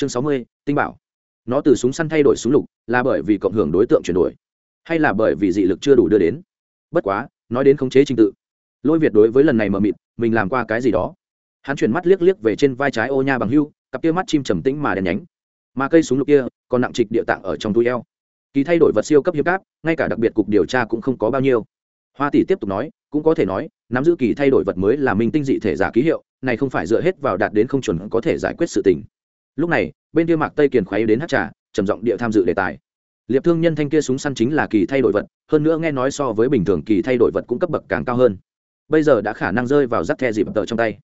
chương sáu mươi, tinh bảo. Nó từ súng săn thay đổi súng lục, là bởi vì cộng hưởng đối tượng chuyển đổi, hay là bởi vì dị lực chưa đủ đưa đến. Bất quá, nói đến khống chế trình tự, lôi việt đối với lần này mờ mịt, mình làm qua cái gì đó. Hắn chuyển mắt liếc liếc về trên vai trái ô nha bằng hưu, cặp kia mắt chim trầm tĩnh mà đèn nhánh. Mà cây súng lục kia, còn nặng trịch địa tạng ở trong túi eo. Kỳ thay đổi vật siêu cấp hiếm cáp, ngay cả đặc biệt cục điều tra cũng không có bao nhiêu. Hoa tỷ tiếp tục nói, cũng có thể nói, nắm giữ kỳ thay đổi vật mới là minh tinh dị thể giả ký hiệu, này không phải dựa hết vào đạt đến không chuẩn có thể giải quyết sự tình lúc này, bên kia mạc tây kiền khoáy đến hát trà, trầm giọng địa tham dự đề tài. Liệp thương nhân thanh kia súng săn chính là kỳ thay đổi vật, hơn nữa nghe nói so với bình thường kỳ thay đổi vật cũng cấp bậc càng cao hơn. Bây giờ đã khả năng rơi vào rác the dịp tờ trong tay.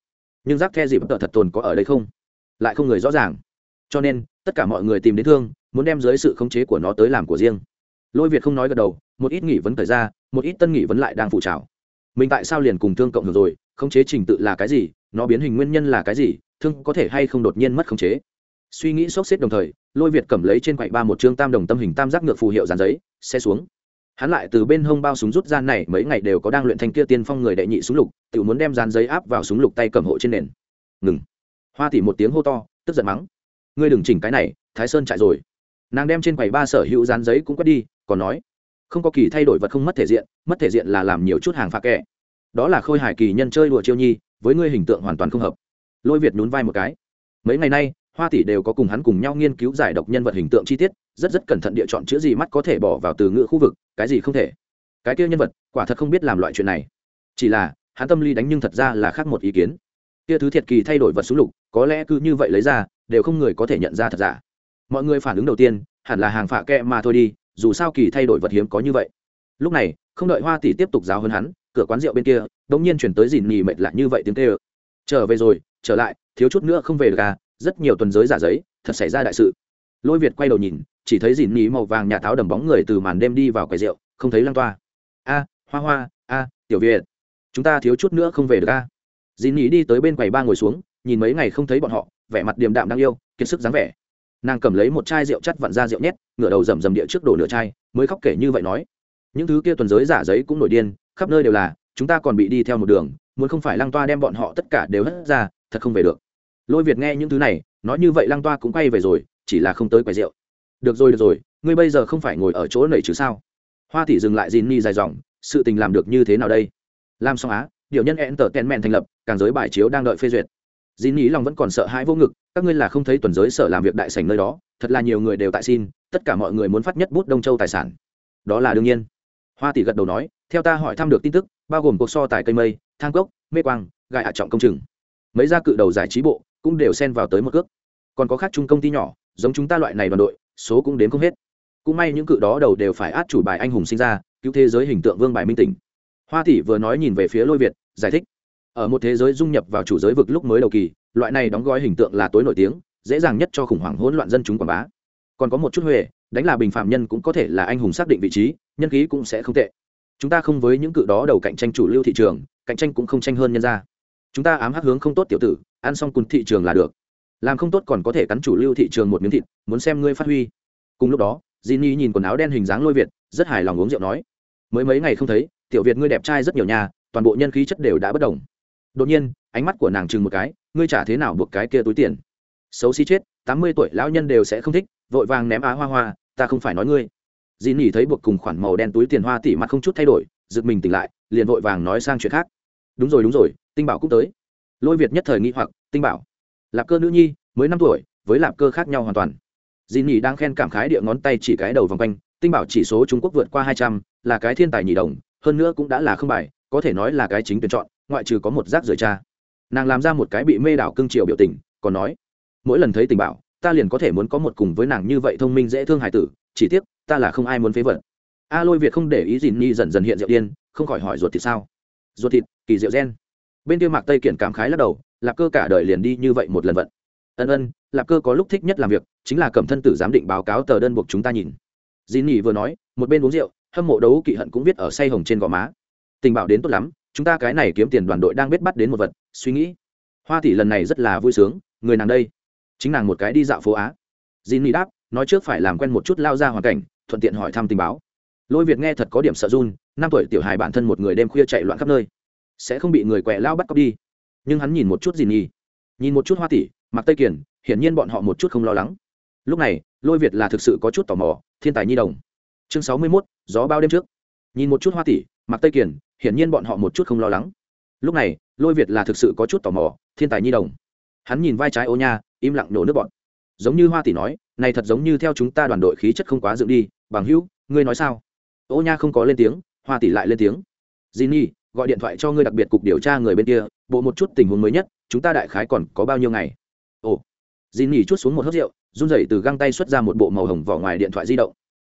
Nhưng rác the dịp tờ thật tồn có ở đây không? Lại không người rõ ràng. Cho nên, tất cả mọi người tìm đến thương, muốn đem dưới sự khống chế của nó tới làm của riêng. Lôi việt không nói gật đầu, một ít nghỉ vấn thời ra, một ít tân nghỉ vấn lại đang phụ trào mình tại sao liền cùng thương cộng hưởng rồi? Khống chế trình tự là cái gì? Nó biến hình nguyên nhân là cái gì? Thương có thể hay không đột nhiên mất khống chế? Suy nghĩ sốc xếp đồng thời, lôi việt cầm lấy trên quậy ba một chương tam đồng tâm hình tam giác ngược phù hiệu dàn giấy, xe xuống. Hắn lại từ bên hông bao súng rút ra này, mấy ngày đều có đang luyện thanh kia tiên phong người đệ nhị súng lục tự muốn đem dàn giấy áp vào súng lục tay cầm hộ trên nền. Ngừng. Hoa tỉ một tiếng hô to, tức giận mắng. Ngươi đừng chỉnh cái này, thái sơn chạy rồi. Nàng đem trên quầy ba sở hữu dán giấy cũng quét đi, còn nói, không có kỳ thay đổi vật không mất thể diện, mất thể diện là làm nhiều chút hàng phá kẻ. Đó là khôi hài kỳ nhân chơi đùa chiêu nhi, với ngươi hình tượng hoàn toàn không hợp. Lôi việt nhún vai một cái. Mấy ngày nay hoa tỷ đều có cùng hắn cùng nhau nghiên cứu giải độc nhân vật hình tượng chi tiết, rất rất cẩn thận địa chọn chữ gì mắt có thể bỏ vào từ ngữ khu vực, cái gì không thể. Cái kia nhân vật, quả thật không biết làm loại chuyện này. Chỉ là, hắn tâm lý đánh nhưng thật ra là khác một ý kiến. Kia thứ thiệt kỳ thay đổi vật súng lục, có lẽ cứ như vậy lấy ra, đều không người có thể nhận ra thật giả. Mọi người phản ứng đầu tiên, hẳn là hàng phạ kẹ mà thôi đi, dù sao kỳ thay đổi vật hiếm có như vậy. Lúc này, không đợi hoa tỷ tiếp tục giáo hơn hắn, cửa quán rượu bên kia đ ỗ n g nhiên chuyển tới dìn nhì mệt lại như vậy tiếng tê ơ trở về rồi, trở lại, thiếu chút nữa không về được à rất nhiều tuần giới giả giấy, thật xảy ra đại sự. Lôi việt quay đầu nhìn, chỉ thấy dìn Ní màu vàng nhà tháo đầm bóng người từ màn đêm đi vào quầy rượu, không thấy lăng toa. A, hoa hoa, a, tiểu việt, chúng ta thiếu chút nữa không về được a. Dìn Ní đi tới bên quầy ba ngồi xuống, nhìn mấy ngày không thấy bọn họ, vẻ mặt điềm đạm đang yêu, kiệt sức dáng vẻ. Nàng cầm lấy một chai rượu chắt vặn ra rượu nhét, ngửa đầu rầm rầm địa trước đổ nửa chai, mới khóc kể như vậy nói. Những thứ kia tuần giới giả giấy cũng nổi điên, khắp nơi đều là, chúng ta còn bị đi theo một đường, muốn không phải lăng toa đem bọn họ tất cả đều hất ra, thật không về được lôi việt nghe những thứ này, nói như vậy lăng toa cũng quay về rồi, chỉ là không tới quầy rượu. Được rồi được rồi, ngươi bây giờ không phải ngồi ở chỗ nầy chứ sao? Hoa tỷ dừng lại dìn ni dài dòng, sự tình làm được như thế nào đây? Làm xong á, điều nhân enter ten men thành lập, càng giới bài chiếu đang đợi phê duyệt. Dìn ni lòng vẫn còn sợ hãi vô ngực, các ngươi là không thấy tuần giới sở làm việc đại sảnh nơi đó, thật là nhiều người đều tại xin, tất cả mọi người muốn phát nhất bút đông châu tài sản. Đó là đương nhiên. Hoa tỷ gật đầu nói, theo ta hỏi thăm được tin tức, bao gồm cuộc so tài cây mây, thang cốc, mê quang gại hạ trọng công trình mấy gia cự đầu giải trí bộ cũng đều xen vào tới một cước. Còn có khác chung công ty nhỏ, giống chúng ta loại này đoàn đội, số cũng đến không hết. Cũng may những cự đó đầu đều phải át chủ bài anh hùng sinh ra, cứu thế giới hình tượng vương bài minh tỉnh. Hoa thị vừa nói nhìn về phía lôi việt, giải thích. Ở một thế giới dung nhập vào chủ giới vực lúc mới đầu kỳ, loại này đóng gói hình tượng là tối nổi tiếng, dễ dàng nhất cho khủng hoảng hỗn loạn dân chúng quảng bá. Còn có một chút huệ, đánh là bình phạm nhân cũng có thể là anh hùng xác định vị trí, nhân khí cũng sẽ không tệ. Chúng ta không với những cự đó đầu cạnh tranh chủ lưu thị trường, cạnh tranh cũng không tranh hơn nhân ra chúng ta ám hắc hướng không tốt tiểu tử, ăn xong cùng thị trường là được. Làm không tốt còn có thể cắn chủ lưu thị trường một miếng thịt, muốn xem ngươi phát huy. Cùng lúc đó di ni nhìn quần áo đen hình dáng lôi việt, rất hài lòng uống rượu nói, mới mấy ngày không thấy, tiểu việt ngươi đẹp trai rất nhiều nhà toàn bộ nhân khí chất đều đã bất đồng. Đột nhiên, ánh mắt của nàng chừng một cái, ngươi trả thế nào buộc cái kia túi tiền? Xấu xí chết, tám mươi tuổi lão nhân đều sẽ không thích, vội vàng ném á hoa hoa, ta không phải nói ngươi. Di nỉ thấy buộc cùng khoản màu đen túi tiền hoa tỉ mặt không chút thay đổi, giật mình tỉnh lại, liền vội vàng nói sang chuyện khác đúng rồi đúng rồi, tinh bảo cũng tới. Lôi việt nhất thời nghĩ hoặc, tinh bảo, lạp cơ nữ nhi, mới năm tuổi, với lạp cơ khác nhau hoàn toàn. Dì nhì đang khen cảm khái địa ngón tay chỉ cái đầu vòng quanh, tinh bảo chỉ số trung quốc vượt qua hai trăm, là cái thiên tài nhì đồng, hơn nữa cũng đã là không bài, có thể nói là cái chính tuyển chọn, ngoại trừ có một rác rời cha. Nàng làm ra một cái bị mê đảo cưng triều biểu tình, còn nói, mỗi lần thấy tình bảo, ta liền có thể muốn có một cùng với nàng như vậy thông minh dễ thương hải tử, chỉ tiếc, ta là không ai muốn phế vật. A lôi việt không để ý Dìn Nhi dần dần hiện diệu điên, không khỏi hỏi, ruột thịt sao? Ruột thịt kỳ rượu gen. Bên kia mạc tây kiển cảm khái lắc đầu, lạp cơ cả đời liền đi như vậy một lần vận. Ân ân, lạp cơ có lúc thích nhất làm việc, chính là cầm thân tử giám định báo cáo tờ đơn buộc chúng ta nhìn. Dì nỉ vừa nói, một bên uống rượu, hâm mộ đấu kỵ hận cũng viết ở say hồng trên gò má. Tình bảo đến tốt lắm, chúng ta cái này kiếm tiền đoàn đội đang biết bắt đến một vật, suy nghĩ. Hoa tỷ lần này rất là vui sướng, người nàng đây, chính nàng một cái đi dạo phố á. Dì nỉ đáp, nói trước phải làm quen một chút lao ra hoàn cảnh, thuận tiện hỏi thăm tình báo. Lôi việt nghe thật có điểm sợ run, năm tuổi tiểu hài bản thân một người đêm khuya chạy loạn khắp nơi sẽ không bị người quẹ lao bắt cóc đi. Nhưng hắn nhìn một chút dì Nhi, nhìn một chút hoa tỷ mặc tây kiển hiển nhiên bọn họ một chút không lo lắng. Lúc này lôi việt là thực sự có chút tò mò thiên tài nhi đồng. Chương sáu mươi mốt gió bao đêm trước. Nhìn một chút hoa tỷ mặc tây kiển hiển nhiên bọn họ một chút không lo lắng. Lúc này lôi việt là thực sự có chút tò mò thiên tài nhi đồng. Hắn nhìn vai trái ô nha im lặng nổ nước bọn giống như hoa tỷ nói này thật giống như theo chúng ta đoàn đội khí chất không quá dựng đi bằng hữu ngươi nói sao? Ô nha không có lên tiếng hoa tỷ lại lên tiếng. Di nhi gọi điện thoại cho ngươi đặc biệt cục điều tra người bên kia, bộ một chút tình huống mới nhất, chúng ta đại khái còn có bao nhiêu ngày? Ồ di nỉ chút xuống một hớt rượu, run rẩy từ găng tay xuất ra một bộ màu hồng vỏ ngoài điện thoại di động.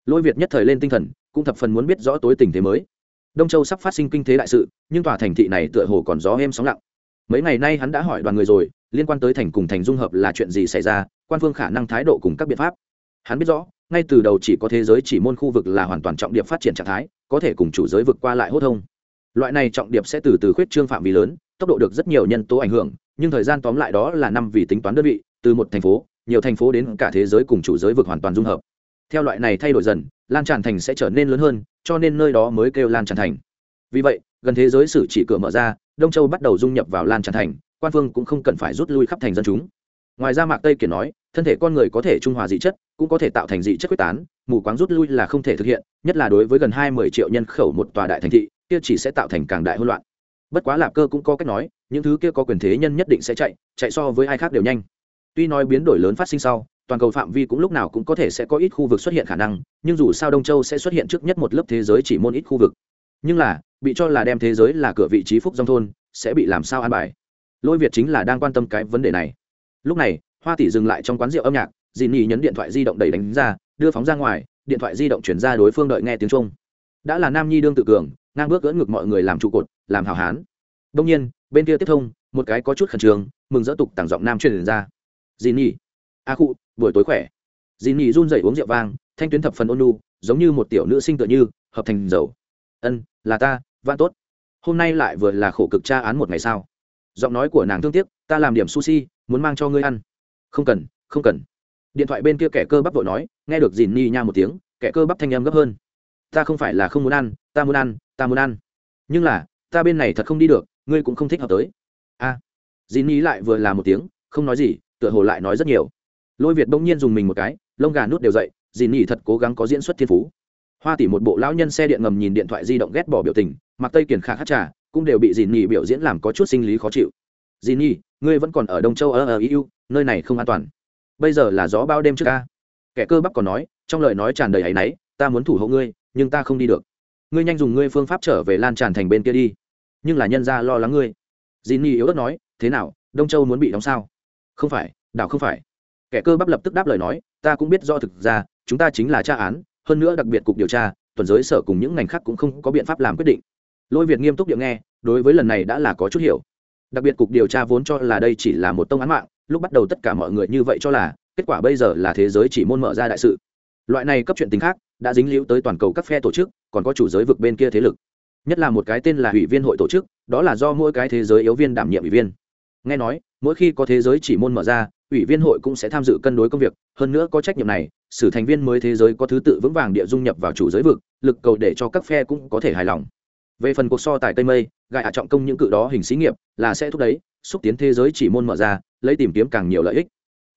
Lôi việt nhất thời lên tinh thần, cũng thập phần muốn biết rõ tối tình thế mới. Đông châu sắp phát sinh kinh thế đại sự, nhưng tòa thành thị này tựa hồ còn gió êm sóng lặng. Mấy ngày nay hắn đã hỏi đoàn người rồi, liên quan tới thành cùng thành dung hợp là chuyện gì xảy ra, quan phương khả năng thái độ cùng các biện pháp. Hắn biết rõ, ngay từ đầu chỉ có thế giới chỉ môn khu vực là hoàn toàn trọng điểm phát triển trạng thái, có thể cùng chủ giới vực qua lại hốt thông loại này trọng điểm sẽ từ từ khuyết trương phạm vi lớn, tốc độ được rất nhiều nhân tố ảnh hưởng, nhưng thời gian tóm lại đó là năm vì tính toán đơn vị, từ một thành phố, nhiều thành phố đến cả thế giới cùng chủ giới vực hoàn toàn dung hợp. Theo loại này thay đổi dần, lan tràn thành sẽ trở nên lớn hơn, cho nên nơi đó mới kêu lan tràn thành. Vì vậy, gần thế giới sử chỉ cửa mở ra, đông châu bắt đầu dung nhập vào lan tràn thành, quan phương cũng không cần phải rút lui khắp thành dân chúng. Ngoài ra mạc tây kiển nói, thân thể con người có thể trung hòa dị chất, cũng có thể tạo thành dị chất quyết tán, mù quáng rút lui là không thể thực hiện, nhất là đối với gần hai mươi triệu nhân khẩu một tòa đại thành thị kia chỉ sẽ tạo thành càng đại hỗn loạn. Bất quá lạp cơ cũng có cách nói, những thứ kia có quyền thế nhân nhất định sẽ chạy chạy so với ai khác đều nhanh. Tuy nói biến đổi lớn phát sinh sau, toàn cầu phạm vi cũng lúc nào cũng có thể sẽ có ít khu vực xuất hiện khả năng, nhưng dù sao đông châu sẽ xuất hiện trước nhất một lớp thế giới chỉ môn ít khu vực. Nhưng là, bị cho là đem thế giới là cửa vị trí phúc dòng thôn, sẽ bị làm sao an bài? Lôi việt chính là đang quan tâm cái vấn đề này. Lúc này, hoa tỷ dừng lại trong quán rượu âm nhạc dì Nhi nhấn điện thoại di động đẩy đánh ra, đưa phóng ra ngoài, điện thoại di động chuyển ra đối phương đợi nghe tiếng trung. Đã là nam nhi đương tự cường ngang bước gỡ ngực mọi người làm trụ cột, làm hào hán. Đông nhiên, bên kia tiếp thông, một cái có chút khẩn trương, mừng dỡ tục tàng giọng nam truyền ra. Dì nỉ a à khụ, buổi tối khỏe. Dì nỉ run rẩy uống rượu vang, thanh tuyến thập phần ôn lu giống như một tiểu nữ sinh tựa như, hợp thành dầu. Ân, là ta, vạn tốt. Hôm nay lại vừa là khổ cực tra án một ngày sao? Giọng nói của nàng thương tiếc, ta làm điểm sushi, muốn mang cho ngươi ăn. Không cần không cần. Điện thoại bên kia kẻ cơ bắp vội nói, nghe được dìn ni nha một tiếng, kẻ cơ bắp thanh âm gấp hơn. Ta không phải là không muốn ăn, ta muốn ăn ta muốn ăn. Nhưng là ta bên này thật không đi được ngươi cũng không thích hợp tới. A. À, dìn ni lại vừa là một tiếng không nói gì tựa hồ lại nói rất nhiều. Lôi việt bỗng nhiên dùng mình một cái lông gà nút đều dậy dì ni thật cố gắng có diễn xuất thiên phú. Hoa tỷ một bộ lão nhân xe điện ngầm nhìn điện thoại di động ghét bỏ biểu tình mặc tây kiển khả khát trà cũng đều bị dì nhi biểu diễn làm có chút sinh lý khó chịu. Dì nhi ngươi vẫn còn ở đông châu ở ở eu nơi này không an toàn. Bây giờ là gió bao đêm trước ca kẻ cơ bắp còn nói trong lời nói tràn đầy áy náy ta muốn thủ hộ ngươi nhưng ta không đi được ngươi nhanh dùng ngươi phương pháp trở về lan tràn thành bên kia đi. Nhưng là nhân ra lo lắng ngươi. Dì ni yếu ớt nói, thế nào, đông châu muốn bị đóng sao? Không phải, đảo không phải. Kẻ cơ bắp lập tức đáp lời nói, ta cũng biết do thực ra, chúng ta chính là tra án, hơn nữa đặc biệt cục điều tra, tuần giới sở cùng những ngành khác cũng không có biện pháp làm quyết định. Lôi việt nghiêm túc điệu nghe, đối với lần này đã là có chút hiểu. Đặc biệt cục điều tra vốn cho là đây chỉ là một tông án mạng, lúc bắt đầu tất cả mọi người như vậy cho là, kết quả bây giờ là thế giới chỉ môn mở ra đại sự loại này cấp chuyện tình khác, đã dính liễu tới toàn cầu các phe tổ chức, còn có chủ giới vực bên kia thế lực. Nhất là một cái tên là ủy viên hội tổ chức, đó là do mỗi cái thế giới yếu viên đảm nhiệm ủy viên. Nghe nói, mỗi khi có thế giới chỉ môn mở ra, ủy viên hội cũng sẽ tham dự cân đối công việc, hơn nữa có trách nhiệm này xử thành viên mới thế giới có thứ tự vững vàng địa dung nhập vào chủ giới vực, lực cầu để cho các phe cũng có thể hài lòng. Về phần cuộc so tài tây mây gại hạ trọng công những cự đó hình xí nghiệp, là sẽ thúc đẩy, xúc tiến thế giới chỉ môn mở ra, lấy tìm kiếm càng nhiều lợi ích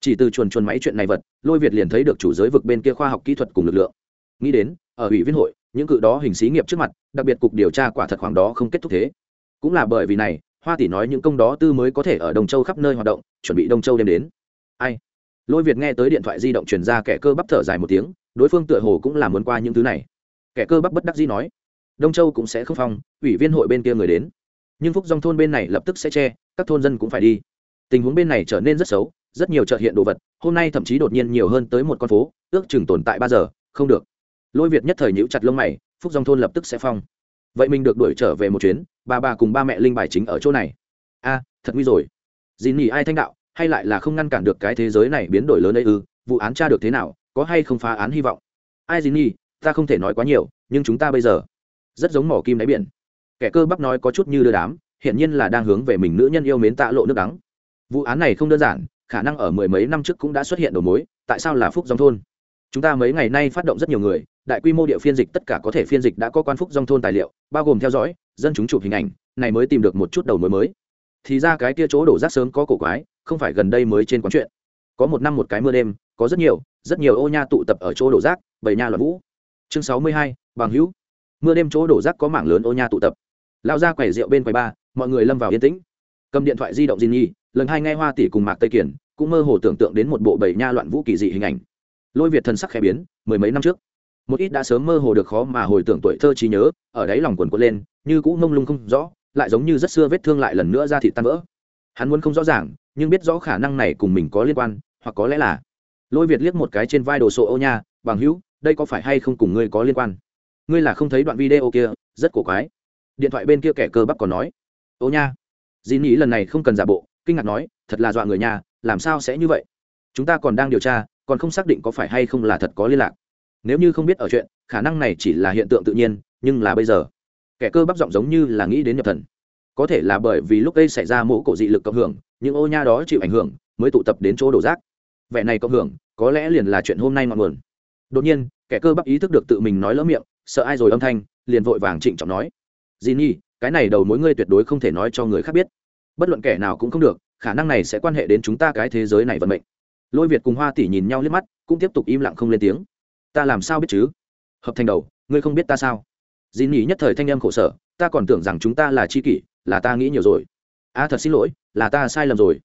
chỉ từ chuồn chuồn máy chuyện này vật, lôi việt liền thấy được chủ giới vực bên kia khoa học kỹ thuật cùng lực lượng. Nghĩ đến, ở ủy viên hội, những cự đó hình xí nghiệp trước mặt, đặc biệt cục điều tra quả thật khoảng đó không kết thúc thế. Cũng là bởi vì này, hoa tỷ nói những công đó tư mới có thể ở Đông châu khắp nơi hoạt động, chuẩn bị đông châu đem đến. Ai? Lôi việt nghe tới điện thoại di động truyền ra kẻ cơ bắp thở dài một tiếng, đối phương tựa hồ cũng là muốn qua những thứ này. Kẻ cơ bắp bất đắc dĩ nói, đông châu cũng sẽ không phong, ủy viên hội bên kia người đến. Nhưng phúc dòng thôn bên này lập tức sẽ che, các thôn dân cũng phải đi. Tình huống bên này trở nên rất xấu rất nhiều chợ hiện đồ vật, hôm nay thậm chí đột nhiên nhiều hơn tới một con phố, ước chừng tồn tại ba giờ, không được. Lôi việt nhất thời nhíu chặt lông mày, phúc dòng thôn lập tức sẽ phong. Vậy mình được đuổi trở về một chuyến ba bà cùng ba mẹ linh bài chính ở chỗ này. A, thật nguy rồi. Dì nỉ ai thanh đạo, hay lại là không ngăn cản được cái thế giới này biến đổi lớn ấy ư, vụ án tra được thế nào, có hay không phá án hy vọng? Ai dì nỉ ta không thể nói quá nhiều, nhưng chúng ta bây giờ, rất giống mỏ kim đáy biển. Kẻ cơ bắp nói có chút như đưa đám, hiển nhiên là đang hướng về mình nữ nhân yêu mến tạ lộ nước đắng. Vụ án này không đơn giản khả năng ở mười mấy năm trước cũng đã xuất hiện đầu mối, tại sao là phúc dòng thôn? Chúng ta mấy ngày nay phát động rất nhiều người, đại quy mô địa phiên dịch tất cả có thể phiên dịch đã có quan phúc dòng thôn tài liệu, bao gồm theo dõi, dân chúng chụp hình ảnh, này mới tìm được một chút đầu mối mới. Thì ra cái kia chỗ đổ rác sớm có cổ quái, không phải gần đây mới trên quán chuyện. Có một năm một cái mưa đêm, có rất nhiều rất nhiều ô nha tụ tập ở chỗ đổ rác bầy nha loạn vũ. Chương sáu mươi hai, bằng hữu. Mưa đêm chỗ đổ rác có mảng lớn ô nha tụ tập. Lao ra quầy rượu bên quầy ba, mọi người lâm vào yên tĩnh. Cầm điện thoại di động di nhi lần hai nghe hoa tỷ cùng mạc tây kiển, cũng mơ hồ tưởng tượng đến một bộ bầy nha loạn vũ kỳ dị hình ảnh. Lôi việt thần sắc khẽ biến, mười mấy năm trước, một ít đã sớm mơ hồ được khó mà hồi tưởng tuổi thơ trí nhớ, ở đáy lòng quần quật lên, như cũ mông lung không rõ, lại giống như rất xưa vết thương lại lần nữa ra thị tan vỡ. Hắn muốn không rõ ràng, nhưng biết rõ khả năng này cùng mình có liên quan, hoặc có lẽ là lôi việt liếc một cái trên vai đồ sộ ô nha, bằng hữu, đây có phải hay không cùng ngươi có liên quan? Ngươi là không thấy đoạn video kia, rất cổ quái. Điện thoại bên kia kẻ cơ bắp còn nói, ô nha dì nghĩ lần này không cần giả bộ kinh ngạc nói, thật là dọa người nhà làm sao sẽ như vậy? Chúng ta còn đang điều tra, còn không xác định có phải hay không là thật có liên lạc. Nếu như không biết ở chuyện, khả năng này chỉ là hiện tượng tự nhiên, nhưng là bây giờ, kẻ cơ bắp giọng giống như là nghĩ đến nhập thần. Có thể là bởi vì lúc đây xảy ra mỗ cổ dị lực cộng hưởng, những ô nha đó chịu ảnh hưởng, mới tụ tập đến chỗ đổ rác. Vẻ này cộng hưởng, có lẽ liền là chuyện hôm nay ngọn nguồn. Đột nhiên, kẻ cơ bắp ý thức được tự mình nói lỡ miệng, sợ ai rồi âm thanh, liền vội vàng trịnh trọng nói dì nhi cái này đầu mối ngươi tuyệt đối không thể nói cho người khác biết bất luận kẻ nào cũng không được khả năng này sẽ quan hệ đến chúng ta cái thế giới này vận mệnh. Lôi việt cùng hoa tỷ nhìn nhau liếc mắt cũng tiếp tục im lặng không lên tiếng. Ta làm sao biết chứ? Hợp thành đầu ngươi không biết ta sao? Dì nhỉ nhất thời thanh em khổ sở ta còn tưởng rằng chúng ta là c h i kỷ là ta nghĩ nhiều rồi. A à, thật xin lỗi là ta sai lầm rồi.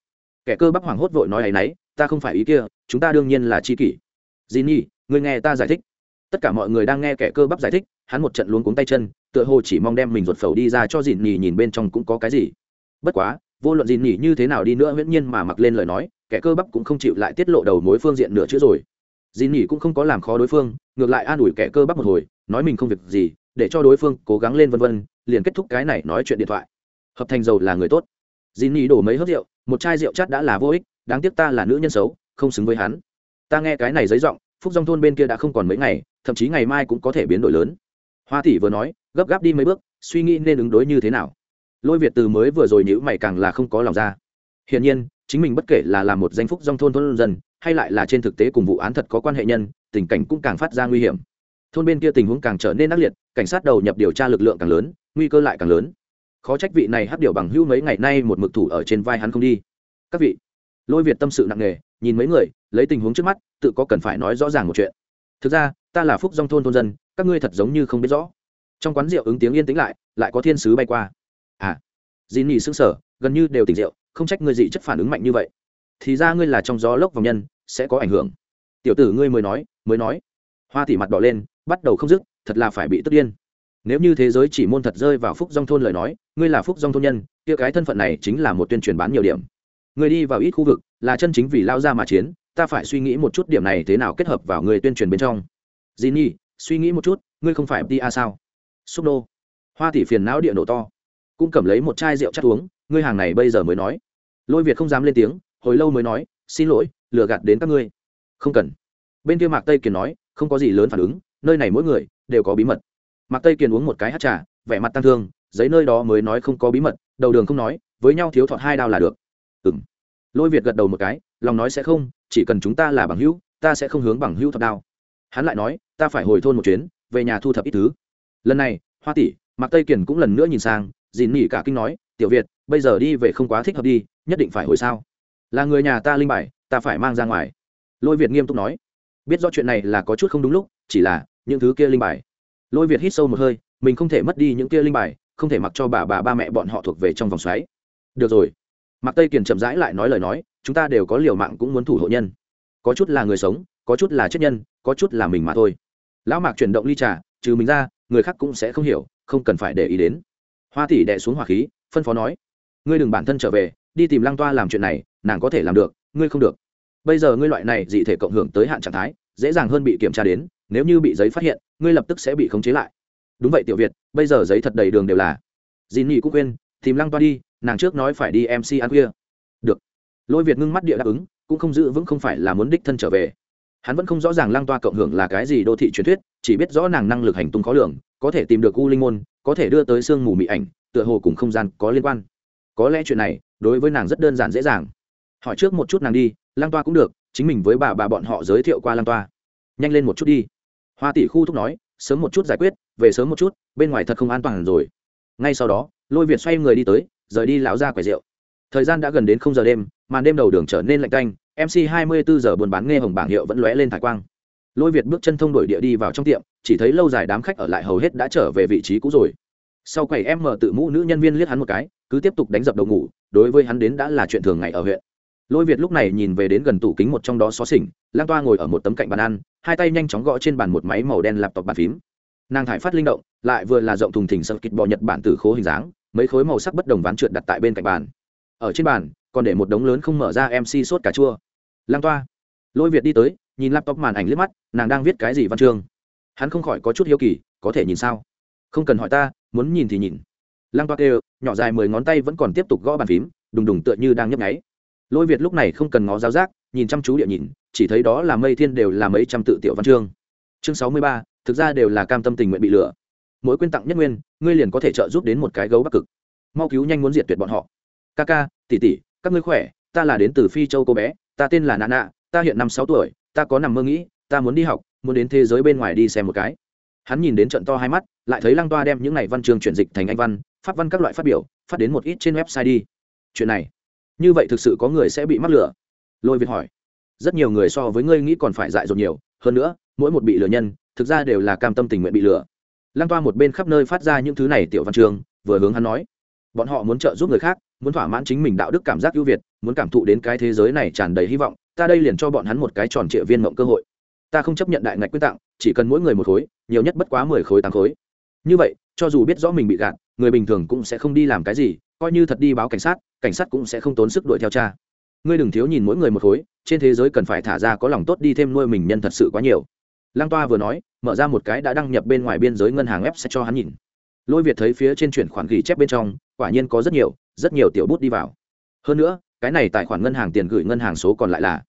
Kẻ cơ bắp hoảng hốt vội nói ấ y n ấ y ta không phải ý kia chúng ta đương nhiên là c h i kỷ. Dì nhỉ ngươi nghe ta giải thích. Tất cả mọi người đang nghe kẻ cơ bắp giải thích hắn một trận luống cuống tay chân tựa hồ chỉ mong đem mình ruột phẩu đi ra cho dì nhỉ nhìn bên trong cũng có cái gì. Bất quá vô luận gì nhi như thế nào đi nữa miễn nhiên mà mặc lên lời nói, kẻ cơ bắp cũng không chịu lại tiết lộ đầu mối phương diện nửa chữ rồi. Dì nhi cũng không có làm khó đối phương, ngược lại an ủi kẻ cơ bắp một hồi, nói mình không việc gì, để cho đối phương cố gắng lên vân vân, liền kết thúc cái này nói chuyện điện thoại. Hợp thành dầu là người tốt. Dì nỉ đổ mấy hớp rượu, một chai rượu chát đã là vô ích, đáng tiếc ta là nữ nhân xấu, không xứng với hắn. Ta nghe cái này giấy giọng, phúc dòng thôn bên kia đã không còn mấy ngày, thậm chí ngày mai cũng có thể biến đổi lớn. Hoa tỷ vừa nói, gấp gáp đi mấy bước, suy nghĩ nên ứng đối như thế nào lôi việt từ mới vừa rồi nhữ mày càng là không có lòng ra. Hiển nhiên, chính mình bất kể là làm một danh phúc dòng thôn thôn dân, hay lại là trên thực tế cùng vụ án thật có quan hệ nhân, tình cảnh cũng càng phát ra nguy hiểm. Thôn bên kia tình huống càng trở nên ác liệt, cảnh sát đầu nhập điều tra lực lượng càng lớn, nguy cơ lại càng lớn. Khó trách vị này hắc điều bằng hữu mấy ngày nay một mực thủ ở trên vai hắn không đi. Các vị, lôi việt tâm sự nặng nề, nhìn mấy người, lấy tình huống trước mắt, tự có cần phải nói rõ ràng một chuyện. Thực ra, ta là phúc dòng thôn thôn dân, các ngươi thật giống như không biết rõ. Trong quán rượu ứng tiếng yên tĩnh lại lại có thiên sứ bay qua à dì nỉ xứng sở gần như đều tỉnh rượu, không trách ngươi dị chất phản ứng mạnh như vậy. Thì ra ngươi là trong gió lốc vòng nhân, sẽ có ảnh hưởng. Tiểu tử ngươi mới nói mới nói. Hoa tỉ mặt đỏ lên, bắt đầu không dứt, thật là phải bị tức điên. Nếu như thế giới chỉ môn thật rơi vào phúc dòng thôn lời nói, ngươi là phúc dòng thôn nhân, kia cái thân phận này chính là một tuyên truyền bán nhiều điểm. Người đi vào ít khu vực, là chân chính vì lao ra mà chiến, ta phải suy nghĩ một chút điểm này thế nào kết hợp vào người tuyên truyền bên trong. Dì nhi, suy nghĩ một chút, ngươi không phải đi a sao? Xúc nô. Hoa tỷ phiền não địa nổ to cũng cầm lấy một chai rượu chắt uống, ngươi hàng này bây giờ mới nói. Lôi việt không dám lên tiếng, hồi lâu mới nói, xin lỗi, lừa gạt đến các ngươi. Không cần. Bên kia mạc tây kiền nói, không có gì lớn phản ứng, nơi này mỗi người đều có bí mật. Mạc tây kiền uống một cái hát trà, vẻ mặt tăng thương, giấy nơi đó mới nói không có bí mật, đầu đường không nói, với nhau thiếu thọt hai đao là được. Ừng lôi việt gật đầu một cái, lòng nói sẽ không, chỉ cần chúng ta là bằng hữu, ta sẽ không hướng bằng hữu thọt đao. Hắn lại nói, ta phải hồi thôn một chuyến, về nhà thu thập ít thứ. Lần này, hoa tỷ, mạc tây kiền cũng lần nữa nhìn sang dìn nỉ cả kinh nói, tiểu việt, bây giờ đi về không quá thích hợp đi, nhất định phải hồi sao? Là người nhà ta linh bài, ta phải mang ra ngoài. Lôi việt nghiêm túc nói, biết rõ chuyện này là có chút không đúng lúc, chỉ là những thứ kia linh bài. Lôi việt hít sâu một hơi, mình không thể mất đi những kia linh bài, không thể mặc cho bà bà ba mẹ bọn họ thuộc về trong vòng xoáy. Được rồi. Mặc tây kiền chậm rãi lại nói lời nói, chúng ta đều có liều mạng cũng muốn thủ hộ nhân. Có chút là người sống, có chút là chết nhân, có chút là mình mà thôi. Lão mạc chuyển động ly trà, trừ mình ra, người khác cũng sẽ không hiểu, không cần phải để ý đến hoa tỷ đẻ xuống hỏa khí, phân phó nói, ngươi đừng bản thân trở về, đi tìm lăng toa làm chuyện này, nàng có thể làm được, ngươi không được. Bây giờ ngươi loại này dị thể cộng hưởng tới hạn trạng thái, dễ dàng hơn bị kiểm tra đến, nếu như bị giấy phát hiện, ngươi lập tức sẽ bị khống chế lại. Đúng vậy, tiểu việt, bây giờ giấy thật đầy đường đều là. Dì nhị cũng quên tìm lăng toa đi, nàng trước nói phải đi mc ăn khuya. Được. Lôi việt ngưng mắt địa đáp ứng, cũng không giữ vững không phải là muốn đích thân trở về. Hắn vẫn không rõ ràng lăng toa cộng hưởng là cái gì đô thị truyền thuyết, chỉ biết rõ nàng năng lực hành tung khó lường có thể tìm được u linh môn, có thể đưa tới sương mù mị ảnh, tựa hồ cùng không gian có liên quan. Có lẽ chuyện này, đối với nàng rất đơn giản dễ dàng. Hỏi trước một chút nàng đi, lang toa cũng được, chính mình với bà bà bọn họ giới thiệu qua lang toa. Nhanh lên một chút đi. Hoa tỷ khu thúc nói, sớm một chút giải quyết, về sớm một chút, bên ngoài thật không an toàn rồi. Ngay sau đó, lôi việt xoay người đi tới, rời đi lão ra quẻ rượu. Thời gian đã gần đến không giờ đêm, màn đêm đầu đường trở nên lạnh canh mc 24 giờ buôn bán nghe hồng bảng hiệu vẫn lóe lên thải quang lôi việt bước chân thông đổi địa đi vào trong tiệm, chỉ thấy lâu dài đám khách ở lại hầu hết đã trở về vị trí cũ rồi. Sau quầy em mở tự mũ nữ nhân viên liếc hắn một cái, cứ tiếp tục đánh dập đầu ngủ, đối với hắn đến đã là chuyện thường ngày ở huyện. Lôi việt lúc này nhìn về đến gần tủ kính một trong đó xó xỉnh, lang toa ngồi ở một tấm cạnh bàn ăn, hai tay nhanh chóng gõ trên bàn một máy màu đen laptop bàn phím. Nàng thải phát linh động, lại vừa là rộng thùng thỉnh sơ kịch bò nhật bản từ khố hình dáng, mấy khối màu sắc bất đồng ván trượt đặt tại bên cạnh bàn. Ở trên bàn, còn để một đống lớn không mở ra mc sốt cà chua. Lang toa, lôi việt đi tới nhìn laptop màn ảnh liếc mắt nàng đang viết cái gì văn chương? Hắn không khỏi có chút hiếu kỳ có thể nhìn sao? Không cần hỏi ta muốn nhìn thì nhìn. Lăng toa kêu nhỏ dài mười ngón tay vẫn còn tiếp tục gõ bàn phím đùng đùng tựa như đang nhấp nháy. Lôi việt lúc này không cần ngó giáo giác nhìn chăm chú địa nhìn chỉ thấy đó là mây thiên đều là mấy trăm tự tiểu văn chương. Chương sáu mươi ba thực ra đều là cam tâm tình nguyện bị lừa. Mỗi quyên tặng nhất nguyên ngươi liền có thể trợ giúp đến một cái gấu bắc cực. Mau cứu nhanh muốn diệt tuyệt bọn họ. Ca ca tỉ tỉ các ngươi khỏe ta là đến từ phi châu cô bé ta tên là Nana, nạ ta hiện năm sáu tuổi ta có nằm mơ nghĩ ta muốn đi học muốn đến thế giới bên ngoài đi xem một cái. Hắn nhìn đến trận to hai mắt lại thấy lăng toa đem những này văn chương chuyển dịch thành anh văn pháp văn các loại phát biểu phát đến một ít trên website đi. Chuyện này như vậy thực sự có người sẽ bị mắc lừa? Lôi việt hỏi. Rất nhiều người so với ngươi nghĩ còn phải dại dột nhiều hơn nữa mỗi một bị lừa nhân thực ra đều là cam tâm tình nguyện bị lừa. Lăng toa một bên khắp nơi phát ra những thứ này tiểu văn Trường, vừa hướng hắn nói. Bọn họ muốn trợ giúp người khác muốn thỏa mãn chính mình đạo đức cảm giác ưu việt, muốn cảm thụ đến cái thế giới này tràn đầy hy vọng, ta đây liền cho bọn hắn một cái tròn trịa viên mộng cơ hội. Ta không chấp nhận đại ngạch quyết tặng, chỉ cần mỗi người một khối, nhiều nhất bất quá mười khối tám khối. Như vậy, cho dù biết rõ mình bị gạt, người bình thường cũng sẽ không đi làm cái gì, coi như thật đi báo cảnh sát cảnh sát cũng sẽ không tốn sức đuổi theo cha. Ngươi đừng thiếu nhìn mỗi người một khối, trên thế giới cần phải thả ra có lòng tốt đi thêm nuôi mình nhân thật sự quá nhiều. Lăng toa vừa nói, mở ra một cái đã đăng nhập bên ngoài biên giới ngân hàng ép sẽ cho hắn nhìn. Lôi việt thấy phía trên chuyển khoản ghi chép bên trong, quả nhiên có rất nhiều rất nhiều tiểu bút đi vào. Hơn nữa, cái này tài khoản ngân hàng tiền gửi ngân hàng số còn lại là,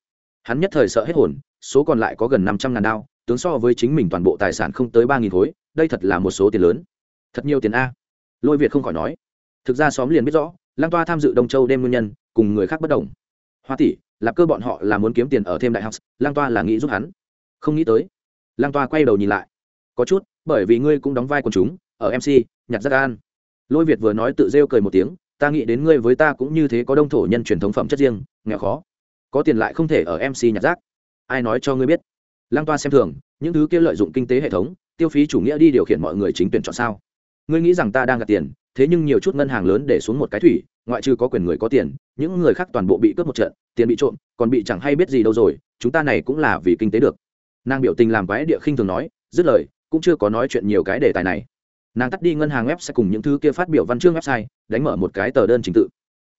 hắn nhất thời sợ hết hồn, số còn lại có gần năm trăm ngàn đao, tướng so với chính mình toàn bộ tài sản không tới ba nghìn khối, đây thật là một số tiền lớn. Thật nhiều tiền a. Lôi việt không khỏi nói. Thực ra xóm liền biết rõ lang toa tham dự đông châu đêm nguyên nhân, cùng người khác bất đồng. Hoa tỷ lạp cơ bọn họ là muốn kiếm tiền ở thêm đại học lang toa là nghĩ giúp hắn. Không nghĩ tới. Lang toa quay đầu nhìn lại. Có chút, bởi vì ngươi cũng đóng vai quần chúng, ở mc nhặt rất an. Lôi việt vừa nói tự rêu cười một tiếng ta nghĩ đến ngươi với ta cũng như thế có đông thổ nhân truyền thống phẩm chất riêng, nghèo khó. Có tiền lại không thể ở mc nhặt rác. Ai nói cho ngươi biết? Lang toa xem thường, những thứ kia lợi dụng kinh tế hệ thống, tiêu phí chủ nghĩa đi điều khiển mọi người chính tuyển chọn sao? Ngươi nghĩ rằng ta đang gạt tiền, thế nhưng nhiều chút ngân hàng lớn để xuống một cái thủy, ngoại trừ có quyền người có tiền, những người khác toàn bộ bị cướp một trận, tiền bị trộm, còn bị chẳng hay biết gì đâu rồi, chúng ta này cũng là vì kinh tế được. Nàng biểu tình làm quái địa khinh thường nói, dứt lời, cũng chưa có nói chuyện nhiều cái đề tài này nàng tắt đi ngân hàng web sẽ cùng những thứ kia phát biểu văn chương website, đánh mở một cái tờ đơn trình tự.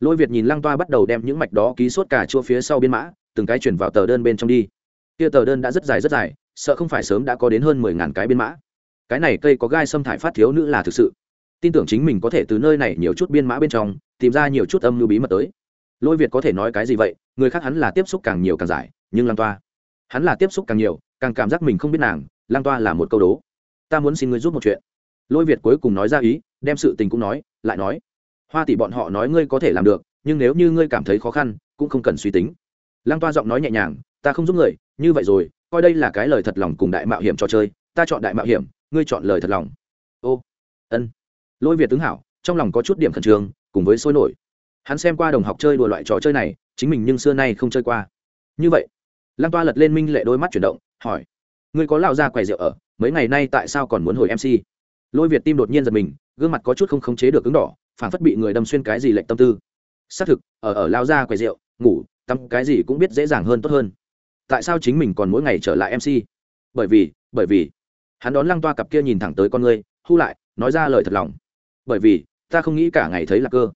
Lôi việt nhìn lăng toa bắt đầu đem những mạch đó ký sốt cả chua phía sau biên mã, từng cái chuyển vào tờ đơn bên trong đi. Kia tờ đơn đã rất dài rất dài, sợ không phải sớm đã có đến hơn mười ngàn cái biên mã. Cái này cây có gai xâm thải phát thiếu nữ là thực sự. Tin tưởng chính mình có thể từ nơi này nhiều chút biên mã bên trong, tìm ra nhiều chút âm mưu bí mật tới. Lôi việt có thể nói cái gì vậy? Người khác hắn là tiếp xúc càng nhiều càng giải nhưng lăng toa, hắn là tiếp xúc càng nhiều, càng cảm giác mình không biết nàng, lăng toa là một câu đố. Ta muốn xin ngươi giúp một chuyện lôi việt cuối cùng nói ra ý, đem sự tình cũng nói, lại nói, hoa tỷ bọn họ nói ngươi có thể làm được, nhưng nếu như ngươi cảm thấy khó khăn, cũng không cần suy tính. Lăng toa giọng nói nhẹ nhàng, ta không giúp người, như vậy rồi, coi đây là cái lời thật lòng cùng đại mạo hiểm trò chơi, ta chọn đại mạo hiểm, ngươi chọn lời thật lòng. Ô, ân. Lôi việt tướng hảo, trong lòng có chút điểm khẩn trương, cùng với sôi nổi. Hắn xem qua đồng học chơi đùa loại trò chơi này, chính mình nhưng xưa nay không chơi qua. Như vậy? Lăng toa lật lên minh lệ đôi mắt chuyển động, hỏi, ngươi có lao ra quầy rượu ở, mấy ngày nay tại sao còn muốn hồi mc lôi việt tim đột nhiên giật mình, gương mặt có chút không khống chế được ứng đỏ phản phất bị người đâm xuyên cái gì lệnh tâm tư. Xác thực, ở ở lao ra quầy rượu, ngủ, tắm cái gì cũng biết dễ dàng hơn tốt hơn. Tại sao chính mình còn mỗi ngày trở lại mc bởi vì bởi vì, hắn đón lăng toa cặp kia nhìn thẳng tới con ngươi thu lại, nói ra lời thật lòng. Bởi vì, ta không nghĩ cả ngày thấy là cơ.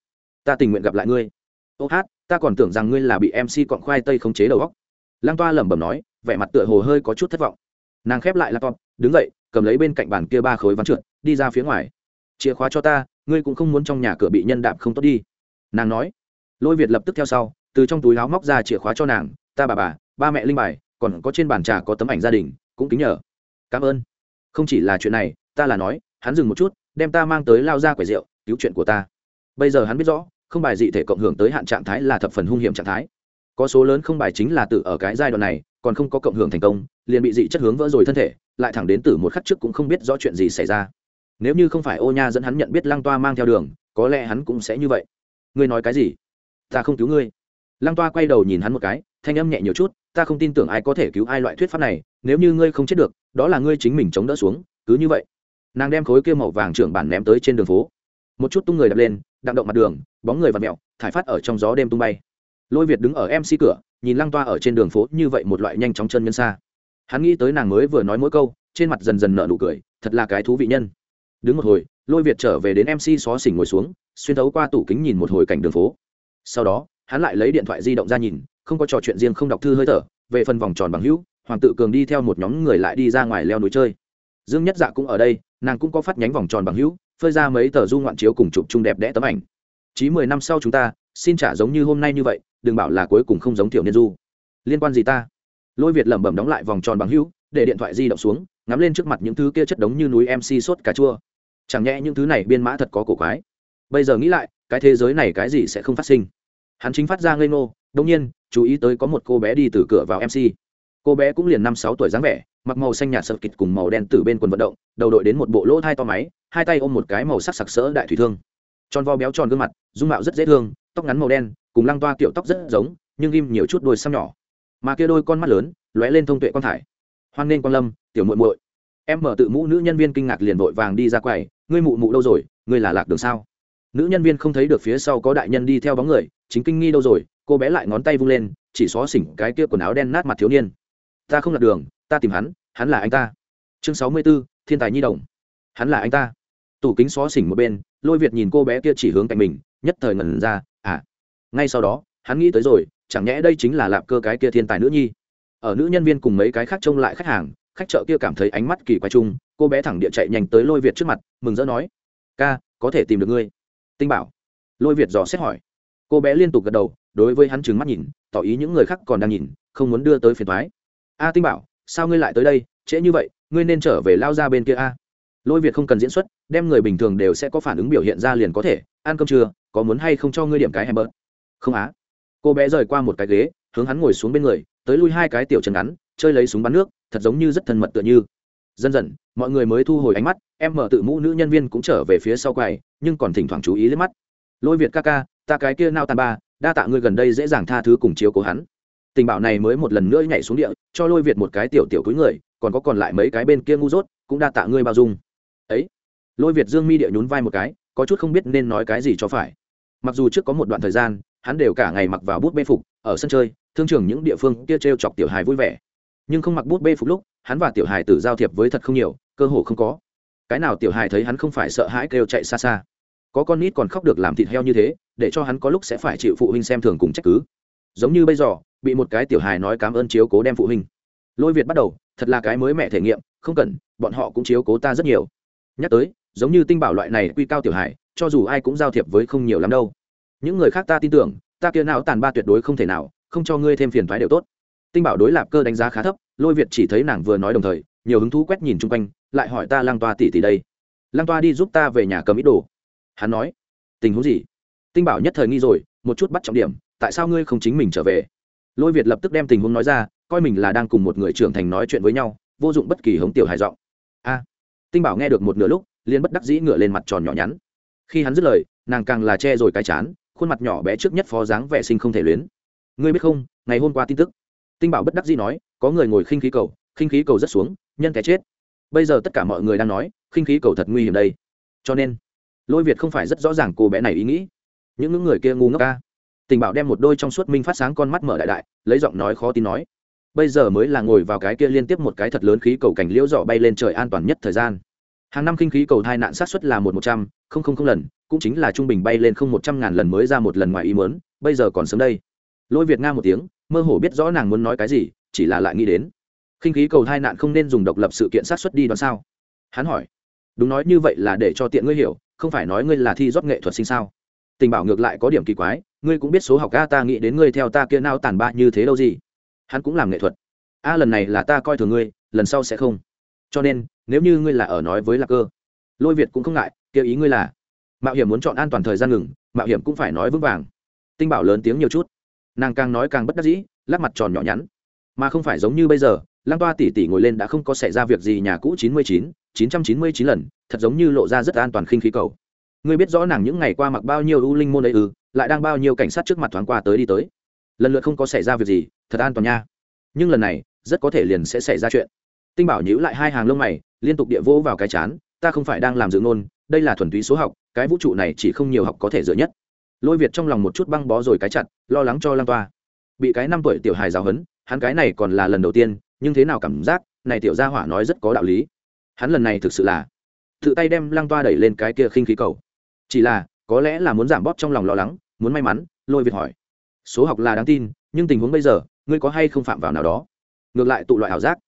Ta tình nguyện gặp lại ngươi. Ô hát, ta còn tưởng rằng ngươi là bị mc cọn khoai tây không chế đầu góc lăng toa lẩm bẩm nói, vẻ mặt tựa hồ hơi có chút thất vọng. Nàng khép lại laptop, đứng dậy cầm lấy bên cạnh bàn kia ba khối ván trượt, đi ra phía ngoài. Chìa khóa cho ta, ngươi cũng không muốn trong nhà cửa bị nhân đạp không tốt đi. Nàng nói. Lôi việt lập tức theo sau, từ trong túi áo móc ra chìa khóa cho nàng, ta bà bà, ba mẹ linh bài, còn có trên bàn trà có tấm ảnh gia đình, cũng kính nhờ. Cảm ơn. Không chỉ là chuyện này, ta là nói, hắn dừng một chút, đem ta mang tới lao ra quầy rượu, cứu chuyện của ta. Bây giờ hắn biết rõ, không bài dị thể cộng hưởng tới hạn trạng thái là thập phần hung hiểm trạng thái. Có số lớn không bài chính là tự ở cái giai đoạn này, còn không có cộng hưởng thành công, liền bị dị chất hướng vỡ rồi thân thể lại thẳng đến từ một khắc trước cũng không biết rõ chuyện gì xảy ra. Nếu như không phải ô nha dẫn hắn nhận biết lăng toa mang theo đường, có lẽ hắn cũng sẽ như vậy. Ngươi nói cái gì? Ta không cứu ngươi. Lăng toa quay đầu nhìn hắn một cái, thanh âm nhẹ nhiều chút, ta không tin tưởng ai có thể cứu ai loại thuyết pháp này, nếu như ngươi không chết được, đó là ngươi chính mình chống đỡ xuống, cứ như vậy. Nàng đem khối kia màu vàng trưởng bản ném tới trên đường phố. Một chút tung người đập lên, đặng động mặt đường, bóng người và mẹo thải phát ở trong gió đêm tung bay. Lôi việt đứng ở mc cửa, nhìn lăng toa ở trên đường phố như vậy một loại nhanh chóng chân nhân xa hắn nghĩ tới nàng mới vừa nói mỗi câu, trên mặt dần dần nở nụ cười, thật là cái thú vị nhân. Đứng một hồi, lôi việt trở về đến mc xó xỉnh ngồi xuống, xuyên thấu qua tủ kính nhìn một hồi cảnh đường phố. Sau đó, hắn lại lấy điện thoại di động ra nhìn, không có trò chuyện riêng không đọc thư hơi thở, về phần vòng tròn bằng hữu, hoàng tự cường đi theo một nhóm người lại đi ra ngoài leo núi chơi. Dương nhất dạ cũng ở đây, nàng cũng có phát nhánh vòng tròn bằng hữu, phơi ra mấy tờ du ngoạn chiếu cùng chụp chung đẹp đẽ tấm ảnh. Chí mười năm sau chúng ta, xin trả giống như hôm nay như vậy, đừng bảo là cuối cùng không giống tiểu niên du. Liên quan gì ta? Lôi việt lẩm bẩm đóng lại vòng tròn bằng hữu, để điện thoại di động xuống, ngắm lên trước mặt những thứ kia chất đống như núi mc sốt cà chua. Chẳng nhẽ những thứ này biên mã thật có cổ quái. Bây giờ nghĩ lại, cái thế giới này cái gì sẽ không phát sinh? Hắn chính phát ra ngây ngô đông nhiên, chú ý tới có một cô bé đi từ cửa vào mc cô bé cũng liền năm sáu tuổi dáng vẻ, mặc màu xanh nhạt sập kịch cùng màu đen từ bên quần vận động, đầu đội đến một bộ lỗ thai to máy, hai tay ôm một cái màu sắc sặc sỡ đại thủy thương. Tròn vo béo tròn gương mặt, dung mạo rất dễ thương, tóc ngắn màu đen, cùng lăng toa kiểu tóc rất giống, nhưng ghim nhiều chút đôi xăm nhỏ mà kia đôi con mắt lớn lóe lên thông tuệ con thải. Hoan nên con lâm, tiểu muội muội. Em mở tự mũ nữ nhân viên kinh ngạc liền vội vàng đi ra quầy. Ngươi mụ mụ đâu rồi? Ngươi là lạc đường sao? Nữ nhân viên không thấy được phía sau có đại nhân đi theo bóng người, chính kinh nghi đâu rồi? Cô bé lại ngón tay vung lên, chỉ xó xỉnh cái kia quần áo đen nát mặt thiếu niên. Ta không lạc đường, ta tìm hắn hắn là anh ta. Chương sáu mươi b ố thiên tài nhi đồng. Hắn là anh ta. Tủ kính xó xỉnh một bên, lôi việt nhìn cô bé kia chỉ hướng cạnh mình, nhất thời ngẩn ra à ngay sau đó, hắn nghĩ tới rồi chẳng nhẽ đây chính là lạp cơ cái kia thiên tài nữ nhi? Ở nữ nhân viên cùng mấy cái khác trông lại khách hàng, khách chợ kia cảm thấy ánh mắt kỳ quái chung, cô bé thẳng địa chạy nhanh tới lôi việt trước mặt, mừng rỡ nói, ca, có thể tìm được ngươi. Tinh bảo. Lôi việt dò xét hỏi. Cô bé liên tục gật đầu, đối với hắn trừng mắt nhìn, tỏ ý những người khác còn đang nhìn, không muốn đưa tới phiền thoái a tinh bảo, sao ngươi lại tới đây? Trễ như vậy, ngươi nên trở về lao ra bên kia a. Lôi việt không cần diễn xuất, đem người bình thường đều sẽ có phản ứng biểu hiện ra liền có thể, ăn cơm trưa có muốn hay không cho ngươi điểm cái hay bớt không á cô bé rời qua một cái ghế, hướng hắn ngồi xuống bên người, tới lui hai cái tiểu chân ngắn, chơi lấy súng bắn nước, thật giống như rất thân mật tựa như. Dần dần, mọi người mới thu hồi ánh mắt, em mở tự mũ nữ nhân viên cũng trở về phía sau quầy, nhưng còn thỉnh thoảng chú ý lên mắt. Lôi việt ca ca, ta cái kia nao tàn ba, đa tạ ngươi gần đây dễ dàng tha thứ cùng chiếu cố hắn. Tình bảo này mới một lần nữa nhảy xuống địa, cho lôi việt một cái tiểu tiểu cuối người, còn có còn lại mấy cái bên kia ngu dốt, cũng đa tạ ngươi bao dung. Ấy. Lôi việt dương mi địa nhún vai một cái, có chút không biết nên nói cái gì cho phải. Mặc dù trước có một đoạn thời gian hắn đều cả ngày mặc vào bút bê phục, ở sân chơi, thương trường những địa phương kia t r e o chọc tiểu hài vui vẻ. Nhưng không mặc bút bê phục lúc, hắn và tiểu hài tử giao thiệp với thật không nhiều, cơ hồ không có. Cái nào tiểu hài thấy hắn không phải sợ hãi kêu chạy xa xa. Có con nít còn khóc được làm thịt heo như thế, để cho hắn có lúc sẽ phải chịu phụ huynh xem thường cùng trách cứ. Giống như bây giờ, bị một cái tiểu hài nói cảm ơn chiếu cố đem phụ huynh. Lôi việt bắt đầu, thật là cái mới mẹ thể nghiệm, không cần, bọn họ cũng chiếu cố ta rất nhiều. Nhắc tới, giống như tinh bảo loại này quy cao tiểu hài, cho dù ai cũng giao thiệp với không nhiều lắm đâu những người khác ta tin tưởng, ta kia nào tàn ba tuyệt đối không thể nào, không cho ngươi thêm phiền thoái đều tốt. Tinh bảo đối lạp cơ đánh giá khá thấp, lôi việt chỉ thấy nàng vừa nói đồng thời, nhiều hứng thú quét nhìn chung quanh, lại hỏi ta lang toa tỷ tỷ đây. Lang toa đi giúp ta về nhà cầm ít đồ. Hắn nói, tình huống gì? Tinh bảo nhất thời nghi rồi, một chút bắt trọng điểm, tại sao ngươi không chính mình trở về? Lôi việt lập tức đem tình huống nói ra, coi mình là đang cùng một người trưởng thành nói chuyện với nhau, vô dụng bất kỳ hống tiểu hài giọng. A. Tinh bảo nghe được một nửa lúc liên bất đắc dĩ ngựa lên mặt tròn nhỏ nhắn. Khi hắn dứt lời, nàng càng là che rồi cái chán khuôn mặt nhỏ bé trước nhất phó dáng vẻ sinh không thể luyến. Ngươi biết không, ngày hôm qua tin tức. Tinh bảo bất đắc dĩ nói, có người ngồi khinh khí cầu, khinh khí cầu rất xuống, nhân cái chết. Bây giờ tất cả mọi người đang nói, khinh khí cầu thật nguy hiểm đây. Cho nên, lôi việt không phải rất rõ ràng cô bé này ý nghĩ. Những những người kia ngu ngốc ca tình bảo đem một đôi trong suốt minh phát sáng con mắt mở đại đại, lấy giọng nói khó tin nói, bây giờ mới là ngồi vào cái kia liên tiếp một cái thật lớn khí cầu cảnh liễu dọ bay lên trời an toàn nhất thời gian. Hàng năm kinh khí cầu thai nạn sát xuất là một một trăm, không không không lần cũng chính là trung bình bay lên không một trăm ngàn lần mới ra một lần ngoài ý mớn bây giờ còn sớm đây. Lôi việt nga một tiếng, mơ hồ biết rõ nàng muốn nói cái gì, chỉ là lại nghĩ đến. Khinh khí cầu thai nạn không nên dùng độc lập sự kiện sát xuất đi đoán sao? Hắn hỏi. Đúng nói như vậy là để cho tiện ngươi hiểu, không phải nói ngươi là thi rót nghệ thuật sinh sao? Tình bảo ngược lại có điểm kỳ quái, ngươi cũng biết số học a ta nghĩ đến ngươi theo ta kia nao tàn ba như thế đâu gì? Hắn cũng làm nghệ thuật. A, lần này là ta coi thường ngươi, lần sau sẽ không. Cho nên, nếu như ngươi là ở nói với lạc cơ, lôi việt cũng không ngại kêu ý ngươi là mạo hiểm muốn chọn an toàn thời gian ngừng, mạo hiểm cũng phải nói vững vàng. Tinh bảo lớn tiếng nhiều chút. Nàng càng nói càng bất đắc dĩ, lắc mặt tròn nhỏ nhắn. Mà không phải giống như bây giờ lang toa tỉ tỉ ngồi lên đã không có xảy ra việc gì nhà cũ chín mươi chín chín trăm chín mươi chín lần, thật giống như lộ ra rất an toàn khinh khí cầu. Ngươi biết rõ nàng những ngày qua mặc bao nhiêu ưu linh môn ấy ư, lại đang bao nhiêu cảnh sát trước mặt thoáng qua tới đi tới. Lần lượt không có xảy ra việc gì, thật an toàn nha. Nhưng lần này, rất có thể liền sẽ xảy ra chuyện. Tinh bảo nhíu lại hai hàng lông mày, liên tục địa vỗ vào cái chán, ta không phải đang làm dự ngôn đây là thuần túy số học, cái vũ trụ này chỉ không nhiều học có thể dựa nhất. Lôi việt trong lòng một chút băng bó rồi cái chặt, lo lắng cho lan toa. Bị cái năm tuổi tiểu hài giáo hấn hắn cái này còn là lần đầu tiên, nhưng thế nào cảm giác, này tiểu gia hỏa nói rất có đạo lý. Hắn lần này thực sự là tự tay đem lăng toa đẩy lên cái kia khinh khí cầu. Chỉ là, có lẽ là muốn giảm bóp trong lòng lo lắng, muốn may mắn, lôi việt hỏi. Số học là đáng tin, nhưng tình huống bây giờ, ngươi có hay không phạm vào nào đó? Ngược lại tụ loại ảo giác.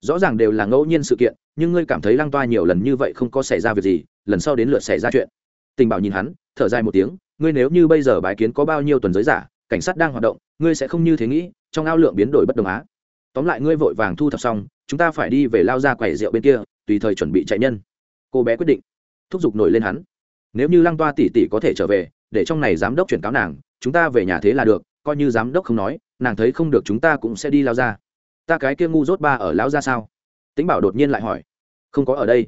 Rõ ràng đều là ngẫu nhiên sự kiện, nhưng ngươi cảm thấy lăng toa nhiều lần như vậy không có xảy ra việc gì lần sau đến lượt xảy ra chuyện. Tình bảo nhìn hắn, thở dài một tiếng, ngươi nếu như bây giờ bái kiến có bao nhiêu tuần giới giả, cảnh sát đang hoạt động, ngươi sẽ không như thế nghĩ, trong ao lượng biến đổi bất đồng á. Tóm lại ngươi vội vàng thu thập xong, chúng ta phải đi về lao ra quầy rượu bên kia, tùy thời chuẩn bị chạy nhân. Cô bé quyết định. Thúc giục nổi lên hắn. Nếu như lăng toa tỷ tỷ có thể trở về, để trong này giám đốc chuyển cáo nàng, chúng ta về nhà thế là được, coi như giám đốc không nói, nàng thấy không được chúng ta cũng sẽ đi lao ra. Ta cái kia ngu dốt ba ở lao ra sao? Tính bảo đột nhiên lại hỏi. Không có ở đây.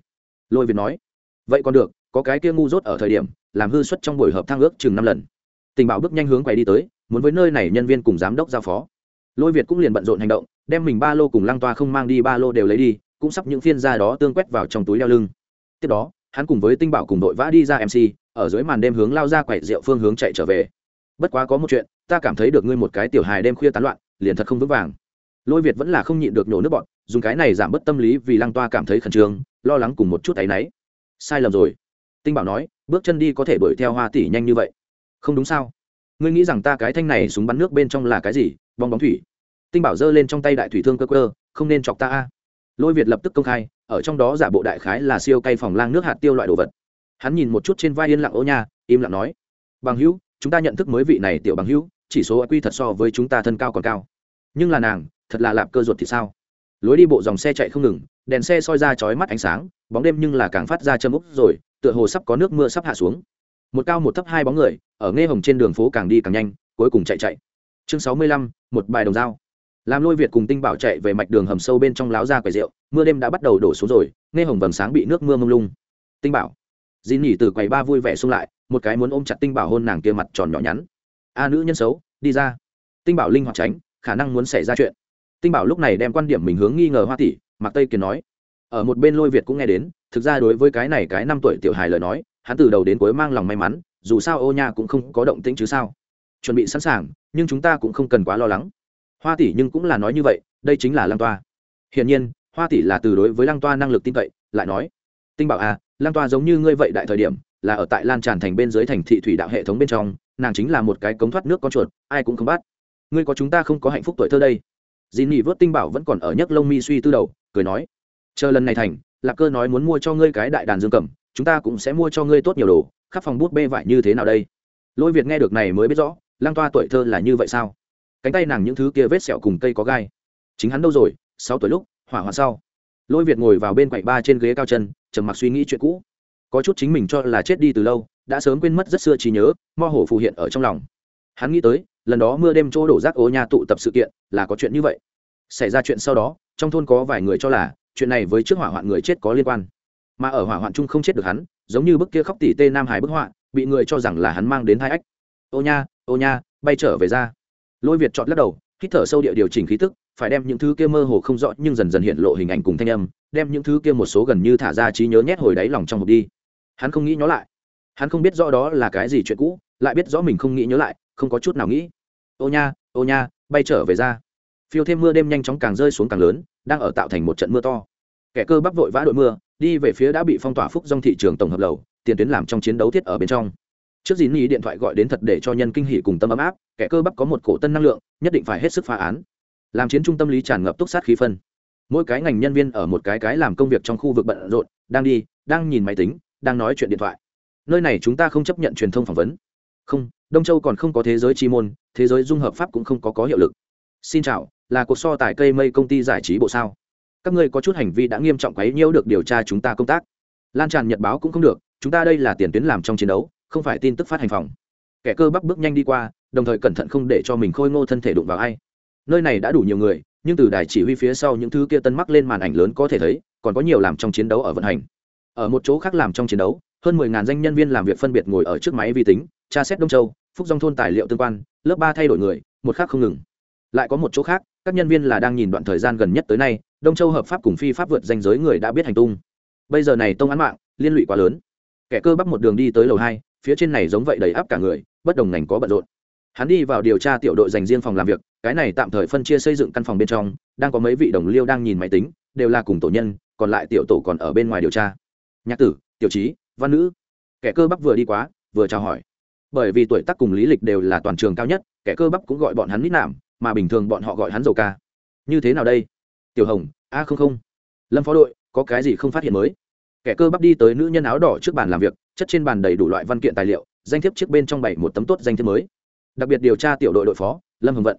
Lôi việt nói vậy còn được, có cái kia ngu dốt ở thời điểm, làm hư suất trong buổi hợp thang ước chừng năm lần. Tình bảo bước nhanh hướng quay đi tới, muốn với nơi này nhân viên cùng giám đốc giao phó. Lôi việt cũng liền bận rộn hành động, đem mình ba lô cùng lăng toa không mang đi ba lô đều lấy đi, cũng sắp những phiên gia đó tương quét vào trong túi đeo lưng. Tiếp đó, hắn cùng với tinh bảo cùng đội vã đi ra mc ở dưới màn đêm hướng lao ra quậy rượu phương hướng chạy trở về. Bất quá có một chuyện, ta cảm thấy được ngươi một cái tiểu hài đêm khuya tán loạn, liền thật không vững vàng. Lôi việt vẫn là không nhịn được nổ nước bọn dùng cái này giảm bớt tâm lý vì lăng toa cảm thấy khẩn trương, lo lắng cùng một chút áy náy sai lầm rồi. Tinh bảo nói, bước chân đi có thể đuổi theo hoa tỷ nhanh như vậy. Không đúng sao? Ngươi nghĩ rằng ta cái thanh này súng bắn nước bên trong là cái gì? Bong bóng thủy. Tinh bảo giơ lên trong tay đại thủy thương cơ cơ, không nên chọc ta a. Lôi việt lập tức công khai, ở trong đó giả bộ đại khái là siêu cây phòng lang nước hạt tiêu loại đồ vật. Hắn nhìn một chút trên vai yên lặng ô nha, im lặng nói, bằng hữu, chúng ta nhận thức mới vị này tiểu bằng hữu, chỉ số quy thật so với chúng ta thân cao còn cao. Nhưng là nàng, thật là lạp cơ ruột thì sao? Lối đi bộ dòng xe chạy không ngừng, đèn xe soi ra chói mắt ánh sáng, bóng đêm nhưng là càng phát ra châm úc rồi, tựa hồ sắp có nước mưa sắp hạ xuống. Một cao một thấp hai bóng người, ở nghe hồng trên đường phố càng đi càng nhanh, cuối cùng chạy chạy. Chương sáu mươi lăm, một bài đồng dao. Làm lôi việt cùng tinh bảo chạy về mạch đường hầm sâu bên trong láo ra quầy rượu, mưa đêm đã bắt đầu đổ xuống rồi nghe hồng vầng sáng bị nước mưa mông lung. Tinh bảo. Di nhỉ từ quầy ba vui vẻ xung lại, một cái muốn ôm chặt tinh bảo hôn nàng kia mặt tròn nhỏ nhắn. A nữ nhân xấu, đi ra. Tinh bảo linh hoạt tránh, khả năng muốn xảy ra chuyện tinh bảo lúc này đem quan điểm mình hướng nghi ngờ hoa tỷ, mạc tây kiệt nói, ở một bên lôi việt cũng nghe đến, thực ra đối với cái này cái năm tuổi tiểu hài lời nói, hắn từ đầu đến cuối mang lòng may mắn, dù sao ô nha cũng không có động tĩnh chứ sao. Chuẩn bị sẵn sàng, nhưng chúng ta cũng không cần quá lo lắng. Hoa tỷ nhưng cũng là nói như vậy, đây chính là lăng toa. Hiển nhiên, hoa tỷ là từ đối với lăng toa năng lực tin cậy, lại nói, tinh bảo à lăng toa giống như ngươi vậy đại thời điểm, là ở tại lan tràn thành bên dưới thành thị thủy đạo hệ thống bên trong, nàng chính là một cái cống thoát nước con chuột, ai cũng không bắt. Ngươi có chúng ta không có hạnh phúc tuổi thơ đây dì nỉ vớt tinh bảo vẫn còn ở nhấc lông mi suy tư đầu, cười nói, chờ lần này thành, lạc cơ nói muốn mua cho ngươi cái đại đàn dương cầm, chúng ta cũng sẽ mua cho ngươi tốt nhiều đồ, khắp phòng bút bê vải như thế nào đây? Lôi việt nghe được này mới biết rõ lang toa tuổi thơ là như vậy sao? Cánh tay nàng những thứ kia vết sẹo cùng cây có gai. Chính hắn đâu rồi, sáu tuổi lúc, hỏa hoạn sau. Lôi việt ngồi vào bên quầy ba trên ghế cao chân, trầm mặc suy nghĩ chuyện cũ. Có chút chính mình cho là chết đi từ lâu, đã sớm quên mất rất xưa trí nhớ mo hổ phù hiện ở trong lòng. Hắn nghĩ tới lần đó mưa đêm chỗ đổ rác ố nhà tụ tập sự kiện, là có chuyện như vậy. Xảy ra chuyện sau đó, trong thôn có vài người cho là, chuyện này với trước hỏa hoạn người chết có liên quan. Mà ở hỏa hoạn chung không chết được hắn, giống như bức kia khóc tỷ tê nam hải bức họa, bị người cho rằng là hắn mang đến hai ách. Ô nha ô nha, bay trở về ra. Lôi việt chọn lắc đầu, hít thở sâu địa điều chỉnh khí tức, phải đem những thứ kia mơ hồ không rõ nhưng dần dần hiện lộ hình ảnh cùng thanh âm, đem những thứ kia một số gần như thả ra trí nhớ nhét hồi đáy lòng trong hộp đi. Hắn không nghĩ nhớ lại. Hắn không biết rõ đó là cái gì chuyện cũ, lại biết rõ mình không nghĩ nhớ lại không có chút nào nghĩ. Ô nha ô nha, bay trở về ra. Phiêu thêm mưa đêm nhanh chóng càng rơi xuống càng lớn, đang ở tạo thành một trận mưa to. Kẻ cơ bắp vội vã đội mưa, đi về phía đã bị phong tỏa phúc dòng thị trường tổng hợp lầu, tiền tuyến làm trong chiến đấu thiết ở bên trong. Trước dĩ nghĩ điện thoại gọi đến thật để cho nhân kinh hỉ cùng tâm ấm áp, kẻ cơ bắp có một cổ tân năng lượng, nhất định phải hết sức phá án. Làm chiến trung tâm lý tràn ngập túc sát khí phân. Mỗi cái ngành nhân viên ở một cái cái làm công việc trong khu vực bận rộn, đang đi, đang nhìn máy tính, đang nói chuyện điện thoại. Nơi này chúng ta không chấp nhận truyền thông phỏng vấn không, đông châu còn không có thế giới chi môn, thế giới dung hợp pháp cũng không có có hiệu lực. Xin chào, là cuộc so tài cây mây công ty giải trí bộ sao? Các ngươi có chút hành vi đã nghiêm trọng quấy nhiễu được điều tra chúng ta công tác. Lan tràn nhật báo cũng không được, chúng ta đây là tiền tuyến làm trong chiến đấu, không phải tin tức phát hành phòng. Kẻ cơ bắp bước nhanh đi qua, đồng thời cẩn thận không để cho mình khôi ngô thân thể đụng vào ai. Nơi này đã đủ nhiều người, nhưng từ đài chỉ huy phía sau những thứ kia tân mắc lên màn ảnh lớn có thể thấy, còn có nhiều làm trong chiến đấu ở vận hành. Ở một chỗ khác làm trong chiến đấu, hơn mười ngàn danh nhân viên làm việc phân biệt ngồi ở trước máy vi tính tra xét đông châu phúc dòng thôn tài liệu tương quan lớp ba thay đổi người một khác không ngừng lại có một chỗ khác các nhân viên là đang nhìn đoạn thời gian gần nhất tới nay đông châu hợp pháp cùng phi pháp vượt danh giới người đã biết hành tung bây giờ này tông án mạng liên lụy quá lớn kẻ cơ bắp một đường đi tới lầu hai phía trên này giống vậy đầy áp cả người bất đồng ngành có bận rộn hắn đi vào điều tra tiểu đội dành riêng phòng làm việc cái này tạm thời phân chia xây dựng căn phòng bên trong đang có mấy vị đồng liêu đang nhìn máy tính đều là cùng tổ nhân còn lại tiểu tổ còn ở bên ngoài điều tra nhạc tử tiểu trí văn nữ kẻ cơ bắp vừa đi quá vừa chào hỏi bởi vì tuổi tác cùng lý lịch đều là toàn trường cao nhất, kẻ cơ bắp cũng gọi bọn hắn nít nạm, mà bình thường bọn họ gọi hắn dầu ca. Như thế nào đây? Tiểu hồng, a không không. Lâm phó đội, có cái gì không phát hiện mới? Kẻ cơ bắp đi tới nữ nhân áo đỏ trước bàn làm việc, chất trên bàn đầy đủ loại văn kiện tài liệu, danh thiếp trước bên trong bảy một tấm tốt danh thiếp mới. Đặc biệt điều tra tiểu đội đội phó, lâm hồng vận.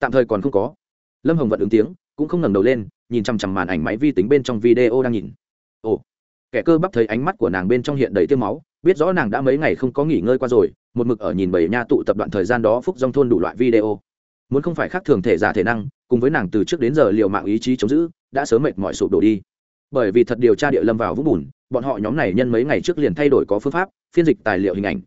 Tạm thời còn không có. Lâm hồng vận ứng tiếng, cũng không ngẩng đầu lên, nhìn chằm chằm màn ảnh máy vi tính bên trong video đang nhìn. Ồ kẻ cơ bắp thấy ánh mắt của nàng bên trong hiện đầy tiêu máu, biết rõ nàng đã mấy ngày không có nghỉ ngơi qua rồi, một mực ở nhìn bảy nha tụ tập đoạn thời gian đó phúc dòng thôn đủ loại video. Muốn không phải khác thường thể giả thể năng, cùng với nàng từ trước đến giờ liều mạng ý chí chống giữ, đã sớm mệt mỏi sụp đổ đi. Bởi vì thật điều tra địa lâm vào vũng bùn, bọn họ nhóm này nhân mấy ngày trước liền thay đổi có phương pháp, phiên dịch tài liệu hình ảnh.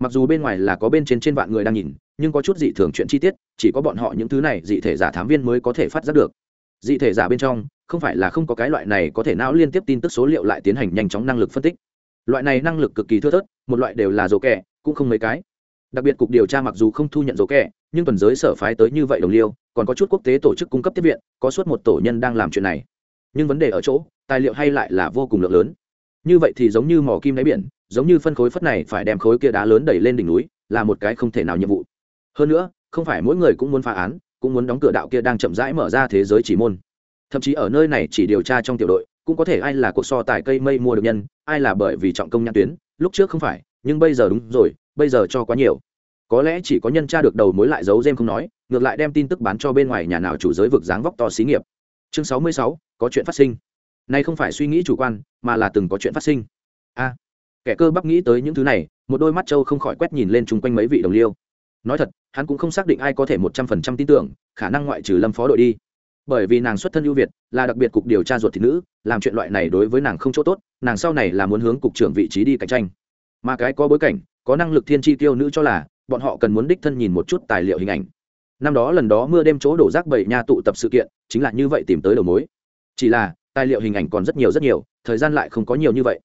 Mặc dù bên ngoài là có bên trên trên vạn người đang nhìn, nhưng có chút dị thường chuyện chi tiết, chỉ có bọn họ những thứ này dị thể giả thám viên mới có thể phát giác được. Dị thể giả bên trong không phải là không có cái loại này có thể não liên tiếp tin tức số liệu lại tiến hành nhanh chóng năng lực phân tích. Loại này năng lực cực kỳ thưa thớt, một loại đều là dỗ kẻ cũng không mấy cái. Đặc biệt cục điều tra mặc dù không thu nhận dỗ kẻ nhưng tuần giới sở phái tới như vậy đồng liêu, còn có chút quốc tế tổ chức cung cấp tiếp viện, có suốt một tổ nhân đang làm chuyện này. Nhưng vấn đề ở chỗ, tài liệu hay lại là vô cùng lượng lớn. Như vậy thì giống như mỏ kim đáy biển, giống như phân khối phất này phải đem khối kia đá lớn đẩy lên đỉnh núi, là một cái không thể nào nhiệm vụ. Hơn nữa, không phải mỗi người cũng muốn phá án, cũng muốn đóng cửa đạo kia đang chậm rãi mở ra thế giới chỉ môn thậm chí ở nơi này chỉ điều tra trong tiểu đội, cũng có thể ai là cuộc so tài cây mây mua được nhân, ai là bởi vì trọng công nhãn tuyến, lúc trước không phải, nhưng bây giờ đúng rồi, bây giờ cho quá nhiều. Có lẽ chỉ có nhân tra được đầu mối lại giấu dêm không nói, ngược lại đem tin tức bán cho bên ngoài nhà nào chủ giới vực dáng vóc to xí nghiệp. Chương sáu mươi sáu, có chuyện phát sinh. Nay không phải suy nghĩ chủ quan, mà là từng có chuyện phát sinh. A, kẻ cơ bắp nghĩ tới những thứ này, một đôi mắt trâu không khỏi quét nhìn lên chung quanh mấy vị đồng liêu. Nói thật, hắn cũng không xác định ai có thể một trăm phần trăm tin tưởng, khả năng ngoại trừ lâm phó đội đi bởi vì nàng xuất thân ưu việt, là đặc biệt cục điều tra ruột thị nữ, làm chuyện loại này đối với nàng không chỗ tốt, nàng sau này là muốn hướng cục trưởng vị trí đi cạnh tranh. Mà cái có bối cảnh, có năng lực thiên tri tiêu nữ cho là, bọn họ cần muốn đích thân nhìn một chút tài liệu hình ảnh. Năm đó lần đó mưa đêm chỗ đổ rác bảy nha tụ tập sự kiện, chính là như vậy tìm tới đầu mối. Chỉ là, tài liệu hình ảnh còn rất nhiều rất nhiều, thời gian lại không có nhiều như vậy.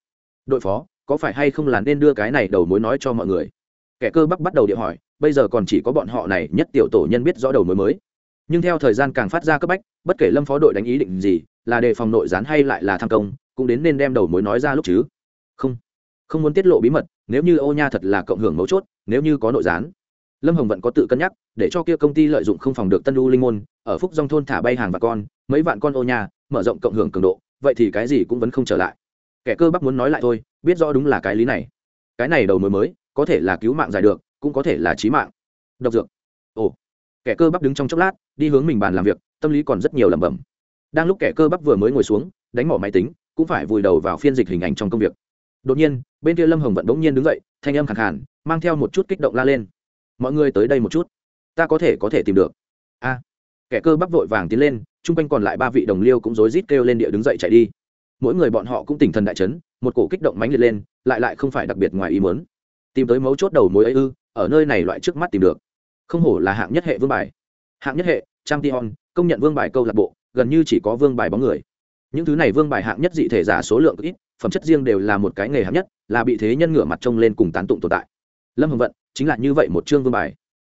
Đội phó, có phải hay không là nên đưa cái này đầu mối nói cho mọi người? Kẻ cơ bắp bắt đầu điện hỏi, bây giờ còn chỉ có bọn họ này, nhất tiểu tổ nhân biết rõ đầu mối mới nhưng theo thời gian càng phát ra cấp bách, bất kể lâm phó đội đánh ý định gì, là đề phòng nội gián hay lại là tham công, cũng đến nên đem đầu mối nói ra lúc chứ. Không không muốn tiết lộ bí mật, nếu như ô nha thật là cộng hưởng mấu chốt, nếu như có nội gián. Lâm hồng vẫn có tự cân nhắc, để cho kia công ty lợi dụng không phòng được tân u linh môn, ở phúc dòng thôn thả bay hàng và con, mấy vạn con ô nha, mở rộng cộng hưởng cường độ, vậy thì cái gì cũng vẫn không trở lại. Kẻ cơ bắp muốn nói lại thôi, biết rõ đúng là cái lý này. Cái này đầu mối mới, có thể là cứu mạng giải được, cũng có thể là trí mạng. Độc dược kẻ cơ bắp đứng trong chốc lát, đi hướng mình bàn làm việc, tâm lý còn rất nhiều lẩm bẩm. Đang lúc kẻ cơ bắp vừa mới ngồi xuống, đánh mỏ máy tính, cũng phải vùi đầu vào phiên dịch hình ảnh trong công việc. Đột nhiên, bên kia lâm hồng vận bỗng nhiên đứng dậy, thanh âm khẳng hẳn mang theo một chút kích động la lên. Mọi người tới đây một chút, ta có thể có thể tìm được. A. Kẻ cơ bắp vội vàng tiến lên, chung quanh còn lại ba vị đồng liêu cũng rối rít kêu lên địa đứng dậy chạy đi. Mỗi người bọn họ cũng tỉnh thần đại chấn, một cổ kích động mánh liệt lên, lại lại không phải đặc biệt ngoài ý muốn. Tìm tới mấu chốt đầu mối ấy ư, ở nơi này loại trước mắt tìm được không hổ là hạng nhất hệ vương bài. Hạng nhất hệ trang tion công nhận vương bài câu lạc bộ, gần như chỉ có vương bài bóng người. Những thứ này vương bài hạng nhất dị thể giả số lượng ít, phẩm chất riêng đều là một cái nghề hạng nhất, là bị thế nhân ngửa mặt trông lên cùng tán tụng tồn tại. Lâm hồng vận, chính là như vậy một chương vương bài.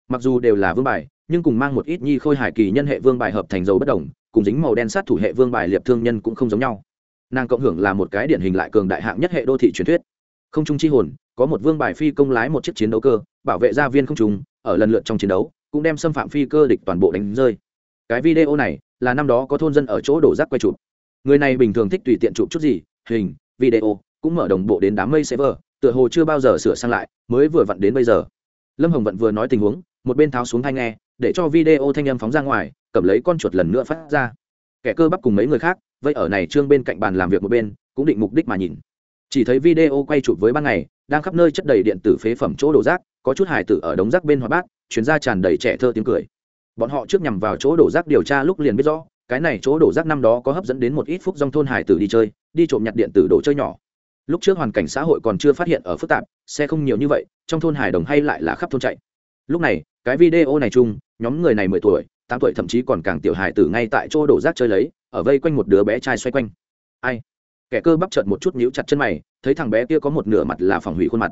Mặc dù đều là vương bài, nhưng cùng mang một ít nhi khôi hải kỳ nhân hệ vương bài hợp thành dầu bất đồng, cùng dính màu đen sát thủ hệ vương bài liệp thương nhân cũng không giống nhau. Nàng cộng hưởng là một cái điển hình lại cường đại hạng nhất hệ đô thị truyền thuyết. Không trung chi hồn có một vương bài phi công lái một chiếc chiến đấu cơ, bảo vệ gia viên không trùng, ở lần lượt trong chiến đấu, cũng đem xâm phạm phi cơ địch toàn bộ đánh rơi. Cái video này là năm đó có thôn dân ở chỗ đổ rác quay chụp. Người này bình thường thích tùy tiện chụp chút gì, hình, video, cũng mở đồng bộ đến đám mây server, tựa hồ chưa bao giờ sửa sang lại, mới vừa vặn đến bây giờ. Lâm hồng vận vừa nói tình huống, một bên tháo xuống thanh nghe, để cho video thanh âm phóng ra ngoài, cầm lấy con chuột lần nữa phát ra. Kẻ cơ bắp cùng mấy người khác vậy ở này trương bên cạnh bàn làm việc một bên, cũng định mục đích mà nhìn. Chỉ thấy video quay chụp với ban ngày đang khắp nơi chất đầy điện tử phế phẩm chỗ đổ rác, có chút hải tử ở đống rác bên hoa bát, chuyến ra tràn đầy trẻ thơ tiếng cười. Bọn họ trước nhằm vào chỗ đổ rác điều tra lúc liền biết rõ, cái này chỗ đổ rác năm đó có hấp dẫn đến một ít phúc dòng thôn hải tử đi chơi, đi trộm nhặt điện tử đồ chơi nhỏ. Lúc trước hoàn cảnh xã hội còn chưa phát hiện ở phức tạp, xe không nhiều như vậy, trong thôn hải đồng hay lại là khắp thôn chạy. Lúc này, cái video này chung, nhóm người này mười tuổi, tám tuổi thậm chí còn càng tiểu hải tử ngay tại chỗ đổ rác chơi lấy, ở vây quanh một đứa bé trai xoay quanh. Ai? Kẻ cơ bắp trợn một chút nhíu chặt chân mày, thấy thằng bé kia có một nửa mặt là phòng hủy khuôn mặt.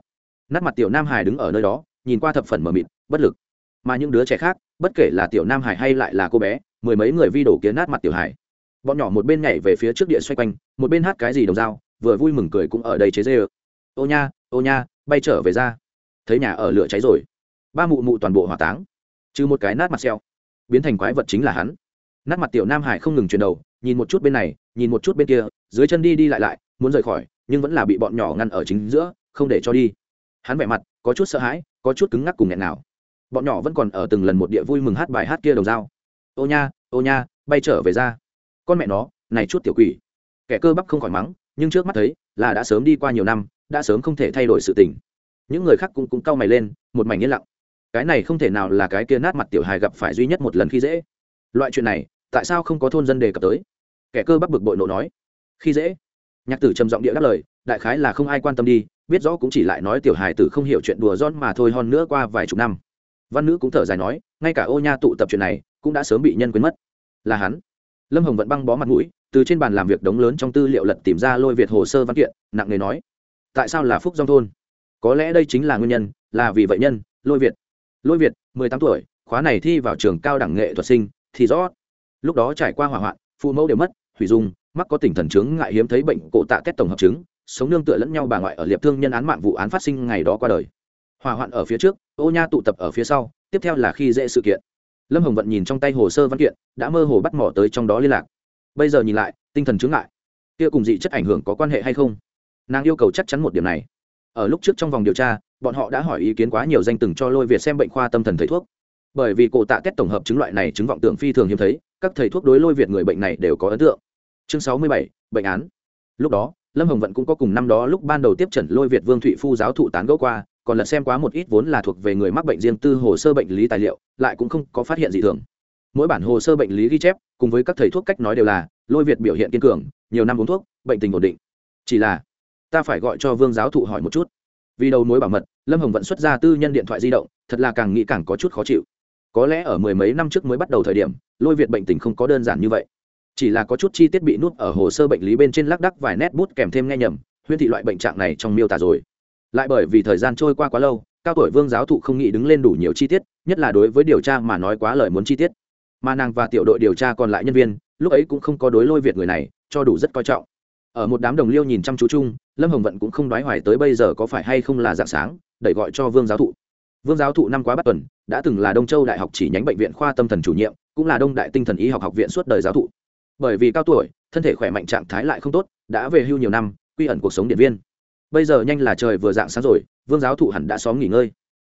Nát mặt tiểu nam hải đứng ở nơi đó, nhìn qua thập phần mờ mịt, bất lực. Mà những đứa trẻ khác, bất kể là tiểu nam hải hay lại là cô bé, mười mấy người vi đổ kiến nát mặt tiểu hải. Bọn nhỏ một bên nhảy về phía trước địa xoay quanh, một bên hát cái gì đồng dao, vừa vui mừng cười cũng ở đây chế dê ơ. Ô nha ô nha, bay trở về ra. Thấy nhà ở lửa cháy rồi. Ba mụ mụ toàn bộ hỏa táng. Trừ một cái nát mặt xeo, biến thành quái vật chính là hắn. Nát mặt tiểu nam hải không ngừng chuyển đầu nhìn một chút bên này, nhìn một chút bên kia, dưới chân đi đi lại lại, muốn rời khỏi, nhưng vẫn là bị bọn nhỏ ngăn ở chính giữa, không để cho đi. Hắn vẻ mặt có chút sợ hãi, có chút cứng ngắc cùng nghẹn nào bọn nhỏ vẫn còn ở từng lần một địa vui mừng hát bài hát kia đồng dao. Ô nha ô nha, bay trở về ra. Con mẹ nó, này chút tiểu quỷ. Kẻ cơ bắp không khỏi mắng, nhưng trước mắt thấy, là đã sớm đi qua nhiều năm, đã sớm không thể thay đổi sự tình. Những người khác cũng cũng cau mày lên, một mảnh yên lặng. Cái này không thể nào là cái kia nát mặt tiểu hài gặp phải duy nhất một lần khi dễ. Loại chuyện này, tại sao không có thôn dân đề cập tới? Kẻ cơ bắp bực bội nộ nói. Khi dễ. Nhạc tử trầm giọng địa đáp lời, đại khái là không ai quan tâm đi, biết rõ cũng chỉ lại nói tiểu hài tử không hiểu chuyện đùa giòn mà thôi hòn nữa qua vài chục năm. Văn nữ cũng thở dài nói, ngay cả ô nha tụ tập chuyện này, cũng đã sớm bị nhân quên mất. Là hắn. Lâm hồng vẫn băng bó mặt mũi, từ trên bàn làm việc đống lớn trong tư liệu lật tìm ra lôi việt hồ sơ văn kiện, nặng nề nói, tại sao là phúc dòng thôn? Có lẽ đây chính là nguyên nhân, là vì vậy nhân, lôi việt. Lôi việt, mười tám tuổi, khóa này thi vào trường cao đẳng nghệ thuật sinh, thì rõ. Lúc đó trải qua hỏa hoạn, phụ mẫu đều mất hủy dung, mắc có tỉnh thần chứng ngại hiếm thấy bệnh cổ tạ tét tổng hợp chứng, sống nương tựa lẫn nhau bà ngoại ở liệp thương nhân án mạng vụ án phát sinh ngày đó qua đời. Hỏa hoạn ở phía trước, ô nha tụ tập ở phía sau, tiếp theo là khi dễ sự kiện. Lâm hồng vận nhìn trong tay hồ sơ văn kiện, đã mơ hồ bắt mỏ tới trong đó liên lạc. Bây giờ nhìn lại, tinh thần chứng ngại. Kia cùng dị chất ảnh hưởng có quan hệ hay không? Nàng yêu cầu chắc chắn một điểm này. Ở lúc trước trong vòng điều tra, bọn họ đã hỏi ý kiến quá nhiều danh từng cho lôi việt xem bệnh khoa tâm thần thầy thuốc. Bởi vì cổ tạ kết tổng hợp chứng loại này chứng vọng tưởng phi thường hiếm thấy các thầy thuốc đối lôi việt người bệnh này đều có ấn tượng. Chương sáu mươi bảy, bệnh án. Lúc đó, lâm hồng vận cũng có cùng năm đó lúc ban đầu tiếp trần lôi việt vương thụy phu giáo thụ tán gẫu qua, còn lật xem quá một ít vốn là thuộc về người mắc bệnh riêng tư hồ sơ bệnh lý tài liệu, lại cũng không có phát hiện gì thường. Mỗi bản hồ sơ bệnh lý ghi chép, cùng với các thầy thuốc cách nói đều là, lôi việt biểu hiện kiên cường, nhiều năm uống thuốc, bệnh tình ổn định. Chỉ là, ta phải gọi cho vương giáo thụ hỏi một chút. Vì đầu mối bảo mật, lâm hồng vận xuất ra tư nhân điện thoại di động, thật là càng nghĩ càng có chút khó chịu. Có lẽ ở mười mấy năm trước mới bắt đầu thời điểm lôi việt bệnh tình không có đơn giản như vậy. Chỉ là có chút chi tiết bị nuốt ở hồ sơ bệnh lý bên trên lác đắc vài nét bút kèm thêm nghe nhầm huyên thị loại bệnh trạng này trong miêu tả rồi. Lại bởi vì thời gian trôi qua quá lâu, cao tuổi vương giáo thụ không nghĩ đứng lên đủ nhiều chi tiết, nhất là đối với điều tra mà nói quá lời muốn chi tiết. Mà nàng và tiểu đội điều tra còn lại nhân viên, lúc ấy cũng không có đối lôi việt người này, cho đủ rất coi trọng. Ở một đám đồng liêu nhìn chăm chú chung, lâm hồng vận cũng không đoái hoài tới bây giờ có phải hay không là dạng sáng, đẩy gọi cho vương giáo thụ. Vương giáo thụ năm quá bắt tuần, đã từng là đông châu đại học chỉ nhánh bệnh viện khoa tâm thần chủ nhiệm cũng là đông đại tinh thần y học học viện suốt đời giáo thụ. Bởi vì cao tuổi, thân thể khỏe mạnh trạng thái lại không tốt, đã về hưu nhiều năm, quy ẩn cuộc sống điện viên. Bây giờ nhanh là trời vừa dạng sáng rồi, vương giáo thụ hẳn đã xóm nghỉ ngơi.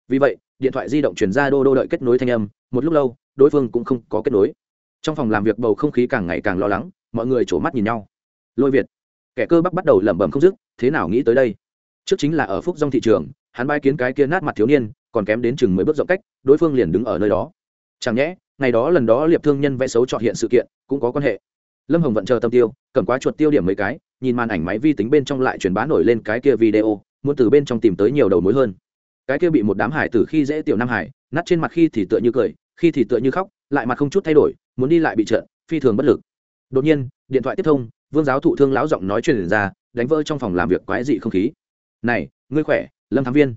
Vì vậy, điện thoại di động chuyển ra đô đô đợi kết nối thanh âm, một lúc lâu, đối phương cũng không có kết nối. Trong phòng làm việc bầu không khí càng ngày càng lo lắng, mọi người trổ mắt nhìn nhau. Lôi việt, kẻ cơ bắp bắt đầu lẩm bẩm không dứt, thế nào nghĩ tới đây? Trước chính là ở phúc dòng thị trường, hắn bay kiến cái kia nát mặt thiếu niên, còn kém đến chừng mười bước rộng cách, đối phương liền đứng ở nơi đó. Chẳng nhẽ ngày đó lần đó liệp thương nhân vẽ xấu trọn hiện sự kiện, cũng có quan hệ. Lâm hồng vận chờ tâm tiêu, cầm quá chuột tiêu điểm mấy cái, nhìn màn ảnh máy vi tính bên trong lại truyền bá nổi lên cái kia video, muốn từ bên trong tìm tới nhiều đầu mối hơn. Cái kia bị một đám hải từ khi dễ tiểu nam hải, nát trên mặt khi thì tựa như cười, khi thì tựa như khóc, lại mặt không chút thay đổi, muốn đi lại bị trợn, phi thường bất lực. Đột nhiên, điện thoại tiếp thông, vương giáo thụ thương lão giọng nói truyền ra, đánh vỡ trong phòng làm việc quái dị không khí. Này, ngươi khỏe, lâm thám viên.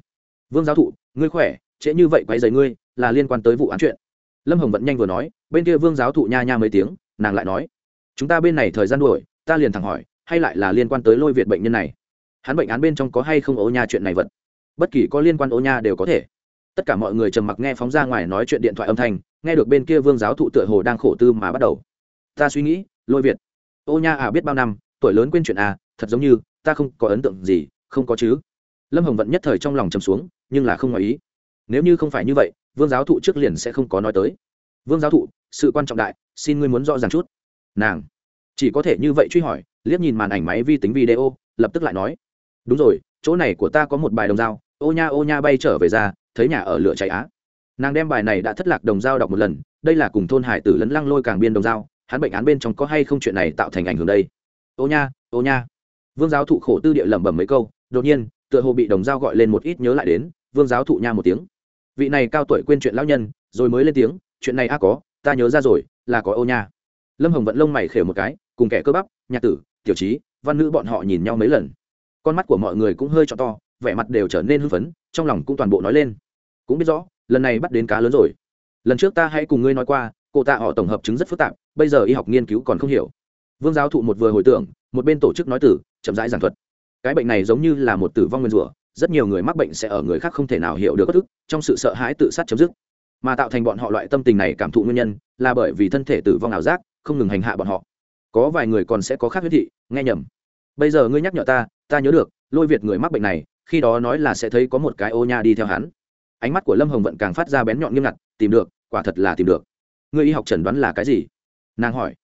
Vương giáo thụ, ngươi khỏe, trễ như vậy quái dày ngươi, là liên quan tới vụ án chuyện lâm hồng vẫn nhanh vừa nói, bên kia vương giáo thụ nha nha mấy tiếng, nàng lại nói, chúng ta bên này thời gian đuổi, ta liền thẳng hỏi, hay lại là liên quan tới lôi việt bệnh nhân này? Hắn bệnh án bên trong có hay không ố nha chuyện này vật? Bất kỳ có liên quan ố nha đều có thể. Tất cả mọi người trầm mặc nghe phóng ra ngoài nói chuyện điện thoại âm thanh, nghe được bên kia vương giáo thụ tựa hồ đang khổ tư mà bắt đầu. Ta suy nghĩ, lôi việt ô nha à biết bao năm, tuổi lớn quên chuyện à thật giống như, ta không có ấn tượng gì, không có chứ. Lâm hồng vận nhất thời trong lòng trầm xuống, nhưng là không ngoài ý. Nếu như không phải như vậy vương giáo thụ trước liền sẽ không có nói tới. Vương giáo thụ, sự quan trọng đại, xin ngươi muốn rõ ràng chút. Nàng chỉ có thể như vậy truy hỏi, liếc nhìn màn ảnh máy vi tính video, lập tức lại nói. Đúng rồi, chỗ này của ta có một bài đồng dao, ô nha ô nha bay trở về ra, thấy nhà ở lửa cháy á. Nàng đem bài này đã thất lạc đồng dao đọc một lần, đây là cùng thôn hải tử lấn lăng lôi càng biên đồng dao, hắn bệnh án bên trong có hay không chuyện này tạo thành ảnh hưởng đây? Ô nha ô nha. Vương giáo thụ khổ tư địa lẩm bẩm mấy câu, đột nhiên, tựa hồ bị đồng dao gọi lên một ít nhớ lại đến, vương giáo thụ nha một tiếng vị này cao tuổi quên chuyện lão nhân, rồi mới lên tiếng, chuyện này a có, ta nhớ ra rồi, là có ô nha. Lâm hồng vận lông mày khều một cái, cùng kẻ cơ bắp nhạc tử, tiểu trí, văn nữ bọn họ nhìn nhau mấy lần. Con mắt của mọi người cũng hơi cho to, vẻ mặt đều trở nên hưng phấn, trong lòng cũng toàn bộ nói lên. Cũng biết rõ, lần này bắt đến cá lớn rồi. Lần trước ta hãy cùng ngươi nói qua, cô tạ họ tổng hợp chứng rất phức tạp, bây giờ y học nghiên cứu còn không hiểu. Vương giáo thụ một vừa hồi tưởng, một bên tổ chức nói tử, chậm rãi giảng thuật. Cái bệnh này giống như là một tử vong nguyên rủa rất nhiều người mắc bệnh sẽ ở người khác không thể nào hiểu được bất ức, trong sự sợ hãi tự sát chấm dứt. Mà tạo thành bọn họ loại tâm tình này cảm thụ nguyên nhân là bởi vì thân thể tử vong ảo giác, không ngừng hành hạ bọn họ. Có vài người còn sẽ có khác huyết thị, nghe nhầm. Bây giờ ngươi nhắc nhở ta ta nhớ được, lôi việt người mắc bệnh này, khi đó nói là sẽ thấy có một cái ô nha đi theo hắn. Ánh mắt của lâm hồng vận càng phát ra bén nhọn nghiêm ngặt, tìm được, quả thật là tìm được. Ngươi y học chẩn đoán là cái gì? Nàng hỏi.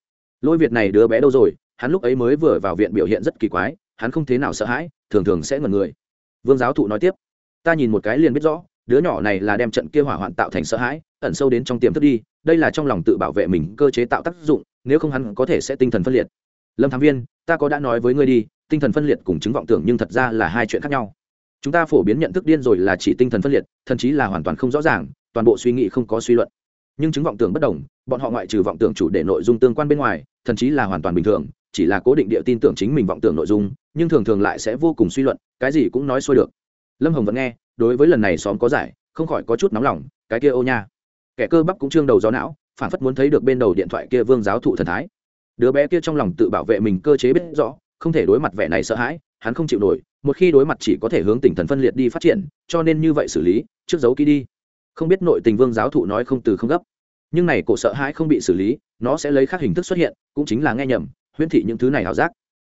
Lôi việt này đứa bé đâu rồi, hắn lúc ấy mới vừa vào viện biểu hiện rất kỳ quái, hắn không thế nào sợ hãi, thường thường sẽ ngần người vương giáo thụ nói tiếp, ta nhìn một cái liền biết rõ, đứa nhỏ này là đem trận kia hỏa hoạn tạo thành sợ hãi, ẩn sâu đến trong tiềm thức đi, đây là trong lòng tự bảo vệ mình cơ chế tạo tác dụng, nếu không hắn có thể sẽ tinh thần phân liệt. Lâm thám viên, ta có đã nói với ngươi đi, tinh thần phân liệt cùng chứng vọng tưởng nhưng thật ra là hai chuyện khác nhau. Chúng ta phổ biến nhận thức điên rồi là chỉ tinh thần phân liệt, thậm chí là hoàn toàn không rõ ràng, toàn bộ suy nghĩ không có suy luận. Nhưng chứng vọng tưởng bất đồng, bọn họ ngoại trừ vọng tưởng chủ đề nội dung tương quan bên ngoài, thậm chí là hoàn toàn bình thường chỉ là cố định địa tin tưởng chính mình vọng tưởng nội dung, nhưng thường thường lại sẽ vô cùng suy luận, cái gì cũng nói xuôi được. Lâm hồng vẫn nghe, đối với lần này xóm có giải, không khỏi có chút nóng lòng, cái kia ô nha. Kẻ cơ bắp cũng trương đầu gió não, phản phất muốn thấy được bên đầu điện thoại kia vương giáo thụ thần thái. Đứa bé kia trong lòng tự bảo vệ mình cơ chế biết rõ, không thể đối mặt vẻ này sợ hãi, hắn không chịu nổi, một khi đối mặt chỉ có thể hướng tỉnh thần phân liệt đi phát triển, cho nên như vậy xử lý, trước giấu kỹ đi. Không biết nội tình vương giáo thụ nói không từ không gấp. Nhưng này cổ sợ hãi không bị xử lý, nó sẽ lấy khác hình thức xuất hiện, cũng chính là nghe nhầm huyễn thị những thứ này ảo giác.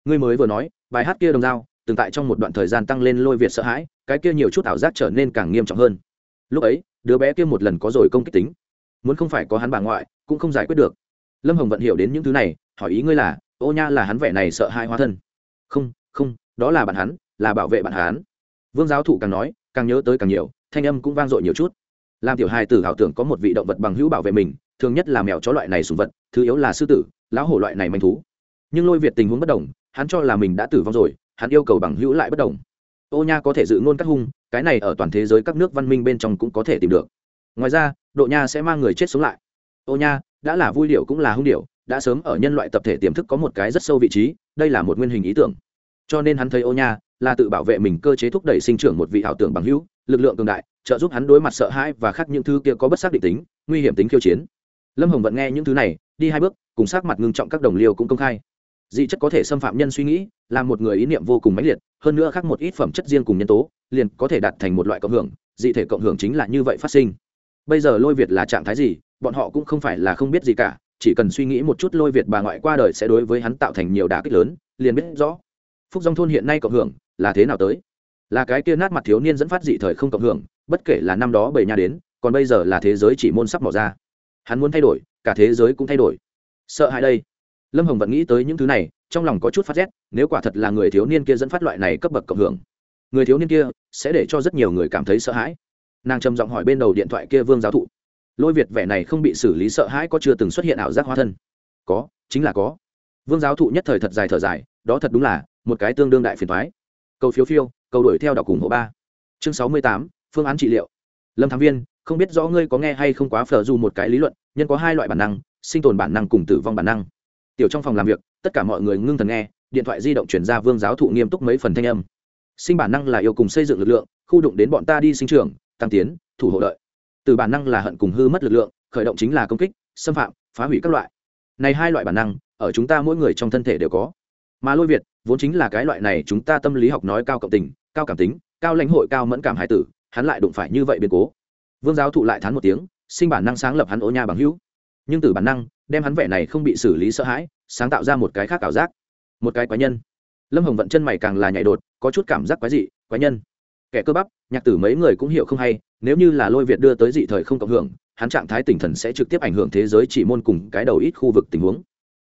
Ngươi mới vừa nói, bài hát kia đồng dao, từng tại trong một đoạn thời gian tăng lên lôi việt sợ hãi, cái kia nhiều chút ảo giác trở nên càng nghiêm trọng hơn. Lúc ấy, đứa bé kia một lần có rồi công kích tính. Muốn không phải có hắn bà ngoại, cũng không giải quyết được. Lâm hồng vận hiểu đến những thứ này, hỏi ý ngươi là, ô nha, là hắn vẻ này sợ hai hóa thân? Không không, đó là bạn hắn, là bảo vệ bạn hắn. Vương giáo thụ càng nói, càng nhớ tới càng nhiều, thanh âm cũng vang dội nhiều chút. Làm tiểu hài tử ảo tưởng có một vị động vật bằng hữu bảo vệ mình, thường nhất là mèo chó loại này sùng vật, thứ yếu là sư tử, lão hổ loại này manh thú nhưng lôi việt tình huống bất đồng, hắn cho là mình đã tử vong rồi, hắn yêu cầu bằng hữu lại bất đồng. Ô nha có thể dự ngôn các hung, cái này ở toàn thế giới các nước văn minh bên trong cũng có thể tìm được. Ngoài ra, độ nha sẽ mang người chết sống lại. Ô nha, đã là vui điệu cũng là hung điệu đã sớm ở nhân loại tập thể tiềm thức có một cái rất sâu vị trí, đây là một nguyên hình ý tưởng. Cho nên hắn thấy ô nha là tự bảo vệ mình cơ chế thúc đẩy sinh trưởng một vị ảo tưởng bằng hữu, lực lượng cường đại, trợ giúp hắn đối mặt sợ hãi và khác những thứ kia có bất xác định tính, nguy hiểm tính khiêu chiến. Lâm hồng vẫn nghe những thứ này, đi hai bước, cùng sát mặt ngưng trọng các đồng liêu cũng công khai dị chất có thể xâm phạm nhân suy nghĩ là một người ý niệm vô cùng mãnh liệt, hơn nữa khác một ít phẩm chất riêng cùng nhân tố, liền có thể đạt thành một loại cộng hưởng, dị thể cộng hưởng chính là như vậy phát sinh. Bây giờ lôi việt là trạng thái gì, bọn họ cũng không phải là không biết gì cả, chỉ cần suy nghĩ một chút lôi việt bà ngoại qua đời sẽ đối với hắn tạo thành nhiều đả kích lớn, liền biết rõ. Phúc dòng thôn hiện nay cộng hưởng, là thế nào tới? Là cái kia nát mặt thiếu niên dẫn phát dị thời không cộng hưởng, bất kể là năm đó bảy nhà đến, còn bây giờ là thế giới chỉ môn sắp mỏ ra. Hắn muốn thay đổi, cả thế giới cũng thay đổi. Sợ hãi đây lâm hồng vẫn nghĩ tới những thứ này, trong lòng có chút phát rét, nếu quả thật là người thiếu niên kia dẫn phát loại này cấp bậc cộng hưởng, người thiếu niên kia sẽ để cho rất nhiều người cảm thấy sợ hãi. Nàng trầm giọng hỏi bên đầu điện thoại kia vương giáo thụ, lôi việt vẻ này không bị xử lý sợ hãi có chưa từng xuất hiện ảo giác hóa thân? Có, chính là có. Vương giáo thụ nhất thời thật dài thở dài, đó thật đúng là một cái tương đương đại phiền thoái cầu phiếu phiêu, cầu đuổi theo đọc cùng hộ ba. Chương sáu mươi tám, phương án trị liệu. Lâm thám viên, không biết rõ ngươi có nghe hay không quá phở dù một cái lý luận, nhân có hai loại bản năng, sinh tồn bản năng cùng tử vong bản năng tiểu trong phòng làm việc, tất cả mọi người ngưng thần nghe, điện thoại di động chuyển ra vương giáo thụ nghiêm túc mấy phần thanh âm. Sinh bản năng là yêu cùng xây dựng lực lượng, khu đụng đến bọn ta đi sinh trường tăng tiến, thủ hộ đợi. Từ bản năng là hận cùng hư mất lực lượng, khởi động chính là công kích, xâm phạm, phá hủy các loại. Này hai loại bản năng, ở chúng ta mỗi người trong thân thể đều có. Mà lôi việt, vốn chính là cái loại này chúng ta tâm lý học nói cao cộng tình, cao cảm tính, cao lãnh hội, cao mẫn cảm hải tử, hắn lại đụng phải như vậy biến cố. Vương giáo thụ lại thán một tiếng, sinh bản năng sáng lập hắn ố nha bằng hữu. Nhưng từ bản năng đem hắn vẻ này không bị xử lý sợ hãi, sáng tạo ra một cái khác ảo giác. Một cái quái nhân. Lâm hồng vận chân mày càng là nhảy đột, có chút cảm giác quái dị, quái nhân. Kẻ cơ bắp, nhạc tử mấy người cũng hiểu không hay, nếu như là lôi việt đưa tới dị thời không cộng hưởng, hắn trạng thái tinh thần sẽ trực tiếp ảnh hưởng thế giới chỉ môn cùng cái đầu ít khu vực tình huống.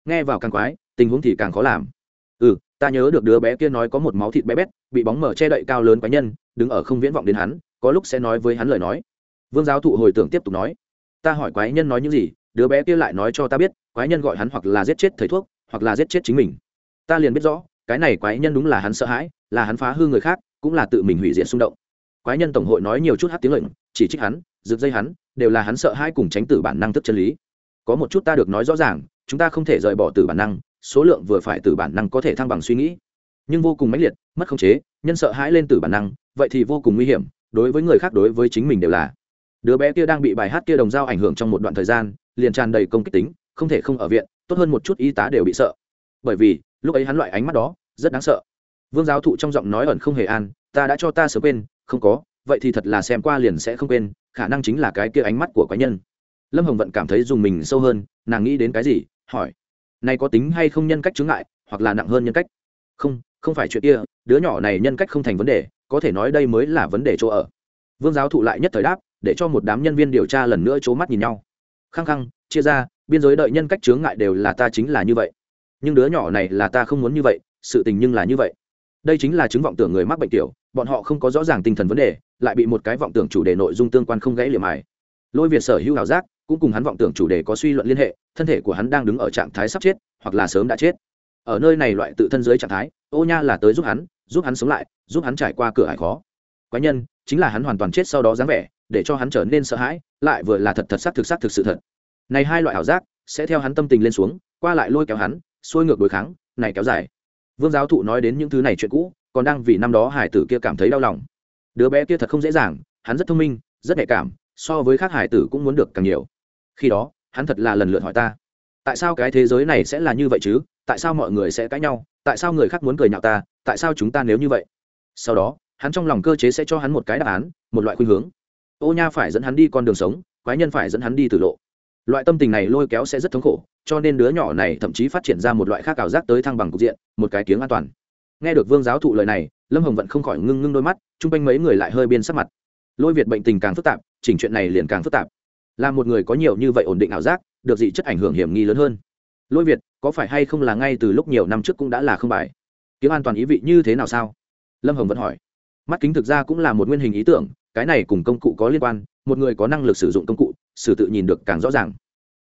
Nghe vào càng quái, tình huống thì càng khó làm. Ừ ta nhớ được đứa bé kia nói có một máu thịt bé bét, bị bóng mở che đậy cao lớn quái nhân, đứng ở không viễn vọng đến hắn, có lúc sẽ nói với hắn lời nói. Vương giáo thụ hồi tưởng tiếp tục nói, ta hỏi quái nhân nói những gì đứa bé kia lại nói cho ta biết, quái nhân gọi hắn hoặc là giết chết thầy thuốc, hoặc là giết chết chính mình. Ta liền biết rõ, cái này quái nhân đúng là hắn sợ hãi, là hắn phá hư người khác, cũng là tự mình hủy diệt xung động. Quái nhân tổng hội nói nhiều chút hát tiếng lệnh chỉ trích hắn, rực dây hắn, đều là hắn sợ hãi cùng tránh tử bản năng tức chân lý. Có một chút ta được nói rõ ràng, chúng ta không thể rời bỏ từ bản năng, số lượng vừa phải từ bản năng có thể thăng bằng suy nghĩ. Nhưng vô cùng mãnh liệt, mất khống chế, nhân sợ hãi lên từ bản năng, vậy thì vô cùng nguy hiểm, đối với người khác đối với chính mình đều là. Đứa bé kia đang bị bài hát kia đồng dao ảnh hưởng trong một đoạn thời gian liền tràn đầy công kích tính, không thể không ở viện, tốt hơn một chút y tá đều bị sợ. Bởi vì, lúc ấy hắn loại ánh mắt đó, rất đáng sợ. Vương giáo thụ trong giọng nói ẩn không hề an, ta đã cho ta sớm quên, không có, vậy thì thật là xem qua liền sẽ không quên, khả năng chính là cái kia ánh mắt của cá nhân. Lâm hồng vận cảm thấy dùng mình sâu hơn, nàng nghĩ đến cái gì, hỏi, này có tính hay không nhân cách chứng ngại, hoặc là nặng hơn nhân cách? Không không phải chuyện kia, đứa nhỏ này nhân cách không thành vấn đề, có thể nói đây mới là vấn đề chỗ ở. Vương giáo thụ lại nhất thời đáp, để cho một đám nhân viên điều tra lần nữa c h ố mắt nhìn nhau khăng khăng, chia ra, biên giới đợi nhân cách chướng ngại đều là ta chính là như vậy. Nhưng đứa nhỏ này là ta không muốn như vậy, sự tình nhưng là như vậy. Đây chính là chứng vọng tưởng người mắc bệnh tiểu, bọn họ không có rõ ràng tinh thần vấn đề, lại bị một cái vọng tưởng chủ đề nội dung tương quan không gãy liềm ải lôi việt sở hữu ảo giác, cũng cùng hắn vọng tưởng chủ đề có suy luận liên hệ, thân thể của hắn đang đứng ở trạng thái sắp chết, hoặc là sớm đã chết. Ở nơi này loại tự thân dưới trạng thái, ô nha là tới giúp hắn giúp hắn sống lại, giúp hắn trải qua cửa hải khó. Quái nhân, chính là hắn hoàn toàn chết sau đó dáng vẻ, để cho hắn trở nên sợ hãi lại vừa là thật thật xác thực xác thực sự thật. Này hai loại ảo giác sẽ theo hắn tâm tình lên xuống, qua lại lôi kéo hắn, xuôi ngược đối kháng, này kéo dài. Vương giáo thụ nói đến những thứ này chuyện cũ, còn đang vì năm đó hải tử kia cảm thấy đau lòng. Đứa bé kia thật không dễ dàng, hắn rất thông minh, rất nhạy cảm, so với khác hải tử cũng muốn được càng nhiều. Khi đó, hắn thật là lần lượt hỏi ta, tại sao cái thế giới này sẽ là như vậy chứ? Tại sao mọi người sẽ cãi nhau? Tại sao người khác muốn cười nhạo ta? Tại sao chúng ta nếu như vậy? Sau đó, hắn trong lòng cơ chế sẽ cho hắn một cái đáp án, một loại khuynh hướng ô nha phải dẫn hắn đi con đường sống, quái nhân phải dẫn hắn đi từ lộ. Loại tâm tình này lôi kéo sẽ rất thống khổ, cho nên đứa nhỏ này thậm chí phát triển ra một loại khác ảo giác tới thăng bằng cục diện, một cái tiếng an toàn. Nghe được vương giáo thụ lời này, lâm hồng vẫn không khỏi ngưng ngưng đôi mắt, chung quanh mấy người lại hơi biên sắc mặt. Lôi việt bệnh tình càng phức tạp, chỉnh chuyện này liền càng phức tạp. Là một người có nhiều như vậy ổn định ảo giác, được dị chất ảnh hưởng hiểm nghi lớn hơn. Lôi việt, có phải hay không là ngay từ lúc nhiều năm trước cũng đã là không bài? Kiếm an toàn ý vị như thế nào sao? Lâm hồng vẫn hỏi. Mắt kính thực ra cũng là một nguyên hình ý tưởng cái này cùng công cụ có liên quan, một người có năng lực sử dụng công cụ sử tự nhìn được càng rõ ràng.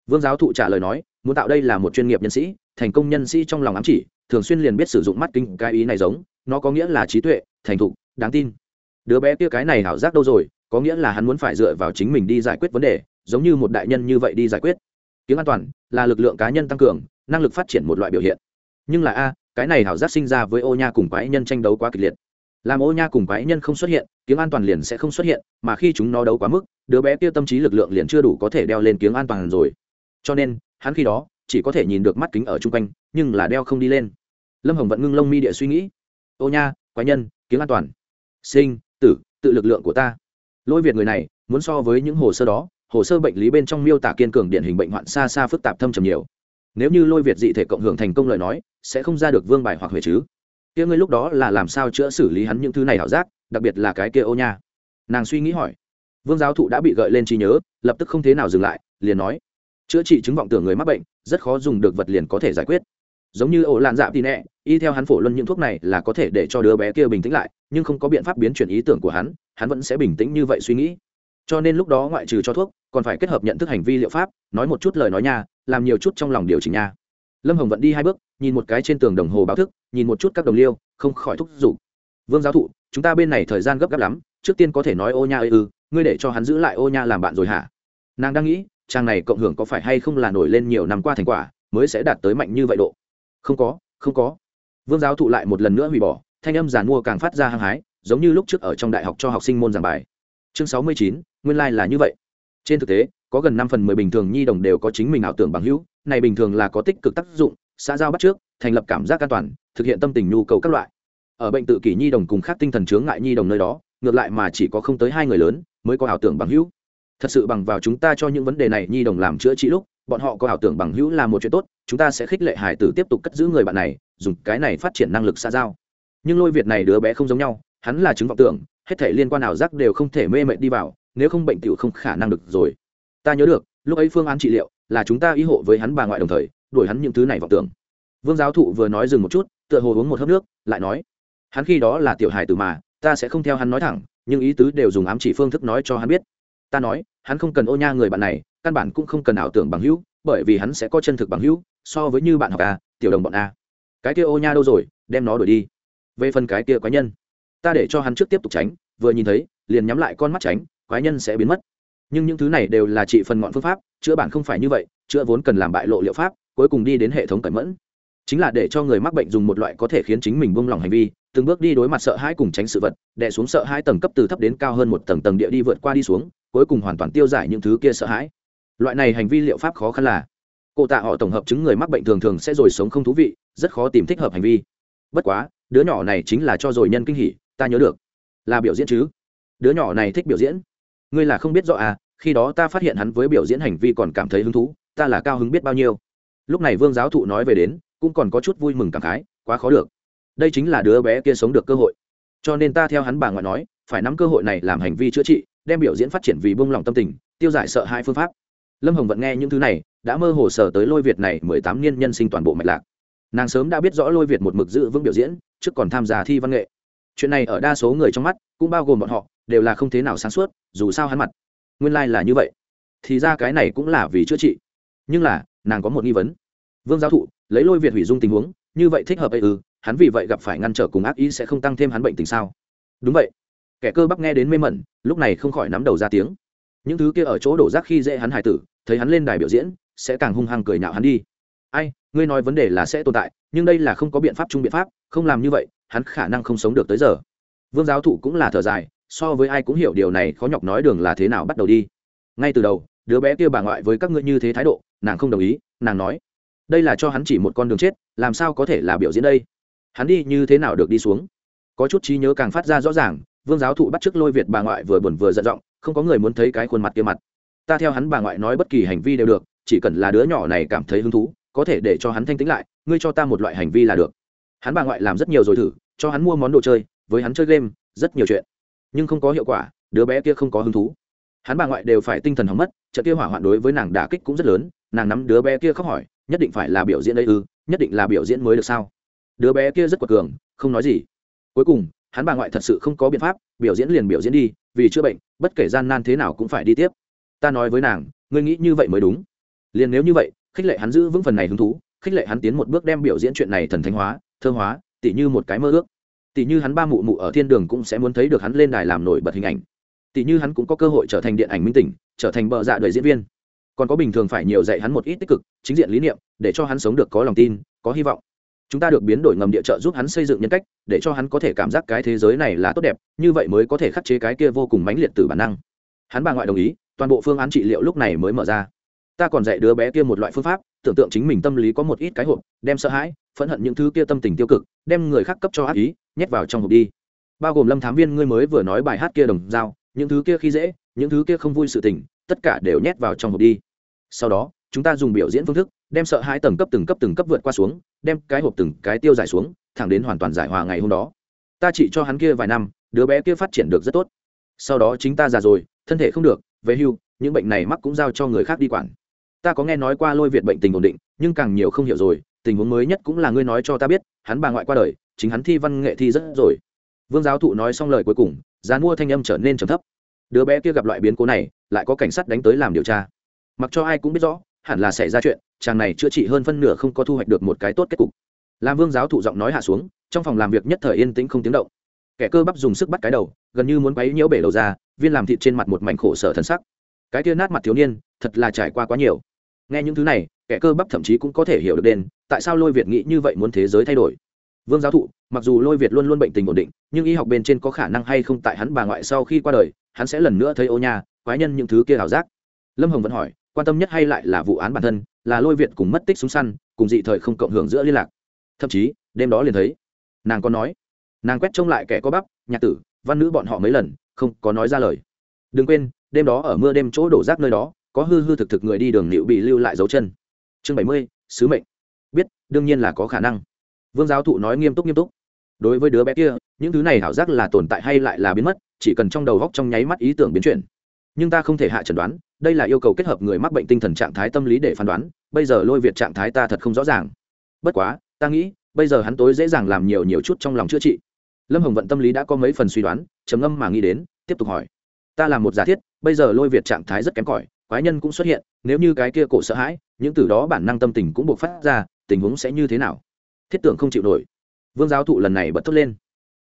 Vương giáo thụ trả lời nói, muốn tạo đây là một chuyên nghiệp nhân sĩ, thành công nhân sĩ trong lòng ám chỉ, thường xuyên liền biết sử dụng mắt kinh cái ý này giống, nó có nghĩa là trí tuệ, thành thục, đáng tin. Đứa bé kia cái này hảo giác đâu rồi, có nghĩa là hắn muốn phải dựa vào chính mình đi giải quyết vấn đề, giống như một đại nhân như vậy đi giải quyết. Tiếng an toàn, là lực lượng cá nhân tăng cường, năng lực phát triển một loại biểu hiện. Nhưng là a, cái này hảo giác sinh ra với ô nha cùng quái nhân tranh đấu quá kịch liệt làm ô nha cùng quái nhân không xuất hiện kiếm an toàn liền sẽ không xuất hiện, mà khi chúng nó đấu quá mức, đứa bé kia tâm trí lực lượng liền chưa đủ có thể đeo lên kiếm an toàn rồi. Cho nên, hắn khi đó, chỉ có thể nhìn được mắt kính ở chung quanh, nhưng là đeo không đi lên. Lâm hồng vẫn ngưng lông mi địa suy nghĩ. Ô nha, quái nhân kiếm an toàn. Sinh, tử, tự lực lượng của ta. Lôi việt người này, muốn so với những hồ sơ đó, hồ sơ bệnh lý bên trong miêu tả kiên cường điển hình bệnh hoạn xa xa phức tạp thâm trầm nhiều. Nếu như lôi việt dị thể cộng hưởng thành công lời nói, sẽ không ra được vương bài hoặc huệ chứ kia ngươi lúc đó là làm sao chữa xử lý hắn những thứ này ảo giác, đặc biệt là cái kia ô nha? Nàng suy nghĩ hỏi. Vương giáo thụ đã bị gợi lên trí nhớ, lập tức không thế nào dừng lại, liền nói. Chữa trị chứng vọng tưởng người mắc bệnh, rất khó dùng được vật liền có thể giải quyết. Giống như ổ lạn dạ tì nẹ, y theo hắn phổ luân những thuốc này là có thể để cho đứa bé kia bình tĩnh lại, nhưng không có biện pháp biến chuyển ý tưởng của hắn hắn vẫn sẽ bình tĩnh như vậy suy nghĩ. Cho nên lúc đó ngoại trừ cho thuốc, còn phải kết hợp nhận thức hành vi liệu pháp, nói một chút lời nói nha, làm nhiều chút trong lòng điều chỉnh nha. Lâm hồng vẫn đi hai bước nhìn một cái trên tường đồng hồ báo thức nhìn một chút các đồng liêu không khỏi thúc giục. Vương giáo thụ chúng ta bên này thời gian gấp gáp lắm trước tiên có thể nói ô nha ư ừ, ngươi để cho hắn giữ lại ô nha làm bạn rồi hả? Nàng đang nghĩ trang này cộng hưởng có phải hay không là nổi lên nhiều năm qua thành quả mới sẽ đạt tới mạnh như vậy độ? Không có không có. Vương giáo thụ lại một lần nữa hủy bỏ thanh âm giàn mua càng phát ra hăng hái giống như lúc trước ở trong đại học cho học sinh môn giảng bài. Chương sáu mươi chín nguyên lai、like、là như vậy. Trên thực tế có gần năm phần mười bình thường nhi đồng đều có chính mình ảo tưởng bằng hữu này bình thường là có tích cực tác dụng xã giao bắt trước, thành lập cảm giác an toàn, thực hiện tâm tình nhu cầu các loại. Ở bệnh tự kỷ nhi đồng cùng khác tinh thần chướng ngại nhi đồng nơi đó, ngược lại mà chỉ có không tới hai người lớn mới có ảo tưởng bằng hữu. Thật sự bằng vào chúng ta cho những vấn đề này nhi đồng làm chữa trị lúc, bọn họ có ảo tưởng bằng hữu là một chuyện tốt, chúng ta sẽ khích lệ hải tử tiếp tục cất giữ người bạn này, dùng cái này phát triển năng lực xã giao. Nhưng lôi việt này đứa bé không giống nhau, hắn là chứng vọng tưởng, hết thể liên quan ảo giác đều không thể mê mệt đi vào, nếu không bệnh tiểu không khả năng được rồi. Ta nhớ được, lúc ấy phương án trị liệu là chúng ta ý hộ với hắn bà ngoại đồng thời đuổi hắn những thứ này vào tưởng. Vương giáo thụ vừa nói dừng một chút, tựa hồ uống một hớp nước, lại nói, hắn khi đó là tiểu hài tử mà, ta sẽ không theo hắn nói thẳng, nhưng ý tứ đều dùng ám chỉ phương thức nói cho hắn biết. Ta nói, hắn không cần ô nha người bạn này, căn bản cũng không cần ảo tưởng bằng hữu, bởi vì hắn sẽ có chân thực bằng hữu, so với như bạn học a tiểu đồng bọn a cái kia ô nha đâu rồi, đem nó đuổi đi. Về phần cái kia quái nhân, ta để cho hắn trước tiếp tục tránh, vừa nhìn thấy, liền nhắm lại con mắt tránh, quái nhân sẽ biến mất. Nhưng những thứ này đều là trị phần ngọn phương pháp, chữa bản không phải như vậy, chữa vốn cần làm bại lộ liệu pháp cuối cùng đi đến hệ thống cẩn mẫn. Chính là để cho người mắc bệnh dùng một loại có thể khiến chính mình buông lỏng hành vi, từng bước đi đối mặt sợ hãi cùng tránh sự vật, đè xuống sợ hãi tầng cấp từ thấp đến cao hơn một tầng tầng địa đi vượt qua đi xuống, cuối cùng hoàn toàn tiêu giải những thứ kia sợ hãi. Loại này hành vi liệu pháp khó khăn là cụ tạ họ tổng hợp chứng người mắc bệnh thường thường sẽ rồi sống không thú vị, rất khó tìm thích hợp hành vi. Bất quá, đứa nhỏ này chính là cho rồi nhân kinh hỉ, ta nhớ được. Là biểu diễn chứ? Đứa nhỏ này thích biểu diễn. Ngươi là không biết rõ à khi đó ta phát hiện hắn với biểu diễn hành vi còn cảm thấy hứng thú, ta là cao hứng biết bao nhiêu lúc này vương giáo thụ nói về đến, cũng còn có chút vui mừng cảm khái, quá khó được. Đây chính là đứa bé kia sống được cơ hội. Cho nên ta theo hắn bà ngoại nói, phải nắm cơ hội này làm hành vi chữa trị, đem biểu diễn phát triển vì bông lòng tâm tình, tiêu giải sợ hai phương pháp. Lâm hồng vẫn nghe những thứ này, đã mơ hồ sở tới lôi việt này mười tám niên nhân sinh toàn bộ mạch lạc. Nàng sớm đã biết rõ lôi việt một mực giữ vững biểu diễn, trước còn tham gia thi văn nghệ. Chuyện này ở đa số người trong mắt, cũng bao gồm bọn họ, đều là không thế nào sáng suốt, dù sao hắn mặt, nguyên lai、like、là như vậy. Thì ra cái này cũng là vì chữa trị. Nhưng là nàng có một nghi vấn. Vương giáo thụ, lấy lôi việt hủy dung tình huống, như vậy thích hợp ấy ư? Hắn vì vậy gặp phải ngăn trở cùng ác ý sẽ không tăng thêm hắn bệnh tình sao? Đúng vậy. Kẻ cơ bắp nghe đến mê mẩn, lúc này không khỏi nắm đầu ra tiếng. Những thứ kia ở chỗ đổ rác khi dễ hắn hài tử, thấy hắn lên đài biểu diễn, sẽ càng hung hăng cười nhạo hắn đi. Ai, ngươi nói vấn đề là sẽ tồn tại, nhưng đây là không có biện pháp chung biện pháp, không làm như vậy, hắn khả năng không sống được tới giờ. Vương giáo thụ cũng là thở dài, so với ai cũng hiểu điều này, khó nhọc nói đường là thế nào bắt đầu đi. Ngay từ đầu đứa bé kia bà ngoại với các ngươi như thế thái độ, nàng không đồng ý, nàng nói, đây là cho hắn chỉ một con đường chết, làm sao có thể là biểu diễn đây? Hắn đi như thế nào được đi xuống? Có chút trí nhớ càng phát ra rõ ràng, vương giáo thụ bắt t r ư ớ c lôi việt bà ngoại vừa buồn vừa giận giọng, không có người muốn thấy cái khuôn mặt kia mặt. Ta theo hắn bà ngoại nói bất kỳ hành vi đều được, chỉ cần là đứa nhỏ này cảm thấy hứng thú, có thể để cho hắn thanh tĩnh lại, ngươi cho ta một loại hành vi là được. Hắn bà ngoại làm rất nhiều rồi thử, cho hắn mua món đồ chơi, với hắn chơi game, rất nhiều chuyện. Nhưng không có hiệu quả, đứa bé kia không có hứng thú hắn bà ngoại đều phải tinh thần hỏng mất, trận kia hỏa hoạn đối với nàng đả kích cũng rất lớn, nàng nắm đứa bé kia khóc hỏi, nhất định phải là biểu diễn đây ư, nhất định là biểu diễn mới được sao? Đứa bé kia rất quật cường, không nói gì. Cuối cùng, hắn bà ngoại thật sự không có biện pháp, biểu diễn liền biểu diễn đi, vì chữa bệnh, bất kể gian nan thế nào cũng phải đi tiếp. Ta nói với nàng, ngươi nghĩ như vậy mới đúng. Liền nếu như vậy, khích lệ hắn giữ vững phần này hứng thú, khích lệ hắn tiến một bước đem biểu diễn chuyện này thần thánh hóa, thơ hóa, tỉ như một cái mơ ước. Tỉ như hắn ba mụ mụ ở thiên đường cũng sẽ muốn thấy được hắn lên đài làm nổi bật hình ảnh tỉ như hắn cũng có cơ hội trở thành điện ảnh minh tỉnh, trở thành bợ dạ đời diễn viên. Còn có bình thường phải nhiều dạy hắn một ít tích cực, chính diện lý niệm, để cho hắn sống được có lòng tin, có hy vọng. Chúng ta được biến đổi ngầm địa trợ giúp hắn xây dựng nhân cách, để cho hắn có thể cảm giác cái thế giới này là tốt đẹp, như vậy mới có thể khắc chế cái kia vô cùng mãnh liệt từ bản năng. Hắn bà ngoại đồng ý, toàn bộ phương án trị liệu lúc này mới mở ra. Ta còn dạy đứa bé kia một loại phương pháp, tưởng tượng chính mình tâm lý có một ít cái hộp, đem sợ hãi, phẫn hận những thứ kia tâm tình tiêu cực, đem người khác cấp cho ác ý, nhét vào trong hộp đi. Bao gồm lâm thám viên, ngươi mới vừa nói bài hát kia đồng dao những thứ kia khi dễ, những thứ kia không vui sự tình, tất cả đều nhét vào trong hộp đi. Sau đó, chúng ta dùng biểu diễn phương thức, đem sợ hãi tầng cấp từng cấp từng cấp vượt qua xuống, đem cái hộp từng cái tiêu giải xuống, thẳng đến hoàn toàn giải hòa ngày hôm đó. Ta chỉ cho hắn kia vài năm, đứa bé kia phát triển được rất tốt. Sau đó chính ta già rồi, thân thể không được, về hưu, những bệnh này mắc cũng giao cho người khác đi quản. Ta có nghe nói qua lôi việt bệnh tình ổn định, nhưng càng nhiều không hiểu rồi, tình huống mới nhất cũng là ngươi nói cho ta biết, hắn bà ngoại qua đời, chính hắn thi văn nghệ thi rất rồi. Vương giáo thụ nói xong lời cuối cùng gián mua thanh âm trở nên trầm thấp. Đứa bé kia gặp loại biến cố này, lại có cảnh sát đánh tới làm điều tra. Mặc cho ai cũng biết rõ, hẳn là xảy ra chuyện, chàng này chữa trị hơn phân nửa không có thu hoạch được một cái tốt kết cục. Làm vương giáo thụ giọng nói hạ xuống, trong phòng làm việc nhất thời yên tĩnh không tiếng động. Kẻ cơ bắp dùng sức bắt cái đầu, gần như muốn quấy nhiễu bể đầu ra, viên làm thịt trên mặt một mảnh khổ sở thân sắc. Cái kia nát mặt thiếu niên, thật là trải qua quá nhiều. Nghe những thứ này, kẻ cơ bắp thậm chí cũng có thể hiểu được đền, tại sao lôi việt nghĩ như vậy muốn thế giới thay đổi vương giáo thụ, mặc dù lôi việt luôn luôn bệnh tình ổn định, nhưng y học bên trên có khả năng hay không tại hắn bà ngoại sau khi qua đời, hắn sẽ lần nữa thấy ô nhà quái nhân những thứ kia ảo giác. Lâm hồng vẫn hỏi, quan tâm nhất hay lại là vụ án bản thân, là lôi việt cùng mất tích súng săn, cùng dị thời không cộng hưởng giữa liên lạc. Thậm chí, đêm đó liền thấy, nàng có nói, nàng quét trông lại kẻ có bắp, nhạc tử, văn nữ bọn họ mấy lần, không có nói ra lời. Đừng quên, đêm đó ở mưa đêm chỗ đổ rác nơi đó, có hư hư thực thực người đi đường liệu bị lưu lại dấu chân. Chương bảy mươi, sứ mệnh. Biết, đương nhiên là có khả năng vương giáo thụ nói nghiêm túc nghiêm túc. Đối với đứa bé kia, những thứ này hảo giác là tồn tại hay lại là biến mất, chỉ cần trong đầu góc trong nháy mắt ý tưởng biến chuyển. Nhưng ta không thể hạ chẩn đoán, đây là yêu cầu kết hợp người mắc bệnh tinh thần trạng thái tâm lý để phán đoán, bây giờ lôi việt trạng thái ta thật không rõ ràng. Bất quá, ta nghĩ, bây giờ hắn tối dễ dàng làm nhiều nhiều chút trong lòng chữa trị. Lâm hồng vận tâm lý đã có mấy phần suy đoán, trầm ngâm mà nghĩ đến, tiếp tục hỏi. Ta làm một giả thiết, bây giờ lôi việt trạng thái rất kém cỏi, quái nhân cũng xuất hiện, nếu như cái kia cổ sợ hãi, những từ đó bản năng tâm tình cũng buộc phát ra, tình huống sẽ như thế nào? Thiết tưởng không chịu nổi. Vương giáo thụ lần này bật thốt lên.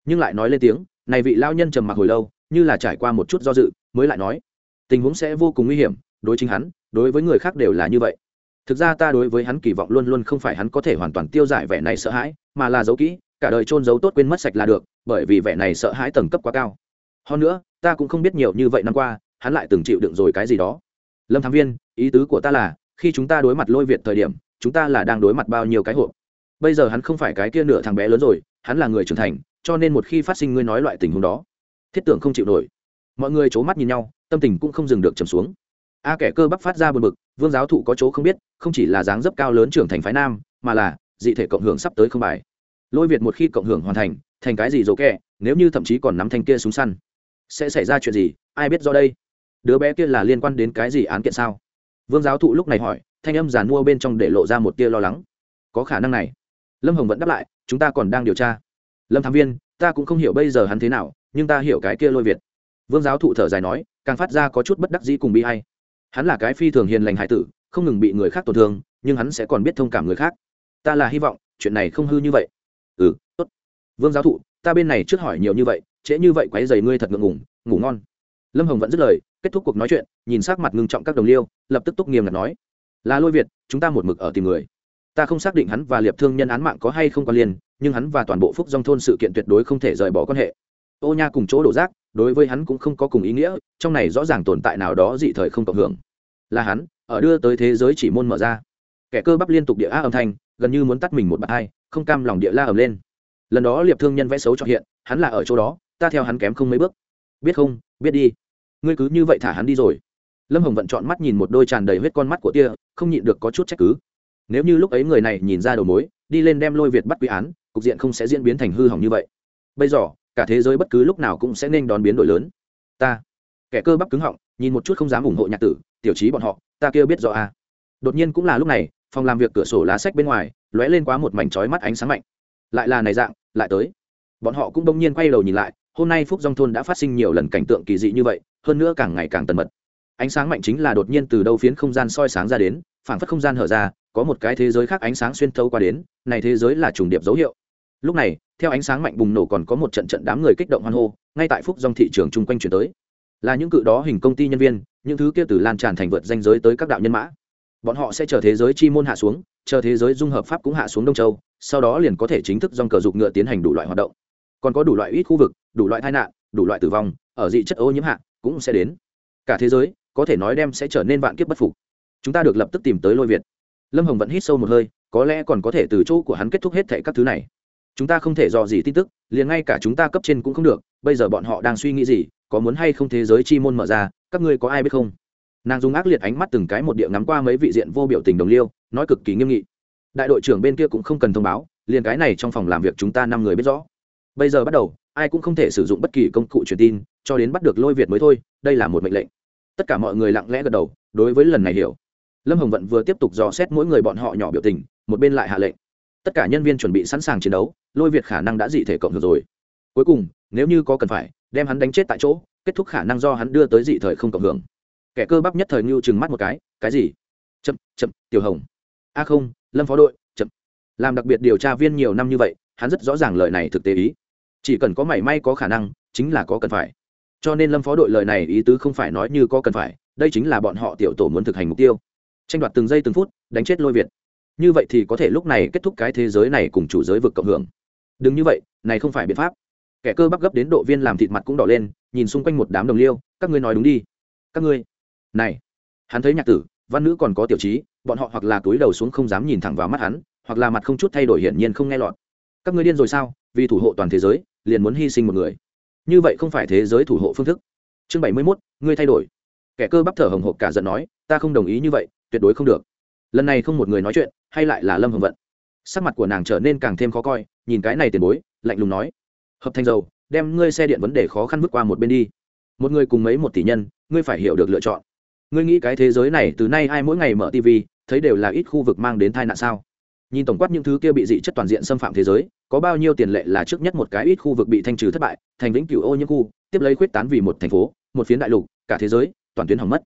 Nhưng lại nói lên tiếng, này vị lao nhân trầm mặc hồi lâu, như là trải qua một chút do dự, mới lại nói, tình huống sẽ vô cùng nguy hiểm, đối chính hắn, đối với người khác đều là như vậy. Thực ra ta đối với hắn kỳ vọng luôn luôn không phải hắn có thể hoàn toàn tiêu giải vẻ này sợ hãi, mà là giấu kỹ, cả đời trôn giấu tốt quên mất sạch là được, bởi vì vẻ này sợ hãi tầng cấp quá cao. Hơn nữa, ta cũng không biết nhiều như vậy năm qua, hắn lại từng chịu đựng rồi cái gì đó. Lâm thám viên, ý tứ của ta là, khi chúng ta đối mặt lôi việt thời điểm, chúng ta là đang đối mặt bao nhiêu cái hộp? Bây giờ hắn không phải cái kia nửa thằng bé lớn rồi, hắn là người trưởng thành, cho nên một khi phát sinh ngươi nói loại tình huống đó, thiết tưởng không chịu nổi. Mọi người c h ố mắt nhìn nhau, tâm tình cũng không dừng được trầm xuống. A kẻ cơ bắp phát ra bờ bực, vương giáo thụ có chỗ không biết, không chỉ là dáng dấp cao lớn trưởng thành phái nam, mà là dị thể cộng hưởng sắp tới không bài. Lôi việt một khi cộng hưởng hoàn thành thành cái gì dỗ kẹ nếu như thậm chí còn nắm thanh kia súng săn, sẽ xảy ra chuyện gì, ai biết do đây? Đứa bé kia là liên quan đến cái gì án kiện sao? Vương giáo thụ lúc này hỏi, thanh âm giàn mua bên trong để lộ ra một tia lo lắng. Có khả năng này lâm hồng vẫn đáp lại, chúng ta còn đang điều tra. Lâm thám viên, ta cũng không hiểu bây giờ hắn thế nào, nhưng ta hiểu cái kia lôi việt. Vương giáo thụ thở dài nói, càng phát ra có chút bất đắc dĩ cùng bị hay hắn là cái phi thường hiền lành hải tử, không ngừng bị người khác tổn thương, nhưng hắn sẽ còn biết thông cảm người khác. Ta là hy vọng, chuyện này không hư như vậy. Ừ tốt. Vương giáo thụ, ta bên này trước hỏi nhiều như vậy, trễ như vậy quấy dày ngươi thật ngượng ngủng ngủ ngon. Lâm hồng vẫn dứt lời, kết thúc cuộc nói chuyện, nhìn sắc mặt ngưng trọng các đồng liêu, lập tức túc nghiêm ngặt nói, là lôi việt, chúng ta một mực ở tìm người ta không xác định hắn và liệp thương nhân án mạng có hay không quan liên, nhưng hắn và toàn bộ phúc dòng thôn sự kiện tuyệt đối không thể rời bỏ quan hệ. Ô nha cùng chỗ đổ rác, đối với hắn cũng không có cùng ý nghĩa, trong này rõ ràng tồn tại nào đó dị thời không cộng hưởng. Là hắn, ở đưa tới thế giới chỉ môn mở ra. Kẻ cơ bắp liên tục địa á âm thanh, gần như muốn tắt mình một bàn hai, không cam lòng địa la ầm lên. Lần đó liệp thương nhân vẽ xấu cho hiện, hắn là ở chỗ đó, ta theo hắn kém không mấy bước. Biết không, biết đi. Ngươi cứ như vậy thả hắn đi rồi. Lâm hồng vận chọn mắt nhìn một đôi tràn đầy huyết con mắt của tia, không nhịn được có chút trách cứ nếu như lúc ấy người này nhìn ra đầu mối, đi lên đem lôi việt bắt quy án, cục diện không sẽ diễn biến thành hư hỏng như vậy. Bây giờ, cả thế giới bất cứ lúc nào cũng sẽ nên đón biến đổi lớn. Ta, kẻ cơ bắp cứng họng, nhìn một chút không dám ủng hộ nhạc tử, tiểu trí bọn họ, ta kêu biết rõ a. À. đột nhiên cũng là lúc này, phòng làm việc cửa sổ lá sách bên ngoài, lóe lên quá một mảnh trói mắt ánh sáng mạnh. Lại là này dạng, lại tới. Bọn họ cũng đông nhiên quay đầu nhìn lại, hôm nay phúc dòng thôn đã phát sinh nhiều lần cảnh tượng kỳ dị như vậy, hơn nữa càng ngày càng tần mật. Ánh sáng mạnh chính là đột nhiên từ đâu phiến không gian soi sáng ra đến phảng phất không gian hở ra, có một cái thế giới khác ánh sáng xuyên thấu qua đến, này thế giới là trùng điệp dấu hiệu. Lúc này, theo ánh sáng mạnh bùng nổ còn có một trận trận đám người kích động hoan hô, ngay tại phúc dòng thị trường chung quanh chuyển tới. Là những cự đó hình công ty nhân viên, những thứ kia từ lan tràn thành vượt danh giới tới các đạo nhân mã. Bọn họ sẽ chờ thế giới chi môn hạ xuống, chờ thế giới dung hợp pháp cũng hạ xuống đông châu, sau đó liền có thể chính thức dòng cờ dục ngựa tiến hành đủ loại hoạt động. Còn có đủ loại ít khu vực, đủ loại tai nạn, đủ loại tử vong, ở dị chất ô nhiễm hạ, cũng sẽ đến. Cả thế giới, có thể nói đem sẽ trở nên vạn kiếp bất phục chúng ta được lập tức tìm tới lôi việt. Lâm hồng vẫn hít sâu một hơi, có lẽ còn có thể từ chỗ của hắn kết thúc hết thệ các thứ này. Chúng ta không thể dò gì tin tức, liền ngay cả chúng ta cấp trên cũng không được, bây giờ bọn họ đang suy nghĩ gì, có muốn hay không thế giới chi môn mở ra, các ngươi có ai biết không? Nàng dùng ác liệt ánh mắt từng cái một địa ngắm qua mấy vị diện vô biểu tình đồng liêu, nói cực kỳ nghiêm nghị. Đại đội trưởng bên kia cũng không cần thông báo, liền cái này trong phòng làm việc chúng ta năm người biết rõ. Bây giờ bắt đầu, ai cũng không thể sử dụng bất kỳ công cụ truyền tin, cho đến bắt được lôi việt mới thôi, đây là một mệnh lệnh. Tất cả mọi người lặng lẽ gật đầu, đối với lần này hiểu lâm hồng vận vừa tiếp tục dò xét mỗi người bọn họ nhỏ biểu tình, một bên lại hạ lệnh. Tất cả nhân viên chuẩn bị sẵn sàng chiến đấu, lôi việt khả năng đã dị thể cộng được rồi. Cuối cùng, nếu như có cần phải, đem hắn đánh chết tại chỗ, kết thúc khả năng do hắn đưa tới dị thời không cộng hưởng. Kẻ cơ bắp nhất thời ngưu chừng mắt một cái cái gì? Chậm chậm, tiểu hồng. A à không, lâm phó đội, chậm. Làm đặc biệt điều tra viên nhiều năm như vậy, hắn rất rõ ràng lời này thực tế ý. Chỉ cần có mảy may có khả năng, chính là có cần phải. Cho nên lâm phó đội lời này ý tứ không phải nói như có cần phải, đây chính là bọn họ tiểu tổ muốn thực hành mục tiêu tranh đoạt từng giây từng phút, đánh chết lôi việt. Như vậy thì có thể lúc này kết thúc cái thế giới này cùng chủ giới vực cộng hưởng. Đừng như vậy, này không phải biện pháp. Kẻ cơ bắp gấp đến độ viên làm thịt mặt cũng đỏ lên, nhìn xung quanh một đám đồng liêu, các ngươi nói đúng đi. Các ngươi. Này, hắn thấy nhạc tử, văn nữ còn có tiểu trí, bọn họ hoặc là túi đầu xuống không dám nhìn thẳng vào mắt hắn, hoặc là mặt không chút thay đổi hiển nhiên không nghe lọt. Các ngươi điên rồi sao? Vì thủ hộ toàn thế giới, liền muốn hy sinh một người. Như vậy không phải thế giới thủ hộ phương thức. Chương bảy mươi mốt, ngươi thay đổi. Kẻ cơ bắp thở hồng hộc cả giận nói, ta không đồng ý như vậy tuyệt đối không được. Lần này không một người nói chuyện, hay lại là lâm hồng vận. Sắc mặt của nàng trở nên càng thêm khó coi, nhìn cái này tiền bối, lạnh lùng nói, hợp thành dầu, đem ngươi xe điện vấn đề khó khăn bước qua một bên đi. Một người cùng mấy một tỷ nhân, ngươi phải hiểu được lựa chọn. Ngươi nghĩ cái thế giới này từ nay ai mỗi ngày mở tv thấy đều là ít khu vực mang đến tai nạn sao? Nhìn tổng quát những thứ kia bị dị chất toàn diện xâm phạm thế giới, có bao nhiêu tiền lệ là trước nhất một cái ít khu vực bị thanh trừ thất bại, thành vĩnh cửu ô nhiễm khu, tiếp lấy khuyết tán vì một thành phố, một phiến đại lục, cả thế giới, toàn tuyến hỏng mất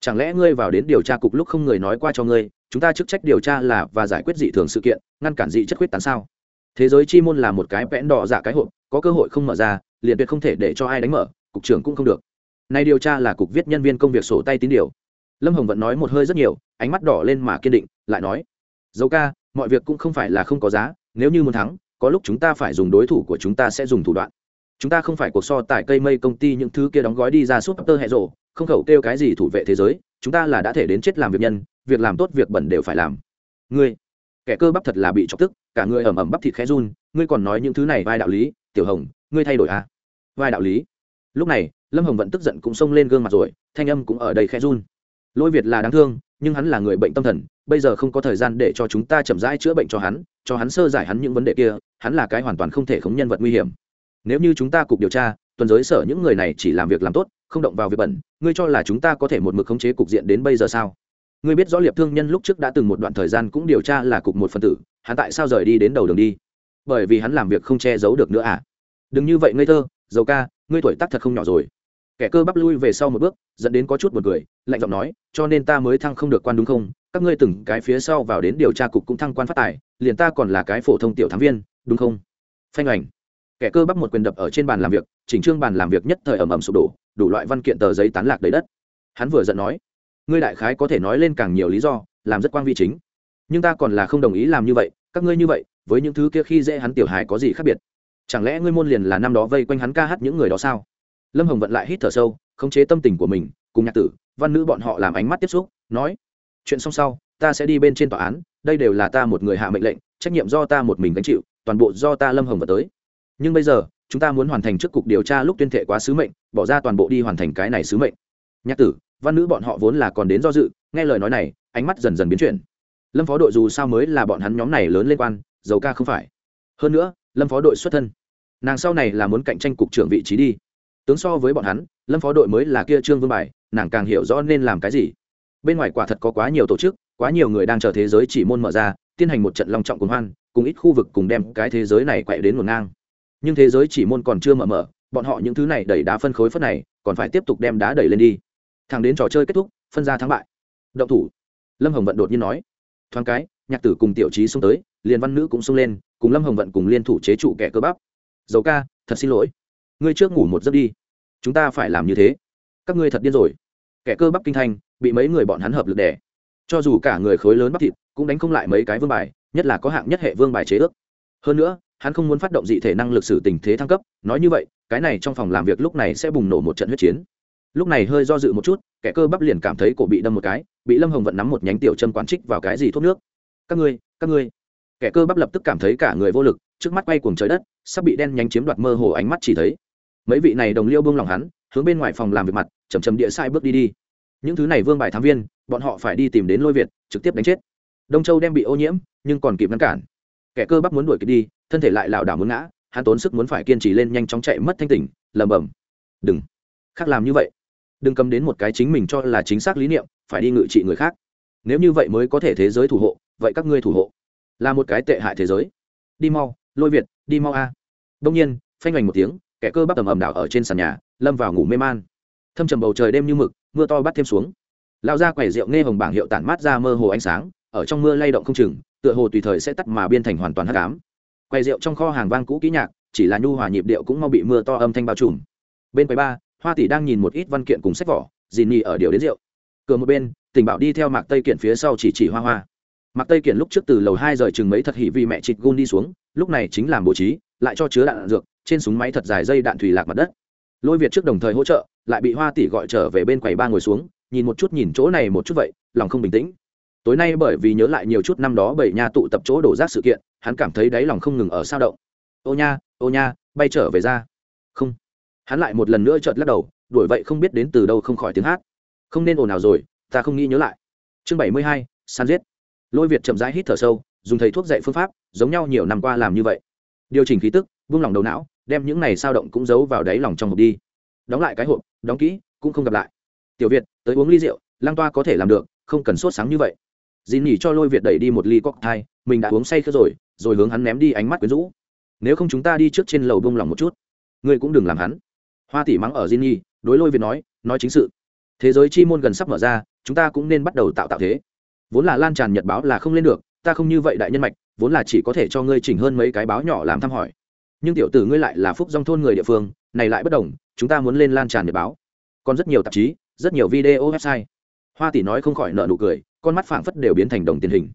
chẳng lẽ ngươi vào đến điều tra cục lúc không người nói qua cho ngươi, chúng ta chức trách điều tra là và giải quyết dị thường sự kiện, ngăn cản dị chất huyết tán sao? Thế giới chi môn là một cái vẽn đỏ dạ cái hộp, có cơ hội không mở ra, liền tuyệt không thể để cho ai đánh mở, cục trưởng cũng không được. Nay điều tra là cục viết nhân viên công việc sổ tay tín điều. Lâm hồng vẫn nói một hơi rất nhiều, ánh mắt đỏ lên mà kiên định, lại nói dấu ca, mọi việc cũng không phải là không có giá, nếu như muốn thắng, có lúc chúng ta phải dùng đối thủ của chúng ta sẽ dùng thủ đoạn. Chúng ta không phải cuộc so tại cây mây công ty những thứ kia đóng gói đi ra suốt tơ hệ rộ không khẩu kêu cái gì thủ vệ thế giới, chúng ta là đã thể đến chết làm việc nhân, việc làm tốt việc bẩn đều phải làm. Ngươi, kẻ cơ bắp thật là bị chọc tức, cả người ẩm ẩm bắp thịt khẽ run, ngươi còn nói những thứ này vai đạo lý, tiểu hồng, ngươi thay đổi à? Vai đạo lý? Lúc này, lâm hồng vẫn tức giận cũng xông lên gương mặt rồi, thanh âm cũng ở đây khẽ run. Lôi việt là đáng thương, nhưng hắn là người bệnh tâm thần, bây giờ không có thời gian để cho chúng ta chậm rãi chữa bệnh cho hắn cho hắn sơ giải hắn những vấn đề kia, hắn là cái hoàn toàn không thể khống nhân vật nguy hiểm. Nếu như chúng ta cục điều tra, tuần giới sở những người này chỉ làm việc làm tốt không động vào việc bẩn, ngươi cho là chúng ta có thể một mực khống chế cục diện đến bây giờ sao? Ngươi biết rõ liệp thương nhân lúc trước đã từng một đoạn thời gian cũng điều tra là cục một phần tử, hắn tại sao rời đi đến đầu đường đi? Bởi vì hắn làm việc không che giấu được nữa à? Đừng như vậy ngây thơ, dầu ca, ngươi tuổi tác thật không nhỏ rồi. Kẻ cơ bắp lui về sau một bước, dẫn đến có chút một người lạnh giọng nói, cho nên ta mới thăng không được quan đúng không? Các ngươi từng cái phía sau vào đến điều tra cục cũng thăng quan phát tài, liền ta còn là cái phổ thông tiểu thám viên, đúng không? Phanh ảnh kẻ cơ bắp một quyền đập ở trên bàn làm việc, chỉnh trương bàn làm việc nhất thời ẩm ầm sụp đổ, đủ loại văn kiện tờ giấy tán lạc đầy đất. Hắn vừa giận nói, ngươi đại khái có thể nói lên càng nhiều lý do, làm rất quan vi chính. Nhưng ta còn là không đồng ý làm như vậy, các ngươi như vậy, với những thứ kia khi dễ hắn tiểu hài có gì khác biệt? Chẳng lẽ ngươi môn liền là năm đó vây quanh hắn ca hát những người đó sao? Lâm hồng vận lại hít thở sâu, khống chế tâm tình của mình, cùng nhạc tử, văn nữ bọn họ làm ánh mắt tiếp xúc, nói, chuyện xong sau, ta sẽ đi bên trên tòa án, đây đều là ta một người hạ mệnh lệnh, trách nhiệm do ta một mình gánh chịu, toàn bộ do ta lâm hồng vận tới nhưng bây giờ, chúng ta muốn hoàn thành trước cục điều tra lúc tuyên thệ quá sứ mệnh, bỏ ra toàn bộ đi hoàn thành cái này sứ mệnh. Nhạc tử, văn nữ bọn họ vốn là còn đến do dự, nghe lời nói này, ánh mắt dần dần biến chuyển. Lâm phó đội dù sao mới là bọn hắn nhóm này lớn lên quan dầu ca không phải. Hơn nữa, lâm phó đội xuất thân. Nàng sau này là muốn cạnh tranh cục trưởng vị trí đi. Tướng so với bọn hắn, lâm phó đội mới là kia trương vương bài, nàng càng hiểu rõ nên làm cái gì. Bên ngoài quả thật có quá nhiều tổ chức, quá nhiều người đang chờ thế giới chỉ môn mở ra, tiến hành một trận long trọng cùng hoan, cùng ít khu vực cùng đem cái thế giới này quậy đến ngổn ngang nhưng thế giới chỉ môn còn chưa mở mở bọn họ những thứ này đẩy đá phân khối phất này còn phải tiếp tục đem đá đẩy lên đi. Thẳng đến trò chơi kết thúc phân ra thắng bại. Động thủ. Lâm hồng vận đột nhiên nói. Thoáng cái nhạc tử cùng tiểu trí xông tới liền văn nữ cũng xông lên cùng lâm hồng vận cùng liên thủ chế trụ kẻ cơ bắp. Dầu ca thật xin lỗi. Ngươi trước ngủ một giấc đi. Chúng ta phải làm như thế. Các ngươi thật điên rồi. Kẻ cơ bắp kinh thành, bị mấy người bọn hắn hợp lực đẻ cho dù cả người khối lớn bắp thịt cũng đánh không lại mấy cái vương bài nhất là có hạng nhất hệ vương bài chế ước. Hơn nữa hắn không muốn phát động dị thể năng lực sử tình thế thăng cấp, nói như vậy, cái này trong phòng làm việc lúc này sẽ bùng nổ một trận huyết chiến. Lúc này hơi do dự một chút, kẻ cơ bắp liền cảm thấy cổ bị đâm một cái, bị lâm hồng vận nắm một nhánh tiểu chân quán trích vào cái gì thuốc nước. Các ngươi các ngươi. Kẻ cơ bắp lập tức cảm thấy cả người vô lực, trước mắt quay cuồng trời đất, sắp bị đen nhánh chiếm đoạt mơ hồ ánh mắt chỉ thấy. Mấy vị này đồng liêu buông lòng hắn, hướng bên ngoài phòng làm việc mặt chầm chầm địa sai bước đi đi. Những thứ này vương bài thám viên, bọn họ phải đi tìm đến lôi việt, trực tiếp đánh chết. Đông châu đem bị ô nhiễm, nhưng còn kịp ngăn cản. Kẻ cơ bắp muốn đuổi kịp đi thân thể lại lảo đảo muốn ngã, hắn tốn sức muốn phải kiên trì lên nhanh chóng chạy mất thanh tỉnh lầm bầm đừng, khác làm như vậy. Đừng cầm đến một cái chính mình cho là chính xác lý niệm, phải đi ngự trị người khác. Nếu như vậy mới có thể thế giới thủ hộ, vậy các ngươi thủ hộ. Là một cái tệ hại thế giới. Đi mau, lôi việt, đi mau a. Đông nhiên, phanh hoành một tiếng, kẻ cơ bắp tầm ầm đảo ở trên sàn nhà, lâm vào ngủ mê man. Thâm trầm bầu trời đêm như mực, mưa to bắt thêm xuống. Lao ra quẻ rượu nghe hồng bảng hiệu tản mát ra mơ hồ ánh sáng, ở trong mưa lay động không chừng, tựa hồ tùy thời sẽ tắt mà biên thành hoàn toàn hắc ám quầy rượu trong kho hàng vang cũ kỹ nhạc chỉ là nhu hòa nhịp điệu cũng mau bị mưa to âm thanh bao trùm. Bên quầy ba hoa tỷ đang nhìn một ít văn kiện cùng sách vỏ dì nhì ở điều đến rượu. Cửa một bên tình bảo đi theo mạc tây kiện phía sau chỉ chỉ hoa hoa. Mạc tây kiện lúc trước từ lầu hai rời chừng mấy thật hỉ vì mẹ chịt gun đi xuống lúc này chính làm bố trí lại cho chứa đạn, dược trên súng máy thật dài dây đạn thủy lạc mặt đất. Lôi việt trước đồng thời hỗ trợ lại bị hoa tỷ gọi trở về bên quầy ba ngồi xuống nhìn một chút nhìn chỗ này một chút vậy lòng không bình tĩnh tối nay bởi vì nhớ lại nhiều chút năm đó bảy nha tụ tập chỗ đổ rác sự kiện, hắn cảm thấy đáy lòng không ngừng ở sao động. Ô nha ô nha, bay trở về ra. Không. Hắn lại một lần nữa chợt lắc đầu, đuổi vậy không biết đến từ đâu không khỏi tiếng hát. Không nên ồn ào rồi, ta không nghĩ nhớ lại. Chương bảy mươi hai, san giết. Lôi việt chậm rãi hít thở sâu, dùng thầy thuốc dạy phương pháp, giống nhau nhiều năm qua làm như vậy. Điều chỉnh khí tức buông lỏng đầu não, đem những này sao động cũng giấu vào đáy lòng trong hộp đi. Đóng lại cái hộp, đóng kỹ, cũng không gặp lại. Tiểu việt, tới uống ly rượu lang toa có thể làm được, không cần sốt sáng như vậy dì nỉ cho lôi việt đẩy đi một ly cocktail mình đã uống say khơ rồi rồi hướng hắn ném đi ánh mắt quyến rũ. Nếu không chúng ta đi trước trên lầu bông lòng một chút. Ngươi cũng đừng làm hắn. Hoa tỷ mắng ở dì nhi đối lôi việt nói nói chính sự. Thế giới chi môn gần sắp mở ra, chúng ta cũng nên bắt đầu tạo tạo thế. Vốn là lan tràn nhật báo là không lên được, ta không như vậy đại nhân mạch, vốn là chỉ có thể cho ngươi chỉnh hơn mấy cái báo nhỏ làm thăm hỏi. Nhưng tiểu tử ngươi lại là phúc dòng thôn người địa phương, này lại bất đồng, chúng ta muốn lên lan tràn nhật báo. Còn rất nhiều tạp chí, rất nhiều video website. Hoa tỷ nói không khỏi nợ nụ cười con mắt phảng phất đều biến thành đồng tiền hình.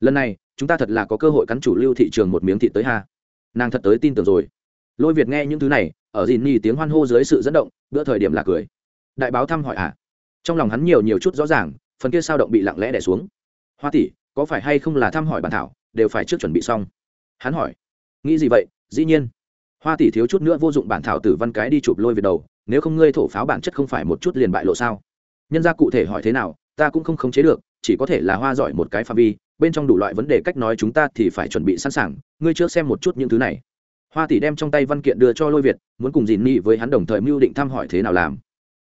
Lần này, chúng ta thật là có cơ hội cắn chủ lưu thị trường một miếng thịt tới ha. Nàng thật tới tin tưởng rồi. Lôi việt nghe những thứ này, ở dìn nhì tiếng hoan hô dưới sự dẫn động, bữa thời điểm là cười. Đại báo thăm hỏi à? Trong lòng hắn nhiều nhiều chút rõ ràng, phần kia sao động bị lặng lẽ đẻ xuống. Hoa tỷ, có phải hay không là thăm hỏi bản thảo, đều phải trước chuẩn bị xong? Hắn hỏi. Nghĩ gì vậy? Dĩ nhiên. Hoa tỷ thiếu chút nữa vô dụng bản thảo tử văn cái đi chụp lôi về đầu, nếu không ngươi thổ pháo bản chất không phải một chút liền bại lộ sao? Nhân ra cụ thể hỏi thế nào, ta cũng không khống chế được chỉ có thể là hoa giỏi một cái phạm vi, bên trong đủ loại vấn đề cách nói chúng ta thì phải chuẩn bị sẵn sàng, ngươi trước xem một chút những thứ này. Hoa tỷ đem trong tay văn kiện đưa cho lôi việt, muốn cùng dìn nị với hắn đồng thời mưu định thăm hỏi thế nào làm.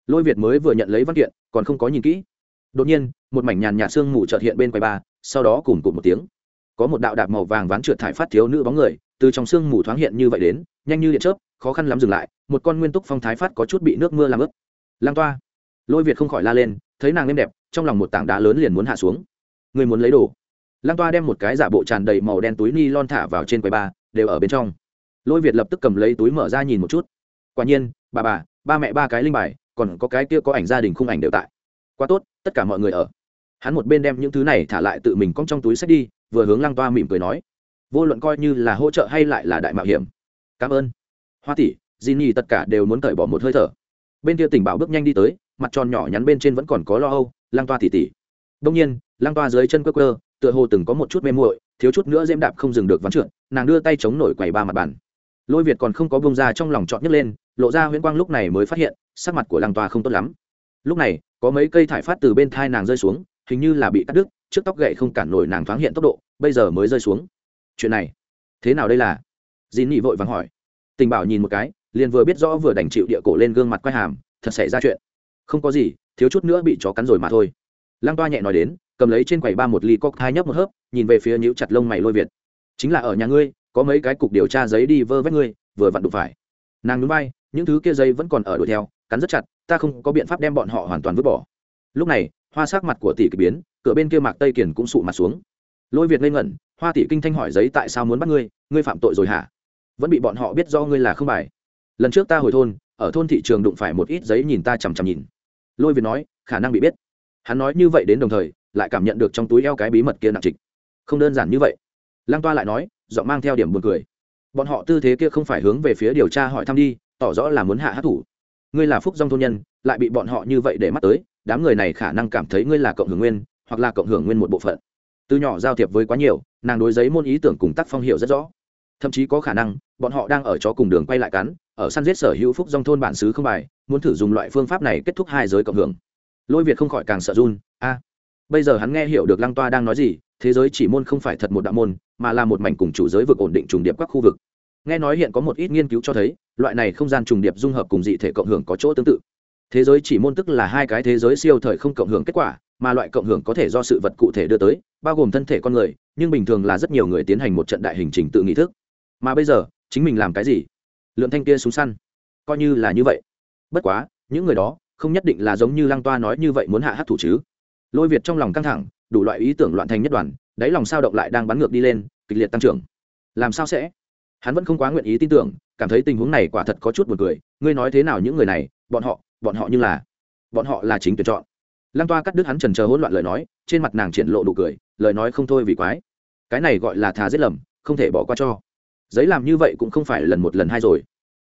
Lôi việt mới vừa nhận lấy văn kiện, còn không có nhìn kỹ. Đột nhiên, một mảnh nhàn nhạt sương mù trợt hiện bên quầy ba sau đó cùng cụt một tiếng. Có một đạo đạp màu vàng ván trượt thải phát thiếu nữ bóng người, từ trong sương mù thoáng hiện như vậy đến, nhanh như điện chớp, khó khăn lắm dừng lại, một con nguyên túc phong thái phát có chút bị nước mưa làm ướt. Lang toa. Lôi việt không khỏi la lên, thấy nàng êm đẹp trong lòng một tảng đá lớn liền muốn hạ xuống. Người muốn lấy đồ. Lang toa đem một cái giả bộ tràn đầy màu đen túi ni lon thả vào trên quầy ba, đều ở bên trong. Lôi việt lập tức cầm lấy túi mở ra nhìn một chút. Quả nhiên, bà bà, ba mẹ ba cái linh bài, còn có cái kia có ảnh gia đình khung ảnh đều tại. Quá tốt, tất cả mọi người ở. Hắn một bên đem những thứ này thả lại tự mình cong trong túi sách đi, vừa hướng lăng toa mỉm cười nói. Vô luận coi như là hỗ trợ hay lại là đại mạo hiểm. Cảm ơn. Hoa tỷ di nhi tất cả đều muốn cởi bỏ một hơi thở. Bên kia tỉnh bảo bước nhanh đi tới mặt tròn nhỏ nhắn bên trên vẫn còn có lo âu lang toa tỉ tỉ. Đông nhiên lang toa dưới chân quơ quơ, tựa hồ từng có một chút mê muội, thiếu chút nữa dêm đạp không dừng được ván trượt, nàng đưa tay chống nổi quầy ba mặt bàn. Lôi việt còn không có bông ra trong lòng trọn nhấc lên, lộ ra huyễn quang lúc này mới phát hiện, sắc mặt của lang toa không tốt lắm. Lúc này, có mấy cây thải phát từ bên thai nàng rơi xuống, hình như là bị cắt đứt, trước tóc gậy không cản nổi nàng thoáng hiện tốc độ, bây giờ mới rơi xuống. Chuyện này, thế nào đây là? Dì nị vội vàng hỏi. Tình bảo nhìn một cái, liền vừa biết rõ vừa đành chịu địa cổ lên gương mặt quay hàm, thật xảy ra chuyện không có gì, thiếu chút nữa bị chó cắn rồi mà thôi. Lăng toa nhẹ nói đến, cầm lấy trên quầy ba một ly cóc hai nhấp một hớp, nhìn về phía nhíu chặt lông mày lôi việt. Chính là ở nhà ngươi, có mấy cái cục điều tra giấy đi vơ vét ngươi, vừa vặn đụng phải. Nàng núi bay những thứ kia dây vẫn còn ở đuổi theo, cắn rất chặt, ta không có biện pháp đem bọn họ hoàn toàn vứt bỏ. Lúc này, hoa sắc mặt của tỷ kỳ biến, cửa bên kia mạc tây Kiển cũng sụ mặt xuống. Lôi việt ngây ngẩn, hoa tỷ kinh thanh hỏi giấy tại sao muốn bắt ngươi ngươi phạm tội rồi hả? Vẫn bị bọn họ biết do ngươi là không bài. Lần trước ta hồi thôn, ở thôn thị trường đụng phải một ít giấy nhìn ta chằm chằm nhìn lôi việt nói, khả năng bị biết. Hắn nói như vậy đến đồng thời, lại cảm nhận được trong túi eo cái bí mật kia nặng trịch. Không đơn giản như vậy. Lăng toa lại nói, giọng mang theo điểm buồn cười. Bọn họ tư thế kia không phải hướng về phía điều tra hỏi thăm đi, tỏ rõ là muốn hạ hát thủ. Ngươi là phúc dong thôn nhân, lại bị bọn họ như vậy để mắt tới, đám người này khả năng cảm thấy ngươi là cộng hưởng nguyên, hoặc là cộng hưởng nguyên một bộ phận. Từ nhỏ giao thiệp với quá nhiều, nàng đối giấy môn ý tưởng cùng tác phong hiệu rất rõ. Thậm chí có khả năng, bọn họ đang ở chó cùng đường quay lại cắn ở săn giết sở hữu phúc dòng thôn bản xứ không bài, muốn thử dùng loại phương pháp này kết thúc hai giới cộng hưởng. Lôi việt không khỏi càng sợ run, a, bây giờ hắn nghe hiểu được lăng toa đang nói gì, thế giới chỉ môn không phải thật một đạo môn, mà là một mảnh cùng chủ giới vực ổn định trùng điệp các khu vực. Nghe nói hiện có một ít nghiên cứu cho thấy, loại này không gian trùng điệp dung hợp cùng dị thể cộng hưởng có chỗ tương tự. Thế giới chỉ môn tức là hai cái thế giới siêu thời không cộng hưởng kết quả, mà loại cộng hưởng có thể do sự vật cụ thể đưa tới, bao gồm thân thể con người, nhưng bình thường là rất nhiều người tiến hành một trận đại hình trình tự nghị thức. Mà bây giờ, chính mình làm cái gì? Lượng thanh kia súng săn. Coi như là như vậy. Bất quá, những người đó không nhất định là giống như lăng toa nói như vậy muốn hạ hát thủ chứ. Lôi việt trong lòng căng thẳng, đủ loại ý tưởng loạn thành nhất đoàn, đáy lòng sao động lại đang bắn ngược đi lên, kịch liệt tăng trưởng. Làm sao sẽ? Hắn vẫn không quá nguyện ý tin tưởng, cảm thấy tình huống này quả thật có chút buồn cười. Ngươi nói thế nào những người này, bọn họ bọn họ như là, bọn họ là chính tuyển chọn. Lăng toa cắt đứt hắn trần chờ hỗn loạn lời nói, trên mặt nàng triển lộ đủ cười, lời nói không thôi vì quái. Cái này gọi là thà giết lầm, không thể bỏ qua cho. Giấy làm như vậy cũng không phải lần một lần hai rồi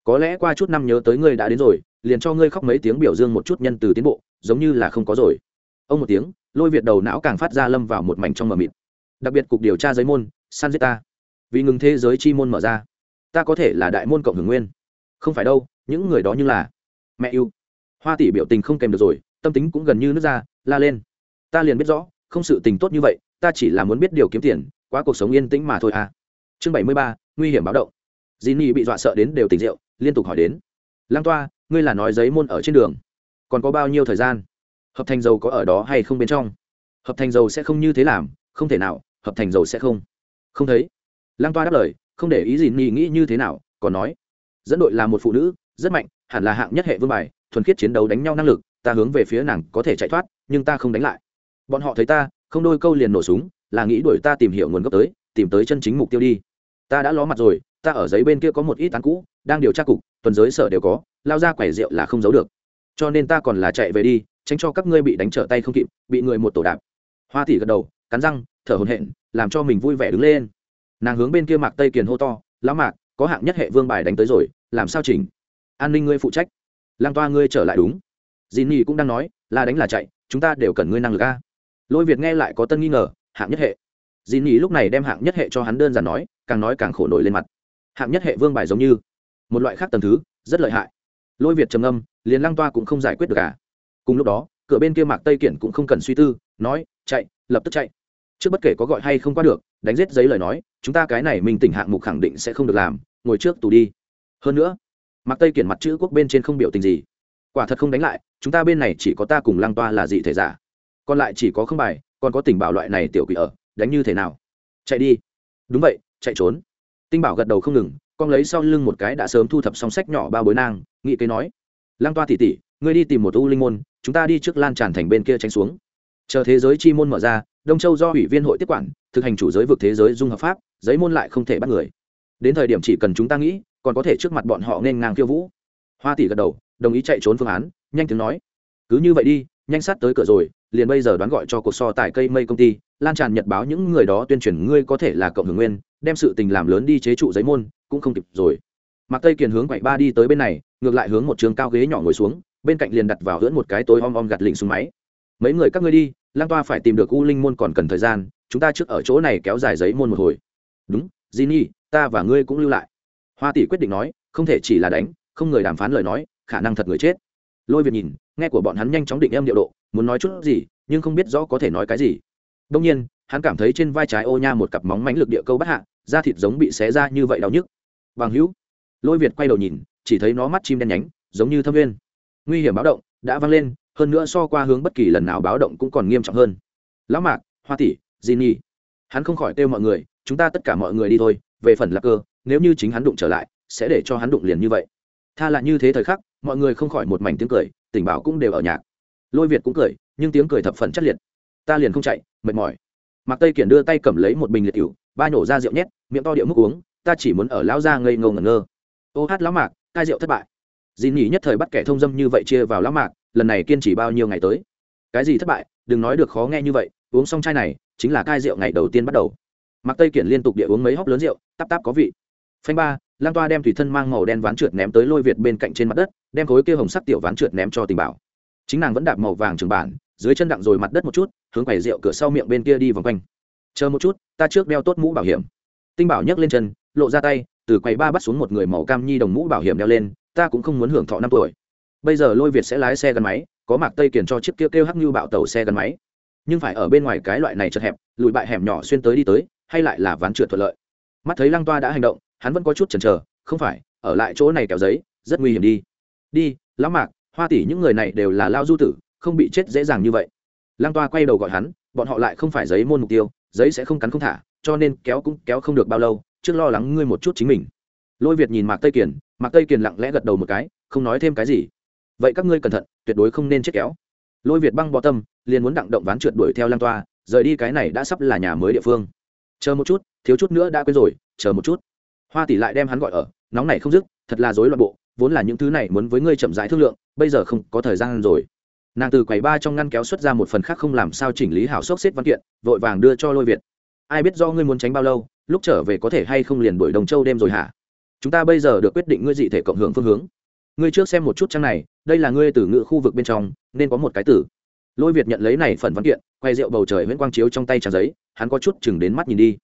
có lẽ qua chút năm nhớ tới ngươi đã đến rồi, liền cho ngươi khóc mấy tiếng biểu dương một chút nhân từ tiến bộ, giống như là không có rồi. Ông một tiếng, lôi việt đầu não càng phát ra lâm vào một mảnh trong mờ mịt. Đặc biệt cục điều tra giấy môn, san giết ta. Vì ngừng thế giới chi môn mở ra, ta có thể là đại môn cộng hưởng nguyên. Không phải đâu, những người đó như là mẹ yêu. Hoa tỷ biểu tình không kèm được rồi, tâm tính cũng gần như nước ra, la lên. Ta liền biết rõ, không sự tình tốt như vậy, ta chỉ là muốn biết điều kiếm tiền, quá cuộc sống yên tĩnh mà thôi à. Chương bảy mươi ba, nguy hiểm báo động. Dì nhi bị dọa sợ đến đều tỉnh rượu liên tục hỏi đến. Lang toa, ngươi là nói giấy môn ở trên đường. Còn có bao nhiêu thời gian? Hợp thành dầu có ở đó hay không bên trong? Hợp thành dầu sẽ không như thế làm, không thể nào, hợp thành dầu sẽ không. Không thấy. Lang toa đáp lời, không để ý gì, nghĩ nghĩ như thế nào, còn nói. Dẫn đội là một phụ nữ, rất mạnh, hẳn là hạng nhất hệ vương bài, thuần khiết chiến đấu đánh nhau năng lực, ta hướng về phía nàng có thể chạy thoát, nhưng ta không đánh lại. Bọn họ thấy ta, không đôi câu liền nổ súng, là nghĩ đuổi ta tìm hiểu nguồn gốc tới, tìm tới chân chính mục tiêu đi. Ta đã ló mặt rồi ta ở giấy bên kia có một ít tán cũ, đang điều tra cục, tuần giới sở đều có, lao ra quẻ rượu là không giấu được. Cho nên ta còn là chạy về đi, tránh cho các ngươi bị đánh trở tay không kịp, bị người một tổ đạp. Hoa tỷ gật đầu, cắn răng, thở hồn hện làm cho mình vui vẻ đứng lên. Nàng hướng bên kia mạc tây kiền hô to, lão mạc, có hạng nhất hệ vương bài đánh tới rồi, làm sao chỉnh? An ninh ngươi phụ trách. Lang toa ngươi trở lại đúng. Dì nhi cũng đang nói là đánh là chạy, chúng ta đều cần ngươi năng lực a. Lôi việt nghe lại có tân nghi ngờ, hạng nhất hệ. Dì nhi lúc này đem hạng nhất hệ cho hắn đơn giản nói, càng nói càng khổ nổi lên mặt hạng nhất hệ vương bài giống như. Một loại khác tầm thứ, rất lợi hại. Lôi việt trầm âm liền lăng toa cũng không giải quyết được cả cùng lúc đó, cửa bên kia mạc tây kiển cũng không cần suy tư, nói, chạy, lập tức chạy. Trước bất kể có gọi hay không qua được, đánh giết giấy lời nói, chúng ta cái này mình tỉnh hạng mục khẳng định sẽ không được làm, ngồi trước tù đi. Hơn nữa, mạc tây kiển mặt chữ quốc bên trên không biểu tình gì. Quả thật không đánh lại, chúng ta bên này chỉ có ta cùng lăng toa là dị thể giả. Còn lại chỉ có không bài, còn có tình bảo loại này tiểu quỷ ở, đánh như thế nào? Chạy đi. Đúng vậy, chạy trốn tinh bảo gật đầu không ngừng, con lấy sau lưng một cái đã sớm thu thập song sách nhỏ ba bối nang, nghị kế nói, lăng toa tỉ tỉ ngươi đi tìm một u linh môn, chúng ta đi trước lan tràn thành bên kia tránh xuống. Chờ thế giới chi môn mở ra, đông châu do ủy viên hội tiếp quản, thực hành chủ giới vực thế giới dung hợp pháp, giấy môn lại không thể bắt người. Đến thời điểm chỉ cần chúng ta nghĩ, còn có thể trước mặt bọn họ nên ngang khiêu vũ. Hoa tỷ gật đầu, đồng ý chạy trốn phương án, nhanh tiếng nói, cứ như vậy đi, nhanh sát tới cửa rồi, liền bây giờ đoán gọi cho cuộc so tài cây mây công ty, lan tràn nhật báo những người đó tuyên truyền ngươi có thể là cộng hưởng nguyên đem sự tình làm lớn đi chế trụ giấy môn cũng không kịp rồi. Mặc tây kiền hướng quậy ba đi tới bên này ngược lại hướng một trường cao ghế nhỏ ngồi xuống bên cạnh liền đặt vào hưỡn một cái tối om om gạt lịnh xuống máy. Mấy người các ngươi đi lang toa phải tìm được u linh môn còn cần thời gian chúng ta trước ở chỗ này kéo dài giấy môn một hồi. Đúng Jinny, ta và ngươi cũng lưu lại. Hoa tỷ quyết định nói không thể chỉ là đánh không người đàm phán lời nói khả năng thật người chết. Lôi việt nhìn nghe của bọn hắn nhanh chóng định em điệu độ muốn nói chút gì nhưng không biết rõ có thể nói cái gì. Đông nhiên hắn cảm thấy trên vai trái ô nha một cặp móng mánh lực địa câu bắt hạ, da thịt giống bị xé ra như vậy đau nhức. Bằng hữu, lôi việt quay đầu nhìn, chỉ thấy nó mắt chim đen nhánh, giống như thâm viên. Nguy hiểm báo động đã vang lên, hơn nữa so qua hướng bất kỳ lần nào báo động cũng còn nghiêm trọng hơn. Lão mạc, hoa tỷ di nhi hắn không khỏi kêu mọi người, chúng ta tất cả mọi người đi thôi, về phần lạc cơ, nếu như chính hắn đụng trở lại, sẽ để cho hắn đụng liền như vậy. Tha lại như thế thời khắc, mọi người không khỏi một mảnh tiếng cười tỉnh bảo cũng đều ở nhạc. Lôi việt cũng cười, nhưng tiếng cười thập phần chất liệt. Ta liền không chạy, mệt mỏi mạc tây kiển đưa tay cầm lấy một bình liệt cựu ba nhổ ra rượu nhét, miệng to điệu mức uống, ta chỉ muốn ở lão ra ngây ngô ngẩn ngơ. Ô hát lão mạc, cai rượu thất bại. Dì nhỉ nhất thời bắt kẻ thông dâm như vậy chia vào lão mạc, lần này kiên trì bao nhiêu ngày tới? Cái gì thất bại? Đừng nói được khó nghe như vậy, uống xong chai này, chính là cai rượu ngày đầu tiên bắt đầu. Mạc tây kiển liên tục địa uống mấy hóc lớn rượu tắp tắp có vị. Phanh ba, lang toa đem thủy thân mang màu đen ván trượt ném tới lôi việt bên cạnh trên mặt đất, đem khối kia hồng sắc tiểu ván trượt ném cho tình bảo. Chính nàng vẫn đạp màu vàng trường bản, dưới chân đặng rồi mặt đất một chút hướng quầy rượu cửa sau miệng bên kia đi vòng quanh. Chờ một chút, ta trước đeo tốt mũ bảo hiểm. Tinh bảo nhấc lên chân, lộ ra tay, từ quầy ba bắt xuống một người màu cam nhi đồng mũ bảo hiểm đeo lên, ta cũng không muốn hưởng thọ năm tuổi. Bây giờ lôi việt sẽ lái xe gắn máy, có mạc tây kiển cho chiếc kia kêu hắc như bạo tàu xe gắn máy. Nhưng phải ở bên ngoài cái loại này chật hẹp, lùi bại hẻm nhỏ xuyên tới đi tới, hay lại là ván trượt thuận lợi. Mắt thấy lăng toa đã hành động, hắn vẫn có chút chần chờ, không phải, ở lại chỗ này kéo giấy, rất nguy hiểm đi. Đi, lão mạc, hoa tỷ những người này đều là lao du tử, không bị chết dễ dàng như vậy lăng toa quay đầu gọi hắn, bọn họ lại không phải giấy môn mục tiêu, giấy sẽ không cắn không thả, cho nên kéo cũng kéo không được bao lâu, trước lo lắng ngươi một chút chính mình. Lôi việt nhìn mạc tây kiền, mạc tây kiền lặng lẽ gật đầu một cái, không nói thêm cái gì. Vậy các ngươi cẩn thận, tuyệt đối không nên chết kéo. Lôi việt băng bó tâm, liền muốn đặng động ván trượt đuổi theo lăng toa, rời đi cái này đã sắp là nhà mới địa phương. Chờ một chút, thiếu chút nữa đã quên rồi, chờ một chút. Hoa tỷ lại đem hắn gọi ở, nóng này không dứt, thật là dối loạn bộ, vốn là những thứ này muốn với ngươi chậm rãi thương lượng, bây giờ không có thời gian rồi nàng từ quầy ba trong ngăn kéo xuất ra một phần khác không làm sao chỉnh lý hảo sốc xếp văn kiện, vội vàng đưa cho lôi việt. Ai biết do ngươi muốn tránh bao lâu, lúc trở về có thể hay không liền đuổi đồng châu đêm rồi hả? Chúng ta bây giờ được quyết định ngươi dị thể cộng hưởng phương hướng. Ngươi trước xem một chút trang này, đây là ngươi từ ngựa khu vực bên trong, nên có một cái tử lôi việt nhận lấy này phần văn kiện, quay rượu bầu trời nguyễn quang chiếu trong tay trang giấy, hắn có chút chừng đến mắt nhìn đi.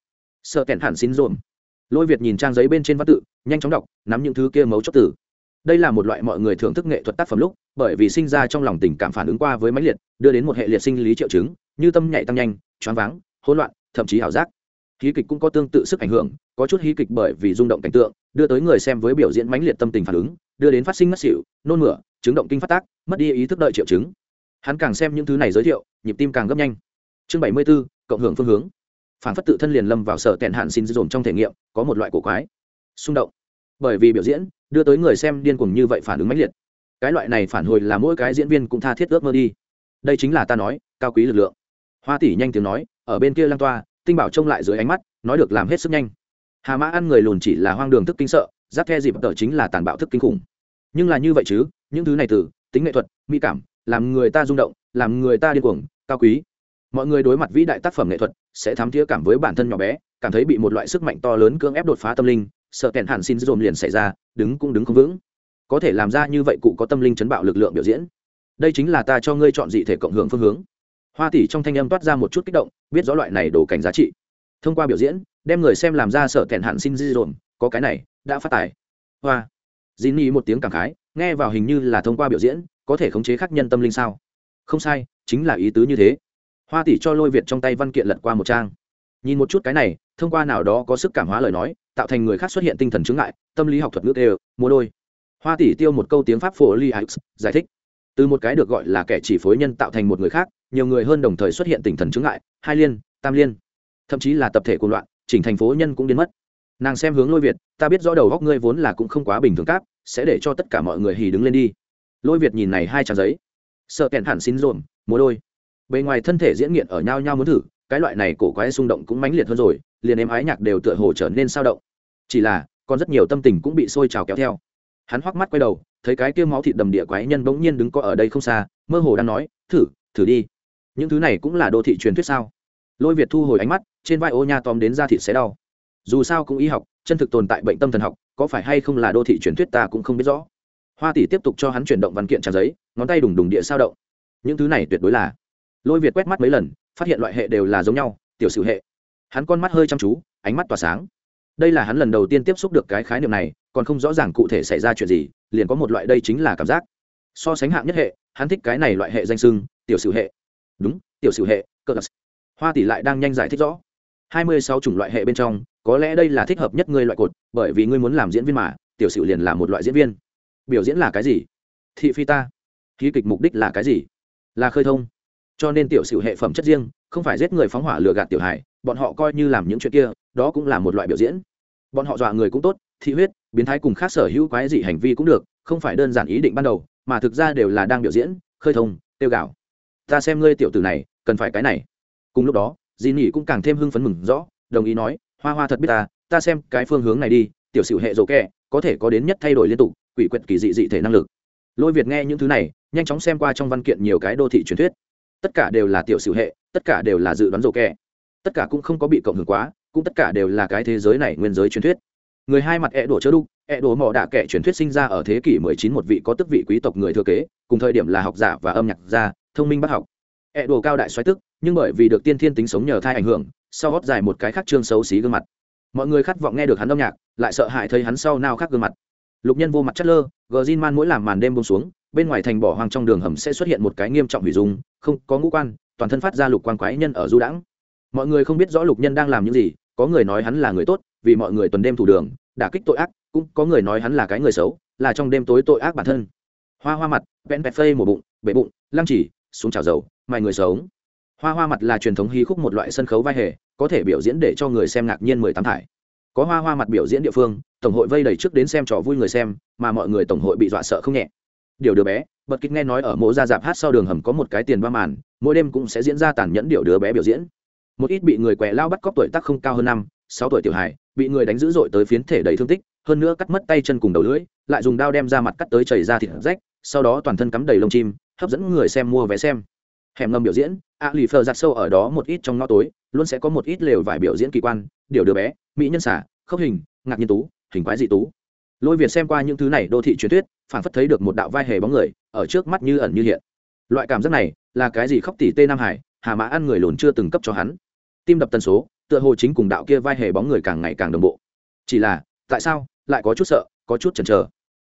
Sợ kẹn hẳn xin rộm lôi việt nhìn trang giấy bên trên văn tự, nhanh chóng đọc, nắm những thứ kia mấu chốt tử đây là một loại mọi người thưởng thức nghệ thuật tác phẩm lúc bởi vì sinh ra trong lòng tình cảm phản ứng qua với máy liệt đưa đến một hệ liệt sinh lý triệu chứng như tâm nhạy tăng nhanh choáng váng hỗn loạn thậm chí ảo giác. Hí kịch cũng có tương tự sức ảnh hưởng có chút hí kịch bởi vì rung động cảnh tượng đưa tới người xem với biểu diễn mãnh liệt tâm tình phản ứng đưa đến phát sinh mất xỉu nôn mửa chứng động kinh phát tác mất đi ý thức đợi triệu chứng. Hắn càng xem những thứ này giới thiệu nhịp tim càng gấp nhanh. Chương bảy mươi 74, cộng hưởng phương hướng. Phản phất tự thân liền lâm vào sở tẹn hạn xin dồn trong thể nghiệm có một loại cổ quái. Xung động. Bởi vì biểu diễn đưa tới người xem điên cuồng như vậy phản ứng mãnh liệt. Cái loại này phản hồi là mỗi cái diễn viên cũng tha thiết ước mơ đi. Đây chính là ta nói, cao quý lực lượng. Hoa tỷ nhanh tiếng nói, ở bên kia lang toa, tinh bảo trông lại dưới ánh mắt, nói được làm hết sức nhanh. Hà mã ăn người lùn chỉ là hoang đường thức kinh sợ giáp the dịp tờ chính là tàn bạo thức kinh khủng. Nhưng là như vậy chứ, những thứ này từ, tính nghệ thuật, mỹ cảm, làm người ta rung động, làm người ta điên cuồng, cao quý. Mọi người đối mặt vĩ đại tác phẩm nghệ thuật, sẽ thám thiế cảm với bản thân nhỏ bé, cảm thấy bị một loại sức mạnh to lớn cưỡng ép đột phá tâm linh sợ kèn hẳn xin dồn liền xảy ra, đứng cũng đứng không vững. Có thể làm ra như vậy cụ có tâm linh chấn bạo lực lượng biểu diễn. Đây chính là ta cho ngươi chọn dị thể cộng hưởng phương hướng. Hoa tỷ trong thanh âm toát ra một chút kích động, biết rõ loại này đổ cảnh giá trị. Thông qua biểu diễn, đem người xem làm ra sợ kèn hẳn xin dồn có cái này, đã phát tài. Hoa. Dì ni một tiếng cảm khái, nghe vào hình như là thông qua biểu diễn, có thể khống chế khắc nhân tâm linh sao? Không sai, chính là ý tứ như thế. Hoa tỷ cho lôi việt trong tay văn kiện lật qua một trang. Nhìn một chút cái này, thông qua nào đó có sức cảm hóa lời nói tạo thành người khác xuất hiện tinh thần chứng ngại, tâm lý học thuật nước đều mua đôi. Hoa tỷ tiêu một câu tiếng pháp phổ li ix giải thích. Từ một cái được gọi là kẻ chỉ phối nhân tạo thành một người khác, nhiều người hơn đồng thời xuất hiện tinh thần chứng ngại, hai liên, tam liên. Thậm chí là tập thể cuộc loạn, chỉnh thành phố nhân cũng biến mất. Nàng xem hướng lôi việt, ta biết rõ đầu góc ngươi vốn là cũng không quá bình thường cáp, sẽ để cho tất cả mọi người hì đứng lên đi. Lôi việt nhìn này hai trang giấy. Sợ kẹn hẳn xin rộm múa đôi. Bề ngoài thân thể diễn nghiện ở nhau nhau muốn thử, cái loại này cổ quái xung động cũng mãnh liệt hơn rồi liền em ái nhạc đều tựa hồ trở nên sao động. Chỉ là, còn rất nhiều tâm tình cũng bị sôi trào kéo theo. Hắn hoắc mắt quay đầu, thấy cái kia máu thịt đầm địa quái nhân bỗng nhiên đứng có ở đây không xa, mơ hồ đang nói, thử thử đi. Những thứ này cũng là đô thị truyền thuyết sao? Lôi việt thu hồi ánh mắt, trên vai ô nha tóm đến da thịt sẽ đau. Dù sao cũng y học, chân thực tồn tại bệnh tâm thần học, có phải hay không là đô thị truyền thuyết ta cũng không biết rõ. Hoa tỷ tiếp tục cho hắn chuyển động văn kiện trang giấy, ngón tay đùng đùng địa sao động. Những thứ này tuyệt đối là. Lôi việt quét mắt mấy lần, phát hiện loại hệ đều là giống nhau, tiểu sự hệ hắn con mắt hơi chăm chú, ánh mắt tỏa sáng. Đây là hắn lần đầu tiên tiếp xúc được cái khái niệm này, còn không rõ ràng cụ thể xảy ra chuyện gì, liền có một loại đây chính là cảm giác. So sánh hạng nhất hệ, hắn thích cái này loại hệ danh sưng, tiểu sử hệ. Đúng, tiểu sử hệ, cơ hoa tỷ lại đang nhanh giải thích rõ. Hai mươi sáu chủng loại hệ bên trong, có lẽ đây là thích hợp nhất ngươi loại cột, bởi vì ngươi muốn làm diễn viên mà, tiểu sử liền là một loại diễn viên. Biểu diễn là cái gì? Thị phi ta. Ký kịch mục đích là cái gì? Là khơi thông. Cho nên tiểu sử hệ phẩm chất riêng, không phải giết người phóng hỏa lừa gạt tiểu hải bọn họ coi như làm những chuyện kia, đó cũng là một loại biểu diễn. Bọn họ dọa người cũng tốt, thị huyết, biến thái cùng khác sở hữu quái dị hành vi cũng được, không phải đơn giản ý định ban đầu, mà thực ra đều là đang biểu diễn, khơi thông, tiêu gạo. Ta xem ngươi tiểu tử này, cần phải cái này. Cùng lúc đó, Di nỉ cũng càng thêm hưng phấn mừng rõ, đồng ý nói, hoa hoa thật biết ta ta xem cái phương hướng này đi, tiểu sử hệ rổ kẹ, có thể có đến nhất thay đổi liên tục, quỷ quyệt kỳ dị dị thể năng lực. Lôi việt nghe những thứ này, nhanh chóng xem qua trong văn kiện nhiều cái đô thị truyền thuyết. Tất cả đều là tiểu sử hệ, tất cả đều là dự đoán rổ kẹ tất cả cũng không có bị cộng hưởng quá, cũng tất cả đều là cái thế giới này nguyên giới truyền thuyết. Người hai mặt e đổ chớ đúc e đổ mỏ đạ kẻ truyền thuyết sinh ra ở thế kỷ 19 một vị có tức vị quý tộc người thừa kế, cùng thời điểm là học giả và âm nhạc gia, thông minh bác học. E đổ cao đại xoáy tức, nhưng bởi vì được tiên thiên tính sống nhờ thai ảnh hưởng, sau gót dài một cái khác trương xấu xí gương mặt. Mọi người khát vọng nghe được hắn âm nhạc, lại sợ hãi thấy hắn sau nao khác gương mặt. Lục nhân vô mặt chất lơ, gờ zin man mỗi làm màn đêm bông xuống, bên ngoài thành bỏ hoang trong đường hầm sẽ xuất hiện một cái nghiêm trọng hủy dung, không có ngũ quan, toàn thân phát ra lục quan quái nhân ở du đãng mọi người không biết rõ lục nhân đang làm những gì, có người nói hắn là người tốt, vì mọi người tuần đêm thủ đường, đả kích tội ác, cũng có người nói hắn là cái người xấu, là trong đêm tối tội ác bản thân. Hoa hoa mặt vẽn vẹt phây một bụng, bể bụng, lăng chỉ, xuống trào dầu mày người sống. Hoa hoa mặt là truyền thống hí khúc một loại sân khấu vai hề, có thể biểu diễn để cho người xem ngạc nhiên mười tám thải. Có hoa hoa mặt biểu diễn địa phương, tổng hội vây đầy trước đến xem trò vui người xem, mà mọi người tổng hội bị dọa sợ không nhẹ. Điều đứa bé bật kích nghe nói ở mộ ra dạp hát sau đường hầm có một cái tiền ba màn, mỗi đêm cũng sẽ diễn ra tàn nhẫn điều đứa bé biểu diễn một ít bị người què lao bắt cóc tuổi tác không cao hơn năm, sáu tuổi tiểu hài, bị người đánh dữ dội tới phiến thể đầy thương tích, hơn nữa cắt mất tay chân cùng đầu lưỡi, lại dùng đao đem ra mặt cắt tới chảy ra thịt rách, sau đó toàn thân cắm đầy lông chim, hấp dẫn người xem mua vé xem. Hẻm ngầm biểu diễn, a lì phờ giặt sâu ở đó một ít trong ngõ tối, luôn sẽ có một ít lều vải biểu diễn kỳ quan, điều đứa bé, mỹ nhân xả khốc hình, ngạc nhiên tú, hình quái dị tú. Lôi việt xem qua những thứ này đô thị truyền thuyết phản phất thấy được một đạo vai hề bóng người, ở trước mắt như ẩn như hiện. Loại cảm giác này, là cái gì khóc tỷ tê nam hải, hà mã ăn người lùn chưa từng cấp cho hắn tim đập tần số, tựa hồ chính cùng đạo kia vai hề bóng người càng ngày càng đồng bộ. Chỉ là, tại sao, lại có chút sợ, có chút chần chờ?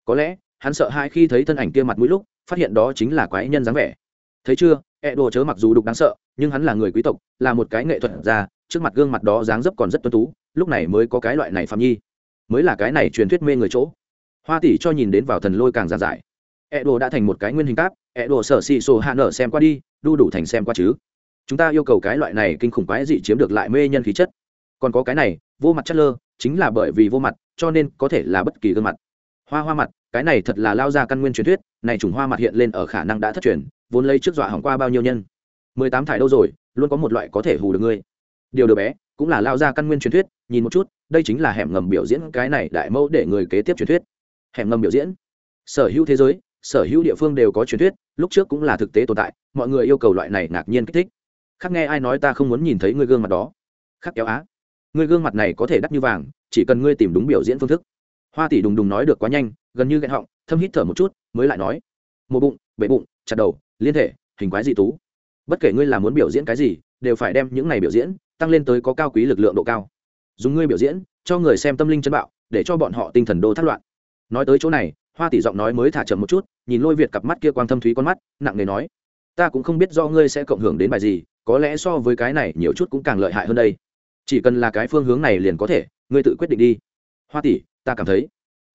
Có lẽ, hắn sợ hai khi thấy thân ảnh kia mặt mũi lúc, phát hiện đó chính là quái nhân dáng vẻ. Thấy chưa ẹ đồ chớ mặc dù đục đáng sợ, nhưng hắn là người quý tộc, là một cái nghệ thuật ra trước mặt gương mặt đó dáng dấp còn rất tuân tú, lúc này mới có cái loại này phạm nhi. Mới là cái này truyền thuyết mê người chỗ. Hoa tỷ cho nhìn đến vào thần lôi càng giàn giải ẹ đồ đã thành một cái nguyên hình cáp ẹ đồ sở xì xồ hạ nở xem qua đi, đu đủ thành xem qua chứ chúng ta yêu cầu cái loại này kinh khủng quái dị chiếm được lại mê nhân khí chất. Còn có cái này, vô mặt chất lơ, chính là bởi vì vô mặt, cho nên có thể là bất kỳ gương mặt. Hoa hoa mặt, cái này thật là lao ra căn nguyên truyền thuyết, này chủng hoa mặt hiện lên ở khả năng đã thất truyền, vốn lấy trước dọa hỏng qua bao nhiêu nhân. Mười tám thải đâu rồi, luôn có một loại có thể hù được ngươi. Điều đứa bé, cũng là lao ra căn nguyên truyền thuyết, nhìn một chút, đây chính là hẻm ngầm biểu diễn cái này đại mẫu để người kế tiếp truyền thuyết. Hẻm ngầm biểu diễn. Sở hữu thế giới, sở hữu địa phương đều có truyền thuyết, lúc trước cũng là thực tế tồn tại, mọi người yêu cầu loại này ngạc nhiên kích thích khác nghe ai nói ta không muốn nhìn thấy ngươi gương mặt đó. Khác kéo á. Ngươi gương mặt này có thể đắt như vàng, chỉ cần ngươi tìm đúng biểu diễn phương thức. Hoa tỷ đùng đùng nói được quá nhanh, gần như ghen họng, thâm hít thở một chút, mới lại nói. Một bụng, bệ bụng, chặt đầu, liên thể, hình quái dị tú. Bất kể ngươi là muốn biểu diễn cái gì, đều phải đem những này biểu diễn, tăng lên tới có cao quý lực lượng độ cao. Dùng ngươi biểu diễn, cho người xem tâm linh chân bạo, để cho bọn họ tinh thần đô thất loạn. Nói tới chỗ này, hoa tỷ giọng nói mới thả chậm một chút, nhìn lôi việt cặp mắt kia quang thâm thúy con mắt, nặng nề nói. Ta cũng không biết do ngươi sẽ cộng hưởng đến bài gì có lẽ so với cái này nhiều chút cũng càng lợi hại hơn đây. Chỉ cần là cái phương hướng này liền có thể, ngươi tự quyết định đi. Hoa tỷ, ta cảm thấy.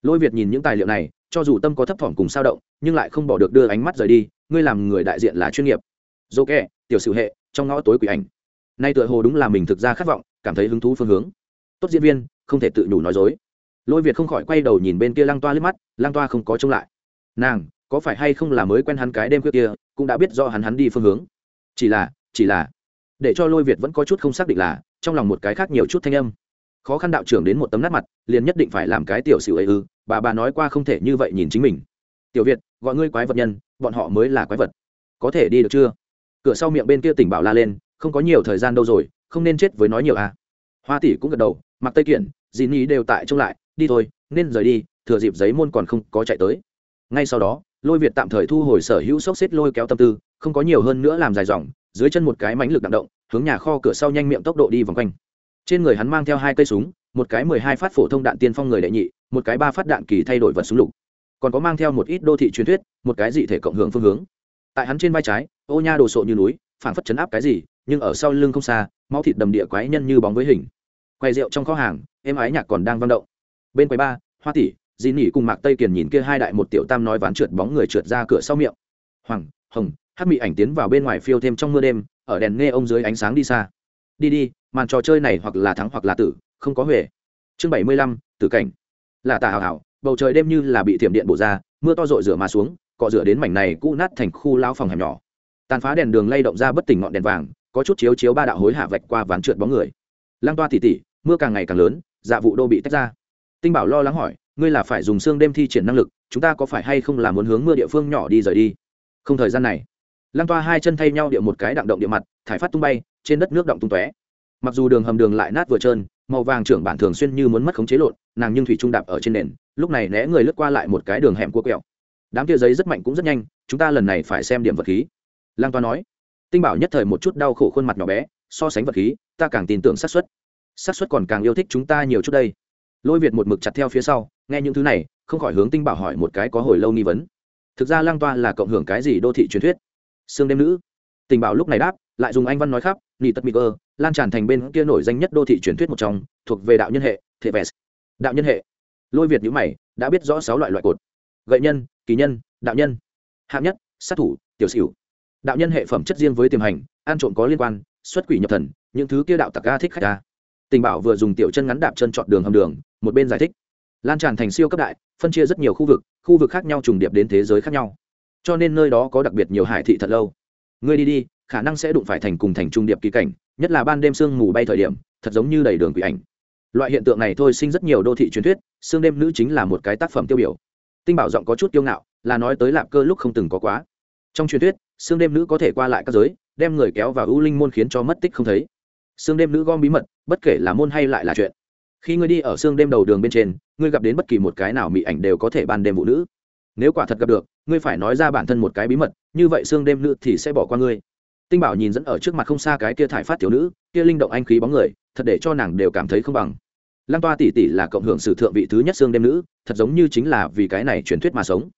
Lôi việt nhìn những tài liệu này, cho dù tâm có thấp thỏm cùng sao động, nhưng lại không bỏ được đưa ánh mắt rời đi, ngươi làm người đại diện là chuyên nghiệp. Dô kẹ, tiểu sử hệ, trong ngõ tối quỷ ảnh. Nay tựa hồ đúng là mình thực ra khát vọng, cảm thấy hứng thú phương hướng. Tốt diễn viên, không thể tự đủ nói dối. Lôi việt không khỏi quay đầu nhìn bên kia lăng toa liếc mắt, lăng toa không có trông lại. Nàng, có phải hay không là mới quen hắn cái đêm khuya kia, cũng đã biết do hắn hắn đi phương hướng. Chỉ là chỉ là để cho lôi việt vẫn có chút không xác định là trong lòng một cái khác nhiều chút thanh âm. Khó khăn đạo trưởng đến một tấm nát mặt, liền nhất định phải làm cái tiểu sự ấy ư, bà bà nói qua không thể như vậy nhìn chính mình. Tiểu việt, gọi ngươi quái vật nhân, bọn họ mới là quái vật. Có thể đi được chưa? Cửa sau miệng bên kia tỉnh bảo la lên, không có nhiều thời gian đâu rồi, không nên chết với nói nhiều à. Hoa tỷ cũng gật đầu, mặc tây kiện, dì ni đều tại trông lại, đi thôi, nên rời đi, thừa dịp giấy môn còn không có chạy tới. Ngay sau đó, lôi việt tạm thời thu hồi sở hữu sốc xếp lôi kéo tâm tư, không có nhiều hơn nữa làm dài dòng dưới chân một cái mánh lực đặng động, hướng nhà kho cửa sau nhanh miệng tốc độ đi vòng quanh. Trên người hắn mang theo hai cây súng, một cái mười hai phát phổ thông đạn tiên phong người đệ nhị, một cái ba phát đạn kỳ thay đổi vật súng lục. Còn có mang theo một ít đô thị truyền thuyết, một cái dị thể cộng hưởng phương hướng. Tại hắn trên vai trái, ô nha đồ sộ như núi, phảng phất chấn áp cái gì, nhưng ở sau lưng không xa, máu thịt đầm địa quái nhân như bóng với hình. Quay rượu trong kho hàng, êm ái nhạc còn đang vang động. Bên quầy ba, hoa tỷ dì nỉ cùng mạc tây kiền nhìn kia hai đại một tiểu tam nói ván trượt bóng người trượt ra cửa sau miệng. Hoàng, hồng hát mị ảnh tiến vào bên ngoài phiêu thêm trong mưa đêm, ở đèn nghe ông dưới ánh sáng đi xa. Đi đi, màn trò chơi này hoặc là thắng hoặc là tử, không có huệ. Chương bảy mươi lăm, tử cảnh. Là tà hào hào, bầu trời đêm như là bị thiểm điện bổ ra, mưa to rội rửa mà xuống, cọ rửa đến mảnh này cũ nát thành khu lao phòng hẻm nhỏ. Tàn phá đèn đường lay động ra bất tỉnh ngọn đèn vàng, có chút chiếu chiếu ba đạo hối hạ vạch qua ván trượt bóng người. Lang toa tỉ tỉ, mưa càng ngày càng lớn dạ vụ đô bị tách ra. Tinh bảo lo lắng hỏi, ngươi là phải dùng xương đêm thi triển năng lực, chúng ta có phải hay không là muốn hướng mưa địa phương nhỏ đi rời đi? Không thời gian này lang toa hai chân thay nhau điệu một cái đặng động địa mặt, thải phát tung bay, trên đất nước động tung tóe. Mặc dù đường hầm đường lại nát vừa trơn, màu vàng trưởng bản thường xuyên như muốn mất khống chế lộn, nàng nhưng thủy trung đạp ở trên nền, lúc này né người lướt qua lại một cái đường hẻm cua quẹo. Đám kia giấy rất mạnh cũng rất nhanh, chúng ta lần này phải xem điểm vật khí. Lang toa nói, tinh bảo nhất thời một chút đau khổ khuôn mặt nhỏ bé, so sánh vật khí, ta càng tin tưởng xác suất. Xác suất còn càng yêu thích chúng ta nhiều chút đây. Lôi việt một mực chặt theo phía sau, nghe những thứ này, không khỏi hướng tinh bảo hỏi một cái có hồi lâu nghi vấn. Thực ra lang toa là cộng hưởng cái gì đô thị truyền thuyết? Sương đêm nữ. Tình bảo lúc này đáp, lại dùng anh văn nói khắp nị tật mịt ơ lan tràn thành bên kia nổi danh nhất đô thị truyền thuyết một trong, thuộc về đạo nhân hệ, Thệ vest đạo nhân hệ. Lôi việt nhữ mày, đã biết rõ sáu loại loại cột. Gậy nhân, kỳ nhân, đạo nhân. Hạng nhất, sát thủ, tiểu xỉu. Đạo nhân hệ phẩm chất riêng với tiềm hành, ăn trộm có liên quan, xuất quỷ nhập thần, những thứ kia đạo tặc ga thích khách ta. Tình bảo vừa dùng tiểu chân ngắn đạp chân chọn đường hầm đường, một bên giải thích. Lan tràn thành siêu cấp đại, phân chia rất nhiều khu vực khu vực khác nhau trùng điệp đến thế giới khác nhau cho nên nơi đó có đặc biệt nhiều hải thị thật lâu. Ngươi đi đi, khả năng sẽ đụng phải thành cùng thành trung điệp kỳ cảnh, nhất là ban đêm sương mù bay thời điểm, thật giống như đầy đường quỷ ảnh. Loại hiện tượng này thôi sinh rất nhiều đô thị truyền thuyết, sương đêm nữ chính là một cái tác phẩm tiêu biểu. Tinh bảo giọng có chút kiêu ngạo, là nói tới lạp cơ lúc không từng có quá. Trong truyền thuyết, sương đêm nữ có thể qua lại các giới, đem người kéo vào ưu linh môn khiến cho mất tích không thấy. Sương đêm nữ gom bí mật, bất kể là môn hay lại là chuyện. Khi ngươi đi ở sương đêm đầu đường bên trên, ngươi gặp đến bất kỳ một cái nào mị ảnh đều có thể ban đêm phụ nữ nếu quả thật gặp được, ngươi phải nói ra bản thân một cái bí mật, như vậy sương đêm nữ thì sẽ bỏ qua ngươi. Tinh bảo nhìn dẫn ở trước mặt không xa cái kia thải phát thiếu nữ, kia linh động anh khí bóng người, thật để cho nàng đều cảm thấy không bằng. Lăng toa tỷ tỷ là cộng hưởng sử thượng vị thứ nhất xương đêm nữ, thật giống như chính là vì cái này truyền thuyết mà sống.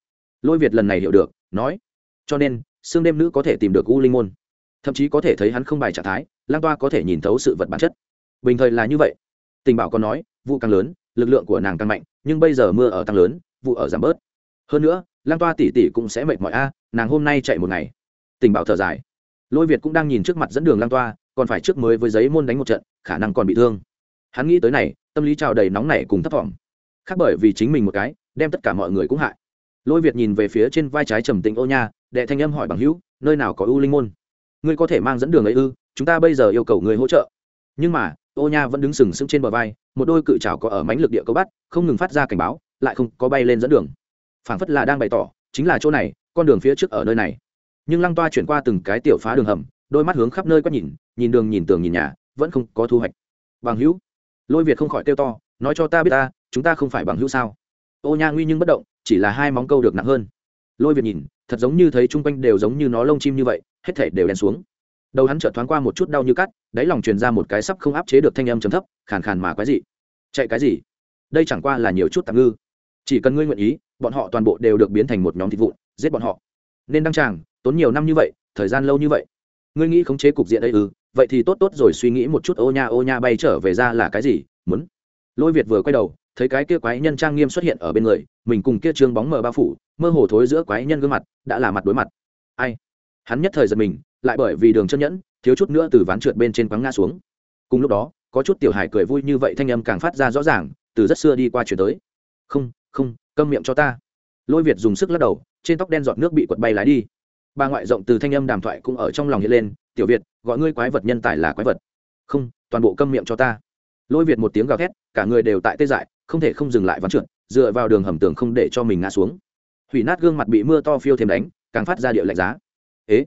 Lôi việt lần này hiểu được, nói, cho nên, xương đêm nữ có thể tìm được u linh môn. Thậm chí có thể thấy hắn không bài trạng thái, lăng toa có thể nhìn thấu sự vật bản chất. Bình thời là như vậy. Tình bảo còn nói, vụ càng lớn, lực lượng của nàng càng mạnh, nhưng bây giờ mưa ở tăng lớn, vụ ở giảm bớt hơn nữa lăng toa tỷ tỷ cũng sẽ mệt mỏi a, nàng hôm nay chạy một ngày. Tình bảo thở dài. Lôi việt cũng đang nhìn trước mặt dẫn đường lăng toa, còn phải trước mới với giấy môn đánh một trận, khả năng còn bị thương. Hắn nghĩ tới này, tâm lý trào đầy nóng nảy cùng thấp thỏm. Khác bởi vì chính mình một cái, đem tất cả mọi người cũng hại. Lôi việt nhìn về phía trên vai trái trầm tĩnh ô nha, đệ thanh âm hỏi bằng hữu, nơi nào có ưu linh môn? Ngươi có thể mang dẫn đường ấy ư? Chúng ta bây giờ yêu cầu người hỗ trợ. Nhưng mà, ô nha vẫn đứng sừng sững trên bờ vai, một đôi cự trào có ở mánh lực địa câu bắt, không ngừng phát ra cảnh báo, lại không có bay lên dẫn đường phảng phất là đang bày tỏ, chính là chỗ này, con đường phía trước ở nơi này. Nhưng lăng toa chuyển qua từng cái tiểu phá đường hầm, đôi mắt hướng khắp nơi quét nhìn nhìn đường, nhìn tường, nhìn nhà, vẫn không có thu hoạch. Bằng hữu, lôi việt không khỏi kêu to, nói cho ta biết ta, chúng ta không phải bằng hữu sao? Ô nha nguy nhưng bất động, chỉ là hai móng câu được nặng hơn. Lôi việt nhìn, thật giống như thấy chung quanh đều giống như nó lông chim như vậy, hết thể đều đen xuống. Đầu hắn chợt thoáng qua một chút đau như cắt, đáy lòng truyền ra một cái sắp không áp chế được thanh âm chấm thấp, khàn khàn mà quái dị. Chạy cái gì? Đây chẳng qua là nhiều chút tạm ngư. Chỉ cần ngươi nguyện ý bọn họ toàn bộ đều được biến thành một nhóm thịt vụn, giết bọn họ. Nên đăng tràng, tốn nhiều năm như vậy, thời gian lâu như vậy. Ngươi nghĩ khống chế cục diện đây ư? Vậy thì tốt tốt rồi, suy nghĩ một chút, ô nha ô nha, bay trở về ra là cái gì? Muốn. Lôi việt vừa quay đầu, thấy cái kia quái nhân trang nghiêm xuất hiện ở bên người, mình cùng kia trương bóng mờ bao phủ, mơ hồ thối giữa quái nhân gương mặt, đã là mặt đối mặt. Ai? Hắn nhất thời giật mình, lại bởi vì đường chân nhẫn, thiếu chút nữa từ ván trượt bên trên quáng ngã xuống. Cùng lúc đó, có chút tiểu hải cười vui như vậy, thanh âm càng phát ra rõ ràng, từ rất xưa đi qua chuyển tới. Không không câm miệng cho ta. Lôi việt dùng sức lắc đầu, trên tóc đen giọt nước bị quật bay lái đi. Bà ngoại rộng từ thanh âm đàm thoại cũng ở trong lòng hiện lên, tiểu việt, gọi ngươi quái vật nhân tài là quái vật. Không, toàn bộ câm miệng cho ta. Lôi việt một tiếng gào thét, cả người đều tại tê dại, không thể không dừng lại ván trượt, dựa vào đường hầm tường không để cho mình ngã xuống. Hủy nát gương mặt bị mưa to phiêu thêm đánh, càng phát ra điệu lạnh giá. Ế?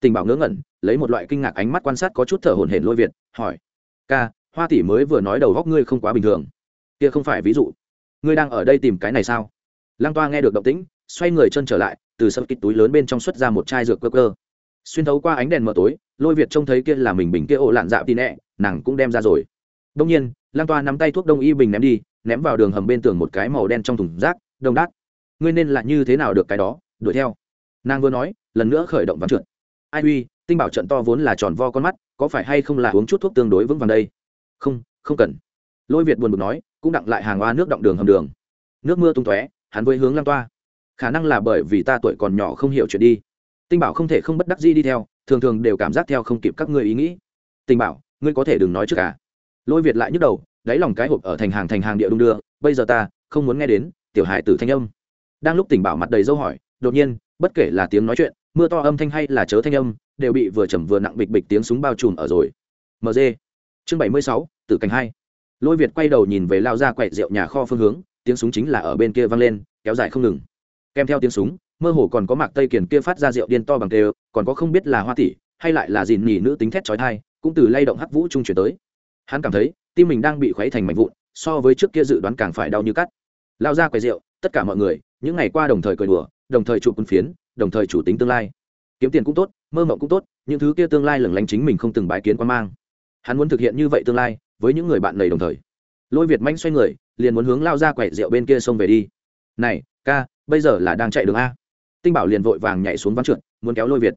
Tình bảo ngớ ngẩn, lấy một loại kinh ngạc ánh mắt quan sát có chút thở hổn hển lôi việt, hỏi, ca, hoa tỷ mới vừa nói đầu góc ngươi không quá bình thường. Kia không phải ví dụ. Ngươi đang ở đây tìm cái này sao? Lăng toa nghe được động tĩnh, xoay người chân trở lại, từ sâm kít túi lớn bên trong xuất ra một chai dược cơ cơ. Xuyên thấu qua ánh đèn mờ tối, lôi việt trông thấy kia là mình bình kia ổ lạn dạo tì nẹ, nàng cũng đem ra rồi. Đông nhiên, lăng toa nắm tay thuốc đông y bình ném đi, ném vào đường hầm bên tường một cái màu đen trong thùng rác, đông đát, ngươi nên là như thế nào được cái đó? Đuổi theo. Nàng vừa nói, lần nữa khởi động ván trượt. Ai uy, tinh bảo trận to vốn là tròn vo con mắt, có phải hay không là uống chút thuốc tương đối vững vàng đây? Không không cần. Lôi việt buồn bực nói, cũng đặng lại hàng hoa nước động đường hầm đường. Nước mưa tung tóe hắn với hướng lăng toa. Khả năng là bởi vì ta tuổi còn nhỏ không hiểu chuyện đi. Tinh bảo không thể không bất đắc gì đi theo, thường thường đều cảm giác theo không kịp các ngươi ý nghĩ. Tinh bảo, ngươi có thể đừng nói trước cả lôi việt lại nhức đầu, đáy lòng cái hộp ở thành hàng thành hàng địa đung đưa, bây giờ ta không muốn nghe đến tiểu hải tử thanh âm. Đang lúc tỉnh bảo mặt đầy dâu hỏi, đột nhiên, bất kể là tiếng nói chuyện, mưa to âm thanh hay là chớ thanh âm, đều bị vừa trầm vừa nặng bịch bịch tiếng súng bao trùm ở rồi. Mg chương bảy mươi sáu, tử cảnh hai. Lôi việt quay đầu nhìn về lao ra quẹt rượu nhà kho phương hướng tiếng súng chính là ở bên kia vang lên, kéo dài không ngừng. Kèm theo tiếng súng, mơ hồ còn có mạc tây kiền kia phát ra rượu điên to bằng tê còn có không biết là hoa tỷ, hay lại là dìn nhì nữ tính thét trói thai cũng từ lay động hắc vũ trung chuyển tới. Hắn cảm thấy, tim mình đang bị khuấy thành mảnh vụn, so với trước kia dự đoán càng phải đau như cắt. Lao ra quầy rượu, tất cả mọi người, những ngày qua đồng thời cười đùa, đồng thời chụp quân phiến, đồng thời chủ tính tương lai. Kiếm tiền cũng tốt, mơ mộng cũng tốt, những thứ kia tương lai lừng lánh chính mình không từng bái kiến quan mang. Hắn muốn thực hiện như vậy tương lai, với những người bạn này đồng thời lôi việt manh xoay người, liền muốn hướng lao ra quậy rượu bên kia xông về đi. Này, ca, bây giờ là đang chạy đường a. Tinh bảo liền vội vàng nhảy xuống ván trượt, muốn kéo lôi việt.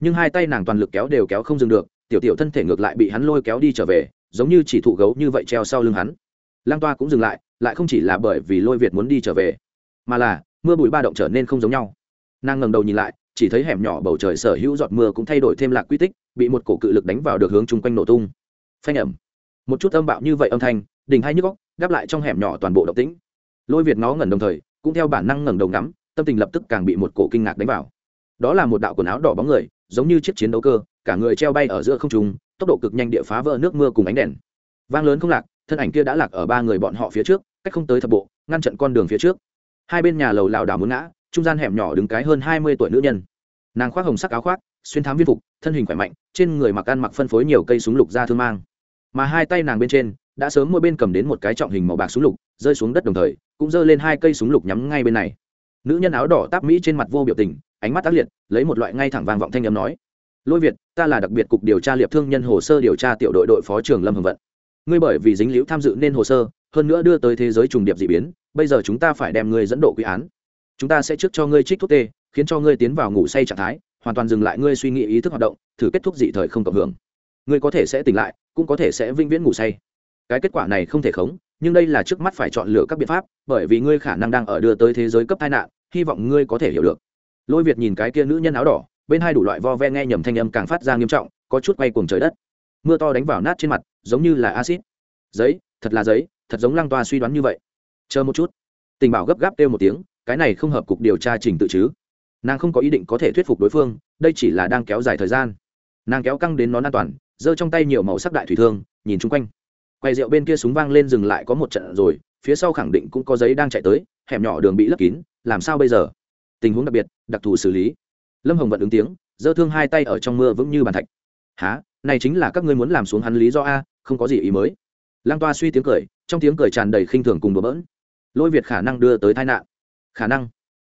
Nhưng hai tay nàng toàn lực kéo đều kéo không dừng được, tiểu tiểu thân thể ngược lại bị hắn lôi kéo đi trở về, giống như chỉ thụ gấu như vậy treo sau lưng hắn. Lang toa cũng dừng lại lại không chỉ là bởi vì lôi việt muốn đi trở về, mà là mưa bụi ba động trở nên không giống nhau. Nàng ngẩng đầu nhìn lại, chỉ thấy hẻm nhỏ bầu trời sở hữu giọt mưa cũng thay đổi thêm lạc quy tích, bị một cổ cự lực đánh vào được hướng chung quanh nổ tung. Phanh ẩm. Một chút âm bạo như vậy âm thanh đình hai nhức góc đáp lại trong hẻm nhỏ toàn bộ động tĩnh. Lôi việt nó ngẩn đồng thời, cũng theo bản năng ngẩng đầu ngắm, tâm tình lập tức càng bị một cổ kinh ngạc đánh vào. Đó là một đạo quần áo đỏ bóng người, giống như chiếc chiến đấu cơ, cả người treo bay ở giữa không trung, tốc độ cực nhanh địa phá vỡ nước mưa cùng ánh đèn. Vang lớn không lạc, thân ảnh kia đã lạc ở ba người bọn họ phía trước, cách không tới thập bộ, ngăn chặn con đường phía trước. Hai bên nhà lầu lảo đảo muốn ngã, trung gian hẻm nhỏ đứng cái hơn hai mươi tuổi nữ nhân. Nàng khoác hồng sắc áo khoác, xuyên thám viên phục, thân hình khỏe mạnh, trên người mặc ăn mặc phân phối nhiều cây súng lục ra thương mang. Mà hai tay nàng bên trên đã sớm mỗi bên cầm đến một cái trọng hình màu bạc súng lục, rơi xuống đất đồng thời, cũng giơ lên hai cây súng lục nhắm ngay bên này. Nữ nhân áo đỏ táp mỹ trên mặt vô biểu tình, ánh mắt tác liệt, lấy một loại ngay thẳng vàng vọng thanh âm nói, lôi việt, ta là đặc biệt cục điều tra liệp thương nhân hồ sơ điều tra tiểu đội đội phó trưởng lâm hồng vận. Ngươi bởi vì dính liễu tham dự nên hồ sơ, hơn nữa đưa tới thế giới trùng điệp d ị biến, bây giờ chúng ta phải đem ngươi dẫn độ quy án. Chúng ta sẽ trước cho ngươi trích thuốc tê, khiến cho ngươi tiến vào ngủ say trạng thái, hoàn toàn dừng lại ngươi suy nghĩ ý thức hoạt động, thử kết thúc dị thời không cộng hưởng. Ngươi có thể sẽ tỉnh lại, cũng có thể sẽ vĩnh viễn ngủ say cái kết quả này không thể khống, nhưng đây là trước mắt phải chọn lựa các biện pháp, bởi vì ngươi khả năng đang ở đưa tới thế giới cấp tai nạn, hy vọng ngươi có thể hiểu được. Lôi việt nhìn cái kia nữ nhân áo đỏ, bên hai đủ loại vo ve nghe nhầm thanh âm càng phát ra nghiêm trọng, có chút quay cuồng trời đất. Mưa to đánh vào nát trên mặt, giống như là acid giấy, thật là giấy, thật giống lăng toa suy đoán như vậy. Chờ một chút. Tình bảo gấp gáp kêu một tiếng, cái này không hợp cục điều tra trình tự chứ. Nàng không có ý định có thể thuyết phục đối phương, đây chỉ là đang kéo dài thời gian. Nàng kéo căng đến nón an toàn, giơ trong tay nhiều màu sắc đại thủy thương, nhìn chung quanh quay rượu bên kia súng vang lên dừng lại có một trận rồi, phía sau khẳng định cũng có giấy đang chạy tới, hẻm nhỏ đường bị lấp kín, làm sao bây giờ? Tình huống đặc biệt, đặc thù xử lý. Lâm hồng vận ứng tiếng, giơ thương hai tay ở trong mưa vững như bàn thạch. Há này chính là các ngươi muốn làm xuống hắn lý do a, không có gì ý mới. Lang toa suy tiếng cười, trong tiếng cười tràn đầy khinh thường cùng bỡ bỡn. Lôi việt khả năng đưa tới tai nạn. Khả năng?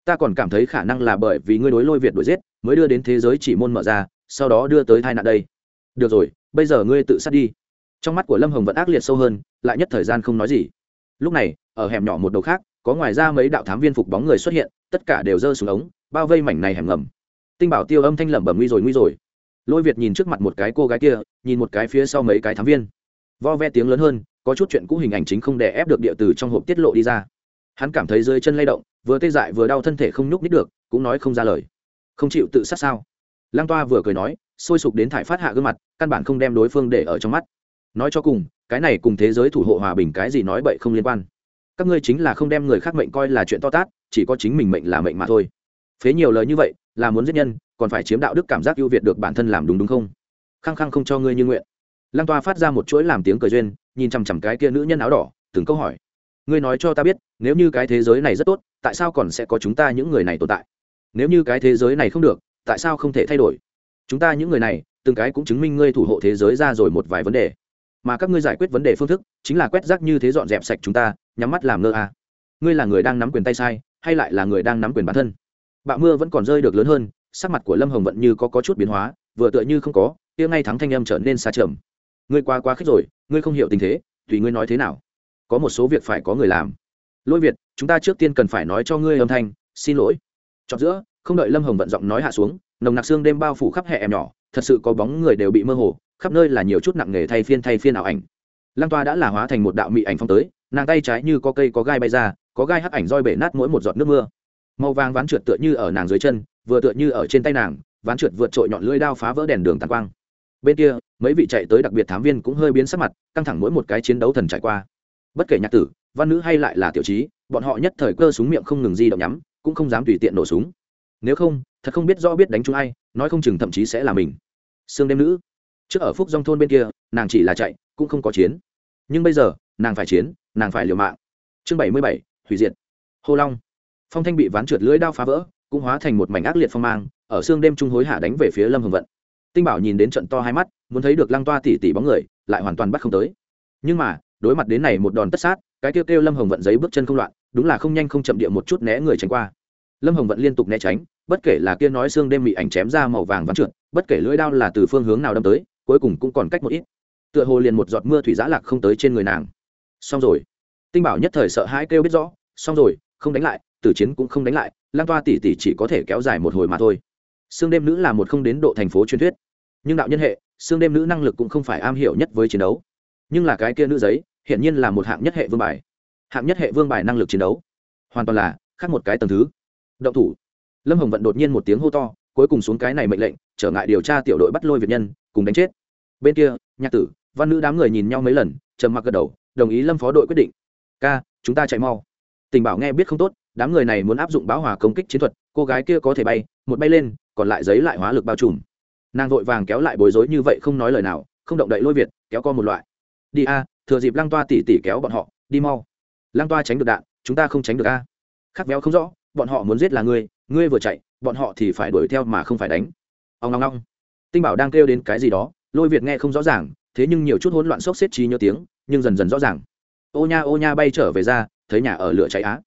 Ta còn cảm thấy khả năng là bởi vì ngươi đối lôi việt đuổi giết, mới đưa đến thế giới chỉ môn mở ra, sau đó đưa tới tai nạn đây. Được rồi, bây giờ ngươi tự sát đi trong mắt của lâm hồng vẫn ác liệt sâu hơn lại nhất thời gian không nói gì lúc này ở hẻm nhỏ một đầu khác có ngoài ra mấy đạo thám viên phục bóng người xuất hiện tất cả đều giơ xuống ống bao vây mảnh này hẻm ngầm tinh bảo tiêu âm thanh lẩm bẩm nguy rồi nguy rồi lôi việt nhìn trước mặt một cái cô gái kia nhìn một cái phía sau mấy cái thám viên vo ve tiếng lớn hơn có chút chuyện cũ hình ảnh chính không đè ép được địa từ trong hộp tiết lộ đi ra hắn cảm thấy dưới chân lay động vừa tê dại vừa đau thân thể không nhúc nít được cũng nói không ra lời không chịu tự sát sao lang toa vừa cười nói sôi sục đến thải phát hạ gương mặt căn bản không đem đối phương để ở trong mắt nói cho cùng, cái này cùng thế giới thủ hộ hòa bình cái gì nói bậy không liên quan. Các ngươi chính là không đem người khác mệnh coi là chuyện to tát, chỉ có chính mình mệnh là mệnh mà thôi. Phế nhiều lời như vậy, là muốn giết nhân, còn phải chiếm đạo đức cảm giác ưu việt được bản thân làm đúng đúng không? Khăng khăng không cho ngươi như nguyện. Lăng toa phát ra một chuỗi làm tiếng cười duyên, nhìn chằm chằm cái kia nữ nhân áo đỏ, từng câu hỏi. Ngươi nói cho ta biết, nếu như cái thế giới này rất tốt, tại sao còn sẽ có chúng ta những người này tồn tại? Nếu như cái thế giới này không được, tại sao không thể thay đổi? Chúng ta những người này, từng cái cũng chứng minh ngươi thủ hộ thế giới ra rồi một vài vấn đề mà các ngươi giải quyết vấn đề phương thức chính là quét rác như thế dọn dẹp sạch chúng ta nhắm mắt làm ngơ à. ngươi là người đang nắm quyền tay sai hay lại là người đang nắm quyền bản thân? Bạo mưa vẫn còn rơi được lớn hơn sắc mặt của lâm hồng vẫn như có, có chút biến hóa vừa tựa như không có tiếng ngay thắng thanh âm trở nên xa trầm. Ngươi qua quá khích rồi ngươi không hiểu tình thế tùy ngươi nói thế nào. Có một số việc phải có người làm. Lỗi việt chúng ta trước tiên cần phải nói cho ngươi âm thanh xin lỗi. Chọn giữa không đợi lâm hồng vận giọng nói hạ xuống nồng nặc xương đêm bao phủ khắp hệ em nhỏ thật sự có bóng người đều bị mơ hồ khắp nơi là nhiều chút nặng nghề thay phiên thay phiên ảo ảnh. Lăng toa đã là hóa thành một đạo mị ảnh phong tới, nàng tay trái như có cây có gai bay ra, có gai hắc ảnh roi bể nát mỗi một giọt nước mưa. Màu vàng ván trượt tựa như ở nàng dưới chân, vừa tựa như ở trên tay nàng, ván trượt vượt trội nhọn lưỡi đao phá vỡ đèn đường tàn quang. Bên kia, mấy vị chạy tới đặc biệt thám viên cũng hơi biến sắc mặt, căng thẳng mỗi một cái chiến đấu thần trải qua. Bất kể nhạc tử, văn nữ hay lại là tiểu trí, bọn họ nhất thời cơ súng miệng không ngừng di động nhắm, cũng không dám tùy tiện nổ súng. Nếu không, thật không biết rõ biết đánh chúng ai, nói không chừng thậm chí sẽ là mình. Sương đêm nữ trước ở phúc dòng thôn bên kia, nàng chỉ là chạy, cũng không có chiến. Nhưng bây giờ, nàng phải chiến, nàng phải liều mạng. Chương bảy mươi bảy, hủy diệt. Hô long. Phong thanh bị ván trượt lưỡi đao phá vỡ, cũng hóa thành một mảnh ác liệt phong mang, ở xương đêm trung hối hạ đánh về phía lâm hồng vận. Tinh bảo nhìn đến trận to hai mắt, muốn thấy được lăng toa tỉ tỉ bóng người, lại hoàn toàn bắt không tới. Nhưng mà, đối mặt đến này một đòn tất sát, cái kêu kêu lâm hồng vận giấy bước chân không loạn, đúng là không nhanh không chậm địa một chút né người tránh qua. Lâm hồng vận liên tục né tránh, bất kể là kia nói xương đêm bị ảnh chém ra màu vàng ván trượt, bất kể lưỡi đao là từ phương hướng nào đâm tới cuối cùng cũng còn cách một ít. Tựa hồ liền một giọt mưa thủy giã lạc không tới trên người nàng. Xong rồi. Tinh bảo nhất thời sợ hãi kêu biết rõ, xong rồi, không đánh lại, tử chiến cũng không đánh lại lan toa tỷ tỷ chỉ có thể kéo dài một hồi mà thôi. Xương đêm nữ là một không đến độ thành phố truyền thuyết. Nhưng đạo nhân hệ xương đêm nữ năng lực cũng không phải am hiểu nhất với chiến đấu. Nhưng là cái kia nữ giấy, hiển nhiên là một hạng nhất hệ vương bài. Hạng nhất hệ vương bài năng lực chiến đấu. Hoàn toàn là khác một cái tầng thứ. Động thủ. Lâm hồng vận đột nhiên một tiếng hô to cuối cùng xuống cái này mệnh lệnh, trở ngại điều tra tiểu đội bắt lôi việt nhân, cùng đánh chết. Bên kia, nhạc tử, văn nữ đám người nhìn nhau mấy lần, trầm mặc gật đầu, đồng ý lâm phó đội quyết định. Ca, chúng ta chạy mau. Tình bảo nghe biết không tốt, đám người này muốn áp dụng báo hòa công kích chiến thuật, cô gái kia có thể bay, một bay lên, còn lại giấy lại hóa lực bao trùm. Nàng vội vàng kéo lại bối rối như vậy không nói lời nào, không động đậy lôi việt, kéo co một loại. Đi a, thừa dịp lăng toa tỉ tỉ kéo bọn họ, đi mau. Lăng toa tránh được đạn, chúng ta không tránh được a. À. khắc véo không rõ, bọn họ muốn giết là ngươi ngươi vừa chạy bọn họ thì phải đuổi theo mà không phải đánh. Ông long long tinh bảo đang kêu đến cái gì đó, lôi việt nghe không rõ ràng, thế nhưng nhiều chút hỗn loạn sốc xếp trí nhớ tiếng, nhưng dần dần rõ ràng. Ô nha ô nha bay trở về ra, thấy nhà ở lửa cháy á.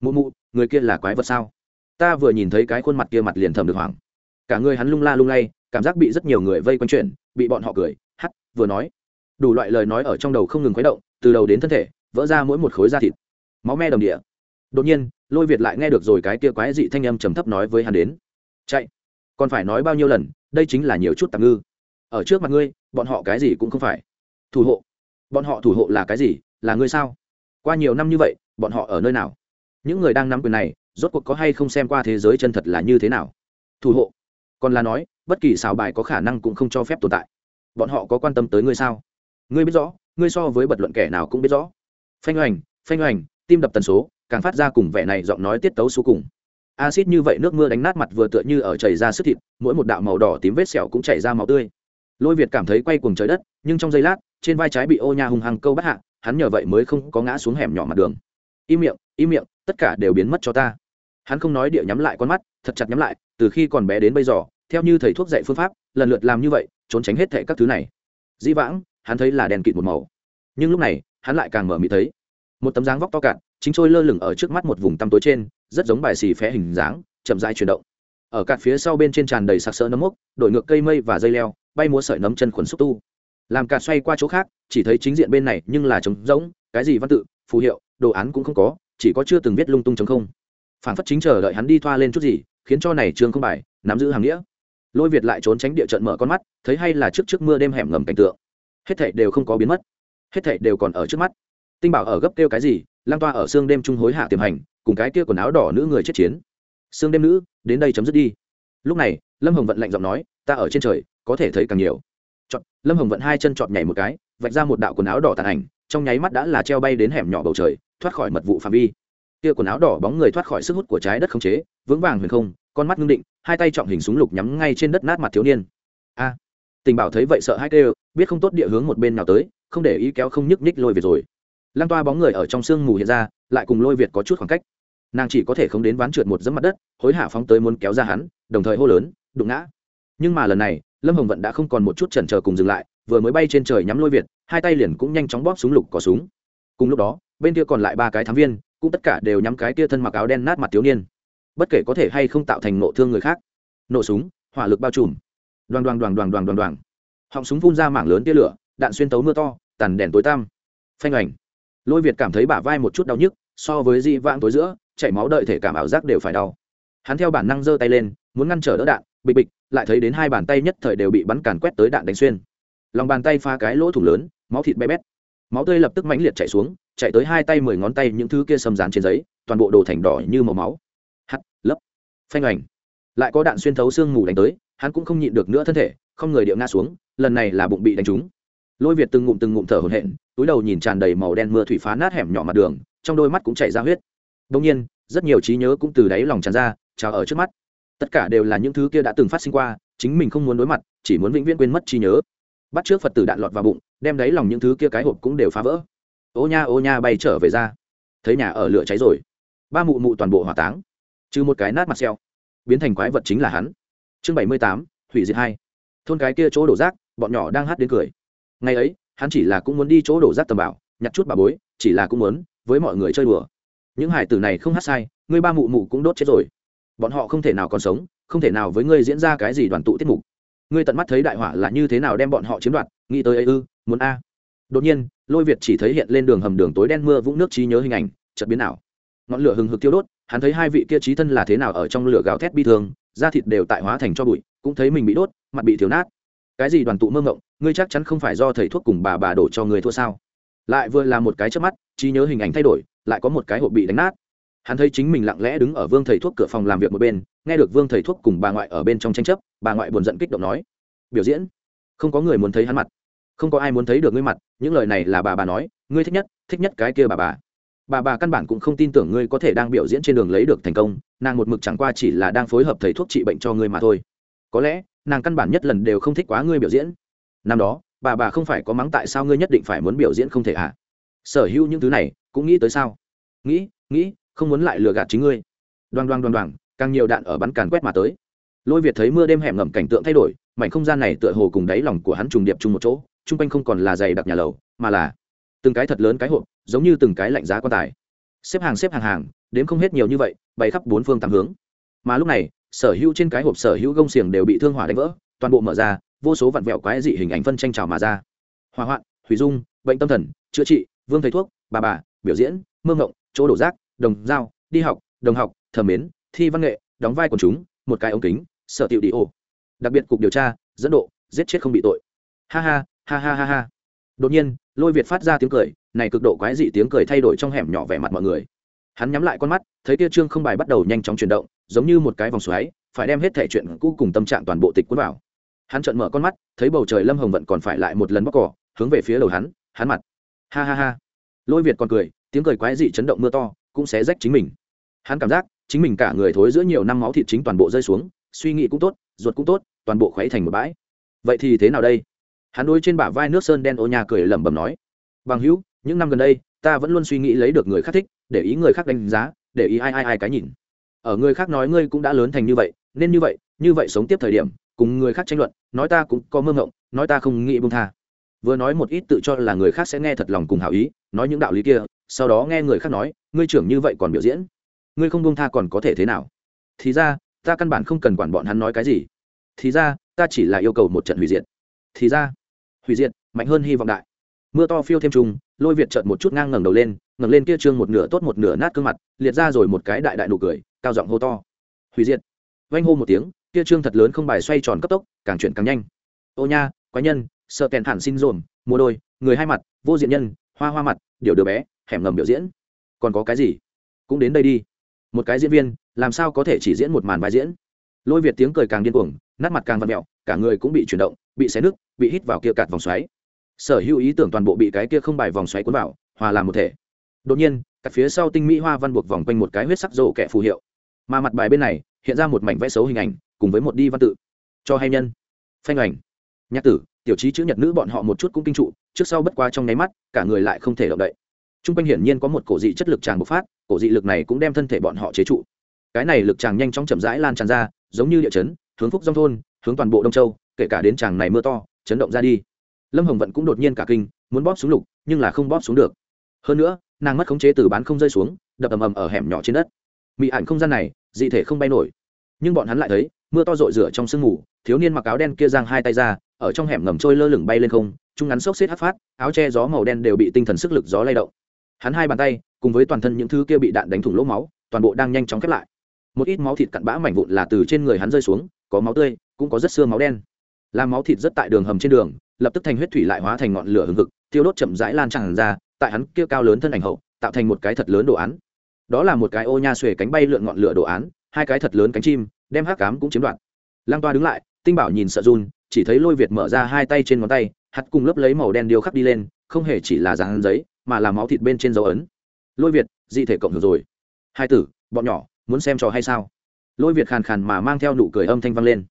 Mụ mụ, người kia là quái vật sao? Ta vừa nhìn thấy cái khuôn mặt kia mặt liền thầm được hoảng. Cả người hắn lung la lung lay, cảm giác bị rất nhiều người vây quanh chuyện, bị bọn họ cười, hắt, vừa nói. Đủ loại lời nói ở trong đầu không ngừng khuấy động, từ đầu đến thân thể, vỡ ra mỗi một khối da thịt. Máu me đồng địa đột nhiên, lôi việt lại nghe được rồi cái kia quái dị thanh âm trầm thấp nói với hắn đến. Chạy, còn phải nói bao nhiêu lần, đây chính là nhiều chút tạm ngư. Ở trước mặt ngươi, bọn họ cái gì cũng không phải. Thủ hộ, bọn họ thủ hộ là cái gì, là ngươi sao? Qua nhiều năm như vậy, bọn họ ở nơi nào? Những người đang nắm quyền này, rốt cuộc có hay không xem qua thế giới chân thật là như thế nào? Thủ hộ, còn là nói, bất kỳ xào bài có khả năng cũng không cho phép tồn tại. Bọn họ có quan tâm tới ngươi sao? Ngươi biết rõ, ngươi so với bật luận kẻ nào cũng biết rõ. Phanh hoành phanh hoành tim đập tần số càng phát ra cùng vẻ này giọng nói tiết tấu số cùng. Acid như vậy nước mưa đánh nát mặt vừa tựa như ở chảy ra sức thịt, mỗi một đạo màu đỏ tím vết sẹo cũng chảy ra máu tươi. Lôi việt cảm thấy quay cuồng trời đất, nhưng trong giây lát, trên vai trái bị ô nha hung hăng câu bắt hạ, hắn nhờ vậy mới không có ngã xuống hẻm nhỏ mặt đường. Im miệng im miệng, tất cả đều biến mất cho ta. Hắn không nói địa nhắm lại con mắt, thật chặt nhắm lại, từ khi còn bé đến bây giờ, theo như thầy thuốc dạy phương pháp, lần lượt làm như vậy, trốn tránh hết thệ các thứ này. Dĩ vãng, hắn thấy là đèn kịt một màu. Nhưng lúc này, hắn lại càng mở mị thấy. Một tấm dáng vóc to cạn chính trôi lơ lửng ở trước mắt một vùng tăm tối trên, rất giống bài xì phé hình dáng, chậm rãi chuyển động. Ở cạn phía sau bên trên tràn đầy sặc sỡ nấm mốc đổi ngược cây mây và dây leo, bay múa sợi nấm chân khuẩn xúc tu. Làm cạn xoay qua chỗ khác, chỉ thấy chính diện bên này nhưng là trống rỗng, cái gì văn tự, phù hiệu, đồ án cũng không có, chỉ có chưa từng viết lung tung chống không. Phản phất chính chờ đợi hắn đi thoa lên chút gì, khiến cho này trường không bài, nắm giữ hàng nghĩa. Lôi việt lại trốn tránh địa trận mở con mắt, thấy hay là trước trước mưa đêm hẻm ngầm cảnh tượng. Hết thảy đều không có biến mất. Hết thảy đều còn ở trước mắt. Tinh bảo ở gấp kêu cái gì lang toa ở xương đêm trung hối hạ tiềm hành, cùng cái kia quần áo đỏ nữ người chết chiến. Xương đêm nữ, đến đây chấm dứt đi. Lúc này, lâm hồng vận lạnh giọng nói, ta ở trên trời, có thể thấy càng nhiều. Chọn, lâm hồng vận hai chân chọn nhảy một cái, vạch ra một đạo quần áo đỏ tàn ảnh, trong nháy mắt đã là treo bay đến hẻm nhỏ bầu trời, thoát khỏi mật vụ phạm vi. Kia quần áo đỏ bóng người thoát khỏi sức hút của trái đất không chế, vững vàng huyền không, con mắt ngưng định, hai tay trọng hình súng lục nhắm ngay trên đất nát mặt thiếu niên. A, tình bảo thấy vậy sợ hai kêu, biết không tốt địa hướng một bên nào tới, không để ý kéo không nhức nhích lôi về rồi lăng toa bóng người ở trong sương mù hiện ra, lại cùng lôi việt có chút khoảng cách. Nàng chỉ có thể không đến ván trượt một dẫm mặt đất, hối hả phóng tới muốn kéo ra hắn, đồng thời hô lớn, đụng ngã. Nhưng mà lần này, lâm hồng vận đã không còn một chút chần chờ cùng dừng lại, vừa mới bay trên trời nhắm lôi việt, hai tay liền cũng nhanh chóng bóp súng lục có súng. Cùng lúc đó, bên kia còn lại ba cái thám viên, cũng tất cả đều nhắm cái kia thân mặc áo đen nát mặt thiếu niên. Bất kể có thể hay không tạo thành nộ thương người khác. Nổ súng, hỏa lực bao trùm. Đoàn đoàn đoàn đoàn đoàn đoàn đoàn họng súng phun ra mảng lớn tia lửa, đạn xuyên tấu mưa to, tàn đèn tối tăm. Phanh ảnh lôi việt cảm thấy bả vai một chút đau nhức, so với di vãng tối giữa, chảy máu đợi thể cảm ảo giác đều phải đau. Hắn theo bản năng giơ tay lên, muốn ngăn trở đỡ đạn, bịch bịch, lại thấy đến hai bàn tay nhất thời đều bị bắn càn quét tới đạn đánh xuyên. Lòng bàn tay pha cái lỗ thủng lớn, máu thịt bé bét. Máu tươi lập tức mãnh liệt chạy xuống, chạy tới hai tay mười ngón tay những thứ kia xâm dán trên giấy, toàn bộ đồ thành đỏ như màu máu. Hắt, lấp, phanh ảnh lại có đạn xuyên thấu xương mù đánh tới, hắn cũng không nhịn được nữa thân thể, không người điệu ngã xuống, lần này là bụng bị đánh trúng lôi việt từng ngụm từng ngụm thở hổn hển, túi đầu nhìn tràn đầy màu đen mưa thủy phá nát hẻm nhỏ mặt đường, trong đôi mắt cũng chảy ra huyết. Đông nhiên, rất nhiều trí nhớ cũng từ đáy lòng tràn ra, trào ở trước mắt. Tất cả đều là những thứ kia đã từng phát sinh qua, chính mình không muốn đối mặt, chỉ muốn vĩnh viễn quên mất trí nhớ. Bắt trước phật tử đạn lọt vào bụng, đem đáy lòng những thứ kia cái hộp cũng đều phá vỡ. Ô nha ô nha, bay trở về ra. Thấy nhà ở lửa cháy rồi. Ba mụ mụ toàn bộ hỏa táng. Trừ một cái nát mặt xeo. Biến thành quái vật chính là hắn. Chương bảy mươi tám, hủy diệt hai. Thôn cái kia chỗ đổ rác, bọn nhỏ đang hát đến cười ngày ấy, hắn chỉ là cũng muốn đi chỗ đổ rác tầm bảo, nhặt chút bà bối, chỉ là cũng muốn, với mọi người chơi đùa. Những hải tử này không hát sai, ngươi ba mụ mụ cũng đốt chết rồi. Bọn họ không thể nào còn sống, không thể nào với ngươi diễn ra cái gì đoàn tụ tiết mục. Ngươi tận mắt thấy đại hỏa là như thế nào đem bọn họ chiếm đoạt, nghĩ tới ấy ư, muốn a. Đột nhiên, lôi việt chỉ thấy hiện lên đường hầm đường tối đen mưa vũng nước trí nhớ hình ảnh, chợt biến ảo. Ngọn lửa hừng hực tiêu đốt, hắn thấy hai vị kia trí thân là thế nào ở trong lửa gào thét bi thương, da thịt đều tại hóa thành cho bụi, cũng thấy mình bị đốt, mặt bị thiếu nát. Cái gì đoàn tụ mơ ngộng ngươi chắc chắn không phải do thầy thuốc cùng bà bà đổ cho người thua sao? Lại vừa là một cái trước mắt, trí nhớ hình ảnh thay đổi, lại có một cái hộp bị đánh nát. Hắn thấy chính mình lặng lẽ đứng ở vương thầy thuốc cửa phòng làm việc một bên, nghe được vương thầy thuốc cùng bà ngoại ở bên trong tranh chấp, bà ngoại buồn giận kích động nói, biểu diễn, không có người muốn thấy hắn mặt. Không có ai muốn thấy được ngươi mặt, những lời này là bà bà nói, ngươi thích nhất thích nhất cái kia bà bà. Bà bà căn bản cũng không tin tưởng ngươi có thể đang biểu diễn trên đường lấy được thành công, nàng một mực chẳng qua chỉ là đang phối hợp thầy thuốc trị bệnh cho ngươi mà thôi. Có lẽ, nàng căn bản nhất lần đều không thích quá ngươi biểu diễn năm đó, bà bà không phải có mắng tại sao ngươi nhất định phải muốn biểu diễn không thể ạ à? sở hữu những thứ này, cũng nghĩ tới sao? Nghĩ nghĩ, không muốn lại lừa gạt chính ngươi. Đoan đoan đoan đoan, càng nhiều đạn ở bắn càn quét mà tới. Lôi việt thấy mưa đêm hẻm ngầm cảnh tượng thay đổi, mảnh không gian này tựa hồ cùng đáy lòng của hắn trùng điệp chung một chỗ, chung quanh không còn là dày đặc nhà lầu, mà là từng cái thật lớn cái hộp, giống như từng cái lạnh giá quan tài. Xếp hàng xếp hàng hàng, đếm không hết nhiều như vậy, bay khắp bốn phương tám hướng. Mà lúc này, sở hữu trên cái hộp sở hữu gông xiềng đều bị thương hỏa đánh vỡ, toàn bộ mở ra vô số vặn vẹo quái dị hình ảnh phân tranh trào mà ra. Hỏa hoạn, hủy dung, bệnh tâm thần, chữa trị, vương thầy thuốc, bà bà, biểu diễn, mơ ngộng chỗ đổ rác, đồng dao đi học, đồng học, thờ mến, thi văn nghệ, đóng vai quần chúng, một cái ống kính, sở tiệu đi ô. Đặc biệt cục điều tra, dẫn độ, giết chết không bị tội. Ha ha ha ha ha ha. Đột nhiên, lôi việt phát ra tiếng cười, này cực độ quái dị tiếng cười thay đổi trong hẻm nhỏ vẻ mặt mọi người. Hắn nhắm lại con mắt, thấy kia trương không bài bắt đầu nhanh chóng chuyển động, giống như một cái vòng xoáy, phải đem hết thể chuyện cũ cùng tâm trạng toàn bộ tịch cuốn vào hắn trợn mở con mắt, thấy bầu trời lâm hồng vận còn phải lại một lần bóc cỏ, hướng về phía đầu hắn hắn mặt. Ha ha ha. Lôi việt còn cười, tiếng cười quái dị chấn động mưa to, cũng sẽ rách chính mình. Hắn cảm giác, chính mình cả người thối giữa nhiều năm máu thịt chính toàn bộ rơi xuống, suy nghĩ cũng tốt, ruột cũng tốt, toàn bộ khuấy thành một bãi. Vậy thì thế nào đây? Hắn đôi trên bả vai nước sơn đen ô nhà cười lẩm bẩm nói. Bằng hữu, những năm gần đây, ta vẫn luôn suy nghĩ lấy được người khác thích, để ý người khác đánh giá, để ý ai ai ai cái nhìn. Ở người khác nói ngươi cũng đã lớn thành như vậy, nên như vậy như vậy sống tiếp thời điểm cùng người khác tranh luận, nói ta cũng có mơ ngộng nói ta không nghĩ bông tha. Vừa nói một ít tự cho là người khác sẽ nghe thật lòng cùng hảo ý, nói những đạo lý kia, sau đó nghe người khác nói, ngươi trưởng như vậy còn biểu diễn, ngươi không bông tha còn có thể thế nào? Thì ra, ta căn bản không cần quản bọn hắn nói cái gì. Thì ra, ta chỉ là yêu cầu một trận hủy diệt. Thì ra, hủy diệt, mạnh hơn hy vọng đại. Mưa to phiêu thêm trùng, lôi việt trợn một chút ngang ngẩng đầu lên, ngẩng lên kia trương một nửa tốt một nửa nát gương mặt, liệt ra rồi một cái đại đại nụ cười, cao giọng hô to. Hủy diệt. Vanh hô một tiếng kia trương thật lớn không bài xoay tròn cấp tốc, càng chuyển càng nhanh. Ô nha, quái nhân, sợ kèn hẳn xin dồn mua đôi, người hai mặt, vô diện nhân, hoa hoa mặt, điều đứa bé, hẻm ngầm biểu diễn. Còn có cái gì? Cũng đến đây đi. Một cái diễn viên, làm sao có thể chỉ diễn một màn vai diễn? Lôi việt tiếng cười càng điên cuồng, nát mặt càng vặn mẹo, cả người cũng bị chuyển động, bị xé nứt, bị hít vào kia cạt vòng xoáy. Sở hữu ý tưởng toàn bộ bị cái kia không bài vòng xoáy cuốn vào, hòa làm một thể. Đột nhiên cặp phía sau tinh mỹ hoa văn buộc vòng quanh một cái huyết sắc rổ kẻ phù hiệu. Mà mặt bài bên này, hiện ra một mảnh vẽ xấu hình ảnh cùng với một đi văn tự. Cho hay nhân. Phanh ảnh nhạc tử, tiểu trí chữ nhật nữ bọn họ một chút cũng kinh trụ, trước sau bất qua trong nháy mắt, cả người lại không thể động đậy. T r u n g quanh hiển nhiên có một cổ dị chất lực tràng bộc phát, cổ dị lực này cũng đem thân thể bọn họ chế trụ. Cái này lực tràng nhanh chóng chậm rãi lan tràn ra, giống như địa chấn, hướng phúc dông thôn, hướng toàn bộ đông châu, kể cả đến tràng này mưa to, chấn động ra đi. Lâm hồng vận cũng đột nhiên cả kinh, muốn bóp xuống lục, nhưng là không bóp xuống được. Hơn nữa, nàng mất khống chế từ bán không rơi xuống, đập ầm ầm ở hẻm nhỏ trên đất. Mỹ ảnh không gian này, dị thể không bay nổi. Nhưng bọn hắn lại thấy mưa to rội rửa trong sương mù, thiếu niên mặc áo đen kia giang hai tay ra, ở trong hẻm ngầm trôi lơ lửng bay lên không, trung ngắn xốc xếp hát phát, áo che gió màu đen đều bị tinh thần sức lực gió lay động. Hắn hai bàn tay, cùng với toàn thân những thứ kia bị đạn đánh thủng lỗ máu, toàn bộ đang nhanh chóng khép lại. Một ít máu thịt cặn bã mảnh vụn là từ trên người hắn rơi xuống, có máu tươi, cũng có rất xưa máu đen. Làm máu thịt rất tại đường hầm trên đường, lập tức thành huyết thủy lại hóa thành ngọn lửa hừng hực tiêu đốt chậm rãi lan tràn ra, tại hắn kia cao lớn thân ảnh hậu, tạo thành một cái thật lớn đồ án. Đó là một cái ô nha xuề cánh bay lượn ngọn lửa đồ án, hai cái thật lớn cánh chim đem hắc cám cũng chiếm đoạt. Lang toa đứng lại, tinh bảo nhìn sợ run, chỉ thấy lôi việt mở ra hai tay trên ngón tay, hắt cùng lớp lấy màu đen điêu khắc đi lên, không hề chỉ là dán giấy, mà là máu thịt bên trên dấu ấn. Lôi việt, dị thể cộng hưởng rồi. Hai tử, bọn nhỏ, muốn xem trò hay sao? Lôi việt khàn khàn mà mang theo nụ cười âm thanh vang lên.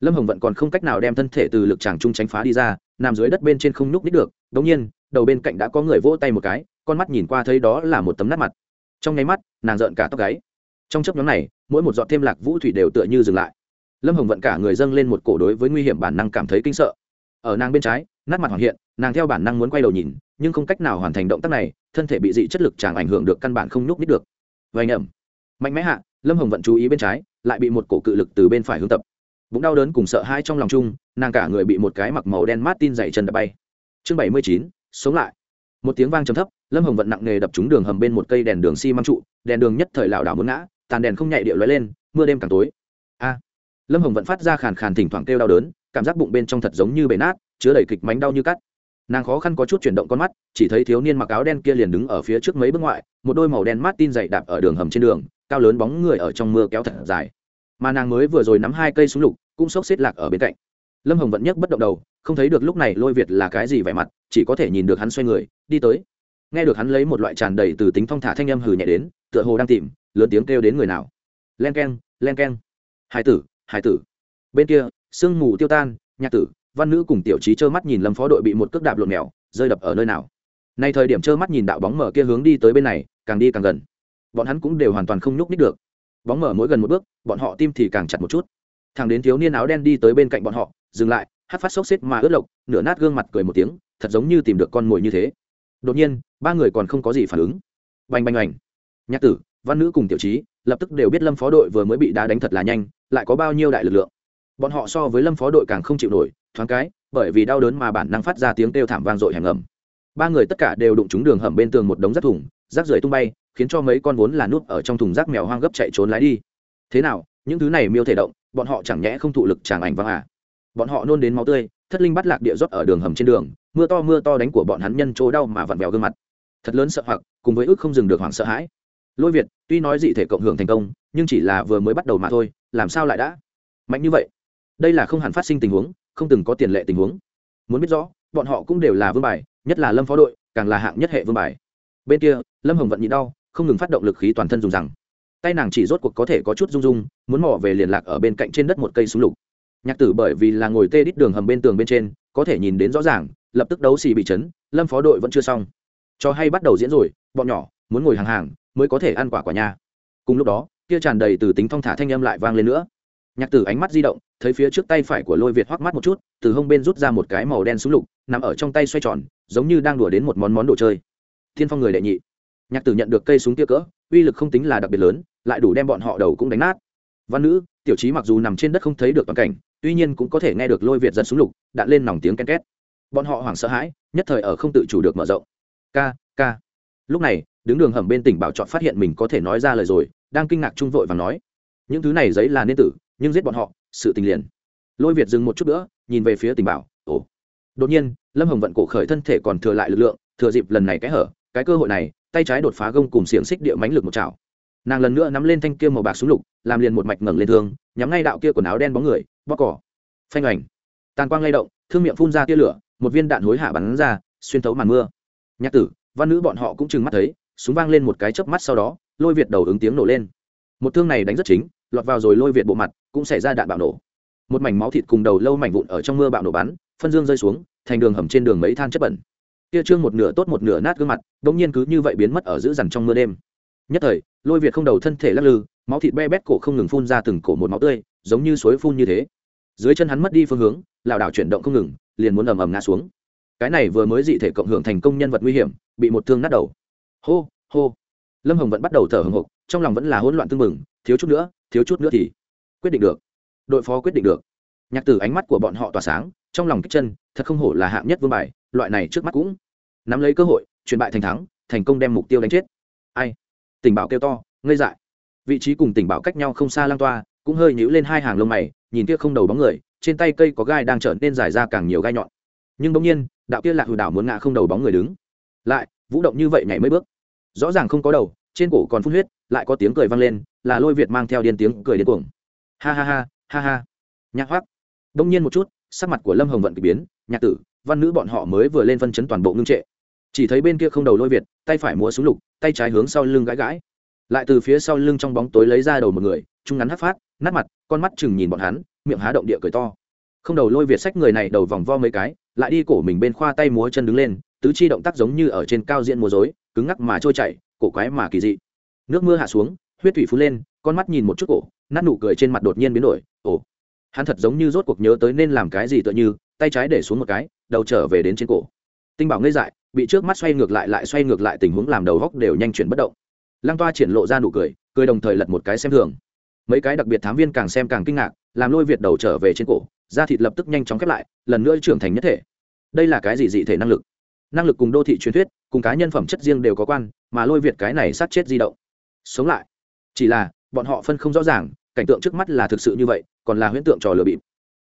Lâm hồng vận còn không cách nào đem thân thể từ lực tràng trung tránh phá đi ra, nằm dưới đất bên trên không nhúc nít được, đống nhiên, đầu bên cạnh đã có người vỗ tay một cái, con mắt nhìn qua thấy đó là một tấm nát mặt. Trong nháy mắt, nàng rợn cả tóc gáy. Trong chấp nhóm này mỗi một giọt thêm lạc vũ thủy đều tựa như dừng lại. Lâm hồng vận cả người dâng lên một cổ đối với nguy hiểm bản năng cảm thấy kinh sợ. Ở nàng bên trái, nát mặt hoàng hiện, nàng theo bản năng muốn quay đầu nhìn, nhưng không cách nào hoàn thành động tác này, thân thể bị dị chất lực chàng ảnh hưởng được căn bản không nhúc nít được. Vây nhầm mạnh mẽ hạ, lâm hồng vận chú ý bên trái, lại bị một cổ cự lực từ bên phải hướng tập. Bụng đau đớn cùng sợ hãi trong lòng chung, nàng cả người bị một cái mặc màu đen mát tin dày chân đập bay. Chương bảy mươi chín, sống lại. Một tiếng vang trầm thấp, lâm hồng vận nặng nề đập trúng đường hầm bên một cây đèn đường xi、si、măng trụ, đèn đường nhất thời lảo đảo muốn ngã tàn đèn không nhạy điệu lóe lên, mưa đêm càng tối. A! Lâm hồng vận phát ra khàn khàn thỉnh thoảng kêu đau đớn, cảm giác bụng bên trong thật giống như bể nát, chứa đầy kịch mánh đau như cắt. Nàng khó khăn có chút chuyển động con mắt, chỉ thấy thiếu niên mặc áo đen kia liền đứng ở phía trước mấy bước ngoại, một đôi màu đen mát tin dày đạp ở đường hầm trên đường, cao lớn bóng người ở trong mưa kéo thật dài. Mà nàng mới vừa rồi nắm hai cây súng lục, cũng xốc xếp lạc ở bên cạnh. Lâm hồng vẫn nhấc bất động đầu, không thấy được lúc này lôi việt là cái gì vẻ mặt, chỉ có thể nhìn được hắn xoay người, đi tới. Nghe được hắn lấy một loại tràn đầy từ tính thong thả thanh âm hừ nhẹ đến, tựa hồ đang tìm lớn tiếng kêu đến người nào? Len k e n len k e n hải tử hải tử. Bên kia sương mù tiêu tan nhạc tử văn nữ cùng tiểu trí trơ mắt nhìn lâm phó đội bị một cước đạp lộn mèo rơi đập ở nơi nào? Nay thời điểm trơ mắt nhìn đạo bóng mở kia hướng đi tới bên này càng đi càng gần. Bọn hắn cũng đều hoàn toàn không nhúc ních được. Bóng mở mỗi gần một bước bọn họ tim thì càng chặt một chút. Thằng đến thiếu niên áo đen đi tới bên cạnh bọn họ dừng lại hát phát sốc xếp mà ướt lộc nửa nát gương mặt cười một tiếng thật giống như tìm được con mồi như thế. Đột nhiên ba người còn không có gì phản ứng. Bành bành ảnh, nhạc tử văn nữ cùng tiểu trí lập tức đều biết lâm phó đội vừa mới bị đá đánh thật là nhanh, lại có bao nhiêu đại lực lượng. Bọn họ so với lâm phó đội càng không chịu nổi, thoáng cái, bởi vì đau đớn mà bản năng phát ra tiếng kêu thảm vang dội hẻm ngầm. Ba người tất cả đều đụng trúng đường hầm bên tường một đống rác thùng rác rưởi tung bay, khiến cho mấy con vốn là nút ở trong thùng rác mèo hoang gấp chạy trốn lái đi. Thế nào, những thứ này miêu thể động, bọn họ chẳng nhẽ không thụ lực tràng ảnh vang à? Bọn họ nôn đến máu tươi, thất linh bắt lạc địa rót ở đường hầm trên đường, mưa to mưa to đánh của bọn hắn nhân chỗ đau mà vặn vẹo gương mặt. Thật lớn sợ hoặc, cùng với ước không dừng được hoảng sợ hãi lôi việt, tuy nói dị thể cộng hưởng thành công, nhưng chỉ là vừa mới bắt đầu mà thôi, làm sao lại đã mạnh như vậy? Đây là không hẳn phát sinh tình huống, không từng có tiền lệ tình huống. Muốn biết rõ, bọn họ cũng đều là vương bài, nhất là lâm phó đội, càng là hạng nhất hệ vương bài. Bên kia, lâm hồng vận nhịn đau, không ngừng phát động lực khí toàn thân dùng rằng. Tay nàng chỉ rốt cuộc có thể có chút rung rung, muốn mò về liền lạc ở bên cạnh trên đất một cây súng lục. Nhạc tử bởi vì là ngồi tê đít đường hầm bên tường bên trên, có thể nhìn đến rõ ràng, lập tức đấu xì bị chấn, lâm phó đội vẫn chưa xong. Cho hay bắt đầu diễn rồi, bọn nhỏ, muốn ngồi hàng hàng mới có thể ăn quả quả nha. Cùng lúc đó, kia tràn đầy từ tính thong thả thanh âm lại vang lên nữa. Nhạc tử ánh mắt di động, thấy phía trước tay phải của lôi việt hoắc mắt một chút, từ hông bên rút ra một cái màu đen súng lục, nằm ở trong tay xoay tròn, giống như đang đùa đến một món món đồ chơi. Thiên phong người đệ nhị. Nhạc tử nhận được cây súng tia cỡ, uy lực không tính là đặc biệt lớn, lại đủ đem bọn họ đầu cũng đánh nát. Văn nữ, tiểu trí mặc dù nằm trên đất không thấy được toàn cảnh, tuy nhiên cũng có thể nghe được lôi việt giật súng lục, đạn lên nòng tiếng ken két. Bọn họ hoảng sợ hãi, nhất thời ở không tự chủ được mở rộng. K k lúc này, đứng đường hầm bên tỉnh bảo chọn phát hiện mình có thể nói ra lời rồi, đang kinh ngạc trung vội và nói, những thứ này giấy là nên tử, nhưng giết bọn họ, sự tình liền. Lôi việt dừng một chút nữa, nhìn về phía tình bảo, ồ. Đột nhiên, lâm hồng vận cổ khởi thân thể còn thừa lại lực lượng, thừa dịp lần này cái hở, cái cơ hội này, tay trái đột phá gông cùng xiềng xích địa mánh lực một chảo. Nàng lần nữa nắm lên thanh kia màu bạc súng lục, làm liền một mạch ngẩng lên thương, nhắm ngay đạo kia quần áo đen bóng người bóc cỏ phanh ảnh tàn quang lay động, thương miệng phun ra tia lửa, một viên đạn hối hạ bắn ra, xuyên thấu màn mưa. Nhạc tử văn nữ bọn họ cũng chừng mắt thấy, súng vang lên một cái chớp mắt sau đó, lôi việt đầu ứng tiếng nổ lên. Một thương này đánh rất chính, lọt vào rồi lôi việt bộ mặt, cũng xảy ra đạn bạo nổ. Một mảnh máu thịt cùng đầu lâu mảnh vụn ở trong mưa bạo nổ bắn, phân dương rơi xuống, thành đường hầm trên đường mấy than chất bẩn. Kia trương một nửa tốt một nửa nát gương mặt đ nhiên cứ như vậy biến mất ở giữa dằn trong mưa đêm. Nhất thời, lôi việt không đầu thân thể lắc lư, máu thịt be bét cổ không ngừng phun ra từng cổ một máu tươi, giống như suối phun như thế. Dưới chân hắn mất đi phương hướng, lảo đảo chuyển động không ngừng, liền muốn ầm ầm ngã xuống. Cái này vừa mới dị thể cộng hưởng thành công nhân vật nguy hiểm bị một thương nát đầu. Hô hô. Lâm hồng vẫn bắt đầu thở hồng hộc trong lòng vẫn là hỗn loạn tương mừng thiếu chút nữa, thiếu chút nữa thì quyết định được. Đội phó quyết định được. Nhạc từ ánh mắt của bọn họ tỏa sáng, trong lòng kích chân, thật không hổ là hạng nhất vương bài, loại này trước mắt cũng nắm lấy cơ hội truyền bại thành thắng, thành công đem mục tiêu đánh chết. Ai? Tình bảo kêu to, ngây dại. Vị trí cùng tình bảo cách nhau không xa lang toa, cũng hơi nhíu lên hai hàng lông mày, nhìn kia không đầu bóng người, trên tay cây có gai đang trở nên dài ra càng nhiều gai nhọn. Nhưng bỗng nhiên, đạo kia lạc hù đảo muốn ngã không đầu bóng người đứng lại, vũ động như vậy nhảy mấy bước. Rõ ràng không có đầu, trên cổ còn phun huyết, lại có tiếng cười vang lên, là lôi việt mang theo điên tiếng cười điên cuồng. Ha ha ha ha ha. Nhạc hoác đông nhiên một chút, sắc mặt của lâm hồng vận k ỳ biến, nhạc tử, văn nữ bọn họ mới vừa lên phân chấn toàn bộ ngưng trệ. Chỉ thấy bên kia không đầu lôi việt, tay phải múa súng lục, tay trái hướng sau lưng gãi gãi. Lại từ phía sau lưng trong bóng tối lấy ra đầu một người, trung ngắn hắt phát, nát mặt, con mắt chừng nhìn bọn hắn, miệng há động địa cười to. Không đầu lôi việt sách người này đầu vòng vo mấy cái, lại đi cổ mình bên khoa tay múa chân đứng lên tứ chi động tác giống như ở trên cao diện múa dối cứng ngắc mà trôi chảy, cổ quái mà kỳ dị. Nước mưa hạ xuống, huyết thủy phun lên, con mắt nhìn một chút cổ, nát nụ cười trên mặt đột nhiên biến đổi, ồ, hắn thật giống như rốt cuộc nhớ tới nên làm cái gì tựa như, tay trái để xuống một cái, đầu trở về đến trên cổ. Tinh bảo ngây dại, bị trước mắt xoay ngược lại lại xoay ngược lại tình huống làm đầu góc đều nhanh chuyển bất động. Lăng toa triển lộ ra nụ cười cười đồng thời lật một cái xem thường. Mấy cái đặc biệt thám viên càng xem càng kinh ngạc, làm lôi việt đầu trở về trên cổ, da thịt lập tức nhanh chóng khép lại, lần nữa trưởng thành nhất thể. Đây là cái gì dị thể năng lực? Năng lực cùng đô thị truyền thuyết, cùng cá nhân phẩm chất riêng đều có quan, mà lôi việt cái này sát chết di động. Sống lại. Chỉ là, bọn họ phân không rõ ràng, cảnh tượng trước mắt là thực sự như vậy, còn là huyễn tượng trò lừa bịp.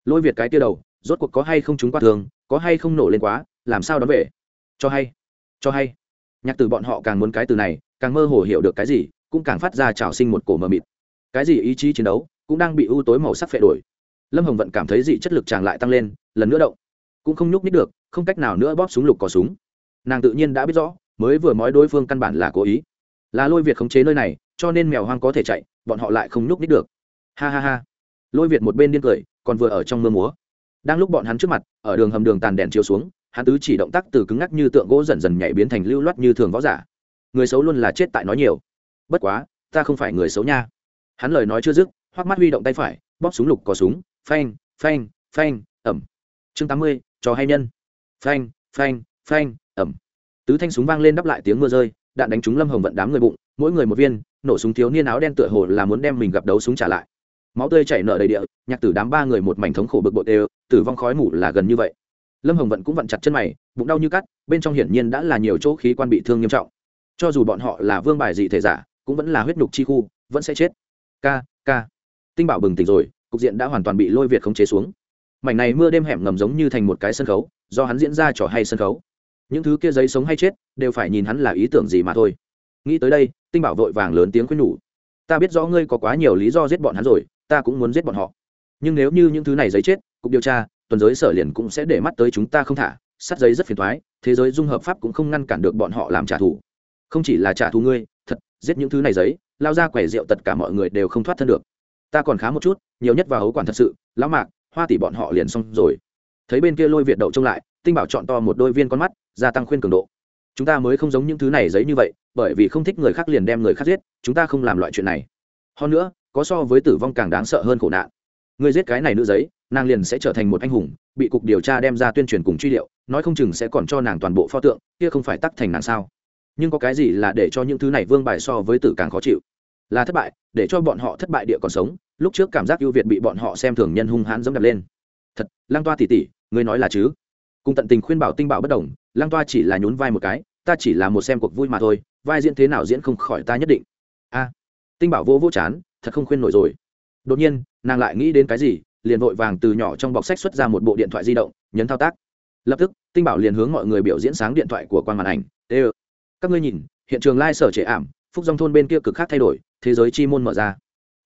Lôi việt cái tia đầu, rốt cuộc có hay không chúng qua thường, có hay không nổ lên quá, làm sao đón về? Cho hay. Cho hay. Nhạc từ bọn họ càng muốn cái từ này, càng mơ hồ hiểu được cái gì, cũng càng phát ra trào sinh một cổ mờ mịt. Cái gì ý chí chiến đấu, cũng đang bị ưu tối màu sắc phệ đổi. Lâm hồng vận cảm thấy dị chất lực chàng lại tăng lên, lần nữa động cũng không nhúc nít được, không cách nào nữa bóp súng lục có súng. Nàng tự nhiên đã biết rõ, mới vừa mói đối phương căn bản là cố ý. Là lôi việt khống chế nơi này, cho nên mèo hoang có thể chạy, bọn họ lại không nhúc nít được. Ha ha ha. Lôi việt một bên điên cười, còn vừa ở trong mưa múa. Đang lúc bọn hắn trước mặt, ở đường hầm đường tàn đèn chiếu xuống, hắn tứ chỉ động tác từ cứng ngắc như tượng gỗ dần dần nhảy biến thành lưu loát như thường võ giả. Người xấu luôn là chết tại nói nhiều. Bất quá, ta không phải người xấu nha. Hắn lời nói chưa dứt, hoắc mắt huy động tay phải, bóp súng lục có súng, phanh phanh phanh, ẩm. Chương tám mươi trò hay nhân. Phanh phanh phanh, ẩm. Tứ thanh súng vang lên đắp lại tiếng mưa rơi, đạn đánh trúng lâm hồng vận đám người bụng, mỗi người một viên, nổ súng thiếu niên áo đen tựa hồ là muốn đem mình gặp đấu súng trả lại. Máu tươi chảy nở đầy địa, nhạc tử đám ba người một mảnh thống khổ bực bội đều, tử vong khói mủ là gần như vậy. Lâm hồng vận cũng vặn chặt chân mày, bụng đau như cắt, bên trong hiển nhiên đã là nhiều chỗ khí quan bị thương nghiêm trọng. Cho dù bọn họ là vương bài dị thể giả, cũng vẫn là huyết nhục chi khu, vẫn sẽ chết. K k tinh bảo bừng tỉnh rồi, cục diện đã hoàn toàn bị lôi việt khống chế xuống mảnh này mưa đêm hẻm ngầm giống như thành một cái sân khấu, do hắn diễn ra trò hay sân khấu. Những thứ kia giấy sống hay chết, đều phải nhìn hắn là ý tưởng gì mà thôi. Nghĩ tới đây, tinh bảo vội vàng lớn tiếng khuyên nhủ. Ta biết rõ ngươi có quá nhiều lý do giết bọn hắn rồi, ta cũng muốn giết bọn họ. Nhưng nếu như những thứ này giấy chết, cục điều tra, tuần giới sở liền cũng sẽ để mắt tới chúng ta không thả. Sắt giấy rất phiền thoái thế giới dung hợp pháp cũng không ngăn cản được bọn họ làm trả thù. Không chỉ là trả thù ngươi, thật, giết những thứ này giấy, lao ra quẻ rượu tất cả mọi người đều không thoát thân được. Ta còn khá một chút, nhiều nhất vào hấu quản thật sự, lão mạc hoa tỷ bọn họ liền xong rồi. Thấy bên kia lôi việt đậu trông lại, tinh bảo chọn to một đôi viên con mắt, gia tăng khuyên cường độ. Chúng ta mới không giống những thứ này giấy như vậy, bởi vì không thích người khác liền đem người khác giết, chúng ta không làm loại chuyện này. Hơn nữa, có so với tử vong càng đáng sợ hơn khổ nạn. Người giết cái này nữ giấy, nàng liền sẽ trở thành một anh hùng, bị cục điều tra đem ra tuyên truyền cùng truy điệu, nói không chừng sẽ còn cho nàng toàn bộ pho tượng, kia không phải tắc thành nàng sao? Nhưng có cái gì là để cho những thứ này vương bài so với tử càng khó chịu? Là thất bại, để cho bọn họ thất bại địa còn sống, lúc trước cảm giác ưu việt bị bọn họ xem thường nhân hung hãn dẫm đập lên. Thật lang toa tỉ tỉ ngươi nói là chứ? Cùng tận tình khuyên bảo tinh bảo bất đồng lang toa chỉ là nhún vai một cái, ta chỉ là một xem cuộc vui mà thôi, vai diễn thế nào diễn không khỏi ta nhất định. A, tinh bảo vô vô chán, thật không khuyên nổi rồi. Đột nhiên, nàng lại nghĩ đến cái gì, liền vội vàng từ nhỏ trong bọc sách xuất ra một bộ điện thoại di động, nhấn thao tác. Lập tức, tinh bảo liền hướng mọi người biểu diễn sáng điện thoại của quan màn ảnh. Ê các ngươi nhìn, hiện trường lai、like、sở trệ ảm, phúc dòng thôn bên kia cực khác thay đổi thế giới chi môn mở ra.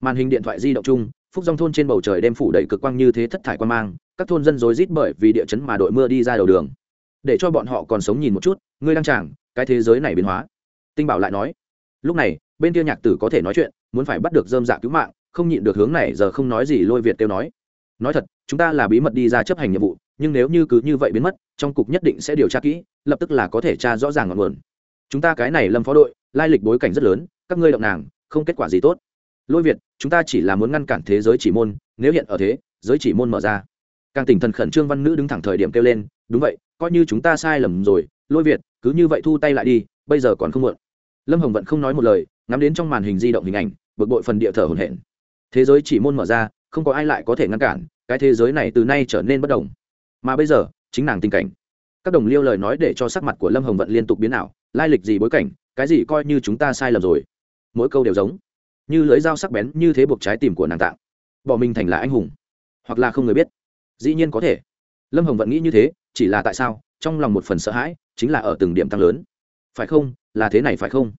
Màn hình điện thoại di động chung, phúc dòng thôn trên bầu trời đem phủ đầy cực quang như thế thất thải quan mang, các thôn dân rối rít bởi vì địa chấn mà đội mưa đi ra đầu đường. Để cho bọn họ còn sống nhìn một chút, ngươi đang chàng, cái thế giới này biến hóa. Tinh bảo lại nói, lúc này, bên kia nhạc tử có thể nói chuyện, muốn phải bắt được dơm dạ cứu mạng, không nhịn được hướng này giờ không nói gì lôi việt kêu nói. Nói thật, chúng ta là bí mật đi ra chấp hành nhiệm vụ, nhưng nếu như cứ như vậy biến mất, trong cục nhất định sẽ điều tra kỹ, lập tức là có thể tra rõ ràng ngọn nguồn. Chúng ta cái này lâm phó đội, lai lịch bối cảnh rất lớn, các ngươi động nàng không kết quả gì tốt. Lôi việt, chúng ta chỉ là muốn ngăn cản thế giới chỉ môn, nếu hiện ở thế, giới chỉ môn mở ra. Càng tỉnh thần khẩn trương văn nữ đứng thẳng thời điểm kêu lên, đúng vậy, coi như chúng ta sai lầm rồi, lôi việt, cứ như vậy thu tay lại đi, bây giờ còn không muộn. Lâm hồng vẫn không nói một lời, ngắm đến trong màn hình di động hình ảnh, bực bội phần địa thở hồn hển. Thế giới chỉ môn mở ra, không có ai lại có thể ngăn cản, cái thế giới này từ nay trở nên bất đồng. Mà bây giờ, chính nàng tình cảnh. Các đồng liêu lời nói để cho sắc mặt của lâm hồng vận liên tục biến ảo, lai lịch gì bối cảnh, cái gì coi như chúng ta sai lầm rồi mỗi câu đều giống. Như lưỡi dao sắc bén, như thế buộc trái tim của nàng tạng bỏ mình thành là anh hùng. Hoặc là không người biết. Dĩ nhiên có thể. Lâm hồng vẫn nghĩ như thế, chỉ là tại sao, trong lòng một phần sợ hãi, chính là ở từng điểm tăng lớn. Phải không, là thế này phải không?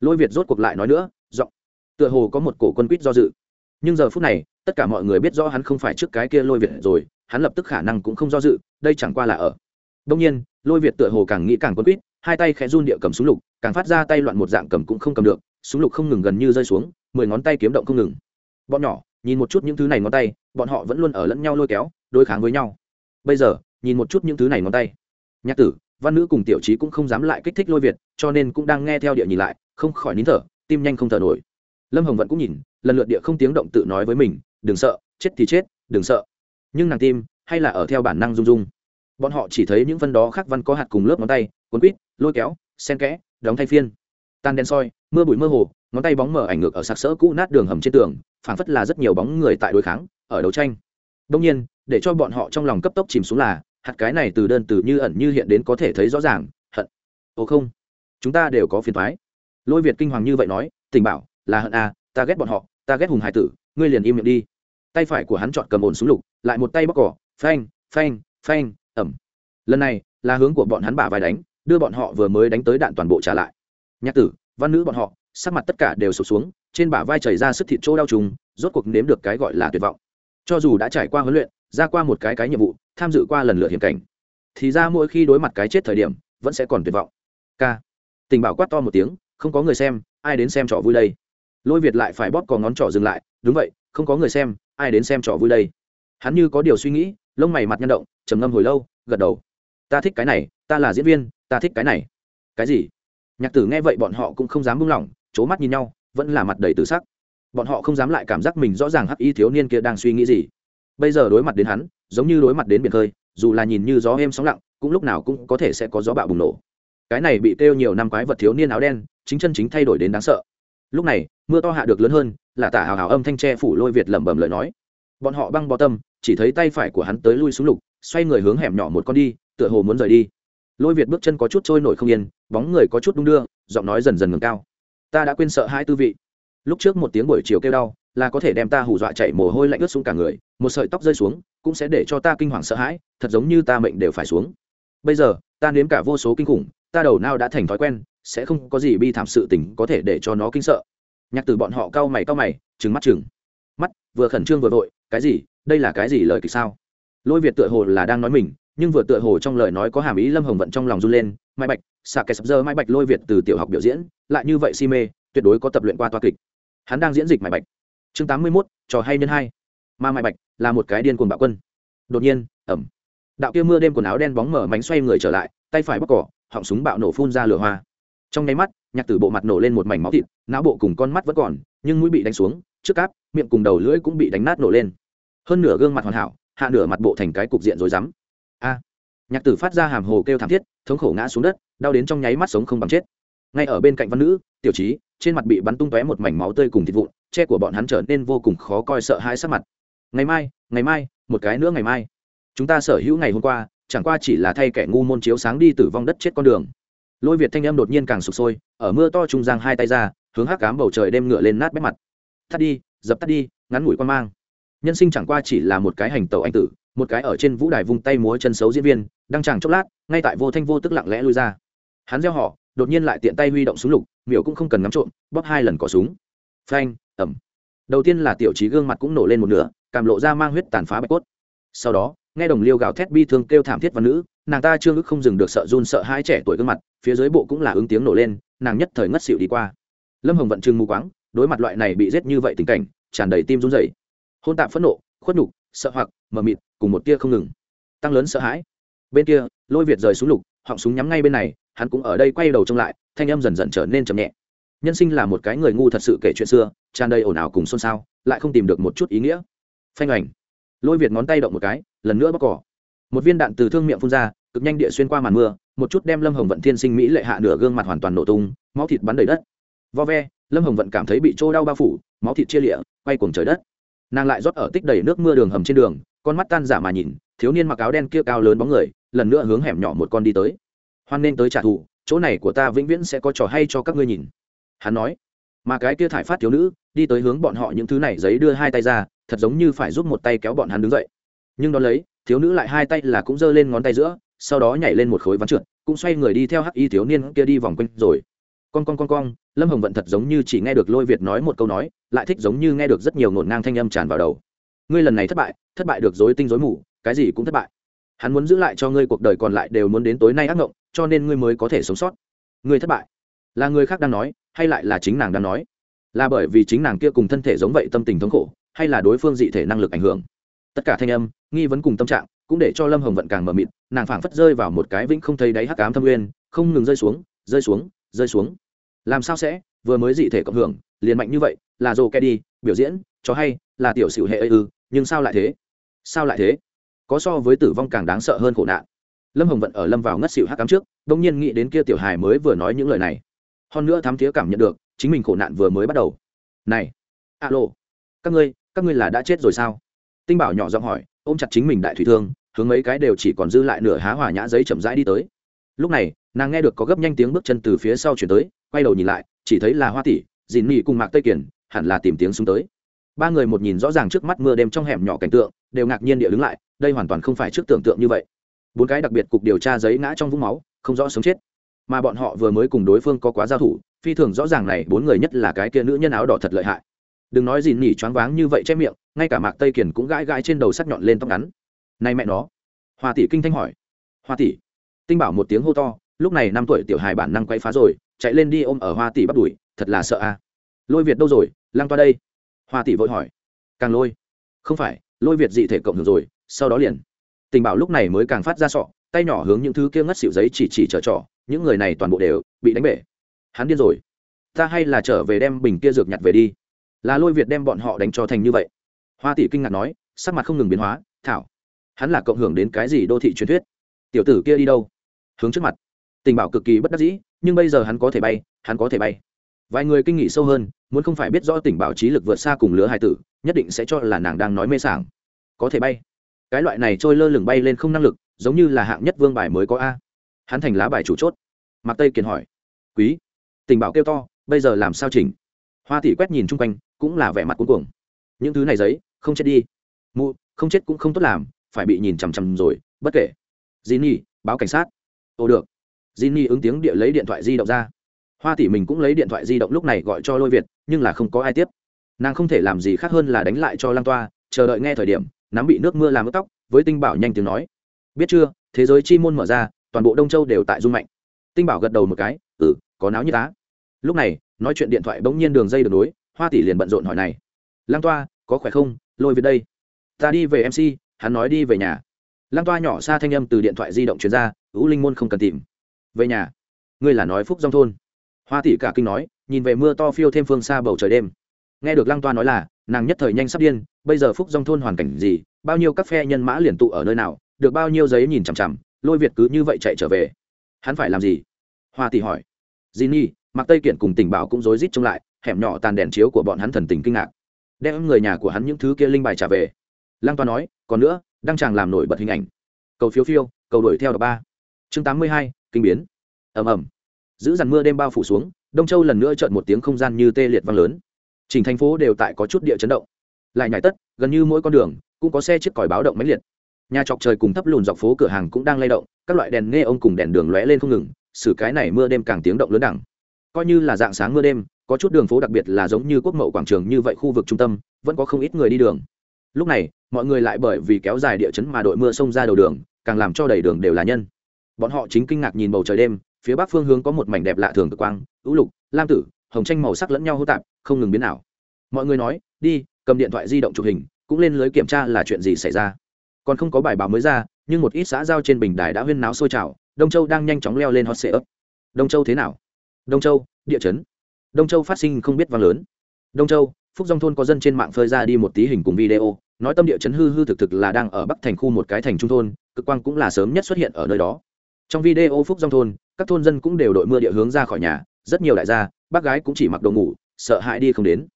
Lôi việt rốt cuộc lại nói nữa, giọng. Tựa hồ có một cổ quân quýt do dự. Nhưng giờ phút này, tất cả mọi người biết rõ hắn không phải trước cái kia lôi việt rồi, hắn lập tức khả năng cũng không do dự, đây chẳng qua là ở. Đông nhiên, lôi việt tựa hồ càng nghĩ càng quân quýt hai tay khẽ run địa cầm súng lục, càng phát ra tay loạn một dạng cầm cũng không cầm được, súng lục không ngừng gần như rơi xuống, mười ngón tay kiếm động không ngừng. Bọn nhỏ, nhìn một chút những thứ này ngón tay, bọn họ vẫn luôn ở lẫn nhau lôi kéo, đối kháng với nhau. Bây giờ, nhìn một chút những thứ này ngón tay. Nhạc tử, văn nữ cùng tiểu trí cũng không dám lại kích thích lôi việt, cho nên cũng đang nghe theo địa nhìn lại, không khỏi nín thở, tim nhanh không thở nổi. Lâm hồng vẫn cũng nhìn, lần lượt địa không tiếng động tự nói với mình, đừng sợ, chết thì chết, đừng sợ. Nhưng nàng tim, hay là ở theo bản năng rung rung. Bọn họ chỉ thấy những phân đó khác văn có hạt cùng lớp ngón tay cuốn quýt lôi kéo, sen kẽ, đóng thay phiên. Tan đen soi, mưa bụi mơ hồ, ngón tay bóng mở ảnh ngược ở sạc sỡ cũ nát đường hầm trên tường, phảng phất là rất nhiều bóng người tại đối kháng, ở đấu tranh. Đông nhiên, để cho bọn họ trong lòng cấp tốc chìm xuống là, hạt cái này từ đơn từ như ẩn như hiện đến có thể thấy rõ ràng, hận. Ồ không, chúng ta đều có phiền thoái lôi việt kinh hoàng như vậy nói, tình bảo, là hận à ta ghét bọn họ, ta ghét hùng hải tử, ngươi liền im miệng đi. Tay phải của hắn chọn cầm ổn súng lục, lại một tay bóc cỏ, phanh phanh phanh, ẩm. Lần này, là hướng của bọn hắn bả vai đánh đưa bọn họ vừa mới đánh tới đạn toàn bộ trả lại. Nhạc tử, văn nữ bọn họ, sắc mặt tất cả đều sụp xuống, trên bả vai chảy ra sức thịt chỗ đau trùng, rốt cuộc nếm được cái gọi là tuyệt vọng. Cho dù đã trải qua huấn luyện, ra qua một cái cái nhiệm vụ, tham dự qua lần lượt hiểm cảnh, thì ra mỗi khi đối mặt cái chết thời điểm, vẫn sẽ còn tuyệt vọng. K. Tình bảo quát to một tiếng, không có người xem, ai đến xem trò vui đây? Lôi việt lại phải bóp có ngón trỏ dừng lại, đúng vậy, không có người xem, ai đến xem trò vui đây? Hắn như có điều suy nghĩ, lông mày mặt nhân động, trầm ngâm hồi lâu, gật đầu ta thích cái này, ta là diễn viên, ta thích cái này. Cái gì? Nhạc tử nghe vậy bọn họ cũng không dám buông lỏng, c h ố mắt nhìn nhau, vẫn là mặt đầy tự sắc. Bọn họ không dám lại cảm giác mình rõ ràng hắc y thiếu niên kia đang suy nghĩ gì. Bây giờ đối mặt đến hắn, giống như đối mặt đến biển khơi, dù là nhìn như gió êm sóng lặng, cũng lúc nào cũng có thể sẽ có gió bạo bùng nổ. Cái này bị kêu nhiều năm quái vật thiếu niên áo đen, chính chân chính thay đổi đến đáng sợ. Lúc này, mưa to hạ được lớn hơn, là tả hào hào âm thanh tre phủ lôi việt lẩm bẩm lời nói. Bọn họ băng bó tâm, chỉ thấy tay phải của hắn tới lui xuống lục, xoay người hướng hẻm nhỏ một con đi tựa hồ muốn rời đi. Lôi việt bước chân có chút trôi nổi không yên, bóng người có chút đung đưa, giọng nói dần dần ngừng cao. Ta đã quên sợ hai tư vị. Lúc trước một tiếng buổi chiều kêu đau, là có thể đem ta hù dọa chạy mồ hôi lạnh ướt xuống cả người, một sợi tóc rơi xuống, cũng sẽ để cho ta kinh hoàng sợ hãi, thật giống như ta mệnh đều phải xuống. Bây giờ, ta nếm cả vô số kinh khủng, ta đầu nào đã thành thói quen, sẽ không có gì bi thảm sự tình có thể để cho nó kinh sợ. Nhạc từ bọn họ cau mày cau mày, trừng mắt trừng. Mắt, vừa khẩn trương vừa vội, cái gì, đây là cái gì lời kịch sao? Lôi việt tựa hồ là đang nói mình nhưng vừa tựa hồ trong lời nói có hàm ý lâm hồng vận trong lòng run lên, mai bạch xạ kẻ sập giờ mai bạch lôi việt từ tiểu học biểu diễn, lại như vậy si mê, tuyệt đối có tập luyện qua toa kịch. Hắn đang diễn dịch mai bạch. Chương tám mươi mốt, trò hay nhân hai. Mà mai bạch là một cái điên cuồng bạo quân. Đột nhiên ẩm đạo kia mưa đêm quần áo đen bóng mở mánh xoay người trở lại, tay phải bóc cỏ, họng súng bạo nổ phun ra lửa hoa. Trong nháy mắt, nhạc tử bộ mặt nổ lên một mảnh máu thịt, não bộ cùng con mắt vẫn còn, nhưng mũi bị đánh xuống, trước cáp miệng cùng đầu lưỡi cũng bị đánh nát nổ lên. Hơn nửa gương mặt hoàn hảo, hạ nửa mặt bộ thành cái cục diện rồi rắm a. Nhạc tử phát ra hàm hồ kêu thảm thiết, thống khổ ngã xuống đất, đau đến trong nháy mắt sống không bằng chết. Ngay ở bên cạnh văn nữ, tiểu trí, trên mặt bị bắn tung tóe một mảnh máu tươi cùng thịt vụn, che của bọn hắn trở nên vô cùng khó coi sợ hãi sắc mặt. Ngày mai ngày mai, một cái nữa ngày mai. Chúng ta sở hữu ngày hôm qua, chẳng qua chỉ là thay kẻ ngu môn chiếu sáng đi tử vong đất chết con đường. Lôi việt thanh em đột nhiên càng sụp sôi, ở mưa to trung giang hai tay ra, hướng hắc cám bầu trời đem ngựa lên nát bét mặt. Thắt đi, dập tắt đi, ngắn ngủi quan mang. Nhân sinh chẳng qua chỉ là một cái hành tàu anh tử một cái ở trên vũ đài vung tay múa chân xấu diễn viên, đang chẳng chốc lát, ngay tại vô thanh vô tức lặng lẽ lui ra. Hắn gieo họ, đột nhiên lại tiện tay huy động súng lục, miểu cũng không cần ngắm trộm, bóp hai lần cỏ súng. Phanh ẩm đầu tiên là tiểu trí gương mặt cũng nổ lên một nửa, cảm lộ ra mang huyết tàn phá bạch cốt. Sau đó, nghe đồng liêu gào thét bi thương kêu thảm thiết văn nữ, nàng ta chưa ức không dừng được sợ run sợ hai trẻ tuổi gương mặt, phía dưới bộ cũng là ứng tiếng nổ lên, nàng nhất thời ngất xỉu đi qua. Lâm hồng vận trưng mù quáng, đối mặt loại này bị giết như vậy tình cảnh, tràn đầy tim run rẩy. Hôn tạm phẫn nộ, khuất nhục sợ hoặc, mờ mịt, cùng một tia không ngừng. Tăng lớn sợ hãi. Bên kia, lôi việt rời xuống lục, họng súng nhắm ngay bên này, hắn cũng ở đây quay đầu trông lại, thanh âm dần dần trở nên chậm nhẹ. Nhân sinh là một cái người ngu thật sự kể chuyện xưa, tràn đầy ồn ào cùng xôn xao, lại không tìm được một chút ý nghĩa. Phanh ảnh lôi việt ngón tay động một cái, lần nữa bóc cỏ. Một viên đạn từ thương miệng phun ra, cực nhanh địa xuyên qua màn mưa, một chút đem lâm hồng vận thiên sinh mỹ lệ hạ nửa gương mặt hoàn toàn nổ tung, máu thịt bắn đầy đất. Vo ve, lâm hồng vận cảm thấy bị trô đau bao phủ, máu thịt chia lịa, quay cuồng trời đất nàng lại rót ở tích đầy nước mưa đường hầm trên đường, con mắt tan giả mà nhìn, thiếu niên mặc áo đen kia cao lớn bóng người, lần nữa hướng hẻm nhỏ một con đi tới. Hoan nên tới trả thù, chỗ này của ta vĩnh viễn sẽ có trò hay cho các ngươi nhìn. Hắn nói. Mà cái kia thải phát thiếu nữ, đi tới hướng bọn họ những thứ này giấy đưa hai tay ra, thật giống như phải giúp một tay kéo bọn hắn đứng dậy. Nhưng đ ó lấy, thiếu nữ lại hai tay là cũng giơ lên ngón tay giữa, sau đó nhảy lên một khối ván trượt, cũng xoay người đi theo hắc y thiếu niên kia đi vòng quanh rồi. Con con con con, lâm hồng vận thật giống như chỉ nghe được lôi việt nói một câu nói lại thích giống như nghe được rất nhiều ngổn ngang thanh âm tràn vào đầu. Ngươi lần này thất bại thất bại được dối tinh dối mù, cái gì cũng thất bại. Hắn muốn giữ lại cho ngươi cuộc đời còn lại đều muốn đến tối nay ác ngộng, cho nên ngươi mới có thể sống sót. Ngươi thất bại. Là người khác đang nói, hay lại là chính nàng đang nói? Là bởi vì chính nàng kia cùng thân thể giống vậy tâm tình thống khổ, hay là đối phương dị thể năng lực ảnh hưởng? Tất cả thanh âm, nghi vấn cùng tâm trạng, cũng để cho lâm hồng vận càng mờ mịt, nàng phảng phất rơi vào một cái vĩnh không thấy đáy hắc ám thâm nguyên, không ngừng rơi xuống rơi xuống rơi xuống. Làm sao sẽ? Vừa mới dị thể cộng hưởng liền mạnh như vậy, là dồ ke đi biểu diễn, cho hay, là tiểu sử hệ ư, nhưng sao lại thế? Sao lại thế? Có so với tử vong càng đáng sợ hơn khổ nạn. Lâm hồng vận ở lâm vào ngất xỉu hắc cắm trước, đông nhiên nghĩ đến kia tiểu hài mới vừa nói những lời này. Hơn nữa thám thía cảm nhận được, chính mình khổ nạn vừa mới bắt đầu. Này, alo, các ngươi các ngươi là đã chết rồi sao? Tinh bảo nhỏ giọng hỏi, ôm chặt chính mình đại thủy thương, hướng mấy cái đều chỉ còn dư lại nửa há hỏa nhã giấy chậm rãi đi tới. Lúc này, nàng nghe được có gấp nhanh tiếng bước chân từ phía sau chuyển tới, quay đầu nhìn lại, chỉ thấy là hoa tỷ dìn nỉ cùng mạc tây kiển hẳn là tìm tiếng xuống tới. Ba người một nhìn rõ ràng trước mắt mưa đêm trong hẻm nhỏ cảnh tượng, đều ngạc nhiên địa đứng lại, đây hoàn toàn không phải trước tưởng tượng như vậy. Bốn cái đặc biệt cục điều tra giấy ngã trong vũng máu, không rõ sống chết. Mà bọn họ vừa mới cùng đối phương có quá giao thủ, phi thường rõ ràng này bốn người nhất là cái kia nữ nhân áo đỏ thật lợi hại. Đừng nói gì nỉ choáng váng như vậy che miệng, ngay cả mạc tây kiển cũng gãi gãi trên đầu sắc nhọn lên tóc ngắn. Này mẹ nó. Hoa tỷ kinh thanh hỏi. Hoa tỷ. Tinh bảo một tiếng hô to, lúc này năm tuổi tiểu hài bản năng quay phá rồi, chạy lên đi ôm ở hoa tỷ bắt đuổi thật là sợ a. À. lôi việt đâu rồi? Lăng toa đây. Hoa tỷ vội hỏi. Càng lôi. Không phải, lôi việt dị thể cộng hưởng rồi, sau đó liền. Tình bảo lúc này mới càng phát ra sọ, tay nhỏ hướng những thứ kia ngất xịu giấy chỉ chỉ trở trỏ những người này toàn bộ đều bị đánh bể. Hắn điên rồi. Ta hay là trở về đem bình kia dược nhặt về đi. Là lôi việt đem bọn họ đánh cho thành như vậy. Hoa tỷ kinh ngạc nói, sắc mặt không ngừng biến hóa, thảo. Hắn là cộng hưởng đến cái gì đô thị truyền thuyết? Tiểu tử kia đi đâu? Hướng trước mặt. Tình bảo cực kỳ bất đắc dĩ, nhưng bây giờ hắn có thể bay, hắn có thể bay vài người kinh nghị sâu hơn muốn không phải biết rõ tình bảo trí lực vượt xa cùng lứa hải tử nhất định sẽ cho là nàng đang nói mê sảng. Có thể bay. Cái loại này trôi lơ lửng bay lên không năng lực giống như là hạng nhất vương bài mới có a. Hắn thành lá bài chủ chốt. Mặc tây kiền hỏi. Quý. Tình bảo kêu to bây giờ làm sao chỉnh? Hoa tỷ quét nhìn chung quanh cũng là vẻ mặt cuối cùng những thứ này giấy không chết đi. Mụ không chết cũng không tốt làm phải bị nhìn chằm chằm rồi bất kể. Jinny, báo cảnh sát. Ồ được. Jinny ứng tiếng địa lấy điện thoại di động ra hoa tỷ mình cũng lấy điện thoại di động lúc này gọi cho lôi việt, nhưng là không có ai tiếp. Nàng không thể làm gì khác hơn là đánh lại cho lang toa, chờ đợi nghe thời điểm, nắm bị nước mưa làm ướt tóc, với tinh bảo nhanh tiếng nói. Biết chưa, thế giới chi môn mở ra, toàn bộ đông châu đều tại rung mạnh. Tinh bảo gật đầu một cái ừ có náo như tá. Lúc này, nói chuyện điện thoại bỗng nhiên đường dây được nối, hoa tỷ liền bận rộn hỏi này. Lang toa, có khỏe không? Lôi về đây. Ta đi về mc hắn nói đi về nhà. Lang toa nhỏ xa thanh âm từ điện thoại di động chuyển ra, ú linh môn không cần tìm. Về nhà. Ngươi là nói phúc dòng thôn hoa tỷ cả kinh nói, nhìn về mưa to phiêu thêm phương xa bầu trời đêm. Nghe được lăng toa nói là, nàng nhất thời nhanh sắp điên, bây giờ phúc dòng thôn hoàn cảnh gì, bao nhiêu các phe nhân mã liền tụ ở nơi nào, được bao nhiêu giấy nhìn chằm chằm, lôi việt cứ như vậy chạy trở về. Hắn phải làm gì? Hoa tỷ hỏi. Di nhi mặc tây kiện cùng tình bảo cũng rối rít trông lại, hẻm nhỏ tàn đèn chiếu của bọn hắn thần tình kinh ngạc. Đem người nhà của hắn những thứ kia linh bài trả về. Lăng toa nói, còn nữa, đăng chàng làm nổi bật hình ảnh. Cầu phiếu phiêu, cầu đuổi theo đ ba. Chương tám mươi hai, kinh biến. Ầm ầm giữ dằn mưa đêm bao phủ xuống, đông châu lần nữa trợn một tiếng không gian như tê liệt vang lớn. Chỉnh thành phố đều tại có chút địa chấn động. Lại nhảy tất, gần như mỗi con đường, cũng có xe chiếc còi báo động máy liệt. Nhà trọc trời cùng thấp lùn dọc phố cửa hàng cũng đang lay động, các loại đèn nghe ông cùng đèn đường lóe lên không ngừng, xử cái này mưa đêm càng tiếng động lớn đẳng coi như là dạng sáng mưa đêm, có chút đường phố đặc biệt là giống như quốc mậu quảng trường như vậy khu vực trung tâm, vẫn có không ít người đi đường. Lúc này, mọi người lại bởi vì kéo dài địa chấn mà đội mưa xông ra đầu đường, càng làm cho đầy đường đều là nhân. Bọn họ chính kinh ngạc nhìn bầu trời đêm phía bắc phương hướng có một mảnh đẹp lạ thường cực quang ưu lục, lam tử, hồng tranh màu sắc lẫn nhau hô tạp, không ngừng biến nào mọi người nói, đi, cầm điện thoại di động chụp hình, cũng lên lưới kiểm tra là chuyện gì xảy ra. Còn không có bài báo mới ra, nhưng một ít xã giao trên bình đài đã huyên náo sôi trào, đông châu đang nhanh chóng leo lên hot sệ ấp đông châu thế nào? Đông châu, địa chấn. Đông châu phát sinh không biết vang lớn. Đông châu, phúc dòng thôn có dân trên mạng phơi ra đi một tí hình cùng video, nói tâm địa chấn hư hư thực thực là đang ở bắc thành khu một cái thành trung thôn, cực quang cũng là sớm nhất xuất hiện ở nơi đó. Trong video phúc dòng thôn các thôn dân cũng đều đội mưa địa hướng ra khỏi nhà, rất nhiều đại gia, bác gái cũng chỉ mặc đồ ngủ, sợ hãi đi không đến.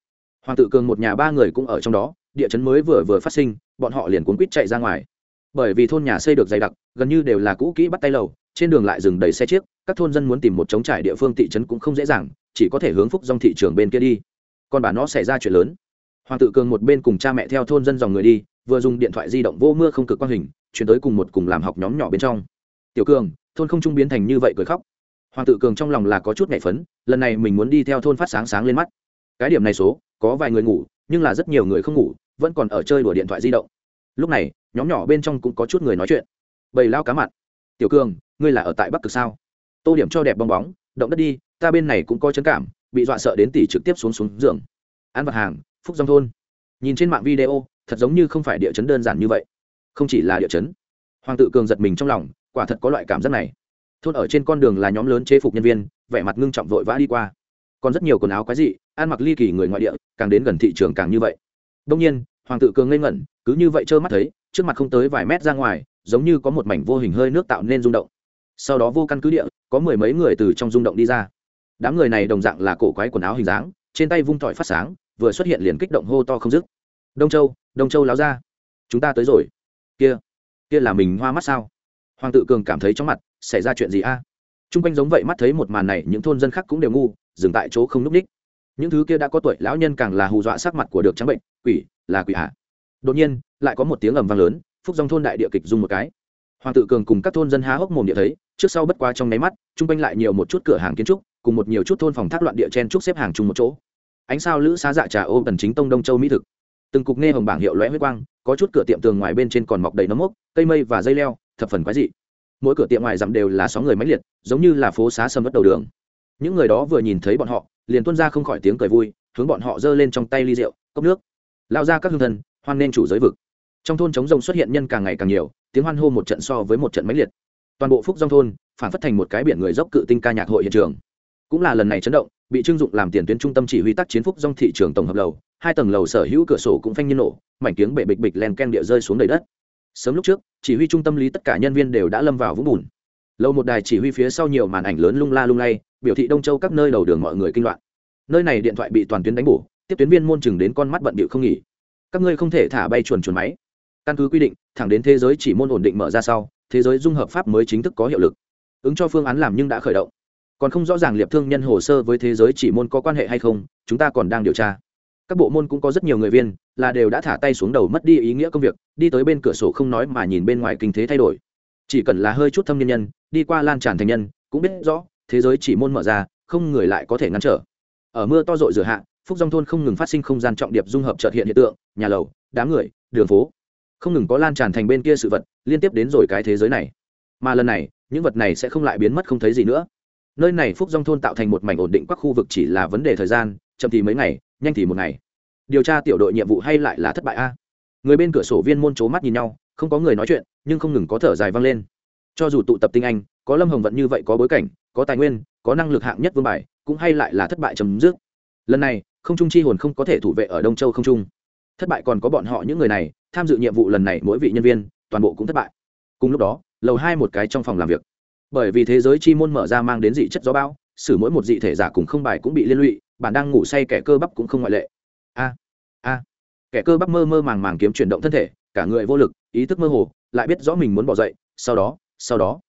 Hoàng tự cường một nhà ba người cũng ở trong đó, địa chấn mới vừa vừa phát sinh, bọn họ liền cuốn quýt chạy ra ngoài. Bởi vì thôn nhà xây được dày đặc, gần như đều là cũ kỹ bắt tay lầu, trên đường lại dừng đầy xe chiếc, các thôn dân muốn tìm một chống trải địa phương thị trấn cũng không dễ dàng, chỉ có thể hướng phúc dòng thị trường bên kia đi. Còn bà nó xảy ra chuyện lớn. Hoàng tự cường một bên cùng cha mẹ theo thôn dân dòng người đi, vừa dùng điện thoại di động vô mưa không cực quang hình, chuyển tới cùng một cùng làm học nhóm nhỏ bên trong tiểu cường, thôn không trung biến thành như vậy cười khóc. Hoàng tự cường trong lòng là có chút nhạy phấn, lần này mình muốn đi theo thôn phát sáng sáng lên mắt. Cái điểm này số, có vài người ngủ, nhưng là rất nhiều người không ngủ, vẫn còn ở chơi đùa điện thoại di động. Lúc này, nhóm nhỏ bên trong cũng có chút người nói chuyện. Bầy lao cá mặn tiểu cường, ngươi là ở tại bắc cực sao? Tô điểm cho đẹp bong bóng, động đất đi, ta bên này cũng có chấn cảm, bị dọa sợ đến tỷ trực tiếp xuống xuống giường. Ăn vặt hàng, phúc dòng thôn. Nhìn trên mạng video, thật giống như không phải địa chấn đơn giản như vậy. Không chỉ là địa chấn. Hoàng tự cường giật mình trong lòng quả thật có loại cảm giác này. Thôn ở trên con đường là nhóm lớn chế phục nhân viên, vẻ mặt ngưng trọng vội vã đi qua. Còn rất nhiều quần áo quái dị, ăn mặc ly kỳ người ngoại địa, càng đến gần thị trường càng như vậy. Đông nhiên, hoàng tự cường ngây ngẩn, cứ như vậy trơ mắt thấy, trước mặt không tới vài mét ra ngoài, giống như có một mảnh vô hình hơi nước tạo nên rung động. Sau đó vô căn cứ địa, có mười mấy người từ trong rung động đi ra. Đám người này đồng dạng là cổ quái quần áo hình dáng, trên tay vung tỏi phát sáng, vừa xuất hiện liền kích động hô to không dứt. Đông châu đông châu láo ra, chúng ta tới rồi. Kia kia là mình hoa mắt sao? Hoàng tự cường cảm thấy trong mặt, xảy ra chuyện gì a? À? t r u n g quanh giống vậy mắt thấy một màn này, những thôn dân khác cũng đều ngu, dừng tại chỗ không n ú c ních. Những thứ kia đã có tuổi, lão nhân càng là hù dọa sắc mặt của được trắng bệnh, quỷ, là quỷ hạ đột nhiên, lại có một tiếng ầm vang lớn, phúc dòng thôn đại địa kịch dùng một cái. Hoàng tự cường cùng các thôn dân há hốc mồm địa thấy, trước sau bất qua trong nháy mắt t r u n g quanh lại nhiều một chút cửa hàng kiến trúc, cùng một nhiều chút thôn phòng thác loạn địa chen trúc xếp hàng chung một chỗ. Ánh sao lữ xá dạ trà ô tần chính tông đông châu mỹ thực. Từng cục nghe hồng bảng hiệu lóe huyết quang, có chút cửa tiệm tường ngoài bên trên còn mọc đầy nấm mốc, cây mây và dây leo thập phần quái dị. Mỗi cửa tiệm ngoài dặm đều là sóng người máy liệt, giống như là phố xá sầm mất đầu đường. Những người đó vừa nhìn thấy bọn họ, liền tuân ra không khỏi tiếng cười vui, hướng bọn họ giơ lên trong tay ly rượu, cốc nước. Lao ra các hương thân hoan nên chủ giới vực. Trong thôn chống rồng xuất hiện nhân càng ngày càng nhiều, tiếng hoan hô một trận so với một trận máy liệt. Toàn bộ phúc dòng thôn, phản phất thành một cái biển người dốc cự tinh ca nhạc hội hiện trường. Cũng là lần này chấn động, bị trưng dụng làm tiền tuyến trung tâm chỉ huy tác chiến phúc dòng thị trường tổng hợp lầu, hai tầng lầu sở hữu cửa sổ cũng phanh nhiên nổ, mảnh tiếng bệ bịch bịch len ken địa rơi xuống đầy đất sớm lúc trước, chỉ huy trung tâm lý tất cả nhân viên đều đã lâm vào vũng bùn. Lâu một đài chỉ huy phía sau nhiều màn ảnh lớn lung la lung lay, biểu thị đông châu các nơi đầu đường mọi người kinh loạn. Nơi này điện thoại bị toàn tuyến đánh bổ, tiếp tuyến viên môn chừng đến con mắt bận bịu không nghỉ. Các ngươi không thể thả bay chuồn chuồn máy. Căn cứ quy định, thẳng đến thế giới chỉ môn ổn định mở ra sau, thế giới dung hợp pháp mới chính thức có hiệu lực. Ứng cho phương án làm nhưng đã khởi động. Còn không rõ ràng liệp thương nhân hồ sơ với thế giới chỉ môn có quan hệ hay không, chúng ta còn đang điều tra. Các bộ môn cũng có rất nhiều người viên, là đều đã thả tay xuống đầu mất đi ý nghĩa công việc đi tới bên cửa sổ không nói mà nhìn bên ngoài kinh thế thay đổi. Chỉ cần là hơi chút thâm nhân nhân, đi qua lan tràn thành nhân, cũng biết rõ, thế giới chỉ môn mở ra, không người lại có thể ngăn trở. Ở mưa to rội rửa hạ, phúc dòng thôn không ngừng phát sinh không gian trọng điệp dung hợp trợt hiện hiện tượng, nhà lầu, đám người, đường phố. Không ngừng có lan tràn thành bên kia sự vật, liên tiếp đến rồi cái thế giới này. Mà lần này, những vật này sẽ không lại biến mất không thấy gì nữa. Nơi này phúc dòng thôn tạo thành một mảnh ổn định các khu vực chỉ là vấn đề thời gian, chậm thì mấy ngày, nhanh thì một ngày. Điều tra tiểu đội nhiệm vụ hay lại là thất bại a? Người bên cửa sổ viên môn c mắt nhìn nhau, không có người nói chuyện, nhưng không ngừng có thở dài vang lên. Cho dù tụ tập tinh anh, có lâm hồng vận như vậy có bối cảnh, có tài nguyên, có năng lực hạng nhất vương bài, cũng hay lại là thất bại chấm dứt. Lần này, không trung chi hồn không có thể thủ vệ ở đông châu không trung. Thất bại còn có bọn họ những người này, tham dự nhiệm vụ lần này mỗi vị nhân viên, toàn bộ cũng thất bại. Cùng lúc đó, lầu hai một cái trong phòng làm việc. Bởi vì thế giới chi môn mở ra mang đến dị chất gió bão, xử mỗi một dị thể giả cùng không bài cũng bị liên lụy bạn đang ngủ say kẻ cơ bắp cũng không ngoại lệ. A a kẻ cơ bắp mơ mơ màng màng kiếm chuyển động thân thể, cả người vô lực, ý thức mơ hồ, lại biết rõ mình muốn bỏ dậy, sau đó sau đó.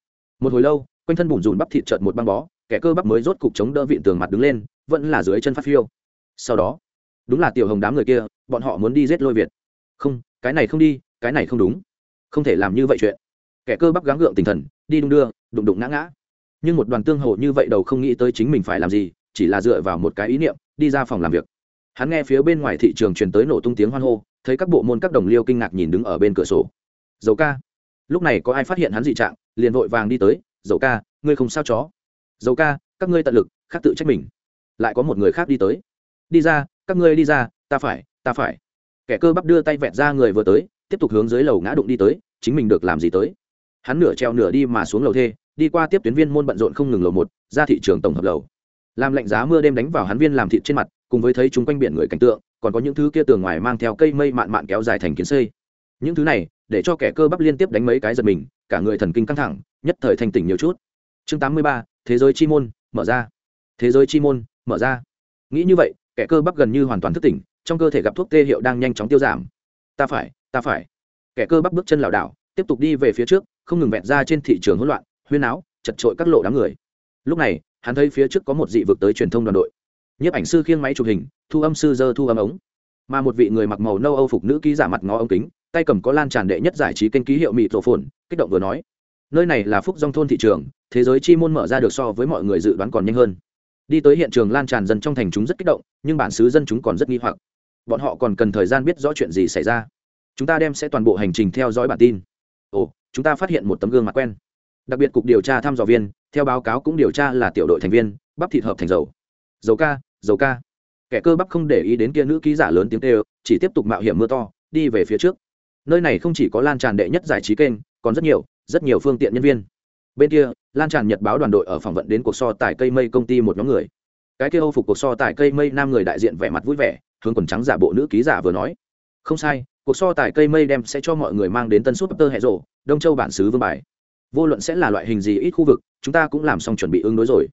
Một hồi lâu, quanh thân bùn rùn bắp thịt trợt một băng bó, kẻ cơ bắp mới rốt cục chống đỡ vịn tường mặt đứng lên, vẫn là dưới chân phát phiêu. Sau đó, đúng là tiểu hồng đám người kia, bọn họ muốn đi giết lôi việt. Không, cái này không đi, cái này không đúng. Không thể làm như vậy chuyện. Kẻ cơ bắp gắng gượng tinh thần, đi đung đưa, đụng đụng ngã ngã. Nhưng một đoàn tương hộ như vậy đầu không nghĩ tới chính mình phải làm gì, chỉ là dựa vào một cái ý niệm, đi ra phòng làm việc hắn nghe phía bên ngoài thị trường truyền tới nổ tung tiếng hoan hô, thấy các bộ môn các đồng liêu kinh ngạc nhìn đứng ở bên cửa sổ. Dầu ca. Lúc này có ai phát hiện hắn dị trạng, liền vội vàng đi tới, dầu ca, ngươi không sao chó? Dầu ca, các ngươi tận lực, khác tự trách mình. Lại có một người khác đi tới. Đi ra, các ngươi đi ra, ta phải ta phải. Kẻ cơ bắp đưa tay vẹt ra người vừa tới, tiếp tục hướng dưới lầu ngã đụng đi tới, chính mình được làm gì tới? Hắn nửa treo nửa đi mà xuống lầu thê, đi qua tiếp tuyến viên môn bận rộn không ngừng lầu một, ra thị trường tổng hợp lầu. Làm lạnh giá mưa đêm đánh vào hắn viên làm thịt trên mặt cùng với thấy chúng quanh biển người cảnh tượng còn có những thứ kia tường ngoài mang theo cây mây mạn mạn kéo dài thành kiến xây. Những thứ này để cho kẻ cơ bắp liên tiếp đánh mấy cái giật mình cả người thần kinh căng thẳng nhất thời thanh tỉnh nhiều chút. Chương 83, thế giới chi môn mở ra. Thế giới chi môn mở ra. Nghĩ như vậy kẻ cơ bắp gần như hoàn toàn thức tỉnh trong cơ thể gặp thuốc tê hiệu đang nhanh chóng tiêu giảm. Ta phải ta phải. Kẻ cơ bắp bước chân lảo đảo tiếp tục đi về phía trước không ngừng vẹn ra trên thị trường hỗn loạn huyên áo chật trội các lộ đám người. Lúc này hắn thấy phía trước có một dị vực tới truyền thông đoàn đội nhiếp ảnh sư khiêng máy chụp hình, thu âm sư dơ thu âm ống. Mà một vị người mặc màu nâu âu phục nữ ký giả mặt ngó ống kính, tay cầm có lan tràn đệ nhất giải trí kênh ký hiệu mỹ tổ phồn kích động vừa nói. Nơi này là phúc dòng thôn thị trường, thế giới chi môn mở ra được so với mọi người dự đoán còn nhanh hơn. Đi tới hiện trường lan tràn dân trong thành chúng rất kích động, nhưng bản xứ dân chúng còn rất nghi hoặc. Bọn họ còn cần thời gian biết rõ chuyện gì xảy ra. Chúng ta đem sẽ toàn bộ hành trình theo dõi bản tin. Ồ, chúng ta phát hiện một tấm gương mặt quen. Đặc biệt cục điều tra thăm dò viên, theo báo cáo cũng điều tra là tiểu đội thành viên, bắp thịt hợp thành dầu. Dầu ca dầu ca. Kẻ cơ bắp không để ý đến kia nữ ký giả lớn tiếng kêu, chỉ tiếp tục mạo hiểm mưa to, đi về phía trước. Nơi này không chỉ có lan tràn đệ nhất giải trí kênh, còn rất nhiều rất nhiều phương tiện nhân viên. Bên kia, lan tràn nhật báo đoàn đội ở phỏng vấn đến cuộc so tài cây mây công ty một nhóm người. Cái kia âu phục cuộc so tài cây mây nam người đại diện vẻ mặt vui vẻ, hướng quần trắng giả bộ nữ ký giả vừa nói. Không sai, cuộc so tài cây mây đem sẽ cho mọi người mang đến tân suất tơ hệ rộ đông châu bản xứ vương bài. Vô luận sẽ là loại hình gì ít khu vực, chúng ta cũng làm xong chuẩn bị ứng đối rồi.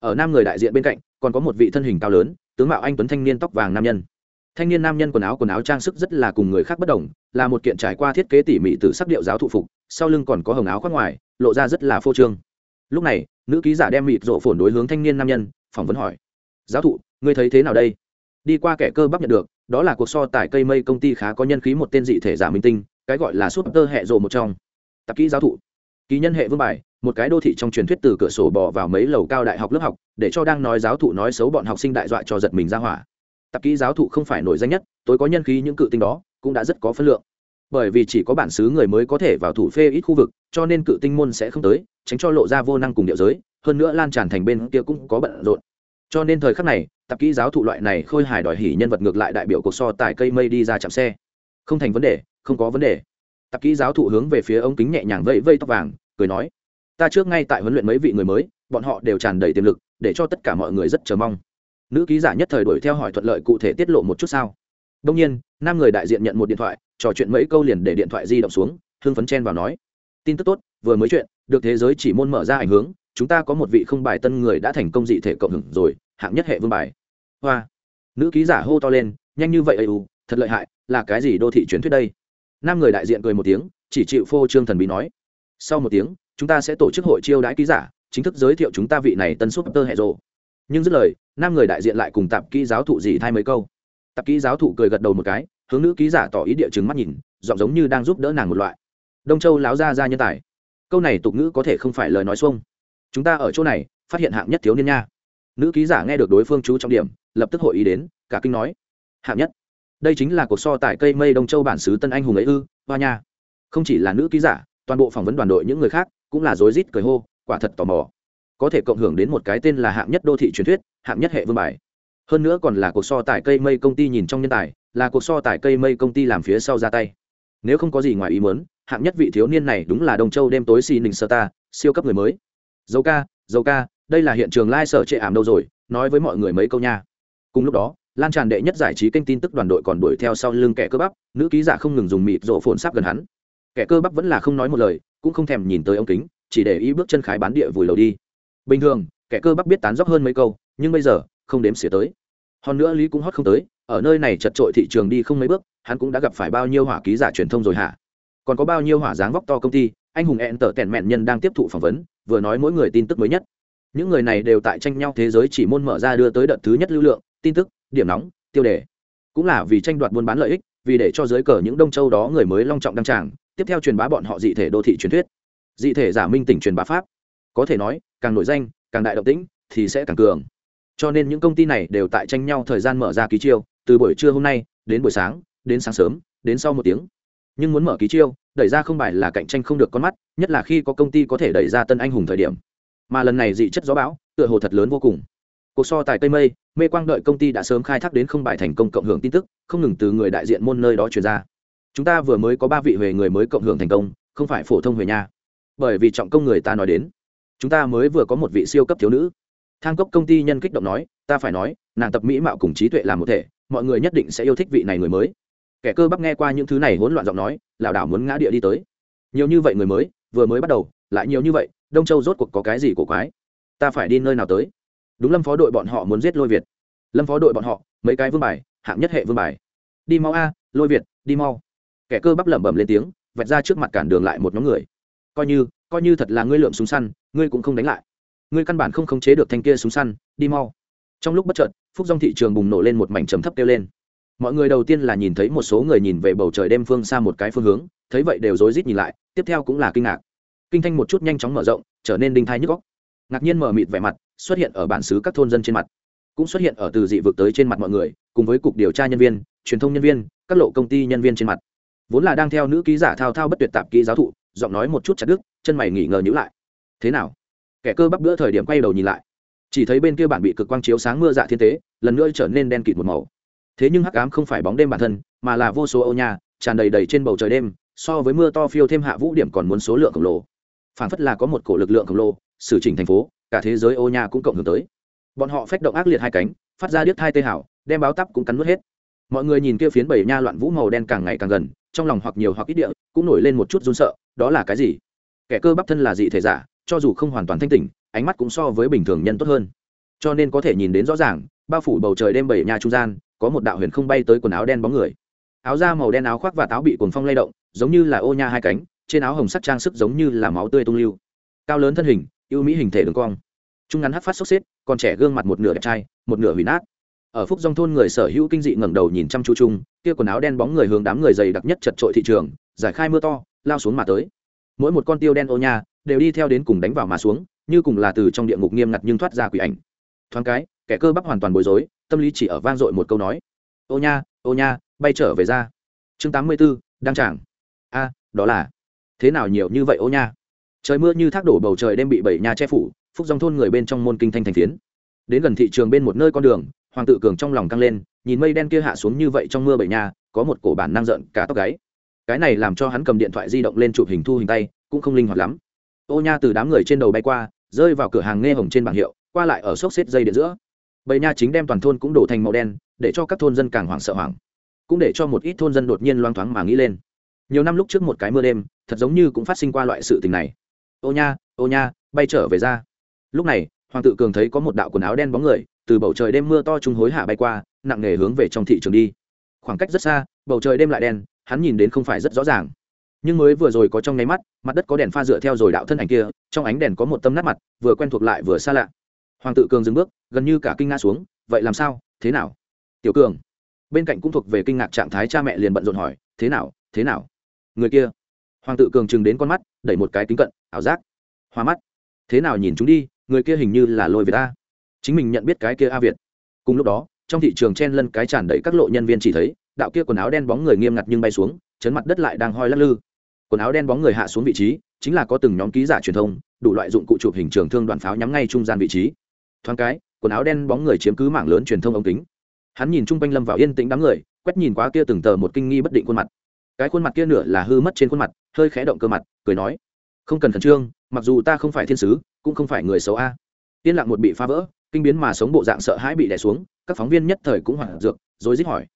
Ở nam người đại diện bên cạnh còn có một vị thân hình cao lớn, tướng mạo anh tuấn thanh niên tóc vàng nam nhân. Thanh niên nam nhân quần áo quần áo trang sức rất là cùng người khác bất đồng, là một kiện trải qua thiết kế tỉ mỉ từ sắc điệu giáo thụ phục, sau lưng còn có hồng áo khoác ngoài, lộ ra rất là phô trương. Lúc này, nữ ký giả đem mịt rộ phổn đối hướng thanh niên nam nhân, phỏng vấn hỏi, giáo thụ, ngươi thấy thế nào đây? Đi qua kẻ cơ bắp nhận được, đó là cuộc so tài cây mây công ty khá có nhân khí một tên dị thể giả minh tinh, cái gọi là súp tơ hệ rộ một trong. Tạp kỹ giáo thụ, ký nhân hệ vương bài một cái đô thị trong truyền thuyết từ cửa sổ bỏ vào mấy lầu cao đại học lớp học, để cho đang nói giáo thụ nói xấu bọn học sinh đại dọa cho giật mình ra hỏa. Tạp kỹ giáo thụ không phải nổi danh nhất, tối có nhân khí những cự tinh đó, cũng đã rất có phân lượng. Bởi vì chỉ có bản xứ người mới có thể vào thủ phê ít khu vực, cho nên cự tinh môn sẽ không tới, tránh cho lộ ra vô năng cùng địa giới, hơn nữa lan tràn thành bên kia cũng có bận rộn. Cho nên thời khắc này, tạp kỹ giáo thụ loại này khôi hài đòi hỉ nhân vật ngược lại đại biểu cuộc so tại cây mây đi ra chạm xe. Không thành vấn đề, không có vấn đề. Tạp kỹ giáo thụ hướng về phía ống kính nhẹ nhàng vẫy vây tóc vàng, cười nói ta trước ngay tại huấn luyện mấy vị người mới, bọn họ đều tràn đầy tiềm lực, để cho tất cả mọi người rất chờ mong. Nữ ký giả nhất thời đuổi theo hỏi thuận lợi cụ thể tiết lộ một chút sao? Đông nhiên, nam người đại diện nhận một điện thoại, trò chuyện mấy câu liền để điện thoại di động xuống hương phấn chen vào nói. Tin tức tốt, vừa mới chuyện, được thế giới chỉ môn mở ra ảnh hướng chúng ta có một vị không bài tân người đã thành công dị thể cộng hưởng rồi, hạng nhất hệ vương bài. Hoa. Nữ ký giả hô to lên, nhanh như vậy ây u thật lợi hại, là cái gì đô thị truyền thuyết đây? Nam người đại diện cười một tiếng, chỉ chịu phô trương thần bí nói. Sau một tiếng chúng ta sẽ tổ chức hội chiêu đãi ký giả, chính thức giới thiệu chúng ta vị này tân súp tơ hệ rộ nhưng dứt lời, nam người đại diện lại cùng tạp kỹ giáo thụ gì thay mấy câu. Tạp kỹ giáo thụ cười gật đầu một cái, hướng nữ ký giả tỏ ý địa chứng mắt nhìn, giọng giống như đang giúp đỡ nàng một loại. Đông châu láo ra ra nhân tài. Câu này tục ngữ có thể không phải lời nói xuông. Chúng ta ở chỗ này, phát hiện hạng nhất thiếu niên nha. Nữ ký giả nghe được đối phương chú trọng điểm, lập tức hội ý đến, cả kinh nói. Hạng nhất. Đây chính là cuộc so tại cây mây đông châu bản xứ tân anh hùng ấy ư, hoa nha. Không chỉ là nữ ký giả, toàn bộ phỏng vấn đoàn đội những người khác cũng là rối rít cười hô, quả thật tò mò. Có thể cộng hưởng đến một cái tên là hạng nhất đô thị truyền thuyết, hạng nhất hệ vương bài. Hơn nữa còn là cuộc so tài cây mây công ty nhìn trong nhân tài, là cuộc so tài cây mây công ty làm phía sau ra tay. Nếu không có gì ngoài ý muốn, hạng nhất vị thiếu niên này đúng là đông châu đêm tối xì ninh sơ ta, siêu cấp người mới. Dâu ca dâu ca, đây là hiện trường lai、like、sở trệ ảm đâu rồi, nói với mọi người mấy câu nha. Cùng lúc đó, lan tràn đệ nhất giải trí kênh tin tức đoàn đội còn đuổi theo sau lưng kẻ cơ bắp, nữ ký giả không ngừng dùng mịt rộ phồn sắp gần hắn. Kẻ cơ bắp vẫn là không nói một lời cũng không thèm nhìn tới ống kính, chỉ để ý bước chân khái bán địa vùi lầu đi. Bình thường, kẻ cơ bắp biết tán dốc hơn mấy câu, nhưng bây giờ, không đếm xỉa tới. Hơn nữa lý cũng hót không tới, ở nơi này chật trội thị trường đi không mấy bước, hắn cũng đã gặp phải bao nhiêu hỏa ký giả truyền thông rồi hả? Còn có bao nhiêu hỏa dáng vóc to công ty, anh hùng ẹn tở tẻn mẹn nhân đang tiếp thụ phỏng vấn, vừa nói mỗi người tin tức mới nhất. Những người này đều tại tranh nhau thế giới chỉ môn mở ra đưa tới đợt thứ nhất lưu lượng, tin tức, điểm nóng, tiêu đề. Cũng là vì tranh đoạt buôn bán lợi ích, vì để cho giới cờ những đông châu đó người mới long trọng đăng tràng tiếp theo truyền bá bọn họ dị thể đô thị truyền thuyết. Dị thể giả minh tỉnh truyền bá pháp. Có thể nói, càng nổi danh, càng đại động tĩnh, thì sẽ càng cường. Cho nên những công ty này đều tại tranh nhau thời gian mở ra ký chiêu, từ buổi trưa hôm nay, đến buổi sáng, đến sáng sớm, đến sau một tiếng. Nhưng muốn mở ký chiêu, đẩy ra không phải là cạnh tranh không được con mắt, nhất là khi có công ty có thể đẩy ra tân anh hùng thời điểm. Mà lần này dị chất gió bão, tựa hồ thật lớn vô cùng. Cuộc so tài tây mây, mê quang đợi công ty đã sớm khai thác đến không bài thành công cộng hưởng tin tức, không ngừng từ người đại diện môn nơi đó truyền ra chúng ta vừa mới có ba vị huề người mới cộng hưởng thành công, không phải phổ thông huề nha. Bởi vì trọng công người ta nói đến, chúng ta mới vừa có một vị siêu cấp thiếu nữ. Thang cốc công ty nhân kích động nói, ta phải nói, nàng tập mỹ mạo cùng trí tuệ làm một thể, mọi người nhất định sẽ yêu thích vị này người mới. Kẻ cơ bắp nghe qua những thứ này hỗn loạn giọng nói, lảo đảo muốn ngã địa đi tới. Nhiều như vậy người mới, vừa mới bắt đầu, lại nhiều như vậy, đông châu rốt cuộc có cái gì của quái? Ta phải đi nơi nào tới? Đúng lâm phó đội bọn họ muốn giết lôi việt. Lâm phó đội bọn họ, mấy cái vương bài, hạng nhất hệ vương bài. Đi mau a, lôi việt, đi mau kẻ cơ bắp lẩm bẩm lên tiếng, vạch ra trước mặt cản đường lại một nhóm người. Coi như coi như thật là ngươi lượm súng săn, ngươi cũng không đánh lại. Ngươi căn bản không khống chế được thanh kia súng săn, đi mau. Trong lúc bất chợt, phúc dòng thị trường bùng nổ lên một mảnh trầm thấp kêu lên. Mọi người đầu tiên là nhìn thấy một số người nhìn về bầu trời đêm phương xa một cái phương hướng, thấy vậy đều rối rít nhìn lại, tiếp theo cũng là kinh ngạc. Kinh thanh một chút nhanh chóng mở rộng, trở nên đinh thai nhức góc ngạc nhiên mở mịt vẻ mặt, xuất hiện ở bản xứ các thôn dân trên mặt. Cũng xuất hiện ở từ dị vực tới trên mặt mọi người, cùng với cục điều tra nhân viên, truyền thông nhân viên, các lộ công ty nhân viên trên mặt vốn là đang theo nữ ký giả thao thao bất tuyệt tạp kỹ giáo thụ, giọng nói một chút chặt đứt, chân mày nghỉ ngờ nhữ lại. Thế nào? Kẻ cơ bắp bữa thời điểm quay đầu nhìn lại. Chỉ thấy bên kia bản bị cực quang chiếu sáng mưa dạ thiên tế, lần nữa trở nên đen kịt một màu. Thế nhưng hắc ám không phải bóng đêm bản thân, mà là vô số âu nhà tràn đầy đầy trên bầu trời đêm, so với mưa to phiêu thêm hạ vũ điểm còn muốn số lượng khổng lồ. Phản phất là có một cổ lực lượng khổng lồ xử chỉnh thành phố, cả thế giới ô nhà cũng cộng hưởng tới. Bọn họ phách động ác liệt hai cánh, phát ra điếc hai tê hảo, đem báo tắp cũng cắn nuốt hết. Mọi người nhìn kia phiến bảy nha loạn vũ màu đen càng ngày càng gần trong lòng hoặc nhiều hoặc ít địa, cũng nổi lên một chút run sợ, đó là cái gì? Kẻ cơ bắp thân là dị thể giả, cho dù không hoàn toàn thanh tỉnh, ánh mắt cũng so với bình thường nhân tốt hơn. Cho nên có thể nhìn đến rõ ràng, bao phủ bầu trời đêm bảy nhà trung gian, có một đạo huyền không bay tới quần áo đen bóng người. Áo da màu đen áo khoác và táo bị cuồng phong lay động, giống như là ô nha hai cánh, trên áo hồng sắc trang sức giống như là máu tươi tung lưu. Cao lớn thân hình, ưu mỹ hình thể đường cong. Trung ngắn hắc phát sốc xếp, còn trẻ gương mặt một nửa đẹp trai, một nửa hủy nát ở phúc dòng thôn người sở hữu kinh dị ngẩng đầu nhìn chăm chú chung, kia quần áo đen bóng người hướng đám người dày đặc nhất chật trội thị trường, giải khai mưa to, lao xuống mà tới. Mỗi một con tiêu đen ô nha, đều đi theo đến cùng đánh vào mà xuống, như cùng là từ trong địa ngục nghiêm ngặt nhưng thoát ra quỷ ảnh. Thoáng cái, kẻ cơ bắp hoàn toàn bối rối, tâm lý chỉ ở vang dội một câu nói. Ô nha ô nha, bay trở về ra. Chương tám mươi b đăng trảng a, đó là. Thế nào nhiều như vậy ô nha? Trời mưa như thác đổ bầu trời đêm bị bảy nhà che phủ, phúc dòng thôn người bên trong môn kinh thanh thành phiến. Đến gần thị trường bên một nơi con đường hoàng tự cường trong lòng căng lên, nhìn mây đen kia hạ xuống như vậy trong mưa bảy nha, có một cổ bản năng giận cả tóc gáy. Cái này làm cho hắn cầm điện thoại di động lên chụp hình thu hình tay, cũng không linh hoạt lắm. Ô nha từ đám người trên đầu bay qua, rơi vào cửa hàng nghe hồng trên bảng hiệu, qua lại ở xốc xếp dây điện giữa. Bầy nha chính đem toàn thôn cũng đổ thành màu đen, để cho các thôn dân càng hoảng sợ hoảng. Cũng để cho một ít thôn dân đột nhiên loang thoáng mà nghĩ lên. Nhiều năm lúc trước một cái mưa đêm, thật giống như cũng phát sinh qua loại sự tình này. Ô nha ô nha, bay trở về ra. Lúc này, hoàng tự cường thấy có một đạo quần áo đen bóng người từ bầu trời đêm mưa to trung hối hạ bay qua, nặng nề hướng về trong thị trường đi. Khoảng cách rất xa, bầu trời đêm lại đen, hắn nhìn đến không phải rất rõ ràng. Nhưng mới vừa rồi có trong nháy mắt, mặt đất có đèn pha dựa theo rồi đạo thân ảnh kia, trong ánh đèn có một tâm nát mặt, vừa quen thuộc lại vừa xa lạ. Hoàng tự cường dừng bước, gần như cả kinh ngã xuống, vậy làm sao? Thế nào? Tiểu cường. Bên cạnh cũng thuộc về kinh ngạc trạng thái cha mẹ liền bận rộn hỏi, thế nào? Thế nào? Người kia. Hoàng tự cường chừng đến con mắt, đẩy một cái kính cận, ảo giác. Hoa mắt. Thế nào nhìn chúng đi? Người kia hình như là lôi về ta chính mình nhận biết cái kia a việt. Cùng lúc đó, trong thị trường chen lân cái tràn đầy các lộ nhân viên chỉ thấy, đạo kia quần áo đen bóng người nghiêm ngặt nhưng bay xuống, chấn mặt đất lại đang hoi lắc lư. Quần áo đen bóng người hạ xuống vị trí, chính là có từng nhóm ký giả truyền thông, đủ loại dụng cụ chụp hình trường thương đoàn pháo nhắm ngay trung gian vị trí. Thoáng cái, quần áo đen bóng người chiếm cứ mảng lớn truyền thông ống kính. Hắn nhìn chung quanh lâm vào yên tĩnh đám người, quét nhìn qua kia từng tờ một kinh nghi bất định khuôn mặt. Cái khuôn mặt kia nửa là hư mất trên khuôn mặt, hơi khẽ động cơ mặt, cười nói, không cần khẩn trương, mặc dù ta không phải thiên sứ, cũng không phải người xấu a. Yên lặng một bị phá vỡ kinh biến mà sống bộ dạng sợ hãi bị đè xuống, các phóng viên nhất thời cũng hoảng dược rồi dích hỏi.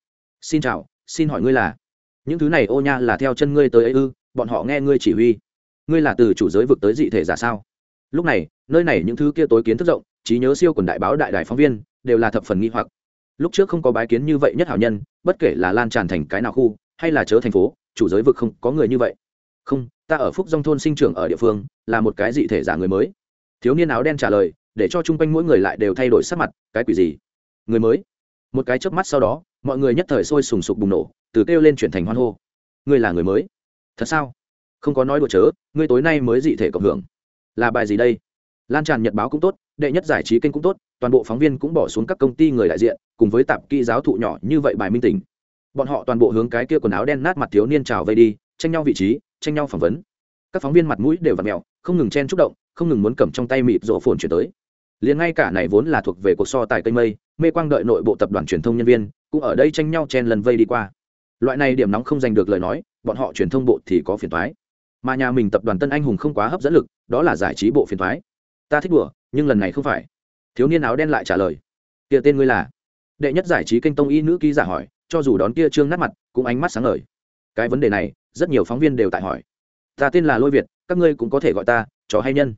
Xin chào, xin hỏi ngươi là? Những thứ này, ô nha, là theo chân ngươi tới ấy ư, bọn họ nghe ngươi chỉ huy. Ngươi là từ chủ giới vực tới dị thể giả sao? Lúc này, nơi này những thứ kia tối kiến thức rộng, trí nhớ siêu quần đại báo đại đài phóng viên, đều là thập phần nghi hoặc. Lúc trước không có bái kiến như vậy nhất hảo nhân, bất kể là lan tràn thành cái nào khu, hay là chớ thành phố, chủ giới vực không có người như vậy. Không, ta ở phúc dông thôn sinh trưởng ở địa phương, là một cái dị thể giả người mới. Thiếu niên áo đen trả lời để cho chung quanh mỗi người lại đều thay đổi sắc mặt, cái quỷ gì? Người mới. Một cái chớp mắt sau đó, mọi người nhất thời sôi sùng sục bùng nổ, từ kêu lên chuyển thành hoan hô. Ngươi là người mới. Thật sao? Không có nói đùa chớ, ngươi tối nay mới dị thể cộng hưởng. Là bài gì đây? Lan tràn nhật báo cũng tốt, đệ nhất giải trí kênh cũng tốt, toàn bộ phóng viên cũng bỏ xuống các công ty người đại diện, cùng với tạp kỹ giáo thụ nhỏ như vậy bài minh tình. Bọn họ toàn bộ hướng cái kia quần áo đen nát mặt thiếu niên trào vây đi, tranh nhau vị trí, tranh nhau phỏng vấn. Các phóng viên mặt mũi đều v ặ mẹo, không ngừng chen chúc động, không ngừng muốn cầm trong tay mịt rổ phồn chuyển tới liền ngay cả này vốn là thuộc về cuộc so tài cây mây, mê quang đợi nội bộ tập đoàn truyền thông nhân viên, cũng ở đây tranh nhau chen lần vây đi qua. Loại này điểm nóng không giành được lời nói, bọn họ truyền thông bộ thì có phiền thoái mà nhà mình tập đoàn tân anh hùng không quá hấp dẫn lực, đó là giải trí bộ phiền thoái ta thích đùa, nhưng lần này không phải. Thiếu niên áo đen lại trả lời. Kia tên ngươi là? Đệ nhất giải trí kênh tông y nữ ký giả hỏi, cho dù đón kia trương nát mặt, cũng ánh mắt sáng ngời. Cái vấn đề này, rất nhiều phóng viên đều tại hỏi. Ta tên là lôi việt, các ngươi cũng có thể gọi ta, chó hay nhân.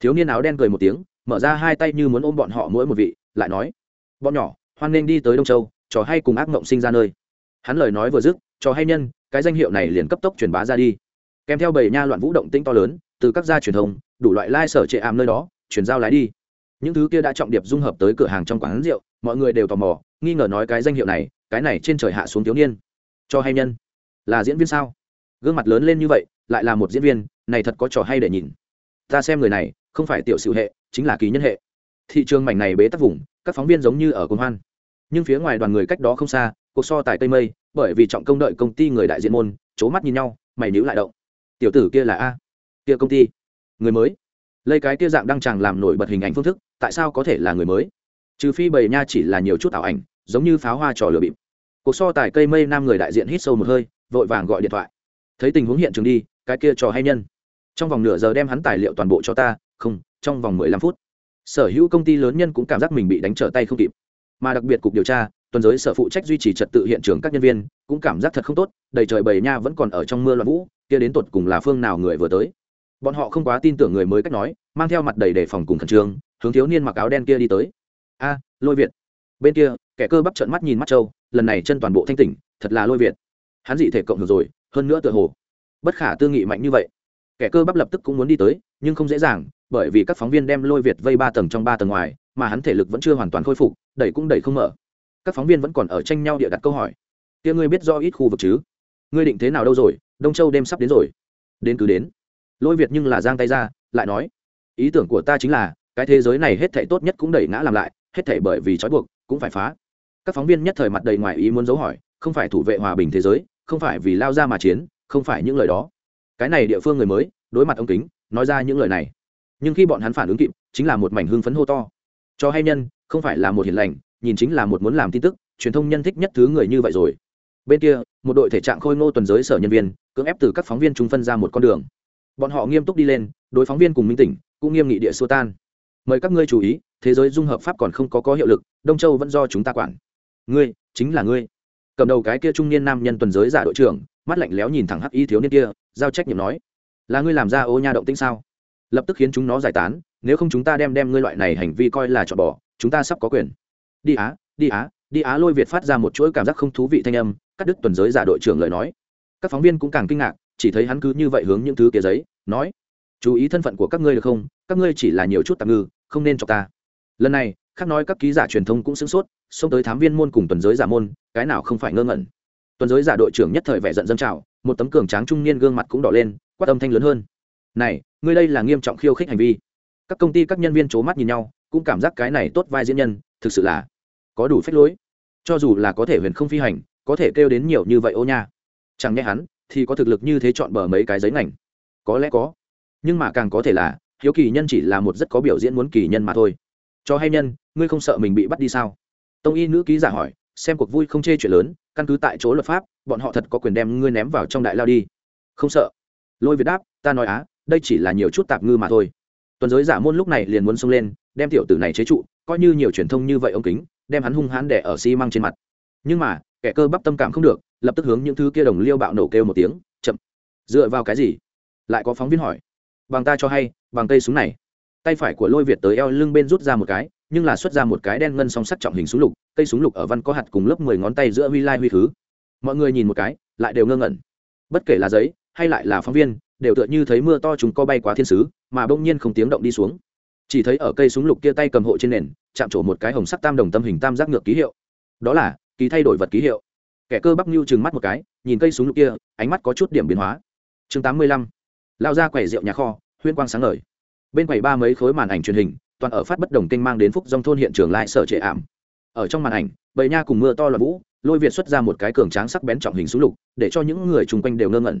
Thiếu niên áo đen cười một tiếng mở ra hai tay như muốn ôm bọn họ mỗi một vị, lại nói, bọn nhỏ, hoan nên đi tới đông châu, trò hay cùng ác mộng sinh ra nơi. Hắn lời nói vừa dứt, trò hay nhân, cái danh hiệu này liền cấp tốc truyền bá ra đi. Kèm theo bầy nha loạn vũ động tinh to lớn, từ các gia truyền thông, đủ loại lai、like、sở trệ ảm nơi đó chuyển giao lái đi. Những thứ kia đã trọng điệp dung hợp tới cửa hàng trong quán rượu, mọi người đều tò mò, nghi ngờ nói cái danh hiệu này, cái này trên trời hạ xuống thiếu niên. Cho hay nhân, là diễn viên sao? Gương mặt lớn lên như vậy, lại là một diễn viên, này thật có trò hay để nhìn. Ta xem người này không phải tiểu sử hệ, chính là kỳ nhân hệ. Thị trường mảnh này bế tắc vùng, các phóng viên giống như ở công hoan. Nhưng phía ngoài đoàn người cách đó không xa, cuộc so tài tây mây, bởi vì trọng công đợi công ty người đại diện môn c h ố mắt nhìn nhau, mày níu lại động. Tiểu tử kia là a. Kia công ty. Người mới. Lây cái kia dạng đăng tràng làm nổi bật hình ảnh phương thức, tại sao có thể là người mới? Trừ phi bầy nha chỉ là nhiều chút ảo ảnh, giống như pháo hoa trò lửa bịp. Cuộc so tài cây mây nam người đại diện hít sâu một hơi, vội vàng gọi điện thoại. Thấy tình huống hiện trường đi, cái kia trò hay nhân. Trong vòng nửa giờ đem hắn tài liệu toàn bộ cho ta không, trong vòng mười lăm phút, sở hữu công ty lớn nhân cũng cảm giác mình bị đánh trở tay không kịp. Mà đặc biệt cục điều tra, tuần giới sở phụ trách duy trì trật tự hiện trường các nhân viên, cũng cảm giác thật không tốt, đầy trời bầy nha vẫn còn ở trong mưa loạn vũ, kia đến tột cùng là phương nào người vừa tới. Bọn họ không quá tin tưởng người mới cách nói, mang theo mặt đầy đề phòng cùng khẩn trương, hướng thiếu niên mặc áo đen kia đi tới. A, lôi việt. Bên kia, kẻ cơ bắp trợn mắt nhìn mắt châu, lần này chân toàn bộ thanh tỉnh, thật là lôi việt. Hắn dị thể cộng hưởng rồi, hơn nữa tựa hồ. Bất khả tư nghị mạnh như vậy kẻ cơ bắp lập tức cũng muốn đi tới, nhưng không dễ dàng, bởi vì các phóng viên đem lôi việt vây ba tầng trong ba tầng ngoài, mà hắn thể lực vẫn chưa hoàn toàn khôi phục, đẩy cũng đẩy không mở. Các phóng viên vẫn còn ở tranh nhau địa đặt câu hỏi. Tia ngươi biết do ít khu vực chứ? Ngươi định thế nào đâu rồi? Đông châu đêm sắp đến rồi. Đến cứ đến. Lôi việt nhưng là giang tay ra, lại nói. Ý tưởng của ta chính là, cái thế giới này hết thể tốt nhất cũng đẩy ngã làm lại, hết thể bởi vì trói buộc, cũng phải phá. Các phóng viên nhất thời mặt đầy ngoài ý muốn dấu hỏi, không phải thủ vệ hòa bình thế giới, không phải vì lao ra mà chiến, không phải những lời đó cái này địa phương người mới, đối mặt ông kính, nói ra những lời này. Nhưng khi bọn hắn phản ứng kịp, chính là một mảnh hưng phấn hô to. Cho hay nhân, không phải là một hiền lành, nhìn chính là một muốn làm tin tức, truyền thông nhân thích nhất thứ người như vậy rồi. Bên kia, một đội thể trạng khôi ngô tuần giới sở nhân viên, cưỡng ép từ các phóng viên chúng phân ra một con đường. Bọn họ nghiêm túc đi lên, đối phóng viên cùng minh tỉnh, cũng nghiêm nghị địa xua tan. Mời các ngươi chú ý, thế giới dung hợp pháp còn không có có hiệu lực, đông châu vẫn do chúng ta quản. Ngươi, chính là ngươi. Cầm đầu cái kia trung niên nam nhân tuần giới giả đội trưởng, mắt lạnh lẽo nhìn thẳng hắc y thiếu niên kia giao trách nhiệm nói, là ngươi làm ra ô nha động tĩnh sao? Lập tức khiến chúng nó giải tán, nếu không chúng ta đem đem ngươi loại này hành vi coi là chọn bỏ, chúng ta sắp có quyền. Đi á đi á đi á, lôi việt phát ra một chuỗi cảm giác không thú vị thanh âm, cắt đứt tuần giới giả đội trưởng lời nói. Các phóng viên cũng càng kinh ngạc, chỉ thấy hắn cứ như vậy hướng những thứ kia giấy, nói, chú ý thân phận của các ngươi được không? Các ngươi chỉ là nhiều chút tạm ngư, không nên cho ta. Lần này, khác nói các ký giả truyền thông cũng sửng sốt, xông tới thám viên môn cùng tuần giới giả môn, cái nào không phải ngơ ngẩn. Tuần giới giả đội trưởng nhất thời vẻ giận dâng trào một tấm cường tráng trung niên gương mặt cũng đỏ lên, quát âm thanh lớn hơn. Này, ngươi đây là nghiêm trọng khiêu khích hành vi. Các công ty các nhân viên c h ố mắt nhìn nhau, cũng cảm giác cái này tốt vai diễn nhân, thực sự là có đủ phép lối. Cho dù là có thể huyền không phi hành, có thể kêu đến nhiều như vậy ô nha. Chẳng nghe hắn thì có thực lực như thế chọn bờ mấy cái giấy ngành? Có lẽ có. Nhưng mà càng có thể là, hiếu kỳ nhân chỉ là một rất có biểu diễn muốn kỳ nhân mà thôi. Cho hay nhân, ngươi không sợ mình bị bắt đi sao? Tông y nữ ký giả hỏi xem cuộc vui không chê chuyện lớn, căn cứ tại chỗ luật pháp, bọn họ thật có quyền đem ngươi ném vào trong đại lao đi. Không sợ. Lôi việt đáp, ta nói á, đây chỉ là nhiều chút tạp ngư mà thôi. Tuần giới giả môn lúc này liền muốn xông lên, đem tiểu tử này chế trụ, coi như nhiều truyền thông như vậy ông kính, đem hắn hung hãn đẻ ở xi măng trên mặt. Nhưng mà, kẻ cơ bắp tâm cảm không được, lập tức hướng những thứ kia đồng liêu bạo nổ kêu một tiếng, chậm. Dựa vào cái gì? Lại có phóng viên hỏi. Bằng ta cho hay, bằng cây súng này. Tay phải của lôi việt tới eo lưng bên rút ra một cái nhưng là xuất ra một cái đen ngân song sắt trọng hình súng lục, cây súng lục ở văn có hạt cùng lớp mười ngón tay giữa huy lai huy khứ. Mọi người nhìn một cái, lại đều ngơ ngẩn. Bất kể là giấy, hay lại là phóng viên, đều tựa như thấy mưa to chúng co bay quá thiên sứ, mà bỗng nhiên không tiếng động đi xuống. Chỉ thấy ở cây súng lục kia tay cầm hộ trên nền, chạm trổ một cái hồng sắc tam đồng tâm hình tam giác ngược ký hiệu. Đó là ký thay đổi vật ký hiệu. Kẻ cơ bắp nhu trừng mắt một cái, nhìn cây súng lục kia, ánh mắt có chút điểm biến hóa. Chương tám mươi lăm. Lao ra quầy rượu nhà kho, huyên quang sáng ngời. Bên quầy ba mấy khối màn ảnh truyền hình toàn ở phát bất đồng kênh mang đến phúc dòng thôn hiện trường lại sở trệ ảm ở trong màn ảnh bầy nha cùng mưa to là vũ lôi việt xuất ra một cái cường tráng sắc bén trọng hình súng lục để cho những người chung quanh đều ngơ ngẩn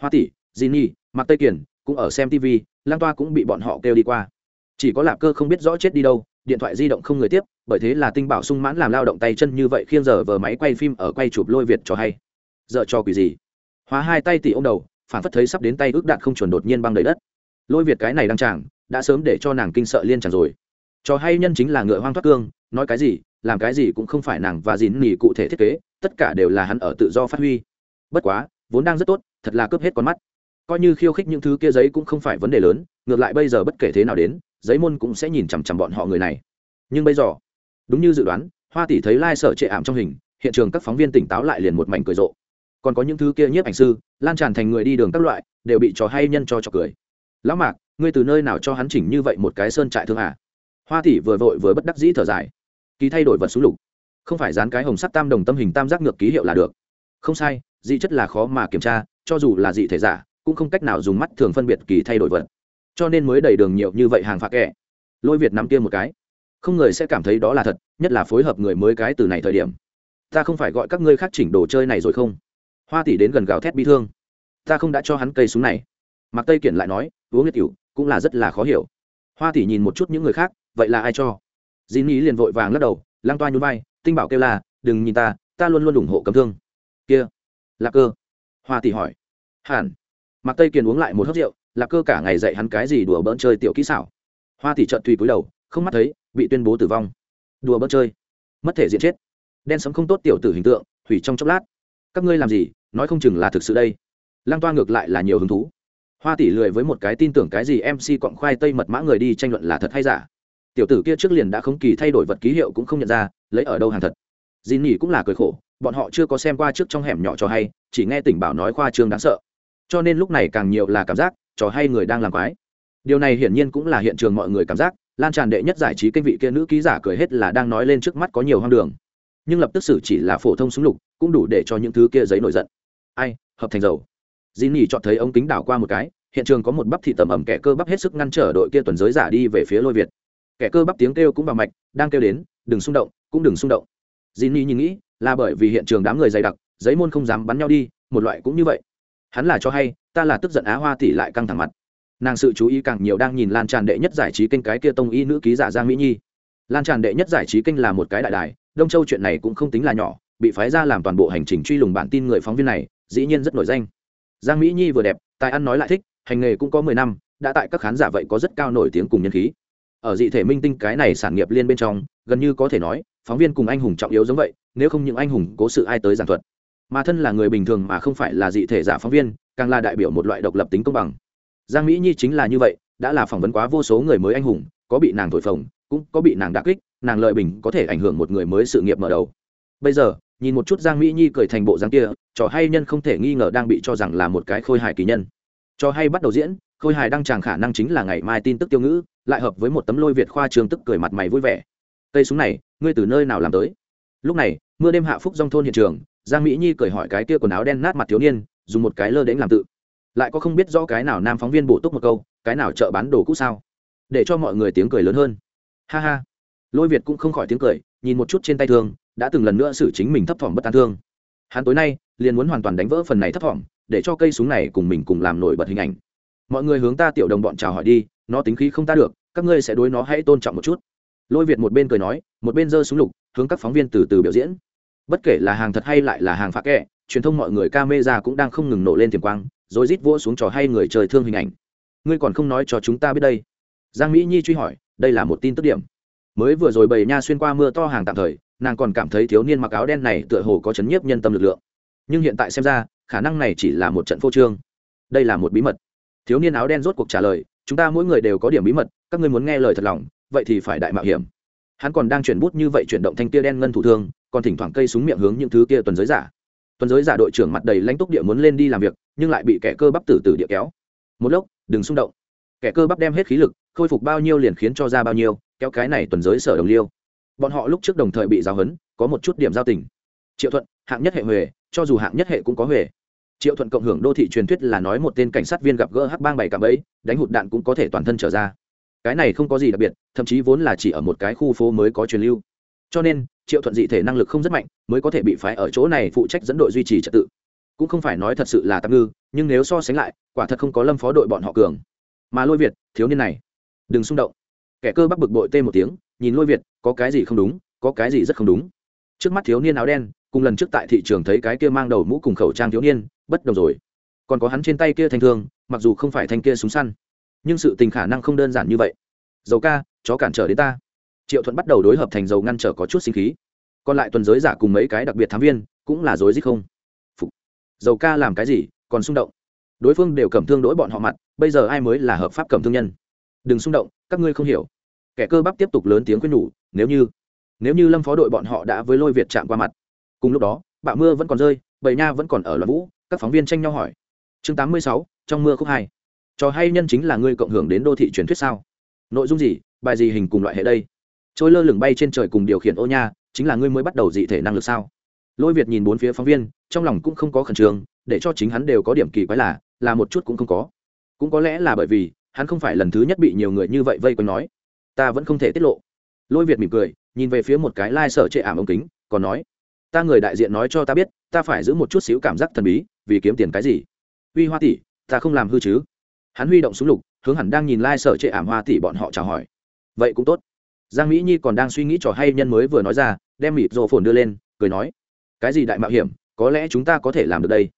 hoa tỷ Jinny, Mạc Tây Kiền cũng ở xem TV, Lang Toa cũng bị bọn họ kêu đi qua. Chỉ có Lạp Cơ không biết rõ chết đi đâu, điện thoại di động không người tiếp, bởi thế là Tinh Bảo sung mãn làm lao động tay chân như vậy khiêng giờ vờ máy quay phim ở quay chụp lôi Việt cho hay. Giờ cho quỷ gì? Hóa hai tay tỷ ôm đầu, phản phất thấy sắp đến tay ước đạn không chuẩn đột nhiên băng đầy đất. Lôi Việt cái này đang chàng, đã sớm để cho nàng kinh sợ liên tràn rồi. trò hay nhân chính là ngựa hoang thoát cương, nói cái gì, làm cái gì cũng không phải nàng và dìn nỉ cụ thể thiết kế, tất cả đều là hắn ở tự do phát huy. Bất quá, vốn đang rất tốt, thật là cướp hết con mắt coi như khiêu khích những thứ kia giấy cũng không phải vấn đề lớn ngược lại bây giờ bất kể thế nào đến giấy môn cũng sẽ nhìn chằm chằm bọn họ người này nhưng bây giờ đúng như dự đoán hoa tỷ thấy lai、like、sở trệ ảm trong hình hiện trường các phóng viên tỉnh táo lại liền một mảnh cười rộ còn có những thứ kia nhiếp ảnh sư lan tràn thành người đi đường các loại đều bị trò hay nhân cho trò cười lão mạc ngươi từ nơi nào cho hắn chỉnh như vậy một cái sơn trại thương à? Hoa tỷ vừa vội vừa bất đắc dĩ thở dài. Ký thay đổi vật xuống lục. Không phải dán cái hồng sắt tam đồng tâm hình tam giác ngược ký hiệu là được. Không sai, dị chất là khó mà kiểm tra, cho dù là dị thể giả, cũng không cách nào dùng mắt thường phân biệt kỳ thay đổi vật. Cho nên mới đầy đường nhiều như vậy hàng phạt kẻ lôi việt nắm kia một cái. Không người sẽ cảm thấy đó là thật, nhất là phối hợp người mới cái từ này thời điểm. Ta không phải gọi các ngươi khác chỉnh đồ chơi này rồi không? Hoa tỷ đến gần gào thét bi thương. Ta không đã cho hắn cây súng này. Mặc tây kiển lại nói, uống nghiệt cửu cũng là rất là khó hiểu. Hoa tỷ nhìn một chút những người khác, vậy là ai cho? Dĩ ý liền vội vàng lắc đầu lang toa nhún vai, tinh bảo kêu là, đừng nhìn ta ta luôn luôn ủng hộ cấm thương. Kia, lạc cơ? Hoa tỷ hỏi. Hẳn. Mặc tây kiền uống lại một hớp rượu, lạc cơ cả ngày dạy hắn cái gì đùa bỡn chơi tiểu kỹ xảo. Hoa tỷ trợn tùy cúi đầu, không mắt thấy, bị tuyên bố tử vong. Đùa bỡn chơi, mất thể diện chết. Đen sấm không tốt tiểu tử hình tượng, hủy trong chốc lát. Các ngươi làm gì, nói không chừng là thực sự đây. Lăng toa ngược lại là nhiều hứng thú hoa tỷ lười với một cái tin tưởng cái gì mc quặng khoai tây mật mã người đi tranh luận là thật hay giả. Tiểu tử kia trước liền đã không kỳ thay đổi vật ký hiệu cũng không nhận ra, lấy ở đâu hàng thật. Dì nhỉ cũng là cười khổ, bọn họ chưa có xem qua trước trong hẻm nhỏ cho hay, chỉ nghe tỉnh bảo nói khoa trương đáng sợ. Cho nên lúc này càng nhiều là cảm giác, trò hay người đang làm quái. Điều này hiển nhiên cũng là hiện trường mọi người cảm giác, lan tràn đệ nhất giải trí kênh vị kia nữ ký giả cười hết là đang nói lên trước mắt có nhiều hoang đường. Nhưng lập tức xử chỉ là phổ thông súng lục, cũng đủ để cho những thứ kia giấy nổi giận. Ai, hợp thành dầu dì nỉ chọn thấy ống kính đảo qua một cái, hiện trường có một bắp thị tầm ẩm kẻ cơ bắp hết sức ngăn trở đội kia tuần giới giả đi về phía lôi việt. Kẻ cơ bắp tiếng kêu cũng vào mạch, đang kêu đến, đừng xung động, cũng đừng xung động. Dì nỉ nhìn nghĩ, là bởi vì hiện trường đám người dày đặc, giấy môn không dám bắn nhau đi, một loại cũng như vậy. Hắn là cho hay, ta là tức giận á hoa tỷ lại căng thẳng mặt. Nàng sự chú ý càng nhiều đang nhìn lan tràn đệ nhất giải trí kênh cái kia tông y nữ ký giả giang mỹ nhi. Lan tràn đệ nhất giải trí kênh là một cái đại đài, đông châu chuyện này cũng không tính là nhỏ, bị phái ra làm toàn bộ hành trình truy lùng bản tin người phóng viên này, dĩ nhiên rất nổi danh giang mỹ nhi vừa đẹp, tài ăn nói lại thích, hành nghề cũng có mười năm, đã tại các khán giả vậy có rất cao nổi tiếng cùng nhân khí. Ở dị thể minh tinh cái này sản nghiệp liên bên trong, gần như có thể nói, phóng viên cùng anh hùng trọng yếu giống vậy, nếu không những anh hùng cố sự ai tới giảng thuật. Mà thân là người bình thường mà không phải là dị thể giả phóng viên, càng là đại biểu một loại độc lập tính công bằng. Giang mỹ nhi chính là như vậy, đã là phỏng vấn quá vô số người mới anh hùng, có bị nàng thổi phồng, cũng có bị nàng đặc kích, nàng lợi bình có thể ảnh hưởng một người mới sự nghiệp mở đầu. Bây giờ nhìn một chút giang mỹ nhi cười thành bộ dáng kia, trò hay nhân không thể nghi ngờ đang bị cho rằng là một cái khôi hài kỳ nhân. Trò hay bắt đầu diễn, khôi hài đăng tràng khả năng chính là ngày mai tin tức tiêu ngữ, lại hợp với một tấm lôi việt khoa trường tức cười mặt mày vui vẻ. Cây súng này, ngươi từ nơi nào làm tới? Lúc này, mưa đêm hạ phúc dòng thôn hiện trường, giang mỹ nhi cởi hỏi cái kia quần áo đen nát mặt thiếu niên, dùng một cái lơ đễnh làm tự. Lại có không biết rõ cái nào nam phóng viên bổ túc một câu, cái nào chợ bán đồ cũ sao? Để cho mọi người tiếng cười lớn hơn. Ha ha. Lôi việt cũng không khỏi tiếng cười, nhìn một chút trên tay thương đã từng lần nữa xử chính mình thấp thỏm bất an thương. Hắn tối nay liền muốn hoàn toàn đánh vỡ phần này thấp thỏm, để cho cây súng này cùng mình cùng làm nổi bật hình ảnh. Mọi người hướng ta tiểu đồng bọn chào hỏi đi, nó tính khí không ta được, các ngươi sẽ đối nó hãy tôn trọng một chút. Lôi việt một bên cười nói, một bên giơ súng lục, hướng các phóng viên từ từ biểu diễn. Bất kể là hàng thật hay lại là hàng phá kẹ truyền thông mọi người ca mê ra cũng đang không ngừng nổ lên tiềm quang, rồi rít vỗ xuống trò hay người trời thương hình ảnh. Ngươi còn không nói cho chúng ta biết đây. Giang mỹ nhi truy hỏi, đây là một tin tức điểm. Mới vừa rồi bầy nha xuyên qua mưa to hàng tạm thời nàng còn cảm thấy thiếu niên mặc áo đen này tựa hồ có chấn nhiếp nhân tâm lực lượng. Nhưng hiện tại xem ra, khả năng này chỉ là một trận phô trương. Đây là một bí mật. Thiếu niên áo đen rốt cuộc trả lời, chúng ta mỗi người đều có điểm bí mật, các ngươi muốn nghe lời thật lòng, vậy thì phải đại mạo hiểm. Hắn còn đang chuyển bút như vậy chuyển động thanh kia đen ngân thủ thương còn thỉnh thoảng cây súng miệng hướng những thứ kia tuần giới giả. Tuần giới giả đội trưởng mặt đầy lãnh túc địa muốn lên đi làm việc, nhưng lại bị kẻ cơ bắp tử tử địa kéo. Một lốc, đừng xung động. Kẻ cơ bắp đem hết khí lực, khôi phục bao nhiêu liền khiến cho ra bao nhiêu, kéo cái này tuần giới sở đồng liêu bọn họ lúc trước đồng thời bị giáo huấn, có một chút điểm giao tình. Triệu thuận, hạng nhất hệ huề cho dù hạng nhất hệ cũng có huề triệu thuận cộng hưởng đô thị truyền thuyết là nói một tên cảnh sát viên gặp gỡ hắc bang bảy cạm ấy đánh hụt đạn cũng có thể toàn thân trở ra. Cái này không có gì đặc biệt, thậm chí vốn là chỉ ở một cái khu phố mới có truyền lưu. Cho nên, triệu thuận dị thể năng lực không rất mạnh, mới có thể bị phái ở chỗ này phụ trách dẫn đội duy trì trật tự. Cũng không phải nói thật sự là tạm ngư, nhưng nếu so sánh lại, quả thật không có lâm phó đội bọn họ cường. Mà lôi việt, thiếu niên này, đừng xung động. Kẻ cơ bắc bực bội tê một tiếng, nhìn lôi việt có cái gì không đúng, có cái gì rất không đúng. Trước mắt thiếu niên áo đen, cùng lần trước tại thị trường thấy cái kia mang đầu mũ cùng khẩu trang thiếu niên, bất đồng rồi. Còn có hắn trên tay kia thanh thương, mặc dù không phải thanh kia súng săn, nhưng sự tình khả năng không đơn giản như vậy. Dầu ca, chó cản trở đến ta. Triệu thuận bắt đầu đối hợp thành dầu ngăn trở có chút sinh khí. Còn lại tuần giới giả cùng mấy cái đặc biệt thám viên, cũng là dối dích không. Phục. dầu ca làm cái gì, còn xung động. Đối phương đều cầm thương đỗi bọn họ mặt, bây giờ ai mới là hợp pháp cầm thương nhân? Đừng xung động, các ngươi không hiểu kẻ cơ bắp tiếp tục lớn tiếng khuyên nhủ, nếu như nếu như lâm phó đội bọn họ đã với lôi việt chạm qua mặt. Cùng lúc đó, bạo mưa vẫn còn rơi, bầy nha vẫn còn ở loạn vũ, các phóng viên tranh nhau hỏi. Chương tám mươi sáu, trong mưa khúc hai. Trò hay nhân chính là ngươi cộng hưởng đến đô thị truyền thuyết sao? Nội dung gì? Bài gì hình cùng loại hệ đây? Trôi lơ lửng bay trên trời cùng điều khiển ô nha, chính là ngươi mới bắt đầu dị thể năng lực sao? Lôi việt nhìn bốn phía phóng viên, trong lòng cũng không có khẩn trương, để cho chính hắn đều có điểm kỳ quái là là một chút cũng không có. Cũng có lẽ là bởi vì, hắn không phải lần thứ nhất bị nhiều người như vậy vây quanh nói ta vẫn không thể tiết lộ. Lôi việt mỉm cười, nhìn về phía một cái lai、like、sở chệ ảm ống kính, còn nói, ta người đại diện nói cho ta biết, ta phải giữ một chút xíu cảm giác thần bí, vì kiếm tiền cái gì? Uy hoa tỷ, ta không làm hư chứ. Hắn huy động súng lục, hướng hẳn đang nhìn lai、like、sở chệ ảm hoa tỷ bọn họ chào hỏi. Vậy cũng tốt. Giang mỹ nhi còn đang suy nghĩ trò hay nhân mới vừa nói ra, đem mịt rộ phồn đưa lên, cười nói, cái gì đại mạo hiểm, có lẽ chúng ta có thể làm được đây.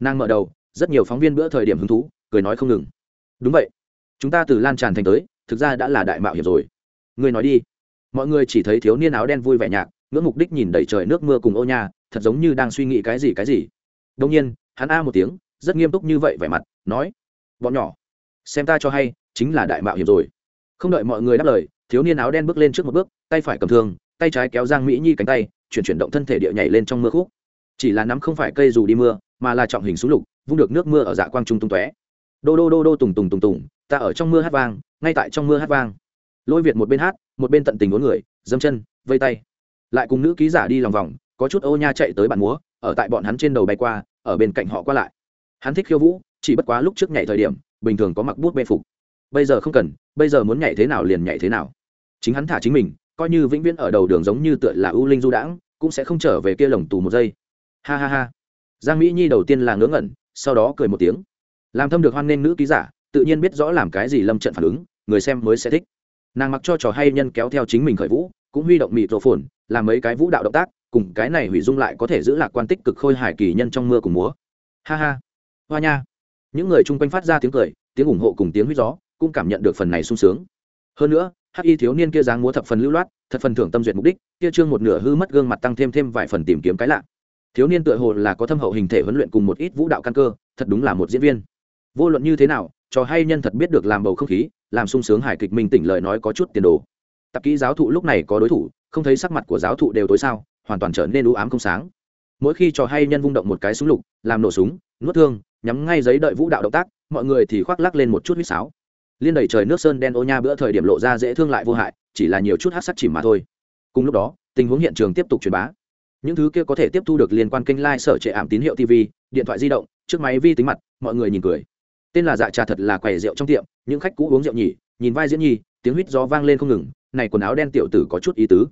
Nàng mở đầu, rất nhiều phóng viên bữa thời điểm hứng thú, cười nói không ngừng, đúng vậy, chúng ta từ lan tràn thành tới thực ra đã là đại mạo hiểm rồi. Ngươi nói đi. Mọi người chỉ thấy thiếu niên áo đen vui vẻ nhạc, ngưỡng mục đích nhìn đầy trời nước mưa cùng ô nha, thật giống như đang suy nghĩ cái gì cái gì. Đông nhiên, hắn a một tiếng, rất nghiêm túc như vậy vẻ mặt, nói, bọn nhỏ, xem ta cho hay, chính là đại mạo hiểm rồi. Không đợi mọi người đáp lời, thiếu niên áo đen bước lên trước một bước, tay phải cầm thương, tay trái kéo giang mỹ nhi cánh tay, chuyển chuyển động thân thể địa nhảy lên trong mưa khúc. Chỉ là nắm không phải cây dù đi mưa, mà là trọng hình súng lục, vung được nước mưa ở dạ quang trung tung tóe. Đô đô đô đô tùng tùng tùng tùng, ta ở trong mưa hát vang ngay tại trong mưa hát vang. Lôi việt một bên hát, một bên tận tình uốn người dâm chân, vây tay. Lại cùng nữ ký giả đi lòng vòng, có chút ô nha chạy tới bàn múa, ở tại bọn hắn trên đầu bay qua, ở bên cạnh họ qua lại. Hắn thích khiêu vũ, chỉ bất quá lúc trước nhảy thời điểm, bình thường có mặc bút bê phục. Bây giờ không cần, bây giờ muốn nhảy thế nào liền nhảy thế nào. Chính hắn thả chính mình, coi như vĩnh viễn ở đầu đường giống như tựa là ưu linh du đãng, cũng sẽ không trở về kia lồng tù một giây. Ha ha ha. Giang mỹ nhi đầu tiên là ngớ ngẩn, sau đó cười một tiếng. Làm thâm được hoan nghênh nữ ký giả, tự nhiên biết rõ làm cái gì lâm trận phản ứng người xem mới sẽ thích. Nàng mặc cho trò hay nhân kéo theo chính mình khởi vũ, cũng huy động mịt rổ phồn làm mấy cái vũ đạo động tác, cùng cái này hủy dung lại có thể giữ lạc quan tích cực khôi Hải kỳ nhân trong mưa cùng múa. Ha ha. Hoa nha. Những người chung quanh phát ra tiếng cười, tiếng ủng hộ cùng tiếng huýt gió, cũng cảm nhận được phần này sung sướng. Hơn nữa hắc y thiếu niên kia dáng múa thập phần lưu loát, thật phần thưởng tâm duyệt mục đích, kia trương một nửa hư mất gương mặt tăng thêm thêm vài phần tìm kiếm cái lạ. Thiếu niên tựa hồ là có thâm hậu hình thể huấn luyện cùng một ít vũ đạo căn cơ, thật đúng là một diễn viên. Vô luận như thế nào trò hay nhân thật biết được làm bầu không khí, làm sung sướng hài kịch minh tỉnh lời nói có chút tiền đồ. Tập kỹ giáo thụ lúc này có đối thủ, không thấy sắc mặt của giáo thụ đều tối sao, hoàn toàn trở nên u ám không sáng. Mỗi khi trò hay nhân vung động một cái súng lục, làm nổ súng, nuốt thương, nhắm ngay giấy đợi vũ đạo động tác, mọi người thì khoác lắc lên một chút huýt sáo. Liên đẩy trời nước sơn đen ô nha bữa thời điểm lộ ra dễ thương lại vô hại, chỉ là nhiều chút hát sắc chìm mà thôi. Cùng lúc đó, tình huống hiện trường tiếp tục truyền bá. Những thứ kia có thể tiếp thu được liên quan kênh lai sở trệ ảm tín hiệu tv điện thoại di động trước máy vi tính mặt, mọi người nhìn cười tên là dạ trà thật là quầy rượu trong tiệm, những khách cũ uống rượu nhỉ, nhìn vai diễn nhi tiếng huýt gió vang lên không ngừng, này quần áo đen tiểu tử có chút ý tứ.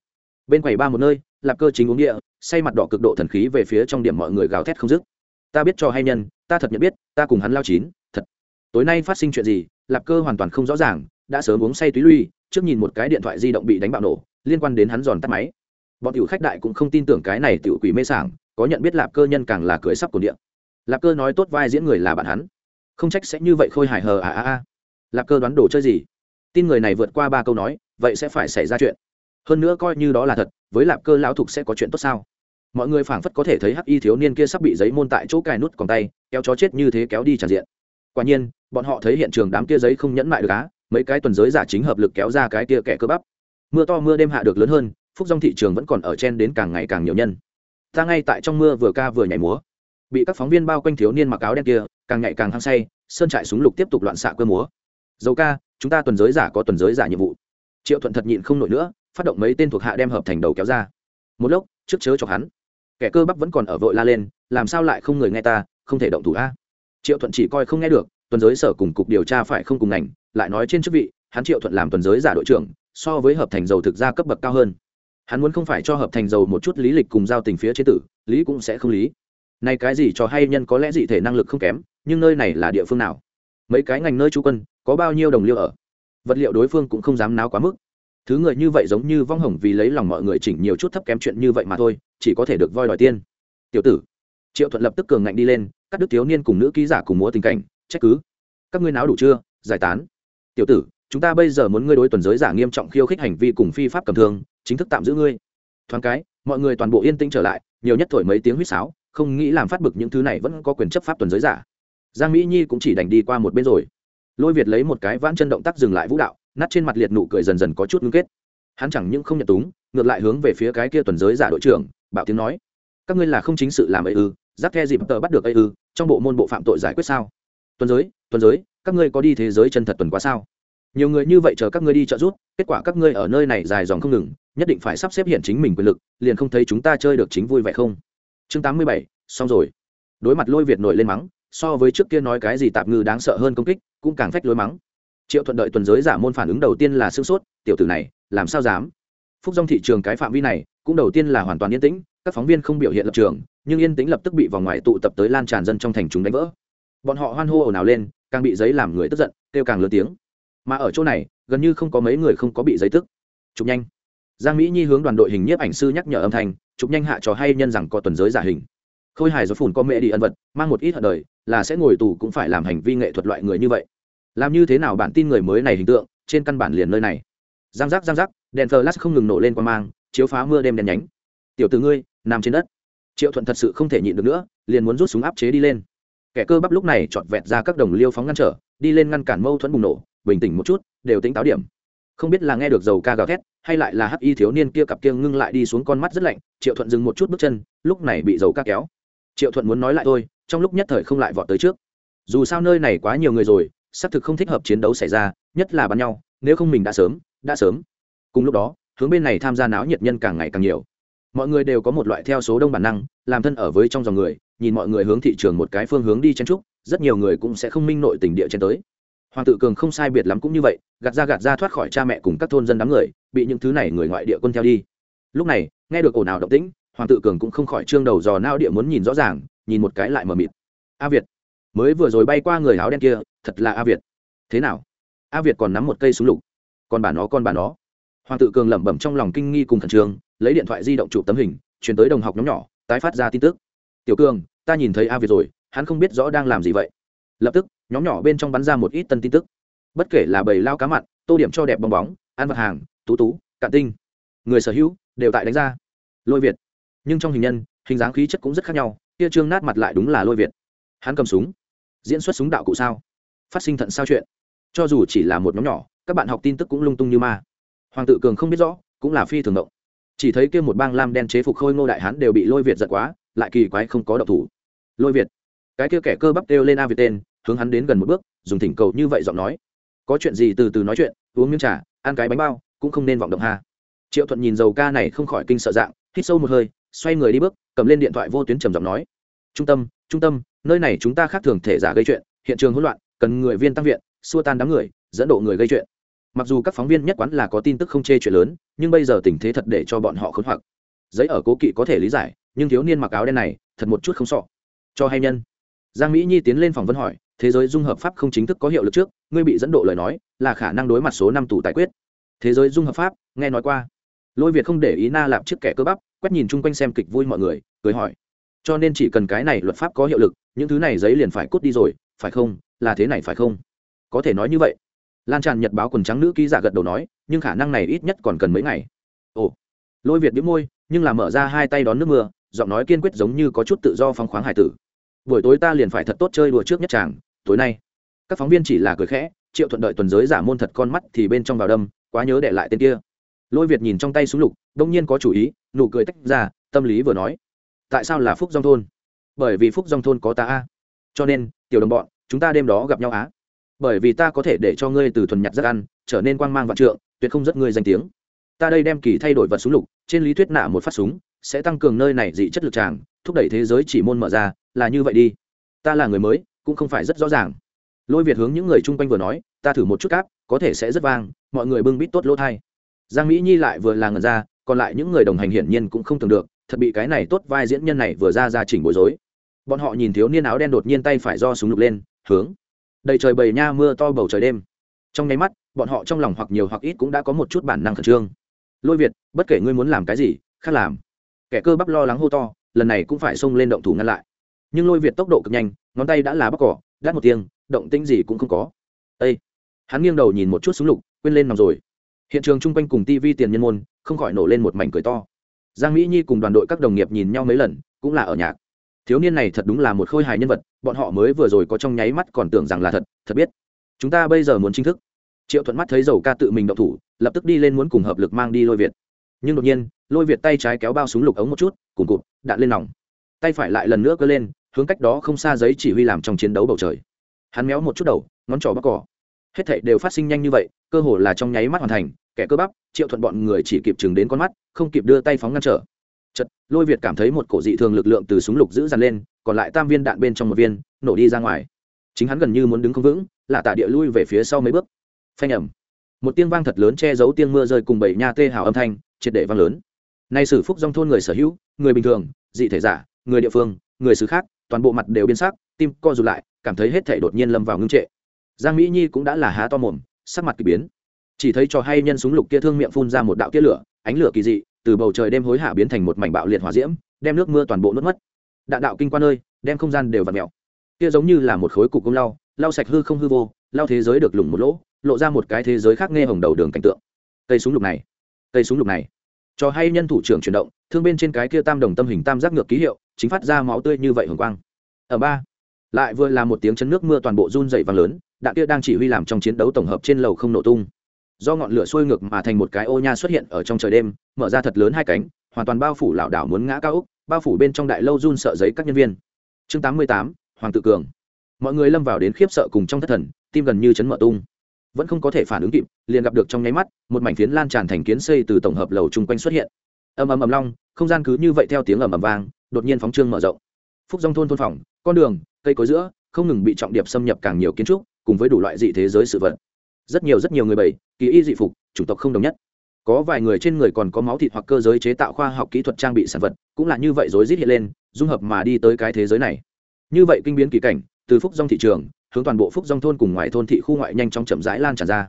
Bên quầy ba một nơi, lạp cơ chính uống địa, say mặt đỏ cực độ thần khí về phía trong điểm mọi người gào thét không dứt. Ta biết cho hay nhân, ta thật nhận biết, ta cùng hắn lao chín, thật. Tối nay phát sinh chuyện gì, lạp cơ hoàn toàn không rõ ràng, đã sớm uống say túy lui, trước nhìn một cái điện thoại di động bị đánh bạo nổ, liên quan đến hắn giòn tắt máy. Bọn tiểu khách đại cũng không tin tưởng cái này tiểu quỷ mê sảng, có nhận biết lạp cơ nhân càng là cười sắp cồn điện. Lạp cơ nói tốt vai diễn người là bạn hắn không trách sẽ như vậy khôi hài hờ à à à. Lạp cơ đoán đồ chơi gì? Tin người này vượt qua ba câu nói, vậy sẽ phải xảy ra chuyện. Hơn nữa coi như đó là thật, với lạp cơ lão thục sẽ có chuyện tốt sao? Mọi người phảng phất có thể thấy hắc y thiếu niên kia sắp bị giấy môn tại chỗ cài nút còn tay, kéo chó chết như thế kéo đi tràn diện. Quả nhiên, bọn họ thấy hiện trường đám kia giấy không nhẫn mại được á, mấy cái tuần giới giả chính hợp lực kéo ra cái kia kẻ cơ bắp. Mưa to mưa đêm hạ được lớn hơn, phúc dòng thị trường vẫn còn ở trên đến càng ngày càng nhiều nhân. Ta ngay tại trong mưa vừa ca vừa nhảy múa. Bị các phóng viên bao quanh thiếu niên mặc áo đen kia càng ngày càng hăng say, sơn trại súng lục tiếp tục loạn xạ cơ múa. Dầu ca, chúng ta tuần giới giả có tuần giới giả nhiệm vụ. Triệu thuận thật nhịn không nổi nữa, phát động mấy tên thuộc hạ đem hợp thành đầu kéo ra. Một lúc trước chớ cho hắn. Kẻ cơ bắp vẫn còn ở vội la lên, làm sao lại không người nghe ta, không thể động thủ a? Triệu thuận chỉ coi không nghe được, tuần giới sở cùng cục điều tra phải không cùng ngành, lại nói trên chức vị, hắn triệu thuận làm tuần giới giả đội trưởng, so với hợp thành dầu thực ra cấp bậc cao hơn. Hắn muốn không phải cho hợp thành dầu một chút lý lịch cùng giao tình phía chế tử, lý cũng sẽ không lý. Nay cái gì cho hay nhân có lẽ dị thể năng lực không kém nhưng nơi này là địa phương nào? Mấy cái ngành nơi chú quân, có bao nhiêu đồng liêu ở? Vật liệu đối phương cũng không dám náo quá mức. Thứ người như vậy giống như vong hồng vì lấy lòng mọi người chỉnh nhiều chút thấp kém chuyện như vậy mà thôi, chỉ có thể được voi đòi tiên. Tiểu tử, triệu thuận lập tức cường ngạnh đi lên các đức thiếu niên cùng nữ ký giả cùng múa tình cảnh, trách cứ. Các ngươi náo đủ chưa? Giải tán. Tiểu tử, chúng ta bây giờ muốn ngươi đối tuần giới giả nghiêm trọng khiêu khích hành vi cùng phi pháp cầm thương, chính thức tạm giữ ngươi. Thoáng cái, mọi người toàn bộ yên tĩnh trở lại, nhiều nhất thổi mấy tiếng huýt sáo, không nghĩ làm phát bực những thứ này vẫn có quyền chấp pháp tuần giới giả giang mỹ nhi cũng chỉ đành đi qua một bên rồi. Lôi việt lấy một cái vãn chân động tác dừng lại vũ đạo, nát trên mặt liệt nụ cười dần dần có chút ngưng kết. Hắn chẳng những không nhận túng, ngược lại hướng về phía cái kia tuần giới giả đội trưởng bảo tiếng nói. Các ngươi là không chính sự làm ấy ư? Giáp the dịp tờ bắt được ấy ư? Trong bộ môn bộ phạm tội giải quyết sao? Tuần giới tuần giới, các ngươi có đi thế giới chân thật tuần quá sao? Nhiều người như vậy chờ các ngươi đi trợ giúp, kết quả các ngươi ở nơi này dài dòng không ngừng, nhất định phải sắp xếp hiện chính mình quyền lực, liền không thấy chúng ta chơi được chính vui vẻ không? Chương tám mươi bảy, xong rồi. Đối mặt lôi việt nổi lên mắng so với trước kia nói cái gì tạp ngư đáng sợ hơn công kích, cũng càng phách lối mắng. Triệu thuận đợi tuần giới giả môn phản ứng đầu tiên là sương sốt, tiểu tử này, làm sao dám? Phúc dòng thị trường cái phạm vi này, cũng đầu tiên là hoàn toàn yên tĩnh, các phóng viên không biểu hiện lập trường, nhưng yên tĩnh lập tức bị vòng ngoài tụ tập tới lan tràn dân trong thành chúng đánh vỡ. Bọn họ hoan hô ồn ào lên, càng bị giấy làm người tức giận, kêu càng lớn tiếng. Mà ở chỗ này, gần như không có mấy người không có bị giấy tức. Chụp nhanh. Giang mỹ nhi hướng đoàn đội hình nhiếp ảnh sư nhắc nhở âm thanh, chụp nhanh hạ trò hay nhân rằng có tuần giới giả hình khôi hài do phủn có mẹ đi ân vật, mang một ít hận đời, là sẽ ngồi tù cũng phải làm hành vi nghệ thuật loại người như vậy. Làm như thế nào bản tin người mới này hình tượng, trên căn bản liền nơi này. Giang giác giang giác, đèn flash không ngừng nổ lên qua mang, chiếu phá mưa đêm đèn nhánh. Tiểu từ ngươi, nằm trên đất. Triệu thuận thật sự không thể nhịn được nữa, liền muốn rút súng áp chế đi lên. Kẻ cơ bắp lúc này chọn vẹt ra các đồng liêu phóng ngăn trở, đi lên ngăn cản mâu thuẫn bùng nổ, bình tĩnh một chút, đều tính táo điểm. Không biết là nghe được dầu ca gào thét, hay lại là hắc y thiếu niên kia cặp kia ngưng lại đi xuống con mắt rất lạnh, triệu thuận dừng một chút bước chân, lúc này bị dầu ca kéo triệu thuận muốn nói lại thôi, trong lúc nhất thời không lại vọt tới trước. Dù sao nơi này quá nhiều người rồi, xác thực không thích hợp chiến đấu xảy ra, nhất là bắn nhau, nếu không mình đã sớm đã sớm. Cùng lúc đó, hướng bên này tham gia náo nhiệt nhân càng ngày càng nhiều. Mọi người đều có một loại theo số đông bản năng, làm thân ở với trong dòng người, nhìn mọi người hướng thị trường một cái phương hướng đi chen trúc rất nhiều người cũng sẽ không minh nội tình địa chen tới. Hoàng tự cường không sai biệt lắm cũng như vậy, gạt ra gạt ra thoát khỏi cha mẹ cùng các thôn dân đám người, bị những thứ này người ngoại địa quân theo đi. Lúc này, nghe được ồn ào động tĩnh hoàng tự cường cũng không khỏi trương đầu dò nao địa muốn nhìn rõ ràng, nhìn một cái lại mờ mịt. A việt, mới vừa rồi bay qua người áo đen kia, thật là a việt. Thế nào? A việt còn nắm một cây súng lục. Còn bà nó còn bà nó. Hoàng tự cường lẩm bẩm trong lòng kinh nghi cùng khẩn trương, lấy điện thoại di động chụp tấm hình, chuyển tới đồng học nhóm nhỏ, tái phát ra tin tức. Tiểu cường, ta nhìn thấy a việt rồi, hắn không biết rõ đang làm gì vậy. Lập tức, nhóm nhỏ bên trong bắn ra một ít tân tin tức. Bất kể là bầy lao cá mặn, tô điểm cho đẹp bong bóng, ăn vật hàng, tú tú, cạn tinh. Người sở hữu đều tại đánh ra. Lôi việt nhưng trong hình nhân, hình dáng khí chất cũng rất khác nhau, kia trương nát mặt lại đúng là lôi việt. Hắn cầm súng, diễn xuất súng đạo cụ sao? Phát sinh thận sao chuyện. Cho dù chỉ là một nhóm nhỏ, các bạn học tin tức cũng lung tung như ma. Hoàng tự cường không biết rõ, cũng là phi thường động. Chỉ thấy kia một bang lam đen chế phục khôi ngô đại hán đều bị lôi việt giật quá, lại kỳ quái không có độc thủ. Lôi việt. Cái kia kẻ cơ bắp kêu lên a việt tên, hướng hắn đến gần một bước, dùng thỉnh cầu như vậy giọng nói. Có chuyện gì từ từ nói chuyện, uống miếng trà, ăn cái bánh bao, cũng không nên vọng động hà. triệu thuận nhìn dầu ca này không khỏi kinh sợ dạng, hít sâu một hơi xoay người đi bước, cầm lên điện thoại vô tuyến trầm giọng nói, trung tâm trung tâm, nơi này chúng ta khác thường thể giả gây chuyện, hiện trường hỗn loạn, cần người viên tăng viện, xua tan đám người, dẫn độ người gây chuyện. Mặc dù các phóng viên nhất quán là có tin tức không chê chuyện lớn, nhưng bây giờ tình thế thật để cho bọn họ khốn hoặc. Giấy ở cố kỵ có thể lý giải, nhưng thiếu niên mặc áo đen này, thật một chút không sọ. Cho hay nhân. Giang mỹ nhi tiến lên phòng vấn hỏi, thế giới dung hợp pháp không chính thức có hiệu lực trước, ngươi bị dẫn độ lời nói, là khả năng đối mặt số năm tù tài quyết. Thế giới dung hợp pháp, nghe nói qua lôi việt không để ý na lạp trước kẻ cơ bắp, quét nhìn chung quanh xem kịch vui mọi người, cười hỏi. Cho nên chỉ cần cái này luật pháp có hiệu lực, những thứ này giấy liền phải cút đi rồi, phải không? Là thế này phải không? Có thể nói như vậy. Lan tràn nhật báo quần trắng nữ ký giả gật đầu nói, nhưng khả năng này ít nhất còn cần mấy ngày. Ồ. Lôi việt đĩu môi, nhưng là mở ra hai tay đón nước mưa, giọng nói kiên quyết giống như có chút tự do phong khoáng hải tử. Buổi tối ta liền phải thật tốt chơi đùa trước nhất chàng, tối nay. Các phóng viên chỉ là cười khẽ, triệu thuận đợi tuần giới giả môn thật con mắt thì bên trong vào đâm, quá nhớ để lại tên kia lôi việt nhìn trong tay súng lục, đông nhiên có chủ ý, nụ cười tách ra, tâm lý vừa nói. Tại sao là phúc dòng thôn? Bởi vì phúc dòng thôn có ta a. Cho nên, tiểu đồng bọn, chúng ta đêm đó gặp nhau á. Bởi vì ta có thể để cho ngươi từ thuần nhặt rất ăn, trở nên quang mang vạn trượng, tuyệt không rất ngươi danh tiếng. Ta đây đem kỳ thay đổi vật súng lục, trên lý thuyết nạ một phát súng, sẽ tăng cường nơi này dị chất lực tràng, thúc đẩy thế giới chỉ môn mở ra, là như vậy đi. Ta là người mới, cũng không phải rất rõ ràng. Lôi việt hướng những người chung quanh vừa nói, ta thử một chút cáp, có thể sẽ rất vang, mọi người bưng bít tốt lỗ thai giang mỹ nhi lại vừa là ngần ra, còn lại những người đồng hành hiển nhiên cũng không tưởng được, thật bị cái này tốt vai diễn nhân này vừa ra ra chỉnh bối rối. Bọn họ nhìn thiếu niên áo đen đột nhiên tay phải do súng lục lên, hướng. Đầy trời bầy nha mưa to bầu trời đêm. Trong nháy mắt, bọn họ trong lòng hoặc nhiều hoặc ít cũng đã có một chút bản năng khẩn trương. Lôi việt, bất kể ngươi muốn làm cái gì, khác làm. Kẻ cơ bắp lo lắng hô to, lần này cũng phải xông lên động thủ ngăn lại. Nhưng lôi việt tốc độ cực nhanh, ngón tay đã là bóc cỏ đắt một tiếng, động tĩnh gì cũng không có. Ây hắn nghiêng đầu nhìn một chút súng lục, quên lên nòng rồi hiện trường chung quanh cùng tv tiền nhân môn, không khỏi nổ lên một mảnh cười to. Giang mỹ nhi cùng đoàn đội các đồng nghiệp nhìn nhau mấy lần, cũng là ở nhạc. Thiếu niên này thật đúng là một khôi hài nhân vật, bọn họ mới vừa rồi có trong nháy mắt còn tưởng rằng là thật thật biết. Chúng ta bây giờ muốn chính thức. Triệu thuận mắt thấy dầu ca tự mình động thủ, lập tức đi lên muốn cùng hợp lực mang đi lôi việt. Nhưng đột nhiên, lôi việt tay trái kéo bao súng lục ống một chút, cùng cụt, đạn lên nòng. Tay phải lại lần nữa cơ lên, hướng cách đó không xa giấy chỉ huy làm trong chiến đấu bầu trời. Hắn méo một chút đầu, ngón trỏ bắc cỏ. Hết thảy đều phát sinh nhanh như vậy, cơ hồ là trong nháy mắt hoàn thành kẻ cơ bắp, triệu thuận bọn người chỉ kịp chừng đến con mắt, không kịp đưa tay phóng ngăn trở. Chật lôi việt cảm thấy một cổ dị thường lực lượng từ súng lục giữ dằn lên, còn lại tam viên đạn bên trong một viên, nổ đi ra ngoài. Chính hắn gần như muốn đứng không vững là tạ địa lui về phía sau mấy bước. Phanh ẩm một tiếng vang thật lớn che giấu tiếng mưa rơi cùng bảy nha tê hào âm thanh, triệt để vang lớn. Nay sử phúc dòng thôn người sở hữu, người bình thường, dị thể giả, người địa phương, người xứ khác, toàn bộ mặt đều biến sắc, tim co rụt lại, cảm thấy hết thể đột nhiên lâm vào ngưng trệ. Giang mỹ nhi cũng đã là há to mồm, sắc mặt kỳ biến chỉ thấy trò hay nhân súng lục kia thương miệng phun ra một đạo tia lửa, ánh lửa kỳ dị, từ bầu trời đêm hối hả biến thành một mảnh bạo liệt hỏa diễm, đem nước mưa toàn bộ nuốt mất. Đạn đạo kinh qua nơi đem không gian đều vặt mèo. Kia giống như là một khối cục công lau lau sạch hư không hư vô, lau thế giới được lủng một lỗ, lộ ra một cái thế giới khác nghe hồng đầu đường cảnh tượng. Cây súng lục này, cây súng lục này. Cho hay nhân thủ trưởng chuyển động, thương bên trên cái kia tam đồng tâm hình tam giác ngược ký hiệu, chính phát ra máu tươi như vậy hồng quang. Ở ba, lại vừa là một tiếng chấn nước mưa toàn bộ run dày vang lớn, đạn kia đang chỉ huy làm trong chiến đấu tổng hợp trên lầu không nổ tung do ngọn lửa sôi ngược mà thành một cái ô nha xuất hiện ở trong trời đêm, mở ra thật lớn hai cánh, hoàn toàn bao phủ lảo đảo muốn ngã cao úc bao phủ bên trong đại lâu run sợ giấy các nhân viên. Chương tám mươi tám, hoàng tự cường. Mọi người lâm vào đến khiếp sợ cùng trong thất thần, tim gần như chấn mở tung. Vẫn không có thể phản ứng kịp, liền gặp được trong nháy mắt, một mảnh phiến lan tràn thành kiến xây từ tổng hợp lầu chung quanh xuất hiện. Ầm ầm ầm long, không gian cứ như vậy theo tiếng ầm ầm vang, đột nhiên phóng trương mở rộng. Phúc dòng thôn thôn phòng, con đường, cây cối giữa, không ngừng bị trọng điệp xâm nhập càng nhiều kiến trúc, cùng với đủ loại dị thế giới sự vật rất nhiều rất nhiều người bảy, kỳ y dị phục chủng tộc không đồng nhất. Có vài người trên người còn có máu thịt hoặc cơ giới chế tạo khoa học kỹ thuật trang bị sản vật cũng là như vậy rối rít hiện lên dung hợp mà đi tới cái thế giới này. Như vậy kinh biến kỳ cảnh từ phúc dòng thị trường hướng toàn bộ phúc dòng thôn cùng ngoài thôn thị khu ngoại nhanh trong chậm rãi lan tràn ra.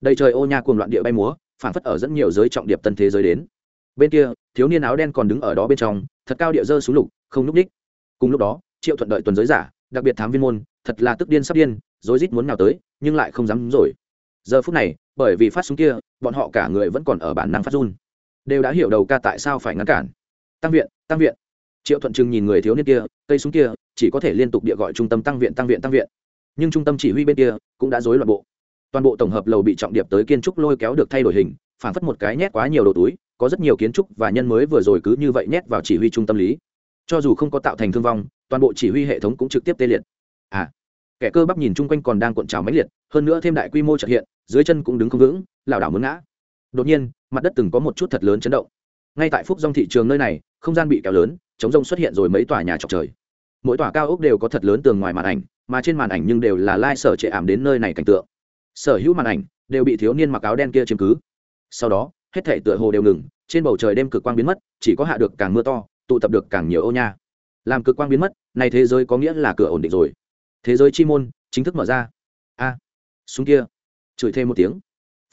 Đầy trời ô nha cuồng loạn địa bay múa phản phất ở rất nhiều giới trọng điệp tân thế giới đến. Bên kia thiếu niên áo đen còn đứng ở đó bên trong thật cao địa dơ xuống lục không núp đích. Cùng lúc đó triệu thuận đợi tuần giới giả đặc biệt thám viên môn thật là tức điên sắp điên rối rít muốn nào tới nhưng lại không dám rồi giờ phút này, bởi vì phát súng kia, bọn họ cả người vẫn còn ở bản năng phát run. Đều đã hiểu đầu ca tại sao phải ngăn cản. Tăng viện tăng viện. Triệu thuận trừng nhìn người thiếu niên kia, cây súng kia, chỉ có thể liên tục địa gọi trung tâm tăng viện tăng viện tăng viện. Nhưng trung tâm chỉ huy bên kia cũng đã dối loạn bộ. Toàn bộ tổng hợp lầu bị trọng điệp tới kiến trúc lôi kéo được thay đổi hình phản phất một cái nhét quá nhiều đồ túi, có rất nhiều kiến trúc và nhân mới vừa rồi cứ như vậy nhét vào chỉ huy trung tâm lý. Cho dù không có tạo thành thương vong, toàn bộ chỉ huy hệ thống cũng trực tiếp tê liệt. À kẻ cơ bắp nhìn chung quanh còn đang cuộn trào mãnh liệt, hơn nữa thêm đại quy mô trật hiện, dưới chân cũng đứng không vững, lảo đảo muốn ngã. Đột nhiên, mặt đất từng có một chút thật lớn chấn động. Ngay tại phúc dòng thị trường nơi này, không gian bị kéo lớn chống rông xuất hiện rồi mấy tòa nhà trọc trời. Mỗi tòa cao ốc đều có thật lớn tường ngoài màn ảnh, mà trên màn ảnh nhưng đều là lai sở trệ ảm đến nơi này cảnh tượng. Sở hữu màn ảnh đều bị thiếu niên mặc áo đen kia chiếm cứ. Sau đó, hết thể tựa hồ đều ngừng, trên bầu trời đêm cực quang biến mất, chỉ có hạ được càng mưa to, tụ tập được càng nhiều ô nha. Làm cực quang biến mất này thế giới có nghĩa là cửa ổn định rồi thế giới chi môn chính thức mở ra. A à, súng kia. Chửi thêm một tiếng.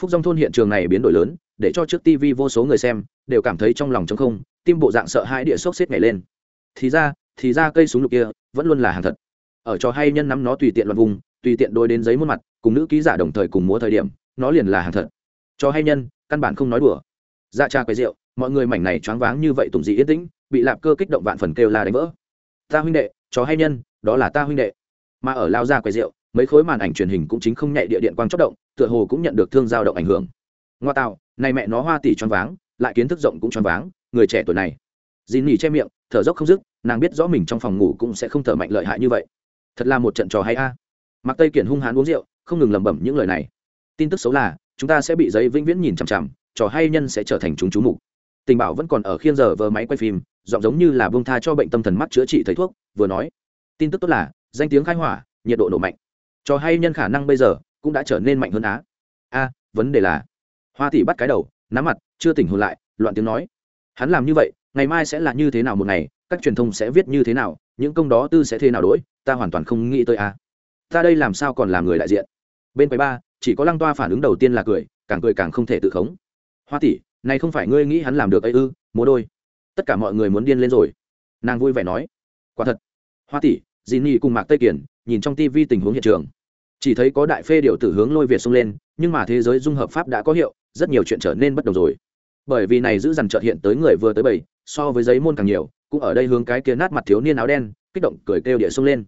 Phúc dòng thôn hiện trường này biến đổi lớn để cho trước tv vô số người xem đều cảm thấy trong lòng trống không tim bộ dạng sợ hãi địa sốc xếp nhảy lên. Thì ra thì ra cây súng lục kia vẫn luôn là hàng thật. Ở trò hay nhân nắm nó tùy tiện loạn vùng tùy tiện đôi đến giấy muôn mặt cùng nữ ký giả đồng thời cùng múa thời điểm nó liền là hàng thật. Trò hay nhân căn bản không nói đùa. Dạ cha quay rượu mọi người mảnh này choáng váng như vậy tùng dị yên tĩnh bị lạp cơ kích động vạn phần kêu la đánh vỡ. Ta huynh đệ trò hay nhân đó là ta huynh đệ mà ở lao ra quầy rượu, mấy khối màn ảnh truyền hình cũng chính không nhạy địa điện quang chốc động, tựa hồ cũng nhận được thương giao động ảnh hưởng. Ngoa tạo, này mẹ nó hoa tỷ choáng váng, lại kiến thức rộng cũng choáng váng, người trẻ tuổi này. Dì nỉ che miệng, thở dốc không dứt, nàng biết rõ mình trong phòng ngủ cũng sẽ không thở mạnh lợi hại như vậy. Thật là một trận trò hay a. À. mặc tây kiển hung hãn uống rượu, không ngừng lẩm bẩm những lời này. Tin tức xấu là, chúng ta sẽ bị giấy vĩnh viễn nhìn chằm chằm, trò hay nhân sẽ trở thành chúng chú mục. Tình bảo vẫn còn ở khiên giờ vờ máy quay phim, giọng giống như là bông tha cho bệnh tâm thần mắt chữa trị thầy thuốc, vừa nói. Tin tức tốt là danh tiếng khai hỏa, nhiệt độ nổ mạnh. Trò hay nhân khả năng bây giờ cũng đã trở nên mạnh hơn á. A, vấn đề là, hoa tỷ bắt cái đầu, nắm mặt, chưa tỉnh hồn lại, loạn tiếng nói. Hắn làm như vậy, ngày mai sẽ là như thế nào một ngày, các truyền thông sẽ viết như thế nào, những công đó tư sẽ thế nào đ ố i ta hoàn toàn không nghĩ tới a. Ta đây làm sao còn làm người đại diện? Bên quầy ba, chỉ có lăng toa phản ứng đầu tiên là cười, càng cười càng không thể tự khống. Hoa tỷ, này không phải ngươi nghĩ hắn làm được ấy ư, múa đôi. Tất cả mọi người muốn điên lên rồi. Nàng vui vẻ nói. Quả thật. Hoa tỷ dì nhi cùng mạc tây kiển nhìn trong TV tình huống hiện trường. Chỉ thấy có đại phê điều tử hướng lôi việt xông lên, nhưng mà thế giới dung hợp pháp đã có hiệu, rất nhiều chuyện trở nên bất đồng rồi. Bởi vì này giữ dằn trợt hiện tới người vừa tới bảy, so với giấy môn càng nhiều, cũng ở đây hướng cái kia nát mặt thiếu niên áo đen, kích động cười kêu địa xông lên.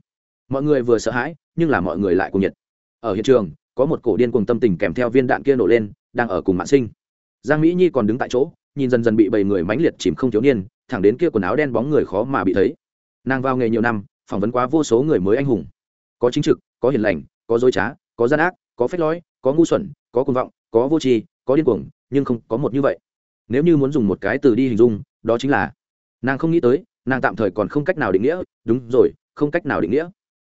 Mọi người vừa sợ hãi, nhưng là mọi người lại cùng nhiệt. Ở hiện trường, có một cổ điên cùng tâm tình kèm theo viên đạn kia nổ lên, đang ở cùng mạng sinh. Giang mỹ nhi còn đứng tại chỗ, nhìn dần dần bị bảy người mãnh liệt chìm không thiếu niên, thẳng đến kia quần áo đen bóng người khó mà bị thấy. Nàng vào nghề nhiều năm phỏng vấn quá vô số người mới anh hùng. Có chính trực, có hiền lành, có dối trá, có gian ác, có phép lói có ngu xuẩn, có cuồng vọng, có vô tri, có điên cuồng, nhưng không có một như vậy. Nếu như muốn dùng một cái từ đi hình dung, đó chính là, nàng không nghĩ tới, nàng tạm thời còn không cách nào định nghĩa, đúng rồi, không cách nào định nghĩa.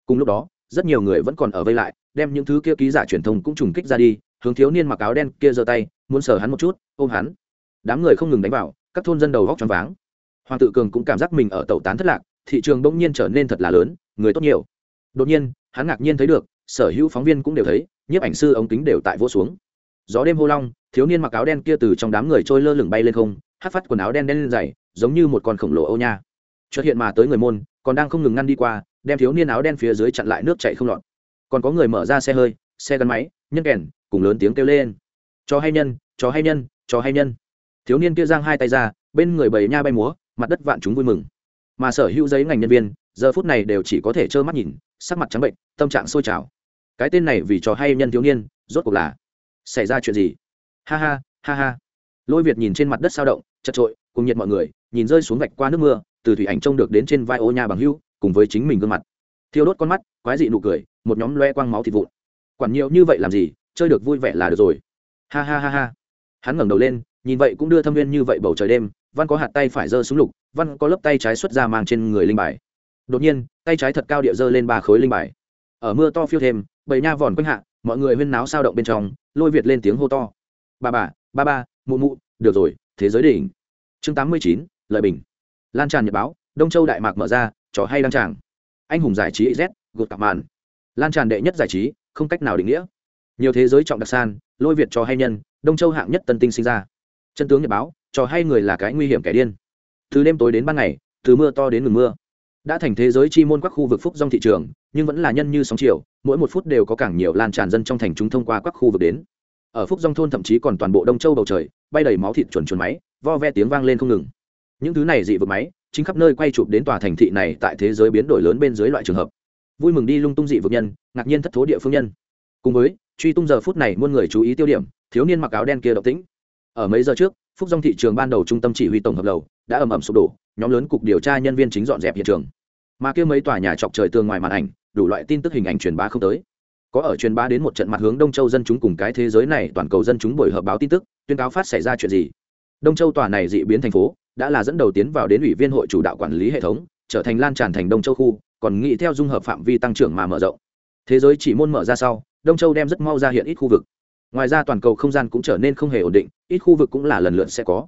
Cùng lúc đó, rất nhiều người vẫn còn ở vây lại, đem những thứ kia ký giả truyền thông cũng trùng kích ra đi, hướng thiếu niên mặc áo đen kia giơ tay, muốn sờ hắn một chút, ôm hắn. Đám người không ngừng đánh vào, các thôn dân đầu góc choáng váng. Hoàng tự cường cũng cảm giác mình ở tẩu tán thất lạc thị trường bỗng nhiên trở nên thật là lớn, người tốt nhiều. Đột nhiên, hắn ngạc nhiên thấy được, sở hữu phóng viên cũng đều thấy, nhiếp ảnh sư ống kính đều tại vỗ xuống. Gió đêm hô long, thiếu niên mặc áo đen kia từ trong đám người trôi lơ lửng bay lên không, hát phát quần áo đen đen lên dày, giống như một con khổng lồ âu nha. Xuất hiện mà tới người môn, còn đang không ngừng ngăn đi qua, đem thiếu niên áo đen phía dưới chặn lại nước chạy không lọt. Còn có người mở ra xe hơi, xe gắn máy, nhân kèn, cùng lớn tiếng kêu lên. Cho hay nhân, cho hay nhân, cho hay nhân. Thiếu niên kia giang hai tay ra, bên người bầy nha bay múa, mặt đất vạn chúng vui mừng mà sở hữu giấy ngành nhân viên, giờ phút này đều chỉ có thể trơ mắt nhìn, sắc mặt trắng bệnh, tâm trạng sôi trào. Cái tên này vì trò hay nhân thiếu niên, rốt cuộc là xảy ra chuyện gì? Ha ha ha ha. Lôi việt nhìn trên mặt đất sao động, chật trội, cùng nhiệt mọi người, nhìn rơi xuống vạch qua nước mưa, từ thủy ảnh trông được đến trên vai ô nhà bằng hưu cùng với chính mình gương mặt. Thiêu đốt con mắt, quái dị nụ cười, một nhóm loe quang máu thịt vụn. Quản nhiều như vậy làm gì, chơi được vui vẻ là được rồi. Ha ha ha ha. Hắn ngẩng đầu lên, nhìn vậy cũng đưa thâm viên như vậy bầu trời đêm văn có hạt tay phải giơ xuống lục, văn có lớp tay trái xuất ra mang trên người linh bài. Đột nhiên, tay trái thật cao địa giơ lên ba khối linh bài. Ở mưa to phiêu thêm bầy nha vòn quanh hạ, mọi người huyên náo sao động bên trong, lôi việt lên tiếng hô to. Ba bà ba ba, mụ mụ, được rồi, thế giới đỉnh. Chương tám mươi chín, lợi bình. Lan tràn nhật báo, đông châu đại mạc mở ra, trò hay đăng tràng. Anh hùng giải trí z gột tạp màn. Lan tràn đệ nhất giải trí, không cách nào định nghĩa. Nhiều thế giới trọng đặc san, lôi việt trò hay nhân, đông châu hạng nhất tân tinh sinh ra. Chân tướng nhật báo trò hay người là cái nguy hiểm kẻ điên. Từ đêm tối đến ban ngày, từ mưa to đến ngừng mưa. Đã thành thế giới chi môn các khu vực phúc dòng thị trường, nhưng vẫn là nhân như sóng chiều, mỗi một phút đều có càng nhiều lan tràn dân trong thành chúng thông qua các khu vực đến. Ở phúc dòng thôn thậm chí còn toàn bộ đông châu bầu trời, bay đầy máu thịt chuẩn chuẩn máy, vo ve tiếng vang lên không ngừng. Những thứ này dị vực máy, chính khắp nơi quay chụp đến tòa thành thị này tại thế giới biến đổi lớn bên dưới loại trường hợp. Vui mừng đi lung tung dị vực nhân, ngạc nhiên thất thố địa phương nhân. Cùng với, truy tung giờ phút này muôn người chú ý tiêu điểm, thiếu niên mặc áo đen kia động tĩnh. Ở mấy giờ trước phúc dòng thị trường ban đầu trung tâm chỉ huy tổng hợp lầu đã ầm ầm sụp đổ, nhóm lớn cục điều tra nhân viên chính dọn dẹp hiện trường. Mà kia mấy tòa nhà chọc trời tường ngoài màn ảnh, đủ loại tin tức hình ảnh truyền bá không tới. Có ở truyền bá đến một trận mặt hướng đông châu dân chúng cùng cái thế giới này, toàn cầu dân chúng buổi họp báo tin tức, tuyên cáo phát xảy ra chuyện gì. Đông châu tòa này dị biến thành phố, đã là dẫn đầu tiến vào đến ủy viên hội chủ đạo quản lý hệ thống, trở thành lan tràn thành đông châu khu, còn nghĩ theo dung hợp phạm vi tăng trưởng mà mở rộng. Thế giới chỉ môn mở ra sau, đông châu đem rất mau ra hiện ít khu vực ngoài ra toàn cầu không gian cũng trở nên không hề ổn định, ít khu vực cũng là lần lượt sẽ có.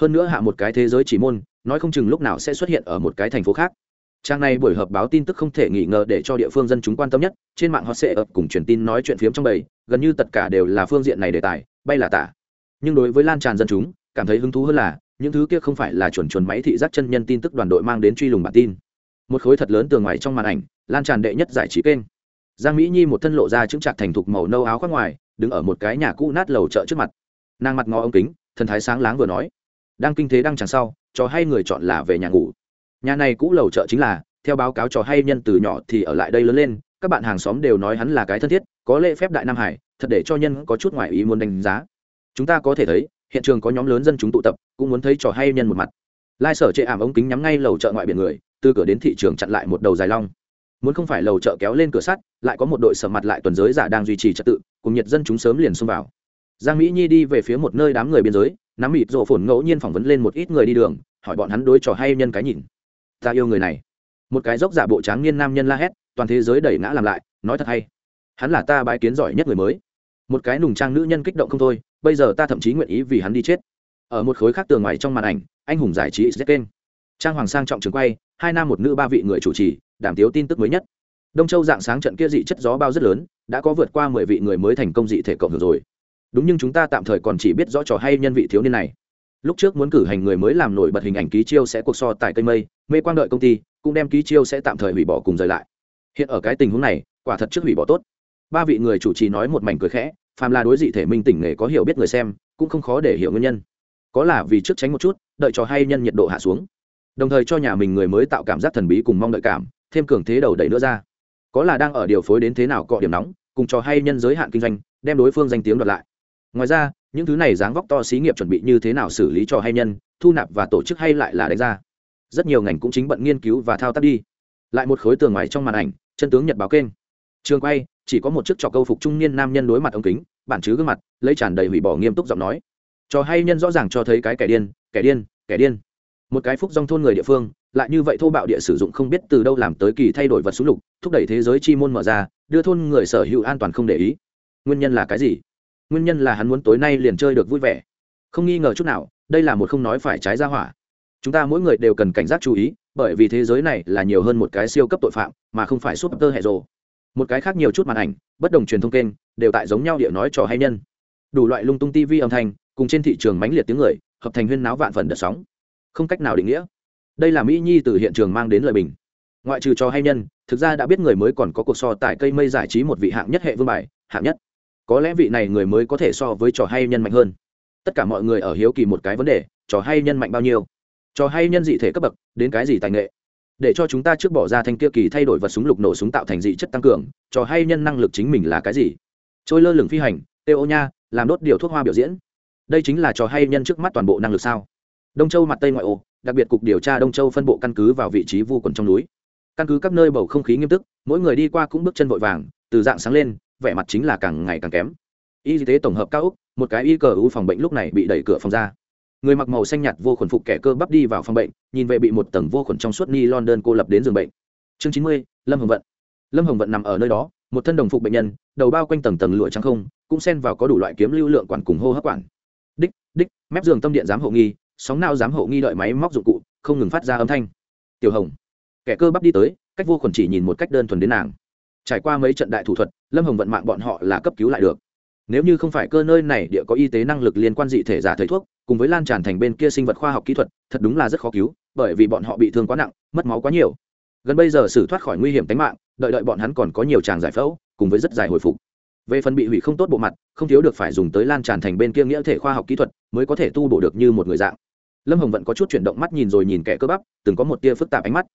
Hơn nữa hạ một cái thế giới chỉ môn, nói không chừng lúc nào sẽ xuất hiện ở một cái thành phố khác. Trang này buổi họp báo tin tức không thể nghi ngờ để cho địa phương dân chúng quan tâm nhất, trên mạng họ sẽ ập cùng truyền tin nói chuyện phiếm trong bầy, gần như tất cả đều là phương diện này đề tài, bay là tả. Nhưng đối với lan tràn dân chúng, cảm thấy hứng thú hơn là, những thứ kia không phải là chuẩn chuẩn máy thị giác chân nhân tin tức đoàn đội mang đến truy lùng bản tin. Một khối thật lớn tường ngoài trong màn ảnh, lan tràn đệ nhất giải trí kênh. Giang mỹ nhi một thân lộ ra chứng trạc thành thục màu nâu áo khoác ngoài đứng ở một cái nhà cũ nát lầu chợ trước mặt. Nàng mặt ngó ống kính, thần thái sáng láng vừa nói, đang kinh thế đang chẳng sau cho hay người chọn là về nhà ngủ. Nhà này cũ lầu chợ chính là, theo báo cáo trò hay nhân từ nhỏ thì ở lại đây lớn lên, các bạn hàng xóm đều nói hắn là cái thân thiết, có lễ phép đại nam hải, thật để cho nhân có chút ngoại ý muốn đánh giá. Chúng ta có thể thấy, hiện trường có nhóm lớn dân chúng tụ tập, cũng muốn thấy trò hay nhân một mặt. Lai sở chệ ảm ống kính nhắm ngay lầu chợ ngoại biển người, từ cửa đến thị trường chặn lại một đầu dài long muốn không phải lầu chợ kéo lên cửa sắt, lại có một đội sở mặt lại tuần giới giả đang duy trì trật tự, cùng nhiệt dân chúng sớm liền xông vào. Giang mỹ nhi đi về phía một nơi đám người biên giới, nắm mịt rộ phồn ngẫu nhiên phỏng vấn lên một ít người đi đường, hỏi bọn hắn đối trò hay nhân cái nhìn. Ta yêu người này. Một cái dốc giả bộ tráng niên nam nhân la hét, toàn thế giới đẩy ngã làm lại, nói thật hay. Hắn là ta bái kiến giỏi nhất người mới. Một cái nùng trang nữ nhân kích động không thôi, bây giờ ta thậm chí nguyện ý vì hắn đi chết. Ở một khối khác tường ngoài trong màn ảnh, anh hùng giải trí z kênh trang hoàng sang trọng trường quay, hai nam một nữ ba vị người chủ trì đảm tiếu tin tức mới nhất. Đông châu dạng sáng trận kia dị chất gió bao rất lớn, đã có vượt qua mười vị người mới thành công dị thể cộng hưởng rồi. Đúng nhưng chúng ta tạm thời còn chỉ biết rõ trò hay nhân vị thiếu niên này. Lúc trước muốn cử hành người mới làm nổi bật hình ảnh ký chiêu sẽ cuộc so tại cây mây, mê quang đợi công ty, cũng đem ký chiêu sẽ tạm thời hủy bỏ cùng rời lại. Hiện ở cái tình huống này, quả thật trước hủy bỏ tốt. Ba vị người chủ trì nói một mảnh cười khẽ, phàm là đối dị thể minh tỉnh nghề có hiểu biết người xem, cũng không khó để hiểu nguyên nhân. Có là vì trước tránh một chút, đợi cho hay nhân nhiệt độ hạ xuống. Đồng thời cho nhà mình người mới tạo cảm giác thần bí cùng mong đợi cảm thêm cường thế đầu đẩy nữa ra. Có là đang ở điều phối đến thế nào cọ điểm nóng, cùng cho hay nhân giới hạn kinh doanh, đem đối phương danh tiếng đoạt lại. Ngoài ra, những thứ này dáng vóc to xí nghiệp chuẩn bị như thế nào xử lý cho hay nhân, thu nạp và tổ chức hay lại là đánh ra. Rất nhiều ngành cũng chính bận nghiên cứu và thao tác đi. Lại một khối tường ngoài trong màn ảnh, chân tướng nhật báo kênh. Trường quay, chỉ có một chiếc trò câu phục trung niên nam nhân đối mặt ống kính, bản chứ gương mặt, lấy tràn đầy hủy bỏ nghiêm túc giọng nói. Cho hay nhân rõ ràng cho thấy cái kẻ điên kẻ điên kẻ điên một cái phúc dòng thôn người địa phương, lại như vậy thô bạo địa sử dụng không biết từ đâu làm tới kỳ thay đổi vật súng lục, thúc đẩy thế giới chi môn mở ra, đưa thôn người sở hữu an toàn không để ý. Nguyên nhân là cái gì? Nguyên nhân là hắn muốn tối nay liền chơi được vui vẻ. Không nghi ngờ chút nào, đây là một không nói phải trái ra hỏa. Chúng ta mỗi người đều cần cảnh giác chú ý, bởi vì thế giới này là nhiều hơn một cái siêu cấp tội phạm, mà không phải súp tơ hệ rồ một cái khác nhiều chút màn ảnh, bất đồng truyền thông kênh, đều tại giống nhau địa nói trò hay nhân. Đủ loại lung tung tv âm thanh, cùng trên thị trường mãnh liệt tiếng người, hợp thành huyên náo vạn phần đợt sóng không cách nào định nghĩa. Đây là mỹ nhi từ hiện trường mang đến lời bình. Ngoại trừ cho hay nhân, thực ra đã biết người mới còn có cuộc so tại cây mây giải trí một vị hạng nhất hệ vương bài, hạng nhất. Có lẽ vị này người mới có thể so với trò hay nhân mạnh hơn. Tất cả mọi người ở hiếu kỳ một cái vấn đề, trò hay nhân mạnh bao nhiêu? Trò hay nhân dị thể cấp bậc, đến cái gì tài nghệ? Để cho chúng ta trước bỏ ra thanh kia kỳ thay đổi vật súng lục nổ súng tạo thành dị chất tăng cường, trò hay nhân năng lực chính mình là cái gì? Trôi lơ lửng phi hành, tê ô nha, làm đốt điều thuốc hoa biểu diễn. Đây chính là trò hay nhân trước mắt toàn bộ năng lực sao? Đông châu mặt tây ngoại ô, đặc biệt cục điều tra đông châu phân bộ căn cứ vào vị trí vu quần trong núi. Căn cứ các nơi bầu không khí nghiêm túc, mỗi người đi qua cũng bước chân vội vàng, từ dạng sáng lên, vẻ mặt chính là càng ngày càng kém. Y tế tổng hợp cao úc, một cái y cờ u phòng bệnh lúc này bị đẩy cửa phòng ra. Người mặc màu xanh nhạt vô khuẩn phục kẻ cơ bắp đi vào phòng bệnh, nhìn về bị một tầng vô khuẩn trong suốt ni đơn cô lập đến giường bệnh. Chương chín mươi, lâm hồng vận. Lâm hồng vận nằm ở nơi đó, một thân đồng phục bệnh nhân, đầu bao quanh tầng tầng lụa trắng không, cũng xen vào có đủ loại kiếm lưu lượng quản cùng hô hấp quản. Đích đích, mép giường tâm điện giám hộ nghi sóng nào giám hộ nghi đợi máy móc dụng cụ, không ngừng phát ra âm thanh. Tiểu hồng, kẻ cơ bắp đi tới, cách vô khuẩn chỉ nhìn một cách đơn thuần đến nàng. Trải qua mấy trận đại thủ thuật, lâm hồng vận mạng bọn họ là cấp cứu lại được. Nếu như không phải cơ nơi này địa có y tế năng lực liên quan dị thể giả thầy thuốc, cùng với lan tràn thành bên kia sinh vật khoa học kỹ thuật, thật đúng là rất khó cứu, bởi vì bọn họ bị thương quá nặng, mất máu quá nhiều. Gần bây giờ xử thoát khỏi nguy hiểm tính mạng, đợi đợi bọn hắn còn có nhiều tràng giải phẫu, cùng với rất dài hồi phục. Về phần bị hủy không tốt bộ mặt, không thiếu được phải dùng tới lan tràn thành bên kia nghĩa thể khoa học kỹ thuật, mới có thể tu bổ được như một người dạng lâm hồng vẫn có chút chuyển động mắt nhìn rồi nhìn kẻ cơ bắp, từng có một tia phức tạp ánh mắt.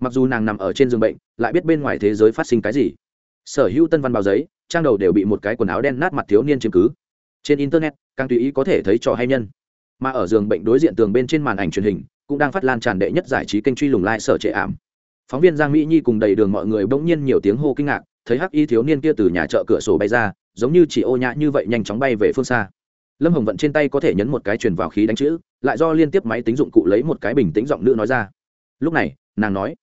Mặc dù nàng nằm ở trên giường bệnh, lại biết bên ngoài thế giới phát sinh cái gì. Sở hữu tân văn báo giấy, trang đầu đều bị một cái quần áo đen nát mặt thiếu niên chiếm cứ. Trên internet, càng tùy ý có thể thấy trò hay nhân. Mà ở giường bệnh đối diện tường bên trên màn ảnh truyền hình, cũng đang phát lan tràn đệ nhất giải trí kênh truy lùng lai sở trệ ảm. Phóng viên giang mỹ nhi cùng đầy đường mọi người bỗng nhiên nhiều tiếng hô kinh ngạc, thấy hắc y thiếu niên kia từ nhà chợ cửa sổ bay ra, giống như chỉ ô nhã như vậy nhanh chóng bay về phương xa lâm hồng vận trên tay có thể nhấn một cái truyền vào khí đánh chữ, lại do liên tiếp máy tính dụng cụ lấy một cái bình tĩnh giọng nữ nói ra. Lúc này, nàng nói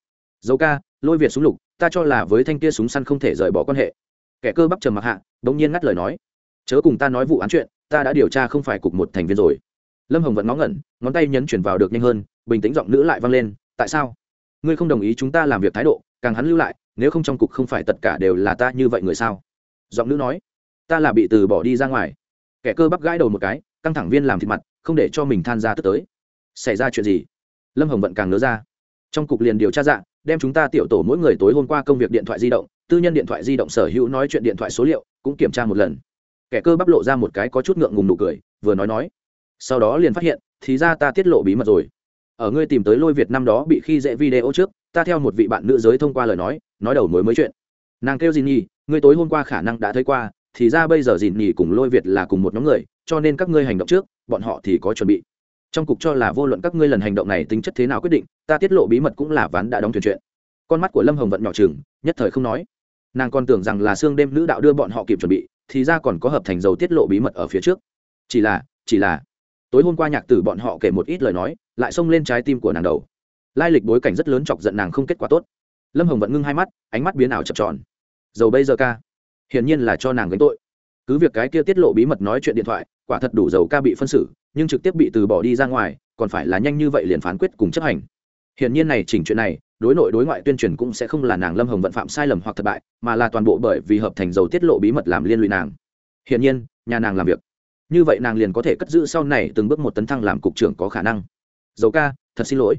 dấu ca, lôi việt súng lục, ta cho là với thanh kia súng săn không thể rời bỏ quan hệ. Kẻ cơ bắp trầm mặc hạ đ ỗ n g nhiên ngắt lời nói, chớ cùng ta nói vụ án chuyện, ta đã điều tra không phải cục một thành viên rồi. Lâm hồng vẫn ngó ngẩn, ngón tay nhấn chuyển vào được nhanh hơn, bình tĩnh giọng nữ lại vang lên, tại sao? Ngươi không đồng ý chúng ta làm việc thái độ, càng hắn lưu lại, nếu không trong cục không phải tất cả đều là ta như vậy người sao? Giọng nữ nói, ta là bị từ bỏ đi ra ngoài kẻ cơ bắp gãi đầu một cái, căng thẳng viên làm thịt mặt, không để cho mình than ra tức tới. Xảy ra chuyện gì? Lâm hồng vận càng nớ ra. Trong cục liền điều tra dạ đem chúng ta tiểu tổ mỗi người tối hôm qua công việc điện thoại di động, tư nhân điện thoại di động sở hữu nói chuyện điện thoại số liệu, cũng kiểm tra một lần. Kẻ cơ bắp lộ ra một cái có chút ngượng ngùng nụ cười, vừa nói nói. Sau đó liền phát hiện, thì ra ta tiết lộ bí mật rồi. Ở ngươi tìm tới lôi việt năm đó bị khi dễ video trước, ta theo một vị bạn nữ giới thông qua lời nói nói đầu mối mới chuyện. Nàng kêu gì nhi ngươi tối hôm qua khả năng đã thấy qua thì ra bây giờ dìn nhì cùng lôi việt là cùng một nhóm người, cho nên các ngươi hành động trước, bọn họ thì có chuẩn bị. Trong cục cho là vô luận các ngươi lần hành động này tính chất thế nào quyết định, ta tiết lộ bí mật cũng là ván đã đóng thuyền chuyện. Con mắt của lâm hồng vận nhỏ chừng nhất thời không nói. Nàng còn tưởng rằng là xương đêm nữ đạo đưa bọn họ kịp chuẩn bị, thì ra còn có hợp thành dầu tiết lộ bí mật ở phía trước. Chỉ là chỉ là, tối hôm qua nhạc tử bọn họ kể một ít lời nói, lại xông lên trái tim của nàng đầu. Lai lịch bối cảnh rất lớn chọc giận nàng không kết quả tốt. Lâm hồng vẫn ngưng hai mắt, ánh mắt biến ảo chập tròn. Dầu bây giờ ca hiển nhiên là cho nàng gánh tội. Cứ việc cái kia tiết lộ bí mật nói chuyện điện thoại, quả thật đủ dầu ca bị phân xử, nhưng trực tiếp bị từ bỏ đi ra ngoài, còn phải là nhanh như vậy liền phán quyết cùng chấp hành. Hiển nhiên này chỉnh chuyện này, đối nội đối ngoại tuyên truyền cũng sẽ không là nàng lâm hồng vận phạm sai lầm hoặc thất bại, mà là toàn bộ bởi vì hợp thành dầu tiết lộ bí mật làm liên lụy nàng. Hiển nhiên, nhà nàng làm việc. Như vậy nàng liền có thể cất giữ sau này từng bước một tấn thăng làm cục trưởng có khả năng. Dầu ca, thật xin lỗi.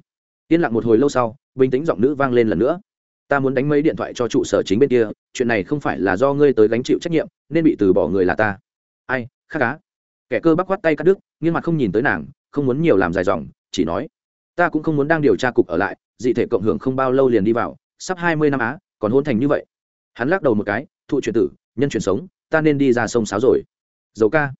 Yên lặng một hồi lâu sau, bình tĩnh giọng nữ vang lên lần nữa. Ta muốn đánh mấy điện thoại cho trụ sở chính bên kia chuyện này không phải là do ngươi tới gánh chịu trách nhiệm, nên bị từ bỏ người là ta. Ai khắc cá kẻ cơ bắc quát tay cắt đứt, nghiêng mặt không nhìn tới nàng, không muốn nhiều làm dài dòng, chỉ nói, ta cũng không muốn đang điều tra cục ở lại, dị thể cộng hưởng không bao lâu liền đi vào, sắp hai mươi năm á, còn hôn thành như vậy. Hắn lắc đầu một cái, thụ truyền tử, nhân truyền sống, ta nên đi ra sông sáo rồi. Dầu ca.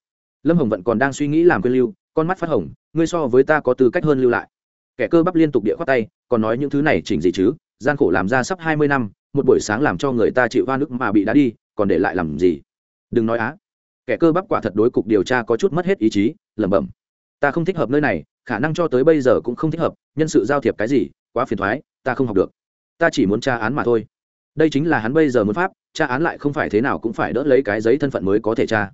Lâm hồng vận còn đang suy nghĩ làm quên lưu, con mắt phát hồng, ngươi so với ta có tư cách hơn lưu lại. Kẻ cơ bắp liên tục địa khoát tay, còn nói những thứ này chỉnh gì chứ? Gian khổ làm ra sắp hai mươi năm một buổi sáng làm cho người ta chịu hoa nước mà bị đá đi, còn để lại làm gì? Đừng nói á. Kẻ cơ bắp quả thật đối cục điều tra có chút mất hết ý chí, lẩm bẩm. Ta không thích hợp nơi này, khả năng cho tới bây giờ cũng không thích hợp, nhân sự giao thiệp cái gì, quá phiền thoái, ta không học được. Ta chỉ muốn tra án mà thôi. Đây chính là hắn bây giờ muốn pháp, tra án lại không phải thế nào cũng phải đỡ lấy cái giấy thân phận mới có thể tra.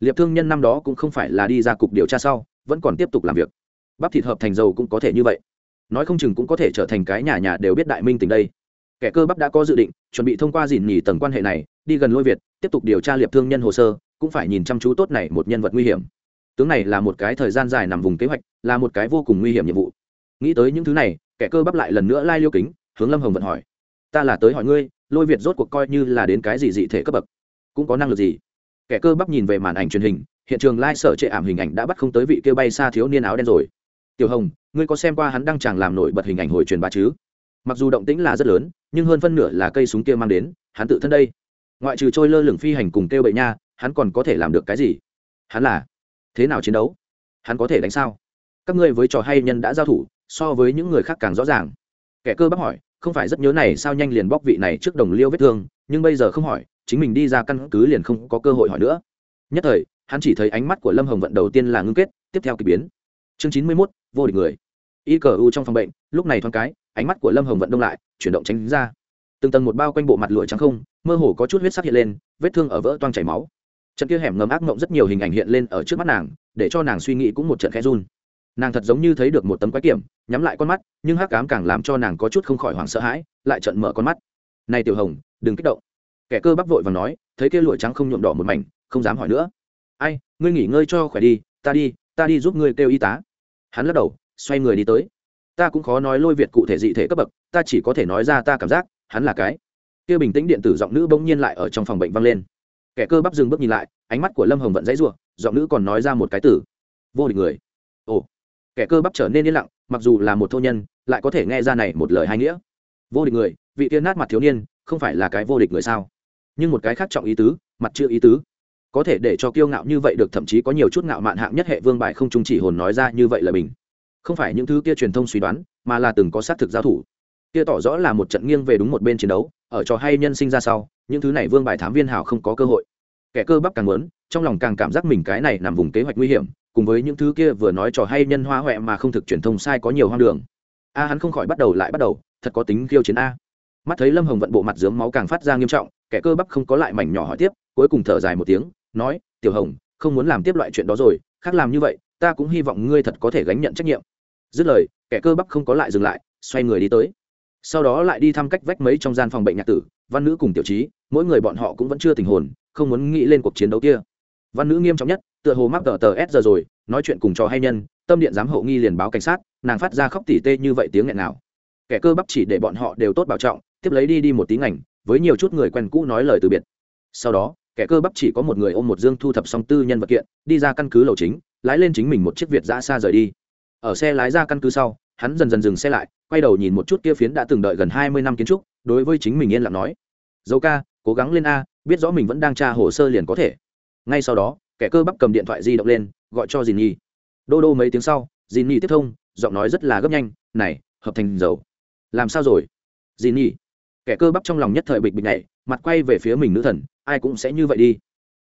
Liệp thương nhân năm đó cũng không phải là đi ra cục điều tra sau, vẫn còn tiếp tục làm việc. Bắp thịt hợp thành dầu cũng có thể như vậy. Nói không chừng cũng có thể trở thành cái nhà nhà đều biết đại minh tình đây kẻ cơ bắp đã có dự định, chuẩn bị thông qua dìn nhì tầng quan hệ này, đi gần lôi việt, tiếp tục điều tra liệp thương nhân hồ sơ, cũng phải nhìn chăm chú tốt này một nhân vật nguy hiểm. Tướng này là một cái thời gian dài nằm vùng kế hoạch, là một cái vô cùng nguy hiểm nhiệm vụ. Nghĩ tới những thứ này, kẻ cơ bắp lại lần nữa lai liêu kính, hướng lâm hồng vận hỏi. Ta là tới hỏi ngươi, lôi việt rốt cuộc coi như là đến cái gì dị thể cấp bậc? Cũng có năng lực gì? Kẻ cơ bắp nhìn về màn ảnh truyền hình, hiện trường lai sở trệ ảm hình ảnh đã bắt không tới vị kêu bay xa thiếu niên áo đen rồi. Tiểu hồng, ngươi có xem qua hắn đang chàng làm nổi bật hình ảnh hồi truyền bá chứ? Mặc dù động tĩnh là rất lớn, nhưng hơn phân nửa là cây súng kia mang đến, hắn tự thân đây. Ngoại trừ trôi lơ lửng phi hành cùng kêu bậy nha, hắn còn có thể làm được cái gì? Hắn là thế nào chiến đấu? Hắn có thể đánh sao? Các ngươi với trò hay nhân đã giao thủ, so với những người khác càng rõ ràng. Kẻ cơ bác hỏi, không phải rất nhớ này sao nhanh liền bóc vị này trước đồng liêu vết thương, nhưng bây giờ không hỏi, chính mình đi ra căn cứ liền không có cơ hội hỏi nữa. Nhất thời, hắn chỉ thấy ánh mắt của lâm hồng vận đầu tiên là ngưng kết, tiếp theo k ỳ biến. Chương chín mươi mốt, vô địch người. Y cờ u trong phòng bệnh, lúc này thoáng cái ánh mắt của lâm hồng vận đông lại, chuyển động tránh ra. Từng tầng một bao quanh bộ mặt lụa trắng không, mơ hồ có chút huyết sắc hiện lên, vết thương ở vỡ toang chảy máu. Trận kia hẻm ngầm ác mộng rất nhiều hình ảnh hiện lên ở trước mắt nàng, để cho nàng suy nghĩ cũng một trận khẽ run. Nàng thật giống như thấy được một tấm quái kiểm, nhắm lại con mắt, nhưng hắc cám càng làm cho nàng có chút không khỏi hoảng sợ hãi, lại trận mở con mắt. Này tiểu hồng, đừng kích động. Kẻ cơ bắp vội và nói, thấy kia lụa trắng không nhuộm đỏ một mảnh, không dám hỏi nữa. Ai, ngươi nghỉ ngơi cho khỏe đi, ta đi ta đi giúp ngươi kêu y tá. Hắn lắc đầu, xoay người đi tới ta cũng khó nói lôi việt cụ thể dị thể cấp bậc, ta chỉ có thể nói ra ta cảm giác, hắn là cái. Kia bình tĩnh điện tử giọng nữ bỗng nhiên lại ở trong phòng bệnh vang lên. Kẻ cơ bắp dừng bước nhìn lại, ánh mắt của lâm hồng vẫn dãy ruộng giọng nữ còn nói ra một cái từ. Vô địch người. Ồ. Kẻ cơ bắp trở nên yên lặng, mặc dù là một thô nhân, lại có thể nghe ra này một lời hai nghĩa. Vô địch người, vị tiên nát mặt thiếu niên, không phải là cái vô địch người sao? Nhưng một cái khác trọng ý tứ, mặt chưa ý tứ. Có thể để cho kiêu ngạo như vậy được, thậm chí có nhiều chút ngạo mạn hạng nhất hệ vương bài không trung chỉ hồn nói ra như vậy là mình không phải những thứ kia truyền thông suy đoán, mà là từng có xác thực giao thủ. Kia tỏ rõ là một trận nghiêng về đúng một bên chiến đấu, ở trò hay nhân sinh ra sau, những thứ này vương bài thám viên hào không có cơ hội. Kẻ cơ bắp càng muốn, trong lòng càng cảm giác mình cái này nằm vùng kế hoạch nguy hiểm, cùng với những thứ kia vừa nói trò hay nhân hoa huệ mà không thực truyền thông sai có nhiều hoang đường. A, hắn không khỏi bắt đầu lại bắt đầu, thật có tính khiêu chiến a. Mắt thấy lâm hồng vận bộ mặt dướng máu càng phát ra nghiêm trọng, kẻ cơ bắp không có lại mảnh nhỏ hỏi tiếp, cuối cùng thở dài một tiếng, nói, tiểu hồng, không muốn làm tiếp loại chuyện đó rồi, khác làm như vậy ta cũng hy vọng ngươi thật có thể gánh nhận trách nhiệm. Dứt lời, kẻ cơ bắp không có lại dừng lại, xoay người đi tới. Sau đó lại đi thăm cách vách mấy trong gian phòng bệnh nhạc tử, văn nữ cùng tiểu trí, mỗi người bọn họ cũng vẫn chưa tình hồn, không muốn nghĩ lên cuộc chiến đấu kia. Văn nữ nghiêm trọng nhất, tựa hồ mắc tờ tờ s giờ rồi, nói chuyện cùng trò hay nhân, tâm điện giám hậu nghi liền báo cảnh sát, nàng phát ra khóc tỉ tê như vậy tiếng nghẹn nào kẻ cơ bắp chỉ để bọn họ đều tốt bảo trọng, tiếp lấy đi đi một tí ngành, với nhiều chút người quen cũ nói lời từ biệt. Sau đó, kẻ cơ bắp chỉ có một người ôm một dương thu thập xong tư nhân vật kiện, đi ra căn cứ lầu chính lái lên chính mình một chiếc việt giã xa rời đi. Ở xe lái ra căn cứ sau, hắn dần dần dừng xe lại, quay đầu nhìn một chút kia phiến đã từng đợi gần hai mươi năm kiến trúc, đối với chính mình yên lặng nói, dâu ca, cố gắng lên a, biết rõ mình vẫn đang tra hồ sơ liền có thể. Ngay sau đó, kẻ cơ bắp cầm điện thoại di động lên, gọi cho dì nhi đô đô mấy tiếng sau dì nhi tiếp thông, giọng nói rất là gấp nhanh, này, hợp thành dầu. Làm sao rồi? Dì nhi kẻ cơ bắp trong lòng nhất thời bịch bịch này mặt quay về phía mình nữ thần, ai cũng sẽ như vậy đi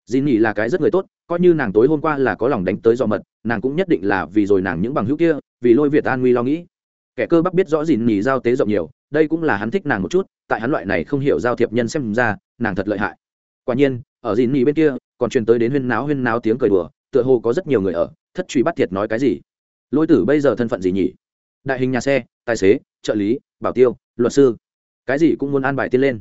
dì nhi là cái rất người tốt, coi như nàng tối hôm qua là có lòng đánh tới do mật, nàng cũng nhất định là vì rồi nàng những bằng hữu kia, vì lôi việt an nguy lo nghĩ. Kẻ cơ bắp biết rõ dì nhi giao tế rộng nhiều, đây cũng là hắn thích nàng một chút, tại hắn loại này không hiểu giao thiệp nhân xem ra, nàng thật lợi hại. Quả nhiên, ở dì nhi bên kia, còn truyền tới đến huyên náo huyên náo tiếng cười đùa, tựa hồ có rất nhiều người ở, thất truy bắt thiệt nói cái gì. Lôi tử bây giờ thân phận gì nhỉ? Đại hình nhà xe, tài xế, trợ lý, bảo tiêu, luật sư. Cái gì cũng muốn an bài tiên lên.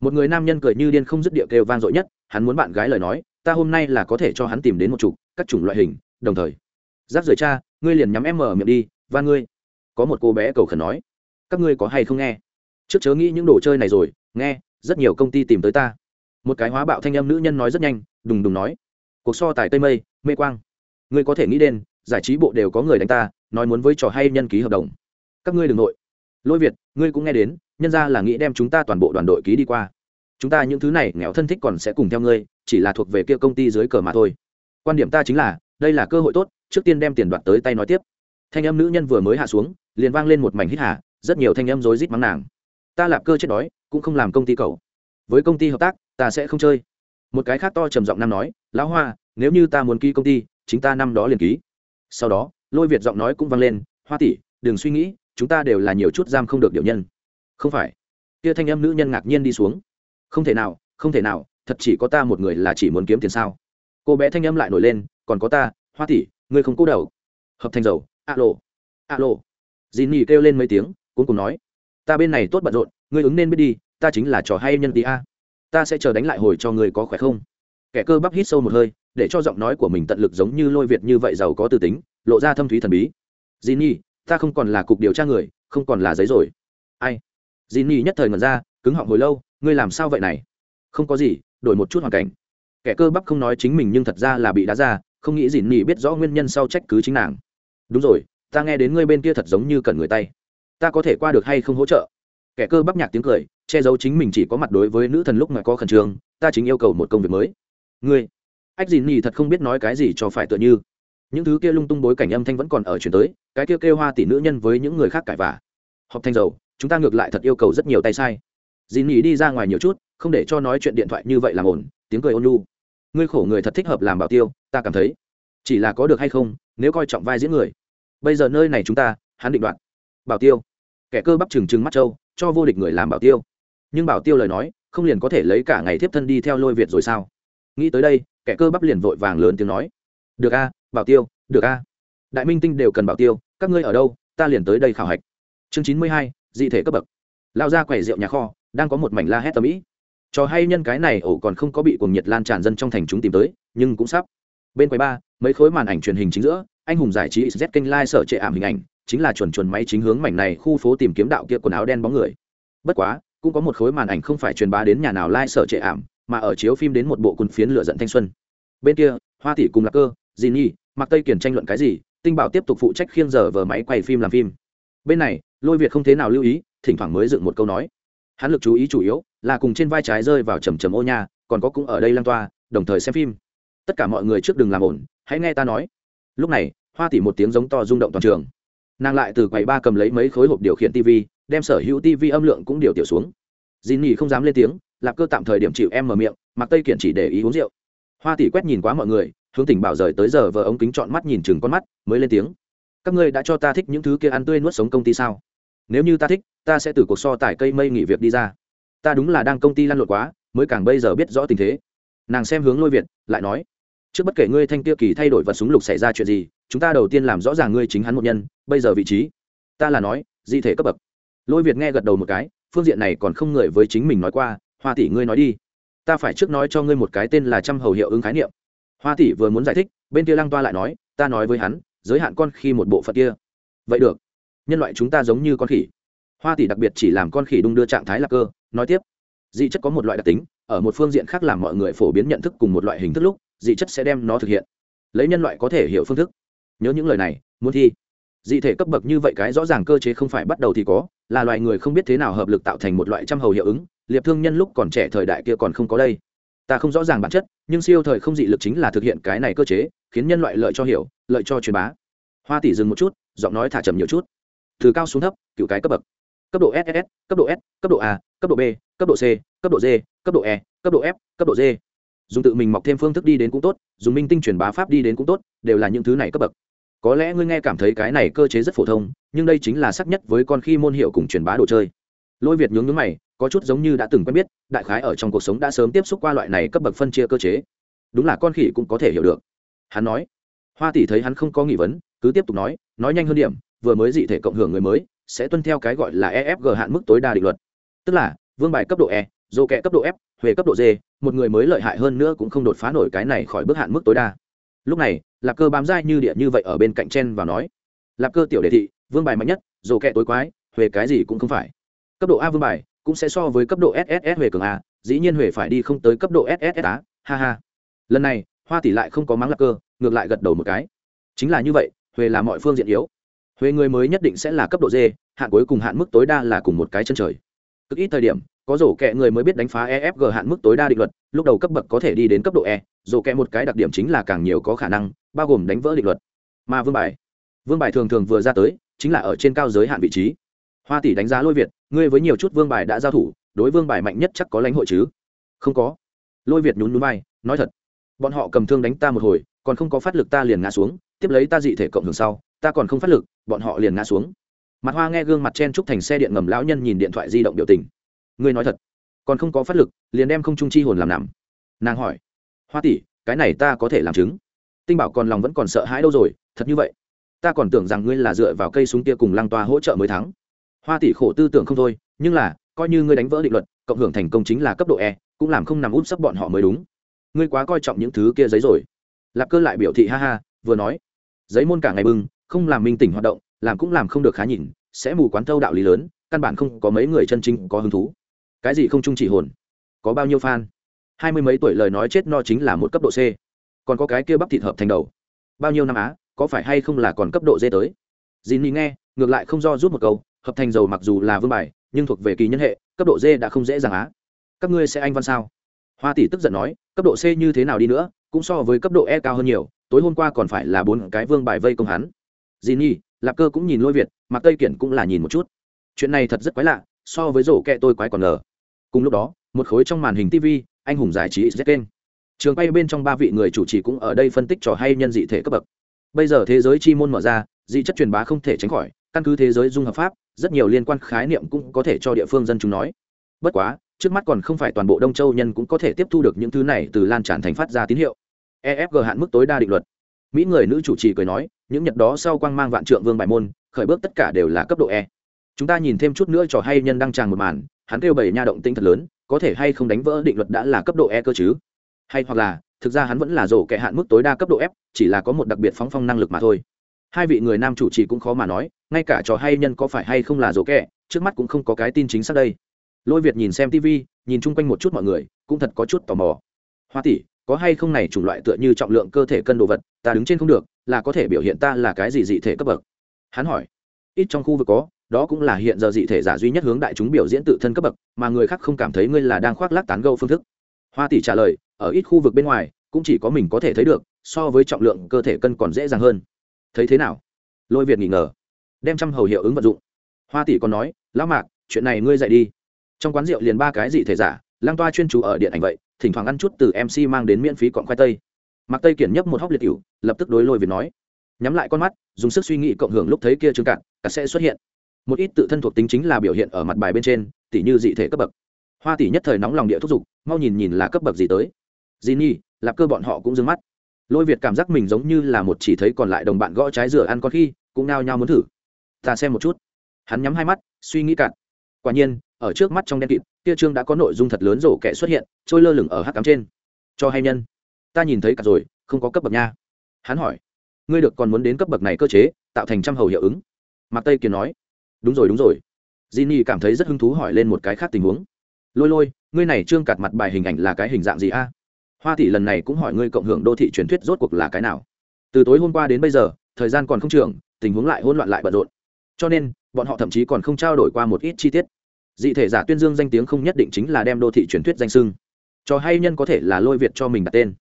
Một người nam nhân cười như điên không dứt địa kêu vang dội nhất hắn muốn bạn gái lời nói, ta hôm nay là có thể cho hắn tìm đến một chục, các chủng loại hình, đồng thời. Giáp rời cha, ngươi liền nhắm em mở miệng đi, và ngươi. Có một cô bé cầu khẩn nói. Các ngươi có hay không nghe? Trước chớ nghĩ những đồ chơi này rồi, nghe, rất nhiều công ty tìm tới ta. Một cái hóa bạo thanh âm nữ nhân nói rất nhanh, đùng đùng nói. Cuộc so tài tây mây, mê quang. Ngươi có thể nghĩ đến, giải trí bộ đều có người đánh ta, nói muốn với trò hay nhân ký hợp đồng. Các ngươi đ ừ n g nội. Lôi việt, ngươi cũng nghe đến, nhân ra là nghĩ đem chúng ta toàn bộ đoàn đội ký đi qua chúng ta những thứ này nghèo thân thích còn sẽ cùng theo ngươi, chỉ là thuộc về kia công ty dưới cờ mà thôi. Quan điểm ta chính là, đây là cơ hội tốt, trước tiên đem tiền đoạt tới tay nói tiếp. Thanh âm nữ nhân vừa mới hạ xuống, liền vang lên một mảnh hít hà, rất nhiều thanh âm rối rít mắng nàng. Ta lạp cơ chết đói, cũng không làm công ty cậu. Với công ty hợp tác, ta sẽ không chơi. Một cái khác to trầm giọng nam nói, lão hoa, nếu như ta muốn ký công ty, chính ta năm đó liền ký. Sau đó, lôi việt giọng nói cũng vang lên, hoa tỷ, đừng suy nghĩ, chúng ta đều là nhiều chút giam không được điều nhân. Không phải. Kia thanh âm nữ nhân ngạc nhiên đi xuống không thể nào, không thể nào, thật chỉ có ta một người là chỉ muốn kiếm tiền sao? Cô bé thanh âm lại nổi lên, còn có ta, hoa tỷ, ngươi không cố đầu. Hợp thành dầu, alo alo. Dì nỉ kêu lên mấy tiếng cuối cùng nói. Ta bên này tốt bận rộn, ngươi ứng nên biết đi, ta chính là trò hay nhân tí a. Ta sẽ chờ đánh lại hồi cho ngươi có khỏe không? Kẻ cơ bắp hít sâu một hơi, để cho giọng nói của mình tận lực giống như lôi việt như vậy giàu có tư tính, lộ ra thâm thúy thần bí. Dì nhi ta không còn là cục điều tra người, không còn là giấy rồi. Ai? Dì nhi nhất thời ngẩn ra, cứng họng hồi lâu ngươi làm sao vậy này? Không có gì, đổi một chút hoàn cảnh. Kẻ cơ bắp không nói chính mình nhưng thật ra là bị đá ra, không nghĩ gì nhi biết rõ nguyên nhân sau trách cứ chính nàng. Đúng rồi, ta nghe đến ngươi bên kia thật giống như cần người tay. Ta có thể qua được hay không hỗ trợ? Kẻ cơ bắp nhạc tiếng cười, che giấu chính mình chỉ có mặt đối với nữ thần lúc mà có khẩn trương, ta chính yêu cầu một công việc mới. Ngươi, ách dìn nhì thật không biết nói cái gì cho phải tựa như. Những thứ kia lung tung bối cảnh âm thanh vẫn còn ở chuyển tới, cái kia kêu hoa tỷ nữ nhân với những người khác cãi vả họp thanh dầu, chúng ta ngược lại thật yêu cầu rất nhiều tay sai dì nỉ đi ra ngoài nhiều chút, không để cho nói chuyện điện thoại như vậy làm ổn tiếng cười ôn nhu. Ngươi khổ người thật thích hợp làm bảo tiêu, ta cảm thấy. Chỉ là có được hay không, nếu coi trọng vai diễn người. Bây giờ nơi này chúng ta, hắn định đoạt. Bảo tiêu. Kẻ cơ bắp trừng trừng mắt trâu, cho vô địch người làm bảo tiêu. Nhưng bảo tiêu lời nói, không liền có thể lấy cả ngày tiếp thân đi theo lôi việt rồi sao? Nghĩ tới đây, kẻ cơ bắp liền vội vàng lớn tiếng nói. Được a, bảo tiêu, được a. Đại minh tinh đều cần bảo tiêu, các ngươi ở đâu, ta liền tới đây khảo hạch. Chương chín mươi hai, dị thể cấp bậc. Lao ra quầy rượu nhà kho đang có một mảnh la hét tầm ĩ trò hay nhân cái này ổ còn không có bị cuồng nhiệt lan tràn dân trong thành chúng tìm tới, nhưng cũng sắp. Bên quầy ba, mấy khối màn ảnh truyền hình chính giữa, anh hùng giải trí z kênh lai sở trệ ảm hình ảnh, chính là chuẩn chuẩn máy chính hướng mảnh này khu phố tìm kiếm đạo kia quần áo đen bóng người. Bất quá, cũng có một khối màn ảnh không phải truyền bá đến nhà nào lai sở trệ ảm, mà ở chiếu phim đến một bộ quần phiến lửa giận thanh xuân. Bên kia, hoa tỷ cùng lạc cơ dì nhi mặc tây kiển tranh luận cái gì, tinh bảo tiếp tục phụ trách khiêng giờ vờ máy quay phim làm phim. Bên này, lôi việt không thế nào lưu ý, thỉnh thoảng mới dựng một câu nói hắn lực chú ý chủ yếu là cùng trên vai trái rơi vào trầm trầm ô nha, còn có cũng ở đây lan toa, đồng thời xem phim. Tất cả mọi người trước đừng làm ổn hãy nghe ta nói. Lúc này, hoa tỷ một tiếng giống to rung động toàn trường. Nàng lại từ quầy ba cầm lấy mấy khối hộp điều khiển tv đem sở hữu tv âm lượng cũng điều tiểu xuống. Dì nỉ không dám lên tiếng, lạp cơ tạm thời điểm chịu em mở miệng, mặc tây kiện chỉ để ý uống rượu. Hoa tỷ quét nhìn quá mọi người, hướng tỉnh bảo rời tới giờ vợ ống kính chọn mắt nhìn chừng con mắt, mới lên tiếng. Các ngươi đã cho ta thích những thứ kia ăn tươi nuốt sống công ty sao? Nếu như ta thích, ta sẽ từ cuộc so tải cây mây nghỉ việc đi ra. Ta đúng là đang công ty lăn lộn quá, mới càng bây giờ biết rõ tình thế. Nàng xem hướng lôi việt, lại nói, trước bất kể ngươi thanh tiêu kỳ thay đổi vật súng lục xảy ra chuyện gì, chúng ta đầu tiên làm rõ ràng ngươi chính hắn một nhân, bây giờ vị trí. Ta là nói, di thể cấp bậc. Lôi việt nghe gật đầu một cái, phương diện này còn không người với chính mình nói qua, hoa tỷ ngươi nói đi. Ta phải trước nói cho ngươi một cái tên là trăm hầu hiệu ứng khái niệm. Hoa tỷ vừa muốn giải thích, bên kia lăng toa lại nói, ta nói với hắn, giới hạn con khi một bộ phận kia. Vậy được nhân loại chúng ta giống như con khỉ. Hoa tỷ đặc biệt chỉ làm con khỉ đung đưa trạng thái lạc cơ. Nói tiếp, dị chất có một loại đặc tính, ở một phương diện khác làm mọi người phổ biến nhận thức cùng một loại hình thức lúc, dị chất sẽ đem nó thực hiện. Lấy nhân loại có thể hiểu phương thức. Nhớ những lời này, muốn thi. Dị thể cấp bậc như vậy cái rõ ràng cơ chế không phải bắt đầu thì có, là loài người không biết thế nào hợp lực tạo thành một loại trăm hầu hiệu ứng, liệp thương nhân lúc còn trẻ thời đại kia còn không có đây. Ta không rõ ràng bản chất, nhưng siêu thời không dị lực chính là thực hiện cái này cơ chế, khiến nhân loại lợi cho hiểu, lợi cho truyền bá. Hoa tỷ dừng một chút, giọng nói thả trầm nhiều chút từ cao xuống thấp cựu cái cấp bậc. Cấp độ ss cấp độ s, cấp độ a, cấp độ b, cấp độ c, cấp độ d, cấp độ e cấp độ f, cấp độ g dùng tự mình mọc thêm phương thức đi đến cũng tốt, dùng minh tinh truyền bá pháp đi đến cũng tốt, đều là những thứ này cấp bậc. Có lẽ ngươi nghe cảm thấy cái này cơ chế rất phổ thông, nhưng đây chính là sắc nhất với con khi môn hiệu cùng truyền bá đồ chơi. Lôi việt nhướng nhướng mày, có chút giống như đã từng quen biết, đại khái ở trong cuộc sống đã sớm tiếp xúc qua loại này cấp bậc phân chia cơ chế. Đúng là con khỉ cũng có thể hiểu được. Hắn nói. Hoa tỷ thấy hắn không có nghi vấn, cứ tiếp tục nói nói nhanh hơn điểm vừa mới dị thể cộng hưởng người mới, sẽ tuân theo cái gọi là efg hạn mức tối đa định luật. Tức là, vương bài cấp độ e dô kẹ cấp độ f huệ cấp độ d, một người mới lợi hại hơn nữa cũng không đột phá nổi cái này khỏi bước hạn mức tối đa. Lúc này lạp cơ bám dai như địa như vậy ở bên cạnh chen vào nói lạp cơ tiểu đề thị, vương bài mạnh nhất dồ kẹ tối quái huệ cái gì cũng không phải. Cấp độ a vương bài cũng sẽ so với cấp độ sss huệ cường a, dĩ nhiên huệ phải đi không tới cấp độ sss á ha ha. Lần này, hoa tỷ lại không có mắng lạp cơ, ngược lại gật đầu một cái. Chính là như vậy huệ là mọi phương diện yếu huế người mới nhất định sẽ là cấp độ d, hạn cuối cùng hạn mức tối đa là cùng một cái chân trời. Cực ít thời điểm, có rổ kẹ người mới biết đánh phá efg hạn mức tối đa định luật, lúc đầu cấp bậc có thể đi đến cấp độ e rổ kẹ một cái đặc điểm chính là càng nhiều có khả năng, bao gồm đánh vỡ định luật. Mà vương bài vương bài thường thường vừa ra tới, chính là ở trên cao giới hạn vị trí. Hoa tỷ đánh giá lôi việt, ngươi với nhiều chút vương bài đã giao thủ, đối vương bài mạnh nhất chắc có lãnh hội chứ? Không có. Lôi việt nhún núi bay nói thật, bọn họ cầm thương đánh ta một hồi, còn không có phát lực ta liền ngã xuống, tiếp lấy ta dị thể cộng hưởng sau ta còn không phát lực, bọn họ liền ngã xuống. Mặt hoa nghe gương mặt chen trúc thành xe điện ngầm lão nhân nhìn điện thoại di động biểu tình. Ngươi nói thật, còn không có phát lực, liền đem không trung chi hồn làm nằm. Nàng hỏi, hoa tỷ, cái này ta có thể làm chứng? Tinh bảo còn lòng vẫn còn sợ hãi đâu rồi, thật như vậy, ta còn tưởng rằng ngươi là dựa vào cây súng kia cùng lăng toa hỗ trợ mới thắng. Hoa tỷ khổ tư tưởng không thôi, nhưng là, coi như ngươi đánh vỡ định luật, cộng hưởng thành công chính là cấp độ e cũng làm không nằm úp sấp bọn họ mới đúng. Ngươi quá coi trọng những thứ kia giấy rồi. Lạp cơ lại biểu thị ha ha, vừa nói, giấy môn cả ngày bưng không làm minh tỉnh hoạt động, làm cũng làm không được khá nhìn, sẽ mù quán thâu đạo lý lớn, căn bản không có mấy người chân chính có hứng thú. Cái gì không chung chỉ hồn? Có bao nhiêu fan? Hai mươi mấy tuổi lời nói chết no chính là một cấp độ c. Còn có cái kia bắp thịt hợp thành đầu. Bao nhiêu năm á, có phải hay không là còn cấp độ d tới? Dì nhi nghe, ngược lại không do rút một câu, hợp thành dầu mặc dù là vương bài, nhưng thuộc về kỳ nhân hệ, cấp độ d đã không dễ dàng á. Các ngươi sẽ anh văn sao? Hoa tỷ tức giận nói, cấp độ c như thế nào đi nữa, cũng so với cấp độ e cao hơn nhiều, tối hôm qua còn phải là bốn cái vương bài vây công hắn dì nhi lạp cơ cũng nhìn lôi việt mặc tây kiển cũng là nhìn một chút. Chuyện này thật rất quái lạ, so với rổ kẹ tôi quái còn ngờ. Cùng lúc đó, một khối trong màn hình tv anh hùng giải trí z kênh trường quay bên trong ba vị người chủ trì cũng ở đây phân tích trò hay nhân dị thể cấp bậc. Bây giờ thế giới chi môn mở ra, dị chất truyền bá không thể tránh khỏi, căn cứ thế giới dung hợp pháp, rất nhiều liên quan khái niệm cũng có thể cho địa phương dân chúng nói. Bất quá, trước mắt còn không phải toàn bộ đông châu nhân cũng có thể tiếp thu được những thứ này từ lan tràn thành phát ra tín hiệu. Efg hạn mức tối đa định luật mỹ người nữ chủ trì cười nói, những nhật đó sau quang mang vạn trượng vương bài môn, khởi bước tất cả đều là cấp độ e. Chúng ta nhìn thêm chút nữa trò hay nhân đăng tràng một màn, hắn kêu bảy nha động tinh thật lớn, có thể hay không đánh vỡ định luật đã là cấp độ e cơ chứ? Hay hoặc là, thực ra hắn vẫn là rổ kệ hạn mức tối đa cấp độ f, chỉ là có một đặc biệt phóng phong năng lực mà thôi. Hai vị người nam chủ trì cũng khó mà nói, ngay cả trò hay nhân có phải hay không là rổ kệ trước mắt cũng không có cái tin chính xác đây. Lôi việt nhìn xem tv nhìn chung quanh một chút mọi người, cũng thật có chút tò mò. Hoa tỷ, có hay không này chủng loại tựa như trọng lượng cơ thể cân đồ vật ta đứng trên không được, là có thể biểu hiện ta là cái gì dị thể cấp bậc? Hắn hỏi. Ít trong khu vực có, đó cũng là hiện giờ dị thể giả duy nhất hướng đại chúng biểu diễn tự thân cấp bậc, mà người khác không cảm thấy ngươi là đang khoác lác tán gâu phương thức. Hoa tỷ trả lời, ở ít khu vực bên ngoài, cũng chỉ có mình có thể thấy được, so với trọng lượng cơ thể cân còn dễ dàng hơn. Thấy thế nào? Lôi việt nghỉ ngờ. Đem trăm hầu hiệu ứng vận dụng. Hoa tỷ còn nói, lão mạc, chuyện này ngươi dạy đi. Trong quán rượu liền ba cái dị thể giả lang toa chuyên chú ở điện ảnh vậy, thỉnh thoảng ăn chút từ mc mang đến miễn phí cọn khoai tây mặc tây kiển nhấp một hóc liệt cựu lập tức đối lôi việt nói, nhắm lại con mắt, dùng sức suy nghĩ cộng hưởng lúc thấy kia trương cạn cả sẽ xuất hiện. Một ít tự thân thuộc tính chính là biểu hiện ở mặt bài bên trên tỷ như dị thể cấp bậc. Hoa tỷ nhất thời nóng lòng địa thúc giục, mau nhìn nhìn là cấp bậc gì tới. Dì nhi lạp cơ bọn họ cũng dưng mắt. Lôi việt cảm giác mình giống như là một chỉ thấy còn lại đồng bạn gõ trái rửa ăn con khi, cũng nao nhao muốn thử. Ta xem một chút. Hắn nhắm hai mắt, suy nghĩ cạn. Quả nhiên, ở trước mắt trong đen kịt, kia trương đã có nội dung thật lớn rổ kẻ xuất hiện, trôi lơ lửng ở hắc cắm trên. Cho hay nhân ta nhìn thấy cả rồi, không có cấp bậc nha. Hắn hỏi, ngươi được còn muốn đến cấp bậc này cơ chế, tạo thành trăm hầu hiệu ứng. Mạc tây kiệt nói, đúng rồi đúng rồi. Jinny cảm thấy rất hứng thú hỏi lên một cái khác tình huống. Lôi lôi, ngươi này trương cạt mặt bài hình ảnh là cái hình dạng gì a? Hoa tỷ lần này cũng hỏi ngươi cộng hưởng đô thị truyền thuyết rốt cuộc là cái nào. Từ tối hôm qua đến bây giờ, thời gian còn không trưởng tình huống lại hỗn loạn lại bận rộn. Cho nên, bọn họ thậm chí còn không trao đổi qua một ít chi tiết. Dị thể giả tuyên dương danh tiếng không nhất định chính là đem đô thị truyền thuyết danh sưng. Cho hay nhân có thể là lôi việt cho mình đặt tên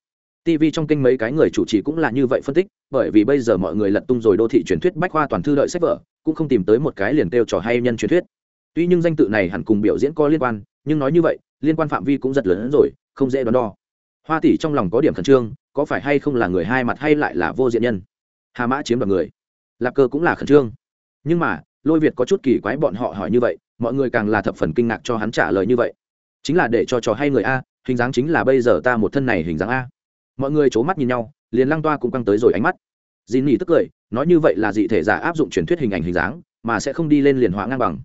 tv trong kênh mấy cái người chủ trì cũng là như vậy phân tích, bởi vì bây giờ mọi người lật tung rồi đô thị truyền thuyết bách khoa toàn thư đợi sách vở, cũng không tìm tới một cái liền tiêu trò hay nhân truyền thuyết. Tuy nhưng danh tự này hẳn cùng biểu diễn có liên quan, nhưng nói như vậy, liên quan phạm vi cũng rất lớn hơn rồi, không dễ đoán đo. Hoa tỷ trong lòng có điểm khẩn trương, có phải hay không là người hai mặt hay lại là vô diện nhân? Hà mã chiếm đoạt người. Lạp cơ cũng là khẩn trương. Nhưng mà, lôi việt có chút kỳ quái bọn họ hỏi như vậy, mọi người càng là thập phần kinh ngạc cho hắn trả lời như vậy. Chính là để cho trò hay người a, hình dáng chính là bây giờ ta một thân này hình dáng a mọi người c h ố mắt nhìn nhau, liền lăng toa cũng căng tới rồi ánh mắt. Dì nỉ tức cười, nói như vậy là dị thể giả áp dụng truyền thuyết hình ảnh hình dáng, mà sẽ không đi lên liền hóa ngang bằng.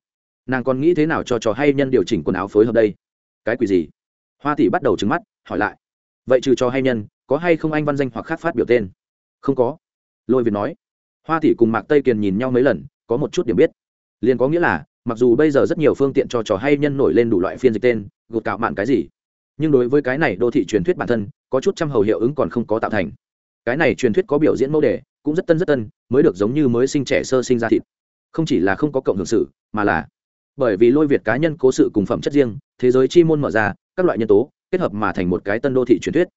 Nàng còn nghĩ thế nào cho trò hay nhân điều chỉnh quần áo phối hợp đây? Cái quỷ gì? Hoa tỷ bắt đầu trứng mắt, hỏi lại. Vậy trừ cho hay nhân, có hay không anh văn danh hoặc khác phát biểu tên? Không có. Lôi việt nói. Hoa tỷ cùng mạc tây kiền nhìn nhau mấy lần, có một chút điểm biết. Liền có nghĩa là, mặc dù bây giờ rất nhiều phương tiện cho trò hay nhân nổi lên đủ loại phiên dịch tên, gột cạo mạn cái gì. Nhưng đối với cái này đô thị truyền thuyết bản thân có chút trăm hầu hiệu ứng còn không có tạo thành. Cái này truyền thuyết có biểu diễn mẫu đề, cũng rất tân rất tân, mới được giống như mới sinh trẻ sơ sinh ra thịt. Không chỉ là không có cộng hưởng sự, mà là bởi vì lôi việt cá nhân cố sự cùng phẩm chất riêng, thế giới chi môn mở ra, các loại nhân tố kết hợp mà thành một cái tân đô thị truyền thuyết.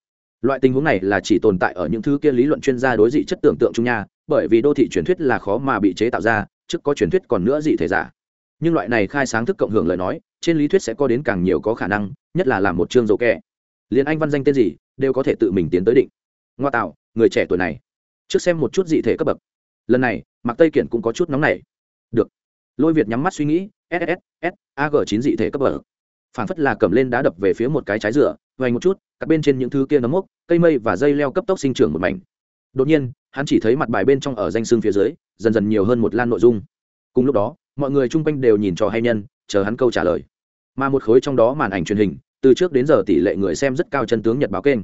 Loại tình huống này là chỉ tồn tại ở những thứ kia lý luận chuyên gia đối dị chất tưởng tượng trung nha, bởi vì đô thị truyền thuyết là khó mà bị chế tạo ra, trước có truyền thuyết còn nữa dị thể giả. Nhưng loại này khai sáng thức cộng hưởng lời nói, trên lý thuyết sẽ có đến càng nhiều có khả năng, nhất là làm một chương dầu kẹ liền anh văn danh tên gì đều có thể tự mình tiến tới định. Ngoa tạo, người trẻ tuổi này, trước xem một chút dị thể cấp bậc. Lần này mặc tây kiển cũng có chút nóng này được. Lôi việt nhắm mắt suy nghĩ ss s ag chín dị thể cấp bậc. Phản phất là cầm lên đá đập về phía một cái trái dựa vay một chút cặp bên trên những thứ kia nấm mốc, cây mây và dây leo cấp tốc sinh trưởng một mảnh. Đột nhiên, hắn chỉ thấy mặt bài bên trong ở danh xương phía dưới, dần dần nhiều hơn một lan nội dung. Cùng lúc đó, mọi người chung quanh đều nhìn trò hay nhân, chờ hắn câu trả lời. Mà một khối trong đó màn ảnh truyền hình từ trước đến giờ tỷ lệ người xem rất cao chân tướng nhật báo kênh.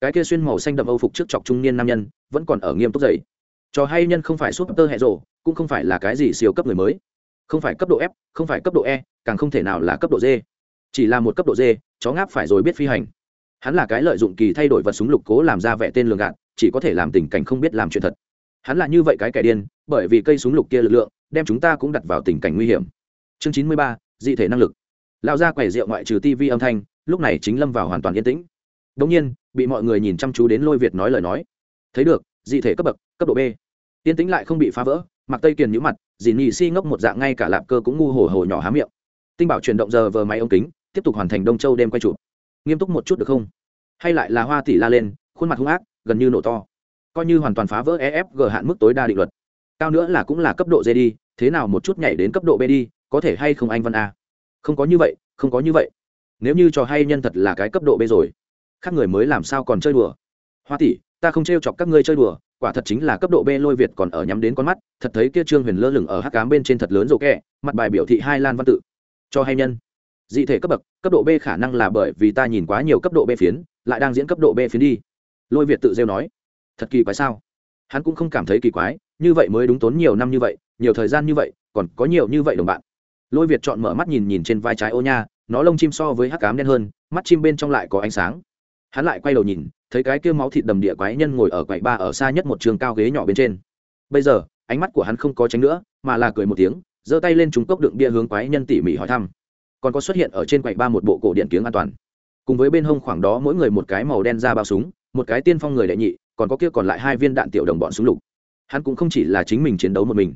Cái kia xuyên màu xanh đậm âu phục trước chọc trung niên nam nhân, vẫn còn ở nghiêm túc dậy. Trò hay nhân không phải súp tơ hệ rộ cũng không phải là cái gì siêu cấp người mới. Không phải cấp độ f, không phải cấp độ e càng không thể nào là cấp độ d chỉ là một cấp độ d chó ngáp phải rồi biết phi hành. Hắn là cái lợi dụng kỳ thay đổi vật súng lục cố làm ra vẻ tên lường gạt, chỉ có thể làm tình cảnh không biết làm chuyện thật. Hắn là như vậy cái kẻ điên, bởi vì cây súng lục kia lực lượng, đem chúng ta cũng đặt vào tình cảnh nguy hiểm. Chương chín mươi ba, dị thể năng lực. Lao ra quẻ rượu ngoại trừ tv âm thanh lúc này chính lâm vào hoàn toàn yên tĩnh. Đống nhiên, bị mọi người nhìn chăm chú đến lôi việt nói lời nói. Thấy được, dị thể cấp bậc, cấp độ b. Yên tĩnh lại không bị phá vỡ mặc tây kiền nhũ mặt, dì nhị si ngốc một dạng ngay cả lạp cơ cũng ngu hổ hổ nhỏ há miệng. Tinh bảo chuyển động giờ vờ máy ống kính, tiếp tục hoàn thành đông châu đêm quay chụp. Nghiêm túc một chút được không? Hay lại là hoa tỷ la lên, khuôn mặt hung ác, gần như nổ to. Coi như hoàn toàn phá vỡ efg hạn mức tối đa định luật. Cao nữa là cũng là cấp độ d đi, thế nào một chút nhảy đến cấp độ b đi, có thể hay không anh văn a? Không có như vậy, không có như vậy nếu như trò hay nhân thật là cái cấp độ b rồi, khác người mới làm sao còn chơi đùa? Hoa tỷ, ta không trêu chọc các ngươi chơi đùa, quả thật chính là cấp độ b lôi việt còn ở nhắm đến con mắt, thật thấy kia trương huyền lơ lửng ở hắc cám bên trên thật lớn rổ kẹ, mặt bài biểu thị hai lan văn tự. Cho hay nhân, dị thể cấp bậc, cấp độ b khả năng là bởi vì ta nhìn quá nhiều cấp độ b phiến, lại đang diễn cấp độ b phiến đi. Lôi việt tự rêu nói, thật kỳ quái sao? Hắn cũng không cảm thấy kỳ quái, như vậy mới đúng tốn nhiều năm như vậy, nhiều thời gian như vậy, còn có nhiều như vậy đồng bạn. Lôi việt chọn mở mắt nhìn nhìn trên vai trái ô nha nó lông chim so với hắc cám đen hơn, mắt chim bên trong lại có ánh sáng. Hắn lại quay đầu nhìn, thấy cái kia máu thịt đầm địa quái nhân ngồi ở quầy ba ở xa nhất một trường cao ghế nhỏ bên trên. Bây giờ, ánh mắt của hắn không có tránh nữa, mà là cười một tiếng, giơ tay lên trúng cốc đựng bia hướng quái nhân tỉ mỉ hỏi thăm. Còn có xuất hiện ở trên quầy ba một bộ cổ điện kiếng an toàn. Cùng với bên hông khoảng đó mỗi người một cái màu đen ra bao súng, một cái tiên phong người đệ nhị, còn có kia còn lại hai viên đạn tiểu đồng bọn súng lục. Hắn cũng không chỉ là chính mình chiến đấu một mình.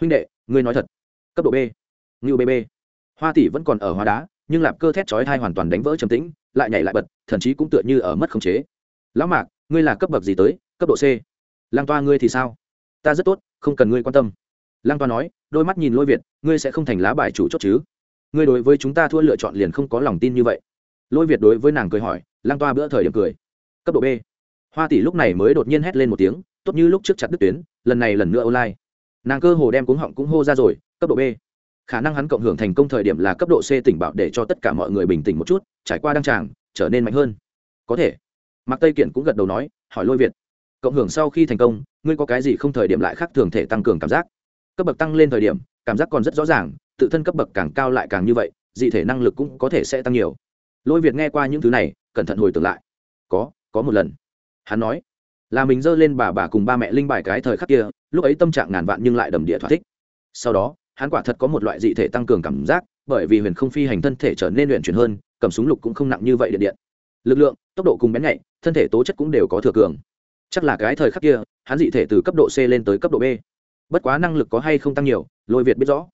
Huynh đệ, ngươi nói thật. Cấp độ b. Ngưu bb hoa tỷ vẫn còn ở hoa đá nhưng lạp cơ thét chói thai hoàn toàn đánh vỡ trầm tĩnh, lại nhảy lại bật thậm chí cũng tựa như ở mất khống chế. Lão mạc, ngươi là cấp bậc gì tới? Cấp độ c? Lang toa, ngươi thì sao? Ta rất tốt, không cần ngươi quan tâm. Lang toa nói, đôi mắt nhìn lôi việt, ngươi sẽ không thành lá bài chủ chốt chứ? Ngươi đối với chúng ta thua lựa chọn liền không có lòng tin như vậy. Lôi việt đối với nàng cười hỏi lang toa bữa thời điểm cười, cấp độ b? Hoa tỷ lúc này mới đột nhiên hét lên một tiếng, tốt như lúc trước chặt đứt tuyến, lần này lần nữa online. Nàng cơ hồ đem cuống họng cũng hô ra rồi, cấp độ b? Khả năng hắn cộng hưởng thành công thời điểm là cấp độ c tỉnh bảo để cho tất cả mọi người bình tĩnh một chút, trải qua đăng tràng, trở nên mạnh hơn. Có thể. Mạc tây kiện cũng gật đầu nói, hỏi lôi việt, cộng hưởng sau khi thành công, ngươi có cái gì không thời điểm lại khác thường thể tăng cường cảm giác? Cấp bậc tăng lên thời điểm, cảm giác còn rất rõ ràng, tự thân cấp bậc càng cao lại càng như vậy, dị thể năng lực cũng có thể sẽ tăng nhiều. Lôi việt nghe qua những thứ này, cẩn thận hồi tưởng lại. Có có một lần. Hắn nói, là mình giơ lên bà bà cùng ba mẹ linh bài cái thời khắc kia, lúc ấy tâm trạng ngàn vạn nhưng lại đầm địa thỏa thích. Sau đó hắn quả thật có một loại dị thể tăng cường cảm giác, bởi vì huyền không phi hành thân thể trở nên luyện chuyển hơn, cầm súng lục cũng không nặng như vậy điện điện. Lực lượng, tốc độ cùng bén nhạy, thân thể tố chất cũng đều có thừa cường. Chắc là cái thời khắc kia, hắn dị thể từ cấp độ c lên tới cấp độ b. Bất quá năng lực có hay không tăng nhiều, lôi việt biết rõ.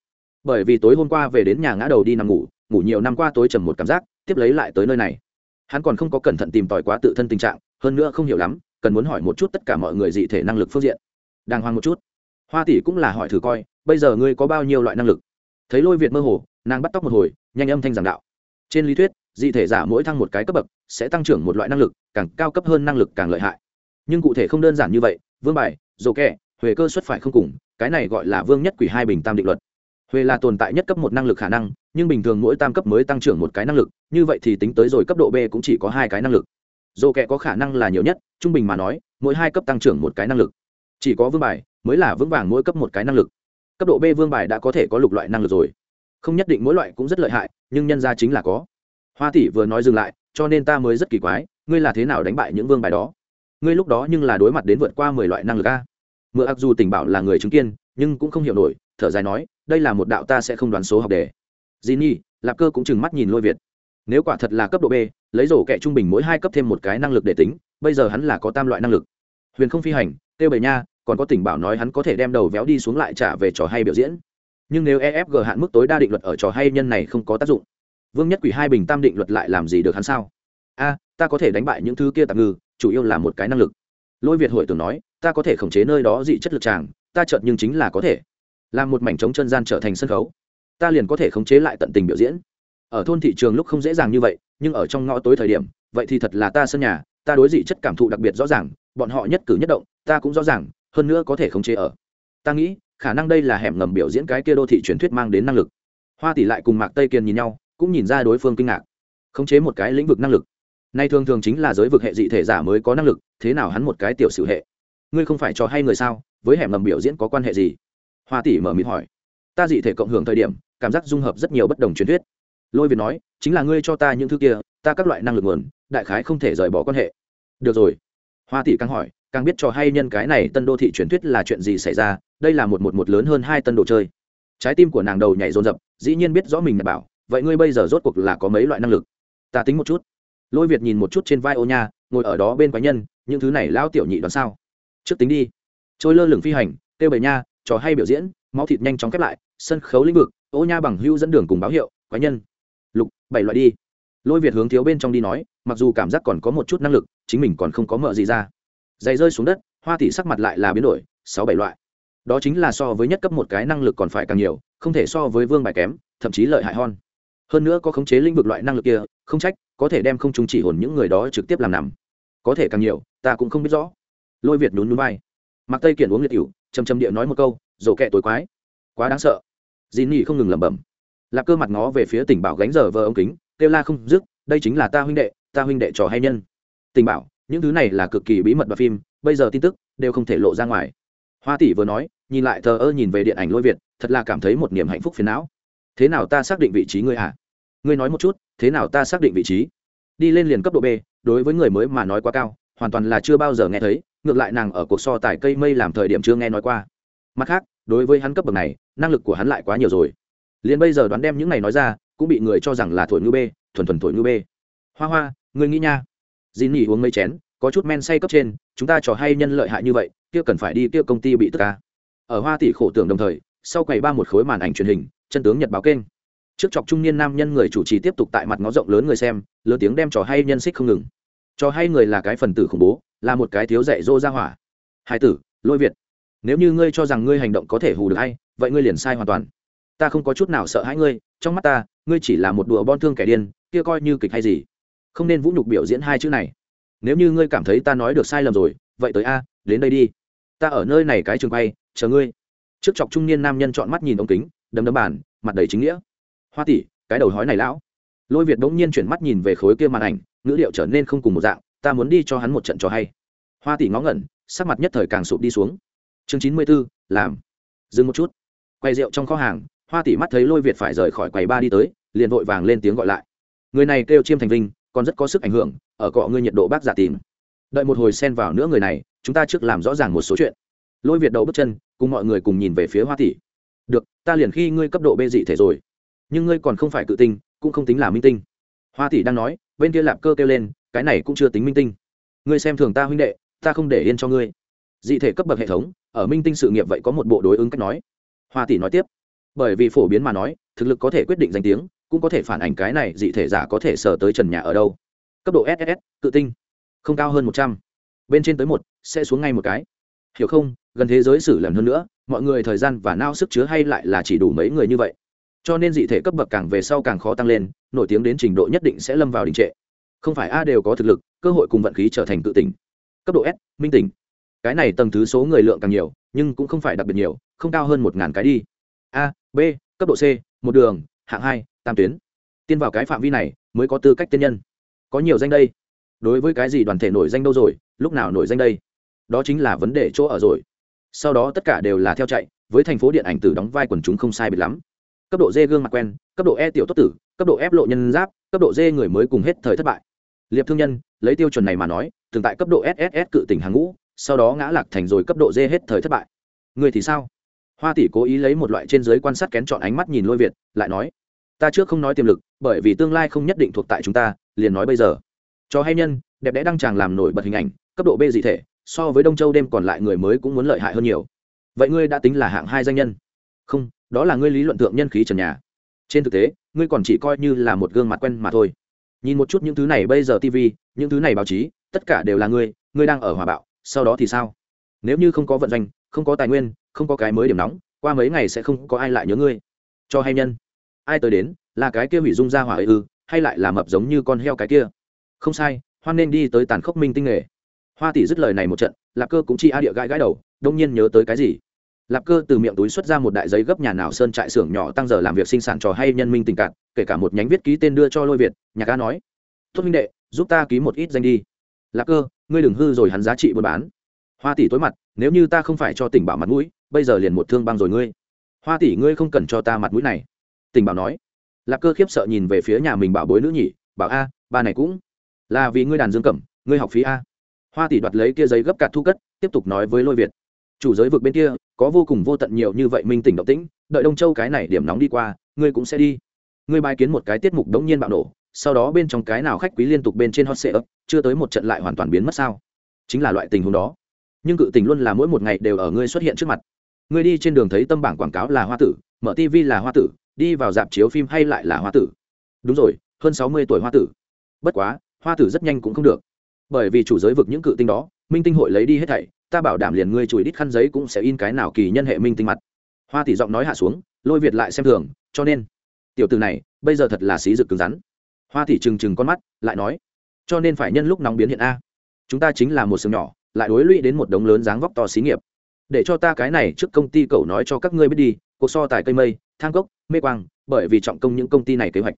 Bởi vì tối hôm qua về đến nhà ngã đầu đi nằm ngủ ngủ nhiều năm qua tối trầm một cảm giác, tiếp lấy lại tới nơi này. Hắn còn không có cẩn thận tìm tòi quá tự thân tình trạng, hơn nữa không hiểu lắm, cần muốn hỏi một chút tất cả mọi người dị thể năng lực phương diện. Đàng hoàng một chút. Hoa tỷ cũng là hỏi thử coi bây giờ ngươi có bao nhiêu loại năng lực? Thấy lôi việt mơ hồ, nàng bắt tóc một hồi, nhanh âm thanh giảng đạo. Trên lý thuyết, dị thể giả mỗi thăng một cái cấp bậc, sẽ tăng trưởng một loại năng lực, càng cao cấp hơn năng lực càng lợi hại. Nhưng cụ thể không đơn giản như vậy, vương bài dồ kẹ huệ cơ xuất phải không cùng, cái này gọi là vương nhất quỷ hai bình tam định luật. Huệ là tồn tại nhất cấp một năng lực khả năng, nhưng bình thường mỗi tam cấp mới tăng trưởng một cái năng lực, như vậy thì tính tới rồi cấp độ b cũng chỉ có hai cái năng lực. Dồ kẹ có khả năng là nhiều nhất, trung bình mà nói, mỗi hai cấp tăng trưởng một cái năng lực. Chỉ có vương bài mới là vững vàng mỗi cấp một cái năng lực cấp độ b vương bài đã có thể có lục loại năng lực rồi. Không nhất định mỗi loại cũng rất lợi hại, nhưng nhân ra chính là có. Hoa tỷ vừa nói dừng lại, cho nên ta mới rất kỳ quái, ngươi là thế nào đánh bại những vương bài đó? Ngươi lúc đó nhưng là đối mặt đến vượt qua mười loại năng lực a. Mượn ặc dù tình bảo là người chứng kiên nhưng cũng không hiểu nổi, thở dài nói, đây là một đạo ta sẽ không đoán số học đề. Dì nhi lạp cơ cũng chừng mắt nhìn lôi việt. Nếu quả thật là cấp độ b, lấy rổ kẹ trung bình mỗi hai cấp thêm một cái năng lực để tính, bây giờ hắn là có tam loại năng lực. Huyền không phi hành tiêu bầy nha còn có tình bảo nói hắn có thể đem đầu véo đi xuống lại trả về trò hay biểu diễn. Nhưng nếu efg hạn mức tối đa định luật ở trò hay nhân này không có tác dụng, vương nhất quỷ hai bình tam định luật lại làm gì được hắn sao? A, ta có thể đánh bại những thứ kia tạm ngư, chủ yếu là một cái năng lực. Lôi việt hội tưởng nói, ta có thể khống chế nơi đó dị chất lực tràng, ta chợt nhưng chính là có thể. Làm một mảnh trống chân gian trở thành sân khấu, ta liền có thể khống chế lại tận tình biểu diễn. Ở thôn thị trường lúc không dễ dàng như vậy, nhưng ở trong ngõ tối thời điểm, vậy thì thật là ta sân nhà, ta đối dị chất cảm thụ đặc biệt rõ ràng, bọn họ nhất cử nhất động, ta cũng rõ ràng hơn nữa có thể khống chế ở. Ta nghĩ, khả năng đây là hẻm ngầm biểu diễn cái kia đô thị truyền thuyết mang đến năng lực. Hoa tỷ lại cùng mạc tây kiên nhìn nhau, cũng nhìn ra đối phương kinh ngạc. Khống chế một cái lĩnh vực năng lực. Nay thường thường chính là giới vực hệ dị thể giả mới có năng lực, thế nào hắn một cái tiểu sử hệ? Ngươi không phải cho hay người sao? Với hẻm ngầm biểu diễn có quan hệ gì? Hoa tỷ mở mịt hỏi. Ta dị thể cộng hưởng thời điểm, cảm giác dung hợp rất nhiều bất đồng truyền thuyết. Lôi việt nói, chính là ngươi cho ta những thứ kia, ta các loại năng lực nguồn, đại khái không thể rời bỏ quan hệ. Được rồi. Hoa tỷ càng hỏi càng biết trò hay nhân cái này tân đô thị truyền thuyết là chuyện gì xảy ra, đây là một một một lớn hơn hai tân đồ chơi. Trái tim của nàng đầu nhảy rồn rập dĩ nhiên biết rõ mình bảo, vậy ngươi bây giờ rốt cuộc là có mấy loại năng lực? Ta tính một chút. Lôi việt nhìn một chút trên vai ô nha, ngồi ở đó bên quái nhân, những thứ này lão tiểu nhị đoán sao? Trước tính đi. Trôi lơ lửng phi hành tiêu bầy nha, trò hay biểu diễn, máu thịt nhanh chóng khép lại, sân khấu lĩnh vực, ô nha bằng hưu dẫn đường cùng báo hiệu, quái nhân. Lục, bảy loại đi. Lôi việt hướng thiếu bên trong đi nói, mặc dù cảm giác còn có một chút năng lực, chính mình còn không có mợ gì ra giày rơi xuống đất, hoa tỷ sắc mặt lại là biến đổi, sáu bảy loại. Đó chính là so với nhất cấp một cái năng lực còn phải càng nhiều, không thể so với vương bài kém, thậm chí lợi hại hơn. Hơn nữa có khống chế lĩnh vực loại năng lực kia, không trách, có thể đem không chúng chỉ hồn những người đó trực tiếp làm nằm. Có thể càng nhiều, ta cũng không biết rõ. Lôi việt nhún núi vai. Mặc tây kiển uống liệt cựu chầm chầm địa nói một câu rổ kẹ tối quái. Quá đáng sợ. Dì nỉ không ngừng lẩm bẩm. Lạc cơ mặt ngó về phía tỉnh bảo gánh giờ vờ ông kính, kêu la không dứt, đây chính là ta huynh đệ, ta huynh đệ trò hay nhân. Tình bảo những thứ này là cực kỳ bí mật và phim bây giờ tin tức đều không thể lộ ra ngoài. Hoa tỷ vừa nói nhìn lại thờ ơ nhìn về điện ảnh lôi việt thật là cảm thấy một niềm hạnh phúc phiền não. Thế nào ta xác định vị trí ngươi à ngươi nói một chút thế nào ta xác định vị trí? Đi lên liền cấp độ b đối với người mới mà nói quá cao hoàn toàn là chưa bao giờ nghe thấy ngược lại nàng ở cuộc so tài cây mây làm thời điểm chưa nghe nói qua. Mặt khác đối với hắn cấp bậc này năng lực của hắn lại quá nhiều rồi. Liền bây giờ đoán đem những này nói ra cũng bị người cho rằng là thổi ngư b, thuần thuần thổi ngư b. hoa hoa ngươi nghĩ nha dì nỉ uống mấy chén, có chút men say cấp trên, chúng ta trò hay nhân lợi hại như vậy, kia cần phải đi kia công ty bị tức ca ở hoa tỷ khổ tưởng đồng thời, sau quầy ba một khối màn ảnh truyền hình, chân tướng nhật báo kênh. Trước chọc trung niên nam nhân người chủ trì tiếp tục tại mặt ngó rộng lớn người xem, lớn tiếng đem trò hay nhân xích không ngừng. Trò hay người là cái phần tử khủng bố, là một cái thiếu dạy dô ra hỏa. Hai tử, lôi việt, nếu như ngươi cho rằng ngươi hành động có thể hù được hay vậy ngươi liền sai hoàn toàn. Ta không có chút nào sợ hãi ngươi, trong mắt ta, ngươi chỉ là một đùa bon thương kẻ điên, kia coi như kịch hay gì không nên vũ nhục biểu diễn hai chữ này. Nếu như ngươi cảm thấy ta nói được sai lầm rồi vậy tới a đến đây đi. Ta ở nơi này cái trường bay, chờ ngươi. Trước chọc trung niên nam nhân chọn mắt nhìn ống kính đấm đấm bàn mặt đầy chính nghĩa. Hoa tỷ cái đầu hói này lão. Lôi việt bỗng nhiên chuyển mắt nhìn về khối kia màn ảnh ngữ điệu trở nên không cùng một dạng ta muốn đi cho hắn một trận cho hay. Hoa tỷ ngó ngẩn sắc mặt nhất thời càng sụp đi xuống. Chương chín mươi b ố làm. Dừng một chút. Quay rượu trong kho hàng hoa tỷ mắt thấy lôi việt phải rời khỏi quầy ba đi tới liền vội vàng lên tiếng gọi lại. Người này kêu chiêm thành vinh còn rất có sức ảnh hưởng, ở cọ ngươi nhiệt độ bác giả tìm. Đợi một hồi xen vào nữa người này, chúng ta trước làm rõ ràng một số chuyện. Lôi việt đậu bước chân, cùng mọi người cùng nhìn về phía hoa tỷ. Được, ta liền khi ngươi cấp độ bê dị thể rồi. Nhưng ngươi còn không phải cự tinh, cũng không tính là minh tinh. Hoa tỷ đang nói, bên kia lạp cơ kêu lên, cái này cũng chưa tính minh tinh. Ngươi xem thường ta huynh đệ, ta không để yên cho ngươi. Dị thể cấp bậc hệ thống, ở minh tinh sự nghiệp vậy có một bộ đối ứng cách nói. Hoa tỷ nói tiếp. Bởi vì phổ biến mà nói, thực lực có thể quyết định danh tiếng cũng có thể phản ảnh cái này dị thể giả có thể sờ tới trần nhà ở đâu. Cấp độ ss cự tinh. Không cao hơn một trăm. Bên trên tới một, sẽ xuống ngay một cái. Hiểu không? Gần thế giới xử lần hơn nữa, mọi người thời gian và nao sức chứa hay lại là chỉ đủ mấy người như vậy. Cho nên dị thể cấp bậc càng về sau càng khó tăng lên, nổi tiếng đến trình độ nhất định sẽ lâm vào đình trệ. Không phải a đều có thực lực, cơ hội cùng vận khí trở thành tự tỉnh cấp độ s, minh tỉnh cái này tầng thứ số người lượng càng nhiều, nhưng cũng không phải đặc biệt nhiều, không cao hơn một ngàn cái đi. A, b, cấp độ c, một đường, hạng hai tam tuyến. Tiên vào cái phạm vi này mới có tư cách tiên nhân. Có nhiều danh đây. Đối với cái gì đoàn thể nổi danh đâu rồi, lúc nào nổi danh đây? Đó chính là vấn đề chỗ ở rồi. Sau đó tất cả đều là theo chạy, với thành phố điện ảnh tử đóng vai quần chúng không sai biệt lắm. Cấp độ d gương mặt quen, cấp độ e tiểu tốt tử, cấp độ f lộ nhân giáp, cấp độ d người mới cùng hết thời thất bại. Liệp thương nhân, lấy tiêu chuẩn này mà nói, thường tại cấp độ sss cự tỉnh hàng ngũ, sau đó ngã lạc thành rồi cấp độ d hết thời thất bại. Người thì sao? Hoa tỷ cố ý lấy một loại trên giới quan sát kén chọn ánh mắt nhìn lôi việt, lại nói ta trước không nói tiềm lực, bởi vì tương lai không nhất định thuộc tại chúng ta, liền nói bây giờ. Cho hay nhân, đẹp đẽ đăng tràng làm nổi bật hình ảnh, cấp độ b dị thể, so với đông châu đêm còn lại người mới cũng muốn lợi hại hơn nhiều. Vậy ngươi đã tính là hạng hai danh nhân? Không, đó là ngươi lý luận tượng nhân khí trần nhà. Trên thực tế, ngươi còn chỉ coi như là một gương mặt quen mà thôi. Nhìn một chút những thứ này bây giờ tv những thứ này báo chí, tất cả đều là ngươi ngươi đang ở hòa bạo, sau đó thì sao? Nếu như không có vận doanh, không có tài nguyên, không có cái mới điểm nóng, qua mấy ngày sẽ không có ai lại nhớ ngươi. Cho hay nhân ai tới đến, là cái kia hủy dung ra hỏa ấy ư, hay lại là mập giống như con heo cái kia? Không sai, hoan nên đi tới tàn khốc minh tinh nghề. Hoa tỷ dứt lời này một trận lạp cơ cũng chi a địa gãi gãi đầu, đông nhiên nhớ tới cái gì? Lạp cơ từ miệng túi xuất ra một đại giấy gấp nhà nào sơn trại xưởng nhỏ tăng giờ làm việc sinh sản trò hay nhân minh tình cảm kể cả một nhánh viết ký tên đưa cho lôi việt, nhà ca nói, tốt minh đệ, giúp ta ký một ít danh đi. Lạp cơ, ngươi đừng hư rồi hắn giá trị buôn bán. Hoa tỷ tối mặt, nếu như ta không phải cho tỉnh bảo mặt mũi, bây giờ liền một thương băng rồi ngươi. Hoa tỷ, ngươi không cần cho ta mặt mũi này. Tình bảo nói. Lạp cơ khiếp sợ nhìn về phía nhà mình bảo bối nữ nhỉ, bảo a, ba này cũng là vì ngươi đàn dương cẩm, ngươi học phí a. Hoa tỷ đoạt lấy kia giấy gấp cạt thu cất, tiếp tục nói với lôi việt. Chủ giới vực bên kia, có vô cùng vô tận nhiều như vậy minh tỉnh động tĩnh, đợi đông châu cái này điểm nóng đi qua, ngươi cũng sẽ đi. Ngươi bài kiến một cái tiết mục đống nhiên bạo nổ, sau đó bên trong cái nào khách quý liên tục bên trên hot sale chưa tới một trận lại hoàn toàn biến mất sao? Chính là loại tình huống đó. Nhưng cự tình luôn là mỗi một ngày đều ở ngươi xuất hiện trước mặt. Ngươi đi trên đường thấy tâm bảng quảng cáo là hoa tử, mở tv là hoa tử đi vào dạp chiếu phim hay lại là hoa tử? Đúng rồi, hơn sáu mươi tuổi hoa tử. Bất quá, hoa tử rất nhanh cũng không được. Bởi vì chủ giới vực những cự tinh đó, minh tinh hội lấy đi hết thảy, ta bảo đảm liền ngươi chùi đít khăn giấy cũng sẽ in cái nào kỳ nhân hệ minh tinh mặt. Hoa tỷ giọng nói hạ xuống, lôi việt lại xem thường, cho nên, tiểu từ này, bây giờ thật là xí rực cứng rắn. Hoa tỷ trừng trừng con mắt, lại nói, cho nên phải nhân lúc nóng biến hiện a. Chúng ta chính là một sừng nhỏ, lại đối lụy đến một đống lớn dáng vóc to xí nghiệp. Để cho ta cái này trước công ty cậu nói cho các ngươi biết đi, cuộc so tài cây mây thang cốc, mê quang, bởi vì trọng công những công ty này kế hoạch.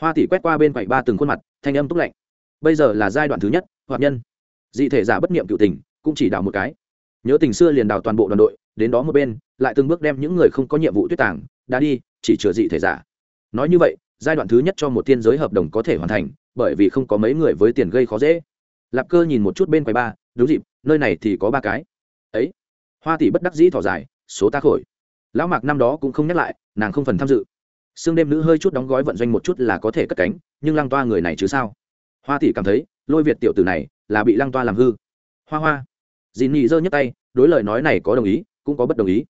Hoa tỷ quét qua bên quầy ba từng khuôn mặt, thanh âm túc lạnh. Bây giờ là giai đoạn thứ nhất hoạt nhân. Dị thể giả bất niệm cựu tình, cũng chỉ đào một cái. Nhớ tình xưa liền đào toàn bộ đoàn đội, đến đó một bên, lại từng bước đem những người không có nhiệm vụ tuyết tàng, đã đi, chỉ chừa dị thể giả. Nói như vậy, giai đoạn thứ nhất cho một thiên giới hợp đồng có thể hoàn thành, bởi vì không có mấy người với tiền gây khó dễ. Lạp cơ nhìn một chút bên quầy ba, đúng dịp, nơi này thì có ba cái. Ấy. Hoa tỷ bất đắc dĩ thỏ dài, số ta khổi lão mạc năm đó cũng không nhắc lại nàng không phần tham dự. Xương đêm nữ hơi chút đóng gói vận doanh một chút là có thể cất cánh, nhưng lăng toa người này chứ sao? Hoa tỷ cảm thấy, lôi việt tiểu tử này là bị lăng toa làm hư. Hoa hoa. Dì nhị giơ nhấc tay, đối lời nói này có đồng ý, cũng có bất đồng ý.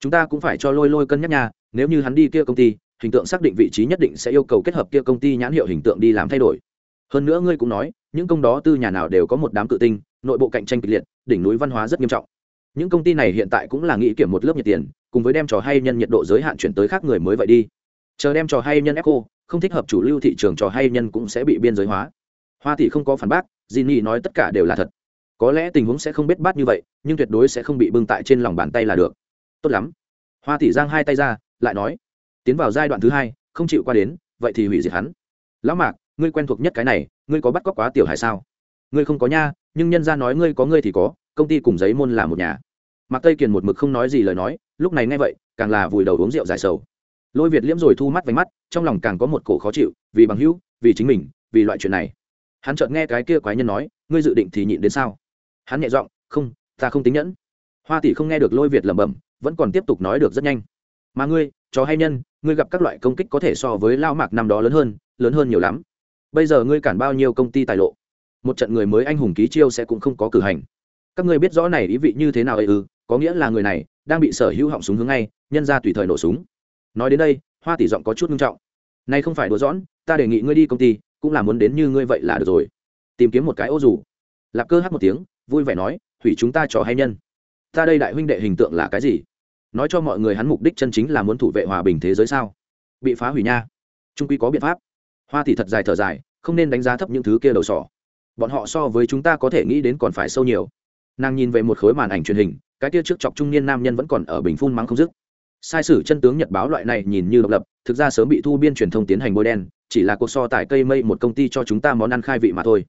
Chúng ta cũng phải cho lôi lôi cân nhắc nhà nếu như hắn đi kia công ty, hình tượng xác định vị trí nhất định sẽ yêu cầu kết hợp kia công ty nhãn hiệu hình tượng đi làm thay đổi. Hơn nữa ngươi cũng nói, những công đó tư nhà nào đều có một đám cự tinh, nội bộ cạnh tranh kịch liệt, đỉnh núi văn hóa rất nghiêm trọng. Những công ty này hiện tại cũng là nghĩ kiểm một lớp nhiệt tiền cùng với đem trò hay nhân nhiệt độ giới hạn chuyển tới khác người mới vậy đi. Chờ đem trò hay nhân echo không thích hợp chủ lưu thị trường trò hay nhân cũng sẽ bị biên giới hóa. Hoa tỷ không có phản bác, Jinny nói tất cả đều là thật. Có lẽ tình huống sẽ không biết bát như vậy, nhưng tuyệt đối sẽ không bị bưng tại trên lòng bàn tay là được. Tốt lắm. Hoa tỷ giang hai tay ra, lại nói, tiến vào giai đoạn thứ hai, không chịu qua đến, vậy thì hủy diệt hắn. Lão mạc, ngươi quen thuộc nhất cái này, ngươi có bắt cóc quá tiểu hải sao? Ngươi không có nha, nhưng nhân ra nói ngươi có ngươi thì có, công ty cùng giấy môn là một nhà mạc tây kiền một mực không nói gì lời nói, lúc này nghe vậy, càng là vùi đầu uống rượu giải sầu. Lôi việt liễm rồi thu mắt vánh mắt, trong lòng càng có một cổ khó chịu, vì bằng hữu, vì chính mình, vì loại chuyện này. Hắn chợt nghe cái kia quái nhân nói, ngươi dự định thì nhịn đến sao? Hắn nhẹ giọng, không, ta không tính nhẫn. Hoa tỷ không nghe được lôi việt lẩm bẩm, vẫn còn tiếp tục nói được rất nhanh. Mà ngươi, chó hay nhân, ngươi gặp các loại công kích có thể so với lao mạc năm đó lớn hơn lớn hơn nhiều lắm. Bây giờ ngươi cản bao nhiêu công ty tài lộ? Một trận người mới anh hùng ký chiêu sẽ cũng không có cử hành. Các ngươi biết rõ này ý vị như thế nào ấy ư? Có nghĩa là người này đang bị sở hữu họng súng hướng ngay, nhân ra tùy thời nổ súng. Nói đến đây, hoa tỷ giọng có chút nghiêm trọng. Nay không phải đùa dõn ta đề nghị ngươi đi công ty, cũng là muốn đến như ngươi vậy là được rồi. Tìm kiếm một cái ô dù. Lạp cơ hát một tiếng, vui vẻ nói, hủy chúng ta trò hay nhân. Ta đây đại huynh đệ hình tượng là cái gì? Nói cho mọi người hắn mục đích chân chính là muốn thủ vệ hòa bình thế giới sao? Bị phá hủy nha. Trung quy có biện pháp. Hoa tỷ thật dài thở dài, không nên đánh giá thấp những thứ kia đầu sỏ. Bọn họ so với chúng ta có thể nghĩ đến còn phải sâu nhiều. Nàng nhìn về một khối màn ảnh truyền hình cái kia trước chọc trung niên nam nhân vẫn còn ở bình phun mắng không dứt. Sai sử chân tướng nhật báo loại này nhìn như độc lập, thực ra sớm bị thu biên truyền thông tiến hành bôi đen, chỉ là cuộc so tài cây mây một công ty cho chúng ta món ăn khai vị mà thôi.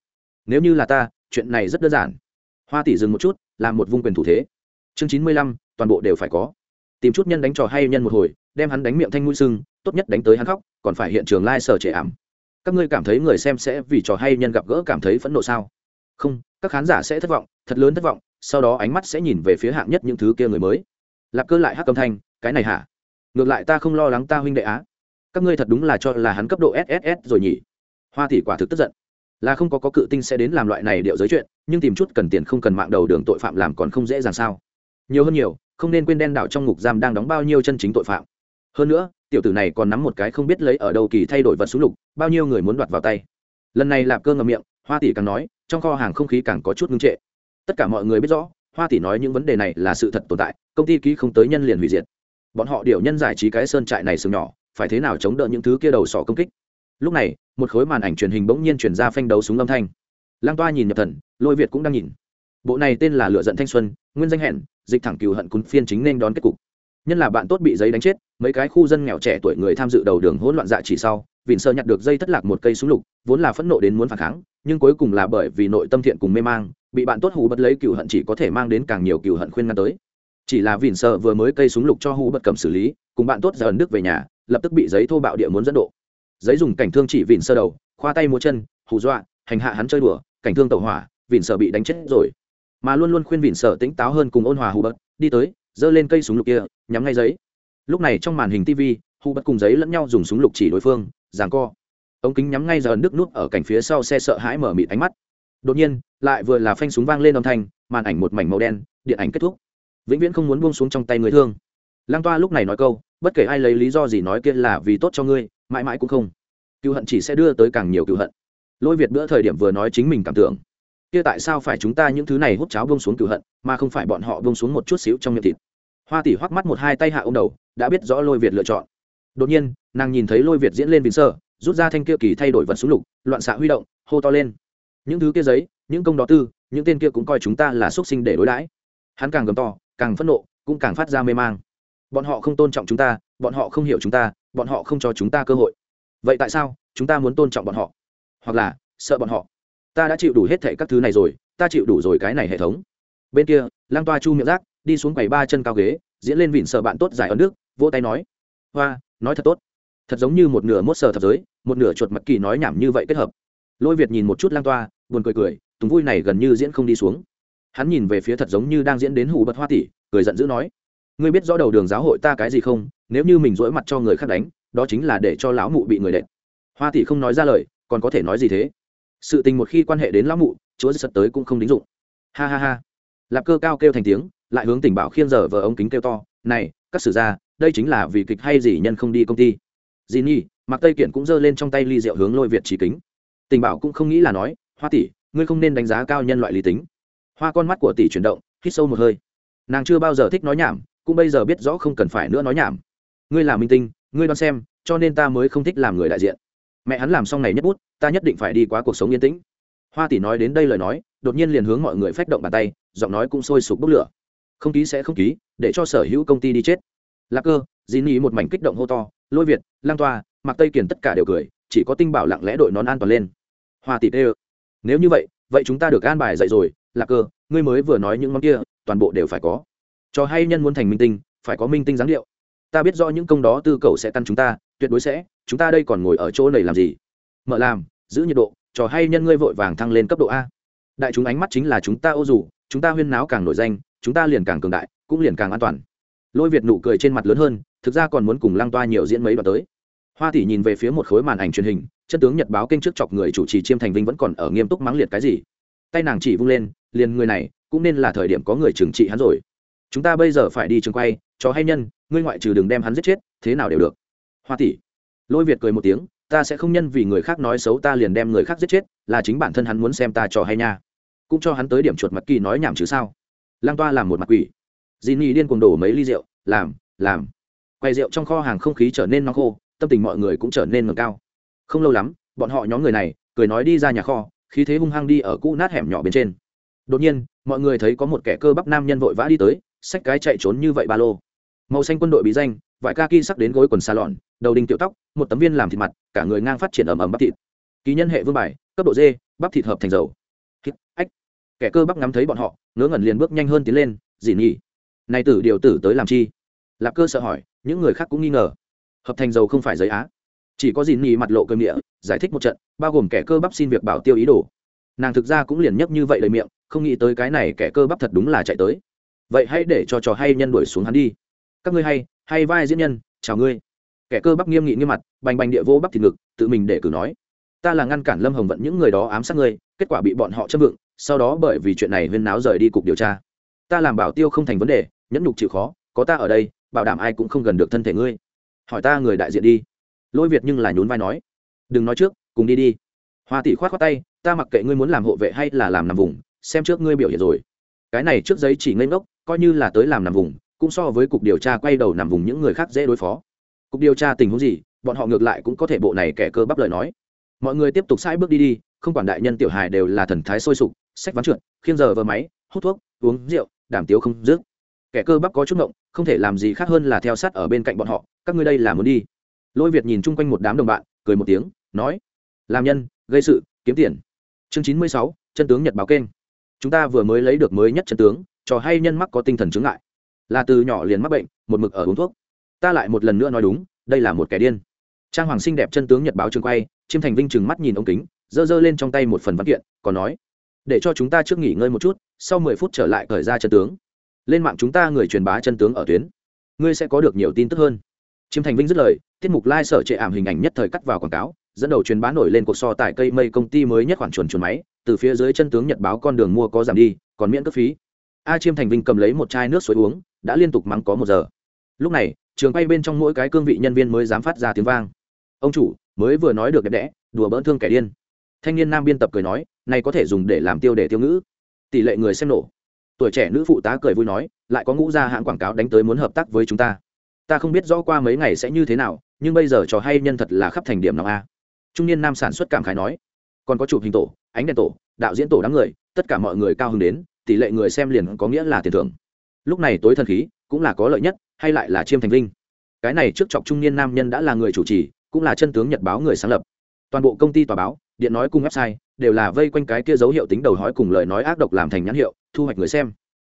Nếu như là ta, chuyện này rất đơn giản. Hoa tỷ dừng một chút, làm một vung quyền thủ thế. Chương chín mươi lăm, toàn bộ đều phải có. Tìm chút nhân đánh trò hay nhân một hồi, đem hắn đánh miệng thanh mũi sưng, tốt nhất đánh tới hắn khóc, còn phải hiện trường lai、like、sở trẻ ảm. Các ngươi cảm thấy người xem sẽ vì trò hay nhân gặp gỡ cảm thấy phẫn nộ sao? Không, các khán giả sẽ thất vọng, thật lớn thất vọng sau đó ánh mắt sẽ nhìn về phía hạng nhất những thứ kia người mới. Lạp cơ lại hắc âm thanh, cái này hả? Ngược lại ta không lo lắng ta huynh đệ á. Các ngươi thật đúng là cho là hắn cấp độ sss rồi nhỉ? Hoa tỷ quả thực tức giận. Là không có có cự tinh sẽ đến làm loại này điệu giới chuyện, nhưng tìm chút cần tiền không cần mạng đầu đường tội phạm làm còn không dễ dàng sao? Nhiều hơn nhiều, không nên quên đen đảo trong ngục giam đang đóng bao nhiêu chân chính tội phạm. Hơn nữa, tiểu tử này còn nắm một cái không biết lấy ở đâu kỳ thay đổi vật súng lục, bao nhiêu người muốn đoạt vào tay. Lần này lạp cơ ngầm miệng, hoa tỷ càng nói, trong kho hàng không khí càng có chút ngưng trệ tất cả mọi người biết rõ, hoa tỷ nói những vấn đề này là sự thật tồn tại, công ty ký không tới nhân liền hủy diệt. Bọn họ điều nhân giải trí cái sơn trại này sừng nhỏ, phải thế nào chống đỡ những thứ kia đầu sỏ công kích? Lúc này, một khối màn ảnh truyền hình bỗng nhiên chuyển ra phanh đấu súng âm thanh. Lang toa nhìn nhập thần, lôi việt cũng đang nhìn. Bộ này tên là lựa giận thanh xuân, nguyên danh hẹn, dịch thẳng cừu hận cún phiên chính nên đón kết cục. Nhân là bạn tốt bị giấy đánh chết, mấy cái khu dân nghèo trẻ tuổi người tham dự đầu đường hỗn loạn dạ chỉ sau, vịn sơ nhặt được dây thất lạc một cây súng lục, vốn là phẫn nộ đến muốn phản kháng, nhưng cuối cùng là bởi vì nội tâm thiện cùng mê mang bị bạn tốt hù bất lấy cựu hận chỉ có thể mang đến càng nhiều cựu hận khuyên ngăn tới. Chỉ là vỉn sơ vừa mới cây súng lục cho hù bất cầm xử lý, cùng bạn tốt giờ ẩn đức về nhà, lập tức bị giấy thô bạo địa muốn dẫn độ. Giấy dùng cảnh thương chỉ vỉn sơ đầu, khoa tay múa chân, hù dọa, hành hạ hắn chơi đùa, cảnh thương tẩu hỏa vỉn sơ bị đánh chết rồi. Mà luôn luôn khuyên vỉn sơ tỉnh táo hơn cùng ôn hòa hù bất đi tới, giơ lên cây súng lục kia, nhắm ngay giấy. Lúc này trong màn hình tv hù bất cùng giấy lẫn nhau dùng súng lục chỉ đối phương, giằng co. Ống kính nhắm ngay giờ ẩn đức nút ở cảnh phía sau xe sợ hãi mở mịt ánh mắt đột nhiên, lại vừa là phanh súng vang lên âm thanh, màn ảnh một mảnh màu đen, điện ảnh kết thúc. Vĩnh viễn không muốn buông xuống trong tay người thương. Lang toa lúc này nói câu, bất kể ai lấy lý do gì nói kia là vì tốt cho ngươi, mãi mãi cũng không. Cựu hận chỉ sẽ đưa tới càng nhiều cựu hận. Lôi việt bữa thời điểm vừa nói chính mình cảm tưởng. Kia tại sao phải chúng ta những thứ này hút cháo bông xuống cựu hận, mà không phải bọn họ bông xuống một chút xíu trong miệng thịt? Hoa tỷ hoắc mắt một hai tay hạ ông đầu, đã biết rõ lôi việt lựa chọn. Đột nhiên, nàng nhìn thấy lôi việt diễn lên vịn sơ, rút ra thanh kia kỳ thay đổi vật súng lục, loạn xạ huy động, hô to lên những thứ kia giấy những công đó tư những tên kia cũng coi chúng ta là xuất sinh để đối đãi. Hắn càng gầm to càng phẫn nộ cũng càng phát ra mê mang. Bọn họ không tôn trọng chúng ta bọn họ không hiểu chúng ta bọn họ không cho chúng ta cơ hội. Vậy tại sao chúng ta muốn tôn trọng bọn họ? Hoặc là sợ bọn họ? Ta đã chịu đủ hết thệ các thứ này rồi ta chịu đủ rồi cái này hệ thống. Bên kia lang toa chu miệng rác đi xuống quầy ba chân cao ghế diễn lên vịn sợ bạn tốt giải ấn nước, vỗ tay nói. Hoa nói thật tốt. Thật giống như một nửa mốt sờ thập giới một nửa chuột mặt kỳ nói nhảm như vậy kết hợp. Lôi việt nhìn một chút lang toa buồn cười cười tùng vui này gần như diễn không đi xuống. Hắn nhìn về phía thật giống như đang diễn đến hù bật hoa tỷ, cười giận dữ nói, ngươi biết rõ đầu đường giáo hội ta cái gì không? Nếu như mình dỗi mặt cho người khác đánh, đó chính là để cho lão mụ bị người đệm hoa tỷ không nói ra lời, còn có thể nói gì thế? Sự tình một khi quan hệ đến lão mụ, chúa sật tới cũng không đính dụng. Ha ha ha. Lạp cơ cao kêu thành tiếng, lại hướng tình bảo khiên giờ vờ ống kính kêu to, này, các sử gia, đây chính là vì kịch hay gì nhân không đi công ty? Dì nhi mặc tây kiện cũng giơ lên trong tay ly rượu hướng lôi việt trí kính. Tình bảo cũng không nghĩ là nói hoa tỷ, ngươi không nên đánh giá cao nhân loại lý tính. Hoa con mắt của tỷ chuyển động, hít sâu một hơi. Nàng chưa bao giờ thích nói nhảm, cũng bây giờ biết rõ không cần phải nữa nói nhảm. Ngươi là minh tinh, ngươi đoán xem, cho nên ta mới không thích làm người đại diện. Mẹ hắn làm xong này nhất bút, ta nhất định phải đi qua cuộc sống yên tĩnh. Hoa tỷ nói đến đây lời nói, đột nhiên liền hướng mọi người phách động bàn tay, giọng nói cũng sôi sục bốc lửa. Không ký sẽ không ký, để cho sở hữu công ty đi chết. Lạc cơ dì nỉ một mảnh kích động hô to, lôi việt, lang toa mặc tây kiền tất cả đều cười, chỉ có tinh bảo lặng lẽ đội nón an toàn lên. Hoa tỷ tê ơ nếu như vậy vậy chúng ta được an bài dạy rồi. Lạc cơ, ngươi mới vừa nói những món kia, toàn bộ đều phải có. Cho hay nhân muốn thành minh tinh, phải có minh tinh dáng điệu. Ta biết rõ những công đó tư cầu sẽ căn chúng ta, tuyệt đối sẽ. Chúng ta đây còn ngồi ở chỗ này làm gì? Mở làm, giữ nhiệt độ trò hay nhân ngươi vội vàng thăng lên cấp độ a. Đại chúng ánh mắt chính là chúng ta ô dù, chúng ta huyên náo càng nổi danh, chúng ta liền càng cường đại, cũng liền càng an toàn. Lôi việt nụ cười trên mặt lớn hơn, thực ra còn muốn cùng lăng toa nhiều diễn mấy đoạn tới. Hoa tỷ nhìn về phía một khối màn ảnh truyền hình chân tướng nhật báo kênh trước chọc người chủ trì chiêm thành vinh vẫn còn ở nghiêm túc mắng liệt cái gì. Tay nàng chỉ vung lên, liền người này, cũng nên là thời điểm có người trừng trị hắn rồi. Chúng ta bây giờ phải đi trường quay, cho hay nhân, ngươi ngoại trừ đừng đem hắn giết chết, thế nào đều được. Hoa tỷ. Lôi việt cười một tiếng, ta sẽ không nhân vì người khác nói xấu ta liền đem người khác giết chết, là chính bản thân hắn muốn xem ta trò hay nha. Cũng cho hắn tới điểm chuột mặt kỳ nói nhảm chứ sao. Lang toa làm một mặt quỷ. Dì nhi điên cuồng đổ mấy ly rượu, làm làm. Quay rượu trong kho hàng không khí trở nên nóng khô, tâm tình mọi người cũng trở nên ngầm cao không lâu lắm, bọn họ nhóm người này cười nói đi ra nhà kho, khí thế hung hăng đi ở cũ nát hẻm nhỏ bên trên. Đột nhiên, mọi người thấy có một kẻ cơ bắp nam nhân vội vã đi tới, xách cái chạy trốn như vậy ba lô. Màu xanh quân đội bí danh, vải ca ki sắc đến gối quần xa lọn, đầu đinh tiểu tóc, một tấm viên làm thịt mặt, cả người ngang phát triển ẩm ẩm bắp thịt. Ký nhân hệ vương bài, cấp độ d bắp thịt hợp thành dầu. Ách. Kẻ cơ bắp ngắm thấy bọn họ, ngớ ngẩn liền bước nhanh hơn tiến lên dỉ nhỉ này tử điều tử tới làm chi? Lạp cơ sợ hỏi, những người khác cũng nghi ngờ. Hợp thành dầu không phải giấy á chỉ có dìn nhì mặt lộ cơm địa giải thích một trận, bao gồm kẻ cơ bắp xin việc bảo tiêu ý đồ. Nàng thực ra cũng liền nhấp như vậy lời miệng, không nghĩ tới cái này kẻ cơ bắp thật đúng là chạy tới. Vậy hãy để cho trò hay nhân đuổi xuống hắn đi. Các ngươi hay hay vai diễn nhân, chào ngươi. Kẻ cơ bắp nghiêm nghị nghiêm mặt, bành bành địa vô bắp thịt ngực, tự mình để cử nói. Ta là ngăn cản lâm hồng vận những người đó ám sát ngươi, kết quả bị bọn họ chấp vựng sau đó bởi vì chuyện này huyên náo rời đi cục điều tra. Ta làm bảo tiêu không thành vấn đề, nhẫn nhục chịu khó, có ta ở đây, bảo đảm ai cũng không gần được thân thể ngươi. Hỏi ta người đại diện đi. Lôi việt nhưng là nhún vai nói, đừng nói trước, cùng đi đi. Hoa tỷ khoát khoát tay, ta mặc kệ ngươi muốn làm hộ vệ hay là làm nằm vùng, xem trước ngươi biểu hiện rồi. Cái này trước giấy chỉ ngây ngốc, coi như là tới làm nằm vùng, cũng so với cục điều tra quay đầu nằm vùng những người khác dễ đối phó. Cục điều tra tình huống gì, bọn họ ngược lại cũng có thể bộ này kẻ cơ bắp lời nói. Mọi người tiếp tục sai bước đi đi, không quản đại nhân tiểu hài đều là thần thái sôi sục, sách ván trượt, khiêng giờ vờ máy, hút thuốc, uống rượu, đảm tiếu không dứt. Kẻ cơ bắp có chút ngộng, không thể làm gì khác hơn là theo sát ở bên cạnh bọn họ, các ngươi đây là muốn đi lôi việt nhìn chung quanh một đám đồng bạn, cười một tiếng, nói, làm nhân, gây sự, kiếm tiền. Chương chín mươi sáu, chân tướng nhật báo kênh. Chúng ta vừa mới lấy được mới nhất chân tướng trò hay nhân mắc có tinh thần chứng lại là từ nhỏ liền mắc bệnh, một mực ở uống thuốc. Ta lại một lần nữa nói đúng, đây là một kẻ điên. Trang hoàng xinh đẹp chân tướng nhật báo trường quay, chiêm thành vinh trừng mắt nhìn ống kính, giơ giơ lên trong tay một phần văn kiện, còn nói, để cho chúng ta trước nghỉ ngơi một chút, sau mười phút trở lại khởi ra chân tướng. Lên mạng chúng ta người truyền bá chân tướng ở tuyến. Ngươi sẽ có được nhiều tin tức hơn chiêm thành vinh dứt lời, tiết mục lai、like、sở trệ ảm hình ảnh nhất thời cắt vào quảng cáo, dẫn đầu truyền bá nổi lên cuộc so tại cây mây công ty mới nhất khoản chuồn chuồn máy, từ phía dưới chân tướng nhật báo con đường mua có giảm đi, còn miễn cước phí. A chiêm thành vinh cầm lấy một chai nước suối uống, đã liên tục mắng có một giờ. Lúc này, trường bay bên trong mỗi cái cương vị nhân viên mới dám phát ra tiếng vang. Ông chủ, mới vừa nói được đẹp đẽ, đùa bỡn thương kẻ điên. Thanh niên nam biên tập cười nói, này có thể dùng để làm tiêu đề tiêu ngữ. Tỷ lệ người xem nổ. Tuổi trẻ nữ phụ tá cười vui nói, lại có ngũ gia hãng quảng cáo đánh tới muốn hợp tác với chúng ta ta không biết rõ qua mấy ngày sẽ như thế nào, nhưng bây giờ trò hay nhân thật là khắp thành điểm nào a. Trung niên nam sản xuất cảm khái nói, còn có chụp hình tổ, ánh đèn tổ, đạo diễn tổ đám người, tất cả mọi người cao hứng đến, tỷ lệ người xem liền có nghĩa là tiền thưởng. Lúc này tối thần khí cũng là có lợi nhất, hay lại là chiêm thành vinh. Cái này trước chọc trung niên nam nhân đã là người chủ trì, cũng là chân tướng nhật báo người sáng lập. Toàn bộ công ty tòa báo, điện nói cùng website, đều là vây quanh cái kia dấu hiệu tính đầu hói cùng lời nói ác độc làm thành nhãn hiệu, thu hoạch người xem.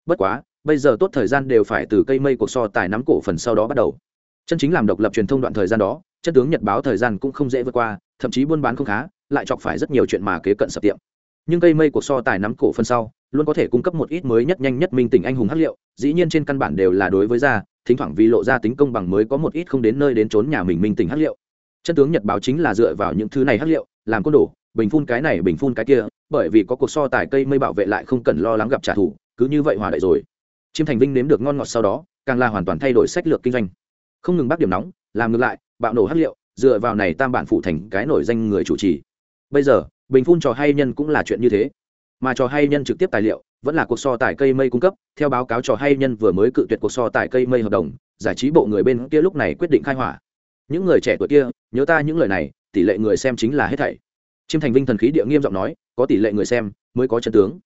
Bất quá bây giờ tốt thời gian đều phải từ cây mây cuộc so tài nắm cổ phần sau đó bắt đầu. Chân chính làm độc lập truyền thông đoạn thời gian đó chân tướng nhật báo thời gian cũng không dễ vượt qua, thậm chí buôn bán không khá, lại chọc phải rất nhiều chuyện mà kế cận sập tiệm. Nhưng cây mây cuộc so tài nắm cổ phần sau, luôn có thể cung cấp một ít mới nhất nhanh nhất minh tình anh hùng hắc liệu, dĩ nhiên trên căn bản đều là đối với gia, thỉnh thoảng vì lộ ra tính công bằng mới có một ít không đến nơi đến trốn nhà mình minh tình hắc liệu. Chân tướng nhật báo chính là dựa vào những thứ này hắc liệu, làm côn đồ, bình phun cái này, bình phun cái kia, bởi vì có cuộc so tài cây mây bảo vệ lại không cần lo lắng gặp trả thù, cứ như vậy hòa đại rồi chiêm thành vinh nếm được ngon ngọt sau đó, càng là hoàn toàn thay đổi sách lược kinh doanh. Không ngừng bắt điểm nóng, làm ngược lại, bạo nổ hắc liệu, dựa vào này tam bản phụ thành cái nổi danh người chủ trì. Bây giờ, bình phun trò hay nhân cũng là chuyện như thế. Mà trò hay nhân trực tiếp tài liệu, vẫn là cuộc so tài cây mây cung cấp, theo báo cáo trò hay nhân vừa mới cự tuyệt cuộc so tài cây mây hợp đồng, giải trí bộ người bên kia lúc này quyết định khai hỏa. Những người trẻ tuổi kia, nhớ ta những lời này, tỷ lệ người xem chính là hết thảy. Chiêm thành vinh thần khí địa nghiêm giọng nói, có tỷ lệ người xem mới có chân tướng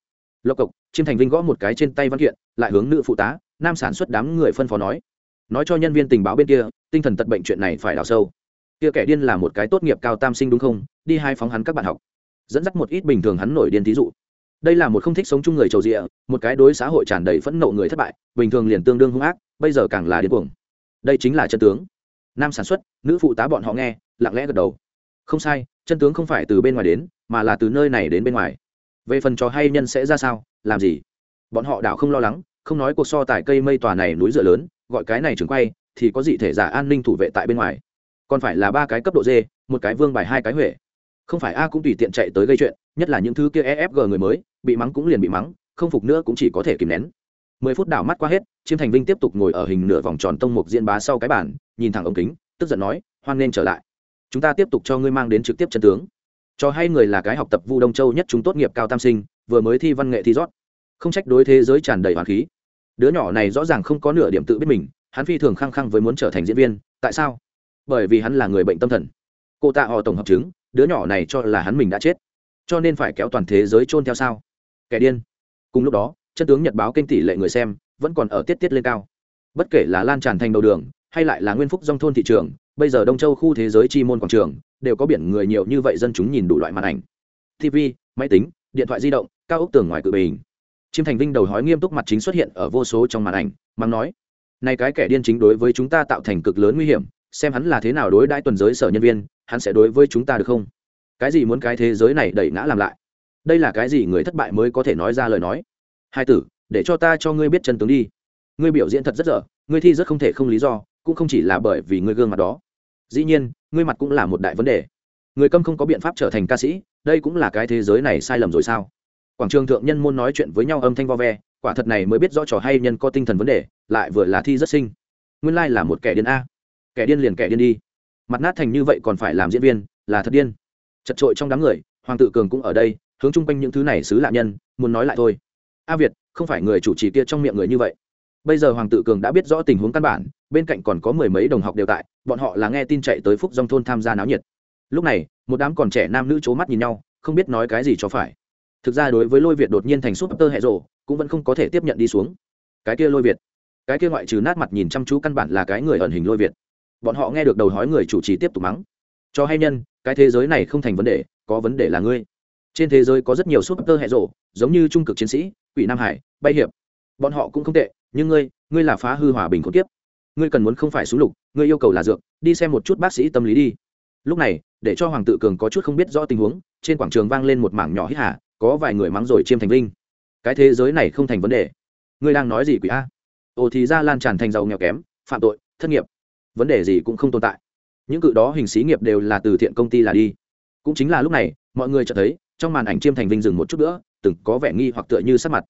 lộc cộc, chiêm thành vinh gõ một cái trên tay văn kiện, lại hướng nữ phụ tá, nam sản xuất đám người phân phó nói. Nói cho nhân viên tình báo bên kia, tinh thần tật bệnh chuyện này phải đào sâu. Kia kẻ điên là một cái tốt nghiệp cao tam sinh đúng không? Đi hai phóng hắn các bạn học. Dẫn dắt một ít bình thường hắn nổi điên thí dụ. Đây là một không thích sống chung người trầu rịa, một cái đối xã hội tràn đầy phẫn nộ người thất bại, bình thường liền tương đương hung ác, bây giờ càng là điên cuồng. Đây chính là chân tướng. Nam sản xuất, nữ phụ tá bọn họ nghe, lặng lẽ gật đầu. Không sai, chân tướng không phải từ bên ngoài đến, mà là từ nơi này đến bên ngoài về phần trò hay nhân sẽ ra sao, làm gì? Bọn họ đảo không lo lắng, không nói cuộc so tài cây mây tòa này núi dựa lớn, gọi cái này trường quay, thì có dị thể giả an ninh thủ vệ tại bên ngoài. Còn phải là ba cái cấp độ d, một cái vương bài hai cái huệ. Không phải a cũng tùy tiện chạy tới gây chuyện, nhất là những thứ kia efg người mới, bị mắng cũng liền bị mắng, không phục nữa cũng chỉ có thể kìm nén. Mười phút đảo mắt qua hết, chiêm thành vinh tiếp tục ngồi ở hình nửa vòng tròn tông mục diễn bá sau cái bản nhìn thẳng ống kính, tức giận nói, hoan nên trở lại. Chúng ta tiếp tục cho ngươi mang đến trực tiếp chân tướng cho hay người là cái học tập vu đông châu nhất chúng tốt nghiệp cao tam sinh, vừa mới thi văn nghệ thi rót. Không trách đối thế giới tràn đầy hoàn khí. Đứa nhỏ này rõ ràng không có nửa điểm tự biết mình, hắn phi thường khăng khăng với muốn trở thành diễn viên, tại sao? Bởi vì hắn là người bệnh tâm thần. Cô tạ họ tổng hợp chứng, đứa nhỏ này cho là hắn mình đã chết. Cho nên phải kéo toàn thế giới chôn theo sao? Kẻ điên. Cùng lúc đó, chân tướng nhật báo kênh tỷ lệ người xem vẫn còn ở tiết tiết lên cao. Bất kể là lan tràn thành đầu đường, hay lại là nguyên phúc dòng thôn thị trường, bây giờ đông châu khu thế giới chi môn quảng trường đều có biển người nhiều như vậy dân chúng nhìn đủ loại màn ảnh. Tv máy tính, điện thoại di động, cao ốc tường ngoài cự bình. Chiêm thành vinh đầu hói nghiêm túc mặt chính xuất hiện ở vô số trong màn ảnh, mắng nói, này cái kẻ điên chính đối với chúng ta tạo thành cực lớn nguy hiểm, xem hắn là thế nào đối đãi tuần giới sở nhân viên, hắn sẽ đối với chúng ta được không? Cái gì muốn cái thế giới này đẩy ngã làm lại? Đây là cái gì người thất bại mới có thể nói ra lời nói? Hai tử, để cho ta cho ngươi biết chân tướng đi. Ngươi biểu diễn thật rất dở, ngươi thi rất không thể không lý do, cũng không chỉ là bởi vì ngươi gương mặt đó dĩ nhiên, ngươi mặt cũng là một đại vấn đề. Người câm không có biện pháp trở thành ca sĩ, đây cũng là cái thế giới này sai lầm rồi sao? Quảng trường thượng nhân môn nói chuyện với nhau âm thanh vo ve, quả thật này mới biết rõ trò hay nhân có tinh thần vấn đề, lại vừa là thi rất sinh nguyên lai là một kẻ điên a. Kẻ điên liền kẻ điên đi. Mặt nát thành như vậy còn phải làm diễn viên, là thật điên. Chật trội trong đám người, hoàng tự cường cũng ở đây, hướng chung quanh những thứ này xứ lạ nhân, muốn nói lại thôi. A việt, không phải người chủ trì kia trong miệng người như vậy bây giờ hoàng tự cường đã biết rõ tình huống căn bản, bên cạnh còn có mười mấy đồng học đều tại, bọn họ là nghe tin chạy tới phúc dòng thôn tham gia náo nhiệt. Lúc này, một đám còn trẻ nam nữ c h ố mắt nhìn nhau, không biết nói cái gì cho phải. Thực ra đối với lôi việt đột nhiên thành súp tơ hệ rộ cũng vẫn không có thể tiếp nhận đi xuống. Cái kia lôi việt, cái kia ngoại trừ nát mặt nhìn chăm chú căn bản là cái người ẩn hình lôi việt. Bọn họ nghe được đầu hói người chủ trì tiếp tục mắng. Cho hay nhân, cái thế giới này không thành vấn đề, có vấn đề là ngươi. Trên thế giới có rất nhiều súp tơ hệ rộ giống như trung cực chiến sĩ, quỷ nam hải, bay hiệp. Bọn họ cũng không tệ nhưng ngươi ngươi là phá hư hòa bình khốn kiếp. Ngươi cần muốn không phải súng lục, ngươi yêu cầu là dược, đi xem một chút bác sĩ tâm lý đi. Lúc này, để cho hoàng tự cường có chút không biết rõ tình huống, trên quảng trường vang lên một mảng nhỏ hít hà, có vài người mắng rồi chiêm thành linh cái thế giới này không thành vấn đề. Ngươi đang nói gì quỷ a? Ồ, thì ra lan tràn thành giàu nghèo kém, phạm tội, thất nghiệp. Vấn đề gì cũng không tồn tại. Những cự đó hình xí nghiệp đều là từ thiện công ty là đi. Cũng chính là lúc này, mọi người chợt thấy, trong màn ảnh chiêm thành vinh dừng một chút nữa, từng có vẻ nghi hoặc tựa như sắc mặt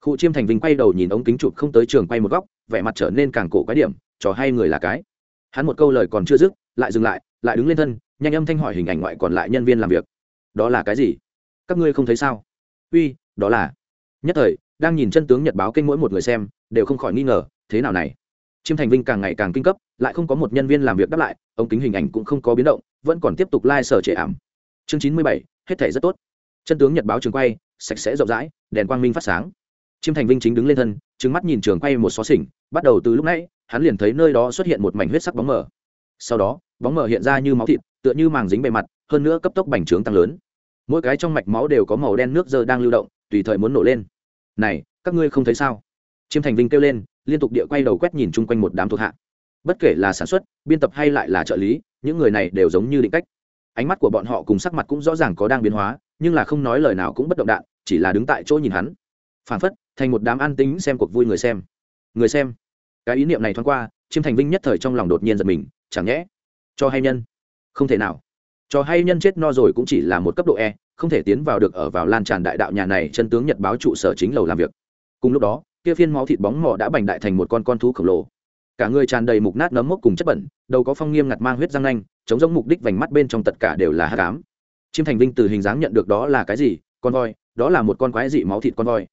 khu chiêm thành vinh quay đầu nhìn ống kính chụp không tới trường quay một góc, vẻ mặt trở nên càng cổ quái điểm, trò hay người là cái. Hắn một câu lời còn chưa dứt, lại dừng lại lại đứng lên thân, nhanh âm thanh hỏi hình ảnh ngoại còn lại nhân viên làm việc. Đó là cái gì? Các ngươi không thấy sao? Uy, đó là. Nhất thời, đang nhìn chân tướng nhật báo kênh mỗi một người xem, đều không khỏi nghi ngờ, thế nào này? Chiêm thành vinh càng ngày càng kinh cấp, lại không có một nhân viên làm việc đáp lại, ống kính hình ảnh cũng không có biến động, vẫn còn tiếp tục lai、like、sở trệ ảm. Chương chín mươi bảy, hết thể rất tốt. Chân tướng nhật báo trường quay, sạch sẽ rộng rãi, đèn quang minh phát sáng chiêm thành vinh chính đứng lên thân trứng mắt nhìn trường quay một xó xỉnh, bắt đầu từ lúc nãy, hắn liền thấy nơi đó xuất hiện một mảnh huyết sắc bóng mờ. Sau đó, bóng mờ hiện ra như máu thịt, tựa như màng dính bề mặt, hơn nữa cấp tốc bành trướng tăng lớn. Mỗi cái trong mạch máu đều có màu đen nước dơ đang lưu động, tùy thời muốn nổ lên. Này, các ngươi không thấy sao? Chiêm thành vinh kêu lên, liên tục địa quay đầu quét nhìn chung quanh một đám thuộc hạ. Bất kể là sản xuất, biên tập hay lại là trợ lý, những người này đều giống như định cách. Ánh mắt của bọn họ cùng sắc mặt cũng rõ ràng có đang biến hóa, nhưng là không nói lời nào cũng bất động đạn, chỉ là đứng tại chỗ nhìn hắn. Phản phất thành một đám an tính xem cuộc vui người xem. Người xem. Cái ý niệm này thoáng qua, chiêm thành vinh nhất thời trong lòng đột nhiên giật mình, chẳng nhẽ, cho hay nhân? Không thể nào. Cho hay nhân chết no rồi cũng chỉ là một cấp độ e không thể tiến vào được ở vào lan tràn đại đạo nhà này chân tướng nhật báo trụ sở chính lầu làm việc. Cùng lúc đó, kia phiên máu thịt bóng mỏ đã bành đại thành một con con thú khổng lồ. Cả người tràn đầy mục nát nấm mốc cùng chất bẩn, đầu có phong nghiêm ngặt mang huyết răng nanh, chống giống mục đích vành mắt bên trong tất cả đều là hát cám chiêm thành vinh từ hình dáng nhận được đó là cái gì? Con voi, đó là một con quái dị máu thịt con voi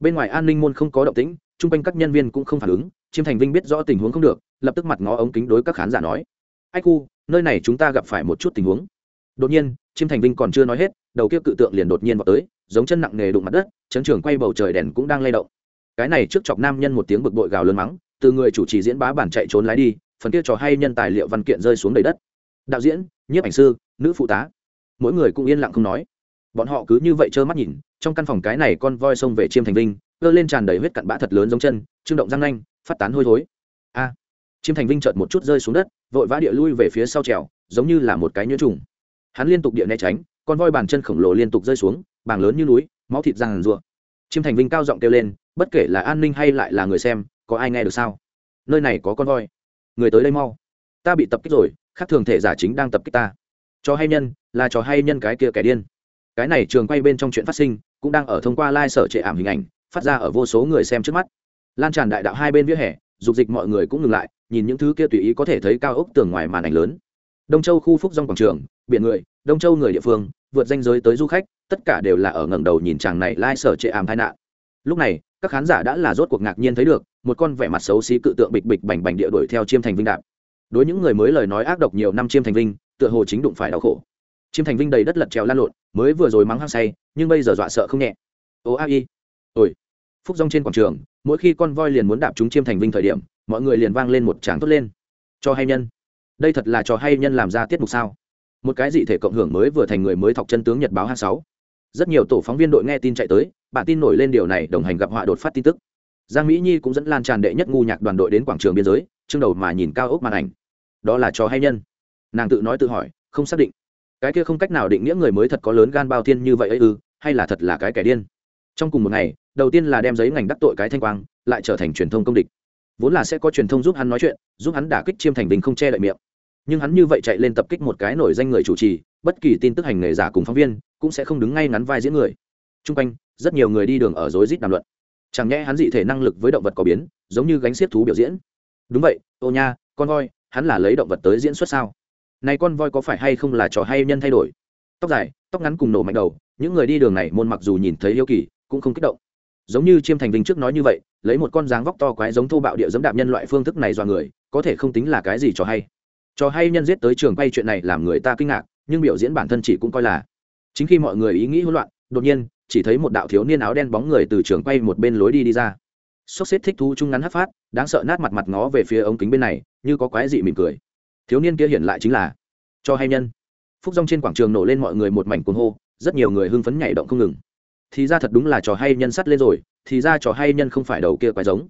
bên ngoài an ninh môn không có động tĩnh, chung quanh các nhân viên cũng không phản ứng, chiêm thành vinh biết rõ tình huống không được, lập tức mặt ngó ống kính đối các khán giả nói, ai khu nơi này chúng ta gặp phải một chút tình huống. Đột nhiên, chiêm thành vinh còn chưa nói hết, đầu kia cự tượng liền đột nhiên vào tới, giống chân nặng nề đụng mặt đất, chấn trường quay bầu trời đèn cũng đang lay động. Cái này trước chọc nam nhân một tiếng bực bội gào lớn mắng, từ người chủ trì diễn bá bản chạy trốn lái đi, phần kia trò hay nhân tài liệu văn kiện rơi xuống đầy đất. Đạo diễn, nhiếp ảnh sư, nữ phụ tá. Mỗi người cũng yên lặng không nói bọn họ cứ như vậy trơ mắt nhìn, trong căn phòng cái này con voi xông về chiêm thành vinh cơ lên tràn đầy huyết cặn bã thật lớn giống chân, trương động răng nanh, phát tán hôi thối. A, chiêm thành vinh chợt một chút rơi xuống đất, vội vã địa lui về phía sau trèo, giống như là một cái nhuyễn trùng. Hắn liên tục địa né tránh, con voi bàn chân khổng lồ liên tục rơi xuống bảng lớn như núi, máu thịt ràng rụa. Chiêm thành vinh cao giọng kêu lên, bất kể là an ninh hay lại là người xem, có ai nghe được sao? Nơi này có con voi. Người tới đây mau. Ta bị tập kích rồi, khác thường thể giả chính đang tập kích ta. Cho hay nhân, là trò hay nhân cái kia kẻ điên cái này trường quay bên trong chuyện phát sinh, cũng đang ở thông qua lai、like、sở trệ ảm hình ảnh, phát ra ở vô số người xem trước mắt. Lan tràn đại đạo hai bên vỉa hè, dục dịch mọi người cũng ngừng lại, nhìn những thứ kia tùy ý có thể thấy cao ốc tường ngoài màn ảnh lớn. Đông châu khu phúc dòng quảng trường, biển người, đông châu người địa phương, vượt danh giới tới du khách, tất cả đều là ở ngẩng đầu nhìn chàng này lai、like、sở trệ ảm tai nạn. Lúc này, các khán giả đã là rốt cuộc ngạc nhiên thấy được, một con vẻ mặt xấu xí cự tượng bịch bịch bành bành địa đuổi theo chiêm thành vinh đạp. Đối những người mới lời nói ác độc nhiều năm chiêm thành vinh, tựa hồ chính đụng phải đau khổ chiêm thành vinh đầy đất lật trèo lan lộn, mới vừa rồi mắng hăng say, nhưng bây giờ dọa sợ không nhẹ. Ô a i ôi. Phúc rong trên quảng trường, mỗi khi con voi liền muốn đạp chúng chiêm thành vinh thời điểm, mọi người liền vang lên một tràng tốt lên. Cho hay nhân. Đây thật là trò hay nhân làm ra tiết mục sao? Một cái dị thể cộng hưởng mới vừa thành người mới thọc chân tướng nhật báo hai sáu. Rất nhiều tổ phóng viên đội nghe tin chạy tới, bản tin nổi lên điều này, đồng hành gặp họa đột phát tin tức. Giang mỹ nhi cũng dẫn lan tràn đệ nhất ngu nhạc đoàn đội đến quảng trường biên giới, chương đầu mà nhìn cao ốc màn ảnh. Đó là trò hay nhân. Nàng tự nói tự hỏi, không xác định cái kia không cách nào định nghĩa người mới thật có lớn gan bao thiên như vậy ấy ư, hay là thật là cái kẻ điên? Trong cùng một ngày, đầu tiên là đem giấy ngành đắc tội cái thanh quang, lại trở thành truyền thông công địch. Vốn là sẽ có truyền thông giúp hắn nói chuyện, giúp hắn đả kích chiêm thành đình không che đậy miệng. Nhưng hắn như vậy chạy lên tập kích một cái nổi danh người chủ trì, bất kỳ tin tức hành nghề giả cùng phóng viên, cũng sẽ không đứng ngay ngắn vai diễn người. T r u n g quanh, rất nhiều người đi đường ở rối rít đàm luận. Chẳng nhẽ hắn dị thể năng lực với động vật có biến, giống như gánh xiết thú biểu diễn. Đúng vậy, ô nha, con voi, hắn là lấy động vật tới diễn xuất sao? Này con voi có phải hay không là trò hay nhân thay đổi? Tóc dài, tóc ngắn cùng nổ mạnh đầu, những người đi đường này môn mặc dù nhìn thấy yêu kỳ, cũng không kích động. Giống như chiêm thành vinh trước nói như vậy, lấy một con dáng vóc to quái giống thô bạo địa dẫm đạp nhân loại phương thức này dọa người, có thể không tính là cái gì cho hay. Cho hay nhân giết tới trường quay chuyện này làm người ta kinh ngạc, nhưng biểu diễn bản thân chỉ cũng coi là. Chính khi mọi người ý nghĩ hỗn loạn, đột nhiên, chỉ thấy một đạo thiếu niên áo đen bóng người từ trường quay một bên lối đi đi ra. Sốc xếp thích thú chung ngắn hấp phát, đáng sợ nát mặt mặt ngó về phía ống kính bên này, như có quái dị mỉm cười thiếu niên kia hiện lại chính là cho hay nhân. Phúc rong trên quảng trường nổ lên mọi người một mảnh cuồng hô, rất nhiều người hưng phấn nhảy động không ngừng. Thì ra thật đúng là trò hay nhân sắt lên rồi, thì ra trò hay nhân không phải đầu kia quái giống.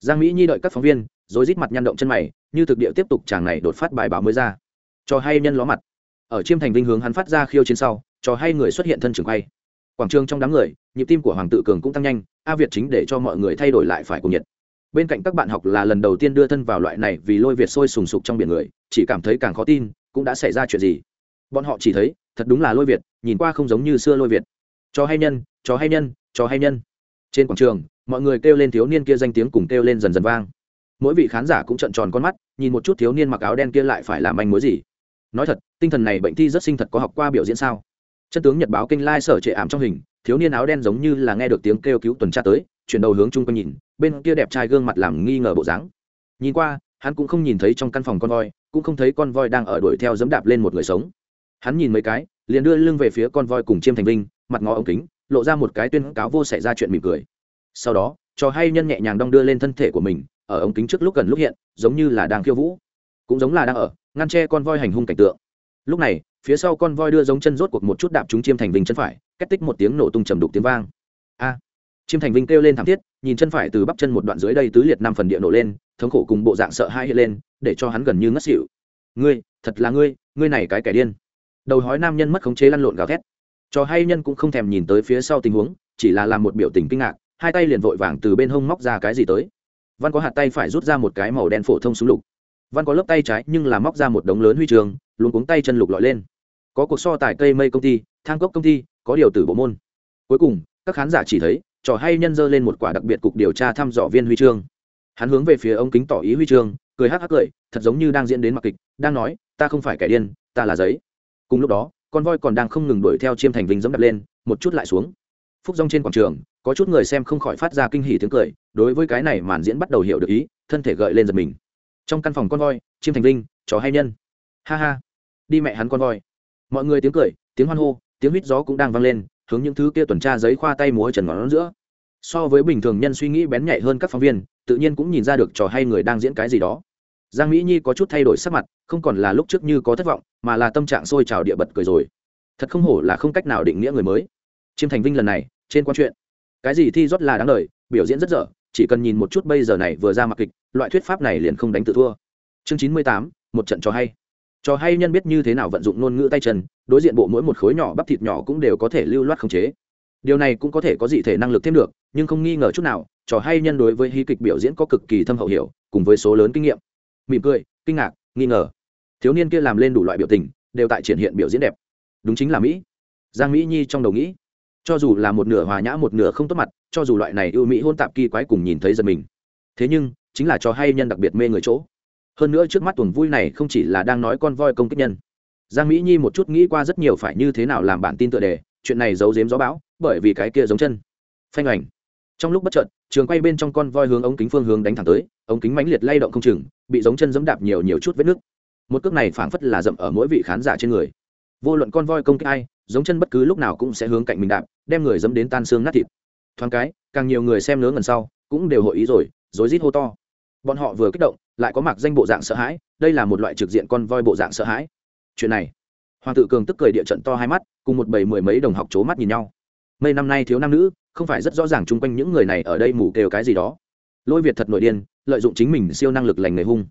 Giang mỹ nhi đợi các phóng viên, rồi rít mặt nhăn động chân mày, như thực địa tiếp tục chàng này đột phát bài báo mới ra. Trò hay nhân ló mặt. Ở chiêm thành vinh hướng hắn phát ra khiêu chiến sau, trò hay người xuất hiện thân trường quay. Quảng trường trong đám người, nhịp tim của hoàng tự cường cũng tăng nhanh, a việt chính để cho mọi người thay đổi lại phải cùng nhiệt bên cạnh các bạn học là lần đầu tiên đưa thân vào loại này vì lôi việt sôi sùng sục trong biển người, chỉ cảm thấy càng khó tin, cũng đã xảy ra chuyện gì. Bọn họ chỉ thấy, thật đúng là lôi việt, nhìn qua không giống như xưa lôi việt. Cho hay nhân, cho hay nhân, cho hay nhân. Trên quảng trường, mọi người kêu lên thiếu niên kia danh tiếng cùng kêu lên dần dần vang. Mỗi vị khán giả cũng trợn tròn con mắt, nhìn một chút thiếu niên mặc áo đen kia lại phải làm anh mối gì. Nói thật, tinh thần này bệnh thi rất sinh thật có học qua biểu diễn sao? Chân tướng nhật báo kinh lai sở trệ ảm trong hình, thiếu niên áo đen giống như là nghe được tiếng kêu cứu tuần tra tới, chuyển đầu hướng chung quanh nhìn bên kia đẹp trai gương mặt làm nghi ngờ bộ dáng. Nhìn qua, hắn cũng không nhìn thấy trong căn phòng con voi, cũng không thấy con voi đang ở đuổi theo dẫm đạp lên một người sống. Hắn nhìn mấy cái, liền đưa lưng về phía con voi cùng chiêm thành vinh, mặt ngó ống kính, lộ ra một cái tuyên cáo vô xảy ra chuyện mỉm cười. Sau đó, trò hay nhân nhẹ nhàng đong đưa lên thân thể của mình, ở ống kính trước lúc gần lúc hiện, giống như là đang khiêu vũ. Cũng giống là đang ở, ngăn che con voi hành hung cảnh tượng. Lúc này, phía sau con voi đưa giống chân rốt cuộc một chút đạp chúng chiêm thành vinh chân phải cách tích một tiếng nổ tung trầm đục tiếng vang. A! Chiêm thành vinh kêu lên thảm thiết, nhìn chân phải từ bắp chân một đoạn dưới đây tứ liệt năm phần địa nổ lên, thống khổ cùng bộ dạng sợ hãi hiện lên, để cho hắn gần như ngất xỉu. Ngươi, thật là ngươi ngươi này cái kẻ điên. Đầu hói nam nhân mất khống chế lăn lộn gào thét. Cho hay nhân cũng không thèm nhìn tới phía sau tình huống, chỉ là làm một biểu tình kinh ngạc, hai tay liền vội vàng từ bên hông móc ra cái gì tới. Văn có hạt tay phải rút ra một cái màu đen phổ thông súng lục. Văn có lớp tay trái nhưng là móc ra một đống lớn huy trường luôn cuống tay chân lục lọi lên. Có cuộc so tài cây mây công ty, thang cốc công ty, có điều tử bộ môn. Cuối cùng, các khán giả chỉ thấy trò hay nhân dơ lên một quả đặc biệt cục điều tra thăm dò viên huy chương. Hắn hướng về phía ông kính tỏ ý huy chương, cười hắc hắc cười, thật giống như đang diễn đến mặc kịch, đang nói, ta không phải kẻ điên, ta là giấy. Cùng lúc đó, con voi còn đang không ngừng đuổi theo chiêm thành vinh dẫm đập lên, một chút lại xuống. Phúc rong trên quảng trường, có chút người xem không khỏi phát ra kinh hỉ tiếng cười, đối với cái này màn diễn bắt đầu hiểu được ý, thân thể gợi lên giật mình. Trong căn phòng con voi, chiêm thành vinh, trò hay nhân. Ha ha. Đi mẹ hắn con voi. Mọi người tiếng cười, tiếng hoan hô, tiếng huýt gió cũng đang vang lên hướng những thứ kia tuần tra giấy khoa tay múa trần ngón giữa. So với bình thường nhân suy nghĩ bén nhạy hơn các phóng viên, tự nhiên cũng nhìn ra được trò hay người đang diễn cái gì đó. Giang mỹ nhi có chút thay đổi sắc mặt, không còn là lúc trước như có thất vọng, mà là tâm trạng sôi trào địa bật cười rồi. Thật không hổ là không cách nào định nghĩa người mới. Chiêm thành vinh lần này, trên quan chuyện. Cái gì thi rót là đáng lời biểu diễn rất dở, chỉ cần nhìn một chút bây giờ này vừa ra mặc kịch, loại thuyết pháp này liền không đánh tự thua. Chương chín mươi tám, một trận cho hay cho hay nhân biết như thế nào vận dụng ngôn ngữ tay chân, đối diện bộ mỗi một khối nhỏ bắp thịt nhỏ cũng đều có thể lưu loát khống chế. Điều này cũng có thể có dị thể năng lực thêm được, nhưng không nghi ngờ chút nào trò hay nhân đối với hy kịch biểu diễn có cực kỳ thâm hậu hiểu, cùng với số lớn kinh nghiệm. Mỉm cười, kinh ngạc, nghi ngờ. Thiếu niên kia làm lên đủ loại biểu tình, đều tại triển hiện biểu diễn đẹp. Đúng chính là mỹ. Giang mỹ nhi trong đầu nghĩ, cho dù là một nửa hòa nhã một nửa không tốt mặt, cho dù loại này ưu mỹ hôn tạp kỳ quái cùng nhìn thấy giật mình. Thế nhưng, chính là cho hay nhân đặc biệt mê người chỗ hơn nữa trước mắt tuần vui này không chỉ là đang nói con voi công kích nhân. Giang mỹ nhi một chút nghĩ qua rất nhiều phải như thế nào làm bản tin tựa đề, chuyện này giấu giếm gió bão, bởi vì cái kia giống chân. Phanh ảnh trong lúc bất chợt, trường quay bên trong con voi hướng ống kính phương hướng đánh thẳng tới, ống kính mãnh liệt lay động không chừng, bị giống chân giẫm đạp nhiều nhiều chút vết nước. Một cước này phảng phất là dậm ở mỗi vị khán giả trên người. Vô luận con voi công kích ai, giống chân bất cứ lúc nào cũng sẽ hướng cạnh mình đạp, đem người dẫm đến tan xương nát thịt. Thoáng cái, càng nhiều người xem nướng gần sau, cũng đều hội ý rồi, rối rít hô to. Bọn họ vừa kích động lại có mặc danh bộ dạng sợ hãi, đây là một loại trực diện con voi bộ dạng sợ hãi. Chuyện này, hoàng tự cường tức cười địa trận to hai mắt, cùng một bầy mười mấy đồng học c mắt nhìn nhau. Mấy năm nay thiếu nam nữ, không phải rất rõ ràng chung quanh những người này ở đây mù kêu cái gì đó. Lôi việt thật nội điên, lợi dụng chính mình siêu năng lực lành người hung.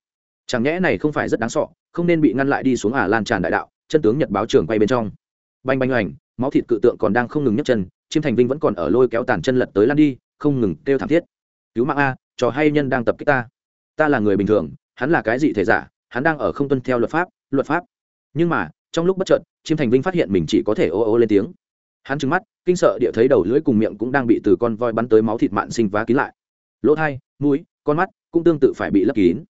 Chẳng nhẽ này không phải rất đáng sọ, không nên bị ngăn lại đi xuống ả lan tràn đại đạo, chân tướng nhật báo trường quay bên trong. Banh banh hoành, máu thịt cự tượng còn đang không ngừng nhấc chân, chiêm thành vinh vẫn còn ở lôi kéo tàn chân lật tới lan đi, không ngừng kêu thảm thiết. Cứu mạng a, trò hay nhân đang tập kích ta ta là người bình thường, hắn là cái gì thể giả, hắn đang ở không tuân theo luật pháp luật pháp. Nhưng mà, trong lúc bất chợt, chiêm thành vinh phát hiện mình chỉ có thể ô ô lên tiếng. Hắn trừng mắt, kinh sợ địa thấy đầu lưỡi cùng miệng cũng đang bị từ con voi bắn tới máu thịt mạn sinh vá kín lại. Lỗ thai, mũi, con mắt cũng tương tự phải bị lấp kín.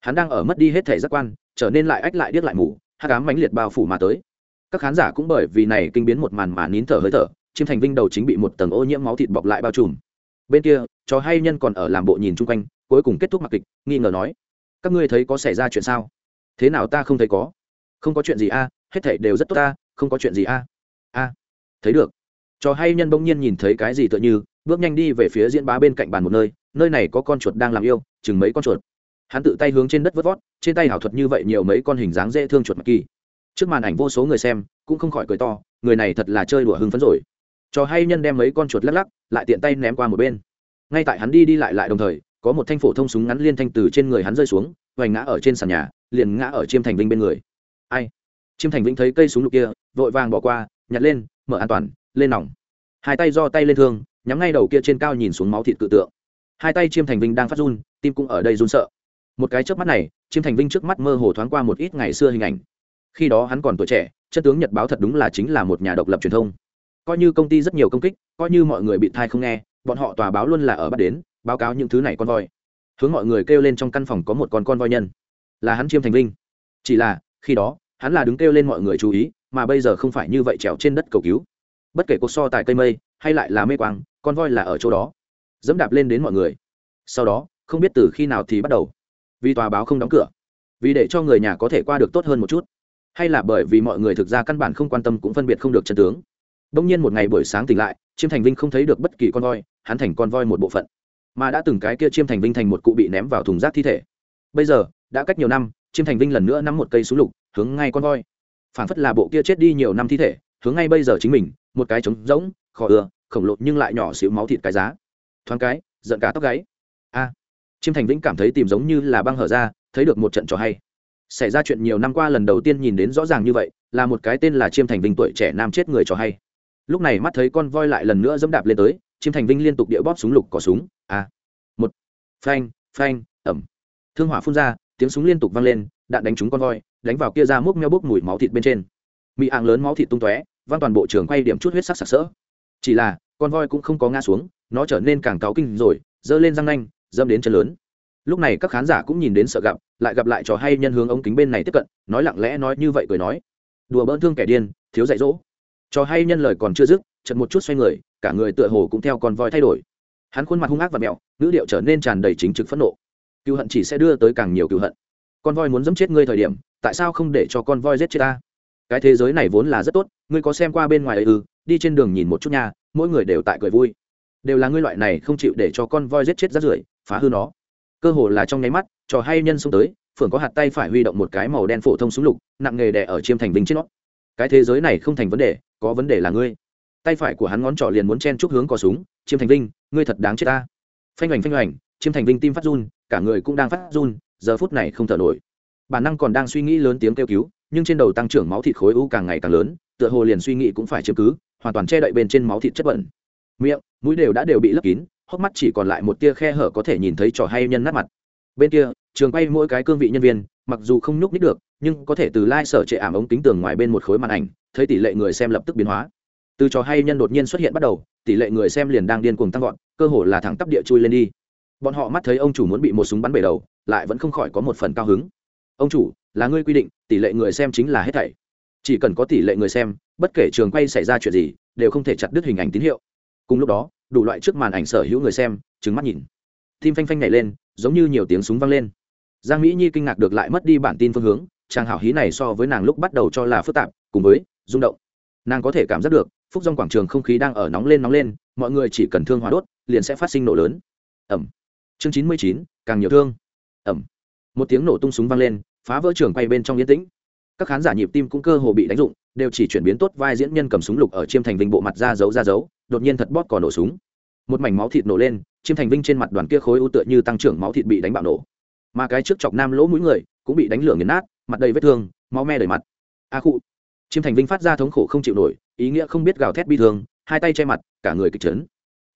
Hắn đang ở mất đi hết thể giác quan, trở nên lại ách lại điếc lại mù hát cám mãnh liệt bao phủ mà tới. Các khán giả cũng bởi vì này kinh biến một màn mà nín thở hơi thở, chiêm thành vinh đầu chính bị một tầng ô nhiễm máu thịt bọc lại bao trùm bên kia, chó hay nhân còn ở làm bộ nhìn chung quanh, cuối cùng kết thúc mặc kịch, nghi ngờ nói, các ngươi thấy có xảy ra chuyện sao? Thế nào ta không thấy có. Không có chuyện gì a, hết thảy đều rất tốt ta, không có chuyện gì a. A, thấy được. Trò hay nhân bỗng nhiên nhìn thấy cái gì tựa như, bước nhanh đi về phía diễn bá bên cạnh bàn một nơi nơi này có con chuột đang làm yêu, chừng mấy con chuột? Hắn tự tay hướng trên đất vớt vót, trên tay hảo thuật như vậy nhiều mấy con hình dáng dễ thương chuột mặc kỳ. Trước màn ảnh vô số người xem, cũng không khỏi cười to, người này thật là chơi đùa hưng phấn rồi trò hay nhân đem mấy con chuột lắc lắc, lại tiện tay ném qua một bên. Ngay tại hắn đi đi lại lại đồng thời, có một thanh phổ thông súng ngắn liên thanh từ trên người hắn rơi xuống, hoành ngã ở trên sàn nhà, liền ngã ở chiêm thành vinh bên người. Ai? Chiêm thành vinh thấy cây súng lục kia, vội vàng bỏ qua, nhặt lên, mở an toàn, lên nòng. Hai tay do tay lên thương, nhắm ngay đầu kia trên cao nhìn xuống máu thịt cự tượng. Hai tay chiêm thành vinh đang phát run, tim cũng ở đây run sợ. Một cái trước mắt này, chiêm thành vinh trước mắt mơ hồ thoáng qua một ít ngày xưa hình ảnh. Khi đó hắn còn tuổi trẻ, chân tướng nhật báo thật đúng là chính là một nhà độc lập truyền thông coi như công ty rất nhiều công kích, coi như mọi người bị thai không nghe, bọn họ tòa báo luôn là ở bắt đến, báo cáo những thứ này con voi. Hướng mọi người kêu lên trong căn phòng có một con con voi nhân. Là hắn chiêm thành vinh. Chỉ là, khi đó, hắn là đứng kêu lên mọi người chú ý, mà bây giờ không phải như vậy trèo trên đất cầu cứu. Bất kể cuộc so tài cây mây, hay lại là mê quang, con voi là ở chỗ đó. Dẫm đạp lên đến mọi người. Sau đó, không biết từ khi nào thì bắt đầu. Vì tòa báo không đóng cửa. Vì để cho người nhà có thể qua được tốt hơn một chút. Hay là bởi vì mọi người thực ra căn bản không quan tâm cũng phân biệt không được chân tướng đông nhiên một ngày buổi sáng tỉnh lại, chiêm thành vinh không thấy được bất kỳ con voi, hắn thành con voi một bộ phận, mà đã từng cái kia chiêm thành vinh thành một cụ bị ném vào thùng rác thi thể. Bây giờ, đã cách nhiều năm, chiêm thành vinh lần nữa nắm một cây súng lục, hướng ngay con voi. Phản phất là bộ kia chết đi nhiều năm thi thể, hướng ngay bây giờ chính mình, một cái trống rỗng khó ưa, khổng lồ nhưng lại nhỏ xíu máu thịt cái giá. Thoáng cái, giận cả tóc gáy. A! Chiêm thành Vinh cảm thấy tìm giống như là băng hở ra, thấy được một trận trò hay. Xảy ra chuyện nhiều năm qua lần đầu tiên nhìn đến rõ ràng như vậy, là một cái tên là chiêm thành vinh tuổi trẻ nam chết người trò hay lúc này mắt thấy con voi lại lần nữa dẫm đạp lên tới chiêm thành vinh liên tục địa bóp súng lục cỏ súng a một, phanh phanh, ẩm. Thương hỏa phun ra, tiếng súng liên tục vang lên, đạn đánh trúng con voi, đánh vào kia ra múc meo bốc mùi máu thịt bên trên. Mị ạng lớn máu thịt tung tóe, vang toàn bộ trường quay điểm chút huyết sắc sặc sỡ. Chỉ là, con voi cũng không có ngã xuống, nó trở nên càng cáo kinh rồi, giơ lên răng nanh dâm đến chân lớn. Lúc này các khán giả cũng nhìn đến sợ gặp, lại gặp lại trò hay nhân hướng ống kính bên này tiếp cận, nói lặng lẽ nói như vậy cười nói. Đùa bỡn thương kẻ điên, thiếu dạy dỗ trò hay nhân lời còn chưa dứt chật một chút xoay người, cả người tựa hồ cũng theo con voi thay đổi. Hắn khuôn mặt hung ác và mẹo, ngữ điệu trở nên tràn đầy chính trực phẫn nộ. Cựu hận chỉ sẽ đưa tới càng nhiều cựu hận. Con voi muốn dẫm chết ngươi thời điểm, tại sao không để cho con voi giết chết ta? Cái thế giới này vốn là rất tốt, ngươi có xem qua bên ngoài ấy ư? Đi trên đường nhìn một chút nha, mỗi người đều tại cười vui. Đều là ngươi loại này không chịu để cho con voi giết chết rát rưởi, phá hư nó. Cơ hồ là trong nháy mắt trò hay nhân xông tới, phượng có hạt tay phải huy động một cái màu đen phổ thông súng lục, nặng nghề đè ở chiêm thành vinh trên nó. Cái thế giới này không thành vấn đề có vấn đề là ngươi. Tay phải của hắn ngón trỏ liền muốn chen chúc hướng cò súng, chiêm thành vinh, ngươi thật đáng chết ta. Phanh hoành phanh hoành chiêm thành vinh tim phát run, cả người cũng đang phát run, giờ phút này không thở nổi. Bản năng còn đang suy nghĩ lớn tiếng kêu cứu, nhưng trên đầu tăng trưởng máu thịt khối u càng ngày càng lớn, tựa hồ liền suy nghĩ cũng phải chiếm cứ, hoàn toàn che đậy bên trên máu thịt chất bẩn. Miệng, mũi đều đã đều bị lấp kín, hốc mắt chỉ còn lại một tia khe hở có thể nhìn thấy trò hay nhân nát mặt. Bên kia, trường quay mỗi cái cương vị nhân viên, mặc dù không nhúc nít được, nhưng có thể từ lai sở trệ ảm ống kính tường ngoài bên một khối màn ảnh thấy tỷ lệ người xem lập tức biến hóa. Từ trò hay nhân đột nhiên xuất hiện bắt đầu, tỷ lệ người xem liền đang điên cuồng tăng vọt, cơ hồ là thẳng tắp địa chui lên đi. Bọn họ mắt thấy ông chủ muốn bị một súng bắn bể đầu, lại vẫn không khỏi có một phần cao hứng. Ông chủ, là ngươi quy định, tỷ lệ người xem chính là hết thảy. Chỉ cần có tỷ lệ người xem, bất kể trường quay xảy ra chuyện gì, đều không thể chặt đứt hình ảnh tín hiệu. Cùng lúc đó, đủ loại trước màn ảnh sở hữu người xem trứng mắt nhìn. Tim phanh phanh nhảy lên, giống như nhiều tiếng súng vang lên. Giang mỹ nhi kinh ngạc được lại mất đi bản tin phương hướng, chàng hảo hí này so với nàng lúc bắt đầu cho là phức tạp, cùng với rung động. Nàng có thể cảm giác được, phúc dòng quảng trường không khí đang ở nóng lên nóng lên, mọi người chỉ cần thương hóa đốt, liền sẽ phát sinh nổ lớn. Ẩm. Chương chín mươi chín, càng nhiều thương. Ẩm. Một tiếng nổ tung súng vang lên, phá vỡ trường quay bên trong yên tĩnh. Các khán giả nhịp tim cũng cơ hồ bị đánh dụng đều chỉ chuyển biến tốt vai diễn nhân cầm súng lục ở chiêm thành vinh bộ mặt ra giấu ra giấu đột nhiên thật bóp cò nổ súng. Một mảnh máu thịt nổ lên, chiêm thành vinh trên mặt đoàn kia khối u tựa như tăng trưởng máu thịt bị đánh bạo nổ. Mà cái trước chọc nam lỗ mũi người, cũng bị đánh lửa nghiền nát, mặt đầy vết thương, máu me đầy mặt. A à khụ chiêm thành vinh phát ra thống khổ không chịu nổi, ý nghĩa không biết gào thét bi thương, hai tay che mặt, cả người kịch trấn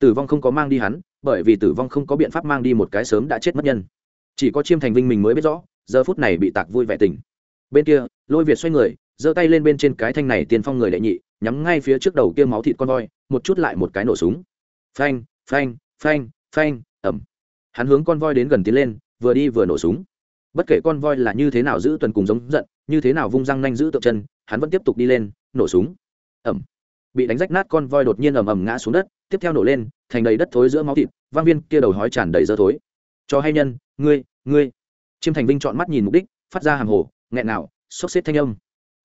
tử vong không có mang đi hắn, bởi vì tử vong không có biện pháp mang đi một cái sớm đã chết mất nhân. Chỉ có chiêm thành vinh mình mới biết rõ, giờ phút này bị tạc vui vẻ tình bên kia, lôi việt xoay người, giơ tay lên bên trên cái thanh này tiền phong người đệ nhị, nhắm ngay phía trước đầu kia máu thịt con voi, một chút lại một cái nổ súng. Phanh phanh phanh phanh ẩm hắn hướng con voi đến gần tiến lên, vừa đi vừa nổ súng. Bất kể con voi là như thế nào giữ tuần cùng giống giận như thế nào vung răng nanh giữ tượng chân, hắn vẫn tiếp tục đi lên, nổ súng. Ẩm. Bị đánh rách nát con voi đột nhiên ầm ầm ngã xuống đất, tiếp theo nổ lên, thành đầy đất thối giữa máu thịt, vang viên kia đầu hói tràn đầy dơ thối. Cho hay nhân, ngươi ngươi. Chiêm thành vinh chọn mắt nhìn mục đích, phát ra hàng hồ, nghẹn nào sốc xếp thanh âm.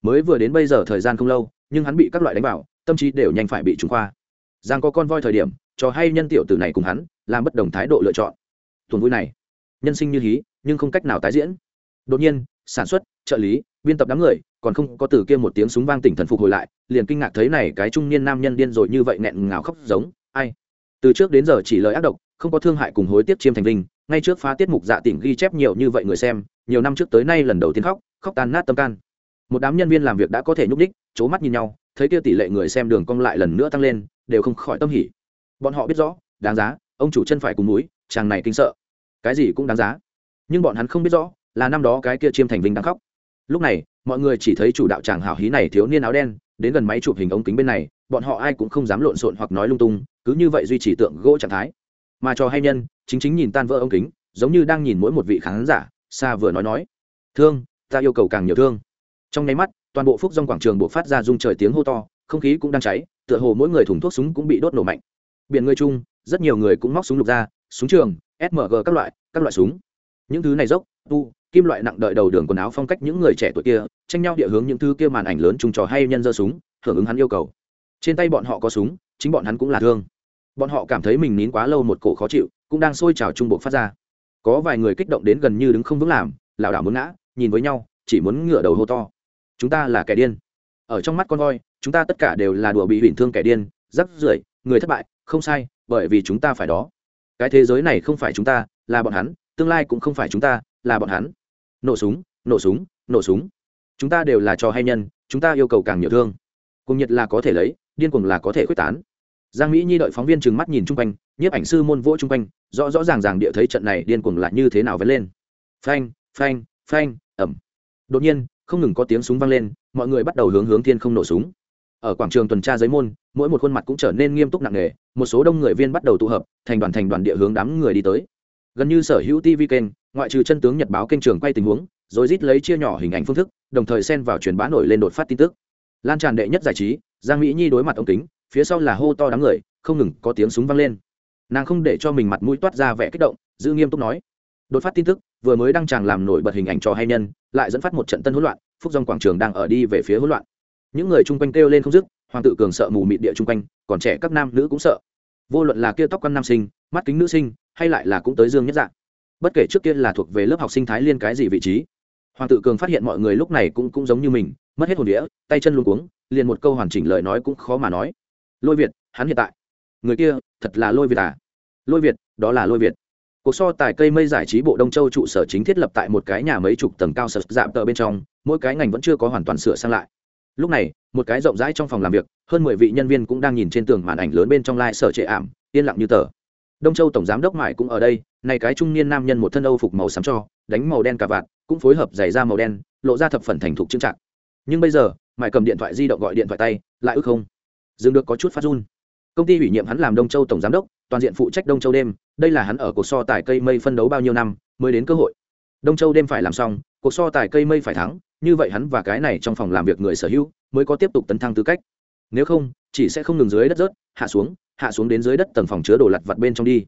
Mới vừa đến bây giờ thời gian không lâu, nhưng hắn bị các loại đánh vào, tâm trí đều nhanh phải bị trúng khoa. Giang có con voi thời điểm, cho hay nhân tiểu tử này cùng hắn, làm bất đồng thái độ lựa chọn. Tuần vui này. Nhân sinh như hí, nhưng không cách nào tái diễn. Đột nhiên, sản xuất, trợ lý biên tập đám người, còn không có từ kia một tiếng súng vang tỉnh thần phục hồi lại, liền kinh ngạc thấy này cái trung niên nam nhân điên rồi như vậy nghẹn ngào khóc giống, ai? Từ trước đến giờ chỉ lời ác độc, không có thương hại cùng hối tiếc chiêm thành vinh, ngay trước phá tiết mục dạ tỉnh ghi chép nhiều như vậy người xem, nhiều năm trước tới nay lần đầu tiên khóc khóc tan nát tâm can. Một đám nhân viên làm việc đã có thể nhúc đích c mắt nhìn nhau, thấy kia tỷ lệ người xem đường cong lại lần nữa tăng lên, đều không khỏi tâm hỉ. Bọn họ biết rõ, đáng giá, ông chủ chân phải cùng núi, chàng này kinh sợ. Cái gì cũng đáng giá. Nhưng bọn hắn không biết rõ, là năm đó cái kia chiêm thành vinh đang khóc lúc này, mọi người chỉ thấy chủ đạo chàng hào hí này thiếu niên áo đen, đến gần máy chụp hình ống kính bên này, bọn họ ai cũng không dám lộn xộn hoặc nói lung tung, cứ như vậy duy trì tượng gỗ trạng thái. Mà cho hay nhân, chính chính nhìn tan vỡ ống kính, giống như đang nhìn mỗi một vị khán giả, xa vừa nói nói. Thương, ta yêu cầu càng nhiều thương. Trong nháy mắt, toàn bộ phúc dòng quảng trường buộc phát ra rung trời tiếng hô to, không khí cũng đang cháy, tựa hồ mỗi người thùng thuốc súng cũng bị đốt nổ mạnh. Biển người chung, rất nhiều người cũng móc súng lục ra, súng trường smg các loại các loại súng. Những thứ này dốc, tu kim loại nặng đợi đầu đường quần áo phong cách những người trẻ tuổi kia, tranh nhau địa hướng những thứ kia màn ảnh lớn trùng trò hay nhân dơ súng, hưởng ứng hắn yêu cầu. Trên tay bọn họ có súng, chính bọn hắn cũng là thương. Bọn họ cảm thấy mình nín quá lâu một cổ khó chịu, cũng đang sôi trào trung bộ phát ra. Có vài người kích động đến gần như đứng không vững làm, lảo đảo muốn ngã, nhìn với nhau, chỉ muốn ngửa đầu hô to. Chúng ta là kẻ điên. Ở trong mắt con voi, chúng ta tất cả đều là đùa bị hủy thương kẻ điên, rắc rưởi, người thất bại, không sai, bởi vì chúng ta phải đó. Cái thế giới này không phải chúng ta, là bọn hắn, tương lai cũng không phải chúng ta, là bọn hắn nổ súng nổ súng nổ súng. Chúng ta đều là trò hay nhân, chúng ta yêu cầu càng nhiều thương. Cùng nhiệt là có thể lấy, điên cuồng là có thể quyết tán. Giang mỹ nhi đợi phóng viên trừng mắt nhìn chung quanh, nhiếp ảnh sư môn vỗ chung quanh, rõ rõ ràng ràng địa thấy trận này điên cuồng là như thế nào vẫn lên. Phanh phanh phanh ẩm đột nhiên, không ngừng có tiếng súng vang lên, mọi người bắt đầu hướng hướng thiên không nổ súng. Ở quảng trường tuần tra giấy môn, mỗi một khuôn mặt cũng trở nên nghiêm túc nặng nề, một số đông người viên bắt đầu tụ hợp, thành đoàn thành đoàn địa hướng đám người đi tới gần như sở hữu tv kênh, ngoại trừ chân tướng nhật báo kênh trường quay tình huống, rồi rít lấy chia nhỏ hình ảnh phương thức, đồng thời xen vào truyền bá nổi lên đột phát tin tức. Lan tràn đệ nhất giải trí, giang mỹ nhi đối mặt ống kính, phía sau là hô to đám người, không ngừng có tiếng súng vang lên. Nàng không để cho mình mặt mũi toát ra vẻ kích động, giữ nghiêm túc nói. Đột phát tin tức, vừa mới đăng tràng làm nổi bật hình ảnh cho hay nhân, lại dẫn phát một trận tân hỗn loạn, phúc dòng quảng trường đang ở đi về phía hỗn loạn. Những người chung quanh kêu lên không dứt, hoàng tự cường sợ mù mịt địa chung quanh, còn trẻ các nam nữ cũng sợ. Vô luận là kia tóc con nam sinh, mắt kính nữ sinh hay lại là cũng tới dương nhất dạng. Bất kể trước kia là thuộc về lớp học sinh thái liên cái gì vị trí, hoàng tự cường phát hiện mọi người lúc này cũng cũng giống như mình, mất hết hồn đĩa, tay chân luôn cuống, liền một câu hoàn chỉnh lời nói cũng khó mà nói. Lôi việt, hắn hiện tại. Người kia, thật là lôi việt à? Lôi việt, đó là lôi việt. Cuộc so tài cây mây giải trí bộ đông châu trụ sở chính thiết lập tại một cái nhà mấy chục tầng cao sập dạp tờ bên trong, mỗi cái ngành vẫn chưa có hoàn toàn sửa sang lại. Lúc này, một cái rộng rãi trong phòng làm việc, hơn mười vị nhân viên cũng đang nhìn trên tường màn ảnh lớn bên trong lai、like、sở trệ ảm, yên lặng như tờ đông châu tổng giám đốc mải cũng ở đây, này cái trung niên nam nhân một thân âu phục màu xám cho, đánh màu đen cả vạt, cũng phối hợp giày da màu đen, lộ ra thập phần thành thục trưng trạng nhưng bây giờ, mải cầm điện thoại di động gọi điện thoại tay, lại ước không. Dừng được có chút phát run. Công ty ủy nhiệm hắn làm đông châu tổng giám đốc, toàn diện phụ trách đông châu đêm, đây là hắn ở cuộc so tài cây mây phân đấu bao nhiêu năm, mới đến cơ hội. Đông châu đêm phải làm xong, cuộc so tài cây mây phải thắng, như vậy hắn và cái này trong phòng làm việc người sở hữu, mới có tiếp tục tấn thăng tư cách nếu không, chỉ sẽ không ngừng dưới đất rớt, hạ xuống hạ xuống đến dưới đất tầng phòng chứa đồ lặt vặt bên trong đi.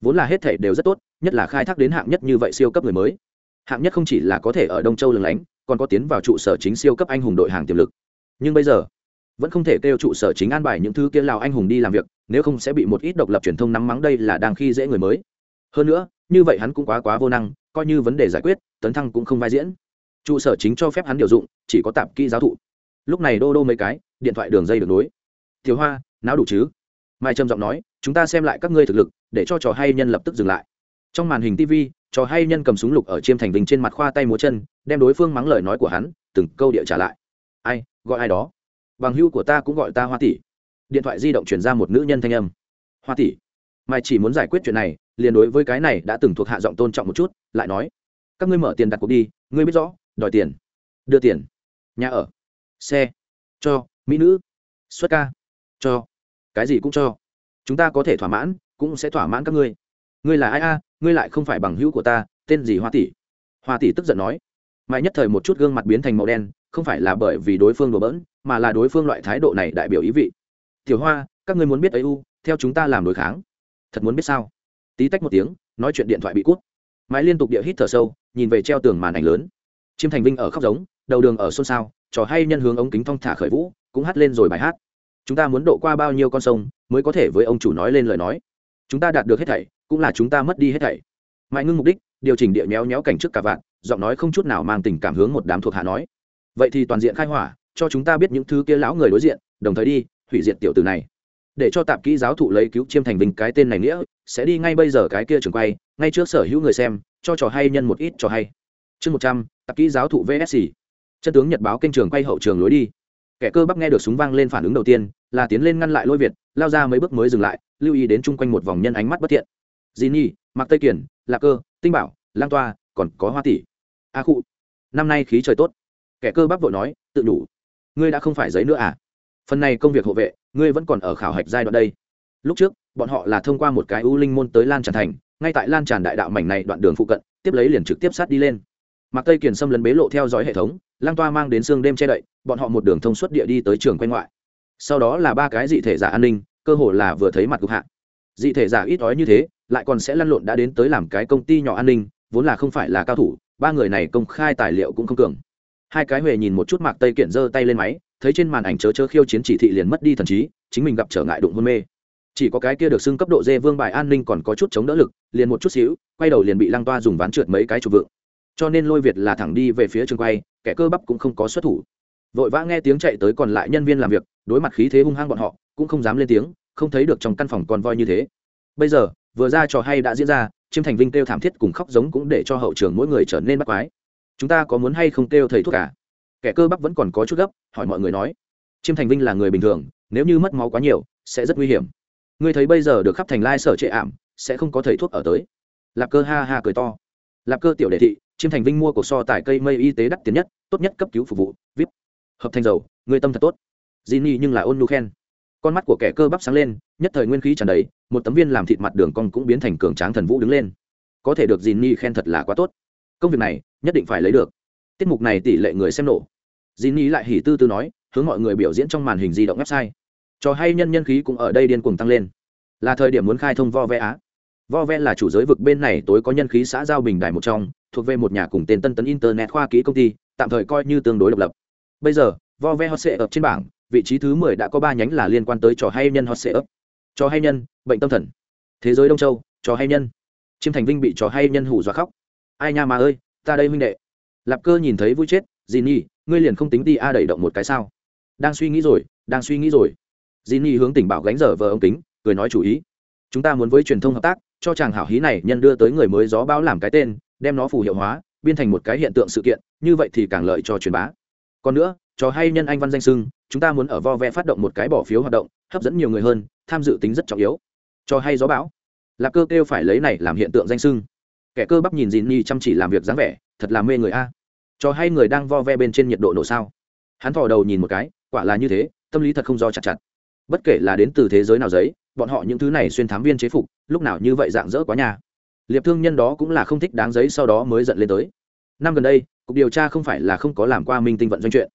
Vốn là hết thể đều rất tốt, nhất là khai thác đến hạng nhất như vậy siêu cấp người mới. Hạng nhất không chỉ là có thể ở đông châu lừng lánh, còn có tiến vào trụ sở chính siêu cấp anh hùng đội hàng tiềm lực. Nhưng bây giờ, vẫn không thể kêu trụ sở chính an bài những thứ kia lào anh hùng đi làm việc, nếu không sẽ bị một ít độc lập truyền thông nắm mắng đây là đang khi dễ người mới. Hơn nữa, như vậy hắn cũng quá quá vô năng, coi như vấn đề giải quyết, tấn thăng cũng không vai diễn. Trụ sở chính cho phép hắn điều dụng, chỉ có tạp kỹ giáo thụ lúc này đô đô mấy cái, điện thoại đường dây được nối. Thiếu hoa não đủ chứ? Mai trầm giọng nói, chúng ta xem lại các ngươi thực lực, để cho trò hay nhân lập tức dừng lại. Trong màn hình tv trò hay nhân cầm súng lục ở chiêm thành vinh trên mặt khoa tay múa chân, đem đối phương mắng lời nói của hắn, từng câu địa trả lại. Ai, gọi ai đó? Bằng hưu của ta cũng gọi ta hoa tỷ. Điện thoại di động chuyển ra một nữ nhân thanh âm. Hoa tỷ. Mai chỉ muốn giải quyết chuyện này, liền đối với cái này đã từng thuộc hạ giọng tôn trọng một chút, lại nói, các ngươi mở tiền đặt cuộc đi, ngươi biết rõ, đòi tiền. Đưa tiền. Nhà ở xe. Cho. Mỹ nữ. Xuất ca. Cho. Cái gì cũng cho. Chúng ta có thể thỏa mãn, cũng sẽ thỏa mãn các ngươi. Ngươi là ai a? Ngươi lại không phải bằng hữu của ta, tên gì hoa tỷ? Hoa tỷ tức giận nói. Mãi nhất thời một chút gương mặt biến thành màu đen, không phải là bởi vì đối phương đổ bỡn, mà là đối phương loại thái độ này đại biểu ý vị. Tiểu hoa, các ngươi muốn biết ấy u, theo chúng ta làm đối kháng. Thật muốn biết sao? Tí tách một tiếng, nói chuyện điện thoại bị cút. Mãi liên tục địa hít thở sâu, nhìn về treo tường màn ảnh lớn. Chiêm thành vinh ở khóc giống, đầu đường ở xôn xao trò hay nhân hướng ống kính thong thả khởi vũ, cũng hát lên rồi bài hát. Chúng ta muốn độ qua bao nhiêu con sông mới có thể với ông chủ nói lên lời nói? Chúng ta đạt được hết thảy, cũng là chúng ta mất đi hết thảy. Mãi ngưng mục đích, điều chỉnh địa méo méo cảnh trước cả vạn, giọng nói không chút nào mang tình cảm hướng một đám thuộc hạ nói. Vậy thì toàn diện khai hỏa, cho chúng ta biết những thứ kia lão người đối diện, đồng thời đi, hủy diệt tiểu tử này. Để cho tạp kỹ giáo thụ lấy cứu chiêm thành vinh cái tên này nghĩa, sẽ đi ngay bây giờ cái kia trường quay, ngay trước sở hữu người xem, cho trò hay nhân một ít trò hay. Chương một trăm, tạp kỹ giáo thụ vsc chân tướng nhật báo kênh trường quay hậu trường lối đi. Kẻ cơ bắp nghe được súng vang lên phản ứng đầu tiên, là tiến lên ngăn lại lôi việt, lao ra mấy bước mới dừng lại, lưu ý đến chung quanh một vòng nhân ánh mắt bất thiện. Di nhi mặc tây kiển, lạc cơ, tinh bảo, lang toa, còn có hoa tỷ. A à khụ, năm nay khí trời tốt. Kẻ cơ bắp vội nói, tự đủ. Ngươi đã không phải giấy nữa à? Phần này công việc hộ vệ, ngươi vẫn còn ở khảo hạch giai đoạn đây. Lúc trước, bọn họ là thông qua một cái u linh môn tới lan tràn thành, ngay tại lan tràn đại đạo mảnh này đoạn đường phụ cận, tiếp lấy liền trực tiếp sát đi lên. Mặc tây kiền xâm lấn bế lộ theo dõi hệ thống lang toa mang đến sương đêm che đậy, bọn họ một đường thông suốt địa đi tới trường quanh ngoại. Sau đó là ba cái dị thể giả an ninh, cơ hồ là vừa thấy mặt cục hạ. Dị thể giả ít ói như thế, lại còn sẽ lăn lộn đã đến tới làm cái công ty nhỏ an ninh, vốn là không phải là cao thủ, ba người này công khai tài liệu cũng không cường. Hai cái huệ nhìn một chút mạc tây kiện giơ tay lên máy, thấy trên màn ảnh chớ chớ khiêu chiến chỉ thị liền mất đi thần trí, chính mình gặp trở ngại đụng hôn mê. Chỉ có cái kia được xưng cấp độ dê vương bài an ninh còn có chút chống đỡ lực, liền một chút xíu, quay đầu liền bị lăng toa dùng ván trượt mấy cái chụp vựng cho nên lôi việt là thẳng đi về phía trường quay, kẻ cơ bắp cũng không có xuất thủ. Vội vã nghe tiếng chạy tới còn lại nhân viên làm việc, đối mặt khí thế hung hăng bọn họ, cũng không dám lên tiếng, không thấy được trong căn phòng con voi như thế. Bây giờ, vừa ra trò hay đã diễn ra, chiêm thành vinh kêu thảm thiết cùng khóc giống cũng để cho hậu trường mỗi người trở nên bắt quái. Chúng ta có muốn hay không kêu thầy thuốc cả? Kẻ cơ bắp vẫn còn có chút gấp, hỏi mọi người nói. Chiêm thành vinh là người bình thường, nếu như mất máu quá nhiều, sẽ rất nguy hiểm. Ngươi thấy bây giờ được khắp thành lai sở trệ ảm, sẽ không có thầy thuốc ở tới. Lạp cơ ha ha cười to. Lạp cơ tiểu đệ thị chiêm thành vinh mua cuộc so tại cây mây y tế đắt tiền nhất, tốt nhất cấp cứu phục vụ, vip. Hợp thành dầu, người tâm thật tốt. Di Ni nhưng là ôn nu khen. Con mắt của kẻ cơ bắp sáng lên, nhất thời nguyên khí tràn đầy, một tấm viên làm thịt mặt đường cong cũng biến thành cường tráng thần vũ đứng lên. Có thể được Di Ni khen thật là quá tốt. Công việc này, nhất định phải lấy được. Tiết mục này tỷ lệ người xem nổ. Di Ni lại hỉ tư tư nói, hướng mọi người biểu diễn trong màn hình di động website. Trò hay nhân nhân khí cũng ở đây điên cuồng tăng lên. Là thời điểm muốn khai thông vo ve á. Vo ve là chủ giới vực bên này tối có nhân khí xã giao bình đài một trong thuộc về một nhà cùng tên tân tấn internet khoa kỹ công ty, tạm thời coi như tương đối độc lập. Bây giờ, vo ve hot sệ ập trên bảng, vị trí thứ mười đã có ba nhánh là liên quan tới trò hay nhân hot sệ ấp trò hay nhân, bệnh tâm thần. Thế giới đông châu, trò hay nhân. Chiêm thành vinh bị trò hay nhân hủ dọa khóc. Ai nha mà ơi, ta đây huynh đệ. Lạp cơ nhìn thấy vui chết dì nhi ngươi liền không tính đi a đẩy động một cái sao? Đang suy nghĩ rồi, đang suy nghĩ rồi. Dì nhi hướng tỉnh bảo gánh dở vờ ông kính, cười nói chủ ý. Chúng ta muốn với truyền thông hợp tác cho chàng hảo hí này nhân đưa tới người mới gió báo làm cái tên, đem nó phù hiệu hóa, biên thành một cái hiện tượng sự kiện, như vậy thì càng lợi cho truyền bá. Còn nữa, trò hay nhân anh văn danh sưng, chúng ta muốn ở vo ve phát động một cái bỏ phiếu hoạt động, hấp dẫn nhiều người hơn, tham dự tính rất trọng yếu. Cho hay gió bão. Là cơ kêu phải lấy này làm hiện tượng danh sưng. Kẻ cơ bắp nhìn dìn nhi chăm chỉ làm việc dáng vẻ, thật là mê người a. Cho hay người đang vo ve bên trên nhiệt độ nổ sao? Hắn thò đầu nhìn một cái, quả là như thế, tâm lý thật không do chặt chặt. Bất kể là đến từ thế giới nào giấy bọn họ những thứ này xuyên thám viên chế phục, lúc nào như vậy dạng dỡ quá nhà. Liệp thương nhân đó cũng là không thích đáng giấy sau đó mới giận lên tới. Năm gần đây, cục điều tra không phải là không có làm qua minh tinh vận doanh chuyện.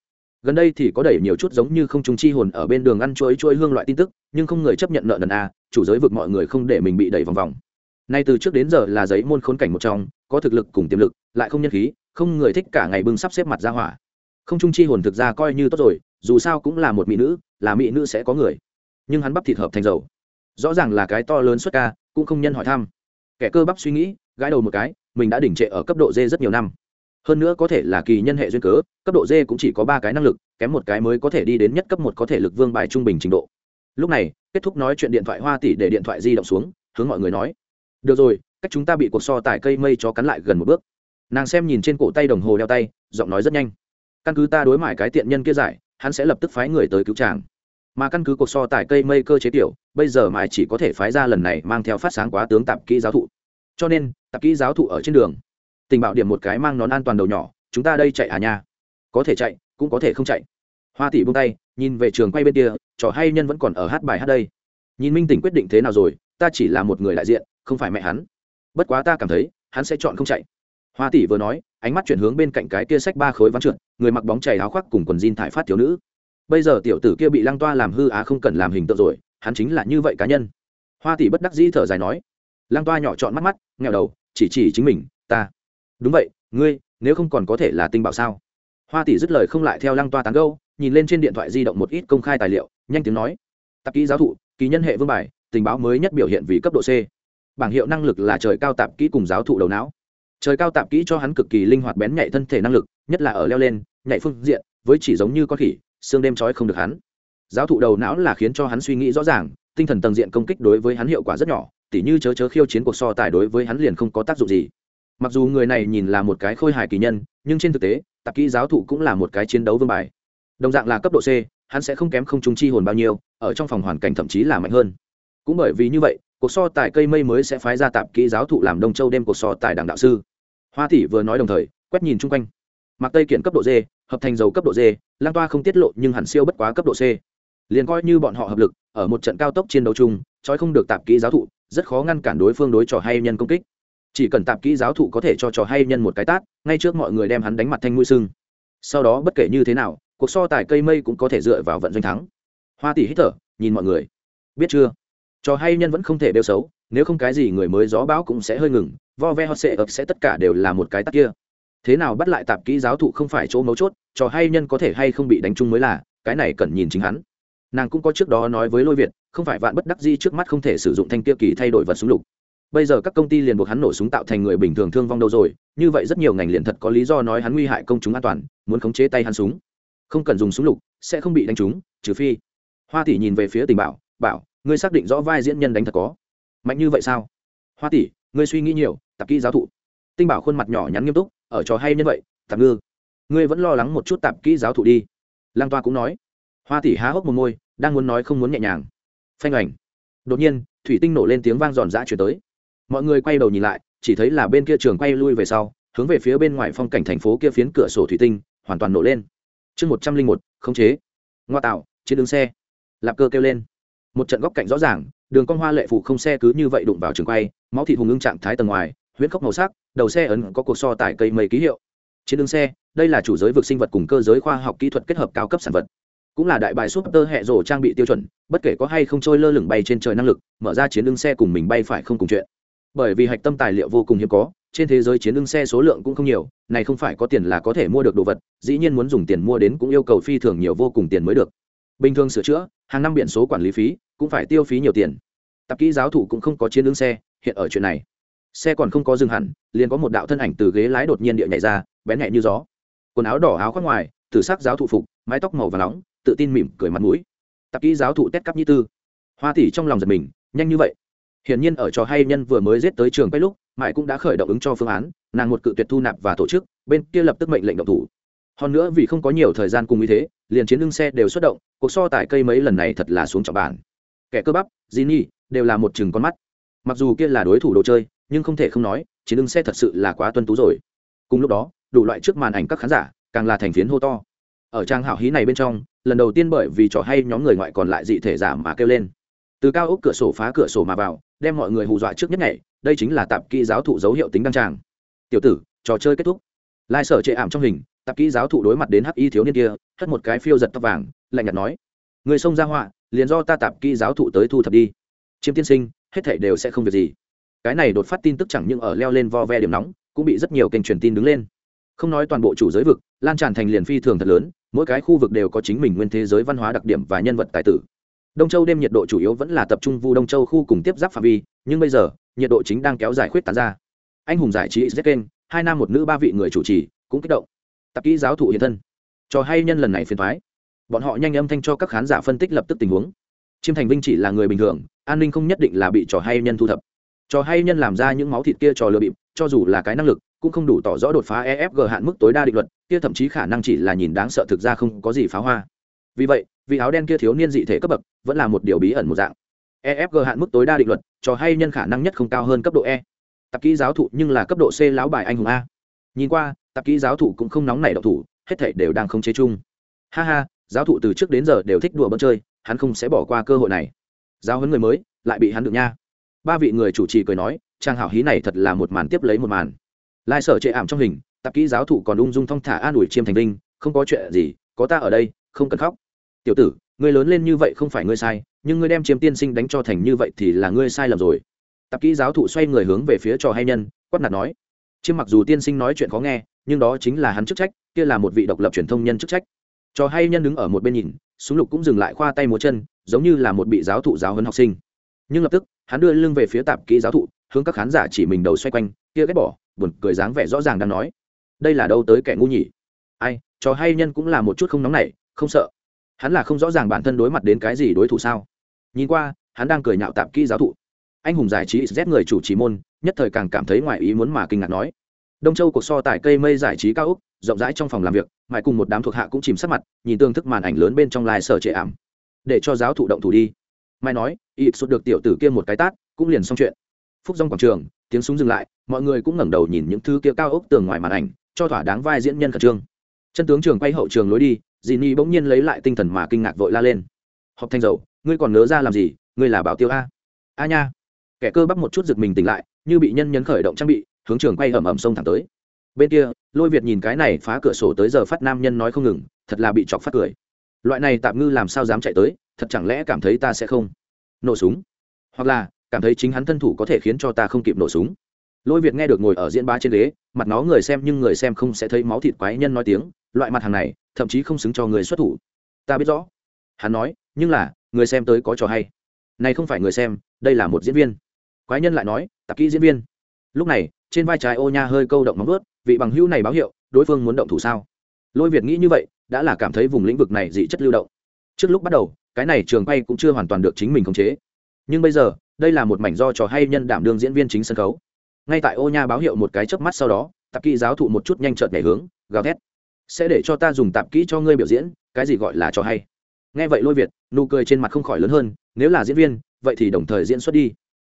Gần đây thì có đẩy nhiều chút giống như không trùng chi hồn ở bên đường ăn chuối chuối hương loại tin tức, nhưng không người chấp nhận nợ nần a chủ giới vực mọi người không để mình bị đẩy vòng vòng. Nay từ trước đến giờ là giấy môn khốn cảnh một trong, có thực lực cùng tiềm lực, lại không nhân khí, không người thích cả ngày bưng sắp xếp mặt ra hỏa. Không trung chi hồn thực ra coi như tốt rồi, dù sao cũng là một mỹ nữ, là mỹ nữ sẽ có người. Nhưng hắn bắp thịt hợp thành dầu rõ ràng là cái to lớn xuất ca, cũng không nhân hỏi thăm. Kẻ cơ bắp suy nghĩ, gãi đầu một cái, mình đã đỉnh trệ ở cấp độ d rất nhiều năm. Hơn nữa có thể là kỳ nhân hệ duyên cớ, cấp độ d cũng chỉ có ba cái năng lực, kém một cái mới có thể đi đến nhất cấp một có thể lực vương bài trung bình trình độ. Lúc này, kết thúc nói chuyện điện thoại hoa tỷ để điện thoại di động xuống, hướng mọi người nói, được rồi, cách chúng ta bị cuộc so tải cây mây cho cắn lại gần một bước. Nàng xem nhìn trên cổ tay đồng hồ đeo tay, giọng nói rất nhanh, căn cứ ta đối mại cái tiện nhân kia giải, hắn sẽ lập tức phái người tới cứu tràng mà căn cứ cuộc so tài cây mây cơ chế tiểu, bây giờ mại chỉ có thể phái ra lần này mang theo phát sáng quá tướng tạp kỹ giáo thụ. Cho nên, tạp kỹ giáo thụ ở trên đường. Tình bảo điểm một cái mang nón an toàn đầu nhỏ, chúng ta đây chạy à nha. Có thể chạy, cũng có thể không chạy. Hoa tỷ buông tay, nhìn về trường quay bên kia, trò hay nhân vẫn còn ở hát bài hát đây. Nhìn minh tỉnh quyết định thế nào rồi, ta chỉ là một người đại diện, không phải mẹ hắn. Bất quá ta cảm thấy, hắn sẽ chọn không chạy. Hoa tỷ vừa nói, ánh mắt chuyển hướng bên cạnh cái kia sách ba khối ván trượt, người mặc bóng chảy áo khoác cùng quần jean thải phát thiếu nữ bây giờ tiểu tử kia bị lăng toa làm hư á không cần làm hình tượng rồi, hắn chính là như vậy cá nhân. Hoa tỷ bất đắc dĩ thở dài nói. Lăng toa nhỏ chọn mắt mắt nghèo đầu, chỉ chỉ chính mình, ta. Đúng vậy, ngươi, nếu không còn có thể là tinh bảo sao? Hoa tỷ dứt lời không lại theo lăng toa tán gâu nhìn lên trên điện thoại di động một ít công khai tài liệu, nhanh tiếng nói. Tạp kỹ giáo thụ ký nhân hệ vương bài, tình báo mới nhất biểu hiện vì cấp độ c. Bảng hiệu năng lực là trời cao tạp kỹ cùng giáo thụ đầu não. Trời cao tạp kỹ cho hắn cực kỳ linh hoạt bén nhạy thân thể năng lực, nhất là ở leo lên, nhạy phương diện, với chỉ giống như con khỉ xương đêm trói không được hắn. Giáo thụ đầu não là khiến cho hắn suy nghĩ rõ ràng, tinh thần tầng diện công kích đối với hắn hiệu quả rất nhỏ, tỉ như chớ chớ khiêu chiến cuộc so tài đối với hắn liền không có tác dụng gì. Mặc dù người này nhìn là một cái khôi hài kỳ nhân, nhưng trên thực tế, tạp kỹ giáo thụ cũng là một cái chiến đấu vương bài. Đồng dạng là cấp độ c, hắn sẽ không kém không trung chi hồn bao nhiêu, ở trong phòng hoàn cảnh thậm chí là mạnh hơn. Cũng bởi vì như vậy, cuộc so tài cây mây mới sẽ phái ra tạp kỹ giáo thụ làm đông châu đêm cuộc so tài đảng đạo sư. Hoa tỷ vừa nói đồng thời, quét nhìn chung quanh. Mặc tây kiện cấp độ d hợp thành dầu cấp độ d lan toa không tiết lộ nhưng hẳn siêu bất quá cấp độ c. Liền coi như bọn họ hợp lực, ở một trận cao tốc chiến đấu chung, trói không được tạp kỹ giáo thụ, rất khó ngăn cản đối phương đối trò hay nhân công kích. Chỉ cần tạp kỹ giáo thụ có thể cho trò hay nhân một cái tát, ngay trước mọi người đem hắn đánh mặt thanh mũi sưng. Sau đó bất kể như thế nào, cuộc so tài cây mây cũng có thể dựa vào vận doanh thắng. Hoa tỷ hít thở, nhìn mọi người. Biết chưa? Trò hay nhân vẫn không thể đều xấu, nếu không cái gì người mới gió bão cũng sẽ hơi ngừng, vo ve hot sệ ập sẽ tất cả đều là một cái tắc kia thế nào bắt lại tạp kỹ giáo thụ không phải chỗ mấu chốt, trò hay nhân có thể hay không bị đánh chung mới là, cái này cần nhìn chính hắn. Nàng cũng có trước đó nói với lôi việt, không phải vạn bất đắc di trước mắt không thể sử dụng thanh tiêu kỳ thay đổi vật súng lục. Bây giờ các công ty liền buộc hắn nổ súng tạo thành người bình thường thương vong đâu rồi, như vậy rất nhiều ngành liền thật có lý do nói hắn nguy hại công chúng an toàn, muốn khống chế tay hắn súng. Không cần dùng súng lục, sẽ không bị đánh trúng, trừ phi. Hoa tỷ nhìn về phía tình bảo bảo, ngươi xác định rõ vai diễn nhân đánh thật có. Mạnh như vậy sao? Hoa tỷ, ngươi suy nghĩ nhiều, tạp kỹ giáo thụ tinh bảo khuôn mặt nhỏ nhắn nghiêm túc, ở trò hay như vậy tạm ngư. Ngươi vẫn lo lắng một chút tạp kỹ giáo thụ đi. Lang toa cũng nói. Hoa tỷ há hốc một môi, đang muốn nói không muốn nhẹ nhàng. Phanh ảnh đột nhiên, thủy tinh nổ lên tiếng vang giòn giã chuyển tới. Mọi người quay đầu nhìn lại, chỉ thấy là bên kia trường quay lui về sau, hướng về phía bên ngoài phong cảnh thành phố kia phiến cửa sổ thủy tinh, hoàn toàn nổ lên. Chương một trăm linh một, khống chế. Ngoa tạo, trên đường xe. Lạp cơ kêu lên. Một trận góc cạnh rõ ràng, đường con hoa lệ phụ không xe cứ như vậy đụng vào trường quay, máu thịt hùng ngưng trạng thái tầng ngoài huyễn khốc màu sắc, đầu xe ấn có cuộc so tải cây mây ký hiệu. Trên đường xe, đây là chủ giới vực sinh vật cùng cơ giới khoa học kỹ thuật kết hợp cao cấp sản vật. Cũng là đại bài súp tơ hệ rổ trang bị tiêu chuẩn, bất kể có hay không trôi lơ lửng bay trên trời năng lực, mở ra chiến đường xe cùng mình bay phải không cùng chuyện. Bởi vì hạch tâm tài liệu vô cùng hiếm có, trên thế giới chiến đường xe số lượng cũng không nhiều, này không phải có tiền là có thể mua được đồ vật, dĩ nhiên muốn dùng tiền mua đến cũng yêu cầu phi thường nhiều vô cùng tiền mới được. Bình thường sửa chữa, hàng năm biển số quản lý phí cũng phải tiêu phí nhiều tiền. Tạp kỹ giáo thủ cũng không có chiến đường xe, hiện ở chuyện này xe còn không có dừng hẳn, liền có một đạo thân ảnh từ ghế lái đột nhiên địa nhảy ra, bén nhẹ như gió. Quần áo đỏ áo khoác ngoài, tử sắc giáo thụ phục, mái tóc màu và nóng, tự tin mỉm cười mặt mũi. Tạp kỹ giáo thụ tét cắp như tư. Hoa tỷ trong lòng giật mình, nhanh như vậy. Hiển nhiên ở trò hay nhân vừa mới giết tới trường quay lúc, mãi cũng đã khởi động ứng cho phương án, nàng một cự tuyệt thu nạp và tổ chức, bên kia lập tức mệnh lệnh động thủ. Hơn nữa vì không có nhiều thời gian cùng như thế, liền chiến lưng xe đều xuất động, cuộc so tài cây mấy lần này thật là xuống trọng bản. Kẻ cơ bắp Jinny đều là một chừng con mắt. Mặc dù kia là đối thủ đồ chơi nhưng không thể không nói, chiến lưng xe thật sự là quá tuân tú rồi. Cùng lúc đó, đủ loại trước màn ảnh các khán giả càng là thành phiến hô to. Ở trang hảo hí này bên trong, lần đầu tiên bởi vì trò hay nhóm người ngoại còn lại dị thể giả mà kêu lên. Từ cao ốc cửa sổ phá cửa sổ mà vào, đem mọi người hù dọa trước nhất ngày, đây chính là tạp kỹ giáo thụ dấu hiệu tính đăng tràng. Tiểu tử, trò chơi kết thúc. Lai sở chệ ảm trong hình, tạp kỹ giáo thụ đối mặt đến hắc y thiếu niên kia, hất một cái phiêu giật tóc vàng, lạnh nhạt nói, người xông ra họa, liền do ta tạp kỹ giáo thụ tới thu thập đi. Chiêm tiên sinh, hết thảy đều sẽ không việc gì cái này đột phát tin tức chẳng những ở leo lên vo ve điểm nóng, cũng bị rất nhiều kênh truyền tin đứng lên. Không nói toàn bộ chủ giới vực, lan tràn thành liền phi thường thật lớn, mỗi cái khu vực đều có chính mình nguyên thế giới văn hóa đặc điểm và nhân vật tài tử. Đông châu đêm nhiệt độ chủ yếu vẫn là tập trung vu đông châu khu cùng tiếp giáp phạm vi, nhưng bây giờ, nhiệt độ chính đang kéo dài khuyết tán ra. Anh hùng giải trí z kênh, hai nam một nữ ba vị người chủ trì, cũng kích động. Tập kỹ giáo thụ hiện thân. Trò hay nhân lần này phiền thoái bọn họ nhanh âm thanh cho các khán giả phân tích lập tức tình huống. Chiêm thành vinh chỉ là người bình thường, an ninh không nhất định là bị trò hay nhân thu thập trò hay nhân làm ra những máu thịt kia trò lừa bịp, cho dù là cái năng lực, cũng không đủ tỏ rõ đột phá efg hạn mức tối đa định luật, kia thậm chí khả năng chỉ là nhìn đáng sợ thực ra không có gì phá hoa. Vì vậy, vị áo đen kia thiếu niên dị thể cấp bậc vẫn là một điều bí ẩn một dạng. Efg hạn mức tối đa định luật trò hay nhân khả năng nhất không cao hơn cấp độ e. Tạp kỹ giáo thụ nhưng là cấp độ c lão bài anh hùng a. Nhìn qua, tạp kỹ giáo thụ cũng không nóng nảy độc thủ, hết thể đều đang không chế chung. Ha ha, giáo thụ từ trước đến giờ đều thích đùa bỡn chơi, hắn không sẽ bỏ qua cơ hội này. Giáo huấn người mới, lại bị hắn được nha ba vị người chủ trì cười nói, trang hảo hí này thật là một màn tiếp lấy một màn. Lai sở chệ ảm trong hình, tạp kỹ giáo thụ còn ung dung thong thả an ủi chiêm thành linh không có chuyện gì, có ta ở đây, không cần khóc. Tiểu tử, ngươi lớn lên như vậy không phải ngươi sai, nhưng ngươi đem chiêm tiên sinh đánh cho thành như vậy thì là ngươi sai lầm rồi. Tạp kỹ giáo thụ xoay người hướng về phía trò hay nhân, quát nạt nói, chiêm mặc dù tiên sinh nói chuyện khó nghe, nhưng đó chính là hắn chức trách, kia là một vị độc lập truyền thông nhân chức trách. Trò hay nhân đứng ở một bên nhìn, súng lục cũng dừng lại khoa tay múa chân, giống như là một bị giáo thụ giáo huấn học sinh nhưng lập tức, hắn đưa lưng về phía tạp kỹ giáo thụ, hướng các khán giả chỉ mình đầu xoay quanh, kia ghét bỏ, buồn cười dáng vẻ rõ ràng đang nói. Đây là đâu tới kẻ ngu nhỉ? Ai, trò hay nhân cũng là một chút không nóng nảy, không sợ. Hắn là không rõ ràng bản thân đối mặt đến cái gì đối thủ sao? Nhìn qua, hắn đang cười nhạo tạp kỹ giáo thụ. Anh hùng giải trí z người chủ trì môn, nhất thời càng cảm thấy ngoài ý muốn mà kinh ngạc nói. Đông châu cuộc so tài cây mây giải trí cao úc, rộng rãi trong phòng làm việc, mãi cùng một đám thuộc hạ cũng chìm sắc mặt, nhìn tương thức màn ảnh lớn bên trong lai sở trệ ảm. Để cho giáo thụ động thủ đi. Mai nói ít sụt được tiểu tử kia một cái tát, cũng liền xong chuyện. Phúc dòng quảng trường, tiếng súng dừng lại, mọi người cũng ngẩng đầu nhìn những thứ kia cao ốc tường ngoài màn ảnh, cho thỏa đáng vai diễn nhân khẩn trương. Chân tướng trường quay hậu trường lối đi dì ni bỗng nhiên lấy lại tinh thần mà kinh ngạc vội la lên. Họp thanh dầu, ngươi còn nớ ra làm gì? Ngươi là bảo tiêu a. A nha. Kẻ cơ bắp một chút giật mình tỉnh lại, như bị nhân nhấn khởi động trang bị, hướng trường quay ẩm ẩm sông thẳng tới. Bên kia, lôi việt nhìn cái này phá cửa sổ tới giờ phát nam nhân nói không ngừng, thật là bị chọc phát cười. Loại này tạm ngư làm sao dám chạy tới, thật chẳng lẽ cảm thấy ta sẽ không? Nổ súng. Hoặc là, cảm thấy chính hắn thân thủ có thể khiến cho ta không kịp nổ súng. Lôi việt nghe được ngồi ở diễn ba trên ghế, mặt nó người xem nhưng người xem không sẽ thấy máu thịt quái nhân nói tiếng, loại mặt hàng này, thậm chí không xứng cho người xuất thủ. Ta biết rõ. Hắn nói, nhưng là, người xem tới có trò hay. Này không phải người xem, đây là một diễn viên. Quái nhân lại nói, tạp kỹ diễn viên. Lúc này, trên vai trái ô nha hơi câu động móng vớt vị bằng hữu này báo hiệu, đối phương muốn động thủ sao? Lôi việt nghĩ như vậy, đã là cảm thấy vùng lĩnh vực này dị chất lưu động trước lúc bắt đầu, cái này trường quay cũng chưa hoàn toàn được chính mình khống chế. Nhưng bây giờ, đây là một mảnh do trò hay nhân đảm đương diễn viên chính sân khấu. Ngay tại ô nha báo hiệu một cái chớp mắt sau đó, tạp kỹ giáo thụ một chút nhanh trợt nhảy hướng, gào thét. Sẽ để cho ta dùng tạp kỹ cho ngươi biểu diễn, cái gì gọi là trò hay? Nghe vậy lôi việt, nụ cười trên mặt không khỏi lớn hơn, nếu là diễn viên, vậy thì đồng thời diễn xuất đi.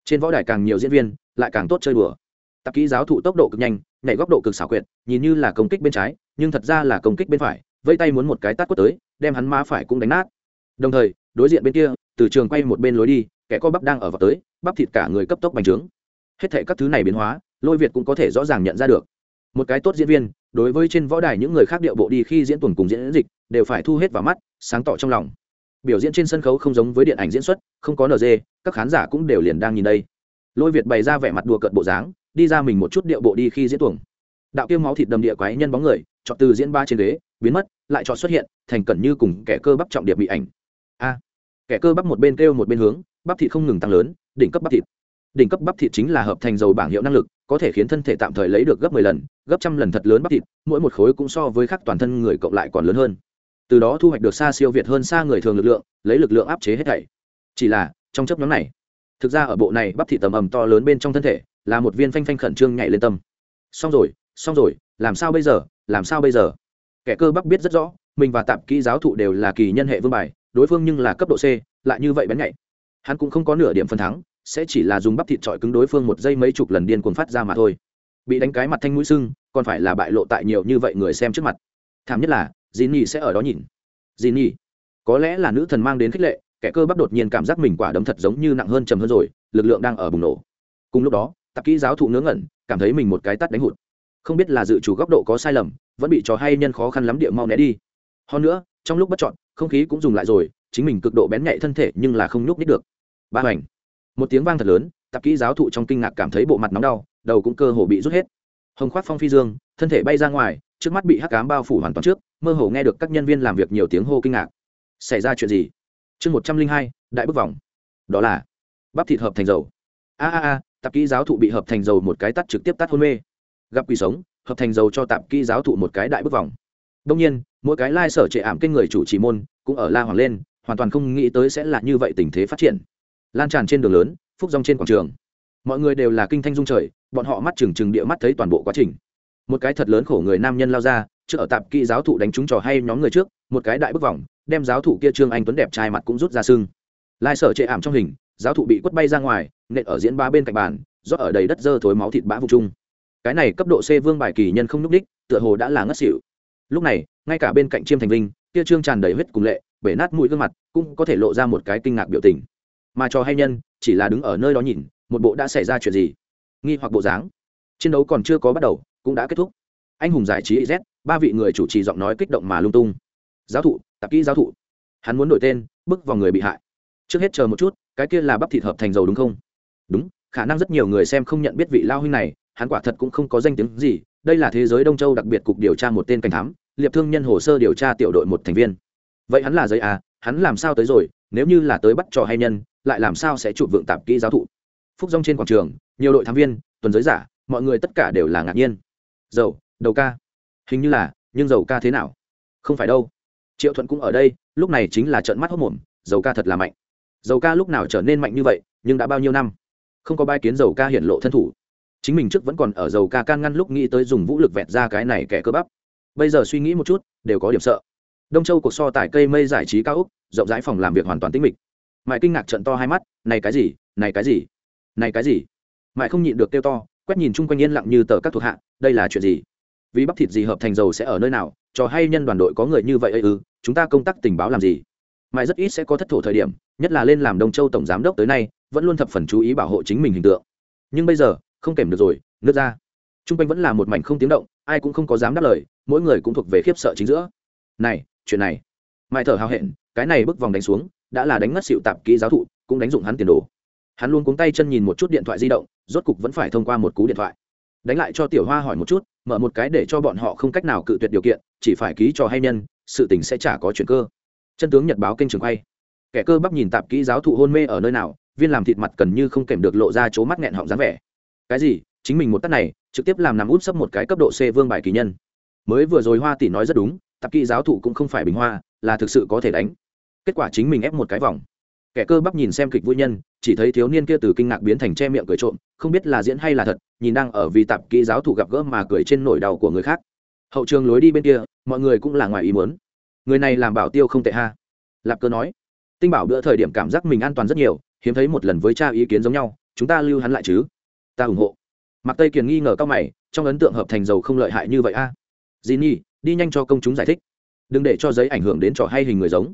Trên võ đài càng nhiều diễn viên, lại càng tốt chơi đùa. Tạp kỹ giáo thụ tốc độ cực nhanh, nhảy góc độ cực xảo quyệt, nhìn như là công kích bên trái, nhưng thật ra là công kích bên phải vây tay muốn một cái tát quất tới đem hắn má phải cũng đánh nát. Đồng thời, đối diện bên kia, từ trường quay một bên lối đi, kẻ co bắp đang ở vào tới, bắp thịt cả người cấp tốc bành trướng. Hết thệ các thứ này biến hóa, lôi việt cũng có thể rõ ràng nhận ra được. Một cái tốt diễn viên, đối với trên võ đài những người khác điệu bộ đi khi diễn tuần cùng diễn dịch, đều phải thu hết vào mắt, sáng tỏ trong lòng. Biểu diễn trên sân khấu không giống với điện ảnh diễn xuất, không có nd các khán giả cũng đều liền đang nhìn đây. Lôi việt bày ra vẻ mặt đùa cợt bộ dáng, đi ra mình một chút điệu bộ đi khi diễn tuồng đạo kiêm máu thịt đầm địa quái nhân bóng người, chọn từ diễn ba trên ghế biến mất, lại chọn xuất hiện, thành cẩn như cùng kẻ cơ bắp trọng điệp bị ảnh. A, kẻ cơ bắp một bên kêu một bên hướng, bắp thịt không ngừng tăng lớn, đỉnh cấp bắp thịt. Đỉnh cấp bắp thịt chính là hợp thành dầu bảng hiệu năng lực, có thể khiến thân thể tạm thời lấy được gấp 10 lần, gấp trăm lần thật lớn bắp thịt, mỗi một khối cũng so với khác toàn thân người cộng lại còn lớn hơn. Từ đó thu hoạch được xa siêu việt hơn xa người thường lực lượng, lấy lực lượng áp chế hết thảy. Chỉ là, trong chấp nhóm này, thực ra ở bộ này bắp thịt tầm ầm to lớn bên trong thân thể, là một viên phanh phanh khẩn trương nhảy lên tâm. Xong rồi xong rồi, làm sao bây giờ, làm sao bây giờ? Kẻ cơ bắp biết rất rõ, mình và tạp kỹ giáo thụ đều là kỳ nhân hệ vương bài, đối phương nhưng là cấp độ c, lại như vậy bén nhạy. Hắn cũng không có nửa điểm phần thắng, sẽ chỉ là dùng bắp thịt trọi cứng đối phương một giây mấy chục lần điên cuồng phát ra mà thôi. Bị đánh cái mặt thanh mũi sưng, còn phải là bại lộ tại nhiều như vậy người xem trước mặt. Thảm nhất là dì nhì sẽ ở đó nhìn. Dì nhì có lẽ là nữ thần mang đến khích lệ, kẻ cơ bắp đột nhiên cảm giác mình quả đấm thật giống như nặng hơn trầm hơn rồi, lực lượng đang ở bùng nổ. Cùng lúc đó, tạp kỹ giáo thụ ngớ ngẩn, cảm thấy mình một cái tắt đánh hụt. Không biết là dự chủ góc độ có sai lầm vẫn bị trò hay nhân khó khăn lắm địa mau né đi. Hơn nữa, trong lúc bất chọn không khí cũng dùng lại rồi, chính mình cực độ bén nhạy thân thể nhưng là không nhúc nít được. Ba hoành. Một tiếng vang thật lớn, tạp kỹ giáo thụ trong kinh ngạc cảm thấy bộ mặt nóng đau, đầu cũng cơ hồ bị rút hết. Hồng khoác phong phi dương, thân thể bay ra ngoài, trước mắt bị hắc cám bao phủ hoàn toàn trước, mơ hồ nghe được các nhân viên làm việc nhiều tiếng hô kinh ngạc. Xảy ra chuyện gì? Chương một trăm linh hai, đại bức vòng. Đó là bắp thịt hợp thành dầu. A a a, tạp kỹ giáo thụ bị hợp thành dầu một cái tắt trực tiếp tắt hôn mê gặp quỷ sống, hợp thành dầu cho tạp kỹ giáo thụ một cái đại bức vòng. Đông nhiên, mỗi cái lai sở trệ ảm kênh người chủ trì môn cũng ở la hoàng lên, hoàn toàn không nghĩ tới sẽ là như vậy tình thế phát triển. Lan tràn trên đường lớn, phúc rong trên quảng trường. Mọi người đều là kinh thanh dung trời, bọn họ mắt trừng trừng địa mắt thấy toàn bộ quá trình. Một cái thật lớn khổ người nam nhân lao ra, trước ở tạp kỹ giáo thụ đánh trúng trò hay nhóm người trước, một cái đại bức vòng, đem giáo thụ kia trương anh tuấn đẹp trai mặt cũng rút ra sưng. Lai sở chệ ảm trong hình, giáo thụ bị quất bay ra ngoài, nện ở diễn ba bên cạnh bàn, rót ở đầy đất dơ thối máu thịt bã vụ chung cái này cấp độ c vương bài kỳ nhân không n ú c đích, tựa hồ đã là ngất xỉu. Lúc này, ngay cả bên cạnh chiêm thành linh kia trương tràn đầy huyết cùng lệ, bể nát mũi gương mặt, cũng có thể lộ ra một cái kinh ngạc biểu tình. Mà cho hay nhân, chỉ là đứng ở nơi đó nhìn, một bộ đã xảy ra chuyện gì? Nghi hoặc bộ dáng. Chiến đấu còn chưa có bắt đầu, cũng đã kết thúc. Anh hùng giải trí z, ba vị người chủ trì giọng nói kích động mà lung tung. Giáo thụ, tạp kỹ giáo thụ. Hắn muốn đổi tên, bước vào người bị hại. Trước hết chờ một chút, cái kia là bắp thịt hợp thành dầu đúng không? Đúng, khả năng rất nhiều người xem không nhận biết vị lao huynh này hắn quả thật cũng không có danh tiếng gì, đây là thế giới đông châu đặc biệt cục điều tra một tên cảnh thám, liệp thương nhân hồ sơ điều tra tiểu đội một thành viên. Vậy hắn là giấy à hắn làm sao tới rồi, nếu như là tới bắt trò hay nhân, lại làm sao sẽ chụp vượng tạp kỹ giáo thụ? Phúc rong trên quảng trường, nhiều đội thám viên, tuần giới giả, mọi người tất cả đều là ngạc nhiên. Dầu, đầu ca. Hình như là, nhưng dầu ca thế nào? Không phải đâu. Triệu thuận cũng ở đây, lúc này chính là trận mắt hốc mồm, dầu ca thật là mạnh. Dầu ca lúc nào trở nên mạnh như vậy, nhưng đã bao nhiêu năm? Không có bai kiến dầu ca hiển lộ thân thủ chính mình trước vẫn còn ở dầu ca can ngăn lúc nghĩ tới dùng vũ lực vẹt ra cái này kẻ cơ bắp. Bây giờ suy nghĩ một chút đều có điểm sợ. Đông châu cuộc so tài cây mây giải trí cao úc rộng rãi phòng làm việc hoàn toàn tĩnh mịch. Mãi kinh ngạc trận to hai mắt này cái gì này cái gì này cái gì? Mãi không nhịn được kêu to quét nhìn chung quanh yên lặng như tờ các thuộc hạ đây là chuyện gì? Vì bắp thịt gì hợp thành dầu sẽ ở nơi nào cho hay nhân đoàn đội có người như vậy ư ừ, chúng ta công tác tình báo làm gì? Mãi rất ít sẽ có thất thủ thời điểm nhất là lên làm đông châu tổng giám đốc tới nay vẫn luôn thập phần chú ý bảo hộ chính mình hình tượng. Nhưng bây giờ không kèm được rồi nước ra. T r u n g quanh vẫn là một mảnh không tiếng động, ai cũng không có dám đáp lời, mỗi người cũng thuộc về khiếp sợ chính giữa. Này, chuyện này. Mãi thở hào hẹn, cái này bước vòng đánh xuống, đã là đánh ngất xịu tạp kỹ giáo thụ, cũng đánh dụng hắn tiền đồ. Hắn luôn cuống tay chân nhìn một chút điện thoại di động, rốt cục vẫn phải thông qua một cú điện thoại. Đánh lại cho tiểu hoa hỏi một chút, mở một cái để cho bọn họ không cách nào cự tuyệt điều kiện, chỉ phải ký cho hay nhân, sự tình sẽ chả có chuyện cơ. Chân tướng nhật báo kênh trường quay. Kẻ cơ bắp nhìn tạp kỹ giáo thụ hôn mê ở nơi nào, viên làm thịt mặt cần như không kèm được lộ ra chỗ mắt nghẹn họng dáng vẻ cái gì? Chính mình một tắt này, trực tiếp làm nằm út sấp một cái cấp độ c vương bài kỳ nhân. Mới vừa rồi hoa tỷ nói rất đúng tạp kỹ giáo thụ cũng không phải bình hoa, là thực sự có thể đánh. Kết quả chính mình ép một cái vòng. Kẻ cơ bắp nhìn xem kịch vui nhân, chỉ thấy thiếu niên kia từ kinh ngạc biến thành che miệng cười trộm, không biết là diễn hay là thật, nhìn đang ở vì tạp kỹ giáo thụ gặp gỡ mà cười trên nổi đầu của người khác. Hậu trường lối đi bên kia, mọi người cũng là ngoài ý muốn. Người này làm bảo tiêu không tệ ha. Lạp cơ nói, tinh bảo bữa thời điểm cảm giác mình an toàn rất nhiều, hiếm thấy một lần với cha ý kiến giống nhau, chúng ta lưu hắn lại chứ ta ủng hộ. Mặc tây kiền nghi ngờ cao mày, trong ấn tượng hợp thành dầu không lợi hại như vậy a. À? dì nhi đi nhanh cho công chúng giải thích. Đừng để cho giấy ảnh hưởng đến trò hay hình người giống.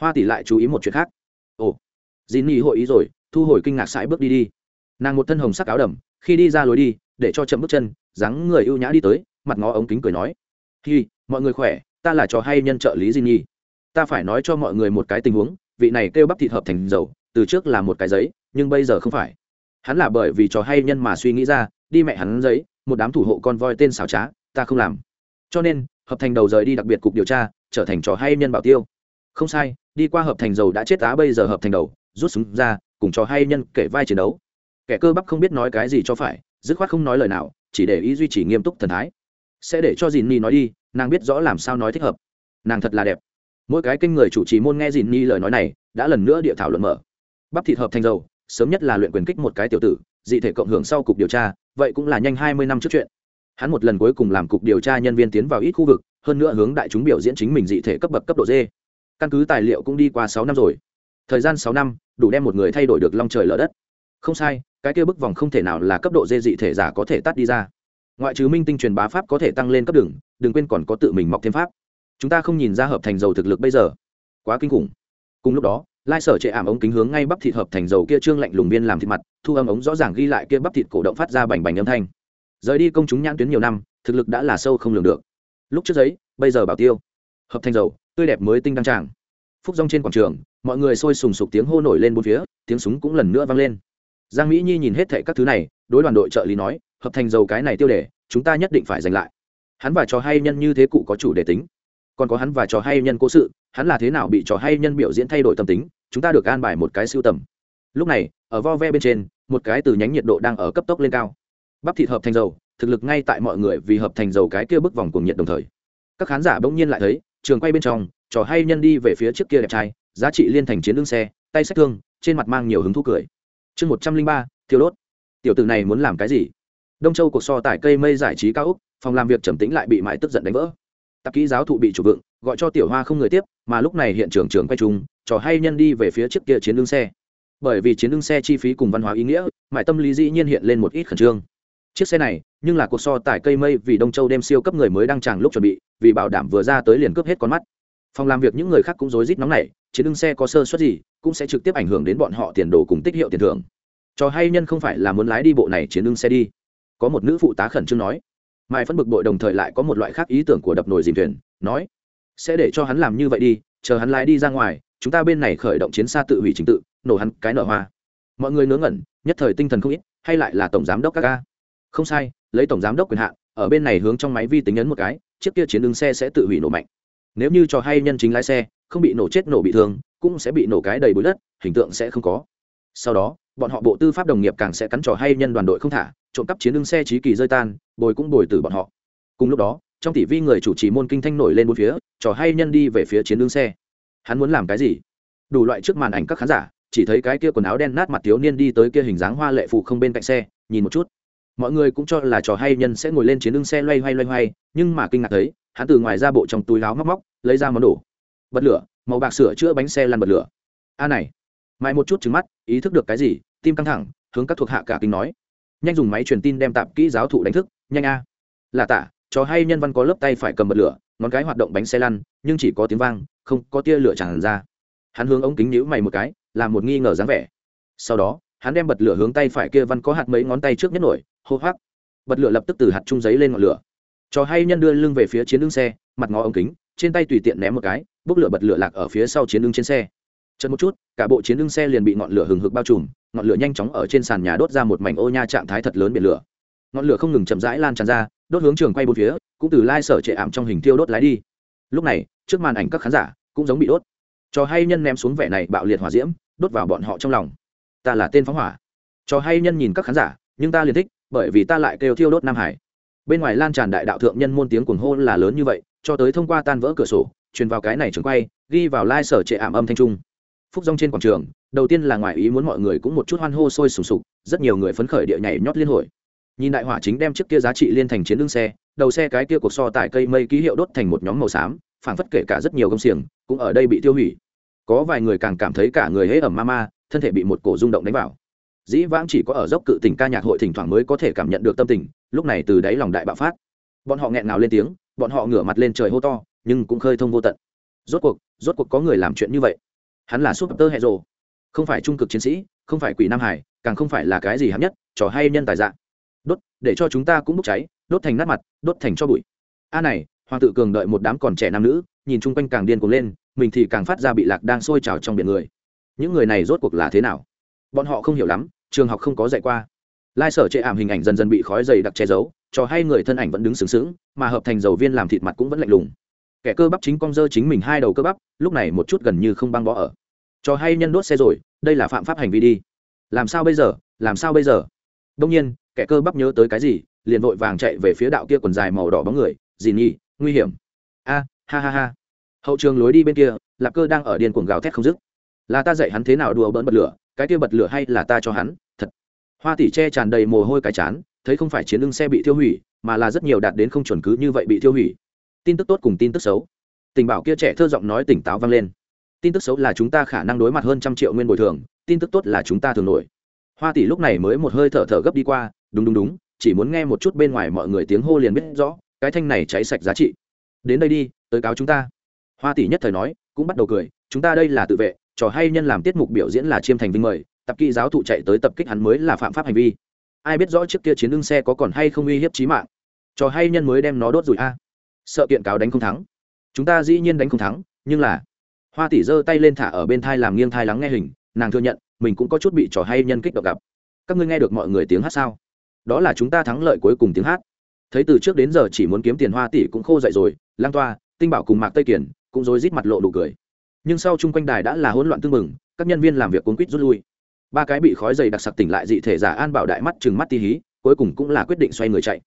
Hoa tỷ lại chú ý một chuyện khác. Ồ dì nhi hội ý rồi, thu hồi kinh ngạc sãi bước đi đi. Nàng một thân hồng sắc áo đầm, khi đi ra lối đi, để cho chậm bước chân, dáng người ưu nhã đi tới, mặt ngó ống kính cười nói. Hi, mọi người khỏe, ta là trò hay nhân trợ lý di nhi ta phải nói cho mọi người một cái tình huống, vị này kêu bắp thịt hợp thành dầu, từ trước là một cái giấy, nhưng bây giờ không phải hắn là bởi vì trò hay nhân mà suy nghĩ ra, đi mẹ hắn giấy, một đám thủ hộ con voi tên xảo trá, ta không làm. Cho nên, hợp thành đầu rời đi đặc biệt cục điều tra, trở thành trò hay nhân bảo tiêu. Không sai, đi qua hợp thành dầu đã chết á, bây giờ hợp thành đầu, rút súng ra, cùng trò hay nhân kể vai chiến đấu. Kẻ cơ bắp không biết nói cái gì cho phải, dứt khoát không nói lời nào, chỉ để ý duy trì nghiêm túc thần thái. Sẽ để cho dìn ni nói đi, nàng biết rõ làm sao nói thích hợp. Nàng thật là đẹp. Mỗi cái kênh người chủ trì môn nghe dìn ni lời nói này, đã lần nữa địa thảo luận mở. Bắp thịt hợp thành dầu sớm nhất là luyện quyền kích một cái tiểu tử, dị thể cộng hưởng sau cục điều tra, vậy cũng là nhanh hai mươi năm trước chuyện. Hắn một lần cuối cùng làm cục điều tra nhân viên tiến vào ít khu vực, hơn nữa hướng đại chúng biểu diễn chính mình dị thể cấp bậc cấp độ d. Căn cứ tài liệu cũng đi qua sáu năm rồi. Thời gian sáu năm, đủ đem một người thay đổi được long trời lở đất. Không sai, cái kia bức vòng không thể nào là cấp độ dê dị thể giả có thể tắt đi ra. Ngoại trừ minh tinh truyền bá pháp có thể tăng lên cấp đường, đừng quên còn có tự mình mọc thêm pháp. Chúng ta không nhìn ra hợp thành dầu thực lực bây giờ. Quá kinh khủng. Cùng lúc đó lai sở chệ ảm ống kính hướng ngay bắp thịt hợp thành dầu kia trương lạnh lùng viên làm thịt mặt, thu âm ống rõ ràng ghi lại kia bắp thịt cổ động phát ra bành bành âm thanh. Rời đi công chúng nhãn tuyến nhiều năm, thực lực đã là sâu không lường được. Lúc trước giấy bây giờ bảo tiêu. Hợp thành dầu, tươi đẹp mới tinh đăng tràng. Phúc rong trên quảng trường, mọi người sôi sùng sục tiếng hô nổi lên bốn phía, tiếng súng cũng lần nữa vang lên. Giang mỹ nhi nhìn hết thệ các thứ này, đối đoàn đội trợ lý nói, hợp thành dầu cái này tiêu đề, chúng ta nhất định phải giành lại. Hắn và trò hay nhân như thế cụ có chủ đề tính. Còn có hắn và trò hay nhân cố sự, hắn là thế nào bị trò hay nhân biểu diễn thay đổi tâm tính? Chúng ta được an bài một cái siêu tầm. Lúc này, ở vo ve bên trên, một cái từ nhánh nhiệt độ đang ở cấp tốc lên cao. Bắp thịt hợp thành dầu, thực lực ngay tại mọi người vì hợp thành dầu cái kia bức vòng cuồng nhiệt đồng thời. Các khán giả bỗng nhiên lại thấy, trường quay bên trong, trò hay nhân đi về phía trước kia đẹp trai, giá trị liên thành chiến lương xe, tay sách thương, trên mặt mang nhiều hứng thú cười. Chương một trăm linh ba, thiêu đốt. Tiểu tử này muốn làm cái gì? Đông châu cuộc so tải cây mây giải trí cao úc, phòng làm việc trầm tĩnh lại bị mãi tức giận đánh vỡ. Tạp kỹ giáo thụ bị chủ vựng gọi cho tiểu hoa không người tiếp, mà lúc này hiện trường trường quay trung trò hay nhân đi về phía trước kia chiến lương xe. Bởi vì chiến lương xe chi phí cùng văn hóa ý nghĩa mãi tâm lý dĩ nhiên hiện lên một ít khẩn trương. Chiếc xe này, nhưng là cuộc so tải cây mây vì đông châu đem siêu cấp người mới đăng tràng lúc chuẩn bị, vì bảo đảm vừa ra tới liền cướp hết con mắt. Phòng làm việc những người khác cũng rối rít nóng này chiến lương xe có sơ suất gì, cũng sẽ trực tiếp ảnh hưởng đến bọn họ tiền đồ cùng tích hiệu tiền thưởng. Trò hay nhân không phải là muốn lái đi bộ này chiến lương xe đi. Có một nữ phụ tá khẩn trương nói. Mai phân bực bội đồng thời lại có một loại khác ý tưởng của đập nồi dìm thuyền, nói sẽ để cho hắn làm như vậy đi, chờ hắn lái đi ra ngoài, chúng ta bên này khởi động chiến xa tự hủy trình tự, nổ hắn cái nở hoa. Mọi người ngớ ngẩn, nhất thời tinh thần không ít, hay lại là tổng giám đốc các ca. Không sai, lấy tổng giám đốc quyền hạn, ở bên này hướng trong máy vi tính ấn một cái, chiếc kia chiến đường xe sẽ tự hủy nổ mạnh. Nếu như cho hay nhân chính lái xe, không bị nổ chết nổ bị thương, cũng sẽ bị nổ cái đầy bụi đất, hình tượng sẽ không có. Sau đó, bọn họ bộ tư pháp đồng nghiệp càng sẽ cắn trò hay nhân đoàn đội không thả, trộm cắp chiến đường xe trí kỳ rơi tan, bồi cũng bồi từ bọn họ. Cùng lúc đó trong tỷ vi người chủ trì môn kinh thanh nổi lên bốn phía, trò hay nhân đi về phía chiến đương xe. Hắn muốn làm cái gì? Đủ loại trước màn ảnh các khán giả, chỉ thấy cái kia quần áo đen nát mặt thiếu niên đi tới kia hình dáng hoa lệ phụ không bên cạnh xe, nhìn một chút. Mọi người cũng cho là trò hay nhân sẽ ngồi lên chiến lưng xe loay hoay loay hoay, nhưng mà kinh ngạc thấy, hắn từ ngoài ra bộ trong túi láo móc móc, lấy ra món đồ. Bật lửa, màu bạc sửa chữa bánh xe lăn bật lửa. A này, mãi một chút trứng mắt, ý thức được cái gì, tim căng thẳng, hướng các thuộc hạ cả kinh nói. Nhanh dùng máy truyền tin đem tạp kỹ giáo thụ đánh thức, nhanh a. Là tả trò hay nhân văn có lớp tay phải cầm bật lửa, ngón cái hoạt động bánh xe lăn, nhưng chỉ có tiếng vang, không có tia lửa tràn ra. Hắn hướng ống kính nhữ mày một cái, làm một nghi ngờ dáng vẻ. Sau đó, hắn đem bật lửa hướng tay phải kia văn có hạt mấy ngón tay trước nhất nổi, hô hoác bật lửa lập tức từ hạt trung giấy lên ngọn lửa. Cho hay nhân đưa lưng về phía chiến đương xe, mặt ngó ống kính, trên tay tùy tiện ném một cái, bốc lửa bật lửa lạc ở phía sau chiến đương trên xe. Chật một chút, cả bộ chiến đương xe liền bị ngọn lửa hừng hực bao trùm, ngọn lửa nhanh chóng ở trên sàn nhà đốt ra một mảnh ô nha trạng thái thật lớn biển lửa. Ngọn lửa không ngừng chậm rãi lan tràn ra đốt hướng trường quay bốn phía, cũng từ lai sở trệ ảm trong hình tiêu đốt lái đi. Lúc này, trước màn ảnh các khán giả cũng giống bị đốt. Cho hay nhân ném xuống vẻ này bạo liệt hỏa diễm, đốt vào bọn họ trong lòng. Ta là tên phóng hỏa. Cho hay nhân nhìn các khán giả, nhưng ta liền thích, bởi vì ta lại kêu thiêu đốt nam hải. Bên ngoài lan tràn đại đạo thượng nhân môn tiếng cuồng hô là lớn như vậy, cho tới thông qua tan vỡ cửa sổ, truyền vào cái này trường quay, ghi vào lai sở trệ ảm âm thanh trung. Phúc rong trên quảng trường, đầu tiên là ngoài ý muốn mọi người cũng một chút hoan hô sôi sùng sục, rất nhiều người phấn khởi địa nhảy nhót liên hồi nhìn đại hỏa chính đem chiếc kia giá trị liên thành chiến lương xe, đầu xe cái kia cuộc so tại cây mây ký hiệu đốt thành một nhóm màu xám, phảng phất kể cả rất nhiều công xiềng, cũng ở đây bị tiêu hủy. Có vài người càng cảm thấy cả người hễ ẩm ma ma, thân thể bị một cổ rung động đánh vào. Dĩ vãng chỉ có ở dốc cự tình ca nhạc hội thỉnh thoảng mới có thể cảm nhận được tâm tình, lúc này từ đáy lòng đại bạo phát. Bọn họ nghẹn ngào lên tiếng, bọn họ ngửa mặt lên trời hô to, nhưng cũng khơi thông vô tận. Rốt cuộc rốt cuộc có người làm chuyện như vậy. Hắn là súp tơ hệ rồ không phải trung cực chiến sĩ, không phải quỷ nam hải, càng không phải là cái gì hạng nhất, trò hay nhân tài dạng đốt, để cho chúng ta cũng bốc cháy, đốt thành nát mặt, đốt thành cho bụi. A này, hoàng tự cường đợi một đám còn trẻ nam nữ, nhìn chung quanh càng điên cuồng lên, mình thì càng phát ra bị lạc đang sôi trào trong biển người. Những người này rốt cuộc là thế nào? Bọn họ không hiểu lắm, trường học không có dạy qua. Lai sở chệ ảm hình ảnh dần dần bị khói dày đặc che giấu, cho hay người thân ảnh vẫn đứng sướng sướng mà hợp thành dầu viên làm thịt mặt cũng vẫn lạnh lùng. Kẻ cơ bắp chính cong dơ chính mình hai đầu cơ bắp, lúc này một chút gần như không băng bó ở. Cho hay nhân đốt xe rồi, đây là phạm pháp hành vi đi. Làm sao bây giờ? Làm sao bây giờ? Đông nhiên kẻ cơ bắp nhớ tới cái gì, liền vội vàng chạy về phía đạo kia quần dài màu đỏ bóng người gì nhi, nguy hiểm. A, ha ha ha. Hậu trường lối đi bên kia lạp cơ đang ở điên cuồng gào thét không dứt. Là ta dạy hắn thế nào đùa bỡn bật lửa, cái kia bật lửa hay là ta cho hắn, thật. Hoa tỷ che tràn đầy mồ hôi cái chán, thấy không phải chiến lưng xe bị tiêu hủy, mà là rất nhiều đạt đến không chuẩn cứ như vậy bị tiêu hủy. Tin tức tốt cùng tin tức xấu. Tình bảo kia trẻ thơ giọng nói tỉnh táo vang lên. Tin tức xấu là chúng ta khả năng đối mặt hơn trăm triệu nguyên bồi thường, tin tức tốt là chúng ta thường nổi. Hoa tỷ lúc này mới một hơi thở thở gấp đi qua đúng đúng đúng, chỉ muốn nghe một chút bên ngoài mọi người tiếng hô liền biết rõ, cái thanh này cháy sạch giá trị. Đến đây đi, tới cáo chúng ta. Hoa tỷ nhất thời nói, cũng bắt đầu cười, chúng ta đây là tự vệ, trò hay nhân làm tiết mục biểu diễn là chiêm thành vinh mời, tập kỹ giáo thụ chạy tới tập kích hắn mới là phạm pháp hành vi. Ai biết rõ trước kia chiến đương xe có còn hay không uy hiếp chí mạng. Trò hay nhân mới đem nó đốt rủi a. Sợ kiện cáo đánh không thắng. Chúng ta dĩ nhiên đánh không thắng, nhưng là, hoa tỷ giơ tay lên thả ở bên thai làm nghiêng thai lắng nghe hình, nàng thừa nhận, mình cũng có chút bị trò hay nhân kích động gặp. Các ngươi nghe được mọi người tiếng hát sao? Đó là chúng ta thắng lợi cuối cùng tiếng hát. Thấy từ trước đến giờ chỉ muốn kiếm tiền hoa tỷ cũng khô dậy rồi, lang toa, tinh bảo cùng mạc tây kiển cũng rối rít mặt lộ đủ cười. Nhưng sau chung quanh đài đã là hỗn loạn tương mừng các nhân viên làm việc cuốn quýt rút lui. Ba cái bị khói dày đặc sặc tỉnh lại dị thể giả an bảo đại mắt chừng mắt ti hí, cuối cùng cũng là quyết định xoay người chạy.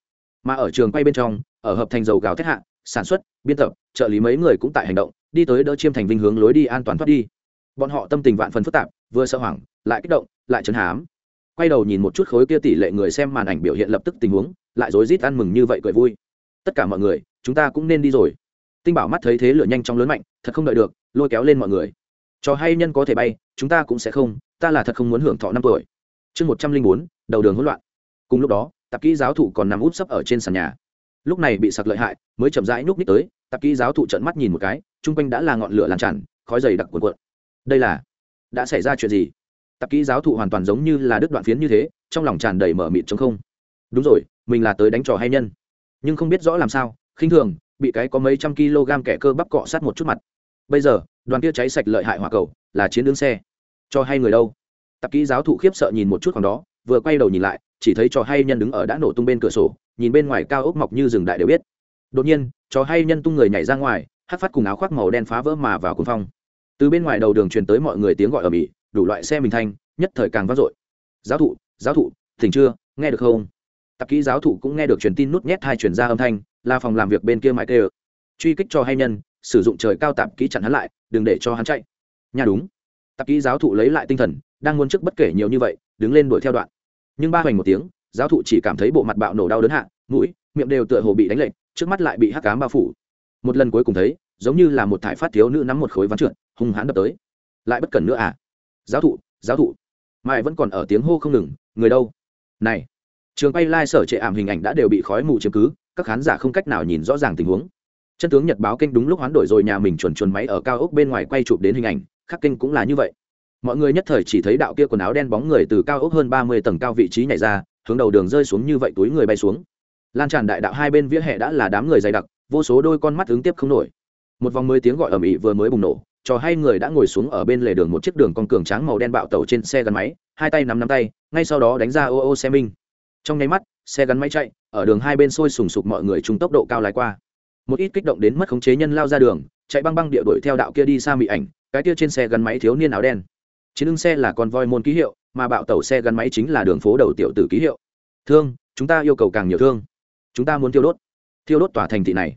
Mà ở trường quay bên trong, ở hợp thành dầu gào thét hạ, sản xuất, biên tập, trợ lý mấy người cũng tại hành động, đi tới đỡ chiêm thành vinh hướng lối đi an toàn thoát đi. Bọn họ tâm tình vạn phần phức tạp, vừa sợ hoảng, lại kích động, lại chấn hám quay đầu nhìn một chút khối kia tỷ lệ người xem màn ảnh biểu hiện lập tức tình huống, lại rối rít ăn mừng như vậy cười vui. Tất cả mọi người, chúng ta cũng nên đi rồi. Tinh bảo mắt thấy thế lửa nhanh chóng lớn mạnh, thật không đợi được, lôi kéo lên mọi người. Cho hay nhân có thể bay, chúng ta cũng sẽ không, ta là thật không muốn hưởng thọ năm tuổi. Chương một trăm linh bốn, đầu đường hỗn loạn. Cùng lúc đó, tạp kỹ giáo thụ còn nằm úp sấp ở trên sàn nhà. Lúc này bị sặc lợi hại, mới chậm rãi núp ních tới, tạp kỹ giáo thụ trận mắt nhìn một cái, chung quanh đã là ngọn lửa làm tràn, khói dày đặc cuộn cuộn. Đây là, đã xảy ra chuyện gì? Tạp kỹ giáo thụ hoàn toàn giống như là đứt đoạn phiến như thế, trong lòng tràn đầy mở mịt chống không. Đúng rồi, mình là tới đánh trò hay nhân? Nhưng không biết rõ làm sao, khinh thường, bị cái có mấy trăm kg kẻ cơ bắp cọ sát một chút mặt. Bây giờ, đoàn kia cháy sạch lợi hại hỏa cầu, là chiến đứng xe. Cho hay người đâu? Tạp kỹ giáo thụ khiếp sợ nhìn một chút khoảng đó, vừa quay đầu nhìn lại, chỉ thấy trò hay nhân đứng ở đã nổ tung bên cửa sổ, nhìn bên ngoài cao ốc mọc như rừng đại đều biết. Đột nhiên, trò hay nhân tung người nhảy ra ngoài, hát phát cùng áo khoác màu đen phá vỡ mà vào cuồng phong. Từ bên ngoài đầu đường truyền tới mọi người tiếng gọi ở mỹ đủ loại xe mình thanh, nhất thời càng vang dội. Giáo thụ giáo thụ thỉnh chưa, nghe được không? Tạp kỹ giáo thụ cũng nghe được truyền tin nút nhét hai truyền ra âm thanh, là phòng làm việc bên kia mãi tê truy kích cho hay nhân, sử dụng trời cao tạp kỹ chặn hắn lại, đừng để cho hắn chạy. Nhà đúng. Tạp kỹ giáo thụ lấy lại tinh thần, đang muốn trước bất kể nhiều như vậy, đứng lên đuổi theo đoạn. Nhưng ba hoành một tiếng, giáo thụ chỉ cảm thấy bộ mặt bạo nổ đau đớn hạ, mũi, miệng đều tựa hồ bị đánh lệch, trước mắt lại bị hắc cám bao phủ. Một lần cuối cùng thấy, giống như là một thải phát thiếu nữ nắm một khối ván trượt, hung hãn đập tới. Lại bất cần nữa à? Giáo thụ giáo thụ. Mai vẫn còn ở tiếng hô không ngừng, người đâu? Này, trường bay lai sở trệ ảm hình ảnh đã đều bị khói mù chiếm cứ, các khán giả không cách nào nhìn rõ ràng tình huống. Chân tướng nhật báo kênh đúng lúc hoán đổi rồi, nhà mình chuẩn chuẩn máy ở cao ốc bên ngoài quay chụp đến hình ảnh, khắc kênh cũng là như vậy. Mọi người nhất thời chỉ thấy đạo kia quần áo đen bóng người từ cao ốc hơn ba mươi tầng cao vị trí nhảy ra, hướng đầu đường rơi xuống như vậy túi người bay xuống. Lan tràn đại đạo hai bên vỉa hè đã là đám người dày đặc, vô số đôi con mắt ứng tiếp không nổi. Một vòng mới tiếng gọi ầm ĩ vừa mới bùng nổ cho hai người đã ngồi xuống ở bên lề đường một chiếc đường con cường tráng màu đen bạo tẩu trên xe gắn máy, hai tay nắm nắm tay, ngay sau đó đánh ra ô ô xe minh trong nháy mắt, xe gắn máy chạy, ở đường hai bên sôi sùng sục mọi người chung tốc độ cao lái qua. Một ít kích động đến mất khống chế nhân lao ra đường, chạy băng băng địa đuổi theo đạo kia đi xa mị ảnh, cái kia trên xe gắn máy thiếu niên áo đen. Chiến ưng xe là con voi môn ký hiệu, mà bạo tẩu xe gắn máy chính là đường phố đầu tiểu tử ký hiệu. Thương, chúng ta yêu cầu càng nhiều thương. Chúng ta muốn thiêu đốt. Thiêu đốt tòa thành thị này.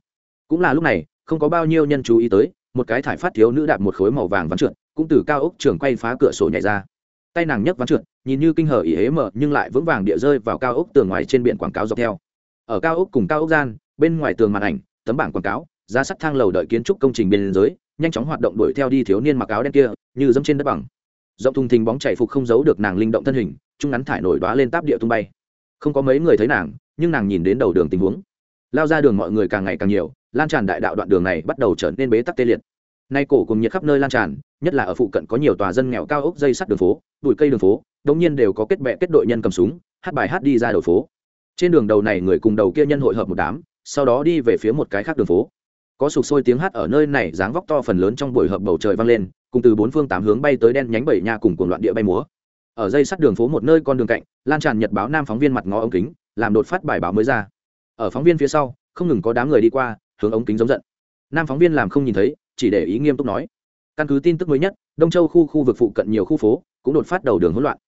Cũng là lúc này, không có bao nhiêu nhân chú ý tới một cái thải phát thiếu nữ đạp một khối màu vàng ván trượt, cũng từ cao ốc trường quay phá cửa sổ nhảy ra. Tay nàng nhấc ván trượt, nhìn như kinh hở ý hế mở, nhưng lại vững vàng địa rơi vào cao ốc tường ngoài trên biển quảng cáo dọc theo. Ở cao ốc cùng cao ốc gian, bên ngoài tường màn ảnh, tấm bảng quảng cáo, giá sắt thang lầu đợi kiến trúc công trình bên dưới nhanh chóng hoạt động đuổi theo đi thiếu niên mặc áo đen kia, như dẫm trên đất bằng. Rộng thùng thình bóng chảy phục không giấu được nàng linh động thân hình, trung ngắn thải nổi đoá lên táp địa tung bay. Không có mấy người thấy nàng, nhưng nàng nhìn đến đầu đường tình huống. Lao ra đường mọi người càng ngày càng nhiều lan tràn đại đạo đoạn đường này bắt đầu trở nên bế tắc tê liệt. Nay cổ cùng nhiệt khắp nơi lan tràn, nhất là ở phụ cận có nhiều tòa dân nghèo cao ốc dây sắt đường phố, bụi cây đường phố, đống nhiên đều có kết bệ kết đội nhân cầm súng, hát bài hát đi ra đầu phố. Trên đường đầu này người cùng đầu kia nhân hội hợp một đám, sau đó đi về phía một cái khác đường phố. Có sụp sôi tiếng hát ở nơi này dáng vóc to phần lớn trong buổi hợp bầu trời vang lên, cùng từ bốn phương tám hướng bay tới đen nhánh bảy nha cùng cuồng loạn địa bay múa. Ở dây sắt đường phố một nơi con đường cạnh, lan tràn nhật báo nam phóng viên mặt ngó ống kính, làm đột phát bài báo mới ra. Ở phóng viên phía sau, không ngừng có đám người đi qua hướng ống kính giống giận. Nam phóng viên làm không nhìn thấy chỉ để ý nghiêm túc nói. Căn cứ tin tức mới nhất đông châu khu khu vực phụ cận nhiều khu phố cũng đột phát đầu đường hỗn loạn.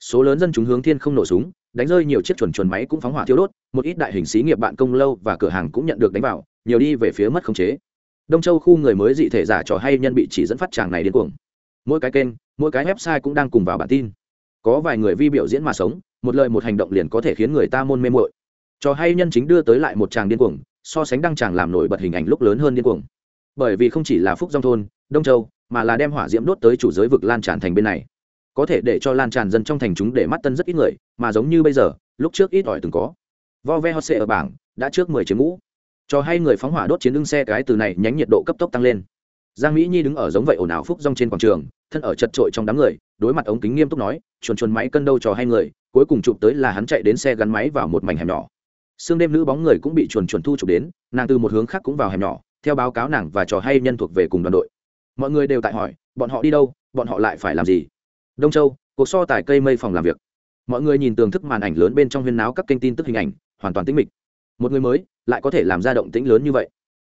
Số lớn dân chúng hướng thiên không nổ súng đánh rơi nhiều chiếc chuẩn chuẩn máy cũng phóng hỏa thiêu đốt một ít đại hình xí nghiệp bạn công lâu và cửa hàng cũng nhận được đánh vào nhiều đi về phía mất khống chế. Đông châu khu người mới dị thể giả trò hay nhân bị chỉ dẫn phát tràng này điên cuồng. Mỗi cái kênh mỗi cái website cũng đang cùng vào bản tin. Có vài người vi biểu diễn mà sống một lời một hành động liền có thể khiến người ta môn mê muội, trò hay nhân chính đưa tới lại một tràng điên cuồng so sánh đăng tràng làm nổi bật hình ảnh lúc lớn hơn điên cuồng. Bởi vì không chỉ là phúc dòng thôn, đông châu, mà là đem hỏa diễm đốt tới chủ giới vực lan tràn thành bên này. Có thể để cho lan tràn dân trong thành chúng để mắt tân rất ít người, mà giống như bây giờ, lúc trước ít ỏi từng có. Vo ve hot ở bảng, đã trước mười chiếc ngũ. Cho hay người phóng hỏa đốt chiến lưng xe cái từ này nhánh nhiệt độ cấp tốc tăng lên. Giang mỹ nhi đứng ở giống vậy ồn ào phúc rong trên quảng trường, thân ở chật trội trong đám người, đối mặt ống kính nghiêm túc nói, chuồn chuồn máy cân đâu cho hai người, cuối cùng chụp tới là hắn chạy đến xe gắn máy vào một mảnh hẻm nhỏ sương đêm nữ bóng người cũng bị chuồn chuồn thu chụp đến, nàng từ một hướng khác cũng vào hẻm nhỏ, theo báo cáo nàng và trò hay nhân thuộc về cùng đoàn đội. Mọi người đều tại hỏi, bọn họ đi đâu, bọn họ lại phải làm gì? Đông châu, cuộc so tài cây mây phòng làm việc. Mọi người nhìn tường thức màn ảnh lớn bên trong huyên náo các kênh tin tức hình ảnh, hoàn toàn tĩnh mịch. Một người mới, lại có thể làm ra động tĩnh lớn như vậy?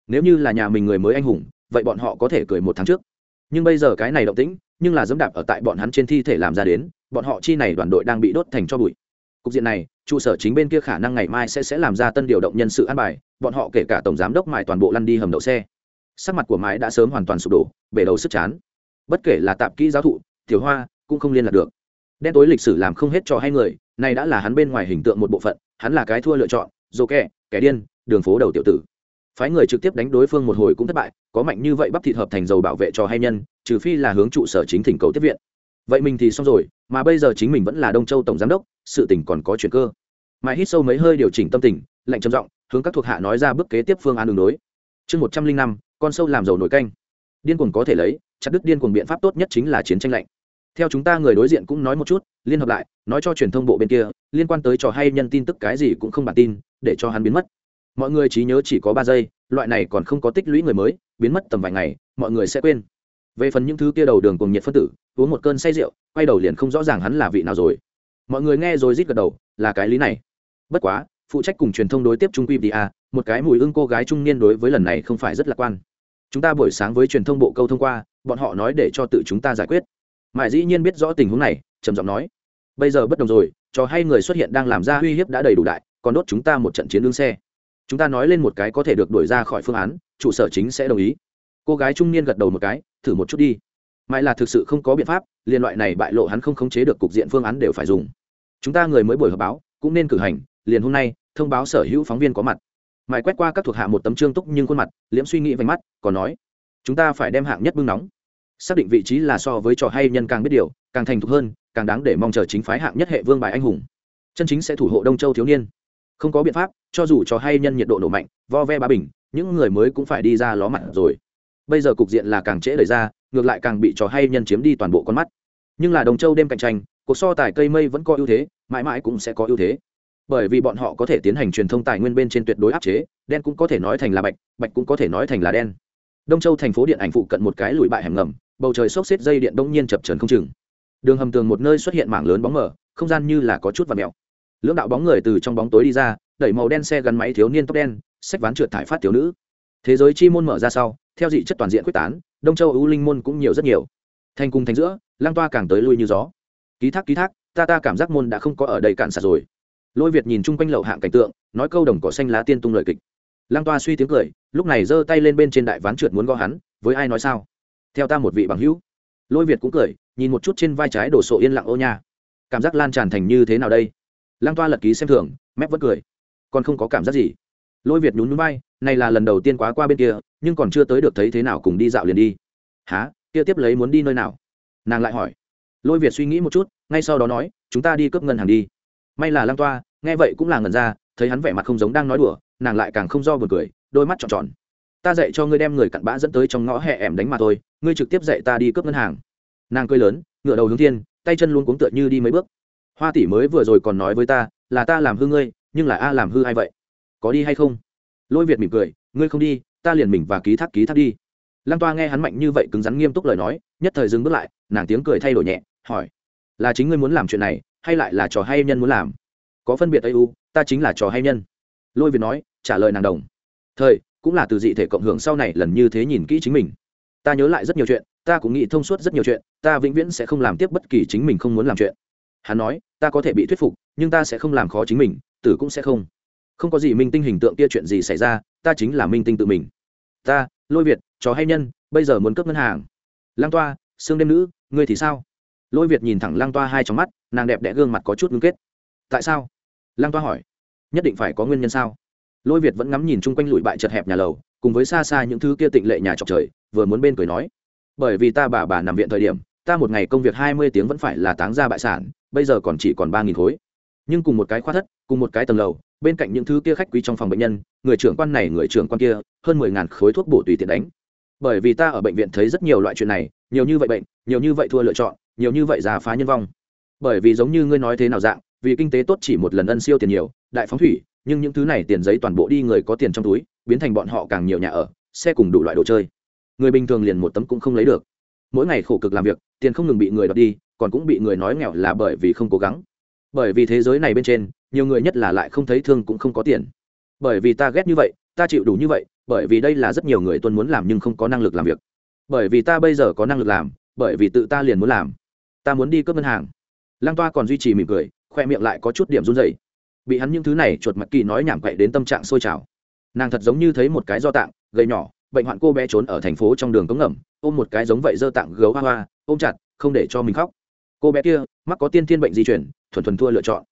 Nếu như là nhà mình người mới anh hùng, vậy bọn họ có thể cười một tháng trước. Nhưng bây giờ cái này động tĩnh, nhưng là dẫm đạp ở tại bọn hắn trên thi thể làm ra đến, bọn họ chi này đoàn đội đang bị đốt thành cho bụi cục diện này, trụ sở chính bên kia khả năng ngày mai sẽ sẽ làm ra tân điều động nhân sự an bài, bọn họ kể cả tổng giám đốc mãi toàn bộ lăn đi hầm đậu xe. Sắc mặt của mãi đã sớm hoàn toàn sụp đổ, bể đầu sức chán. Bất kể là tạp kỹ giáo thụ, tiểu hoa, cũng không liên lạc được. Đen tối lịch sử làm không hết cho hai người, này đã là hắn bên ngoài hình tượng một bộ phận, hắn là cái thua lựa chọn dồ kẻ kẻ điên, đường phố đầu tiểu tử. Phái người trực tiếp đánh đối phương một hồi cũng thất bại, có mạnh như vậy bắp thịt hợp thành dầu bảo vệ cho hay nhân, trừ phi là hướng trụ sở chính thỉnh cầu tiếp viện vậy mình thì xong rồi, mà bây giờ chính mình vẫn là đông châu tổng giám đốc, sự tình còn có chuyện cơ. Mãi hít sâu mấy hơi điều chỉnh tâm tình, lạnh trầm giọng, hướng các thuộc hạ nói ra bước kế tiếp phương án đường đối chương một trăm linh năm, con sâu làm dầu nổi canh. Điên cuồng có thể lấy, chặt đứt điên cuồng biện pháp tốt nhất chính là chiến tranh lạnh. Theo chúng ta người đối diện cũng nói một chút, liên hợp lại, nói cho truyền thông bộ bên kia, liên quan tới trò hay nhân tin tức cái gì cũng không bản tin, để cho hắn biến mất. Mọi người trí nhớ chỉ có ba giây, loại này còn không có tích lũy người mới, biến mất tầm vài ngày, mọi người sẽ quên. Về phần những thứ kia đầu đường cùng nhiệt phân tử uống một cơn say rượu, quay đầu liền không rõ ràng hắn là vị nào rồi. Mọi người nghe rồi rít gật đầu, là cái lý này. Bất quá, phụ trách cùng truyền thông đối tiếp trung quy a, một cái mùi ưng cô gái trung niên đối với lần này không phải rất lạc quan. Chúng ta buổi sáng với truyền thông bộ câu thông qua, bọn họ nói để cho tự chúng ta giải quyết. Mãi dĩ nhiên biết rõ tình huống này, trầm giọng nói. Bây giờ bất đồng rồi cho hay người xuất hiện đang làm ra uy hiếp đã đầy đủ đại, còn đốt chúng ta một trận chiến đương xe. Chúng ta nói lên một cái có thể được đuổi ra khỏi phương án, trụ sở chính sẽ đồng ý. Cô gái trung niên gật đầu một cái, thử một chút đi mãi là thực sự không có biện pháp, liên loại này bại lộ hắn không khống chế được cục diện phương án đều phải dùng. Chúng ta người mới buổi họp báo, cũng nên cử hành, liền hôm nay, thông báo sở hữu phóng viên có mặt. Mãi quét qua các thuộc hạ một tấm trương túc nhưng khuôn mặt, liễm suy nghĩ vánh mắt, còn nói, chúng ta phải đem hạng nhất bưng nóng. Xác định vị trí là so với trò hay nhân càng biết điều, càng thành thục hơn, càng đáng để mong chờ chính phái hạng nhất hệ vương bài anh hùng. Chân chính sẽ thủ hộ đông châu thiếu niên. Không có biện pháp, cho dù trò hay nhân nhiệt độ nổ mạnh, vo ve ba bình, những người mới cũng phải đi ra ló mặt rồi bây giờ cục diện là càng trễ đời ra, ngược lại càng bị trò hay nhân chiếm đi toàn bộ con mắt. Nhưng là đồng châu đêm cạnh tranh, cuộc so tài cây mây vẫn có ưu thế, mãi mãi cũng sẽ có ưu thế. Bởi vì bọn họ có thể tiến hành truyền thông tài nguyên bên trên tuyệt đối áp chế, đen cũng có thể nói thành là bạch bạch cũng có thể nói thành là đen. Đông châu thành phố điện ảnh phụ cận một cái lùi bại hẻm ngầm, bầu trời xốc xếp dây điện đông nhiên chập trần không chừng. Đường hầm tường một nơi xuất hiện mảng lớn bóng mở không gian như là có chút và mèo. Lưỡng đạo bóng người từ trong bóng tối đi ra, đẩy màu đen xe gắn máy thiếu niên tóc đen sách ván trượt thải phát thiếu nữ. Thế giới chi môn mở ra sau theo dị chất toàn diện quyết tán, đông châu ưu linh môn cũng nhiều rất nhiều. Thành cùng thành giữa lang toa càng tới lui như gió. Ký thác ký thác, ta ta cảm giác môn đã không có ở đây cạn sạt rồi. Lôi việt nhìn chung quanh lậu hạng cảnh tượng, nói câu đồng cỏ xanh lá tiên tung lời kịch. Lang toa suy tiếng cười, lúc này giơ tay lên bên trên đại ván trượt muốn gõ hắn, với ai nói sao? Theo ta một vị bằng hữu. Lôi việt cũng cười, nhìn một chút trên vai trái đổ sộ yên lặng ô nha. Cảm giác lan tràn thành như thế nào đây? Lang toa lật ký xem thường, mép vẫn cười. Còn không có cảm giác gì. Lôi việt nhún núi bay này là lần đầu tiên quá qua bên kia nhưng còn chưa tới được thấy thế nào cùng đi dạo liền đi. Há kia tiếp lấy muốn đi nơi nào? Nàng lại hỏi. Lôi việt suy nghĩ một chút, ngay sau đó nói, chúng ta đi cướp ngân hàng đi. May là lang toa, nghe vậy cũng là ngần ra, thấy hắn vẻ mặt không giống đang nói đùa, nàng lại càng không do buồn cười, đôi mắt tròn tròn. Ta dạy cho ngươi đem người cặn bã dẫn tới trong ngõ hẹ ẻm đánh mà thôi, ngươi trực tiếp dạy ta đi cướp ngân hàng. Nàng cười lớn, ngựa đầu hướng thiên, tay chân luôn cuống tựa như đi mấy bước. Hoa tỷ mới vừa rồi còn nói với ta, là ta làm hư ngươi, nhưng là a làm hư ai vậy? Có đi hay không? Lôi việt mỉm cười, ngươi không đi ta liền mình và ký thác ký thác đi. Lăng toa nghe hắn mạnh như vậy cứng rắn nghiêm túc lời nói, nhất thời dừng bước lại, nàng tiếng cười thay đổi nhẹ, hỏi, là chính ngươi muốn làm chuyện này, hay lại là trò hay nhân muốn làm? Có phân biệt ây u, ta chính là trò hay nhân. Lôi việt nói, trả lời nàng đồng thời cũng là từ dị thể cộng hưởng sau này lần như thế nhìn kỹ chính mình. Ta nhớ lại rất nhiều chuyện, ta cũng nghĩ thông suốt rất nhiều chuyện, ta vĩnh viễn sẽ không làm tiếp bất kỳ chính mình không muốn làm chuyện. Hắn nói, ta có thể bị thuyết phục, nhưng ta sẽ không làm khó chính mình, tử cũng sẽ không. Không có gì minh tinh hình tượng kia chuyện gì xảy ra ta chính là minh tinh tự mình. Ta, lôi việt chó hay nhân, bây giờ muốn cướp ngân hàng. Lang toa xương đêm nữ, ngươi thì sao? Lôi việt nhìn thẳng lang toa hai trong mắt, nàng đẹp đẽ gương mặt có chút ngưng kết. Tại sao? Lang toa hỏi. Nhất định phải có nguyên nhân sao? Lôi việt vẫn ngắm nhìn chung quanh lụi bại chật hẹp nhà lầu, cùng với xa xa những thứ kia tịnh lệ nhà trọc trời, vừa muốn bên cười nói. Bởi vì ta bà bà nằm viện thời điểm, ta một ngày công việc hai mươi tiếng vẫn phải là táng ra bại sản, bây giờ còn chỉ còn ba nghìn khối nhưng cùng một cái khoa thất, cùng một cái tầng lầu, bên cạnh những thứ kia khách quý trong phòng bệnh nhân, người trưởng quan này, người trưởng quan kia, hơn mười ngàn khối thuốc bổ tùy tiện đánh. Bởi vì ta ở bệnh viện thấy rất nhiều loại chuyện này, nhiều như vậy bệnh, nhiều như vậy thua lựa chọn, nhiều như vậy già phá nhân vong. Bởi vì giống như ngươi nói thế nào dạng, vì kinh tế tốt chỉ một lần ân siêu tiền nhiều, đại phóng thủy, nhưng những thứ này tiền giấy toàn bộ đi người có tiền trong túi, biến thành bọn họ càng nhiều nhà ở, xe cùng đủ loại đồ chơi. Người bình thường liền một tấm cũng không lấy được. Mỗi ngày khổ cực làm việc, tiền không ngừng bị người đọc đi, còn cũng bị người nói nghèo là bởi vì không cố gắng bởi vì thế giới này bên trên, nhiều người nhất là lại không thấy thương cũng không có tiền. Bởi vì ta ghét như vậy, ta chịu đủ như vậy, bởi vì đây là rất nhiều người tuân muốn làm nhưng không có năng lực làm việc. Bởi vì ta bây giờ có năng lực làm, bởi vì tự ta liền muốn làm. Ta muốn đi cướp ngân hàng. Lăng toa còn duy trì mỉm cười, khoe miệng lại có chút điểm run dày bị hắn những thứ này chuột mặt kỳ nói nhảm quậy đến tâm trạng sôi trào. Nàng thật giống như thấy một cái do tạng, gầy nhỏ, bệnh hoạn cô bé trốn ở thành phố trong đường cống ngầm, ôm một cái giống vậy dơ tạng gấu hoa hoa, ôm chặt, không để cho mình khóc. Cô bé kia, mắc có tiên thiên bệnh di chuyển thuần thuần thua lựa chọn.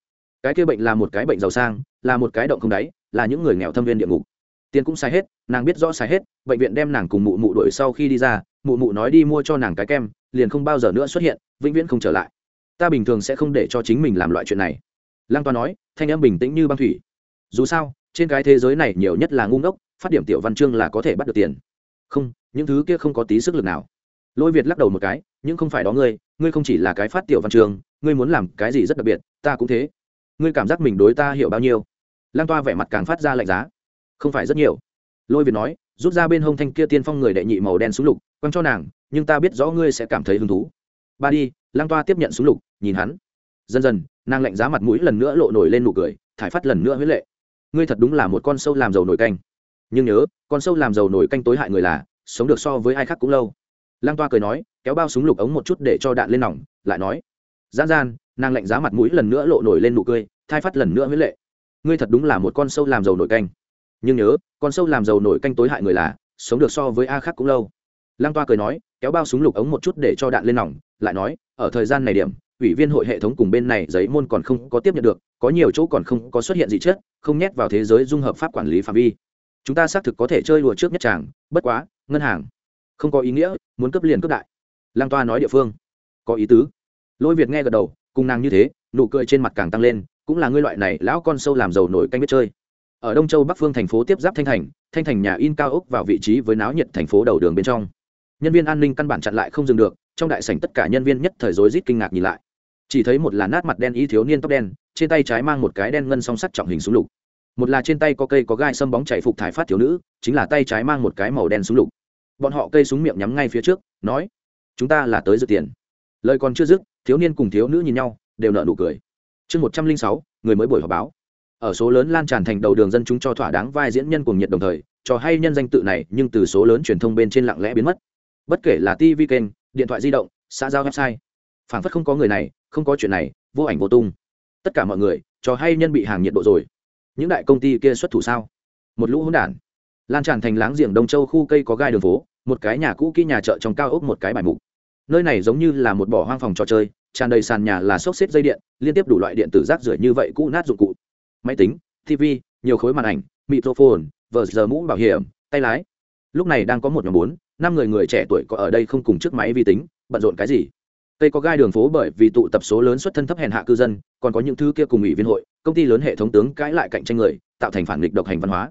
Cái kia bệnh là một cái bệnh giàu sang, là một cái động không đáy, là những người nghèo thâm viên địa ngục. Tiền cũng xài hết, nàng biết rõ xài hết, bệnh viện đem nàng cùng mụ mụ đuổi sau khi đi ra, mụ mụ nói đi mua cho nàng cái kem, liền không bao giờ nữa xuất hiện, vĩnh viễn không trở lại. Ta bình thường sẽ không để cho chính mình làm loại chuyện này. Lăng toa nói, thanh em bình tĩnh như băng thủy. Dù sao, trên cái thế giới này nhiều nhất là ngu ngốc, phát điểm tiểu văn chương là có thể bắt được tiền. Không, những thứ kia không có tí sức lực nào lôi việt lắc đầu một cái nhưng không phải đó ngươi ngươi không chỉ là cái phát tiểu văn trường, ngươi muốn làm cái gì rất đặc biệt ta cũng thế. Ngươi cảm giác mình đối ta hiểu bao nhiêu? Lan toa vẻ mặt càng phát ra lạnh giá. Không phải rất nhiều. Lôi việt nói rút ra bên hông thanh kia tiên phong người đệ nhị màu đen súng lục quăng cho nàng nhưng ta biết rõ ngươi sẽ cảm thấy hứng thú. Ba đi lan toa tiếp nhận súng lục nhìn hắn. Dần dần nàng lạnh giá mặt mũi lần nữa lộ nổi lên nụ cười thải phát lần nữa huế lệ. Ngươi thật đúng là một con sâu làm dầu nổi canh. Nhưng nhớ con sâu làm dầu nổi canh tối hại người là sống được so với ai khác cũng lâu. Lang toa cười nói, kéo bao súng lục ống một chút để cho đạn lên nòng, lại nói gian gian, nàng lạnh giá mặt mũi lần nữa lộ nổi lên nụ cười, thai phát lần nữa với lệ. Ngươi thật đúng là một con sâu làm dầu nổi canh. Nhưng nhớ, con sâu làm dầu nổi canh tối hại người là, sống được so với a khác cũng lâu. Lang toa cười nói, kéo bao súng lục ống một chút để cho đạn lên nòng, lại nói, ở thời gian này điểm, ủy viên hội hệ thống cùng bên này giấy môn còn không có tiếp nhận được, có nhiều chỗ còn không có xuất hiện gì chết không nhét vào thế giới dung hợp pháp quản lý phạm vi. Chúng ta xác thực có thể chơi đùa trước nhất tràng, bất quá, ngân hàng không có ý nghĩa, muốn cấp liền cấp đại. Lăng toa nói địa phương. Có ý tứ. Lôi việt nghe gật đầu, cùng nàng như thế, nụ cười trên mặt càng tăng lên, cũng là ngươi loại này lão con sâu làm giàu nổi canh biết chơi. Ở đông châu bắc phương thành phố tiếp giáp thanh thành thanh thành nhà in cao ốc vào vị trí với náo nhiệt thành phố đầu đường bên trong. Nhân viên an ninh căn bản chặn lại không dừng được, trong đại sảnh tất cả nhân viên nhất thời rối rít kinh ngạc nhìn lại. Chỉ thấy một là nát mặt đen y thiếu niên tóc đen, trên tay trái mang một cái đen ngân song sắt trọng hình súng lục. Một là trên tay có cây có gai sâm bóng chạy phục thải phát thiếu nữ, chính là tay trái mang một cái màu đen súng lục bọn họ cây súng miệng nhắm ngay phía trước, nói, chúng ta là tới dự tiền. Lời còn chưa dứt, thiếu niên cùng thiếu nữ nhìn nhau, đều nợ nụ cười. Chương một trăm linh sáu, người mới buổi họp báo. Ở số lớn lan tràn thành đầu đường dân chúng cho thỏa đáng vai diễn nhân cùng nhiệt đồng thời trò hay nhân danh tự này nhưng từ số lớn truyền thông bên trên lặng lẽ biến mất. Bất kể là tv kênh, điện thoại di động, xã giao website phản phất không có người này, không có chuyện này, vô ảnh vô tung. Tất cả mọi người trò hay nhân bị hàng nhiệt độ rồi. Những đại công ty kia xuất thủ sao? Một lũ hỗn đản. Lan tràn thành láng giềng đông châu khu cây có gai đường phố một cái nhà cũ kỹ nhà chợ trong cao ốc một cái bài mục. Nơi này giống như là một bỏ hoang phòng trò chơi, tràn đầy sàn nhà là xốc xếp dây điện, liên tiếp đủ loại điện tử rác rưởi như vậy cũ nát dụng cụ. Máy tính tv nhiều khối màn ảnh, microphone, vờ giờ mũ bảo hiểm, tay lái. Lúc này đang có một nhóm bốn, năm người người trẻ tuổi có ở đây không cùng chiếc máy vi tính, bận rộn cái gì? Tây có gai đường phố bởi vì tụ tập số lớn xuất thân thấp hèn hạ cư dân, còn có những thứ kia cùng ủy viên hội, công ty lớn hệ thống tướng cãi lại cạnh tranh người, tạo thành phản nghịch độc hành văn hóa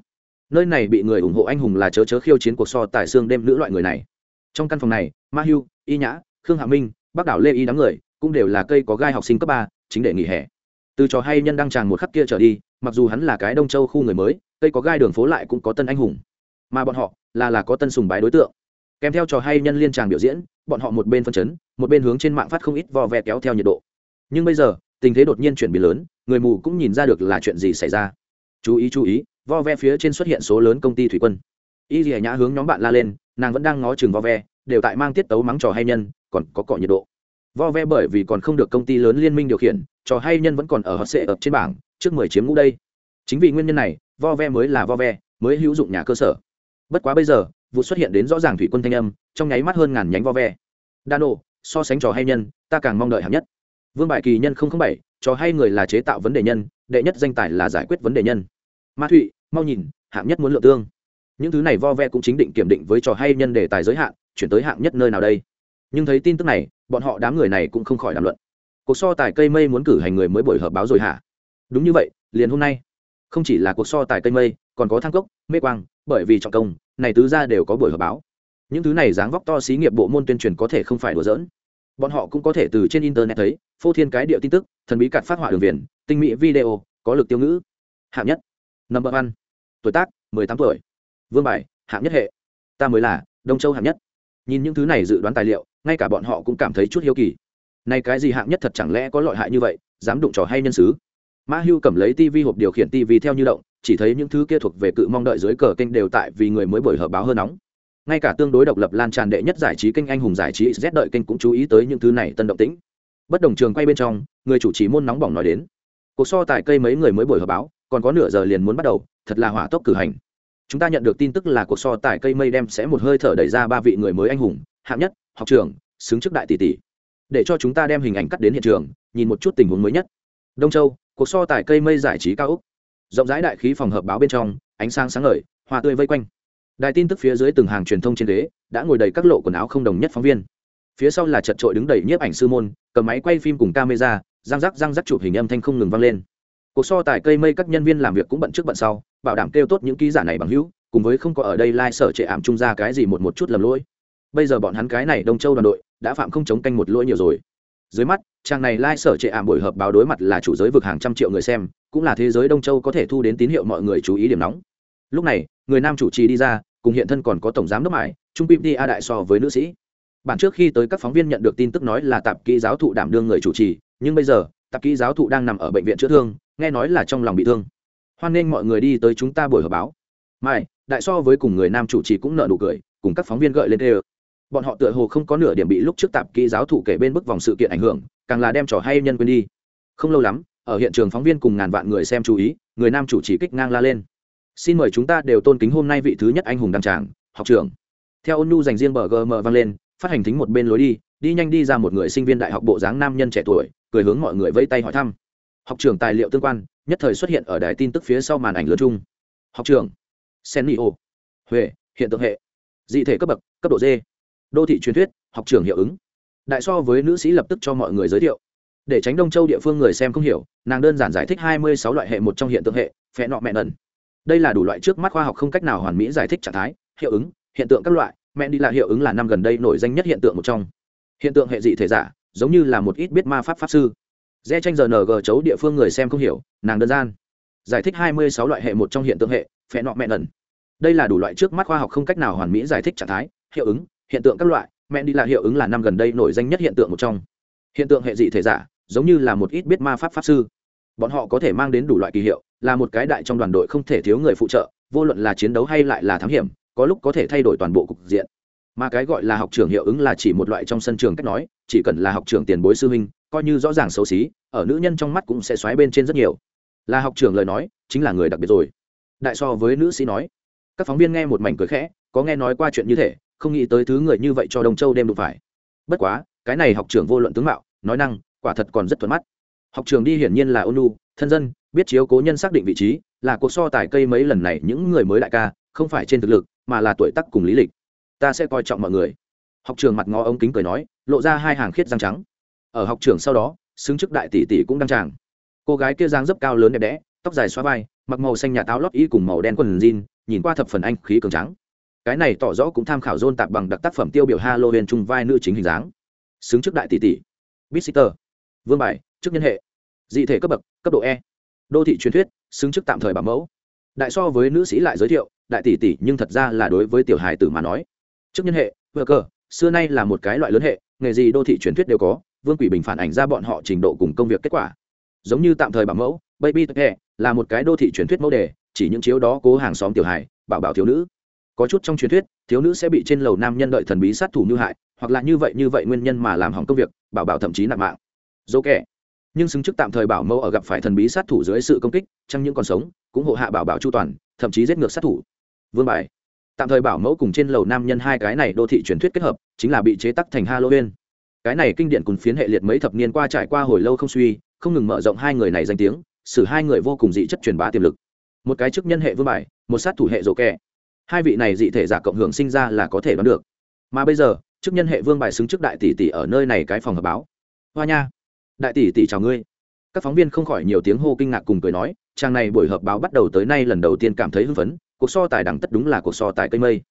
nơi này bị người ủng hộ anh hùng là chớ chớ khiêu chiến cuộc so tài xương đêm nữ loại người này. Trong căn phòng này ma hưu y nhã, khương hạ minh, Bác đảo lê y đám người, cũng đều là cây có gai học sinh cấp ba, chính để nghỉ hè. Từ trò hay nhân đăng tràng một khắc kia trở đi, mặc dù hắn là cái đông châu khu người mới, cây có gai đường phố lại cũng có tân anh hùng. Mà bọn họ là là có tân sùng bái đối tượng. Kèm theo trò hay nhân liên tràng biểu diễn, bọn họ một bên phân chấn, một bên hướng trên mạng phát không ít vò vẹ kéo theo nhiệt độ. Nhưng bây giờ, tình thế đột nhiên chuyển biến lớn, người mù cũng nhìn ra được là chuyện gì xảy ra. Chú ý chú ý vo ve phía trên xuất hiện số lớn công ty thủy quân. Y dì nhã hướng nhóm bạn la lên, nàng vẫn đang ngó chừng vo ve, đều tại mang tiết tấu mắng trò hay nhân, còn có cọ nhiệt độ. Vo ve bởi vì còn không được công ty lớn liên minh điều khiển, trò hay nhân vẫn còn ở hot sệ ập trên bảng, trước mười chiếm ngũ đây. Chính vì nguyên nhân này, vo ve mới là vo ve, mới hữu dụng nhà cơ sở. Bất quá bây giờ, vụ xuất hiện đến rõ ràng thủy quân thanh âm, trong nháy mắt hơn ngàn nhánh vo ve. Đa nộ so sánh trò hay nhân, ta càng mong đợi hạng nhất. Vương bại kỳ nhân không không bảy, trò hay người là chế tạo vấn đề nhân, đệ nhất danh tài là giải quyết vấn đề nhân ma thụy, mau nhìn, hạng nhất muốn lượng tương. Những thứ này vo ve cũng chính định kiểm định với trò hay nhân đề tài giới hạn, chuyển tới hạng nhất nơi nào đây? Nhưng thấy tin tức này, bọn họ đám người này cũng không khỏi đàm luận. Cuộc so tài cây mây muốn cử hành người mới buổi họp báo rồi hả? Đúng như vậy, liền hôm nay. Không chỉ là cuộc so tài cây mây, còn có thang cốc, mê quang, bởi vì trọng công, này tứ ra đều có buổi họp báo. Những thứ này dáng vóc to xí nghiệp bộ môn tuyên truyền có thể không phải đùa giỡn. Bọn họ cũng có thể từ trên internet thấy, phô thiên cái điệu tin tức, thần bí cạt phát họa đường viền, tinh mỹ video, có lực tiêu ngữ. Hạng nhất number one. Tuổi tác, mười tám tuổi. Vương bài, hạng nhất hệ. Ta mới là, đông châu hạng nhất. Nhìn những thứ này dự đoán tài liệu, ngay cả bọn họ cũng cảm thấy chút hiếu kỳ. Nay cái gì hạng nhất thật chẳng lẽ có lợi hại như vậy, dám đụng trò hay nhân sứ mã hưu cầm lấy tv hộp điều khiển tv theo như động, chỉ thấy những thứ kia thuộc về cự mong đợi dưới cờ kênh đều tại vì người mới buổi họp báo hơn nóng. Ngay cả tương đối độc lập lan tràn đệ nhất giải trí kênh anh hùng giải trí z đợi kênh cũng chú ý tới những thứ này tân động tĩnh. Bất đồng trường quay bên trong, người chủ trì môn nóng bỏng nói đến. Cuộc so tại cây mấy người mới buổi họp báo còn có nửa giờ liền muốn bắt đầu, thật là hỏa tốc cử hành. Chúng ta nhận được tin tức là cuộc so tài cây mây đem sẽ một hơi thở đẩy ra ba vị người mới anh hùng, hạng nhất, học trường xứng chức đại tỷ tỷ. Để cho chúng ta đem hình ảnh cắt đến hiện trường, nhìn một chút tình huống mới nhất. Đông châu, cuộc so tài cây mây giải trí cao úc. Rộng rãi đại khí phòng hợp báo bên trong, ánh sáng sáng ngời, hoa tươi vây quanh. Đài tin tức phía dưới từng hàng truyền thông trên ghế, đã ngồi đầy các lộ quần áo không đồng nhất phóng viên. Phía sau là chật trội đứng đầy nhiếp ảnh sư môn, cầm máy quay phim cùng camera, răng rắc răng rắc chụp hình âm thanh không ngừng vang lên cuộc so tài cây mây các nhân viên làm việc cũng bận trước bận sau, bảo đảm kêu tốt những ký giả này bằng hữu, cùng với không có ở đây lai、like、sở trệ ảm trung ra cái gì một một chút lầm lỗi. Bây giờ bọn hắn cái này đông châu đoàn đội, đã phạm không chống canh một lỗi nhiều rồi. Dưới mắt, trang này lai、like、sở trệ ảm buổi họp báo đối mặt là chủ giới vực hàng trăm triệu người xem, cũng là thế giới đông châu có thể thu đến tín hiệu mọi người chú ý điểm nóng. Lúc này, người nam chủ trì đi ra, cùng hiện thân còn có tổng giám đốc mải trung pim đi a đại so với nữ sĩ. Bản trước khi tới các phóng viên nhận được tin tức nói là tạp kỹ giáo thụ đảm đương người chủ trì, nhưng bây giờ, tạp kỹ giáo thụ đang nằm ở bệnh viện chữa thương nghe nói là trong lòng bị thương. Hoan nghênh mọi người đi tới chúng ta buổi họp báo. Mai, đại so với cùng người nam chủ trì cũng nợ nụ cười, cùng các phóng viên gợi lên đê bọn họ tựa hồ không có nửa điểm bị lúc trước tạp kỹ giáo thụ kể bên bức vòng sự kiện ảnh hưởng, càng là đem trò hay nhân quên đi. Không lâu lắm, ở hiện trường phóng viên cùng ngàn vạn người xem chú ý, người nam chủ trì kích ngang la lên. Xin mời chúng ta đều tôn kính hôm nay vị thứ nhất anh hùng đăng tràng, học trưởng. Theo ôn nhu dành riêng bờ gm vang lên, phát hành thính một bên lối đi đi nhanh đi ra một người sinh viên đại học bộ dáng nam nhân trẻ tuổi, cười hướng mọi người vây tay hỏi thăm học trưởng tài liệu tương quan, nhất thời xuất hiện ở đài tin tức phía sau màn ảnh lớn chung. Học trưởng, senio, huệ, hiện tượng hệ. Dị thể cấp bậc, cấp độ d. Đô thị truyền thuyết, học trưởng hiệu ứng. Đại so với nữ sĩ lập tức cho mọi người giới thiệu. Để tránh đông châu địa phương người xem không hiểu, nàng đơn giản giải thích hai mươi sáu loại hệ một trong hiện tượng hệ phẹ nọ mẹ nần. Đây là đủ loại trước mắt khoa học không cách nào hoàn mỹ giải thích trạng thái, hiệu ứng, hiện tượng các loại. Mẹ đi là hiệu ứng là năm gần đây nổi danh nhất hiện tượng một trong. Hiện tượng hệ dị thể giả, giống như là một ít biết ma pháp pháp sư re tranh giờ ng chấu địa phương người xem không hiểu, nàng đơn gian. Giải thích hai mươi sáu loại hệ một trong hiện tượng hệ, phẹ nọ mẹ nần. Đây là đủ loại trước mắt khoa học không cách nào hoàn mỹ giải thích trạng thái, hiệu ứng, hiện tượng các loại. Mẹ đi là hiệu ứng là năm gần đây nổi danh nhất hiện tượng một trong. Hiện tượng hệ dị thể giả, giống như là một ít biết ma pháp pháp sư. Bọn họ có thể mang đến đủ loại kỳ hiệu, là một cái đại trong đoàn đội không thể thiếu người phụ trợ, vô luận là chiến đấu hay lại là thám hiểm, có lúc có thể thay đổi toàn bộ cục diện mà cái gọi là học trưởng hiệu ứng là chỉ một loại trong sân trường cách nói, chỉ cần là học trưởng tiền bối sư huynh, coi như rõ ràng xấu xí, ở nữ nhân trong mắt cũng sẽ xoáy bên trên rất nhiều. Là học trưởng lời nói, chính là người đặc biệt rồi. Đại so với nữ sĩ nói, các phóng viên nghe một mảnh cười khẽ, có nghe nói qua chuyện như thế, không nghĩ tới thứ người như vậy cho đông châu đem đụng phải. Bất quá, cái này học trưởng vô luận tướng mạo, nói năng, quả thật còn rất thuận mắt. Học trường đi hiển nhiên là ônu thân dân, biết chiếu cố nhân xác định vị trí, là cuộc so tài cây mấy lần này những người mới đại ca, không phải trên thực lực, mà là tuổi tác cùng lý lịch ta sẽ coi trọng mọi người. Học trường mặt ngó ống kính cười nói, lộ ra hai hàng khiết răng trắng. Ở học trường sau đó, xứng chức đại tỷ tỷ cũng đăng tràng. Cô gái kia dáng dấp cao lớn đẹp đẽ, tóc dài xoa vai, mặc màu xanh nhà táo lót y cùng màu đen quần jean, nhìn qua thập phần anh khí cường trắng cái này tỏ rõ cũng tham khảo dôn tạp bằng đặc tác phẩm tiêu biểu halloween chung vai nữ chính hình dáng. Xứng chức đại tỷ tỷ. Bitsitter vương bài, chức nhân hệ. Dị thể cấp bậc, cấp độ e. Đô thị truyền thuyết, xứng chức tạm thời bảo mẫu. Đại so với nữ sĩ lại giới thiệu, đại tỷ tỷ nhưng thật ra là đối với tiểu hài tử mà nói chức nhân hệ, vừa cờ, xưa nay là một cái loại lớn hệ, nghề gì đô thị truyền thuyết đều có, vương quỷ bình phản ảnh ra bọn họ trình độ cùng công việc kết quả. Giống như tạm thời bảo mẫu, baby hệ là một cái đô thị truyền thuyết mẫu đề, chỉ những chiếu đó cố hàng xóm tiểu hài, bảo bảo thiếu nữ. Có chút trong truyền thuyết, thiếu nữ sẽ bị trên lầu nam nhân đợi thần bí sát thủ như hại, hoặc là như vậy như vậy nguyên nhân mà làm hỏng công việc, bảo bảo thậm chí nạn mạng. Dỗ kẻ. Nhưng xứng chức tạm thời bảo mẫu ở gặp phải thần bí sát thủ dưới sự công kích chẳng những còn sống, cũng hộ hạ bảo bảo chu toàn, thậm chí giết ngược sát thủ. Vương bài tạm thời bảo mẫu cùng trên lầu nam nhân hai cái này đô thị truyền thuyết kết hợp, chính là bị chế tắc thành halloween. Cái này kinh điển cùng phiến hệ liệt mấy thập niên qua trải qua hồi lâu không suy, không ngừng mở rộng hai người này danh tiếng, xử hai người vô cùng dị chất truyền bá tiềm lực. Một cái chức nhân hệ vương bài, một sát thủ hệ rổ kẹ. Hai vị này dị thể giả cộng hưởng sinh ra là có thể đoán được. Mà bây giờ, chức nhân hệ vương bài xứng trước đại tỷ tỷ ở nơi này cái phòng hợp báo. Hoa nha. Đại tỷ tỷ chào ngươi. Các phóng viên không khỏi nhiều tiếng hô kinh ngạc cùng cười nói trang này buổi họp báo bắt đầu tới nay lần đầu tiên cảm thấy hưng phấn cuộc so tài đẳng tất đúng là cuộc so tài cây mây.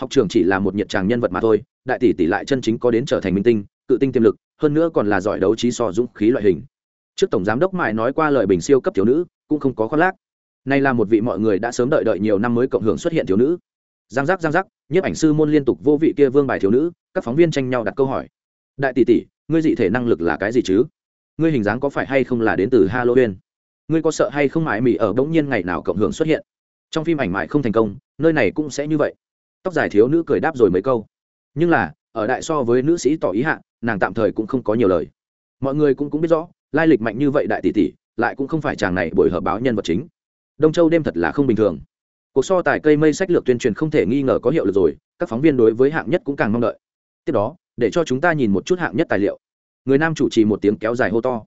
Học trường chỉ là một nhiệt tràng nhân vật mà thôi, đại tỷ tỷ lại chân chính có đến trở thành minh tinh, cự tinh tiềm lực, hơn nữa còn là giỏi đấu trí so dũng khí loại hình. Trước tổng giám đốc mại nói qua lời bình siêu cấp thiếu nữ, cũng không có khoác lác. Nay là một vị mọi người đã sớm đợi đợi nhiều năm mới cộng hưởng xuất hiện thiếu nữ. Giang giác giang giác, nhiếp ảnh sư môn liên tục vô vị kia vương bài thiếu nữ, các phóng viên tranh nhau đặt câu hỏi. Đại tỷ tỷ, ngươi dị thể năng lực là cái gì chứ? Ngươi hình dáng có phải hay không là đến từ halloween? Ngươi có sợ hay không mãi mị ở bỗng nhiên ngày nào cộng hưởng xuất hiện? Trong phim ảnh mại không thành công, nơi này cũng sẽ như vậy. Tóc dài thiếu nữ cười đáp rồi mấy câu. Nhưng là, ở đại so với nữ sĩ tỏ ý hạ, nàng tạm thời cũng không có nhiều lời. Mọi người cũng cũng biết rõ, lai lịch mạnh như vậy đại tỷ tỷ, lại cũng không phải chàng này buổi họp báo nhân vật chính. Đông châu đêm thật là không bình thường. Cuộc so tài cây mây sách lược tuyên truyền không thể nghi ngờ có hiệu lực rồi, các phóng viên đối với hạng nhất cũng càng mong đợi. Tiếp đó, để cho chúng ta nhìn một chút hạng nhất tài liệu. Người nam chủ trì một tiếng kéo dài hô to.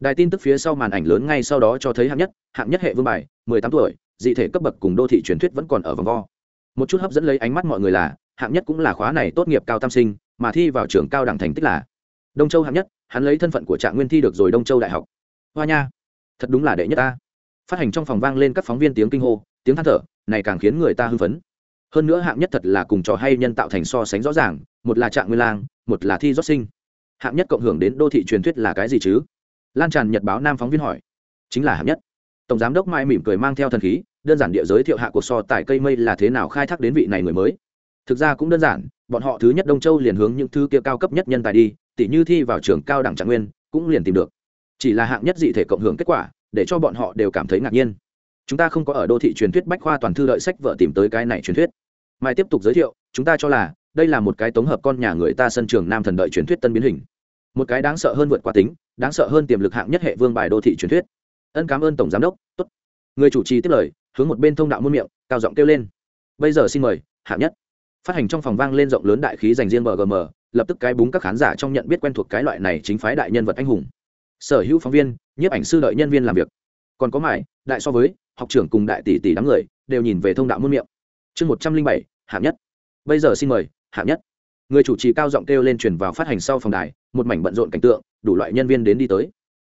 Đài tin tức phía sau màn ảnh lớn ngay sau đó cho thấy hạng nhất hạng nhất hệ vương bài, mười tám tuổi dị thể cấp bậc cùng đô thị truyền thuyết vẫn còn ở vòng vo. Một chút hấp dẫn lấy ánh mắt mọi người là, hạng nhất cũng là khóa này tốt nghiệp cao tam sinh, mà thi vào trường cao đẳng thành tích là đông châu hạng nhất, hắn lấy thân phận của trạng nguyên thi được rồi đông châu đại học. Hoa nha, thật đúng là đệ nhất ta. Phát hành trong phòng vang lên các phóng viên tiếng kinh hô, tiếng than thở, này càng khiến người ta hưng phấn. Hơn nữa hạng nhất thật là cùng trò hay nhân tạo thành so sánh rõ ràng, một là trạng nguyên lang, một là thi rót sinh. Hạng nhất cộng hưởng đến đô thị truyền thuyết là cái gì chứ? Lan tràn nhật báo nam phóng viên hỏi. Chính là hạng nhất. Tổng giám đốc mai mỉm cười mang theo thần khí đơn giản địa giới thiệu hạ cuộc so tài cây mây là thế nào khai thác đến vị này người mới. Thực ra cũng đơn giản, bọn họ thứ nhất đông châu liền hướng những thứ kia cao cấp nhất nhân tài đi tỷ như thi vào trường cao đẳng trạng nguyên, cũng liền tìm được. Chỉ là hạng nhất dị thể cộng hưởng kết quả, để cho bọn họ đều cảm thấy ngạc nhiên. Chúng ta không có ở đô thị truyền thuyết bách khoa toàn thư đợi sách vợ tìm tới cái này truyền thuyết. Mai tiếp tục giới thiệu, chúng ta cho là, đây là một cái tổng hợp con nhà người ta sân trường nam thần đợi truyền thuyết tân biến hình. Một cái đáng sợ hơn vượt qua tính, đáng sợ hơn tiềm lực hạng nhất hệ vương bài đô thị truyền thuyết. Ân cảm ơn tổng giám đốc, tốt. Người chủ trì tiếp lời hướng một bên thông đạo muôn miệng, cao giọng kêu lên. Bây giờ xin mời, hạng nhất. Phát hành trong phòng vang lên rộng lớn đại khí dành riêng bgm lập tức cái búng các khán giả trong nhận biết quen thuộc cái loại này chính phái đại nhân vật anh hùng. Sở hữu phóng viên, nhiếp ảnh sư đợi nhân viên làm việc. Còn có mải đại so với, học trưởng cùng đại tỷ tỷ đám người, đều nhìn về thông đạo muôn miệng. Chương một trăm linh bảy, hạng nhất. Bây giờ xin mời, hạng nhất. Người chủ trì cao giọng kêu lên truyền vào phát hành sau phòng đài, một mảnh bận rộn cảnh tượng, đủ loại nhân viên đến đi tới.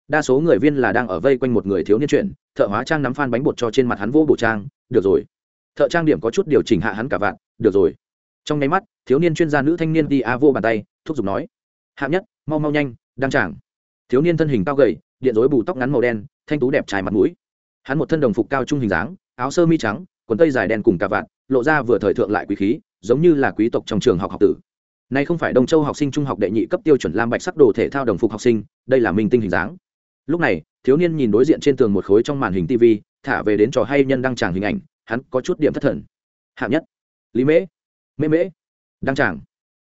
Đa số người viên là đang ở vây quanh một người thiếu niên chuyện thợ hóa trang nắm phan bánh bột cho trên mặt hắn vô bổ trang, được rồi. Thợ trang điểm có chút điều chỉnh hạ hắn cả vạn, được rồi. Trong nháy mắt, thiếu niên chuyên gia nữ thanh niên đi a vô bàn tay, thúc giục nói hạng nhất, mau mau nhanh đăng tràng. Thiếu niên thân hình cao gầy, điện rối bù tóc ngắn màu đen, thanh tú đẹp trai mặt mũi. Hắn một thân đồng phục cao trung hình dáng, áo sơ mi trắng, quần tây dài đen cùng cà vạt lộ ra vừa thời thượng lại quý khí, giống như là quý tộc trong trường học học tử. Này không phải đông châu học sinh trung học đệ nhị cấp tiêu chuẩn lam bạch sắc đồ thể thao đồng phục học sinh, đây là minh tinh hình dáng lúc này, thiếu niên nhìn đối diện trên tường một khối trong màn hình tv thả về đến trò hay nhân đăng tràng hình ảnh, hắn có chút điểm thất thần. Hạng nhất, lý mễ. Mễ mễ. Đăng tràng.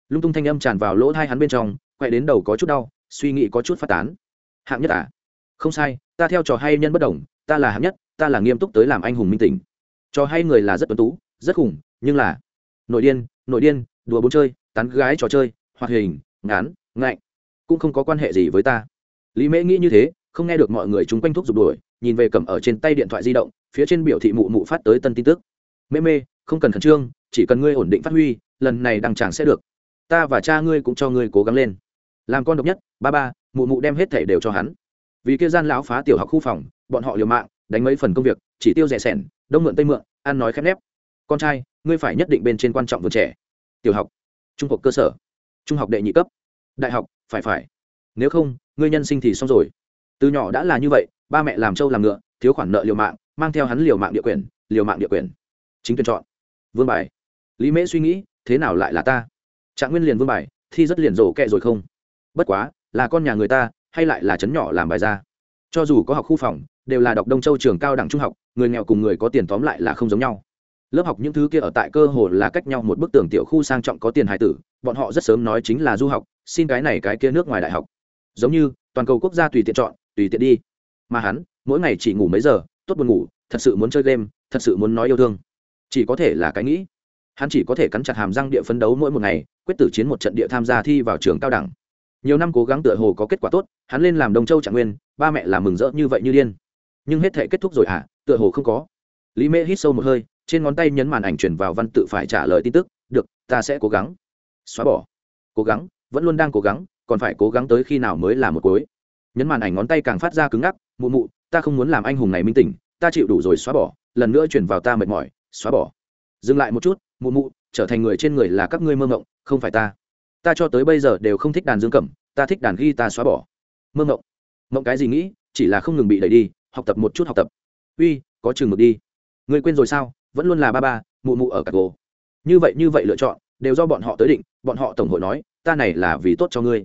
Lung tung thanh âm tràn vào lỗ thai hắn bên trong, quay đến đầu có chút đau, suy nghĩ có chút phát tán. Hạng nhất à? Không sai, ta theo trò hay nhân bất đồng, ta là hạng nhất, ta là nghiêm túc tới làm anh hùng minh tỉnh trò hay người là rất tuấn tú, rất khủng, nhưng là nội điên nội điên, đùa bốn chơi, tán gái trò chơi, hoạt hình, ngán, ngạnh, cũng không có quan hệ gì với ta. Lý mễ nghĩ như thế không nghe được mọi người chung quanh thuốc giục đuổi, nhìn về cầm ở trên tay điện thoại di động, phía trên biểu thị mụ mụ phát tới tân tin tức. Mê mê, không cần khẩn trương, chỉ cần ngươi ổn định phát huy, lần này đăng tràng sẽ được. Ta và cha ngươi cũng cho ngươi cố gắng lên. Làm con độc nhất, ba ba, mụ mụ đem hết thảy đều cho hắn. Vì kia gian lão phá tiểu học khu phòng, bọn họ liều mạng, đánh mấy phần công việc, chỉ tiêu rẻ sẻn, đông mượn tây mượn, ăn nói khép nép. Con trai, ngươi phải nhất định bên trên quan trọng vượt trẻ. Tiểu học, trung học cơ sở, trung học đệ nhị cấp, đại học, phải phải. Nếu không, ngươi nhân sinh thì xong rồi từ nhỏ đã là như vậy, ba mẹ làm trâu làm ngựa, thiếu khoản nợ liều mạng, mang theo hắn liều mạng địa quyền, liều mạng địa quyền. Chính tuyển chọn. Vương bài. Lý mễ suy nghĩ, thế nào lại là ta? Trạng nguyên liền vương bài, thi rất liền rổ kẹ rồi không? Bất quá, là con nhà người ta, hay lại là chấn nhỏ làm bài ra? Cho dù có học khu phòng, đều là đọc đông châu trường cao đẳng trung học, người nghèo cùng người có tiền tóm lại là không giống nhau. Lớp học những thứ kia ở tại cơ hồ là cách nhau một bức tường tiểu khu sang trọng có tiền hài tử, bọn họ rất sớm nói chính là du học, xin cái này cái kia nước ngoài đại học. Giống như, toàn cầu quốc gia tùy tiện chọn tùy tiện đi. Mà hắn mỗi ngày chỉ ngủ mấy giờ tốt buồn ngủ thật sự muốn chơi game thật sự muốn nói yêu thương. Chỉ có thể là cái nghĩ. Hắn chỉ có thể cắn chặt hàm răng địa phấn đấu mỗi một ngày quyết tử chiến một trận địa tham gia thi vào trường cao đẳng. Nhiều năm cố gắng tựa hồ có kết quả tốt hắn lên làm đồng châu trạng nguyên ba mẹ làm mừng rỡ như vậy như điên. Nhưng hết thể kết thúc rồi hả? À, tựa hồ không có. Lý mễ hít sâu một hơi trên ngón tay nhấn màn ảnh chuyển vào văn tự phải trả lời tin tức được ta sẽ cố gắng. Xóa bỏ. Cố gắng vẫn luôn đang cố gắng còn phải cố gắng tới khi nào mới là một cuối nhấn màn ảnh ngón tay càng phát ra cứng ngắc, mụ mụ, ta không muốn làm anh hùng này minh tỉnh, ta chịu đủ rồi, xóa bỏ, lần nữa chuyển vào ta mệt mỏi, xóa bỏ. Dừng lại một chút, mụ mụ, trở thành người trên người là các ngươi mơ mộng, không phải ta. Ta cho tới bây giờ đều không thích đàn dương cầm ta thích đàn ghi ta xóa bỏ. Mơ mộng. Mộng cái gì nghĩ, chỉ là không ngừng bị đẩy đi, học tập một chút học tập. Uy, có chừng mực đi. Người quên rồi sao? Vẫn luôn là ba ba, mụ mụ ở cả gồ. Như vậy như vậy lựa chọn, đều do bọn họ tới định, bọn họ tổng hội nói, ta này là vì tốt cho ngươi.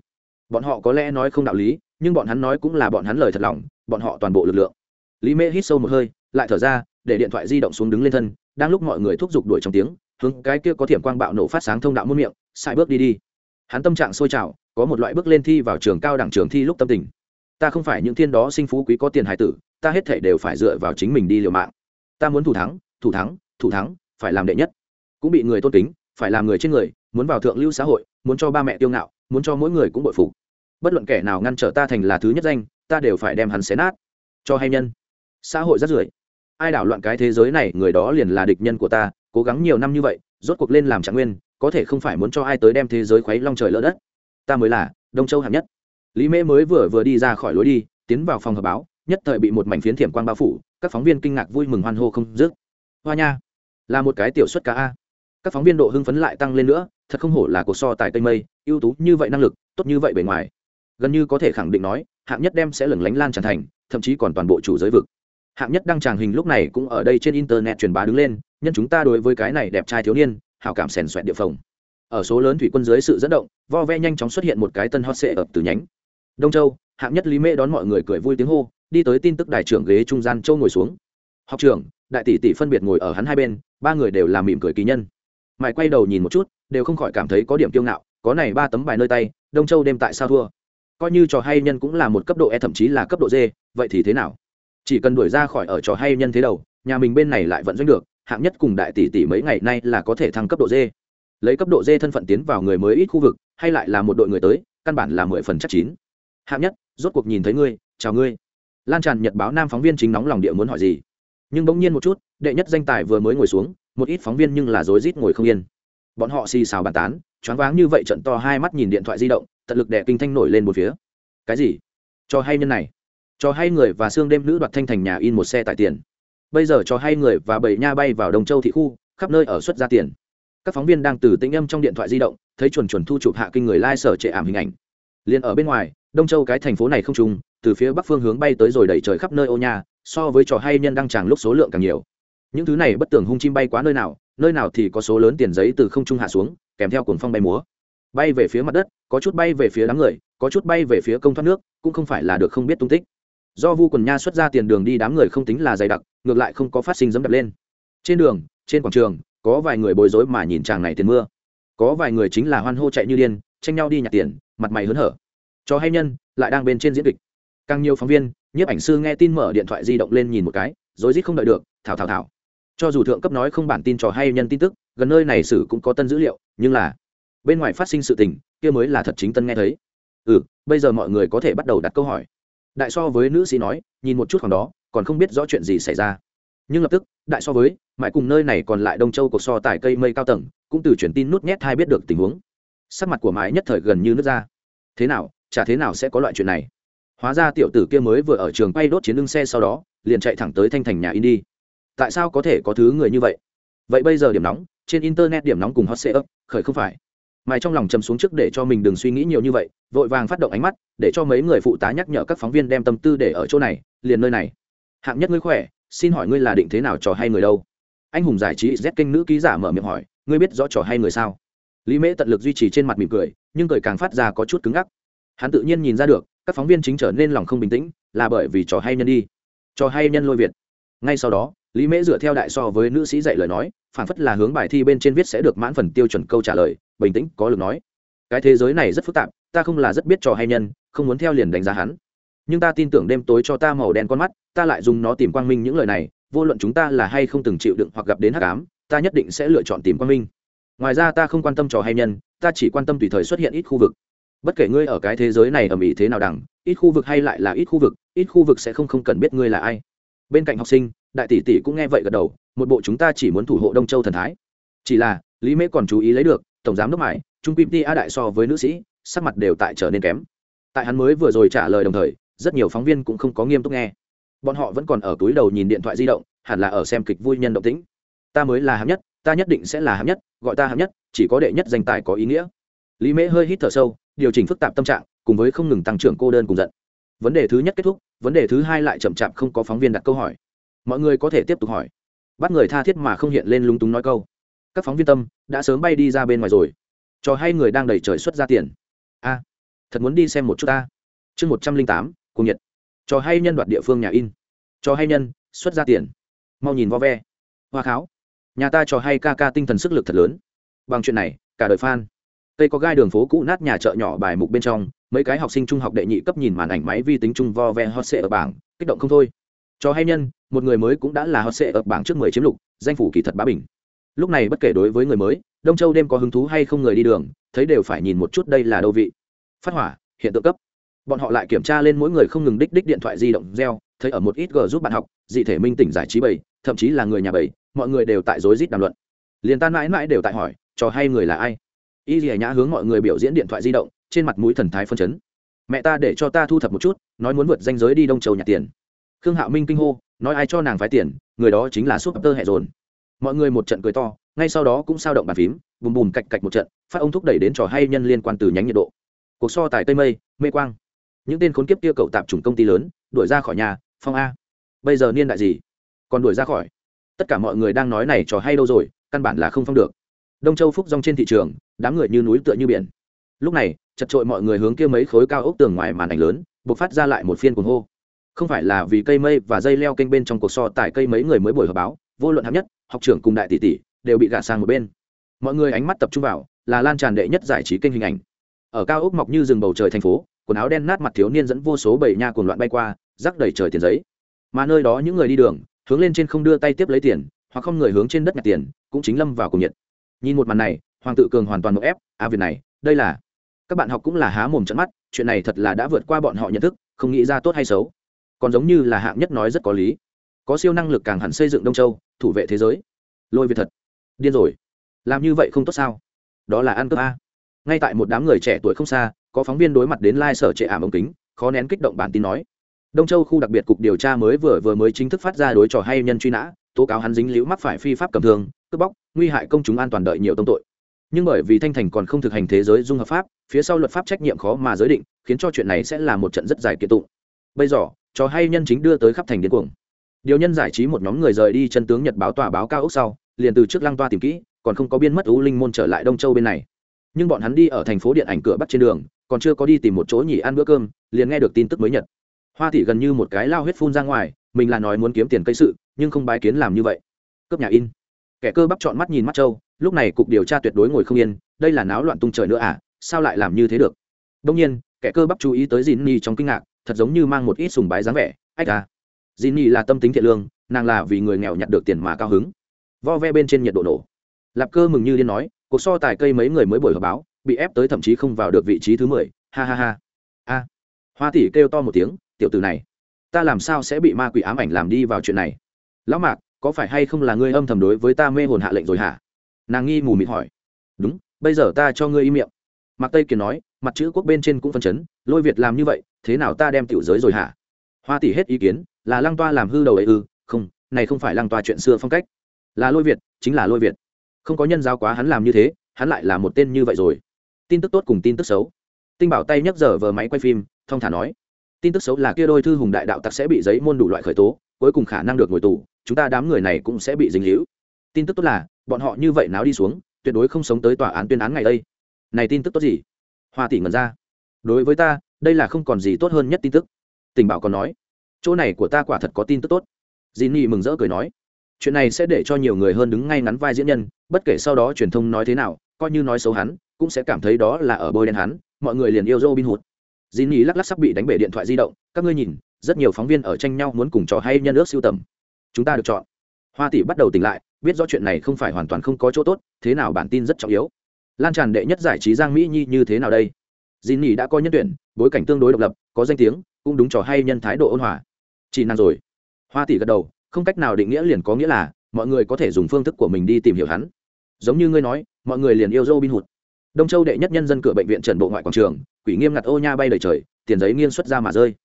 Bọn họ có lẽ nói không đạo lý nhưng bọn hắn nói cũng là bọn hắn lời thật lòng, bọn họ toàn bộ lực lượng. Lý mễ hít sâu một hơi, lại thở ra, để điện thoại di động xuống đứng lên thân, đang lúc mọi người thúc giục đuổi trong tiếng, hướng cái kia có thiểm quang bạo nổ phát sáng thông đạo muôn miệng sai bước đi đi. Hắn tâm trạng sôi trào, có một loại bước lên thi vào trường cao đẳng trường thi lúc tâm tình. Ta không phải những thiên đó sinh phú quý có tiền hải tử, ta hết thể đều phải dựa vào chính mình đi liều mạng. Ta muốn thủ thắng thủ thắng thủ thắng, phải làm đệ nhất. Cũng bị người tôn kính, phải làm người trên người, muốn vào thượng lưu xã hội, muốn cho ba mẹ tiêu ngạo, muốn cho mỗi người cũng bội phục bất luận kẻ nào ngăn trở ta thành là thứ nhất danh, ta đều phải đem hắn xé nát. Cho hay nhân. Xã hội rất rưởi. Ai đảo loạn cái thế giới này, người đó liền là địch nhân của ta, cố gắng nhiều năm như vậy, rốt cuộc lên làm trạng nguyên, có thể không phải muốn cho ai tới đem thế giới khuấy long trời lỡ đất. Ta mới là đông châu hạng nhất. Lý mễ mới vừa vừa đi ra khỏi lối đi, tiến vào phòng họp báo, nhất thời bị một mảnh phiến thiểm quang bao phủ, các phóng viên kinh ngạc vui mừng hoan hô không dứt. Hoa nha, là một cái tiểu xuất cá a. Các phóng viên độ hưng phấn lại tăng lên nữa, thật không hổ là cuộc so tài tây mây, ưu tú như vậy năng lực, tốt như vậy bề ngoài gần như có thể khẳng định nói, hạng nhất đem sẽ lửng lánh lan tràn thành, thậm chí còn toàn bộ chủ giới vực. Hạng nhất đăng tràng hình lúc này cũng ở đây trên internet truyền bá đứng lên, nhân chúng ta đối với cái này đẹp trai thiếu niên, hảo cảm sèn xoẹt địa phòng ở số lớn thủy quân dưới sự dẫn động, vo ve nhanh chóng xuất hiện một cái tân hot sệ ập từ nhánh. Đông châu, hạng nhất lý mễ đón mọi người cười vui tiếng hô, đi tới tin tức đại trưởng ghế trung gian châu ngồi xuống. Học trưởng, đại tỷ tỷ phân biệt ngồi ở hắn hai bên, ba người đều làm mỉm cười kỳ nhân. Mày quay đầu nhìn một chút, đều không khỏi cảm thấy có điểm kiêu ngạo, có này ba tấm bài nơi tay, đông châu đêm tại sao thua? Coi như trò hay nhân cũng là một cấp độ e thậm chí là cấp độ d vậy thì thế nào? Chỉ cần đuổi ra khỏi ở trò hay nhân thế đầu, nhà mình bên này lại vẫn doanh được, hạng nhất cùng đại tỷ tỷ mấy ngày nay là có thể thăng cấp độ d lấy cấp độ d thân phận tiến vào người mới ít khu vực, hay lại là một đội người tới, căn bản là mười phần chắc chín. Hạng nhất, rốt cuộc nhìn thấy ngươi, chào ngươi. Lan tràn nhật báo nam phóng viên chính nóng lòng địa muốn hỏi gì. Nhưng bỗng nhiên một chút, đệ nhất danh tài vừa mới ngồi xuống, một ít phóng viên nhưng là rối rít ngồi không yên. Bọn họ xì xào bàn tán, choáng váng như vậy trận to hai mắt nhìn điện thoại di động tận lực đè kinh thanh nổi lên một phía. Cái gì? Cho hay nhân này? Cho hay người và xương đêm nữ đoạt thanh thành nhà in một xe tại tiền. Bây giờ cho hay người và bảy nha bay vào đồng châu thị khu, khắp nơi ở xuất ra tiền. Các phóng viên đang từ tĩnh âm trong điện thoại di động, thấy chuẩn chuẩn thu chụp hạ kinh người lai、like、sở trệ ảm hình ảnh. Liền ở bên ngoài, đông châu cái thành phố này không trùng, từ phía bắc phương hướng bay tới rồi đẩy trời khắp nơi ô nhà. so với trò hay nhân đăng tràng lúc số lượng càng nhiều. Những thứ này bất tường hung chim bay quá nơi nào nơi nào thì có số lớn tiền giấy từ không trung hạ xuống, kèm theo cuồng phong bay múa bay về phía mặt đất, có chút bay về phía đám người, có chút bay về phía công thoát nước, cũng không phải là được không biết tung tích. Do vu quần nha xuất ra tiền đường đi đám người không tính là dày đặc, ngược lại không có phát sinh dẫm đập lên. Trên đường, trên quảng trường, có vài người bối rối mà nhìn chàng này tiền mưa. Có vài người chính là hoan hô chạy như điên, tranh nhau đi nhặt tiền, mặt mày hớn hở. Cho hay nhân, lại đang bên trên diễn kịch. Càng nhiều phóng viên, nhiếp ảnh sư nghe tin mở điện thoại di động lên nhìn một cái, rối rít không đợi được, thảo thảo thảo. Cho dù thượng cấp nói không bản tin trò hay nhân tin tức, gần nơi này xử cũng có tân dữ liệu, nhưng là bên ngoài phát sinh sự tình, kia mới là thật chính tân nghe thấy. Ừ bây giờ mọi người có thể bắt đầu đặt câu hỏi. Đại so với nữ sĩ nói, nhìn một chút khoảng đó, còn không biết rõ chuyện gì xảy ra. Nhưng lập tức, đại so với, mãi cùng nơi này còn lại đông châu cuộc so tải cây mây cao tầng, cũng từ truyền tin nút nhét hai biết được tình huống. Sắc mặt của mãi nhất thời gần như nước ra. Thế nào, chả thế nào sẽ có loại chuyện này? Hóa ra tiểu tử kia mới vừa ở trường bay đốt chiến lưng xe sau đó, liền chạy thẳng tới thanh thành nhà in đi tại sao có thể có thứ người như vậy? Vậy bây giờ điểm nóng, trên internet điểm nóng cùng hot sale khởi không phải mày trong lòng chầm xuống trước để cho mình đừng suy nghĩ nhiều như vậy, vội vàng phát động ánh mắt, để cho mấy người phụ tá nhắc nhở các phóng viên đem tâm tư để ở chỗ này, liền nơi này. Hạng nhất ngươi khỏe, xin hỏi ngươi là định thế nào trò hay người đâu? Anh hùng giải trí z kênh nữ ký giả mở miệng hỏi, ngươi biết rõ trò hay người sao? Lý mễ tận lực duy trì trên mặt mỉm cười, nhưng cười càng phát ra có chút cứng ngắc. Hắn tự nhiên nhìn ra được, các phóng viên chính trở nên lòng không bình tĩnh, là bởi vì trò hay nhân đi. Trò hay nhân lôi việt. Ngay sau đó, lý mễ dựa theo đại so với nữ sĩ dạy lời nói phản phất là hướng bài thi bên trên viết sẽ được mãn phần tiêu chuẩn câu trả lời, bình tĩnh, có lực nói. Cái thế giới này rất phức tạp, ta không là rất biết trò hay nhân, không muốn theo liền đánh giá hắn. Nhưng ta tin tưởng đêm tối cho ta màu đen con mắt, ta lại dùng nó tìm quang minh những lời này, vô luận chúng ta là hay không từng chịu đựng hoặc gặp đến hắc ám, ta nhất định sẽ lựa chọn tìm quang minh. Ngoài ra ta không quan tâm trò hay nhân, ta chỉ quan tâm tùy thời xuất hiện ít khu vực. Bất kể ngươi ở cái thế giới này ở mỹ thế nào đẳng, ít khu vực hay lại là ít khu vực, ít khu vực sẽ không không cần biết ngươi là ai. Bên cạnh học sinh đại tỷ tỷ cũng nghe vậy gật đầu, một bộ chúng ta chỉ muốn thủ hộ đông châu thần thái. Chỉ là, lý mễ còn chú ý lấy được, tổng giám đốc mải trung kim ti a đại so với nữ sĩ, sắc mặt đều tại trở nên kém. Tại hắn mới vừa rồi trả lời đồng thời, rất nhiều phóng viên cũng không có nghiêm túc nghe. Bọn họ vẫn còn ở túi đầu nhìn điện thoại di động, hẳn là ở xem kịch vui nhân động tĩnh. Ta mới là hạng nhất, ta nhất định sẽ là hạng nhất, gọi ta hạng nhất, chỉ có đệ nhất danh tài có ý nghĩa. Lý mễ hơi hít thở sâu, điều chỉnh phức tạp tâm trạng, cùng với không ngừng tăng trưởng cô đơn cùng giận. Vấn đề thứ nhất kết thúc, vấn đề thứ hai lại chậm chạp không có phóng viên đặt câu hỏi mọi người có thể tiếp tục hỏi. Bắt người tha thiết mà không hiện lên lúng túng nói câu. Các phóng viên tâm đã sớm bay đi ra bên ngoài rồi. Trò hay người đang đẩy trời xuất ra tiền. A, thật muốn đi xem một chút ta. Chương một trăm linh tám cùng nhật trò hay nhân đoạt địa phương nhà in. Trò hay nhân, xuất ra tiền. Mau nhìn vo ve. Hoa kháo. Nhà ta trò hay ca ca tinh thần sức lực thật lớn. Bằng chuyện này, cả đời fan. Tây có gai đường phố cũ nát nhà chợ nhỏ bài mục bên trong, mấy cái học sinh trung học đệ nhị cấp nhìn màn ảnh máy vi tính trung vo ve hot sệ ở bảng, kích động không thôi cho hay nhân, một người mới cũng đã là hot sệ ở bảng trước mười chiếm lục, danh phủ kỳ thật bá bình. Lúc này bất kể đối với người mới, đông châu đêm có hứng thú hay không người đi đường, thấy đều phải nhìn một chút đây là đâu vị. Phát hỏa, hiện tượng cấp. Bọn họ lại kiểm tra lên mỗi người không ngừng đích đích điện thoại di động reo, thấy ở một ít g giúp bạn học, dị thể minh tỉnh giải trí bảy thậm chí là người nhà bảy mọi người đều tại rối rít đàm luận. Liền tan mãi mãi đều tại hỏi trò hay người là ai? Y dì nhã hướng mọi người biểu diễn điện thoại di động, trên mặt mũi thần thái phân chấn. Mẹ ta để cho ta thu thập một chút, nói muốn vượt danh giới đi đông châu nhặt tiền khương hạo minh kinh hô, nói ai cho nàng phái tiền, người đó chính là súp tơ hẹ dồn. Mọi người một trận cười to, ngay sau đó cũng sao động bàn phím, bùm bùm cạch cạch một trận, phát ông thúc đẩy đến trò hay nhân liên quan từ nhánh nhiệt độ. Cuộc so tài tây mây, mê quang. Những tên khốn kiếp kia cậu tạp chủng công ty lớn, đuổi ra khỏi nhà, phong a. Bây giờ niên đại gì? Còn đuổi ra khỏi. Tất cả mọi người đang nói này trò hay đâu rồi, căn bản là không phong được. Đông châu phúc rong trên thị trường, đám người như núi tựa như biển. Lúc này, chật trội mọi người hướng kia mấy khối cao ốc tường ngoài màn ảnh lớn buộc phát ra lại một phiên cuồng hô không phải là vì cây mây và dây leo kênh bên trong cuộc so tại cây mấy người mới buổi họp báo, vô luận hạng nhất, học trưởng cùng đại tỷ tỷ đều bị gạt sang một bên. Mọi người ánh mắt tập trung vào là lan tràn đệ nhất giải trí kênh hình ảnh. Ở cao ốc mọc như rừng bầu trời thành phố, quần áo đen nát mặt thiếu niên dẫn vô số bảy nha cuồng loạn bay qua, rắc đầy trời tiền giấy. Mà nơi đó những người đi đường, hướng lên trên không đưa tay tiếp lấy tiền, hoặc không người hướng trên đất nhặt tiền, cũng chính lâm vào cùng nhiệt. Nhìn một màn này, hoàng tự cường hoàn toàn một ép à việc này, đây là các bạn học cũng là há mồm trận mắt, chuyện này thật là đã vượt qua bọn họ nhận thức, không nghĩ ra tốt hay xấu còn giống như là hạng nhất nói rất có lý. Có siêu năng lực càng hẳn xây dựng đông châu, thủ vệ thế giới. Lôi việt thật. Điên rồi. Làm như vậy không tốt sao? Đó là ăn cơm a. Ngay tại một đám người trẻ tuổi không xa, có phóng viên đối mặt đến lai、like、sở trệ ảm ống kính, khó nén kích động bản tin nói. Đông châu khu đặc biệt cục điều tra mới vừa vừa mới chính thức phát ra đối trò hay nhân truy nã, tố cáo hắn dính liễu mắc phải phi pháp cầm thường cướp bóc, nguy hại công chúng an toàn đợi nhiều tông tội. Nhưng bởi vì thanh thành còn không thực hành thế giới dung hợp pháp, phía sau luật pháp trách nhiệm khó mà giới định, khiến cho chuyện này sẽ là một trận rất dài kiện tụng bây giờ, trò hay nhân chính đưa tới khắp thành điên cuồng. Điều nhân giải trí một nhóm người rời đi chân tướng nhật báo tòa báo cao ốc sau, liền từ trước lăng toa tìm kỹ, còn không có biên mất ú linh môn trở lại đông châu bên này. Nhưng bọn hắn đi ở thành phố điện ảnh cửa bắc trên đường, còn chưa có đi tìm một chỗ nhỉ ăn bữa cơm, liền nghe được tin tức mới nhật. Hoa thị gần như một cái lao huyết phun ra ngoài, mình là nói muốn kiếm tiền cây sự, nhưng không bái kiến làm như vậy. Cướp nhà in. Kẻ cơ bắp chọn mắt nhìn mắt châu lúc này cục điều tra tuyệt đối ngồi không yên, đây là náo loạn tung trời nữa à sao lại làm như thế được? Đông nhiên, kẻ cơ bắp chú ý tới dìn ni trong kinh ngạc thật giống như mang một ít sùng bái dáng vẻ, ách ca dì nhi là tâm tính thiện lương, nàng là vì người nghèo nhặt được tiền mà cao hứng. Vo ve bên trên nhiệt độ nổ. Lạp cơ mừng như điên nói, cuộc so tài cây mấy người mới buổi họp báo, bị ép tới thậm chí không vào được vị trí thứ mười. Ha ha ha. A. Hoa tỷ kêu to một tiếng, tiểu từ này, ta làm sao sẽ bị ma quỷ ám ảnh làm đi vào chuyện này? Lão mạc, có phải hay không là ngươi âm thầm đối với ta mê hồn hạ lệnh rồi hả? Nàng nghi mù mịt hỏi. Đúng, bây giờ ta cho ngươi im miệng. Mạc tây kiệt nói, mặt chữ quốc bên trên cũng phân chấn, lôi việt làm như vậy thế nào ta đem tiểu giới rồi hả? Hoa tỷ hết ý kiến, là lăng toa làm hư đầu ấy ư? Không, này không phải lăng toa chuyện xưa phong cách. Là lôi việt, chính là lôi việt. Không có nhân giao quá hắn làm như thế, hắn lại là một tên như vậy rồi. Tin tức tốt cùng tin tức xấu. Tinh bảo tay nhấc giờ vờ máy quay phim thông thả nói. Tin tức xấu là kia đôi thư hùng đại đạo tặc sẽ bị giấy môn đủ loại khởi tố, cuối cùng khả năng được ngồi tù, chúng ta đám người này cũng sẽ bị dính hữu tin tức tốt là, bọn họ như vậy náo đi xuống, tuyệt đối không sống tới tòa án tuyên án ngày đây. Này tin tức tốt gì? Hoa tỷ ngẩn ra. Đối với ta đây là không còn gì tốt hơn nhất tin tức tình bảo còn nói chỗ này của ta quả thật có tin tức tốt dì nhi mừng rỡ cười nói chuyện này sẽ để cho nhiều người hơn đứng ngay ngắn vai diễn nhân bất kể sau đó truyền thông nói thế nào coi như nói xấu hắn cũng sẽ cảm thấy đó là ở bôi đen hắn mọi người liền yêu dô bin hụt dì Nhi lắc lắc sắp bị đánh bể điện thoại di động, các ngươi nhìn, rất nhiều phóng viên ở tranh nhau muốn cùng trò hay nhân ước siêu tầm. Chúng ta được chọn. Hoa tỷ bắt đầu tỉnh lại, biết rõ chuyện này không phải hoàn toàn không có chỗ tốt, thế nào bản tin rất trọng yếu. Lan tràn đệ nhất giải trí Giang Mỹ Nhi như thế nào đây? Jin Nhi đã có nhân tuyển, bối cảnh tương đối độc lập, có danh tiếng, cũng đúng trò hay nhân thái độ ôn hòa. Chỉ nàng rồi. Hoa tỷ gật đầu, không cách nào định nghĩa liền có nghĩa là mọi người có thể dùng phương thức của mình đi tìm hiểu hắn giống như ngươi nói mọi người liền yêu Robin Hood. Đông Châu đệ nhất nhân dân cửa bệnh viện Trần Bộ ngoại quảng trường, quỷ nghiêm ngặt ô nha bay đầy trời, tiền giấy nghiêng xuất ra mà rơi.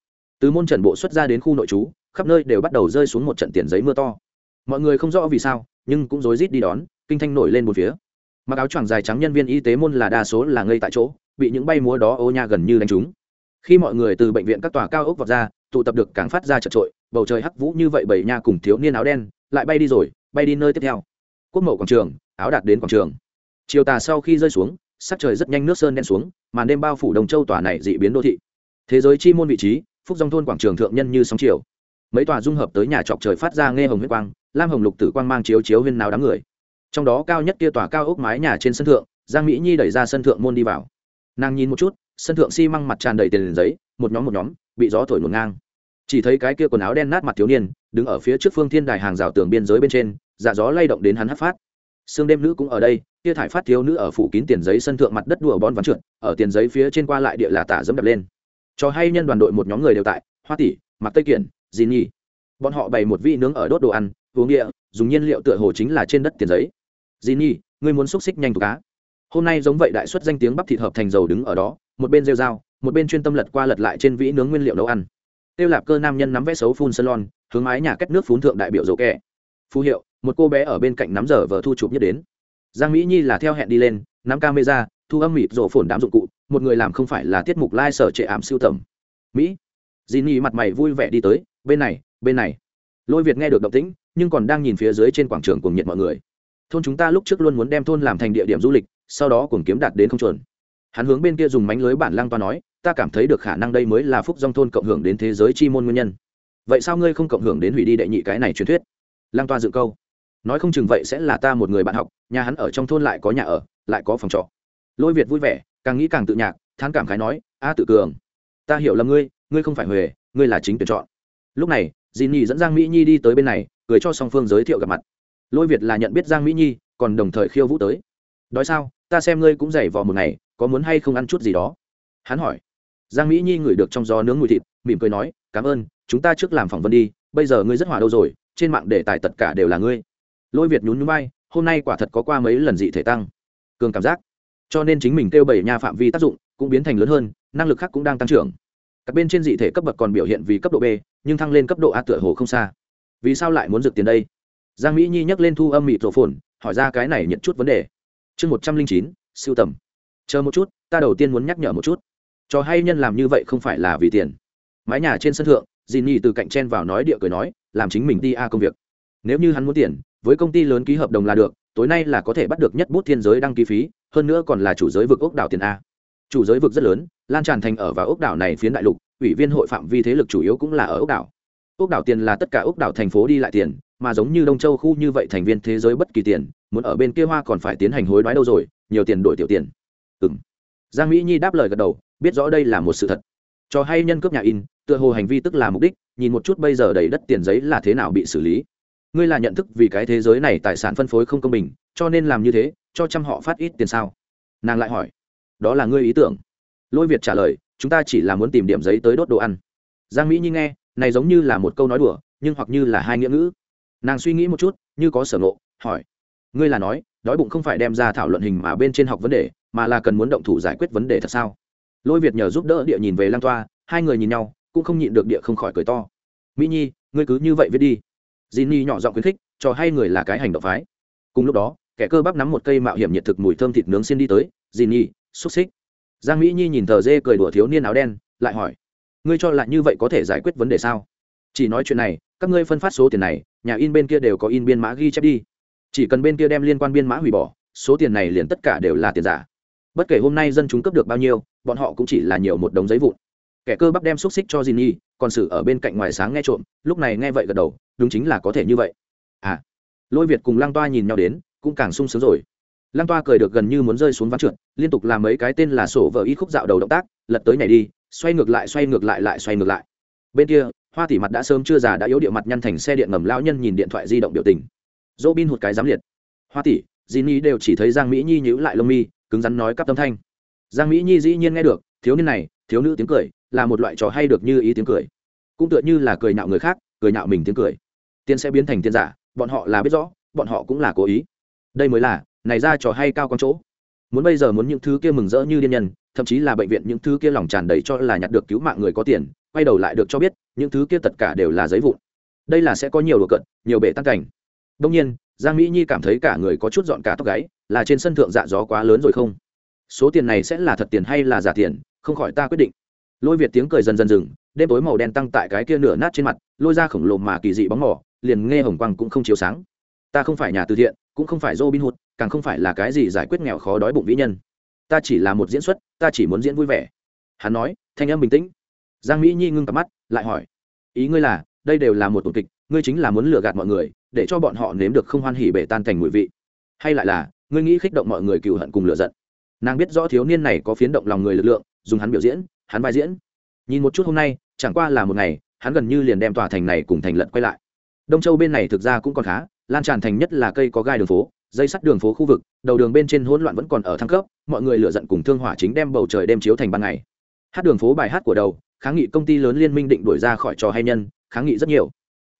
Từ môn Trần Bộ xuất ra đến khu nội trú, khắp nơi đều bắt đầu rơi xuống một trận tiền giấy mưa to. Mọi người không rõ vì sao, nhưng cũng rối rít đi đón, kinh thanh nổi lên một phía. Mặc áo choàng dài trắng nhân viên y tế môn là đa số là ngây tại chỗ, bị những bay múa đó ô nha gần như đánh trúng. Khi mọi người từ bệnh viện các tòa cao ốc vọt ra, tụ tập được càng phát ra chợt trội, bầu trời hắc vũ như vậy bảy nha cùng thiếu niên áo đen, lại bay đi rồi, bay đi nơi tiếp theo. Quốc mậu quảng trường, áo đạt đến quảng trường. Chiều tà sau khi rơi xuống sắc trời rất nhanh nước sơn đen xuống màn đêm bao phủ đồng châu tòa này dị biến đô thị. Thế giới chi môn vị trí phúc dòng thôn quảng trường thượng nhân như sóng chiều. Mấy tòa dung hợp tới nhà trọc trời phát ra nghe hồng huyết quang lam hồng lục tử quang mang chiếu chiếu huyên nào đám người. Trong đó cao nhất kia tòa cao ốc mái nhà trên sân thượng giang mỹ nhi đẩy ra sân thượng môn đi vào nàng nhìn một chút, sân thượng xi、si、măng mặt tràn đầy tiền giấy, một nhóm một nhóm, bị gió thổi ngổn ngang. Chỉ thấy cái kia quần áo đen nát mặt thiếu niên, đứng ở phía trước phương thiên đài hàng rào tường biên giới bên trên dạ gió lay động đến hắn hát phát. Sương đêm nữ cũng ở đây, kia thải phát thiếu nữ ở phủ kín tiền giấy sân thượng mặt đất đùa bón ván trượt, ở tiền giấy phía trên qua lại địa là tả dẫm đập lên. Cho hay nhân đoàn đội một nhóm người đều tại, hoa tỷ mặc tây kiển dì nhi bọn họ bày một vị nướng ở đốt đồ ăn, uống địa, dùng nhiên liệu tựa hồ chính là trên đất tiền giấy. Dì nhi ngươi muốn xúc xích nhanh thủ cá hôm nay giống vậy đại xuất danh tiếng bắp thịt hợp thành dầu đứng ở đó, một bên rêu dao một bên chuyên tâm lật qua lật lại trên vĩ nướng nguyên liệu nấu ăn. Tiêu lạp cơ nam nhân nắm vẽ xấu phun salon hướng mái nhà cách nước phun thượng đại biểu dầu kẹ. Phù hiệu, một cô bé ở bên cạnh nắm giờ vợ thu chụp nhất đến. Giang mỹ nhi là theo hẹn đi lên, nắm camera, thu âm mịt rổ phồn đám dụng cụ, một người làm không phải là tiết mục lai、like、sở trệ ảm siêu tầm. Mỹ dì nhi mặt mày vui vẻ đi tới, bên này bên này. Lôi việt nghe được động tĩnh, nhưng còn đang nhìn phía dưới trên quảng trường cùng nhiệt mọi người. Thôn chúng ta lúc trước luôn muốn đem thôn làm thành địa điểm du lịch sau đó cùng kiếm đạt đến không chuẩn. Hắn hướng bên kia dùng mánh lưới bản lang toa nói, ta cảm thấy được khả năng đây mới là phúc dòng thôn cộng hưởng đến thế giới chi môn nguyên nhân. Vậy sao ngươi không cộng hưởng đến hủy đi đệ nhị cái này truyền thuyết? Lang toa dựng câu. Nói không chừng vậy sẽ là ta một người bạn học, nhà hắn ở trong thôn lại có nhà ở, lại có phòng trọ. Lôi việt vui vẻ, càng nghĩ càng tự nhạc, thán cảm khái nói, a tự cường, ta hiểu là ngươi ngươi không phải huề ngươi là chính tuyển chọn. Lúc này dì nhi dẫn giang mỹ nhi đi tới bên này, cười cho song phương giới thiệu gặp mặt. Lôi việt là nhận biết giang mỹ nhi, còn đồng thời khiêu vũ tới. Đói sao? Ta xem ngươi cũng dày vò một ngày, có muốn hay không ăn chút gì đó? Hắn hỏi. Giang mỹ nhi ngửi được trong gió nướng mùi thịt, mỉm cười nói, cảm ơn, chúng ta trước làm phỏng vấn đi, bây giờ ngươi rất hòa đâu rồi, trên mạng để tài tất cả đều là ngươi. Lôi việt nhún nhún bay hôm nay quả thật có qua mấy lần dị thể tăng. Cường cảm giác. Cho nên chính mình kêu bảy nha phạm vi tác dụng cũng biến thành lớn hơn, năng lực khác cũng đang tăng trưởng. Các bên trên dị thể cấp bậc còn biểu hiện vì cấp độ b, nhưng thăng lên cấp độ a tựa hồ không xa. Vì sao lại muốn dược tiền đây? Giang mỹ nhi nhắc lên thu âm mịt rổ phồn, hỏi ra cái này nhận chút vấn đề chương một trăm linh chín, siêu tầm. Chờ một chút, ta đầu tiên muốn nhắc nhở một chút. Cho hay nhân làm như vậy không phải là vì tiền. Mái nhà trên sân thượng dì nhi từ cạnh chen vào nói địa cười nói, làm chính mình đi a công việc. Nếu như hắn muốn tiền, với công ty lớn ký hợp đồng là được, tối nay là có thể bắt được nhất bút thiên giới đăng ký phí, hơn nữa còn là chủ giới vực ốc đảo tiền a. Chủ giới vực rất lớn, lan tràn thành ở vào ốc đảo này phiến đại lục, ủy viên hội phạm vi thế lực chủ yếu cũng là ở ốc đảo. Ốc đảo tiền là tất cả ốc đảo thành phố đi lại tiền mà giống như đông châu khu như vậy thành viên thế giới bất kỳ tiền, muốn ở bên kia hoa còn phải tiến hành hối đoái đâu rồi, nhiều tiền đổi tiểu tiền. Ừ m giang mỹ nhi đáp lời gật đầu, biết rõ đây là một sự thật. Cho hay nhân cướp nhà in, tựa hồ hành vi tức là mục đích, nhìn một chút bây giờ đầy đất tiền giấy là thế nào bị xử lý. Ngươi là nhận thức vì cái thế giới này tài sản phân phối không công bình, cho nên làm như thế, cho trăm họ phát ít tiền sao? Nàng lại hỏi. Đó là ngươi ý tưởng. Lôi việt trả lời, chúng ta chỉ là muốn tìm điểm giấy tới đốt đồ ăn. Giang mỹ nhi nghe, này giống như là một câu nói đùa, nhưng hoặc như là hai nghĩa ngữ nàng suy nghĩ một chút như có sở ngộ hỏi ngươi là nói đói bụng không phải đem ra thảo luận hình mà bên trên học vấn đề mà là cần muốn động thủ giải quyết vấn đề thật sao lôi việt nhờ giúp đỡ địa nhìn về lang toa hai người nhìn nhau cũng không nhịn được địa không khỏi cười to mỹ nhi ngươi cứ như vậy viết đi Jinny nhỏ giọng khuyến khích, cho hai người là cái hành động phái. Cùng lúc đó, kẻ cơ bắp nắm một cây mạo hiểm nhiệt thực mùi thơm thịt nướng xiên đi tới, Jinny, xúc xích. Giang Mỹ Nhi nhìn tờ dê cười đùa thiếu niên áo đen, lại hỏi: "Ngươi cho là như vậy có thể giải quyết vấn đề sao?" Chỉ nói chuyện này, các ngươi phân phát số tiền này, nhà in bên kia đều có in biên mã ghi chép đi. Chỉ cần bên kia đem liên quan biên mã hủy bỏ, số tiền này liền tất cả đều là tiền giả. Bất kể hôm nay dân chúng cấp được bao nhiêu, bọn họ cũng chỉ là nhiều một đống giấy vụn. Kẻ cơ bắp đem xúc xích cho Jinny, còn sử ở bên cạnh ngoài sáng nghe trộm, lúc này nghe vậy gật đầu, đúng chính là có thể như vậy à lôi việt cùng lang toa nhìn nhau đến cũng càng sung sướng rồi lang toa cười được gần như muốn rơi xuống ván trượt liên tục làm mấy cái tên là sổ vợ y khúc dạo đầu động tác lật tới nhảy đi xoay ngược lại xoay ngược lại lại xoay ngược lại bên kia hoa tỷ mặt đã sớm chưa già đã yếu điệu mặt nhăn thành xe điện ngầm lão nhân nhìn điện thoại di động biểu tình. Dỗ bin hụt cái giám liệt. Hoa tỷ di nhi đều chỉ thấy giang mỹ nhi nhữ lại lông mi, cứng rắn nói cắp tâm thanh. Giang mỹ nhi dĩ nhiên nghe được, thiếu niên này, thiếu nữ tiếng cười, là một loại trò hay được như ý tiếng cười. Cũng tựa như là cười nhạo người khác, cười nhạo mình tiếng cười. Tiên sẽ biến thành tiên giả, bọn họ là biết rõ, bọn họ cũng là cố ý. Đây mới là, này ra trò hay cao con chỗ. Muốn bây giờ muốn những thứ kia mừng rỡ như điên nhân, thậm chí là bệnh viện những thứ kia lòng tràn đầy cho là nhặt được cứu mạng người có tiền quay đầu lại được cho biết những thứ kia tất cả đều là giấy vụn đây là sẽ có nhiều đồ cận nhiều bể tăng cảnh đông nhiên giang mỹ nhi cảm thấy cả người có chút dọn cả tóc gáy là trên sân thượng dạ gió quá lớn rồi không số tiền này sẽ là thật tiền hay là giả tiền không khỏi ta quyết định lôi việt tiếng cười dần dần dừng đêm tối màu đen tăng tại cái kia nửa nát trên mặt lôi ra khổng lồ mà kỳ dị bóng mỏ liền nghe hồng quang cũng không chiếu sáng ta không phải nhà từ thiện cũng không phải dô bin hụt càng không phải là cái gì giải quyết nghèo khó đói bụng vĩ nhân. Ta chỉ là một diễn xuất, ta chỉ muốn diễn vui vẻ. Hắn nói, thanh âm bình tĩnh. Giang Mỹ Nhi ngưng cặp mắt, lại hỏi, ý ngươi là, đây đều là một tổn kịch, ngươi chính là muốn lừa gạt mọi người, để cho bọn họ nếm được không hoan hỉ bể tan thành mùi vị, hay lại là, ngươi nghĩ khích động mọi người cừu hận cùng lửa giận. Nàng biết rõ thiếu niên này có phiến động lòng người lực lượng, dùng hắn biểu diễn, hắn vai diễn. Nhìn một chút hôm nay, chẳng qua là một ngày, hắn gần như liền đem tòa thành này cùng thành lận quay lại. Đông Châu bên này thực ra cũng còn khá, lan tràn thành nhất là cây có gai đường phố dây sắt đường phố khu vực đầu đường bên trên hỗn loạn vẫn còn ở thăng cấp mọi người lựa giận cùng thương hỏa chính đem bầu trời đem chiếu thành ban ngày hát đường phố bài hát của đầu, kháng nghị công ty lớn liên minh định đuổi ra khỏi trò hay nhân, kháng nghị rất nhiều.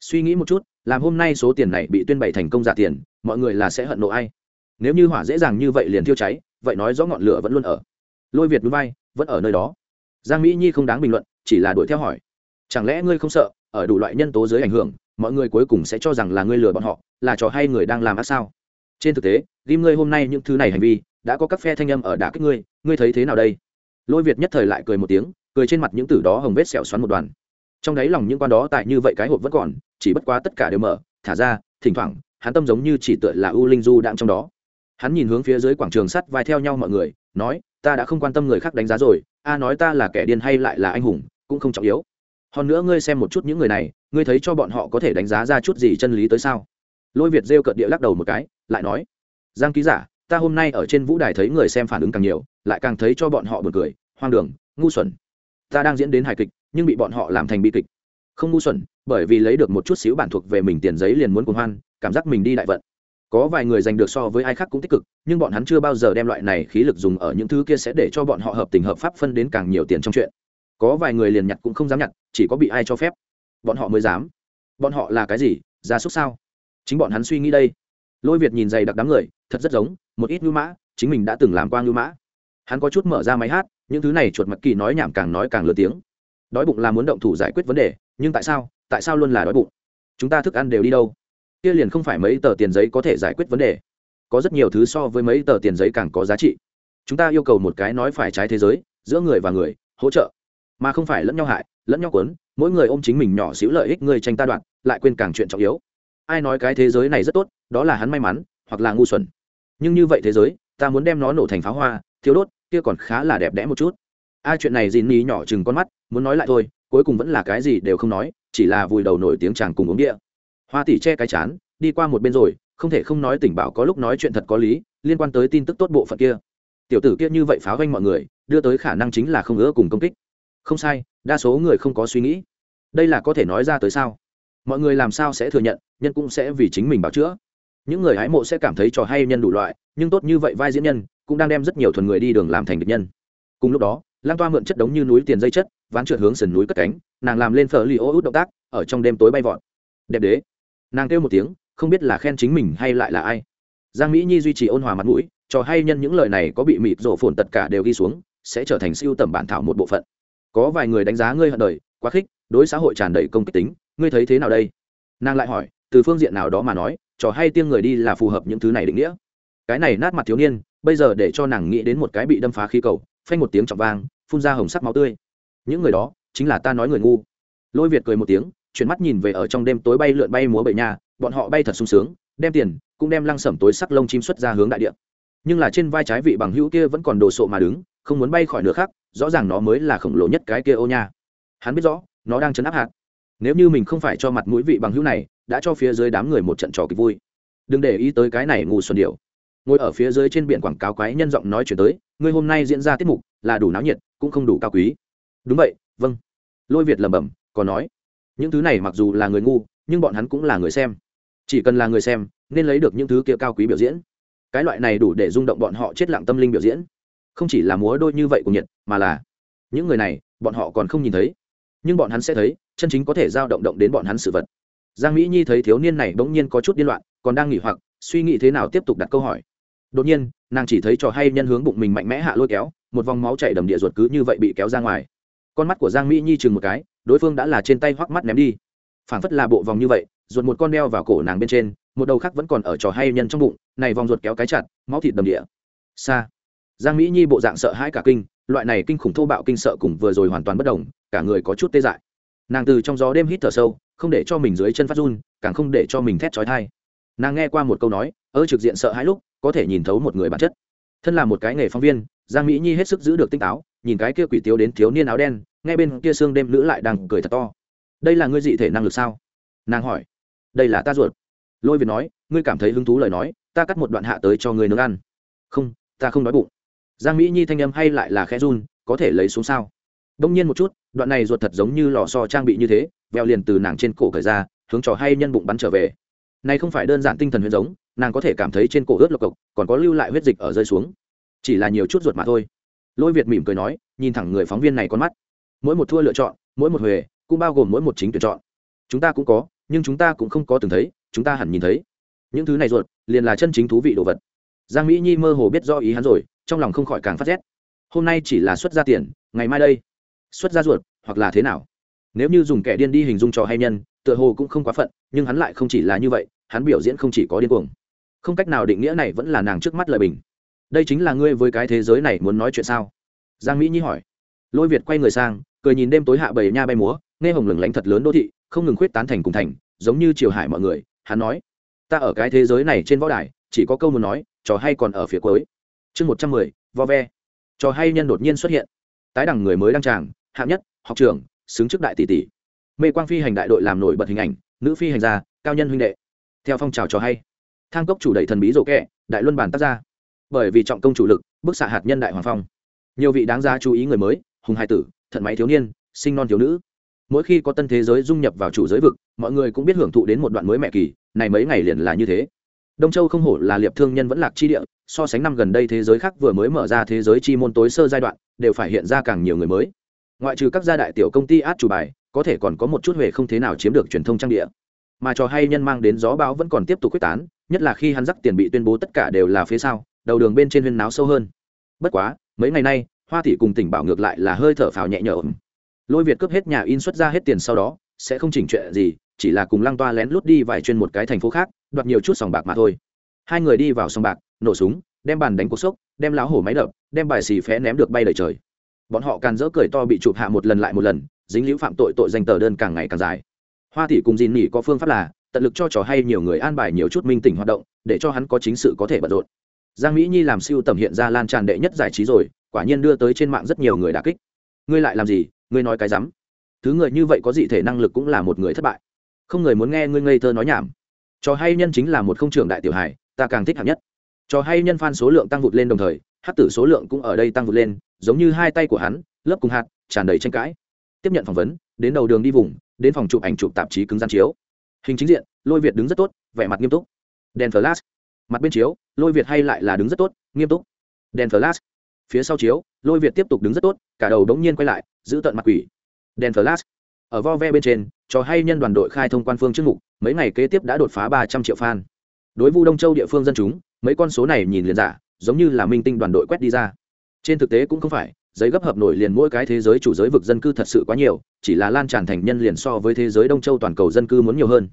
Suy nghĩ một chút, làm hôm nay số tiền này bị tuyên bày thành công giả tiền, mọi người là sẽ hận nộ ai? Nếu như hỏa dễ dàng như vậy liền thiêu cháy, vậy nói rõ ngọn lửa vẫn luôn ở. Lôi việt núi vai vẫn ở nơi đó. Giang mỹ nhi không đáng bình luận, chỉ là đuổi theo hỏi. Chẳng lẽ ngươi không sợ, ở đủ loại nhân tố dưới ảnh hưởng, mọi người cuối cùng sẽ cho rằng là ngươi lừa bọn họ, là trò hay người đang làm ác sao? Trên thực tế, ghim ngươi hôm nay những thứ này hành vi, đã có các phe thanh âm ở đả kích ngươi ngươi thấy thế nào đây? Lôi việt nhất thời lại cười một tiếng, cười trên mặt những tử đó hồng vết sẹo xoắn một đoàn. Trong đáy lòng những quan đó tại như vậy cái hộp vẫn còn, chỉ bất quá tất cả đều mở, thả ra, thỉnh thoảng, hắn tâm giống như chỉ tựa là u linh du đang trong đó. Hắn nhìn hướng phía dưới quảng trường sắt vai theo nhau mọi người, nói, ta đã không quan tâm người khác đánh giá rồi, a nói ta là kẻ điên hay lại là anh hùng, cũng không trọng yếu. Hơn nữa ngươi xem một chút những người này, ngươi thấy cho bọn họ có thể đánh giá ra chút gì chân lý tới sao? Lôi việt rêu cợt địa lắc đầu một cái, lại nói, giang ký giả ta hôm nay ở trên vũ đài thấy người xem phản ứng càng nhiều, lại càng thấy cho bọn họ buồn cười, hoang đường, ngu xuẩn. Ta đang diễn đến hài kịch, nhưng bị bọn họ làm thành bi kịch. Không ngu xuẩn, bởi vì lấy được một chút xíu bản thuộc về mình tiền giấy liền muốn cuồng hoan, cảm giác mình đi đại vận. Có vài người giành được so với ai khác cũng tích cực, nhưng bọn hắn chưa bao giờ đem loại này khí lực dùng ở những thứ kia sẽ để cho bọn họ hợp tình hợp pháp phân đến càng nhiều tiền trong chuyện. Có vài người liền nhặt cũng không dám nhặt, chỉ có bị ai cho phép. Bọn họ mới dám. Bọn họ là cái gì, gia súc sao? Chính bọn hắn suy nghĩ đây. Lôi việt nhìn dày đặc đám người, thật rất giống một ít ngưu mã, chính mình đã từng làm qua ngưu mã. Hắn có chút mở ra máy hát, những thứ này chuột mặt kỳ nói nhảm càng nói càng lừa tiếng. Đói bụng là muốn động thủ giải quyết vấn đề, nhưng tại sao tại sao luôn là đói bụng? Chúng ta thức ăn đều đi đâu? Kia liền không phải mấy tờ tiền giấy có thể giải quyết vấn đề. Có rất nhiều thứ so với mấy tờ tiền giấy càng có giá trị. Chúng ta yêu cầu một cái nói phải trái thế giới, giữa người và người, hỗ trợ. Mà không phải lẫn nhau hại, lẫn nhau quấn mỗi người ôm chính mình nhỏ xíu lợi ích người tranh ta đoạn, lại quên càng chuyện trọng yếu. Ai nói cái thế giới này rất tốt, đó là hắn may mắn, hoặc là ngu xuẩn nhưng như vậy thế giới, ta muốn đem nó nổ thành pháo hoa thiếu đốt, kia còn khá là đẹp đẽ một chút. Ai chuyện này dìn ní nhỏ chừng con mắt, muốn nói lại thôi, cuối cùng vẫn là cái gì đều không nói, chỉ là vùi đầu nổi tiếng chàng cùng uống địa hoa tỷ che cái chán, đi qua một bên rồi, không thể không nói tỉnh bảo có lúc nói chuyện thật có lý, liên quan tới tin tức tốt bộ phận kia. Tiểu tử kia như vậy pháo vanh mọi người, đưa tới khả năng chính là không ngỡ cùng công kích. Không sai, đa số người không có suy nghĩ. Đây là có thể nói ra tới sao? Mọi người làm sao sẽ thừa nhận, nhân cũng sẽ vì chính mình bảo chữa những người hái mộ sẽ cảm thấy trò hay nhân đủ loại, nhưng tốt như vậy vai diễn nhân cũng đang đem rất nhiều thuần người đi đường làm thành địch nhân. Cùng lúc đó lan toa mượn chất đống như núi tiền dây chất, ván trượt hướng sườn núi cất cánh, nàng làm lên phở li ô út động tác, ở trong đêm tối bay vọt. Đẹp đế. Nàng kêu một tiếng, không biết là khen chính mình hay lại là ai. Giang mỹ nhi duy trì ôn hòa mặt mũi, trò hay nhân những lời này có bị mịt rổ phồn tất cả đều ghi xuống, sẽ trở thành siêu tầm bản thảo một bộ phận. Có vài người đánh giá ngươi hận đời, quá khích, đối xã hội tràn đầy công kích tính, ngươi thấy thế nào đây? Nàng lại hỏi, từ phương diện nào đó mà nói trò hay tiêng người đi là phù hợp những thứ này định nghĩa. Cái này nát mặt thiếu niên, bây giờ để cho nàng nghĩ đến một cái bị đâm phá khí cầu, phanh một tiếng trọng vang, phun ra hồng sắc máu tươi. Những người đó, chính là ta nói người ngu. Lôi việt cười một tiếng, chuyển mắt nhìn về ở trong đêm tối bay lượn bay múa bậy nhà, bọn họ bay thật sung sướng, đem tiền, cũng đem lăng sẩm tối sắc lông chim xuất ra hướng đại địa. Nhưng là trên vai trái vị bằng hữu kia vẫn còn đồ sộ mà đứng, không muốn bay khỏi nửa khác rõ ràng nó mới là khổng lồ nhất cái kia ô nha. Hắn biết rõ, nó đang chấn áp hạt nếu như mình không phải cho mặt mũi vị bằng hữu này, đã cho phía dưới đám người một trận trò kịch vui. Đừng để ý tới cái này ngu xuân điệu ngồi ở phía dưới trên biển quảng cáo quái nhân giọng nói chuyển tới, ngươi hôm nay diễn ra tiết mục là đủ náo nhiệt, cũng không đủ cao quý. Đúng vậy vâng. Lôi việt lẩm bẩm còn nói. Những thứ này mặc dù là người ngu, nhưng bọn hắn cũng là người xem. Chỉ cần là người xem, nên lấy được những thứ kia cao quý biểu diễn. Cái loại này đủ để rung động bọn họ chết lặng tâm linh biểu diễn. Không chỉ là múa đôi như vậy của nhiệt mà là những người này, bọn họ còn không nhìn thấy nhưng bọn hắn sẽ thấy, chân chính có thể giao động động đến bọn hắn sự vật. Giang mỹ nhi thấy thiếu niên này bỗng nhiên có chút điên loạn, còn đang nghỉ hoặc, suy nghĩ thế nào tiếp tục đặt câu hỏi. Đột nhiên, nàng chỉ thấy trò hay nhân hướng bụng mình mạnh mẽ hạ lôi kéo, một vòng máu chảy đầm địa ruột cứ như vậy bị kéo ra ngoài. Con mắt của giang mỹ nhi chừng một cái, đối phương đã là trên tay hoắc mắt ném đi. Phảng phất là bộ vòng như vậy, ruột một con đeo vào cổ nàng bên trên, một đầu khác vẫn còn ở trò hay nhân trong bụng, này vòng ruột kéo cái chặt, máu thịt đầm địa. Xa giang mỹ nhi bộ dạng sợ hãi cả kinh loại này kinh khủng thô bạo kinh sợ cùng vừa rồi hoàn toàn bất đồng, cả người có chút tê dại. Nàng từ trong gió đêm hít thở sâu, không để cho mình dưới chân phát run, càng không để cho mình thét trói thai nàng nghe qua một câu nói ở trực diện sợ hãi lúc, có thể nhìn thấu một người bản chất. Thân là một cái nghề phóng viên, giang mỹ nhi hết sức giữ được tinh táo, nhìn cái kia quỷ tiếu đến thiếu niên áo đen nghe bên kia xương đêm nữ lại đang cười thật to. Đây là ngươi dị thể năng lực sao? Nàng hỏi. Đây là ta ruột. Lôi việt nói, ngươi cảm thấy hứng thú lời nói, ta cắt một đoạn hạ tới cho ngươi nướng ăn. Không, ta không đói bụng giang mỹ nhi thanh âm hay lại là khẽ run, có thể lấy xuống sao? Đông nhiên một chút, đoạn này ruột thật giống như lò so trang bị như thế, veo liền từ nàng trên cổ khởi ra, hướng trò hay nhân bụng bắn trở về. Này không phải đơn giản tinh thần huyết giống, nàng có thể cảm thấy trên cổ ướt lộc cộc, còn có lưu lại huyết dịch ở rơi xuống. Chỉ là nhiều chút ruột mà thôi. Lôi việt mỉm cười nói, nhìn thẳng người phóng viên này con mắt. Mỗi một thua lựa chọn, mỗi một huề, cũng bao gồm mỗi một chính tuyển chọn. Chúng ta cũng có, nhưng chúng ta cũng không có từng thấy, chúng ta hẳn nhìn thấy. Những thứ này ruột, liền là chân chính thú vị đồ vật. Giang mỹ nhi mơ hồ biết do ý hắn rồi trong lòng không khỏi càng phát rét. Hôm nay chỉ là xuất ra tiền, ngày mai đây. Xuất ra ruột, hoặc là thế nào? Nếu như dùng kẻ điên đi hình dung trò hay nhân, tựa hồ cũng không quá phận, nhưng hắn lại không chỉ là như vậy, hắn biểu diễn không chỉ có điên cuồng. Không cách nào định nghĩa này vẫn là nàng trước mắt lời bình. Đây chính là ngươi với cái thế giới này muốn nói chuyện sao? Giang mỹ nhi hỏi. Lôi việt quay người sang, cười nhìn đêm tối hạ bầy nha bay múa, nghe hồng lừng lánh thật lớn đô thị, không ngừng khuyết tán thành cùng thành, giống như triều hải mọi người. Hắn nói, ta ở cái thế giới này trên võ đài, chỉ có câu muốn nói, trò hay còn ở phía cuối chương một trăm mười, vo ve. Trò hay nhân đột nhiên xuất hiện. Tái đẳng người mới đăng tràng, hạng nhất, học trưởng, xứng trước đại tỷ tỷ. Mê quang phi hành đại đội làm nổi bật hình ảnh, nữ phi hành gia, cao nhân huynh đệ. Theo phong trào trò hay, thang cốc chủ đầy thần bí rổ kẹ, đại luân bản tác ra bởi vì trọng công chủ lực, bức xạ hạt nhân đại hoàng phong. Nhiều vị đáng ra chú ý người mới, hùng hai tử, thận máy thiếu niên, sinh non thiếu nữ. Mỗi khi có tân thế giới dung nhập vào chủ giới vực, mọi người cũng biết hưởng thụ đến một đoạn mới mẹ kỳ, này mấy ngày liền là như thế đông châu không hổ là liệp thương nhân vẫn lạc chi địa, so sánh năm gần đây thế giới khác vừa mới mở ra thế giới chi môn tối sơ giai đoạn, đều phải hiện ra càng nhiều người mới. Ngoại trừ các gia đại tiểu công ty át chủ bài, có thể còn có một chút huệ không thế nào chiếm được truyền thông trang địa. Mà trò hay nhân mang đến gió bão vẫn còn tiếp tục quyết tán, nhất là khi hắn dắt tiền bị tuyên bố tất cả đều là phía sau đầu đường bên trên huyên náo sâu hơn. Bất quá, mấy ngày nay, hoa thị cùng tỉnh bảo ngược lại là hơi thở phào nhẹ nhõm. Lôi việt cướp hết nhà in xuất ra hết tiền sau đó, sẽ không chỉnh chuyện gì, chỉ là cùng lăng toa lén lút đi vài chuyên một cái thành phố khác đoạt nhiều chút sòng bạc mà thôi. Hai người đi vào sòng bạc, nổ súng, đem bàn đánh cuộc sốc, đem láo hổ máy đập, đem bài xì phé ném được bay đầy trời. Bọn họ càn dỡ cười to bị chụp hạ một lần lại một lần, dính liễu phạm tội tội danh tờ đơn càng ngày càng dài. Hoa thị cùng dìn nỉ có phương pháp là, tận lực cho trò hay nhiều người an bài nhiều chút minh tỉnh hoạt động, để cho hắn có chính sự có thể bận rộn. Giang mỹ nhi làm siêu tầm hiện ra lan tràn đệ nhất giải trí rồi, quả nhiên đưa tới trên mạng rất nhiều người đà kích. Ngươi lại làm gì? Ngươi nói cái rắm. Thứ người như vậy có dị thể năng lực cũng là một người thất bại. Không người muốn nghe ngươi ngây thơ nói nhảm trò hay nhân chính là một không trưởng đại tiểu hài, ta càng thích hạng nhất. Trò hay nhân fan số lượng tăng vụt lên đồng thời, hát tử số lượng cũng ở đây tăng vụt lên, giống như hai tay của hắn, lớp cùng hạt, tràn đầy tranh cãi. Tiếp nhận phỏng vấn, đến đầu đường đi vùng, đến phòng chụp ảnh chụp tạp chí cứng gian chiếu. Hình chính diện, lôi việt đứng rất tốt, vẻ mặt nghiêm túc. Đèn flash, mặt bên chiếu, lôi việt hay lại là đứng rất tốt, nghiêm túc. Đèn flash, phía sau chiếu, lôi việt tiếp tục đứng rất tốt, cả đầu đống nhiên quay lại, giữ tận mặt quỷ. Đèn flash ở vo ve bên trên, trò hay nhân đoàn đội khai thông quan phương trước mục, mấy ngày kế tiếp đã đột phá ba trăm triệu fan. Đối vu đông châu địa phương dân chúng, mấy con số này nhìn liền giả, giống như là minh tinh đoàn đội quét đi ra. Trên thực tế cũng không phải, giấy gấp hợp nổi liền mỗi cái thế giới chủ giới vực dân cư thật sự quá nhiều, chỉ là lan tràn thành nhân liền so với thế giới đông châu toàn cầu dân cư muốn nhiều hơn.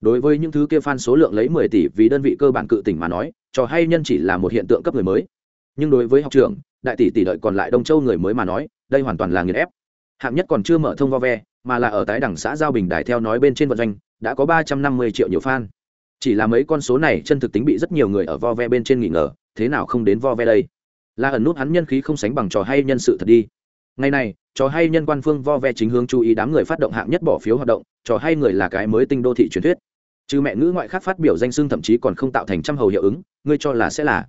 Đối với những thứ kia fan số lượng lấy mười tỷ vì đơn vị cơ bản cự tỉnh mà nói, trò hay nhân chỉ là một hiện tượng cấp người mới. Nhưng đối với học trường đại tỷ tỷ đợi còn lại đông châu người mới mà nói, đây hoàn toàn là nghiền ép. Hạng nhất còn chưa mở thông vo ve mà là ở tái đẳng xã giao bình đài theo nói bên trên vận doanh, đã có ba trăm năm mươi triệu nhiều fan. Chỉ là mấy con số này chân thực tính bị rất nhiều người ở vo ve bên trên nghỉ ngờ, thế nào không đến vo ve đây? Là ẩn nút hắn nhân khí không sánh bằng trò hay nhân sự thật đi. Ngày này, trò hay nhân quan phương vo ve chính hướng chú ý đám người phát động hạng nhất bỏ phiếu hoạt động, trò hay người là cái mới tinh đô thị truyền thuyết. Trừ mẹ ngữ ngoại khác phát biểu danh xưng thậm chí còn không tạo thành trăm hầu hiệu ứng, ngươi cho là sẽ là.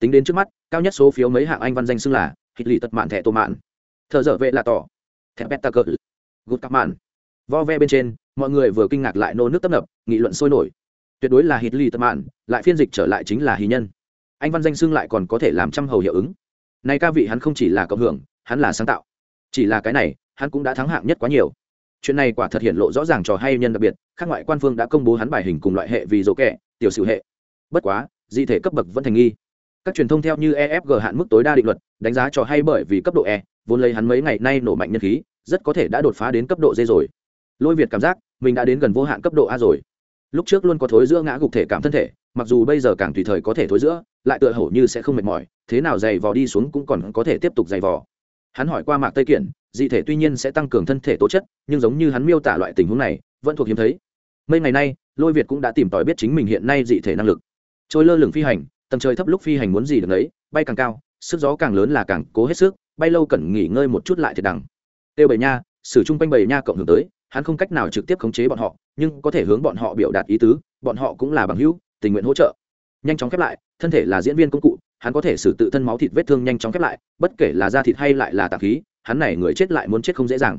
Tính đến trước mắt, cao nhất số phiếu mấy hạng anh văn danh xưng là hít lì tật mạn thẻ tô mạn. Thợ dở vệ là tỏ. Thẻ beta cỡ gút các mạn vo ve bên trên, mọi người vừa kinh ngạc lại nô nước tấp nập, nghị luận sôi nổi. Tuyệt đối là hít lì tấp mạn lại phiên dịch trở lại chính là hí nhân. Anh văn danh xưng lại còn có thể làm trăm hầu hiệu ứng. Nay ca vị hắn không chỉ là cộng hưởng, hắn là sáng tạo. Chỉ là cái này, hắn cũng đã thắng hạng nhất quá nhiều. Chuyện này quả thật hiện lộ rõ ràng trò hay nhân đặc biệt các ngoại quan phương đã công bố hắn bài hình cùng loại hệ vì dỗ kẹ tiểu sử hệ. Bất quá, di thể cấp bậc vẫn thành nghi. Các truyền thông theo như efg hạn mức tối đa định luật, đánh giá trò hay bởi vì cấp độ e vốn lấy hắn mấy ngày nay nổ mạnh nhân khí rất có thể đã đột phá đến cấp độ d rồi. Lôi việt cảm giác, mình đã đến gần vô hạn cấp độ a rồi. Lúc trước luôn có thối giữa ngã gục thể cảm thân thể, mặc dù bây giờ càng tùy thời có thể thối giữa, lại tựa hổ như sẽ không mệt mỏi, thế nào dày vò đi xuống cũng còn có thể tiếp tục dày vò. Hắn hỏi qua mạc tây kiển, dị thể tuy nhiên sẽ tăng cường thân thể tố chất, nhưng giống như hắn miêu tả loại tình huống này, vẫn thuộc hiếm thấy. Mấy ngày nay, lôi việt cũng đã tìm tòi biết chính mình hiện nay dị thể năng lực. Trôi lơ lửng phi hành, tầng trời thấp lúc phi hành muốn gì được đấy bay càng cao, sức gió càng lớn là càng cố hết sức, bay lâu cần nghỉ ngơi một chút lại thiệt đẳng tiêu bầy nha sử trung quanh bầy nha cộng hưởng tới, hắn không cách nào trực tiếp khống chế bọn họ, nhưng có thể hướng bọn họ biểu đạt ý tứ, bọn họ cũng là bằng hữu, tình nguyện hỗ trợ. Nhanh chóng khép lại, thân thể là diễn viên công cụ, hắn có thể xử tự thân máu thịt vết thương nhanh chóng khép lại, bất kể là da thịt hay lại là tạp khí, hắn này người chết lại muốn chết không dễ dàng.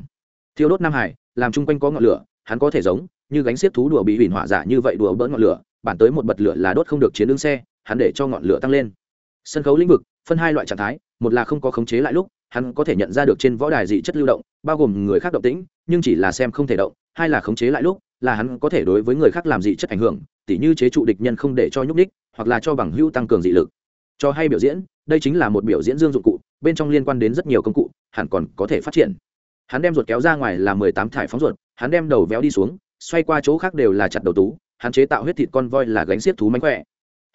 Thiêu đốt nam hải, làm chung quanh có ngọn lửa, hắn có thể giống như gánh xiết thú đùa bị hủy hỏa giả như vậy đùa bỡn ngọn lửa, bản tới một bật lửa là đốt không được chiến đương xe, hắn để cho ngọn lửa tăng lên. Sân khấu lĩnh vực, phân hai loại trạng thái, một là không có khống chế lại lúc hắn có thể nhận ra được trên võ đài dị chất lưu động, bao gồm người khác động tĩnh, nhưng chỉ là xem không thể động, hay là khống chế lại lúc, là hắn có thể đối với người khác làm dị chất ảnh hưởng, tỉ như chế trụ địch nhân không để cho nhúc ních hoặc là cho bằng hữu tăng cường dị lực. Cho hay biểu diễn, đây chính là một biểu diễn dương dụng cụ, bên trong liên quan đến rất nhiều công cụ, hẳn còn có thể phát triển. Hắn đem ruột kéo ra ngoài là mười tám thải phóng ruột, hắn đem đầu véo đi xuống, xoay qua chỗ khác đều là chặt đầu tú, hắn chế tạo huyết thịt con voi là gánh xiết thú mánh khỏe.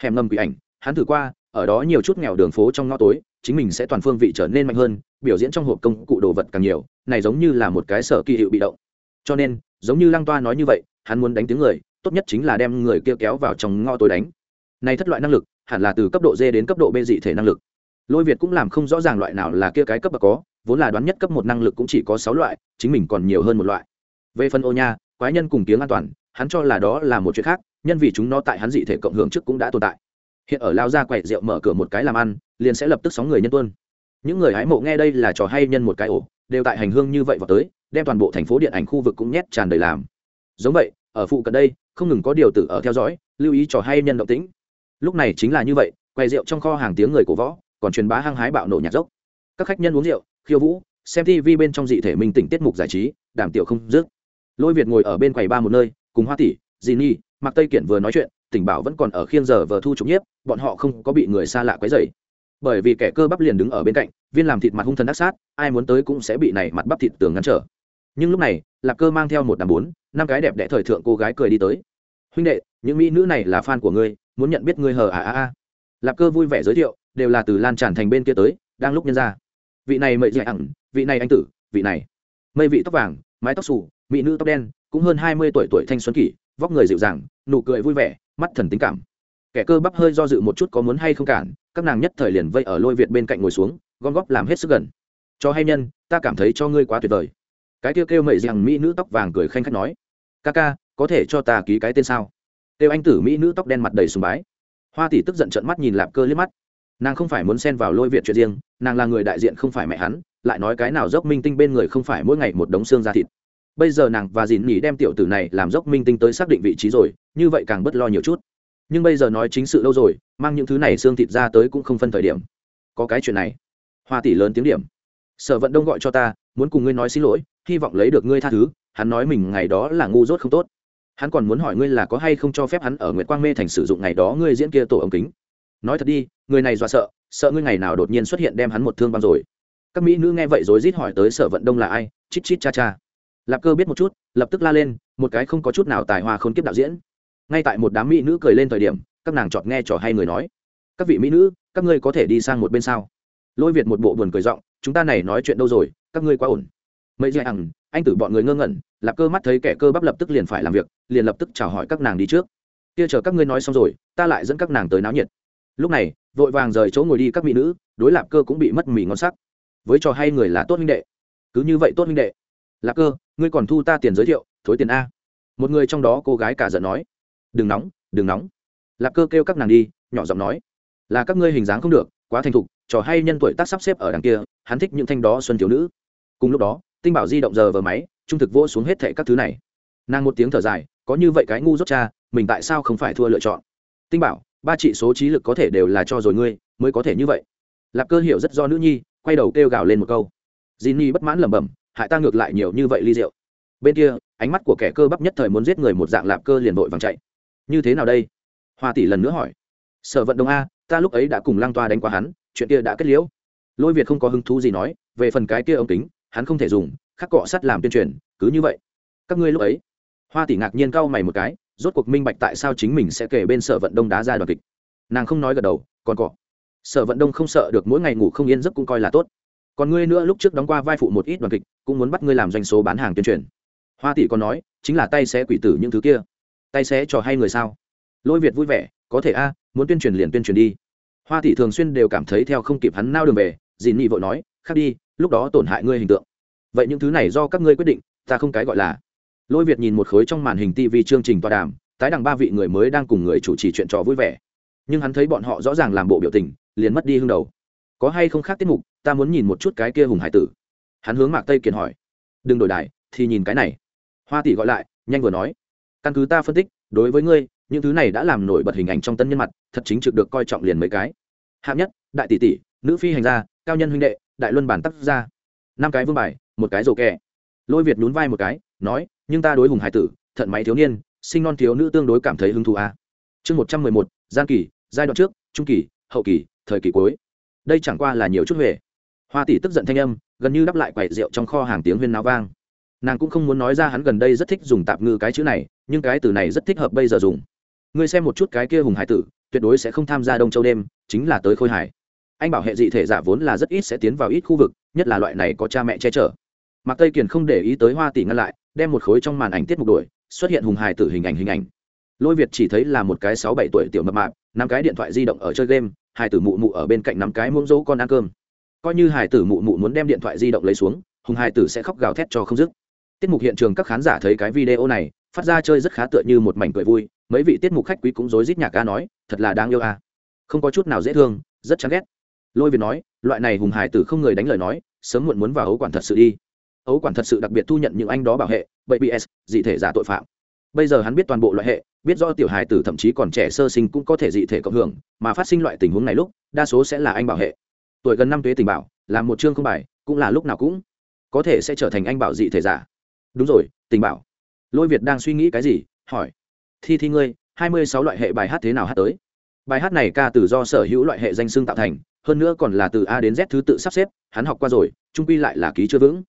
Hẻm ngầm quỷ ảnh, hắn thử qua, ở đó nhiều chút nghèo đường phố trong ngõ tối, chính mình sẽ toàn phương vị trở nên mạnh hơn biểu diễn trong hộp công cụ đồ vật càng nhiều, này giống như là một cái sở kỳ hiệu bị động. Cho nên, giống như lăng toa nói như vậy, hắn muốn đánh tiếng người, tốt nhất chính là đem người kia kéo vào trong ngõ tối đánh. Này thất loại năng lực, hẳn là từ cấp độ d đến cấp độ b dị thể năng lực. Lôi việt cũng làm không rõ ràng loại nào là kia cái cấp bậc có, vốn là đoán nhất cấp một năng lực cũng chỉ có sáu loại, chính mình còn nhiều hơn một loại. Về phần ô nha, quái nhân cùng tiếng an toàn, hắn cho là đó là một chuyện khác, nhân vì chúng nó tại hắn dị thể cộng hưởng trước cũng đã tồn tại. Hiện ở lao ra quậy rượu mở cửa một cái làm ăn, liền sẽ lập tức sóng người nhân tuân những người hái mộ nghe đây là trò hay nhân một cái ổ, đều tại hành hương như vậy vào tới, đem toàn bộ thành phố điện ảnh khu vực cũng nhét tràn đầy làm. Giống vậy, ở phụ cận đây, không ngừng có điều tử ở theo dõi, lưu ý trò hay nhân động tĩnh. Lúc này chính là như vậy quay rượu trong kho hàng tiếng người cổ võ, còn truyền bá hăng hái bạo nổ nhạc dốc. Các khách nhân uống rượu, khiêu vũ, xem tv bên trong dị thể minh tỉnh tiết mục giải trí, đảm tiểu không dứt. Lôi việt ngồi ở bên quầy ba một nơi, cùng hoa tỷ dì nhi mặc tây kiển vừa nói chuyện, tỉnh bảo vẫn còn ở khiên giờ vờ thu trục nhiếp, bọn họ không có bị người xa lạ quấy dày bởi vì kẻ cơ bắp liền đứng ở bên cạnh, viên làm thịt mặt hung thần ác sát, ai muốn tới cũng sẽ bị này mặt bắp thịt tường ngăn trở. Nhưng lúc này lạp cơ mang theo một đàm bốn, năm cái đẹp đẽ thời thượng cô gái cười đi tới. Huynh đệ, những mỹ nữ này là fan của ngươi, muốn nhận biết ngươi hờ à à à. Lạp cơ vui vẻ giới thiệu, đều là từ lan tràn thành bên kia tới, đang lúc nhân ra. Vị này mậy dạy ẳng, vị này anh tử, vị này. Mây vị tóc vàng, mái tóc xù, mỹ nữ tóc đen, cũng hơn hai mươi tuổi tuổi thanh xuân kỷ, vóc người dịu dàng, nụ cười vui vẻ, mắt thần tính cảm kẻ cơ bắp hơi do dự một chút có muốn hay không cản, các nàng nhất thời liền vây ở lôi việt bên cạnh ngồi xuống, gom góp làm hết sức gần. Cho hay nhân, ta cảm thấy cho ngươi quá tuyệt vời. Cái kêu kêu mậy rằng mỹ nữ tóc vàng cười khanh khách nói, ca ca, có thể cho ta ký cái tên sao? Kêu anh tử mỹ nữ tóc đen mặt đầy sùng bái. Hoa tỷ tức giận trận mắt nhìn lạp cơ liếc mắt. Nàng không phải muốn xen vào lôi việt chuyện riêng, nàng là người đại diện không phải mẹ hắn, lại nói cái nào dốc minh tinh bên người không phải mỗi ngày một đống xương da thịt. Bây giờ nàng và dìn nhỉ đem tiểu tử này làm dốc minh tinh tới xác định vị trí rồi, như vậy càng bất lo nhiều chút nhưng bây giờ nói chính sự lâu rồi, mang những thứ này xương thịt ra tới cũng không phân thời điểm. Có cái chuyện này. Hoa tỷ lớn tiếng điểm. Sở vận đông gọi cho ta, muốn cùng ngươi nói xin lỗi, hy vọng lấy được ngươi tha thứ, hắn nói mình ngày đó là ngu dốt không tốt. Hắn còn muốn hỏi ngươi là có hay không cho phép hắn ở nguyệt quang mê thành sử dụng ngày đó ngươi diễn kia tổ ống kính. Nói thật đi, người này dọa sợ sợ ngươi ngày nào đột nhiên xuất hiện đem hắn một thương băng rồi. Các mỹ nữ nghe vậy rồi rít hỏi tới sở vận đông là ai, chít chít cha cha. Lạp cơ biết một chút, lập tức la lên, một cái không có chút nào tài hoa khôn kiếp đạo diễn ngay tại một đám mỹ nữ cười lên thời điểm, các nàng chọn nghe trò hay người nói, các vị mỹ nữ, các ngươi có thể đi sang một bên sao? Lôi việt một bộ buồn cười giọng, chúng ta này nói chuyện đâu rồi, các ngươi quá ổn. Mấy dạy hằng, anh tử bọn người ngơ ngẩn lạp cơ mắt thấy kẻ cơ bắp lập tức liền phải làm việc, liền lập tức chào hỏi các nàng đi trước. Kia chờ các ngươi nói xong rồi, ta lại dẫn các nàng tới náo nhiệt. Lúc này, vội vàng rời chỗ ngồi đi các mỹ nữ, đối lạp cơ cũng bị mất mì ngon sắc. Với trò hay người là tốt minh đệ. Cứ như vậy tốt minh đệ. Lạp cơ, ngươi còn thu ta tiền giới thiệu, thối tiền a. Một người trong đó cô gái cả giận nói đừng nóng đừng nóng. Lạp cơ kêu các nàng đi, nhỏ giọng nói, là các ngươi hình dáng không được, quá thành thục, trò hay nhân tuổi tác sắp xếp ở đằng kia, hắn thích những thanh đó xuân thiếu nữ. Cùng lúc đó, tinh bảo di động giờ vờ máy, trung thực vỗ xuống hết thệ các thứ này. Nàng một tiếng thở dài, có như vậy cái ngu rốt cha, mình tại sao không phải thua lựa chọn? Tinh bảo, ba trị số trí lực có thể đều là cho rồi ngươi, mới có thể như vậy. Lạp cơ hiểu rất do nữ nhi, quay đầu kêu gào lên một câu. Di Nhi bất mãn lẩm bẩm, hại ta ngược lại nhiều như vậy ly rượu. Bên kia, ánh mắt của kẻ cơ bắp nhất thời muốn giết người một dạng lạp cơ liền vội vàng chạy như thế nào đây? Hoa tỷ lần nữa hỏi. Sở vận động a, ta lúc ấy đã cùng Lang toa đánh qua hắn, chuyện kia đã kết liễu. Lôi việt không có hứng thú gì nói, về phần cái kia ống kính, hắn không thể dùng, khắc cọ sắt làm tuyên truyền, cứ như vậy. Các ngươi lúc ấy? Hoa tỷ ngạc nhiên cau mày một cái, rốt cuộc minh bạch tại sao chính mình sẽ kể bên sở vận đông đá ra đoàn kịch. Nàng không nói gật đầu, còn cọ. Sở vận đông không sợ được mỗi ngày ngủ không yên giấc cũng coi là tốt. Còn ngươi nữa lúc trước đóng qua vai phụ một ít đoàn kịch, cũng muốn bắt ngươi làm doanh số bán hàng tuyên truyền. Hoa tỷ còn nói, chính là tay xé quỷ tử những thứ kia tay xé trò hay người sao? Lôi việt vui vẻ, có thể a, muốn tuyên truyền liền tuyên truyền đi. Hoa Thị thường xuyên đều cảm thấy theo không kịp hắn nao đường về dìn nhị vội nói khác đi, lúc đó tổn hại ngươi hình tượng. Vậy những thứ này do các ngươi quyết định, ta không cái gọi là. Lôi việt nhìn một khối trong màn hình tv chương trình tọa đàm, tái đằng ba vị người mới đang cùng người chủ trì chuyện trò vui vẻ. Nhưng hắn thấy bọn họ rõ ràng làm bộ biểu tình, liền mất đi hưng đầu. Có hay không khác tiết mục, ta muốn nhìn một chút cái kia hùng hải tử. Hắn hướng mạc tây kiệt hỏi. Đừng đổi đài, thì nhìn cái này. Hoa tỷ gọi lại, nhanh vừa nói căn cứ ta phân tích, đối với ngươi, những thứ này đã làm nổi bật hình ảnh trong tân nhân mặt, thật chính trực được coi trọng liền mấy cái. Hạng nhất, đại tỷ tỷ, nữ phi hành gia, cao nhân huynh đệ, đại luân bản tác gia. Năm cái vương bài, một cái rổ kẹ lôi việt nhún vai một cái, nói, nhưng ta đối hùng hải tử, thận máy thiếu niên, sinh non thiếu nữ tương đối cảm thấy hứng thú a chương một trăm mười một, gian kỳ, giai đoạn trước, trung kỳ, hậu kỳ, thời kỳ cuối. Đây chẳng qua là nhiều chút huệ hoa tỷ tức giận thanh âm, gần như đắp lại quậy rượu trong kho hàng tiếng huyên náo vang. Nàng cũng không muốn nói ra hắn gần đây rất thích dùng tạp ngư cái chữ này nhưng cái từ này rất thích hợp bây giờ dùng. Ngươi xem một chút cái kia hùng hải tử, tuyệt đối sẽ không tham gia đông châu đêm, chính là tới khôi hải anh bảo hệ dị thể giả vốn là rất ít sẽ tiến vào ít khu vực, nhất là loại này có cha mẹ che chở. Mạc tây kiền không để ý tới hoa tỷ ngăn lại, đem một khối trong màn ảnh tiết mục đuổi, xuất hiện hùng hải tử hình ảnh hình ảnh. Lôi việt chỉ thấy là một cái sáu bảy tuổi tiểu mập mạp năm cái điện thoại di động ở chơi game hải tử mụ mụ ở bên cạnh năm cái muỗng dỗ con ăn cơm. Coi như hải tử mụ mụ muốn đem điện thoại di động lấy xuống, hùng hải tử sẽ khóc gào thét cho không dứt. Tiết mục hiện trường các khán giả thấy cái video này phát ra chơi rất khá tựa như một mảnh cười vui, mấy vị tiết mục khách quý cũng rối rít nhạc ca nói, thật là đáng yêu à. không có chút nào dễ thương, rất chán ghét. Lôi việt nói, loại này hùng hải tử không người đánh lời nói, sớm muộn muốn vào ấu quản thật sự đi. Ấu quản thật sự đặc biệt thu nhận những anh đó bảo hệ bậy bs dị thể giả tội phạm. Bây giờ hắn biết toàn bộ loại hệ, biết do tiểu hài tử thậm chí còn trẻ sơ sinh cũng có thể dị thể cộng hưởng, mà phát sinh loại tình huống này lúc, đa số sẽ là anh bảo hệ. Tuổi gần năm tuế tình bảo làm một chương không bài, cũng là lúc nào cũng có thể sẽ trở thành anh bảo dị thể giả. Đúng rồi, tình bảo lôi việt đang suy nghĩ cái gì? Hỏi. Thi thi ngươi, hai mươi sáu loại hệ bài hát thế nào hát tới? Bài hát này ca từ do sở hữu loại hệ danh xưng tạo thành, hơn nữa còn là từ a đến z thứ tự sắp xếp, hắn học qua rồi, trung quy lại là ký chưa vững.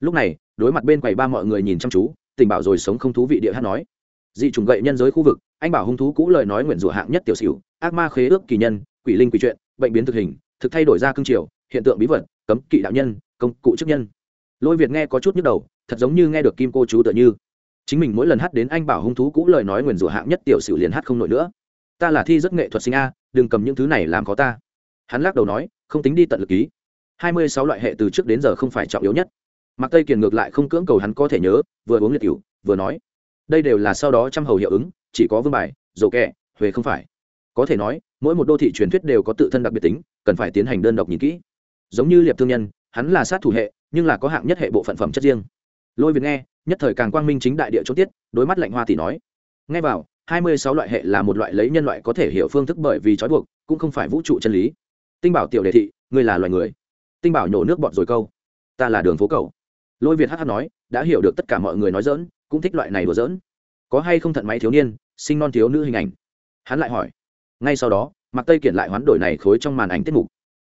Lúc này, đối mặt bên quầy ba mọi người nhìn chăm chú, tình bảo rồi sống không thú vị địa hát nói. Dị trùng gậy nhân giới khu vực, anh bảo hung thú cũ lời nói nguyện rủa hạng nhất tiểu xỉu, ác ma khế ước kỳ nhân, quỷ linh quỷ truyện, bệnh biến thực hình, thực thay đổi ra cương triều, hiện tượng bí vật, cấm kỵ đạo nhân, công cụ chức nhân. Lôi việt nghe có chút nhức đầu, thật giống như nghe được kim cô chú tựa như chính mình mỗi lần hát đến anh bảo hung thú cũ lời nói nguyền rủa hạng nhất tiểu sử liền hát không nổi nữa. Ta là thi rất nghệ thuật sinh a, đừng cầm những thứ này làm có ta. Hắn lắc đầu nói, không tính đi tận lực ký hai mươi sáu loại hệ từ trước đến giờ không phải trọng yếu nhất. Mặc tây kiền ngược lại không cưỡng cầu hắn có thể nhớ, vừa uống liệt cựu vừa nói. Đây đều là sau đó trăm hầu hiệu ứng, chỉ có vương bài, dầu kẹ, huề không phải. Có thể nói, mỗi một đô thị truyền thuyết đều có tự thân đặc biệt tính, cần phải tiến hành đơn độc nhìn kỹ. Giống như liệp thương nhân, hắn là sát thủ hệ, nhưng là có hạng nhất hệ bộ phận phẩm chất riêng. Lôi việt nghe nhất thời càng quang minh chính đại địa chỗ tiết, đối mắt lạnh hoa tỷ nói. Ngay vào, hai mươi sáu loại hệ là một loại lấy nhân loại có thể hiểu phương thức bởi vì trói buộc, cũng không phải vũ trụ chân lý. Tinh bảo tiểu đề thị, ngươi là loài người. Tinh bảo nhổ nước bọt rồi câu. Ta là đường phố cầu lôi việt hh nói, đã hiểu được tất cả mọi người nói dỡn cũng thích loại này đùa dỡn có hay không thận máy thiếu niên sinh non thiếu nữ hình ảnh? Hắn lại hỏi. Ngay sau đó mặc tây kiển lại hoán đổi này khối trong màn ảnh tiết mục.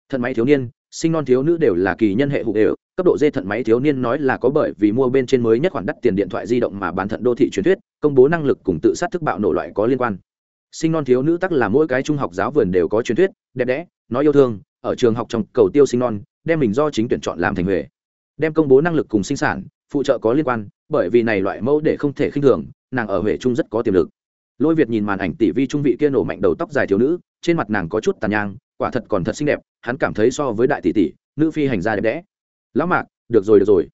Thận máy thiếu niên sinh non thiếu nữ đều là kỳ nhân hệ hụ đều cấp độ dê thận máy thiếu niên nói là có bởi vì mua bên trên mới nhất khoản đắt tiền điện thoại di động mà bán thận đô thị truyền thuyết, công bố năng lực cùng tự sát thức bạo nổ loại có liên quan. Sinh non thiếu nữ tắc là mỗi cái trung học giáo vườn đều có truyền thuyết, đẹp đẽ, nói yêu thương, ở trường học trong cầu tiêu sinh non, đem mình do chính tuyển chọn làm thành huệ. Đem công bố năng lực cùng sinh sản, phụ trợ có liên quan, bởi vì này loại mẫu để không thể khinh thường, nàng ở huệ trung rất có tiềm lực. Lôi việt nhìn màn ảnh tỷ vi trung vị kia nổ mạnh đầu tóc dài thiếu nữ, trên mặt nàng có chút tàn nhang, quả thật còn thật xinh đẹp, hắn cảm thấy so với đại tỷ tỷ, nữ phi hành gia đẹp đẽ lão mạc, được rồi được rồi.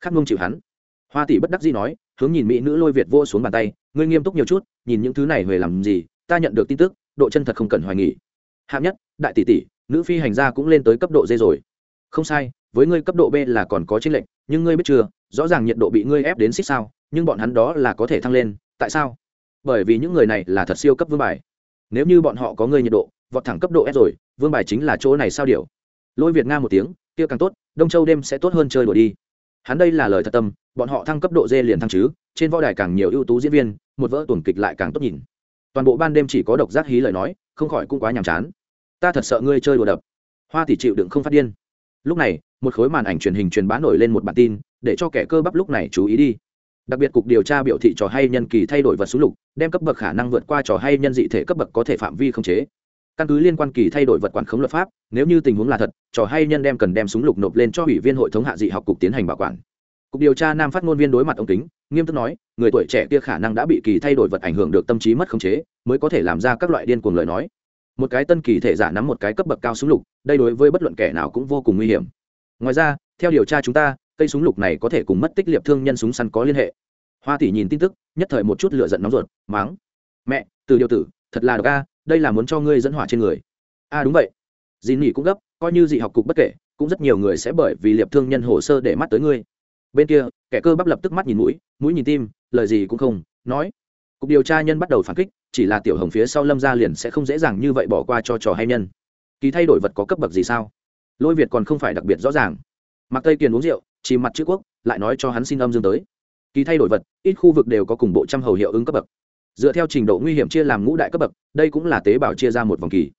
Khắc ngông chịu hắn. Hoa tỷ bất đắc dĩ nói, hướng nhìn mỹ nữ lôi việt vô xuống bàn tay, ngươi nghiêm túc nhiều chút, nhìn những thứ này về làm gì, ta nhận được tin tức, độ chân thật không cần hoài nghỉ hạng nhất, đại tỷ tỷ, nữ phi hành gia cũng lên tới cấp độ d rồi. Không sai, với ngươi cấp độ b là còn có chiến lệnh nhưng ngươi biết chưa, rõ ràng nhiệt độ bị ngươi ép đến xích sao, nhưng bọn hắn đó là có thể thăng lên, tại sao? Bởi vì những người này là thật siêu cấp vương bài. Nếu như bọn họ có ngươi nhiệt độ, vọt thẳng cấp độ s rồi, vương bài chính là chỗ này sao điều lôi việt nga một tiếng kia càng tốt, đông châu đêm sẽ tốt hơn chơi đùa đi. Hắn đây là lời thật tâm, bọn họ thăng cấp độ dê liền thăng chứ, trên võ đài càng nhiều ưu tú diễn viên, một vỡ tuồng kịch lại càng tốt nhìn. Toàn bộ ban đêm chỉ có độc giác hí lời nói, không khỏi cũng quá nhàm chán. Ta thật sợ ngươi chơi đùa đập. Hoa tỷ chịu đựng không phát điên. Lúc này, một khối màn ảnh truyền hình truyền bá nổi lên một bản tin, để cho kẻ cơ bắp lúc này chú ý đi. Đặc biệt cục điều tra biểu thị trò hay nhân kỳ thay đổi vật số lục, đem cấp bậc khả năng vượt qua trò hay nhân dị thể cấp bậc có thể phạm vi không chế căn cứ liên quan kỳ thay đổi vật quản khống luật pháp, nếu như tình huống là thật, trò hay nhân đem cần đem súng lục nộp lên cho ủy viên hội thống hạ dị học cục tiến hành bảo quản. Cục điều tra nam phát ngôn viên đối mặt ông kính, nghiêm túc nói, người tuổi trẻ kia khả năng đã bị kỳ thay đổi vật ảnh hưởng được tâm trí mất khống chế, mới có thể làm ra các loại điên cuồng lời nói. Một cái tân kỳ thể giả nắm một cái cấp bậc cao súng lục, đây đối với bất luận kẻ nào cũng vô cùng nguy hiểm. Ngoài ra, theo điều tra chúng ta, cây súng lục này có thể cùng mất tích liệp thương nhân súng săn có liên hệ. Hoa tỷ nhìn tin tức, nhất thời một chút lựa giận nóng ruột máng mẹ, từ điều tử, thật là độc a đây là muốn cho ngươi dẫn hỏa trên người. A đúng vậy. Dì nỉ cũng gấp, coi như dị học cục bất kể, cũng rất nhiều người sẽ bởi vì liệp thương nhân hồ sơ để mắt tới ngươi. Bên kia, kẻ cơ bắp lập tức mắt nhìn mũi mũi nhìn tim, lời gì cũng không nói. Cục điều tra nhân bắt đầu phản kích, chỉ là tiểu hồng phía sau lâm gia liền sẽ không dễ dàng như vậy bỏ qua cho trò hay nhân. Kỳ thay đổi vật có cấp bậc gì sao? Lôi việt còn không phải đặc biệt rõ ràng. Mặc tây kiền uống rượu, chỉ mặt chữ quốc, lại nói cho hắn xin âm dương tới. Kỳ thay đổi vật, ít khu vực đều có cùng bộ trăm hầu hiệu ứng cấp bậc dựa theo trình độ nguy hiểm chia làm ngũ đại cấp bậc, đây cũng là tế bào chia ra một vòng kỳ.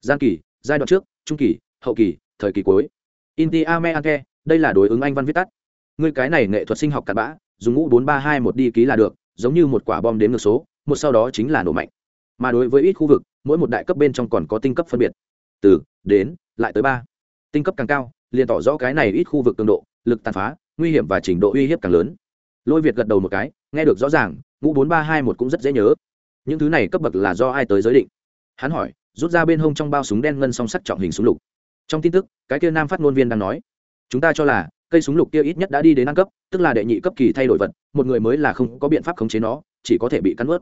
Gian kỳ, giai đoạn trước, trung kỳ, hậu kỳ, thời kỳ cuối. Inti ame anke đây là đối ứng anh văn viết tắt. Ngươi cái này nghệ thuật sinh học cặn bã, dùng ngũ bốn ba hai một đi ký là được, giống như một quả bom đến ngược số, một sau đó chính là nổ mạnh. Mà đối với ít khu vực, mỗi một đại cấp bên trong còn có tinh cấp phân biệt. Từ, đến, lại tới ba. Tinh cấp càng cao, liền tỏ rõ cái này ít khu vực cường độ, lực tàn phá, nguy hiểm và trình độ uy hiếp càng lớn lôi việt gật đầu một cái, nghe được rõ ràng, ngũ bốn ba hai một cũng rất dễ nhớ. Những thứ này cấp bậc là do ai tới giới định? Hắn hỏi, rút ra bên hông trong bao súng đen ngân song sắt trọng hình súng lục. Trong tin tức, cái kia nam phát ngôn viên đang nói, chúng ta cho là, cây súng lục kia ít nhất đã đi đến năm cấp, tức là đệ nhị cấp kỳ thay đổi vật, một người mới là không có biện pháp khống chế nó, chỉ có thể bị cắn ướt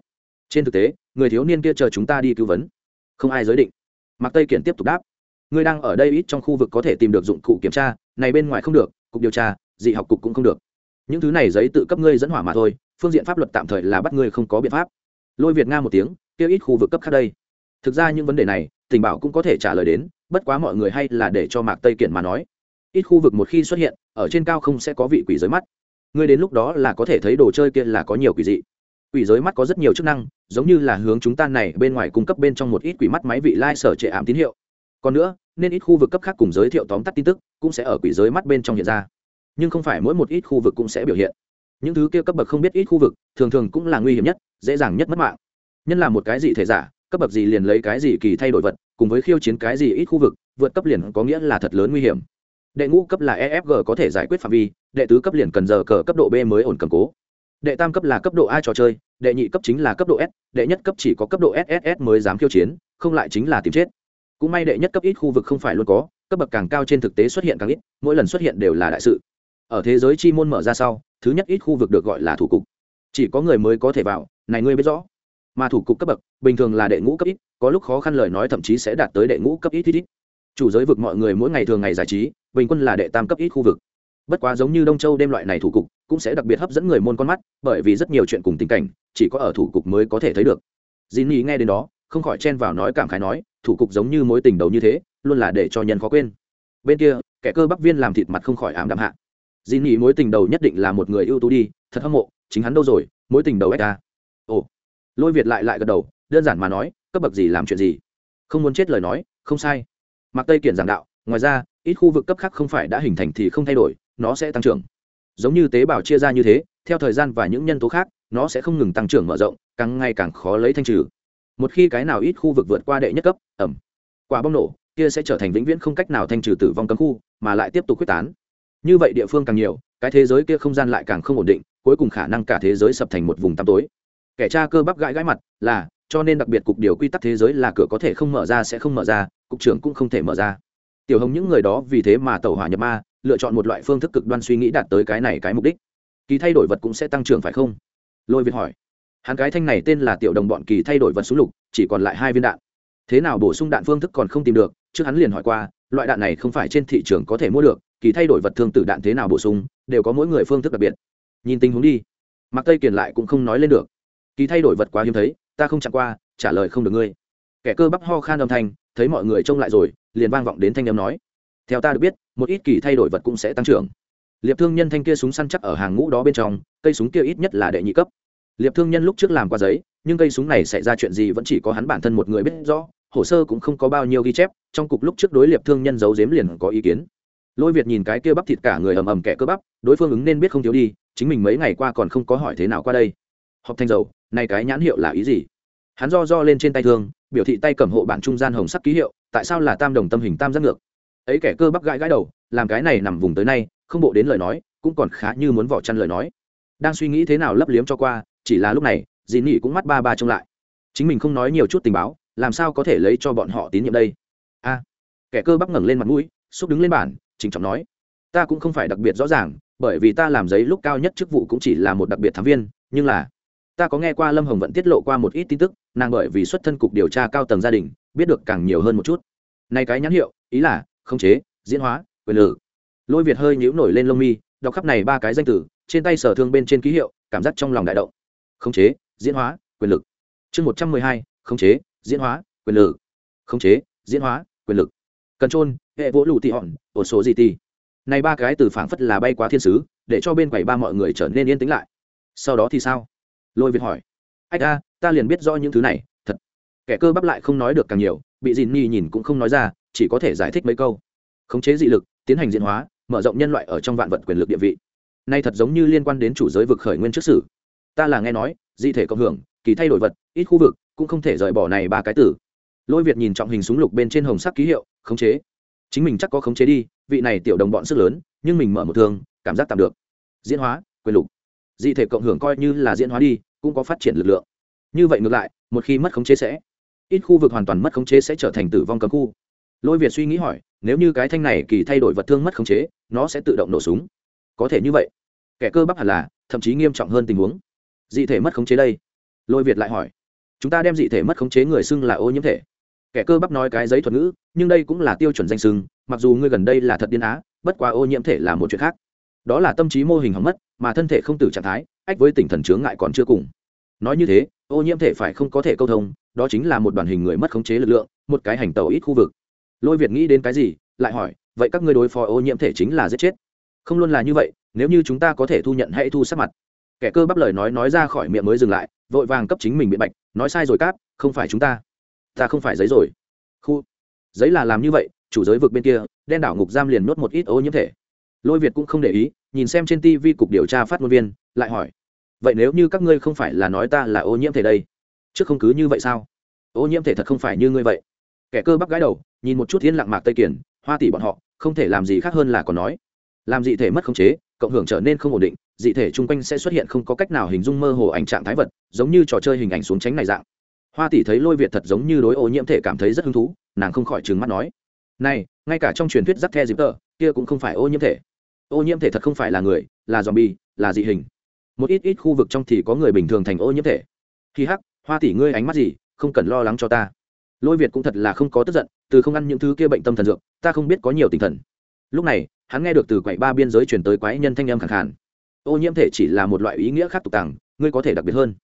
trên thực tế, người thiếu niên kia chờ chúng ta đi cứu vấn. Không ai giới định. Mạc tây kiển tiếp tục đáp, người đang ở đây ít trong khu vực có thể tìm được dụng cụ kiểm tra, này bên ngoài không được, cục điều tra, dị học cục cũng không được những thứ này giấy tự cấp ngươi dẫn hỏa mà thôi, phương diện pháp luật tạm thời là bắt ngươi không có biện pháp. Lôi việt nga một tiếng, kêu ít khu vực cấp khác đây. Thực ra những vấn đề này, tình bảo cũng có thể trả lời đến, bất quá mọi người hay là để cho mạc tây kiển mà nói. Ít khu vực một khi xuất hiện, ở trên cao không sẽ có vị quỷ giới mắt. Ngươi đến lúc đó là có thể thấy đồ chơi kia là có nhiều quỷ dị. Quỷ giới mắt có rất nhiều chức năng, giống như là hướng chúng ta này bên ngoài cung cấp bên trong một ít quỷ mắt máy vị lai、like、sở trệ ảm tín hiệu. Còn nữa, nên ít khu vực cấp khác cùng giới thiệu tóm tắt tin tức, cũng sẽ ở quỷ giới mắt bên trong hiện ra nhưng không phải mỗi một ít khu vực cũng sẽ biểu hiện. Những thứ kia cấp bậc không biết ít khu vực, thường thường cũng là nguy hiểm nhất, dễ dàng nhất mất mạng. Nhân là một cái gì thể giả, cấp bậc gì liền lấy cái gì kỳ thay đổi vật, cùng với khiêu chiến cái gì ít khu vực, vượt cấp liền có nghĩa là thật lớn nguy hiểm. Đệ ngũ cấp là efg có thể giải quyết phạm vi, đệ tứ cấp liền cần giờ cờ cấp độ b mới ổn cầm cố. Đệ tam cấp là cấp độ a trò chơi, đệ nhị cấp chính là cấp độ s, đệ nhất cấp chỉ có cấp độ sss mới dám khiêu chiến, không lại chính là tìm chết. Cũng may đệ nhất cấp ít khu vực không phải luôn có, cấp bậc càng cao trên thực tế xuất hiện càng ít, mỗi lần xuất hiện đều là đại sự ở thế giới chi môn mở ra sau, thứ nhất ít khu vực được gọi là thủ cục. Chỉ có người mới có thể vào, này ngươi biết rõ. Mà thủ cục cấp bậc, bình thường là đệ ngũ cấp ít, có lúc khó khăn lời nói thậm chí sẽ đạt tới đệ ngũ cấp ít ít ít. Chủ giới vực mọi người mỗi ngày thường ngày giải trí, bình quân là đệ tam cấp ít khu vực. Bất quá giống như đông châu đêm loại này thủ cục, cũng sẽ đặc biệt hấp dẫn người môn con mắt, bởi vì rất nhiều chuyện cùng tình cảnh, chỉ có ở thủ cục mới có thể thấy được. Dì nhi nghe đến đó, không khỏi chen vào nói cảm khái nói, thủ cục giống như mối tình đầu như thế, luôn là để cho nhân khó quên. Bên kia, kẻ cơ bắp viên làm thịt mặt không khỏi ám đạm hạ dì nghĩ mối tình đầu nhất định là một người ưu tú đi, thật hâm mộ, chính hắn đâu rồi, mối tình đầu ếch ta. Ồ. Lôi việt lại lại gật đầu, đơn giản mà nói, cấp bậc gì làm chuyện gì? Không muốn chết lời nói, không sai. Mặc tây kiển giảng đạo, ngoài ra, ít khu vực cấp khác không phải đã hình thành thì không thay đổi, nó sẽ tăng trưởng. Giống như tế bào chia ra như thế, theo thời gian và những nhân tố khác, nó sẽ không ngừng tăng trưởng mở rộng, càng ngày càng khó lấy thanh trừ. Một khi cái nào ít khu vực vượt qua đệ nhất cấp ẩm quả bom nổ, kia sẽ trở thành vĩnh viễn không cách nào thanh trừ tử vong cấm khu, mà lại tiếp tục quyết tán như vậy địa phương càng nhiều, cái thế giới kia không gian lại càng không ổn định, cuối cùng khả năng cả thế giới sập thành một vùng tăm tối. Kẻ tra cơ bắp gãi gãi mặt, là, cho nên đặc biệt cục điều quy tắc thế giới là cửa có thể không mở ra sẽ không mở ra, cục trưởng cũng không thể mở ra. Tiểu hồng những người đó vì thế mà tàu hỏa nhập ma, lựa chọn một loại phương thức cực đoan suy nghĩ đạt tới cái này cái mục đích. Kỳ thay đổi vật cũng sẽ tăng trưởng phải không? Lôi việt hỏi. Hắn cái thanh này tên là tiểu đồng bọn kỳ thay đổi vật súng lục, chỉ còn lại hai viên đạn. Thế nào bổ sung đạn phương thức còn không tìm được, trước hắn liền hỏi qua loại đạn này không phải trên thị trường có thể mua được, kỳ thay đổi vật thương tử đạn thế nào bổ sung, đều có mỗi người phương thức đặc biệt. Nhìn tình huống đi. Mặc tây kiền lại cũng không nói lên được. Kỳ thay đổi vật quá hiếm thấy, ta không chặn qua, trả lời không được ngươi. Kẻ cơ bắp ho khan âm thanh, thấy mọi người trông lại rồi, liền vang vọng đến thanh âm nói. Theo ta được biết, một ít kỳ thay đổi vật cũng sẽ tăng trưởng. Liệp thương nhân thanh kia súng săn chắc ở hàng ngũ đó bên trong, cây súng kia ít nhất là đệ nhị cấp. Liệp thương nhân lúc trước làm qua giấy, nhưng cây súng này xảy ra chuyện gì vẫn chỉ có hắn bản thân một người biết rõ hồ sơ cũng không có bao nhiêu ghi chép, trong cục lúc trước đối liệp thương nhân giấu giếm liền có ý kiến. Lôi việt nhìn cái kia bắp thịt cả người ầm ầm kẻ cơ bắp, đối phương ứng nên biết không thiếu đi, chính mình mấy ngày qua còn không có hỏi thế nào qua đây. Họp thanh dầu, này cái nhãn hiệu là ý gì? Hắn do do lên trên tay thương, biểu thị tay cầm hộ bản trung gian hồng sắc ký hiệu, tại sao là tam đồng tâm hình tam giác ngược? Ấy kẻ cơ bắp gãi gãi đầu, làm cái này nằm vùng tới nay, không bộ đến lời nói, cũng còn khá như muốn vỏ chăn lời nói. Đang suy nghĩ thế nào lấp liếm cho qua, chỉ là lúc này dì nỉ cũng mắt ba ba trông lại. Chính mình không nói nhiều chút tình báo làm sao có thể lấy cho bọn họ tín nhiệm đây? A, kẻ cơ bắp ngẩng lên mặt mũi, xúc đứng lên bản chính trọng nói, ta cũng không phải đặc biệt rõ ràng, bởi vì ta làm giấy lúc cao nhất chức vụ cũng chỉ là một đặc biệt thám viên, nhưng là ta có nghe qua lâm hồng vẫn tiết lộ qua một ít tin tức, nàng bởi vì xuất thân cục điều tra cao tầng gia đình, biết được càng nhiều hơn một chút. Này cái nhãn hiệu, ý là, khống chế, diễn hóa, quyền lử lôi việt hơi nhíu nổi lên lông mi, đọc khắp này ba cái danh từ, trên tay sở thương bên trên ký hiệu, cảm giác trong lòng đại động. Khống chế, diễn hóa, quyền lực. Chương một trăm mười hai, khống chế diễn hóa, quyền lực. Khống chế, diễn hóa, quyền lực. Cần trôn hệ vỗ lụ tị hòn ổ số gì tì này ba cái từ phảng phất là bay quá thiên sứ, để cho bên quầy ba mọi người trở nên yên tĩnh lại. Sau đó thì sao? Lôi việt hỏi. Ách a, ta liền biết rõ những thứ này, thật. Kẻ cơ bắp lại không nói được càng nhiều, bị dìn nhi nhìn cũng không nói ra, chỉ có thể giải thích mấy câu. Khống chế dị lực, tiến hành diễn hóa, mở rộng nhân loại ở trong vạn vật quyền lực địa vị. Nay thật giống như liên quan đến chủ giới vực khởi nguyên trước sử. Ta là nghe nói, dị thể cộng hưởng, kỳ thay đổi vật, ít khu vực cũng không thể rời bỏ này ba cái tử. Lôi việt nhìn trọng hình súng lục bên trên hồng sắc ký hiệu, khống chế. Chính mình chắc có khống chế đi, vị này tiểu đồng bọn sức lớn, nhưng mình mở một thương, cảm giác tạm được. Diễn hóa, quyền lục. Dị thể cộng hưởng coi như là diễn hóa đi, cũng có phát triển lực lượng. Như vậy ngược lại, một khi mất khống chế sẽ, ít khu vực hoàn toàn mất khống chế sẽ trở thành tử vong cấm khu. Lôi việt suy nghĩ hỏi, nếu như cái thanh này kỳ thay đổi vật thương mất khống chế, nó sẽ tự động nổ súng. Có thể như vậy. Kẻ cơ bắp hẳn là, thậm chí nghiêm trọng hơn tình huống. Dị thể mất khống chế đây. Lôi việt lại hỏi chúng ta đem dị thể mất khống chế người xưng là ô nhiễm thể. Kẻ cơ bắp nói cái giấy thuật ngữ, nhưng đây cũng là tiêu chuẩn danh xưng, mặc dù ngươi gần đây là thật điên á, bất quá ô nhiễm thể là một chuyện khác. Đó là tâm trí mô hình hỏng mất, mà thân thể không tử trạng thái, ách với tỉnh thần chướng ngại còn chưa cùng. Nói như thế, ô nhiễm thể phải không có thể câu thông, đó chính là một đoàn hình người mất khống chế lực lượng, một cái hành tàu ít khu vực. Lôi việt nghĩ đến cái gì, lại hỏi, vậy các ngươi đối phó ô nhiễm thể chính là giết chết. Không luôn là như vậy, nếu như chúng ta có thể thu nhận hãy thu sắc mặt. Kẻ cơ bắp lời nói nói ra khỏi miệng mới dừng lại vội vàng cấp chính mình biện bạch, nói sai rồi cáp, không phải chúng ta. Ta không phải giấy rồi. Khu. Giấy là làm như vậy, chủ giới vực bên kia, đen đảo ngục giam liền nuốt một ít ô nhiễm thể. Lôi việt cũng không để ý, nhìn xem trên tv cục điều tra phát ngôn viên, lại hỏi. Vậy nếu như các ngươi không phải là nói ta là ô nhiễm thể đây chứ không cứ như vậy sao? Ô nhiễm thể thật không phải như ngươi vậy. Kẻ cơ bắp gái đầu, nhìn một chút thiên lặng mạc tây kiển, hoa tỷ bọn họ, không thể làm gì khác hơn là còn nói. Làm gì thể mất khống chế, cộng hưởng trở nên không ổn định dị thể chung quanh sẽ xuất hiện không có cách nào hình dung mơ hồ ảnh trạng thái vật, giống như trò chơi hình ảnh xuống tránh này dạng. Hoa tỷ thấy lôi việt thật giống như đối ô nhiễm thể cảm thấy rất hứng thú, nàng không khỏi trừng mắt nói, này, ngay cả trong truyền thuyết giáp the dịp tờ, kia cũng không phải ô nhiễm thể. Ô nhiễm thể thật không phải là người, là z o m bi e là dị hình. Một ít ít khu vực trong thì có người bình thường thành ô nhiễm thể. Khi hắc, hoa tỷ ngươi ánh mắt gì, không cần lo lắng cho ta. Lôi việt cũng thật là không có tức giận, từ không ăn những thứ kia bệnh tâm thần dược, ta không biết có nhiều tinh thần. Lúc này, hắn nghe được từ quậy ba biên giới chuyển tới quái nhân thanh âm khẳng khàn ô nhiễm thể chỉ là một loại ý nghĩa khác tục tàng ngươi có thể đặc biệt hơn.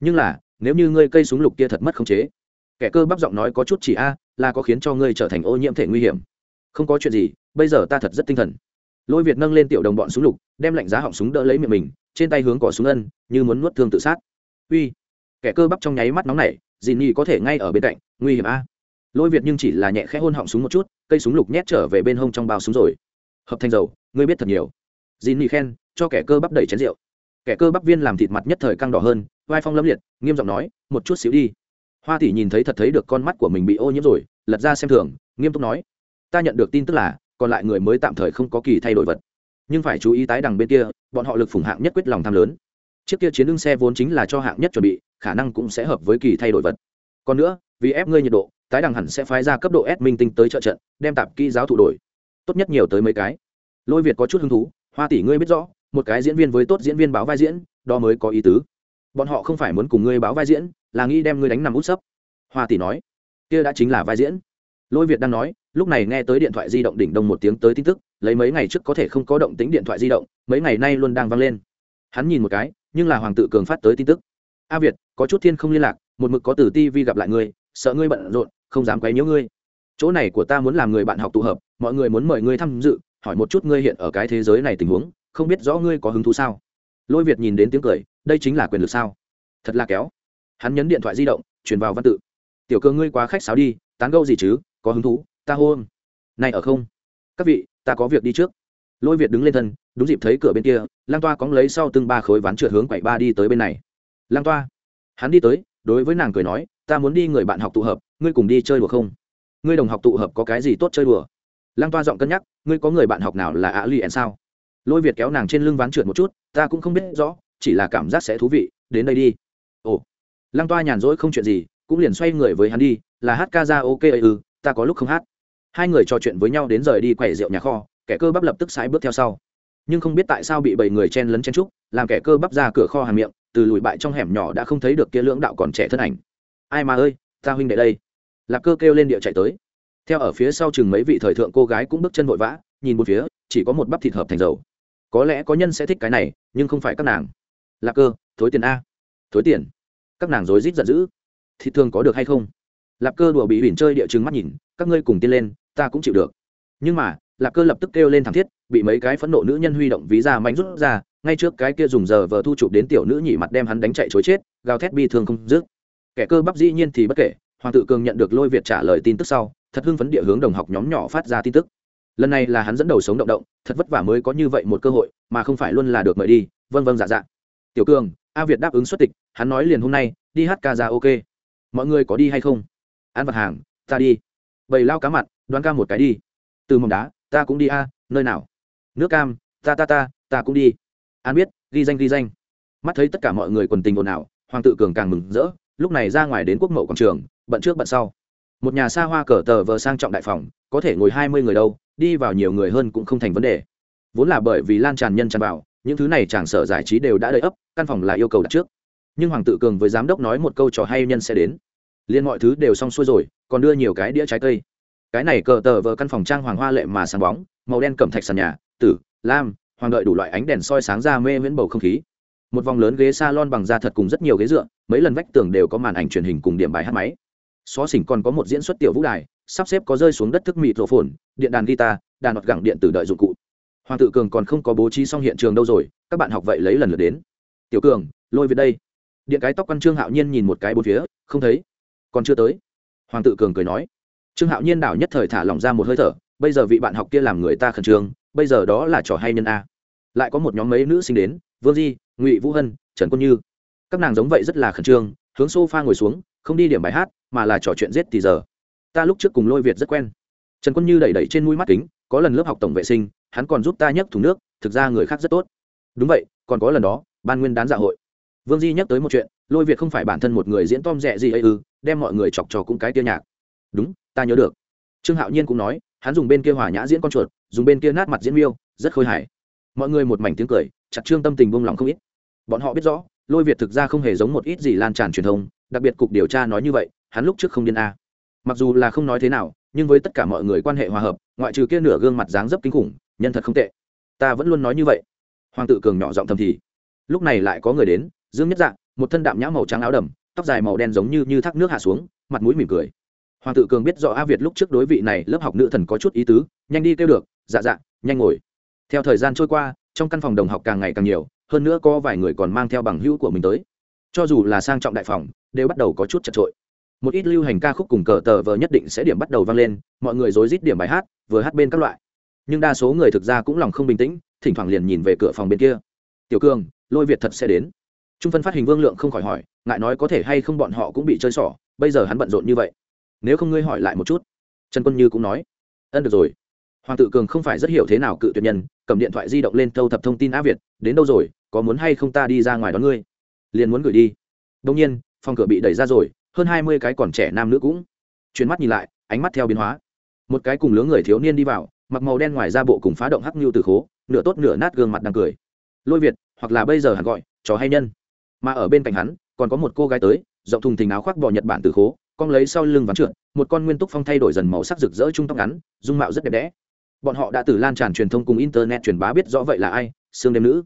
Nhưng là, nếu như ngươi cây súng lục kia thật mất khống chế, kẻ cơ bắp giọng nói có chút chỉ a, là có khiến cho ngươi trở thành ô nhiễm thể nguy hiểm. Không có chuyện gì, bây giờ ta thật rất tinh thần. Lôi việt nâng lên tiểu đồng bọn súng lục, đem lạnh giá họng súng đỡ lấy miệng mình, trên tay hướng cỏ súng ân, như muốn nuốt thương tự sát. Uy, kẻ cơ bắp trong nháy mắt nóng này dì nhi có thể ngay ở bên cạnh, nguy hiểm a. Lôi việt nhưng chỉ là nhẹ khẽ hôn họng súng một chút, cây súng lục nhét trở về bên hông trong bao súng rồi. Hợp thành dầu, ngươi biết thật nhiều. Dì nhi khen cho kẻ cơ bắp đẩy chén rượu. Kẻ cơ bắp viên làm thịt mặt nhất thời căng đỏ hơn, vai phong lâm liệt, nghiêm giọng nói, một chút xíu đi. Hoa tỷ nhìn thấy thật thấy được con mắt của mình bị ô nhiễm rồi, lật ra xem thường, nghiêm túc nói, ta nhận được tin tức là, còn lại người mới tạm thời không có kỳ thay đổi vật. Nhưng phải chú ý tái đằng bên kia, bọn họ lực phủng hạng nhất quyết lòng tham lớn. Chiếc kia chiến đương xe vốn chính là cho hạng nhất chuẩn bị, khả năng cũng sẽ hợp với kỳ thay đổi vật. Còn nữa, vì ép ngươi nhiệt độ, tái đằng hẳn sẽ phái ra cấp độ S minh tinh tới trợ trận, đem tạp kỹ giáo thụ đổi. Tốt nhất nhiều tới mấy cái. Lôi việt có chút hứng thú, hoa tỷ ngươi biết rõ một cái diễn viên với tốt diễn viên báo vai diễn, đó mới có ý tứ. Bọn họ không phải muốn cùng ngươi báo vai diễn, là nghĩ đem ngươi đánh nằm út sấp. Hoa tỷ nói, kia đã chính là vai diễn. Lôi việt đang nói, lúc này nghe tới điện thoại di động đỉnh đông một tiếng tới tin tức, lấy mấy ngày trước có thể không có động tính điện thoại di động, mấy ngày nay luôn đang vang lên. Hắn nhìn một cái, nhưng là hoàng tự cường phát tới tin tức. A việt, có chút thiên không liên lạc, một mực có từ ti vi gặp lại ngươi, sợ ngươi bận rộn, không dám quấy nhiễu ngươi. Chỗ này của ta muốn làm người bạn học tụ hợp, mọi người muốn mời ngươi tham dự, hỏi một chút ngươi hiện ở cái thế giới này tình huống không biết rõ ngươi có hứng thú sao? Lôi việt nhìn đến tiếng cười, đây chính là quyền lực sao? Thật là kéo. Hắn nhấn điện thoại di động, truyền vào văn tự. Tiểu cơ ngươi quá khách sáo đi, tán gâu gì chứ, có hứng thú, ta hôn này ở không? Các vị, ta có việc đi trước. Lôi việt đứng lên thân, đúng dịp thấy cửa bên kia lang toa cóng lấy sau từng ba khối ván trượt hướng quậy ba đi tới bên này. Lang toa. Hắn đi tới, đối với nàng cười nói, ta muốn đi người bạn học tụ hợp, ngươi cùng đi chơi đùa không? Ngươi đồng học tụ hợp có cái gì tốt chơi đùa? Lang toa giọng cân nhắc, ngươi có người bạn học nào là ạ lì ẻn sao? Lôi việt kéo nàng trên lưng ván trượt một chút, ta cũng không biết rõ, chỉ là cảm giác sẽ thú vị, đến đây đi. Ồ. Lang toa nhàn rỗi không chuyện gì, cũng liền xoay người với hắn đi, là hát ca ra ok ừ ta có lúc không hát. Hai người trò chuyện với nhau đến rời đi quẩy rượu nhà kho, kẻ cơ bắp lập tức sái bước theo sau. Nhưng không biết tại sao bị bảy người chen lấn chen trúc làm kẻ cơ bắp ra cửa kho hàng miệng, từ lùi bại trong hẻm nhỏ đã không thấy được kia lưỡng đạo còn trẻ thân ảnh. Ai mà ơi, ta huynh đệ đây. Lạp cơ kêu lên địa chạy tới. Theo ở phía sau chừng mấy vị thời thượng cô gái cũng bước chân vội vã, nhìn một phía, chỉ có một bắp thịt hợp thành dầu có lẽ có nhân sẽ thích cái này, nhưng không phải các nàng. Lạp cơ, thối tiền a. Thối tiền? Các nàng rối rít giận dữ. Thì thường có được hay không? Lạp cơ đùa bị huỳnh chơi địa chứng mắt nhìn, các ngươi cùng tiên lên, ta cũng chịu được. Nhưng mà lạp cơ lập tức kêu lên thảm thiết, bị mấy cái phẫn nộ nữ nhân huy động ví ra mánh rút ra, ngay trước cái kia dùng giờ vờ thu chụp đến tiểu nữ nhỉ mặt đem hắn đánh chạy chối chết, gào thét bi thương không dứt. Kẻ cơ bắp dĩ nhiên thì bất kể, hoàng tự cường nhận được lôi việt trả lời tin tức sau, thật hưng phấn địa hướng đồng học nhóm nhỏ phát ra tin tức lần này là hắn dẫn đầu sống động động, thật vất vả mới có như vậy một cơ hội, mà không phải luôn là được mời đi vân vân dạ dạ. Tiểu cường, a việt đáp ứng xuất tịch, hắn nói liền hôm nay, đi hát ca ra ok. Mọi người có đi hay không? Ăn vặt hàng, ta đi. Bầy lao cá mặt, đoán ca một cái đi. Từ mỏng đá, ta cũng đi a, nơi nào? Nước cam, ta ta ta ta cũng đi. An biết, ghi danh ghi danh. Mắt thấy tất cả mọi người quần tình ồn ào, hoàng tự cường càng mừng rỡ, lúc này ra ngoài đến quốc mậu quảng trường, bận trước bận sau một nhà xa hoa cờ tờ vờ sang trọng đại phòng, có thể ngồi hai mươi người đâu, đi vào nhiều người hơn cũng không thành vấn đề. Vốn là bởi vì lan tràn nhân tràn vào, những thứ này chàng sở giải trí đều đã đầy ấp, căn phòng là yêu cầu đặt trước. Nhưng hoàng tự cường với giám đốc nói một câu trò hay nhân sẽ đến. Liên mọi thứ đều xong xuôi rồi, còn đưa nhiều cái đĩa trái cây. Cái này cờ tờ vờ căn phòng trang hoàng hoa lệ mà sáng bóng, màu đen cẩm thạch sàn nhà, tử, lam, hoàng đợi đủ loại ánh đèn soi sáng ra mê miễn bầu không khí. Một vòng lớn ghế s a lon bằng da thật cùng rất nhiều ghế dựa, mấy lần vách tường đều có màn ảnh truyền hình cùng điểm bài hát máy xó xỉnh còn có một diễn xuất tiểu vũ đài, sắp xếp có rơi xuống đất thức mịt rộ phồn điện đàn guitar, đàn ngọt gẳng điện tử đợi dụng cụ. Hoàng tự cường còn không có bố trí xong hiện trường đâu rồi, các bạn học vậy lấy lần lượt đến. Tiểu cường, lôi về đây. Điện cái tóc quan trương hạo nhiên nhìn một cái bốn phía, không thấy. Còn chưa tới. Hoàng tự cường cười nói. Trương hạo nhiên đảo nhất thời thả lỏng ra một hơi thở, bây giờ vị bạn học kia làm người ta khẩn trương, bây giờ đó là trò hay nhân a. Lại có một nhóm mấy nữ sinh đến, vương di, ngụy vũ hân, trần quân như. Các nàng giống vậy rất là khẩn trương, hướng s o f a ngồi xuống, không đi điểm bài hát mà là trò chuyện giết thì giờ. Ta lúc trước cùng lôi việt rất quen. Trần quân như đẩy đẩy trên mũi mắt kính, có lần lớp học tổng vệ sinh, hắn còn giúp ta nhấc thùng nước, thực ra người khác rất tốt. Đúng vậy, còn có lần đó, ban nguyên đán dạ hội. Vương di nhắc tới một chuyện, lôi việt không phải bản thân một người diễn tom rẻ gì ấy ư, đem mọi người chọc trò cũng cái tiêu nhạc. Đúng, ta nhớ được. Trương hạo nhiên cũng nói, hắn dùng bên kia hòa nhã diễn con chuột, dùng bên kia nát mặt diễn miêu, rất khôi hài. Mọi người một mảnh tiếng cười, chặt trương tâm tình buông lòng không ít. Bọn họ biết rõ, lôi việt thực ra không hề giống một ít gì lan tràn truyền thông, đặc biệt cục điều tra nói như vậy hắn lúc trước không điên a. Mặc dù là không nói thế nào, nhưng với tất cả mọi người quan hệ hòa hợp, ngoại trừ kia nửa gương mặt dáng dấp kinh khủng, nhân thật không tệ. Ta vẫn luôn nói như vậy. Hoàng tự cường nhỏ giọng thầm thì. Lúc này lại có người đến, dương nhất dạng, một thân đạm nhã màu trắng áo đầm, tóc dài màu đen giống như như thác nước hạ xuống, mặt mũi mỉm cười. Hoàng tự cường biết rõ a việt lúc trước đối vị này lớp học nữ thần có chút ý tứ, nhanh đi kêu được dạ dạ nhanh ngồi. Theo thời gian trôi qua, trong căn phòng đồng học càng ngày càng nhiều, hơn nữa có vài người còn mang theo bằng hữu của mình tới. Cho dù là sang trọng đại phòng, đều bắt đầu có chút chật trội một ít lưu hành ca khúc cùng cờ tờ vờ nhất định sẽ điểm bắt đầu vang lên, mọi người rối rít điểm bài hát, vừa hát bên các loại. Nhưng đa số người thực ra cũng lòng không bình tĩnh, thỉnh thoảng liền nhìn về cửa phòng bên kia. Tiểu cường, lôi việt thật sẽ đến. Trung phân phát hình vương lượng không khỏi hỏi, ngại nói có thể hay không bọn họ cũng bị chơi xỏ, bây giờ hắn bận rộn như vậy. Nếu không ngươi hỏi lại một chút. Trần quân như cũng nói, ân được rồi. Hoàng tự cường không phải rất hiểu thế nào cự tuyệt nhân, cầm điện thoại di động lên thâu thập thông tin á việt, đến đâu rồi, có muốn hay không ta đi ra ngoài đón ngươi? Liền muốn gửi đi. Đông nhiên, phòng cửa bị đẩy ra rồi hơn hai mươi cái còn trẻ nam nữ cũng. Chuyến mắt nhìn lại, ánh mắt theo biến hóa. Một cái cùng lứa người thiếu niên đi vào, mặc màu đen ngoài ra bộ cùng phá động hắc nhu từ khố, nửa tốt nửa nát gương mặt đang cười. Lôi việt, hoặc là bây giờ hắn gọi, chó hay nhân. Mà ở bên cạnh hắn, còn có một cô gái tới, rộng thùng thình áo khoác bò nhật bản từ khố con lấy sau lưng ván trượt, một con nguyên túc phong thay đổi dần màu sắc rực rỡ trung tóc ngắn, dung mạo rất đẹp đẽ. Bọn họ đã từ lan tràn truyền thông cùng internet truyền bá biết rõ vậy là ai, xương đêm nữ.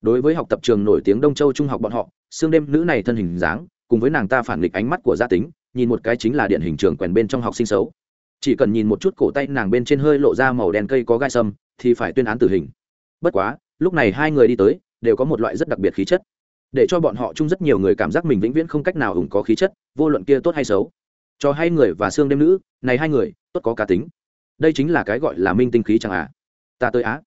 Đối với học tập trường nổi tiếng đông châu trung học bọn họ, xương đêm nữ này thân hình dáng cùng với nàng ta phản nghịch ánh mắt của gia tính, nhìn một cái chính là điện hình trường quèn bên trong học sinh xấu. Chỉ cần nhìn một chút cổ tay nàng bên trên hơi lộ ra màu đen cây có gai sâm, thì phải tuyên án tử hình. Bất quá, lúc này hai người đi tới, đều có một loại rất đặc biệt khí chất. Để cho bọn họ chung rất nhiều người cảm giác mình vĩnh viễn không cách nào hùng có khí chất, vô luận kia tốt hay xấu. Cho hai người và xương đêm nữ, này hai người, tốt có cá tính. Đây chính là cái gọi là minh tinh khí chẳng à. Ta tới á.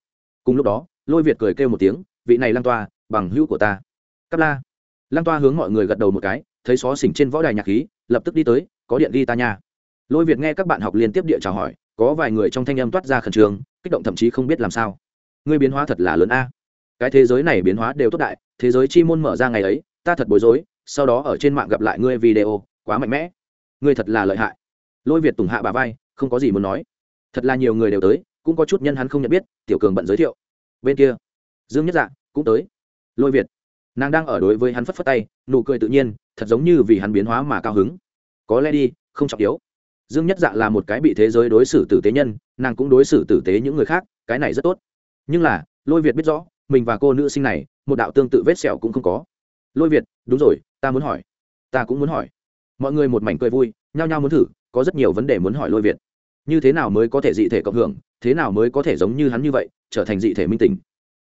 Cùng lúc đó, lôi việt cười kêu một tiếng, vị này lăng toa, bằng hữu của ta. Cắp la. Lăng toa hướng mọi người gật đầu một cái thấy xó xỉnh trên võ đài nhạc khí, lập tức đi tới, có điện ghi ta nha. Lôi việt nghe các bạn học liên tiếp địa chào hỏi, có vài người trong thanh âm toát ra khẩn trương, kích động thậm chí không biết làm sao. Ngươi biến hóa thật là lớn a. Cái thế giới này biến hóa đều tốt đại, thế giới chi môn mở ra ngày ấy, ta thật bối rối, sau đó ở trên mạng gặp lại ngươi video, quá mạnh mẽ. Ngươi thật là lợi hại. Lôi việt tùng hạ bà vai, không có gì muốn nói. Thật là nhiều người đều tới, cũng có chút nhân hắn không nhận biết, tiểu cường bận giới thiệu. Bên kia. Dương nhất dạ cũng tới. Lôi việt, nàng đang ở đối với hắn phất phất tay, nụ cười tự nhiên thật giống như vì hắn biến hóa mà cao hứng. Có lẽ đi, không trọng yếu. Dương nhất dạ là một cái bị thế giới đối xử tử tế nhân, nàng cũng đối xử tử tế những người khác, cái này rất tốt. Nhưng là, lôi việt biết rõ, mình và cô nữ sinh này, một đạo tương tự vết sẹo cũng không có. Lôi việt, đúng rồi, ta muốn hỏi. Ta cũng muốn hỏi. Mọi người một mảnh cười vui, nhao nhao muốn thử, có rất nhiều vấn đề muốn hỏi lôi việt. Như thế nào mới có thể dị thể cộng hưởng, thế nào mới có thể giống như hắn như vậy, trở thành dị thể minh tình?